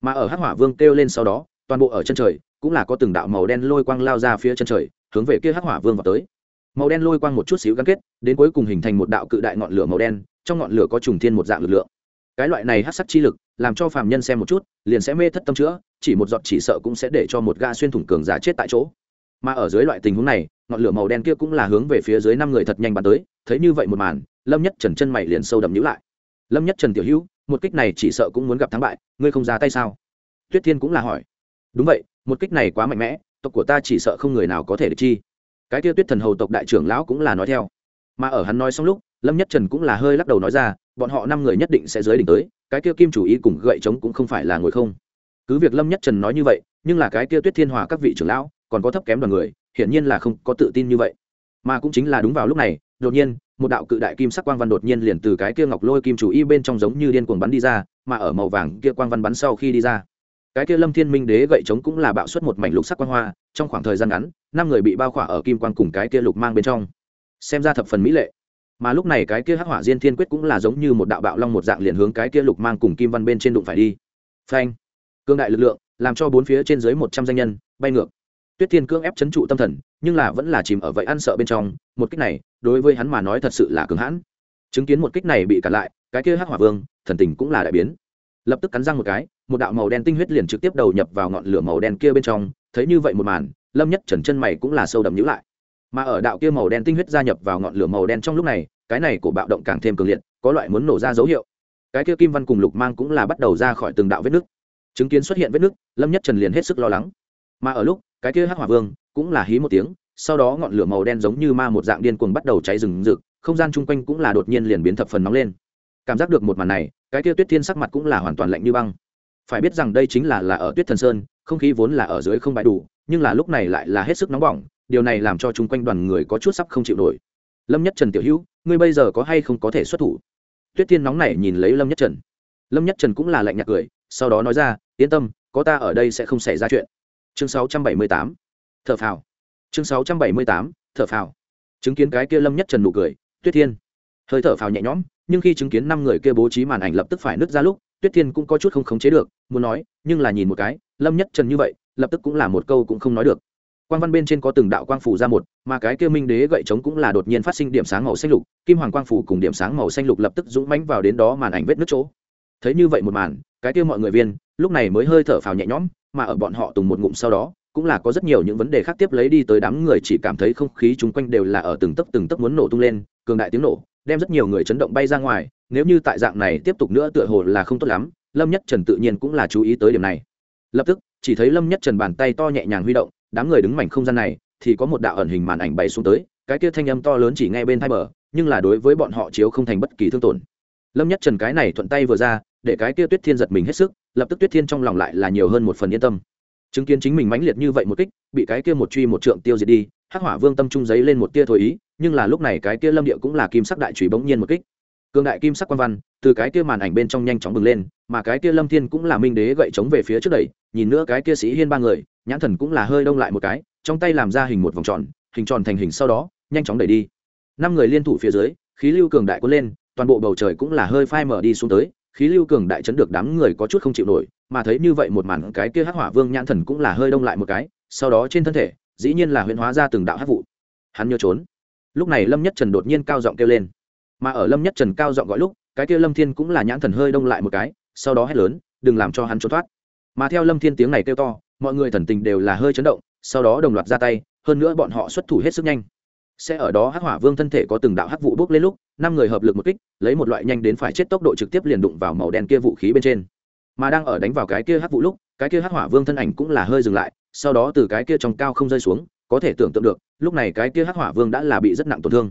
Mà ở hắc hỏa vương kêu lên sau đó toàn bộ ở chân trời cũng là có từng đạo màu đen lôi quang lao ra phía chân trời, hướng về kia hắc hỏa vương vào tới. Màu đen lôi quang một chút xíu gắn kết, đến cuối cùng hình thành một đạo cự đại ngọn lửa màu đen, trong ngọn lửa có trùng thiên một dạng lực lượng. Cái loại này hắc sắc chi lực, làm cho phàm nhân xem một chút, liền sẽ mê thất tâm chữa, chỉ một giọt chỉ sợ cũng sẽ để cho một ga xuyên thủng cường giả chết tại chỗ. Mà ở dưới loại tình huống này, ngọn lửa màu đen kia cũng là hướng về phía dưới năm người thật nhanh bắn tới, thấy như vậy một màn, lâm nhất trần chân mày liền sâu đậm nhíu lại. Lâm nhất trần tiểu hữu, một kích này chỉ sợ cũng muốn gặp thắng bại, ngươi không ra tay sao? Tuyết thiên cũng là hỏi đúng vậy, một kích này quá mạnh mẽ, tộc của ta chỉ sợ không người nào có thể được chi. Cái tiêu tuyết thần hầu tộc đại trưởng lão cũng là nói theo. Mà ở hắn nói xong lúc, lâm nhất trần cũng là hơi lắc đầu nói ra, bọn họ năm người nhất định sẽ dưới đỉnh tới, cái kia kim chủ ý cùng gậy trống cũng không phải là ngồi không. Cứ việc lâm nhất trần nói như vậy, nhưng là cái kia tuyết thiên hòa các vị trưởng lão, còn có thấp kém đoàn người, hiển nhiên là không có tự tin như vậy. Mà cũng chính là đúng vào lúc này, đột nhiên, một đạo cự đại kim sắc quang văn đột nhiên liền từ cái kia ngọc lôi kim chủ y bên trong giống như điên cuồng bắn đi ra, mà ở màu vàng kia quang văn bắn sau khi đi ra cái kia lâm thiên minh đế gậy trống cũng là bạo xuất một mảnh lục sắc quang hoa, trong khoảng thời gian ngắn, năm người bị bao khỏa ở kim quan cùng cái kia lục mang bên trong. Xem ra thập phần mỹ lệ. Mà lúc này cái kia hắc hỏa diên thiên quyết cũng là giống như một đạo bạo long một dạng liền hướng cái kia lục mang cùng kim văn bên trên đụng phải đi. Phanh. Cương đại lực lượng, làm cho bốn phía trên dưới một trăm danh nhân, bay ngược. Tuyết thiên cương ép chấn trụ tâm thần, nhưng là vẫn là chìm ở vậy ăn sợ bên trong, một kích này, đối với hắn mà nói thật sự là cứng hãn. Chứng kiến một kích này bị cản lại, cái kia hắc hỏa vương, thần tình cũng là đại biến. Lập tức cắn răng một cái một đạo màu đen tinh huyết liền trực tiếp đầu nhập vào ngọn lửa màu đen kia bên trong thấy như vậy một màn lâm nhất trần chân mày cũng là sâu đậm nhữ lại. Mà ở đạo kia màu đen tinh huyết gia nhập vào ngọn lửa màu đen trong lúc này cái này của bạo động càng thêm cường liệt có loại muốn nổ ra dấu hiệu. Cái kia kim văn cùng lục mang cũng là bắt đầu ra khỏi từng đạo vết nước, chứng kiến xuất hiện vết nước, lâm nhất trần liền hết sức lo lắng. Mà ở lúc cái kia hắc hỏa vương cũng là hí một tiếng sau đó ngọn lửa màu đen giống như ma một dạng điên cuồng bắt đầu cháy rừng rực không gian chung quanh cũng là đột nhiên liền biến thập phần nóng lên. Cảm giác được một màn này cái kia tuyết thiên sắc mặt cũng là hoàn toàn lạnh như băng phải biết rằng đây chính là là ở tuyết thần sơn, không khí vốn là ở dưới không bãi đủ, nhưng là lúc này lại là hết sức nóng bỏng, điều này làm cho chung quanh đoàn người có chút sắp không chịu nổi. Lâm nhất trần tiểu hữu, ngươi bây giờ có hay không có thể xuất thủ? Tuyết Thiên nóng này nhìn lấy lâm nhất trần. Lâm nhất trần cũng là lạnh nhạt cười, sau đó nói ra, yên tâm, có ta ở đây sẽ không xảy ra chuyện. Chương 678 thở phào. Chương 678 thở phào. Chứng kiến cái kia lâm nhất trần nụ cười, tuyết thiên hơi thở phào nhẹ nhõm, nhưng khi chứng kiến năm người kia bố trí màn ảnh lập tức phải nứt ra lúc tuyết thiên cũng có chút không khống chế được, muốn nói, nhưng là nhìn một cái, lâm nhất trần như vậy, lập tức cũng là một câu cũng không nói được. Quang văn bên trên có từng đạo quang phủ ra một, mà cái kia minh đế gậy trống cũng là đột nhiên phát sinh điểm sáng màu xanh lục, kim hoàng quang phủ cùng điểm sáng màu xanh lục lập tức dũng mánh vào đến đó màn ảnh vết nước chỗ. Thấy như vậy một màn, cái kia mọi người viên, lúc này mới hơi thở phào nhẹ nhõm, mà ở bọn họ tùng một ngụm sau đó, cũng là có rất nhiều những vấn đề khác tiếp lấy đi tới đám người chỉ cảm thấy không khí chung quanh đều là ở từng tấc từng tấc muốn nổ tung lên, cường đại tiếng nổ đem rất nhiều người chấn động bay ra ngoài, nếu như tại dạng này tiếp tục nữa tựa hồ là không tốt lắm, lâm nhất trần tự nhiên cũng là chú ý tới điểm này. Lập tức, chỉ thấy lâm nhất trần bàn tay to nhẹ nhàng huy động, đám người đứng mảnh không gian này, thì có một đạo ẩn hình màn ảnh bay xuống tới, cái kia thanh âm to lớn chỉ nghe bên thai bờ, nhưng là đối với bọn họ chiếu không thành bất kỳ thương tổn. Lâm nhất trần cái này thuận tay vừa ra, để cái kia tuyết thiên giật mình hết sức, lập tức tuyết thiên trong lòng lại là nhiều hơn một phần yên tâm chứng kiến chính mình mãnh liệt như vậy một kích, bị cái kia một truy một trượng tiêu diệt đi, hắc hỏa vương tâm trung giấy lên một tia thôi ý, nhưng là lúc này cái kia lâm địa cũng là kim sắc đại trùy bỗng nhiên một kích. Cường đại kim sắc quan văn, từ cái kia màn ảnh bên trong nhanh chóng bừng lên, mà cái kia lâm thiên cũng là minh đế gậy chống về phía trước đẩy, nhìn nữa cái kia sĩ hiên ba người, nhãn thần cũng là hơi đông lại một cái, trong tay làm ra hình một vòng tròn, hình tròn thành hình sau đó, nhanh chóng đẩy đi. Năm người liên thủ phía dưới, khí lưu cường đại cuốn lên, toàn bộ bầu trời cũng là hơi phai mở đi xuống tới, khí lưu cường đại chấn được đám người có chút không chịu nổi mà thấy như vậy một màn cái kia hắc hỏa vương nhãn thần cũng là hơi đông lại một cái, sau đó trên thân thể, dĩ nhiên là huyễn hóa ra từng đạo hắc vụ. Hắn nhớ trốn. Lúc này lâm nhất trần đột nhiên cao giọng kêu lên. Mà ở lâm nhất trần cao giọng gọi lúc, cái kia lâm thiên cũng là nhãn thần hơi đông lại một cái, sau đó hét lớn, đừng làm cho hắn trốn thoát. Mà theo lâm thiên tiếng này kêu to, mọi người thần tình đều là hơi chấn động, sau đó đồng loạt ra tay, hơn nữa bọn họ xuất thủ hết sức nhanh. Sẽ ở đó hắc hỏa vương thân thể có từng đạo hắc vụ bốc lên lúc, năm người hợp lực một kích, lấy một loại nhanh đến phải chết tốc độ trực tiếp liền đụng vào màu đen kia vũ khí bên trên mà đang ở đánh vào cái kia hắc vụ lúc, cái kia hắc hỏa vương thân ảnh cũng là hơi dừng lại, sau đó từ cái kia trong cao không rơi xuống, có thể tưởng tượng được, lúc này cái kia hắc hỏa vương đã là bị rất nặng tổn thương.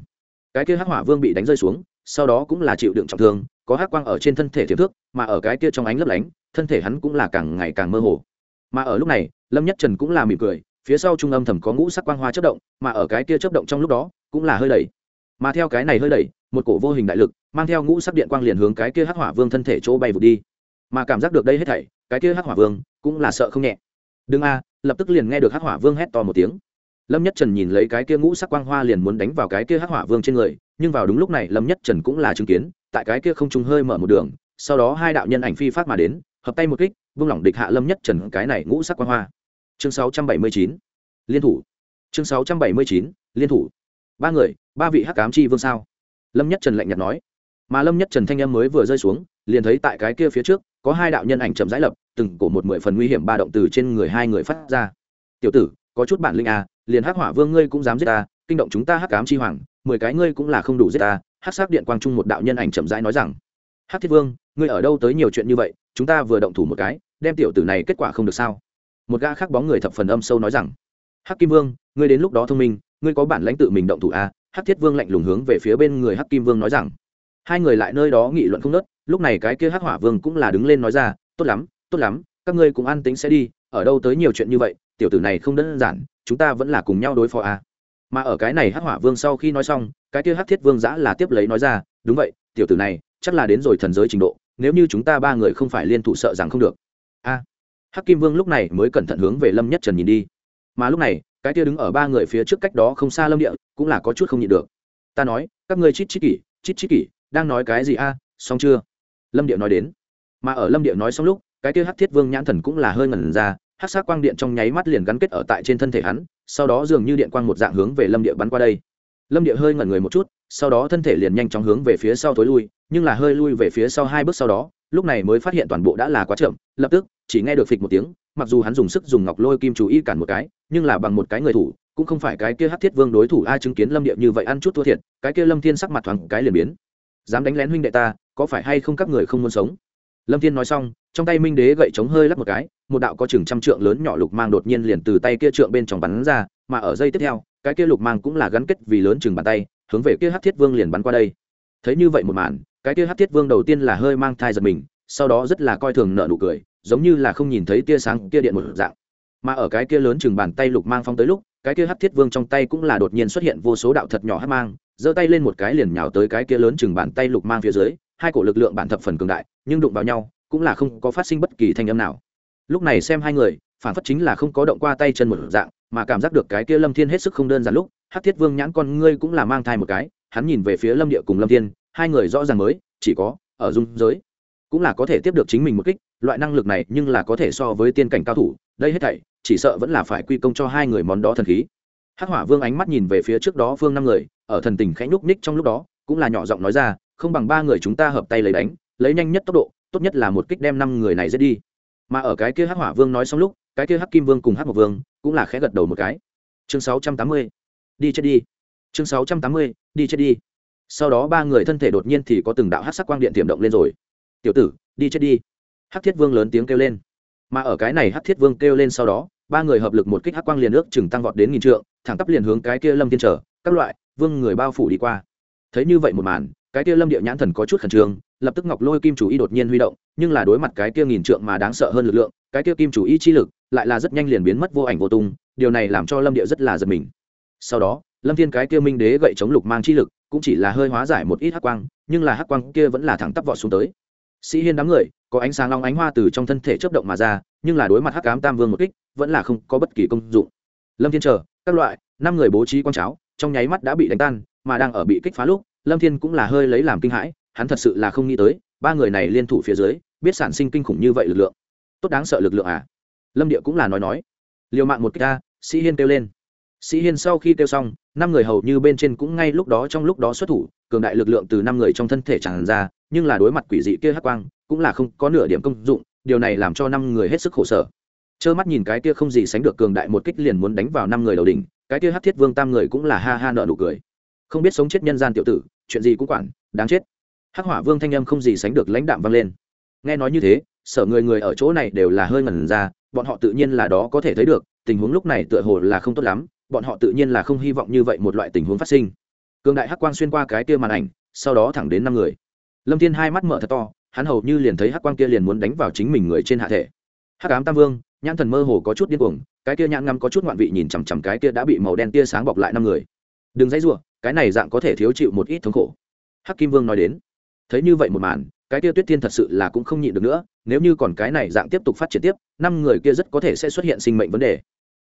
Cái kia hắc hỏa vương bị đánh rơi xuống, sau đó cũng là chịu đựng trọng thương, có hắc quang ở trên thân thể thiệp thước, mà ở cái kia trong ánh lấp lánh, thân thể hắn cũng là càng ngày càng mơ hồ. Mà ở lúc này, lâm nhất trần cũng là mỉm cười, phía sau trung âm thầm có ngũ sắc quang hoa chớp động, mà ở cái kia chớp động trong lúc đó, cũng là hơi đẩy mà theo cái này hơi đẩy một cổ vô hình đại lực, mang theo ngũ sắc điện quang liền hướng cái kia hắc hỏa vương thân thể chỗ bay vụt đi mà cảm giác được đây hết thảy, cái kia hắc hỏa vương cũng là sợ không nhẹ. Đương a, lập tức liền nghe được hắc hỏa vương hét to một tiếng. Lâm nhất trần nhìn lấy cái kia ngũ sắc quang hoa liền muốn đánh vào cái kia hắc hỏa vương trên người, nhưng vào đúng lúc này lâm nhất trần cũng là chứng kiến, tại cái kia không trung hơi mở một đường, sau đó hai đạo nhân ảnh phi phát mà đến, hợp tay một kích, vung lỏng địch hạ lâm nhất trần cái này ngũ sắc quang hoa. Chương 679 liên thủ. Chương 679 liên thủ. Ba người, ba vị hắc ám chi vương sao? Lâm nhất trần lạnh nhạt nói. Mà lâm nhất trần thanh em mới vừa rơi xuống, liền thấy tại cái kia phía trước có hai đạo nhân ảnh chậm rãi lập, từng cổ một mười phần nguy hiểm ba động từ trên người hai người phát ra. Tiểu tử, có chút bản lĩnh à liền hắc hỏa vương ngươi cũng dám giết ta, kinh động chúng ta hắc cám chi hoàng, mười cái ngươi cũng là không đủ giết ta. Hắc sắc điện quang trung một đạo nhân ảnh chậm rãi nói rằng, hắc thiết vương, ngươi ở đâu tới nhiều chuyện như vậy, chúng ta vừa động thủ một cái, đem tiểu tử này kết quả không được sao? Một gã khác bóng người thập phần âm sâu nói rằng, hắc kim vương, ngươi đến lúc đó thông minh, ngươi có bản lãnh tự mình động thủ a hắc thiết vương lạnh lùng hướng về phía bên người hắc kim vương nói rằng hai người lại nơi đó nghị luận không nớt, lúc này cái kia hắc hỏa vương cũng là đứng lên nói ra, tốt lắm tốt lắm, các ngươi cũng an tính sẽ đi, ở đâu tới nhiều chuyện như vậy, tiểu tử này không đơn giản, chúng ta vẫn là cùng nhau đối phó à. mà ở cái này hắc hỏa vương sau khi nói xong, cái kia hắc thiết vương giã là tiếp lấy nói ra, đúng vậy, tiểu tử này, chắc là đến rồi thần giới trình độ, nếu như chúng ta ba người không phải liên thủ sợ rằng không được. A, hắc kim vương lúc này mới cẩn thận hướng về lâm nhất trần nhìn đi. Mà lúc này, cái kia đứng ở ba người phía trước cách đó không xa lâm địa, cũng là có chút không nhịn được. Ta nói, các ngươi chít chít kỷ, chít chít kỷ đang nói cái gì a, xong chưa? Lâm điệu nói đến. Mà ở lâm điệu nói xong lúc, cái kia hát thiết vương nhãn thần cũng là hơi ngẩn ra hát sát quang điện trong nháy mắt liền gắn kết ở tại trên thân thể hắn, sau đó dường như điện quang một dạng hướng về lâm điệu bắn qua đây. Lâm điệu hơi ngẩn người một chút, sau đó thân thể liền nhanh chóng hướng về phía sau thối lui, nhưng là hơi lui về phía sau hai bước sau đó, lúc này mới phát hiện toàn bộ đã là quá chậm, lập tức, chỉ nghe được phịch một tiếng, mặc dù hắn dùng sức dùng ngọc lôi kim chú y cản một cái, nhưng là bằng một cái người thủ, cũng không phải cái kia hát thiết vương đối thủ ai chứng kiến lâm điệu như vậy ăn chút thua thiệt, cái kia lâm thiên sắc mặt thoáng cái liền biến dám đánh lén huynh đệ ta, có phải hay không các người không muốn sống? Lâm thiên nói xong, trong tay minh đế gậy chống hơi lắp một cái, một đạo có chừng trăm trượng lớn nhỏ lục mang đột nhiên liền từ tay kia trượng bên trong bắn ra, mà ở dây tiếp theo, cái kia lục mang cũng là gắn kết vì lớn chừng bàn tay, hướng về kia hát thiết vương liền bắn qua đây. Thấy như vậy một màn, cái kia hát thiết vương đầu tiên là hơi mang thai giật mình, sau đó rất là coi thường nợ nụ cười, giống như là không nhìn thấy tia sáng kia điện một dạng. Mà ở cái kia lớn chừng bàn tay lục mang phong tới lúc, cái kia hát thiết vương trong tay cũng là đột nhiên xuất hiện vô số đạo thật nhỏ hát mang giơ tay lên một cái liền nhào tới cái kia lớn chừng bàn tay lục mang phía dưới, hai cổ lực lượng bản thập phần cường đại, nhưng đụng vào nhau, cũng là không có phát sinh bất kỳ thanh âm nào. Lúc này xem hai người, phản phất chính là không có động qua tay chân một dạng, mà cảm giác được cái kia lâm thiên hết sức không đơn giản lúc, hắc thiết vương nhãn con ngươi cũng là mang thai một cái, hắn nhìn về phía lâm địa cùng lâm thiên, hai người rõ ràng mới, chỉ có, ở dung giới, cũng là có thể tiếp được chính mình một kích, loại năng lực này nhưng là có thể so với tiên cảnh cao thủ, đây hết thảy, chỉ sợ vẫn là phải quy công cho hai người món đó thần khí. Hắc hỏa vương ánh mắt nhìn về phía trước đó vương năm người ở thần tình khẽ nhúc ních trong lúc đó, cũng là nhỏ giọng nói ra, không bằng ba người chúng ta hợp tay lấy đánh, lấy nhanh nhất tốc độ, tốt nhất là một kích đem năm người này giết đi. Mà ở cái kia hắc hỏa vương nói xong lúc, cái kia hắc kim vương cùng hắc một vương cũng là khẽ gật đầu một cái. Chương sáu trăm tám mươi, đi chết đi. Chương sáu trăm tám mươi, đi chết đi. Sau đó ba người thân thể đột nhiên thì có từng đạo hắc sắc quang điện tiềm động lên rồi. Tiểu tử, đi chết đi. Hắc thiết vương lớn tiếng kêu lên. Mà ở cái này hắc thiết vương kêu lên sau đó, ba người hợp lực một kích hắc quang liền ước chừng tăng vọt đến nghìn trượng, thẳng tắp liền hướng cái kia lâm thiên trở các loại vương người bao phủ đi qua. Thấy như vậy một màn, cái kia lâm địa nhãn thần có chút khẩn trương, lập tức ngọc lôi kim chủ y đột nhiên huy động, nhưng là đối mặt cái kia nghìn trượng mà đáng sợ hơn lực lượng, cái kia kim chủ y chi lực lại là rất nhanh liền biến mất vô ảnh vô tung, điều này làm cho lâm địa rất là giật mình. Sau đó, lâm thiên cái kia minh đế gậy chống lục mang chi lực cũng chỉ là hơi hóa giải một ít hắc quang, nhưng là hắc quang kia vẫn là thẳng tắp vọt xuống tới. Sĩ hiên đám người, có ánh sáng long ánh hoa từ trong thân thể chớp động mà ra, nhưng là đối mặt hắc ám tam vương một kích, vẫn là không có bất kỳ công dụng. Lâm thiên chờ, các loại, năm người bố trí quang cháo trong nháy mắt đã bị đánh tan, mà đang ở bị kích phá lúc, lâm thiên cũng là hơi lấy làm kinh hãi, hắn thật sự là không nghĩ tới, ba người này liên thủ phía dưới, biết sản sinh kinh khủng như vậy lực lượng. Tốt đáng sợ lực lượng à? Lâm địa cũng là nói nói. Liều mạng một kích ta sĩ hiên kêu lên. Sĩ hiên sau khi kêu xong, năm người hầu như bên trên cũng ngay lúc đó trong lúc đó xuất thủ, cường đại lực lượng từ năm người trong thân thể tràn ra, nhưng là đối mặt quỷ dị kia hắc quang, cũng là không có nửa điểm công dụng, điều này làm cho năm người hết sức khổ sở trơ mắt nhìn cái kia không gì sánh được cường đại một kích liền muốn đánh vào năm người đầu đỉnh, cái kia hát thiết vương tam người cũng là ha ha nợ nụ cười. Không biết sống chết nhân gian tiểu tử, chuyện gì cũng quản, đáng chết. Hắc hỏa vương thanh âm không gì sánh được lãnh đạm vang lên. Nghe nói như thế, sở người người ở chỗ này đều là hơi ngẩn ra, bọn họ tự nhiên là đó có thể thấy được, tình huống lúc này tựa hồ là không tốt lắm, bọn họ tự nhiên là không hy vọng như vậy một loại tình huống phát sinh. Cường đại hắc quang xuyên qua cái kia màn ảnh, sau đó thẳng đến năm người. Lâm thiên hai mắt mở thật to, hắn hầu như liền thấy hắc quang kia liền muốn đánh vào chính mình người trên hạ thể. Hắc ám tam vương nhãn thần mơ hồ có chút điên cuồng, cái kia nhãn ngắm có chút ngoạn vị nhìn chằm chằm cái kia đã bị màu đen tia sáng bọc lại năm người. Đừng dãy rủa, cái này dạng có thể thiếu chịu một ít thống khổ. Hắc kim vương nói đến. Thấy như vậy một màn, cái kia tuyết thiên thật sự là cũng không nhịn được nữa, nếu như còn cái này dạng tiếp tục phát triển tiếp, năm người kia rất có thể sẽ xuất hiện sinh mệnh vấn đề.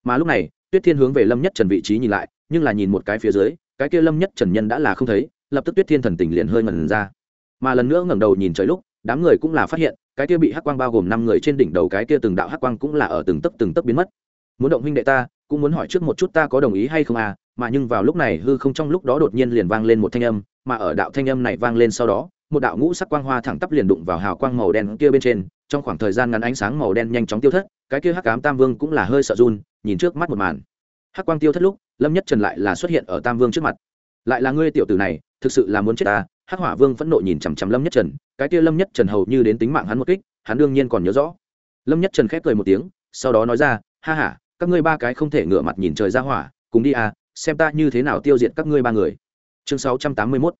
Mà lúc này, tuyết thiên hướng về lâm nhất trần vị trí nhìn lại, nhưng là nhìn một cái phía dưới, cái kia lâm nhất trần nhân đã là không thấy, lập tức tuyết thiên thần tình liền hơi ngẩn ra. Mà lần nữa ngẩng đầu nhìn trời lúc, đám người cũng là phát hiện cái kia bị hắc quang bao gồm năm người trên đỉnh đầu cái kia từng đạo hắc quang cũng là ở từng tấc từng tấc biến mất. Muốn động huynh đệ ta, cũng muốn hỏi trước một chút ta có đồng ý hay không à mà nhưng vào lúc này hư không trong lúc đó đột nhiên liền vang lên một thanh âm, mà ở đạo thanh âm này vang lên sau đó, một đạo ngũ sắc quang hoa thẳng tắp liền đụng vào hào quang màu đen kia bên trên, trong khoảng thời gian ngắn ánh sáng màu đen nhanh chóng tiêu thất, cái kia hắc ám tam vương cũng là hơi sợ run, nhìn trước mắt một màn. Hắc quang tiêu thất lúc, lâm nhất trần lại là xuất hiện ở tam vương trước mặt. Lại là ngươi tiểu tử này, thực sự là muốn chết ta hắc hỏa vương phẫn nộ nhìn chằm chằm lâm nhất trần, cái kia lâm nhất trần hầu như đến tính mạng hắn một kích, hắn đương nhiên còn nhớ rõ. Lâm nhất trần khép cười một tiếng, sau đó nói ra, ha ha, các ngươi ba cái không thể ngửa mặt nhìn trời ra hỏa, cùng đi à xem ta như thế nào tiêu diệt các ngươi ba người. Chương 681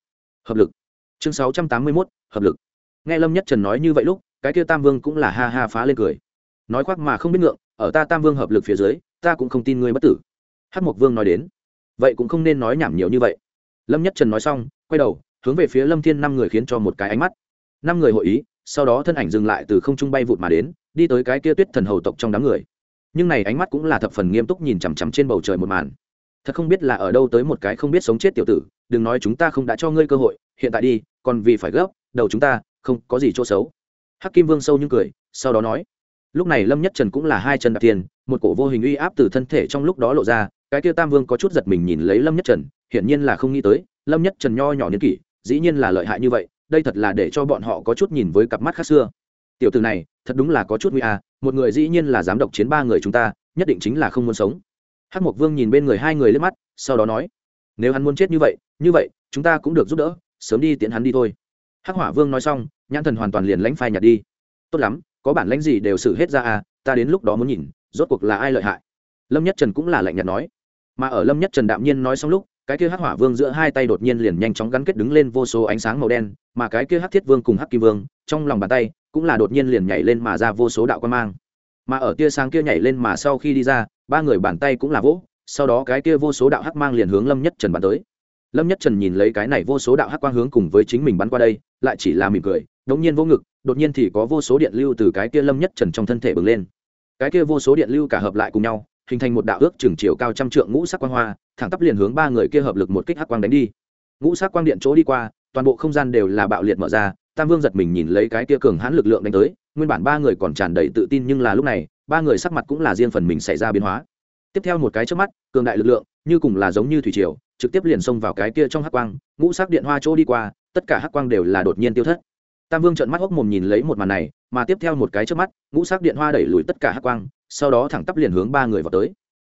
hợp lực. Chương 681 hợp lực. Nghe lâm nhất trần nói như vậy lúc, cái kia tam vương cũng là ha ha phá lên cười. Nói khoác mà không biết ngượng, ở ta tam vương hợp lực phía dưới, ta cũng không tin ngươi bất tử. Hát mộc vương nói đến. Vậy cũng không nên nói nhảm nhiều như vậy. Lâm nhất trần nói xong, quay đầu hướng về phía lâm thiên năm người khiến cho một cái ánh mắt. Năm người hội ý, sau đó thân ảnh dừng lại từ không trung bay vụt mà đến, đi tới cái kia tuyết thần hầu tộc trong đám người. Nhưng này ánh mắt cũng là thập phần nghiêm túc nhìn chằm chằm trên bầu trời một màn. Thật không biết là ở đâu tới một cái không biết sống chết tiểu tử, đừng nói chúng ta không đã cho ngươi cơ hội, hiện tại đi, còn vì phải gấp, đầu chúng ta, không có gì chỗ xấu. Hắc kim vương sâu nhưng cười, sau đó nói. Lúc này lâm nhất trần cũng là hai chân đặt tiền, một cổ vô hình uy áp từ thân thể trong lúc đó lộ ra, cái kia tam vương có chút giật mình nhìn lấy lâm nhất trần, hiển nhiên là không nghĩ tới, lâm nhất trần nho nhỏ niên kỷ dĩ nhiên là lợi hại như vậy đây thật là để cho bọn họ có chút nhìn với cặp mắt khác xưa. Tiểu từ này thật đúng là có chút nguy a, một người dĩ nhiên là dám độc chiến ba người chúng ta nhất định chính là không muốn sống. Hắc mộc vương nhìn bên người hai người lên mắt sau đó nói nếu hắn muốn chết như vậy như vậy chúng ta cũng được giúp đỡ sớm đi tiễn hắn đi thôi. Hắc hỏa vương nói xong nhãn thần hoàn toàn liền lãnh phai nhạt đi. Tốt lắm có bản lãnh gì đều xử hết ra à ta đến lúc đó muốn nhìn rốt cuộc là ai lợi hại. Lâm nhất trần cũng là lạnh nhạt nói. Mà ở lâm nhất trần đạm nhiên nói xong lúc cái kia hắc hỏa vương giữa hai tay đột nhiên liền nhanh chóng gắn kết đứng lên vô số ánh sáng màu đen, mà cái kia hắc thiết vương cùng hắc kim vương, trong lòng bàn tay, cũng là đột nhiên liền nhảy lên mà ra vô số đạo quan mang. Mà ở tia sáng kia nhảy lên mà sau khi đi ra, ba người bàn tay cũng là vỗ, sau đó cái kia vô số đạo hắc mang liền hướng lâm nhất trần bắn tới. Lâm nhất trần nhìn lấy cái này vô số đạo hắc quang hướng cùng với chính mình bắn qua đây, lại chỉ là mỉm cười đống nhiên vô ngực, đột nhiên thì có vô số điện lưu từ cái kia lâm nhất trần trong thân thể bừng lên. Cái kia vô số điện lưu cả hợp lại cùng nhau hình thành một đạo ước chừng chiều cao trăm trượng ngũ sắc quang hoa, thẳng tắp liền hướng ba người kia hợp lực một kích hắc quang đánh đi. Ngũ sắc quang điện chỗ đi qua, toàn bộ không gian đều là bạo liệt mở ra, tam vương giật mình nhìn lấy cái kia cường hãn lực lượng đánh tới, nguyên bản ba người còn tràn đầy tự tin nhưng là lúc này, ba người sắc mặt cũng là riêng phần mình xảy ra biến hóa. Tiếp theo một cái trước mắt, cường đại lực lượng, như cùng là giống như thủy triều, trực tiếp liền xông vào cái kia trong hắc quang, ngũ sắc điện hoa chỗ đi qua, tất cả hắc quang đều là đột nhiên tiêu thất. Tam vương trợn mắt hốc mồm nhìn lấy một màn này, mà tiếp theo một cái trước mắt, ngũ sắc điện hoa đẩy lùi tất cả hắc quang sau đó thẳng tắp liền hướng ba người vào tới.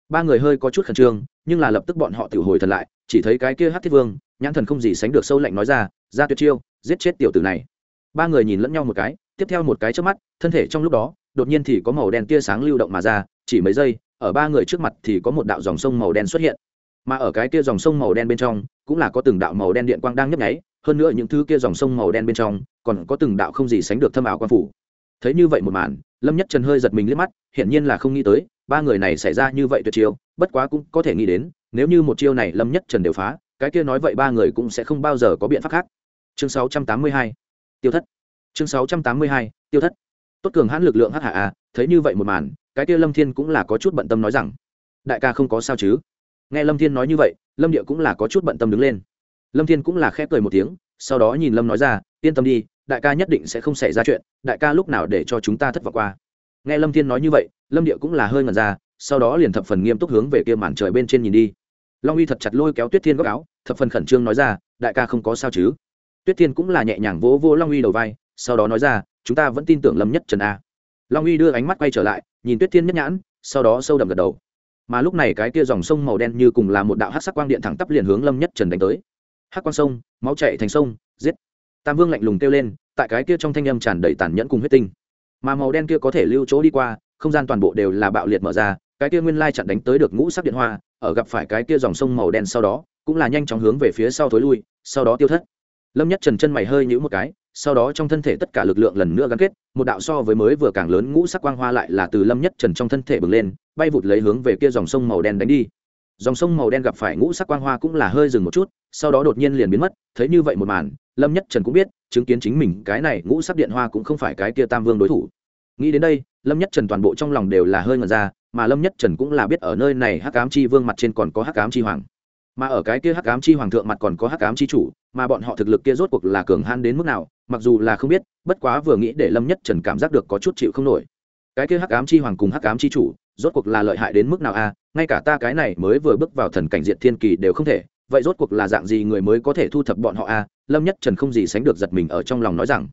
Ba người hơi có chút khẩn trương, nhưng là lập tức bọn họ tiểu hồi thần lại, chỉ thấy cái kia hát thiết vương, nhãn thần không gì sánh được sâu lạnh nói ra ra tuyệt chiêu, giết chết tiểu tử này. Ba người nhìn lẫn nhau một cái, tiếp theo một cái trước mắt, thân thể trong lúc đó, đột nhiên thì có màu đen tia sáng lưu động mà ra, chỉ mấy giây, ở ba người trước mặt thì có một đạo dòng sông màu đen xuất hiện. Mà ở cái kia dòng sông màu đen bên trong, cũng là có từng đạo màu đen điện quang đang nhấp nháy, hơn nữa những thứ kia dòng sông màu đen bên trong, còn có từng đạo không gì sánh được thâm ảo quan phủ. Thấy như vậy một màn lâm nhất trần hơi giật mình liếc mắt, hiển nhiên là không nghĩ tới, ba người này xảy ra như vậy tuyệt chiêu, bất quá cũng có thể nghĩ đến, nếu như một chiêu này lâm nhất trần đều phá, cái kia nói vậy ba người cũng sẽ không bao giờ có biện pháp khác. Chương 682 tiêu thất. Chương 682 tiêu thất. Tốt cường hãn lực lượng hạ à thấy như vậy một màn, cái kia lâm thiên cũng là có chút bận tâm nói rằng, đại ca không có sao chứ? Nghe lâm thiên nói như vậy, lâm địa cũng là có chút bận tâm đứng lên. Lâm thiên cũng là khép cười một tiếng sau đó nhìn lâm nói ra, yên tâm đi, đại ca nhất định sẽ không xảy ra chuyện, đại ca lúc nào để cho chúng ta thất vọng qua. Nghe lâm thiên nói như vậy, lâm địa cũng là hơi ngẩn ra, sau đó liền thập phần nghiêm túc hướng về kia màn trời bên trên nhìn đi. Long uy thật chặt lôi kéo tuyết thiên góc áo, thập phần khẩn trương nói ra, đại ca không có sao chứ? Tuyết thiên cũng là nhẹ nhàng vỗ vỗ long uy đầu vai, sau đó nói ra, chúng ta vẫn tin tưởng lâm nhất trần a. Long uy đưa ánh mắt quay trở lại, nhìn tuyết thiên nhất nhãn, sau đó sâu đậm gật đầu. Mà lúc này cái kia dòng sông màu đen như cùng là một đạo hát sắc quang điện thẳng tắp liền hướng lâm nhất trần đánh tới hắc quang sông, máu chạy thành sông, giết. Tam vương lạnh lùng kêu lên, tại cái kia trong thanh âm tràn đầy tàn nhẫn cùng huyết tinh. Mà màu đen kia có thể lưu chỗ đi qua, không gian toàn bộ đều là bạo liệt mở ra, cái kia nguyên lai chặn đánh tới được ngũ sắc điện hoa, ở gặp phải cái kia dòng sông màu đen sau đó, cũng là nhanh chóng hướng về phía sau thối lui, sau đó tiêu thất. Lâm nhất trần chân mày hơi nhũ một cái, sau đó trong thân thể tất cả lực lượng lần nữa gắn kết, một đạo so với mới vừa càng lớn ngũ sắc quang hoa lại là từ lâm nhất trần trong thân thể bừng lên, bay vụt lấy hướng về kia dòng sông màu đen đánh đi dòng sông màu đen gặp phải ngũ sắc quang hoa cũng là hơi dừng một chút, sau đó đột nhiên liền biến mất, thấy như vậy một màn, lâm nhất trần cũng biết, chứng kiến chính mình cái này ngũ sắc điện hoa cũng không phải cái kia tam vương đối thủ nghĩ đến đây, lâm nhất trần toàn bộ trong lòng đều là hơi ngần ra, mà lâm nhất trần cũng là biết ở nơi này hắc ám chi vương mặt trên còn có hắc ám chi hoàng mà ở cái kia hắc ám chi hoàng thượng mặt còn có hắc ám chi chủ, mà bọn họ thực lực kia rốt cuộc là cường han đến mức nào, mặc dù là không biết, bất quá vừa nghĩ để lâm nhất trần cảm giác được có chút chịu không nổi cái kia hắc ám chi hoàng cùng hắc ám chi chủ, rốt cuộc là lợi hại đến mức nào a? ngay cả ta cái này mới vừa bước vào thần cảnh diện thiên kỳ đều không thể, vậy rốt cuộc là dạng gì người mới có thể thu thập bọn họ a? Lâm nhất trần không gì sánh được giật mình ở trong lòng nói rằng,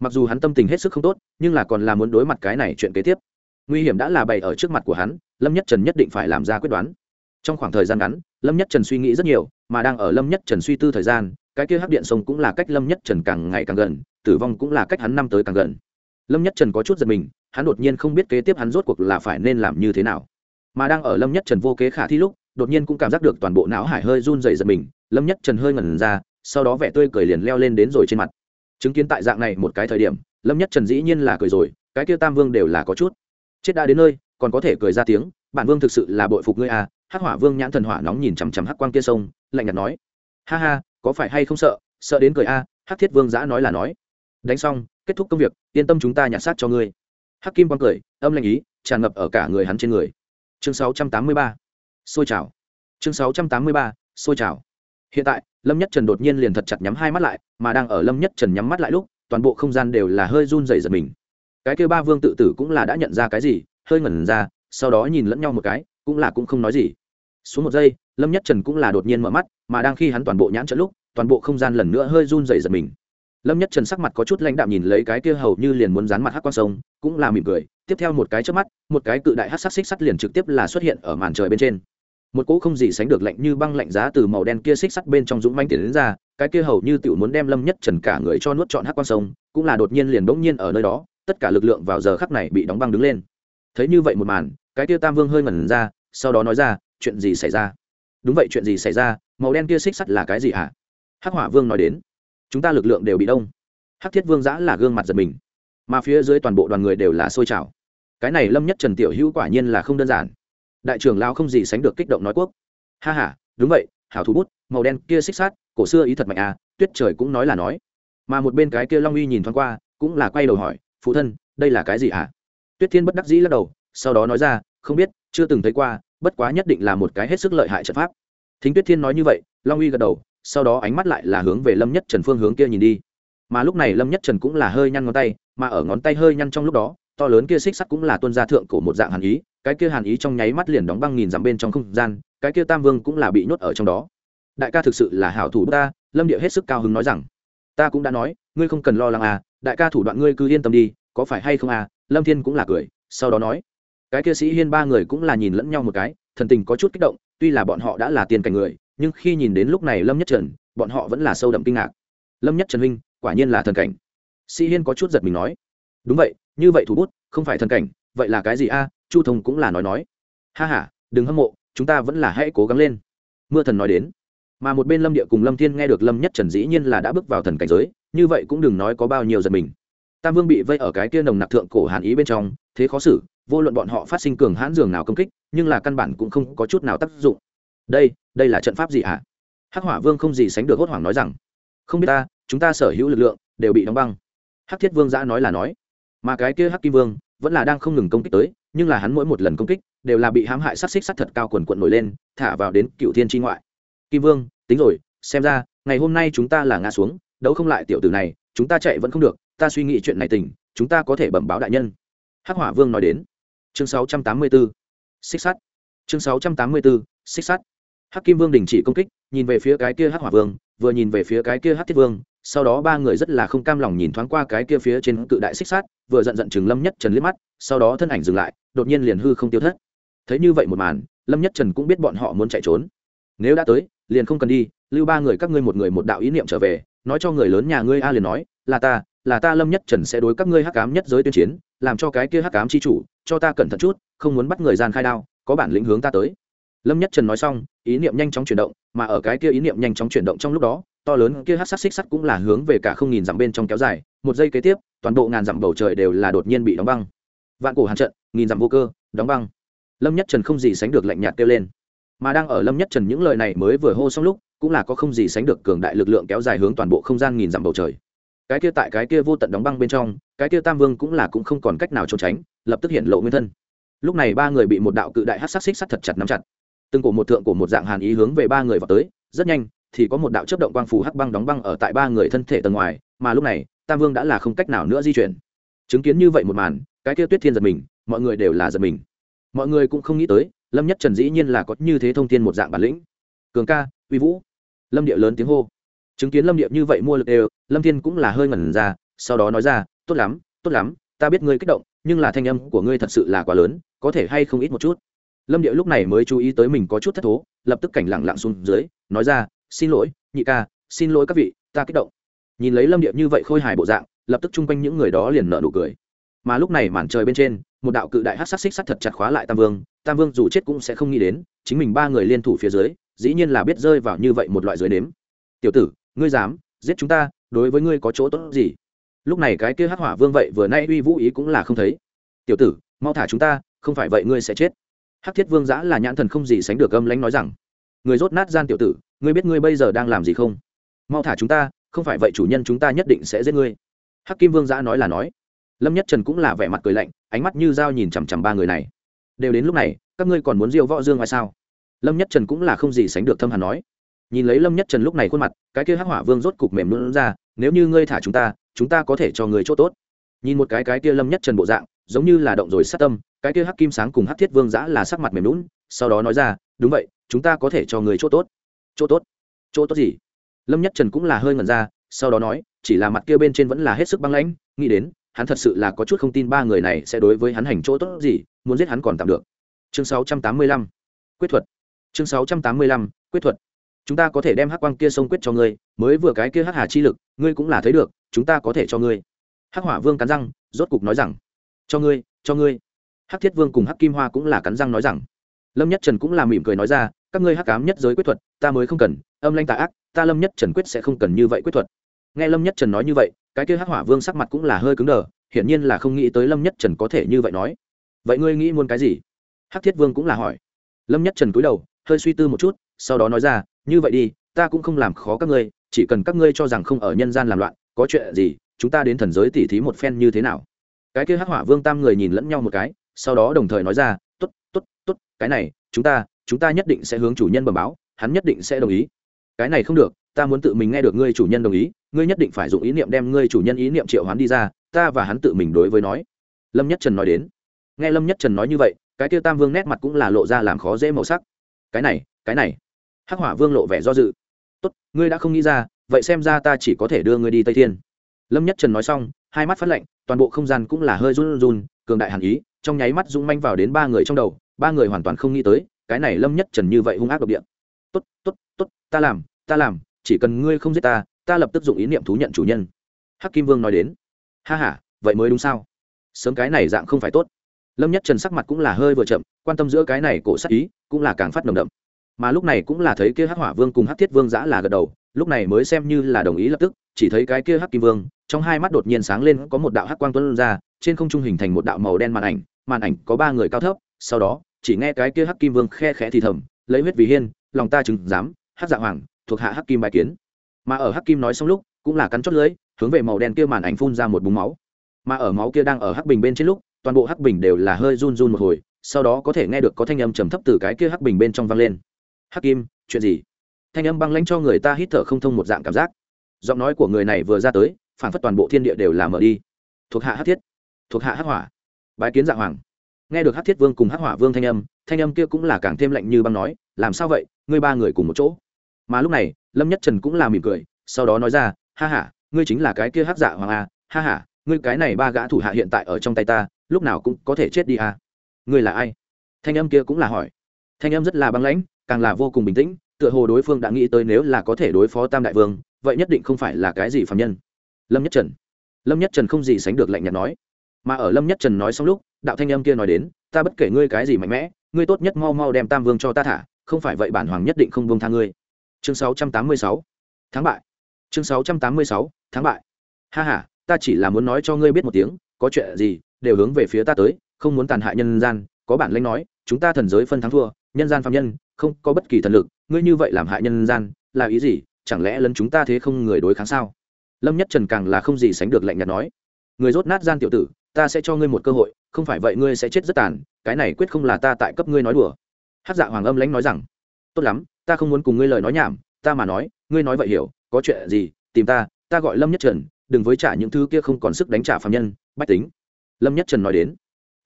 mặc dù hắn tâm tình hết sức không tốt, nhưng là còn là muốn đối mặt cái này chuyện kế tiếp. Nguy hiểm đã là bày ở trước mặt của hắn, lâm nhất trần nhất định phải làm ra quyết đoán. Trong khoảng thời gian ngắn, lâm nhất trần suy nghĩ rất nhiều, mà đang ở lâm nhất trần suy tư thời gian, cái kia hắc điện sông cũng là cách lâm nhất trần càng ngày càng gần, tử vong cũng là cách hắn năm tới càng gần. Lâm nhất trần có chút giật mình, hắn đột nhiên không biết kế tiếp hắn rốt cuộc là phải nên làm như thế nào mà đang ở lâm nhất trần vô kế khả thi lúc đột nhiên cũng cảm giác được toàn bộ não hải hơi run rẩy giật mình lâm nhất trần hơi ngẩn ra sau đó vẻ tươi cười liền leo lên đến rồi trên mặt. Chứng kiến tại dạng này một cái thời điểm lâm nhất trần dĩ nhiên là cười rồi cái kia tam vương đều là có chút. Chết đã đến nơi còn có thể cười ra tiếng bản vương thực sự là bội phục ngươi à hắc hỏa vương nhãn thần hỏa nóng nhìn chằm chằm hắc quang kia sông lạnh nhạt nói. Ha ha có phải hay không sợ sợ đến cười a à, hắc thiết vương giã nói là nói. Đánh xong kết thúc công việc yên tâm chúng ta nhặt xác cho ngươi. Hắc kim quang cười âm lạnh ý tràn ngập ở cả người hắn trên người chương 683. xôi trào chương 683. xôi trào hiện tại, lâm nhất trần đột nhiên liền thật chặt nhắm hai mắt lại, mà đang ở lâm nhất trần nhắm mắt lại lúc, toàn bộ không gian đều là hơi run rẩy giật mình cái kêu ba vương tự tử cũng là đã nhận ra cái gì, hơi ngẩn ra, sau đó nhìn lẫn nhau một cái, cũng là cũng không nói gì xuống một giây, lâm nhất trần cũng là đột nhiên mở mắt, mà đang khi hắn toàn bộ nhãn trận lúc, toàn bộ không gian lần nữa hơi run rẩy giật mình lâm nhất trần sắc mặt có chút lãnh đạm nhìn lấy cái kia hầu như liền muốn dán mặt hắc quang sông, cũng là mỉm cười tiếp theo một cái trước mắt, một cái cự đại hát sắc xích sắt liền trực tiếp là xuất hiện ở màn trời bên trên. Một cỗ không gì sánh được lạnh như băng lạnh giá từ màu đen kia xích sắt bên trong dũng manh tiền đến ra, cái kia hầu như tiểu muốn đem lâm nhất trần cả người cho nuốt trọn hát quang sông, cũng là đột nhiên liền bỗng nhiên ở nơi đó, tất cả lực lượng vào giờ khắc này bị đóng băng đứng lên. Thấy như vậy một màn, cái kia tam vương hơi ngẩn ra, sau đó nói ra, chuyện gì xảy ra? Đúng vậy, chuyện gì xảy ra? Màu đen kia xích sắt là cái gì hả? Hắc hỏa vương nói đến, chúng ta lực lượng đều bị đông. Hắc thiết vương giã là gương mặt giật mình, mà phía dưới toàn bộ đoàn người đều là sôi trào cái này lâm nhất trần tiểu hữu quả nhiên là không đơn giản. Đại trưởng lao không gì sánh được kích động nói quốc. Ha h a đúng vậy, hảo thú bút, màu đen kia xích sát cổ xưa ý thật mạnh à tuyết trời cũng nói là nói. Mà một bên cái kia long uy nhìn thoáng qua, cũng là quay đầu hỏi, phụ thân, đây là cái gì ạ à? tuyết thiên bất đắc dĩ lắc đầu, sau đó nói ra, không biết, chưa từng thấy qua, bất quá nhất định là một cái hết sức lợi hại trận pháp. Thính tuyết thiên nói như vậy, long uy gật đầu, sau đó ánh mắt lại là hướng về lâm nhất trần phương hướng kia nhìn đi. Mà lúc này lâm nhất trần cũng là hơi nhăn ngón tay, mà ở ngón tay hơi nhăn trong lúc đó to lớn kia xích sắt cũng là tuân gia thượng cổ một dạng hàn ý, cái kia hàn ý trong nháy mắt liền đóng băng nghìn dặm bên trong không gian, cái kia tam vương cũng là bị nhốt ở trong đó. Đại ca thực sự là hảo thủ ta, lâm địa hết sức cao hứng nói rằng, ta cũng đã nói, ngươi không cần lo lắng à đại ca thủ đoạn ngươi cứ yên tâm đi, có phải hay không à? Lâm thiên cũng là cười, sau đó nói, cái kia sĩ hiên ba người cũng là nhìn lẫn nhau một cái, thần tình có chút kích động, tuy là bọn họ đã là tiền cảnh người, nhưng khi nhìn đến lúc này lâm nhất trần, bọn họ vẫn là sâu đậm kinh ngạc. Lâm nhất trần huynh, quả nhiên là thần cảnh. Sĩ hiên có chút giật mình nói, đúng vậy như vậy thủ bút, không phải thần cảnh, vậy là cái gì a? À, Chu thông cũng là nói nói. Ha h a đừng hâm mộ, chúng ta vẫn là hãy cố gắng lên. Mưa thần nói đến. Mà một bên lâm địa cùng lâm thiên nghe được lâm nhất trần dĩ nhiên là đã bước vào thần cảnh giới, như vậy cũng đừng nói có bao nhiêu giật mình. Tam vương bị vây ở cái kia nồng nặc thượng cổ hàn ý bên trong, thế khó xử, vô luận bọn họ phát sinh cường hãn dường nào công kích, nhưng là căn bản cũng không có chút nào tác dụng. Đây đây là trận pháp gì ạ? À? hắc hỏa vương không gì sánh được hốt hoảng nói rằng, không biết ta, chúng ta sở hữu lực lượng đều bị đóng băng. Hắc thiết vương giã nói là nói mà cái kia hắc kim vương vẫn là đang không ngừng công kích tới nhưng là hắn mỗi một lần công kích đều là bị hãm hại sát xích sát thật cao quần quận nổi lên thả vào đến cựu thiên tri ngoại. Kim vương tính rồi xem ra ngày hôm nay chúng ta là ngã xuống đấu không lại tiểu tử này chúng ta chạy vẫn không được ta suy nghĩ chuyện này tỉnh chúng ta có thể bẩm báo đại nhân. Hắc hỏa vương nói đến. Chương 684, xích sắt. Chương 684, xích sắt. Hắc kim vương đình chỉ công kích nhìn về phía cái kia hắc hỏa vương vừa nhìn về phía cái kia hắc thiết vương sau đó ba người rất là không cam lòng nhìn thoáng qua cái kia phía trên cự đại xích sát vừa giận giận chừng lâm nhất trần liếc mắt, sau đó thân ảnh dừng lại, đột nhiên liền hư không tiêu thất. Thấy như vậy một màn, lâm nhất trần cũng biết bọn họ muốn chạy trốn. Nếu đã tới, liền không cần đi, lưu ba người các ngươi một người một đạo ý niệm trở về, nói cho người lớn nhà ngươi a liền nói, là ta là ta lâm nhất trần sẽ đối các ngươi hắc ám nhất giới tuyên chiến, làm cho cái kia hắc ám chi chủ, cho ta cẩn thận chút, không muốn bắt người gian khai đao, có bản lĩnh hướng ta tới. Lâm nhất trần nói xong, ý niệm nhanh chóng chuyển động, mà ở cái kia ý niệm nhanh chóng chuyển động trong lúc đó to lớn kia hát sắc xích sắt cũng là hướng về cả không nghìn dặm bên trong kéo dài, một giây kế tiếp, toàn bộ ngàn dặm bầu trời đều là đột nhiên bị đóng băng. Vạn cổ hàn trận, nghìn dặm vô cơ, đóng băng. Lâm nhất trần không gì sánh được lạnh nhạt kêu lên. Mà đang ở lâm nhất trần những lời này mới vừa hô xong lúc, cũng là có không gì sánh được cường đại lực lượng kéo dài hướng toàn bộ không gian nghìn dặm bầu trời. Cái kia tại cái kia vô tận đóng băng bên trong, cái kia tam vương cũng là cũng không còn cách nào trốn tránh, lập tức hiện lộ nguyên thân. Lúc này ba người bị một đạo cự đại hát sắc xích sắt thật chặt nắm chặt. Từng cổ một thượng của một dạng hàn ý hướng về ba người vào tới, rất nhanh thì có một đạo chấp động quang phủ hắc băng đóng băng ở tại ba người thân thể tầng ngoài, mà lúc này, tam vương đã là không cách nào nữa di chuyển. Chứng kiến như vậy một màn, cái kia tuyết thiên giật mình, mọi người đều là giật mình. Mọi người cũng không nghĩ tới, lâm nhất trần dĩ nhiên là có như thế thông tin một dạng bản lĩnh. Cường ca, uy vũ. Lâm địa lớn tiếng hô. Chứng kiến lâm địa như vậy mua lực đều, lâm thiên cũng là hơi ngẩn ra, sau đó nói ra, tốt lắm tốt lắm, ta biết ngươi kích động, nhưng là thanh âm của ngươi thật sự là quá lớn, có thể hay không ít một chút? Lâm địa lúc này mới chú ý tới mình có chút thất thố, lập tức cảnh lặng lặng xuống dưới, nói ra xin lỗi, nhị ca, xin lỗi các vị, ta kích động. Nhìn lấy lâm điệp như vậy khôi hài bộ dạng, lập tức chung quanh những người đó liền nợ nụ cười. Mà lúc này màn trời bên trên, một đạo cự đại hát sắc xích sắt thật chặt khóa lại tam vương. Tam vương dù chết cũng sẽ không nghĩ đến, chính mình ba người liên thủ phía dưới, dĩ nhiên là biết rơi vào như vậy một loại dưới nếm. Tiểu tử, ngươi dám giết chúng ta, đối với ngươi có chỗ tốt gì? Lúc này cái kia hát hỏa vương vậy vừa nay uy vũ ý cũng là không thấy. Tiểu tử, mau thả chúng ta, không phải vậy ngươi sẽ chết. Hát thiết vương giã là nhãn thần không gì sánh được âm lánh nói rằng. Người rốt nát gian tiểu tử ngươi biết ngươi bây giờ đang làm gì không? Mau thả chúng ta, không phải vậy chủ nhân chúng ta nhất định sẽ giết ngươi. Hắc kim vương giã nói là nói. Lâm nhất trần cũng là vẻ mặt cười lạnh, ánh mắt như dao nhìn chằm chằm ba người này. Đều đến lúc này, các ngươi còn muốn diêu võ dương ngoài sao? Lâm nhất trần cũng là không gì sánh được thâm hàn nói. Nhìn lấy lâm nhất trần lúc này khuôn mặt, cái kia hắc hỏa vương rốt cục mềm luôn ra, nếu như ngươi thả chúng ta chúng ta có thể cho người chỗ tốt. Nhìn một cái cái kia lâm nhất trần bộ dạng, giống như là động rồi sát tâm, cái kia hắc kim sáng cùng hắc thiết vương giã là sắc mặt mềm lún sau đó nói ra, đúng vậy, chúng ta có thể cho người chỗ tốt chỗ tốt. Chỗ tốt gì? Lâm nhất trần cũng là hơi ngẩn ra, sau đó nói, chỉ là mặt kia bên trên vẫn là hết sức băng lãnh, nghĩ đến, hắn thật sự là có chút không tin ba người này sẽ đối với hắn hành chỗ tốt gì, muốn giết hắn còn tạm được. Chương 685 quyết thuật. Chương 685 quyết thuật. Chúng ta có thể đem hắc quang kia sông quyết cho ngươi, mới vừa cái kia hắc hà chi lực, ngươi cũng là thấy được, chúng ta có thể cho ngươi. Hắc hỏa vương cắn răng, rốt cục nói rằng, cho ngươi cho ngươi. Hắc thiết vương cùng hắc kim hoa cũng là cắn răng nói rằng. Lâm nhất trần cũng là mỉm cười nói ra các ngươi hắc ám nhất giới quyết thuật ta mới không cần âm lanh tà ác ta lâm nhất trần quyết sẽ không cần như vậy quyết thuật. Nghe lâm nhất trần nói như vậy cái kia hắc hỏa vương sắc mặt cũng là hơi cứng đờ hiển nhiên là không nghĩ tới lâm nhất trần có thể như vậy nói. Vậy ngươi nghĩ muốn cái gì? Hắc thiết vương cũng là hỏi. Lâm nhất trần cúi đầu hơi suy tư một chút sau đó nói ra như vậy đi ta cũng không làm khó các ngươi chỉ cần các ngươi cho rằng không ở nhân gian làm loạn có chuyện gì chúng ta đến thần giới tỉ thí một phen như thế nào? Cái kia hắc hỏa vương tam người nhìn lẫn nhau một cái sau đó đồng thời nói ra tốt, tốt, tốt, cái này chúng ta chúng ta nhất định sẽ hướng chủ nhân bẩm báo, hắn nhất định sẽ đồng ý. Cái này không được, ta muốn tự mình nghe được ngươi chủ nhân đồng ý, ngươi nhất định phải dùng ý niệm đem ngươi chủ nhân ý niệm triệu hoán đi ra, ta và hắn tự mình đối với nói. Lâm nhất trần nói đến. Nghe lâm nhất trần nói như vậy, cái kia tam vương nét mặt cũng là lộ ra làm khó dễ màu sắc. Cái này cái này. Hắc hỏa vương lộ vẻ do dự. Tốt, ngươi đã không nghĩ ra, vậy xem ra ta chỉ có thể đưa ngươi đi tây thiên. Lâm nhất trần nói xong, hai mắt phát lạnh, toàn bộ không gian cũng là hơi run run, cường đại hàn ý, trong nháy mắt dũng manh vào đến ba người trong đầu, ba người hoàn toàn không nghĩ tới cái này lâm nhất trần như vậy hung ác độc địa. Tốt tốt tốt, ta làm ta làm, chỉ cần ngươi không giết ta ta lập tức dụng ý niệm thú nhận chủ nhân. Hắc kim vương nói đến. Ha ha, vậy mới đúng sao? Sớm cái này dạng không phải tốt. Lâm nhất trần sắc mặt cũng là hơi vừa chậm, quan tâm giữa cái này cổ sắc ý, cũng là càng phát nồng đậm. Mà lúc này cũng là thấy kia hắc hỏa vương cùng hắc thiết vương giã là gật đầu, lúc này mới xem như là đồng ý lập tức, chỉ thấy cái kia hắc kim vương, trong hai mắt đột nhiên sáng lên có một đạo hắc quang tuấn ra, trên không trung hình thành một đạo màu đen màn ảnh màn ảnh có ba người cao thấp, sau đó chỉ nghe cái kia hắc kim vương khe khẽ thì thầm lấy huyết vì hiên lòng ta chứng dám, hắc dạ hoàng thuộc hạ hắc kim bài kiến. Mà ở hắc kim nói xong lúc cũng là cắn chót lưỡi hướng về màu đen kia màn ảnh phun ra một búng máu. Mà ở máu kia đang ở hắc bình bên trên lúc toàn bộ hắc bình đều là hơi run run một hồi sau đó có thể nghe được có thanh âm trầm thấp từ cái kia hắc bình bên trong vang lên. Hắc kim chuyện gì? Thanh âm băng lãnh cho người ta hít thở không thông một dạng cảm giác. Giọng nói của người này vừa ra tới phản phất toàn bộ thiên địa đều là mở đi. Thuộc hạ hắc thiết thuộc hạ hắc hỏa bái kiến dạ hoàng nghe được hát thiết vương cùng hát hỏa vương thanh âm thanh âm kia cũng là càng thêm lạnh như băng nói làm sao vậy? Ngươi ba người cùng một chỗ? Mà lúc này lâm nhất trần cũng là mỉm cười sau đó nói ra ha ha ngươi chính là cái kia hát dạ hoàng a à, ha ha ngươi cái này ba gã thủ hạ hiện tại ở trong tay ta lúc nào cũng có thể chết đi a. À. ngươi là ai? Thanh âm kia cũng là hỏi. Thanh âm rất là băng lãnh càng là vô cùng bình tĩnh tựa hồ đối phương đã nghĩ tới nếu là có thể đối phó tam đại vương vậy nhất định không phải là cái gì phạm nhân. Lâm nhất trần. Lâm nhất trần không gì sánh được lạnh nhạt nói mà ở lâm nhất trần nói xong lúc, đạo thanh âm kia nói đến, ta bất kể ngươi cái gì mạnh mẽ, ngươi tốt nhất mau mau đem tam vương cho ta thả, không phải vậy bản hoàng nhất định không buông tha ngươi. Chương 686 tháng bại. Chương 686 tháng bại. Ha ha, ta chỉ là muốn nói cho ngươi biết một tiếng, có chuyện gì, đều hướng về phía ta tới, không muốn tàn hại nhân gian, có bản lãnh nói, chúng ta thần giới phân thắng thua, nhân gian phạm nhân, không có bất kỳ thần lực, ngươi như vậy làm hại nhân gian, là ý gì, chẳng lẽ lấn chúng ta thế không người đối kháng sao? Lâm nhất trần càng là không gì sánh được lạnh nhạt nói. Người rốt nát gian tiểu tử ta sẽ cho ngươi một cơ hội, không phải vậy ngươi sẽ chết rất tàn, cái này quyết không là ta tại cấp ngươi nói đùa. Hát dạ hoàng âm lãnh nói rằng. Tốt lắm, ta không muốn cùng ngươi lời nói nhảm, ta mà nói, ngươi nói vậy hiểu, có chuyện gì, tìm ta ta gọi lâm nhất trần, đừng với trả những thứ kia không còn sức đánh trả phạm nhân, bách tính. Lâm nhất trần nói đến.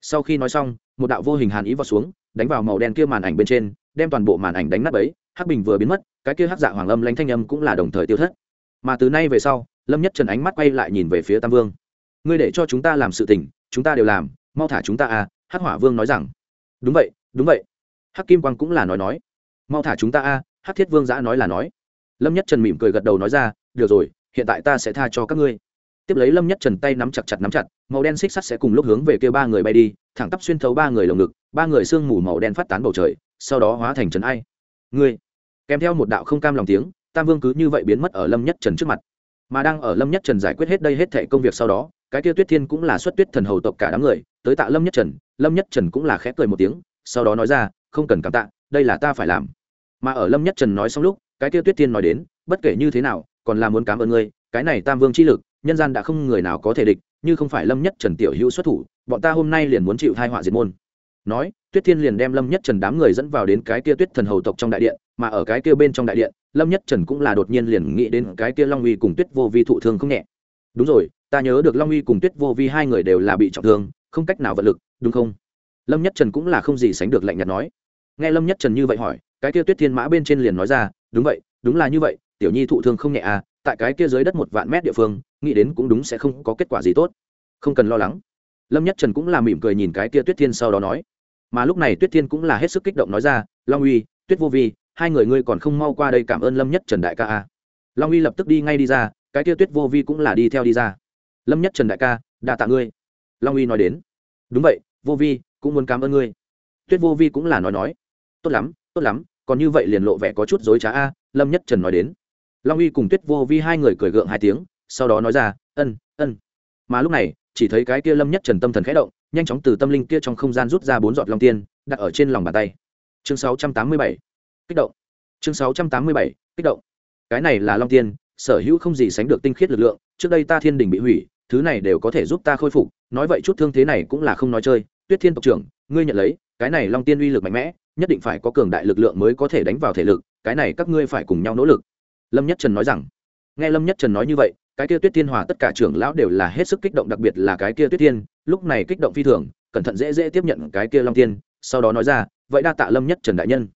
Sau khi nói xong, một đạo vô hình hàn ý vào xuống, đánh vào màu đen kia màn ảnh bên trên, đem toàn bộ màn ảnh đánh nát ấy hắc bình vừa biến mất, cái kia hắc dạ hoàng âm lanh thanh âm cũng là đồng thời tiêu thất. Mà từ nay về sau, lâm nhất trần ánh mắt quay lại nhìn về phía tam vương ngươi để cho chúng ta làm sự tình, chúng ta đều làm, mau thả chúng ta à hắc hỏa vương nói rằng. Đúng vậy đúng vậy. Hắc kim quang cũng là nói nói. Mau thả chúng ta a hắc thiết vương giã nói là nói. Lâm nhất trần mỉm cười gật đầu nói ra, được rồi, hiện tại ta sẽ tha cho các ngươi. Tiếp lấy lâm nhất trần tay nắm chặt chặt nắm chặt, màu đen xích sắt sẽ cùng lúc hướng về kia ba người bay đi, thẳng tắp xuyên thấu ba người lồng ngực, ba người sương mù màu đen phát tán bầu trời, sau đó hóa thành trần ai. Ngươi. Kèm theo một đạo không cam lòng tiếng, tam vương cứ như vậy biến mất ở lâm nhất trần trước mặt. Mà đang ở lâm nhất trần giải quyết hết đây hết thệ công việc sau đó cái kia tuyết thiên cũng là xuất tuyết thần hầu tộc cả đám người, tới tạ lâm nhất trần, lâm nhất trần cũng là khẽ cười một tiếng, sau đó nói ra, không cần cảm tạ, đây là ta phải làm. Mà ở lâm nhất trần nói xong lúc, cái kia tuyết thiên nói đến, bất kể như thế nào, còn là muốn cảm ơn ngươi, cái này tam vương chi lực, nhân gian đã không người nào có thể địch, như không phải lâm nhất trần tiểu hữu xuất thủ, bọn ta hôm nay liền muốn chịu thai họa diệt môn. Nói, tuyết thiên liền đem lâm nhất trần đám người dẫn vào đến cái kia tuyết thần hầu tộc trong đại điện, mà ở cái kia bên trong đại điện, lâm nhất trần cũng là đột nhiên liền nghĩ đến cái kia long uy cùng tuyết vô vi thụ thương không nhẹ. Đúng rồi ta nhớ được long uy cùng tuyết vô vi hai người đều là bị trọng thương, không cách nào vật lực, đúng không? Lâm nhất trần cũng là không gì sánh được lạnh nhạt nói. Nghe lâm nhất trần như vậy hỏi, cái kia tuyết thiên mã bên trên liền nói ra, đúng vậy, đúng là như vậy, tiểu nhi thụ thương không nhẹ à tại cái kia dưới đất một vạn mét địa phương, nghĩ đến cũng đúng sẽ không có kết quả gì tốt. Không cần lo lắng. Lâm nhất trần cũng là mỉm cười nhìn cái kia tuyết thiên sau đó nói. Mà lúc này tuyết thiên cũng là hết sức kích động nói ra, long uy, tuyết vô vi, hai người ngươi còn không mau qua đây cảm ơn lâm nhất trần đại ca a long uy lập tức đi ngay đi ra, cái kia tuyết vô vi cũng là đi theo đi ra lâm nhất trần đại ca đa tạ ngươi. Long uy nói đến. Đúng vậy vô vi cũng muốn cảm ơn ngươi. Tuyết vô vi cũng là nói nói. Tốt lắm tốt lắm còn như vậy liền lộ vẻ có chút dối trá a lâm nhất trần nói đến. Long uy cùng tuyết vô vi hai người cười gượng hai tiếng sau đó nói ra ân ân. Mà lúc này chỉ thấy cái kia lâm nhất trần tâm thần khẽ động nhanh chóng từ tâm linh kia trong không gian rút ra bốn giọt long tiên đặt ở trên lòng bàn tay. Chương 687. kích động. Chương 687, kích động. Cái này là long tiên sở hữu không gì sánh được tinh khiết lực lượng trước đây ta thiên đình bị hủy thứ này đều có thể giúp ta khôi phục, nói vậy chút thương thế này cũng là không nói chơi. Tuyết thiên tộc trưởng, ngươi nhận lấy, cái này long tiên uy lực mạnh mẽ, nhất định phải có cường đại lực lượng mới có thể đánh vào thể lực, cái này các ngươi phải cùng nhau nỗ lực. Lâm nhất trần nói rằng. Nghe lâm nhất trần nói như vậy, cái kia tuyết thiên hòa tất cả trưởng lão đều là hết sức kích động, đặc biệt là cái kia tuyết thiên, lúc này kích động phi thường, cẩn thận dễ dễ tiếp nhận cái kia long tiên, sau đó nói ra, vậy đa tạ lâm nhất trần đại nhân.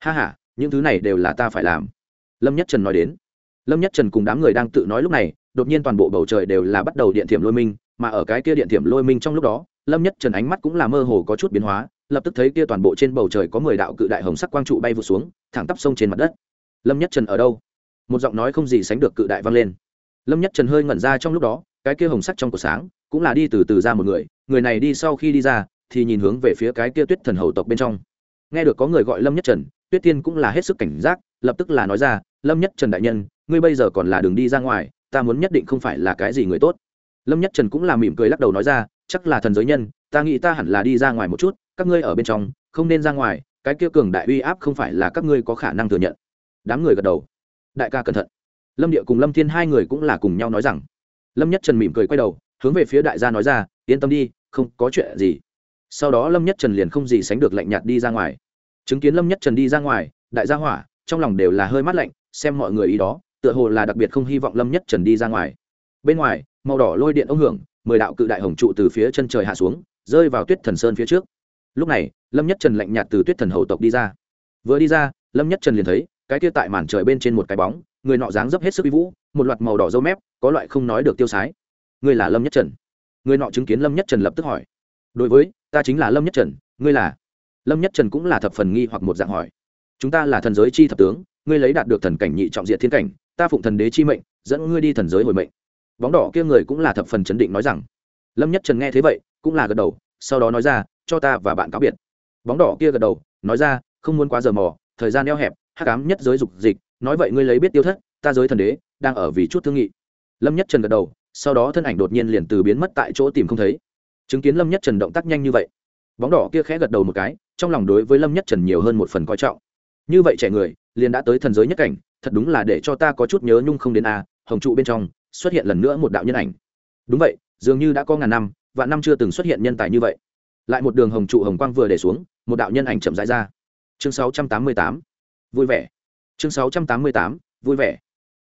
Ha ha, những thứ này đều là ta phải làm. Lâm nhất trần nói đến. Lâm nhất trần cùng đám người đang tự nói lúc này đột nhiên toàn bộ bầu trời đều là bắt đầu điện thiểm lôi minh, mà ở cái kia điện thiểm lôi minh trong lúc đó, lâm nhất trần ánh mắt cũng là mơ hồ có chút biến hóa, lập tức thấy kia toàn bộ trên bầu trời có mười đạo cự đại hồng sắc quang trụ bay vụ xuống, thẳng tắp sông trên mặt đất. Lâm nhất trần ở đâu? Một giọng nói không gì sánh được cự đại vang lên. Lâm nhất trần hơi ngẩn ra trong lúc đó, cái kia hồng sắc trong của sáng cũng là đi từ từ ra một người người này đi sau khi đi ra thì nhìn hướng về phía cái kia tuyết thần hầu tộc bên trong. Nghe được có người gọi lâm nhất trần, tuyết tiên cũng là hết sức cảnh giác, lập tức là nói ra, lâm nhất trần đại nhân, ngươi bây giờ còn là đường đi ra ngoài ta muốn nhất định không phải là cái gì người tốt. Lâm nhất trần cũng là mỉm cười lắc đầu nói ra, chắc là thần giới nhân, ta nghĩ ta hẳn là đi ra ngoài một chút, các ngươi ở bên trong, không nên ra ngoài, cái kia cường đại uy áp không phải là các ngươi có khả năng thừa nhận. Đám người gật đầu. Đại ca cẩn thận. Lâm địa cùng lâm thiên hai người cũng là cùng nhau nói rằng. Lâm nhất trần mỉm cười quay đầu, hướng về phía đại gia nói ra, yên tâm đi, không có chuyện gì. Sau đó lâm nhất trần liền không gì sánh được lạnh nhạt đi ra ngoài. Chứng kiến lâm nhất trần đi ra ngoài, đại gia hỏa, trong lòng đều là hơi mát lạnh, xem mọi người ý đó tựa hồ là đặc biệt không hy vọng lâm nhất trần đi ra ngoài. Bên ngoài, màu đỏ lôi điện ông hưởng, mười đạo cự đại hồng trụ từ phía chân trời hạ xuống, rơi vào tuyết thần sơn phía trước. Lúc này, lâm nhất trần lạnh nhạt từ tuyết thần hầu tộc đi ra. Vừa đi ra, lâm nhất trần liền thấy, cái kia tại màn trời bên trên một cái bóng, người nọ dáng dấp hết sức uy vũ, một loạt màu đỏ râu mép, có loại không nói được tiêu sái. Người là lâm nhất trần? Người nọ chứng kiến lâm nhất trần lập tức hỏi. Đối với, ta chính là lâm nhất trần, ngươi là? Lâm nhất trần cũng là thập phần nghi hoặc một dạng hỏi. Chúng ta là thần giới chi thập tướng, ngươi lấy đạt được thần cảnh nhị trọng diện thiên cảnh ta phụng thần đế chi mệnh, dẫn ngươi đi thần giới hồi mệnh. Bóng đỏ kia người cũng là thập phần chấn định nói rằng. Lâm nhất trần nghe thế vậy, cũng là gật đầu, sau đó nói ra, cho ta và bạn cáo biệt. Bóng đỏ kia gật đầu, nói ra, không muốn quá giờ mò, thời gian eo hẹp, hắc ám nhất giới dục dịch, nói vậy ngươi lấy biết tiêu thất, ta giới thần đế, đang ở vì chút thương nghị. Lâm nhất trần gật đầu, sau đó thân ảnh đột nhiên liền từ biến mất tại chỗ tìm không thấy. Chứng kiến lâm nhất trần động tác nhanh như vậy, bóng đỏ kia khẽ gật đầu một cái, trong lòng đối với lâm nhất trần nhiều hơn một phần coi trọng. Như vậy trẻ người, liền đã tới thần giới nhất cảnh thật đúng là để cho ta có chút nhớ nhung không đến a hồng trụ bên trong xuất hiện lần nữa một đạo nhân ảnh. Đúng vậy dường như đã có ngàn năm và năm chưa từng xuất hiện nhân tài như vậy. Lại một đường hồng trụ hồng quang vừa để xuống một đạo nhân ảnh chậm rãi ra. Chương 688. vui vẻ. Chương 688, vui vẻ.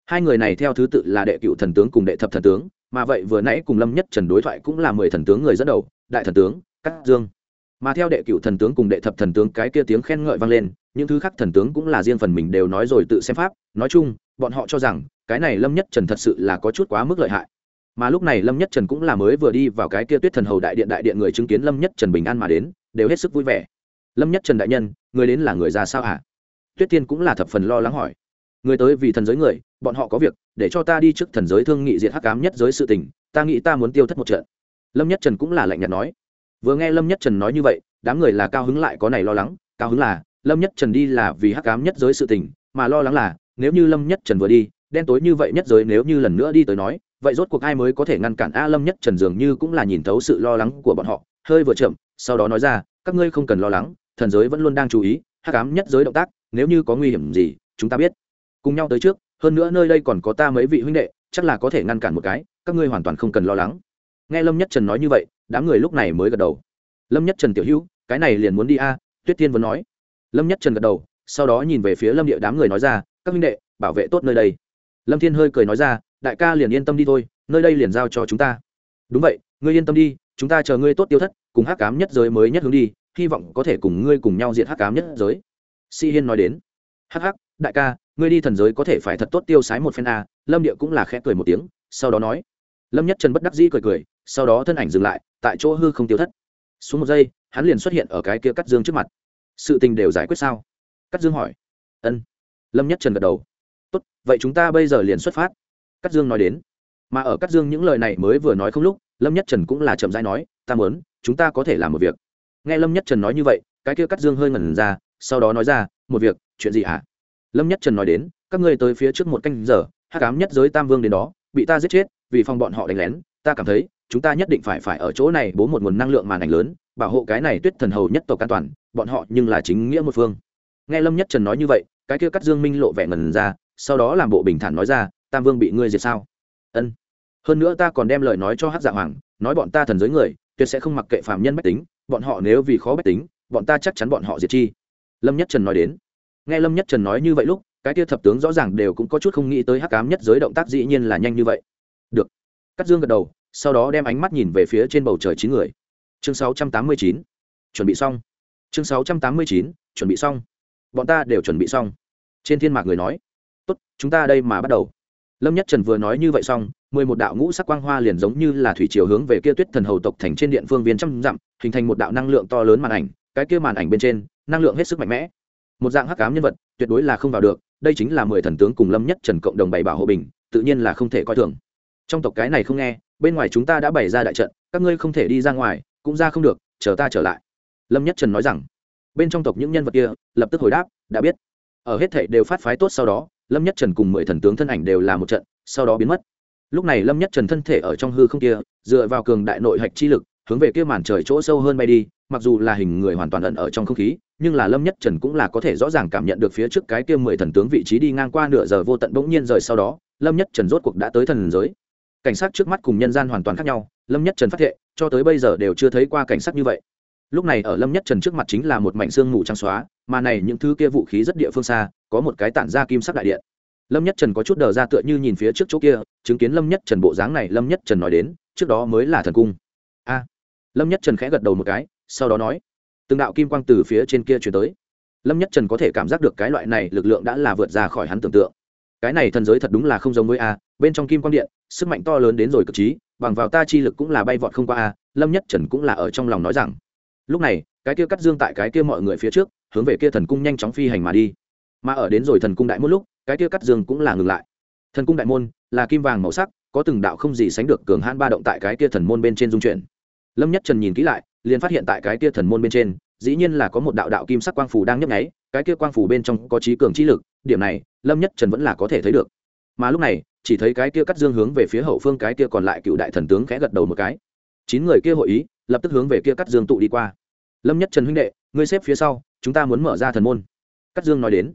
Hai người này theo thứ tự là đệ cựu thần tướng cùng đệ thập thần tướng mà vậy vừa nãy cùng lâm nhất trần đối thoại cũng là mười thần tướng người dẫn đầu đại thần tướng cát dương mà theo đệ cựu thần tướng cùng đệ thập thần tướng cái kia tiếng khen ngợi vang lên, những thứ khác thần tướng cũng là riêng phần mình đều nói rồi tự xem pháp. Nói chung, bọn họ cho rằng, cái này lâm nhất trần thật sự là có chút quá mức lợi hại. Mà lúc này lâm nhất trần cũng là mới vừa đi vào cái kia tuyết thần hầu đại điện đại điện người chứng kiến lâm nhất trần bình an mà đến, đều hết sức vui vẻ. Lâm nhất trần đại nhân, người đến là người ra sao hả? Tuyết tiên cũng là thập phần lo lắng hỏi. Người tới vì thần giới người, bọn họ có việc, để cho ta đi trước thần giới thương nghị diệt hắc cám nhất giới sự tình, ta nghĩ ta muốn tiêu thất một trận. Lâm nhất trần cũng là lạnh nhạt nói vừa nghe lâm nhất trần nói như vậy, đám người là cao hứng lại có này lo lắng, cao hứng là, lâm nhất trần đi là vì hắc cám nhất giới sự tình, mà lo lắng là, nếu như lâm nhất trần vừa đi, đen tối như vậy nhất giới nếu như lần nữa đi tới nói, vậy rốt cuộc ai mới có thể ngăn cản a lâm nhất trần dường như cũng là nhìn thấu sự lo lắng của bọn họ. Hơi vừa chậm, sau đó nói ra, các ngươi không cần lo lắng, thần giới vẫn luôn đang chú ý, hắc ám nhất giới động tác, nếu như có nguy hiểm gì, chúng ta biết. Cùng nhau tới trước, hơn nữa nơi đây còn có ta mấy vị huynh đệ, chắc là có thể ngăn cản một cái, các ngươi hoàn toàn không cần lo lắng nghe lâm nhất trần nói như vậy, đám người lúc này mới gật đầu. Lâm nhất trần tiểu hữu, cái này liền muốn đi a, tuyết tiên vẫn nói. Lâm nhất trần gật đầu, sau đó nhìn về phía lâm địa đám người nói ra, các minh đệ, bảo vệ tốt nơi đây. Lâm thiên hơi cười nói ra, đại ca liền yên tâm đi thôi, nơi đây liền giao cho chúng ta. Đúng vậy, ngươi yên tâm đi, chúng ta chờ ngươi tốt tiêu thất, cùng hắc cám nhất giới mới nhất hướng đi, hy vọng có thể cùng ngươi cùng nhau diệt hắc cám nhất giới. Si hiên nói đến, hắc hắc, đại ca, ngươi đi thần giới có thể phải thật tốt tiêu sái một phen a. Lâm địa cũng là khẽ cười một tiếng, sau đó nói. Lâm nhất trần bất đắc dĩ cười cười sau đó thân ảnh dừng lại, tại chỗ hư không tiêu thất. Xuống một giây, hắn liền xuất hiện ở cái kia cắt dương trước mặt. Sự tình đều giải quyết sao? Cắt dương hỏi. Ân. Lâm nhất trần gật đầu. Tốt, vậy chúng ta bây giờ liền xuất phát. Cắt dương nói đến. Mà ở cắt dương những lời này mới vừa nói không lúc, lâm nhất trần cũng là chậm rãi nói, ta muốn, chúng ta có thể làm một việc. Nghe lâm nhất trần nói như vậy, cái kia cắt dương hơi ngẩn ra, sau đó nói ra, một việc, chuyện gì hả? À? lâm nhất trần nói đến, các ngươi tới phía trước một canh giờ, hắc cám nhất giới tam vương đến đó, bị ta giết chết, vì phòng bọn họ đánh lén, ta cảm thấy chúng ta nhất định phải phải ở chỗ này bố một nguồn năng lượng màn ảnh lớn, bảo hộ cái này tuyết thần hầu nhất tộc an toàn, bọn họ nhưng là chính nghĩa một phương. Nghe lâm nhất trần nói như vậy, cái kia cắt dương minh lộ vẻ ngần ra, sau đó làm bộ bình thản nói ra, tam vương bị ngươi diệt sao? Ân. Hơn nữa ta còn đem lời nói cho hát dạ hoàng, nói bọn ta thần giới người, tuyệt sẽ không mặc kệ phạm nhân bách tính, bọn họ nếu vì khó bách tính, bọn ta chắc chắn bọn họ diệt chi. Lâm nhất trần nói đến. Nghe lâm nhất trần nói như vậy lúc, cái kia thập tướng rõ ràng đều cũng có chút không nghĩ tới hắc ám nhất giới động tác dĩ nhiên là nhanh như vậy. Được. Cắt dương gật đầu sau đó đem ánh mắt nhìn về phía trên bầu trời chín người. Chương 689. chuẩn bị xong. Chương 689, chuẩn bị xong. Bọn ta đều chuẩn bị xong. Trên thiên mạc người nói tốt chúng ta đây mà bắt đầu. Lâm nhất trần vừa nói như vậy xong mười một đạo ngũ sắc quang hoa liền giống như là thủy chiều hướng về kia tuyết thần hầu tộc thành trên điện phương viên trăm dặm hình thành một đạo năng lượng to lớn màn ảnh cái kia màn ảnh bên trên năng lượng hết sức mạnh mẽ. Một dạng hắc ám nhân vật tuyệt đối là không vào được đây chính là mười thần tướng cùng lâm nhất trần cộng đồng bày bảo hộ bình tự nhiên là không thể coi thường. Trong tộc cái này không nghe bên ngoài chúng ta đã bày ra đại trận, các ngươi không thể đi ra ngoài, cũng ra không được, chờ ta trở lại. Lâm nhất trần nói rằng. Bên trong tộc những nhân vật kia, lập tức hồi đáp, đã biết. Ở hết thảy đều phát phái tốt sau đó, lâm nhất trần cùng mười thần tướng thân ảnh đều là một trận, sau đó biến mất. Lúc này lâm nhất trần thân thể ở trong hư không kia, dựa vào cường đại nội hạch chi lực, hướng về kia màn trời chỗ sâu hơn bay đi, mặc dù là hình người hoàn toàn ẩn ở trong không khí, nhưng là lâm nhất trần cũng là có thể rõ ràng cảm nhận được phía trước cái kia mười thần tướng vị trí đi ngang qua nửa giờ vô tận bỗng nhiên rời sau đó, lâm nhất trần rốt cuộc đã tới thần giới cảnh sát trước mắt cùng nhân gian hoàn toàn khác nhau, lâm nhất trần phát hiện, cho tới bây giờ đều chưa thấy qua cảnh sát như vậy. Lúc này ở lâm nhất trần trước mặt chính là một mảnh xương mù trắng xóa, mà này những thứ kia vũ khí rất địa phương xa, có một cái tản ra kim sắc đại điện. Lâm nhất trần có chút đờ ra tựa như nhìn phía trước chỗ kia, chứng kiến lâm nhất trần bộ dáng này, lâm nhất trần nói đến, trước đó mới là thần cung. A! Lâm nhất trần khẽ gật đầu một cái, sau đó nói, từng đạo kim quang từ phía trên kia chuyển tới. Lâm nhất trần có thể cảm giác được cái loại này lực lượng đã là vượt ra khỏi hắn tưởng tượng. Cái này thần giới thật đúng là không giống với a bên trong kim quang điện, sức mạnh to lớn đến rồi cực trí, bằng vào ta chi lực cũng là bay vọt không qua a, lâm nhất trần cũng là ở trong lòng nói rằng. Lúc này, cái kia cắt dương tại cái kia mọi người phía trước, hướng về kia thần cung nhanh chóng phi hành mà đi. Mà ở đến rồi thần cung đại môn lúc, cái kia cắt dương cũng là ngừng lại. Thần cung đại môn là kim vàng màu sắc, có từng đạo không gì sánh được cường hãn ba động tại cái kia thần môn bên trên dung chuyển. Lâm nhất trần nhìn kỹ lại, liền phát hiện tại cái kia thần môn bên trên, dĩ nhiên là có một đạo đạo kim sắc quang phủ đang nhấp nháy, cái kia quang phủ bên trong có trí cường trí lực, điểm này, lâm nhất trần vẫn là có thể thấy được mà lúc này, chỉ thấy cái kia cắt dương hướng về phía hậu phương cái kia còn lại cựu đại thần tướng khẽ gật đầu một cái. Chín người kia hội ý, lập tức hướng về kia cắt dương tụ đi qua. Lâm nhất trần huynh đệ, ngươi xếp phía sau, chúng ta muốn mở ra thần môn. Cắt dương nói đến.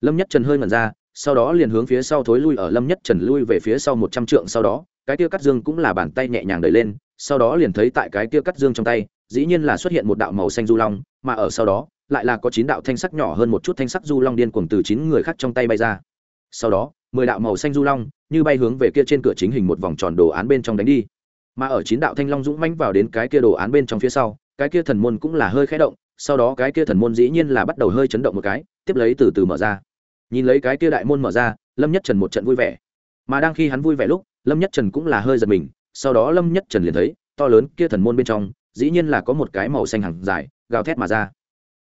Lâm nhất trần hơi mẩn ra, sau đó liền hướng phía sau thối lui ở lâm nhất trần lui về phía sau một trăm trượng sau đó, cái kia cắt dương cũng là bàn tay nhẹ nhàng đẩy lên, sau đó liền thấy tại cái kia cắt dương trong tay, dĩ nhiên là xuất hiện một đạo màu xanh du long, mà ở sau đó, lại là có chín đạo thanh sắc nhỏ hơn một chút thanh sắc du long điên cuồng từ chín người khác trong tay bay ra sau đó, mười đạo màu xanh du long như bay hướng về kia trên cửa chính hình một vòng tròn đồ án bên trong đánh đi. Mà ở chín đạo thanh long dũng mãnh vào đến cái kia đồ án bên trong phía sau, cái kia thần môn cũng là hơi khẽ động, sau đó cái kia thần môn dĩ nhiên là bắt đầu hơi chấn động một cái, tiếp lấy từ từ mở ra. Nhìn lấy cái kia đại môn mở ra, lâm nhất trần một trận vui vẻ. Mà đang khi hắn vui vẻ lúc, lâm nhất trần cũng là hơi giật mình, sau đó lâm nhất trần liền thấy, to lớn kia thần môn bên trong, dĩ nhiên là có một cái màu xanh hẳn dài, gào thét mà ra.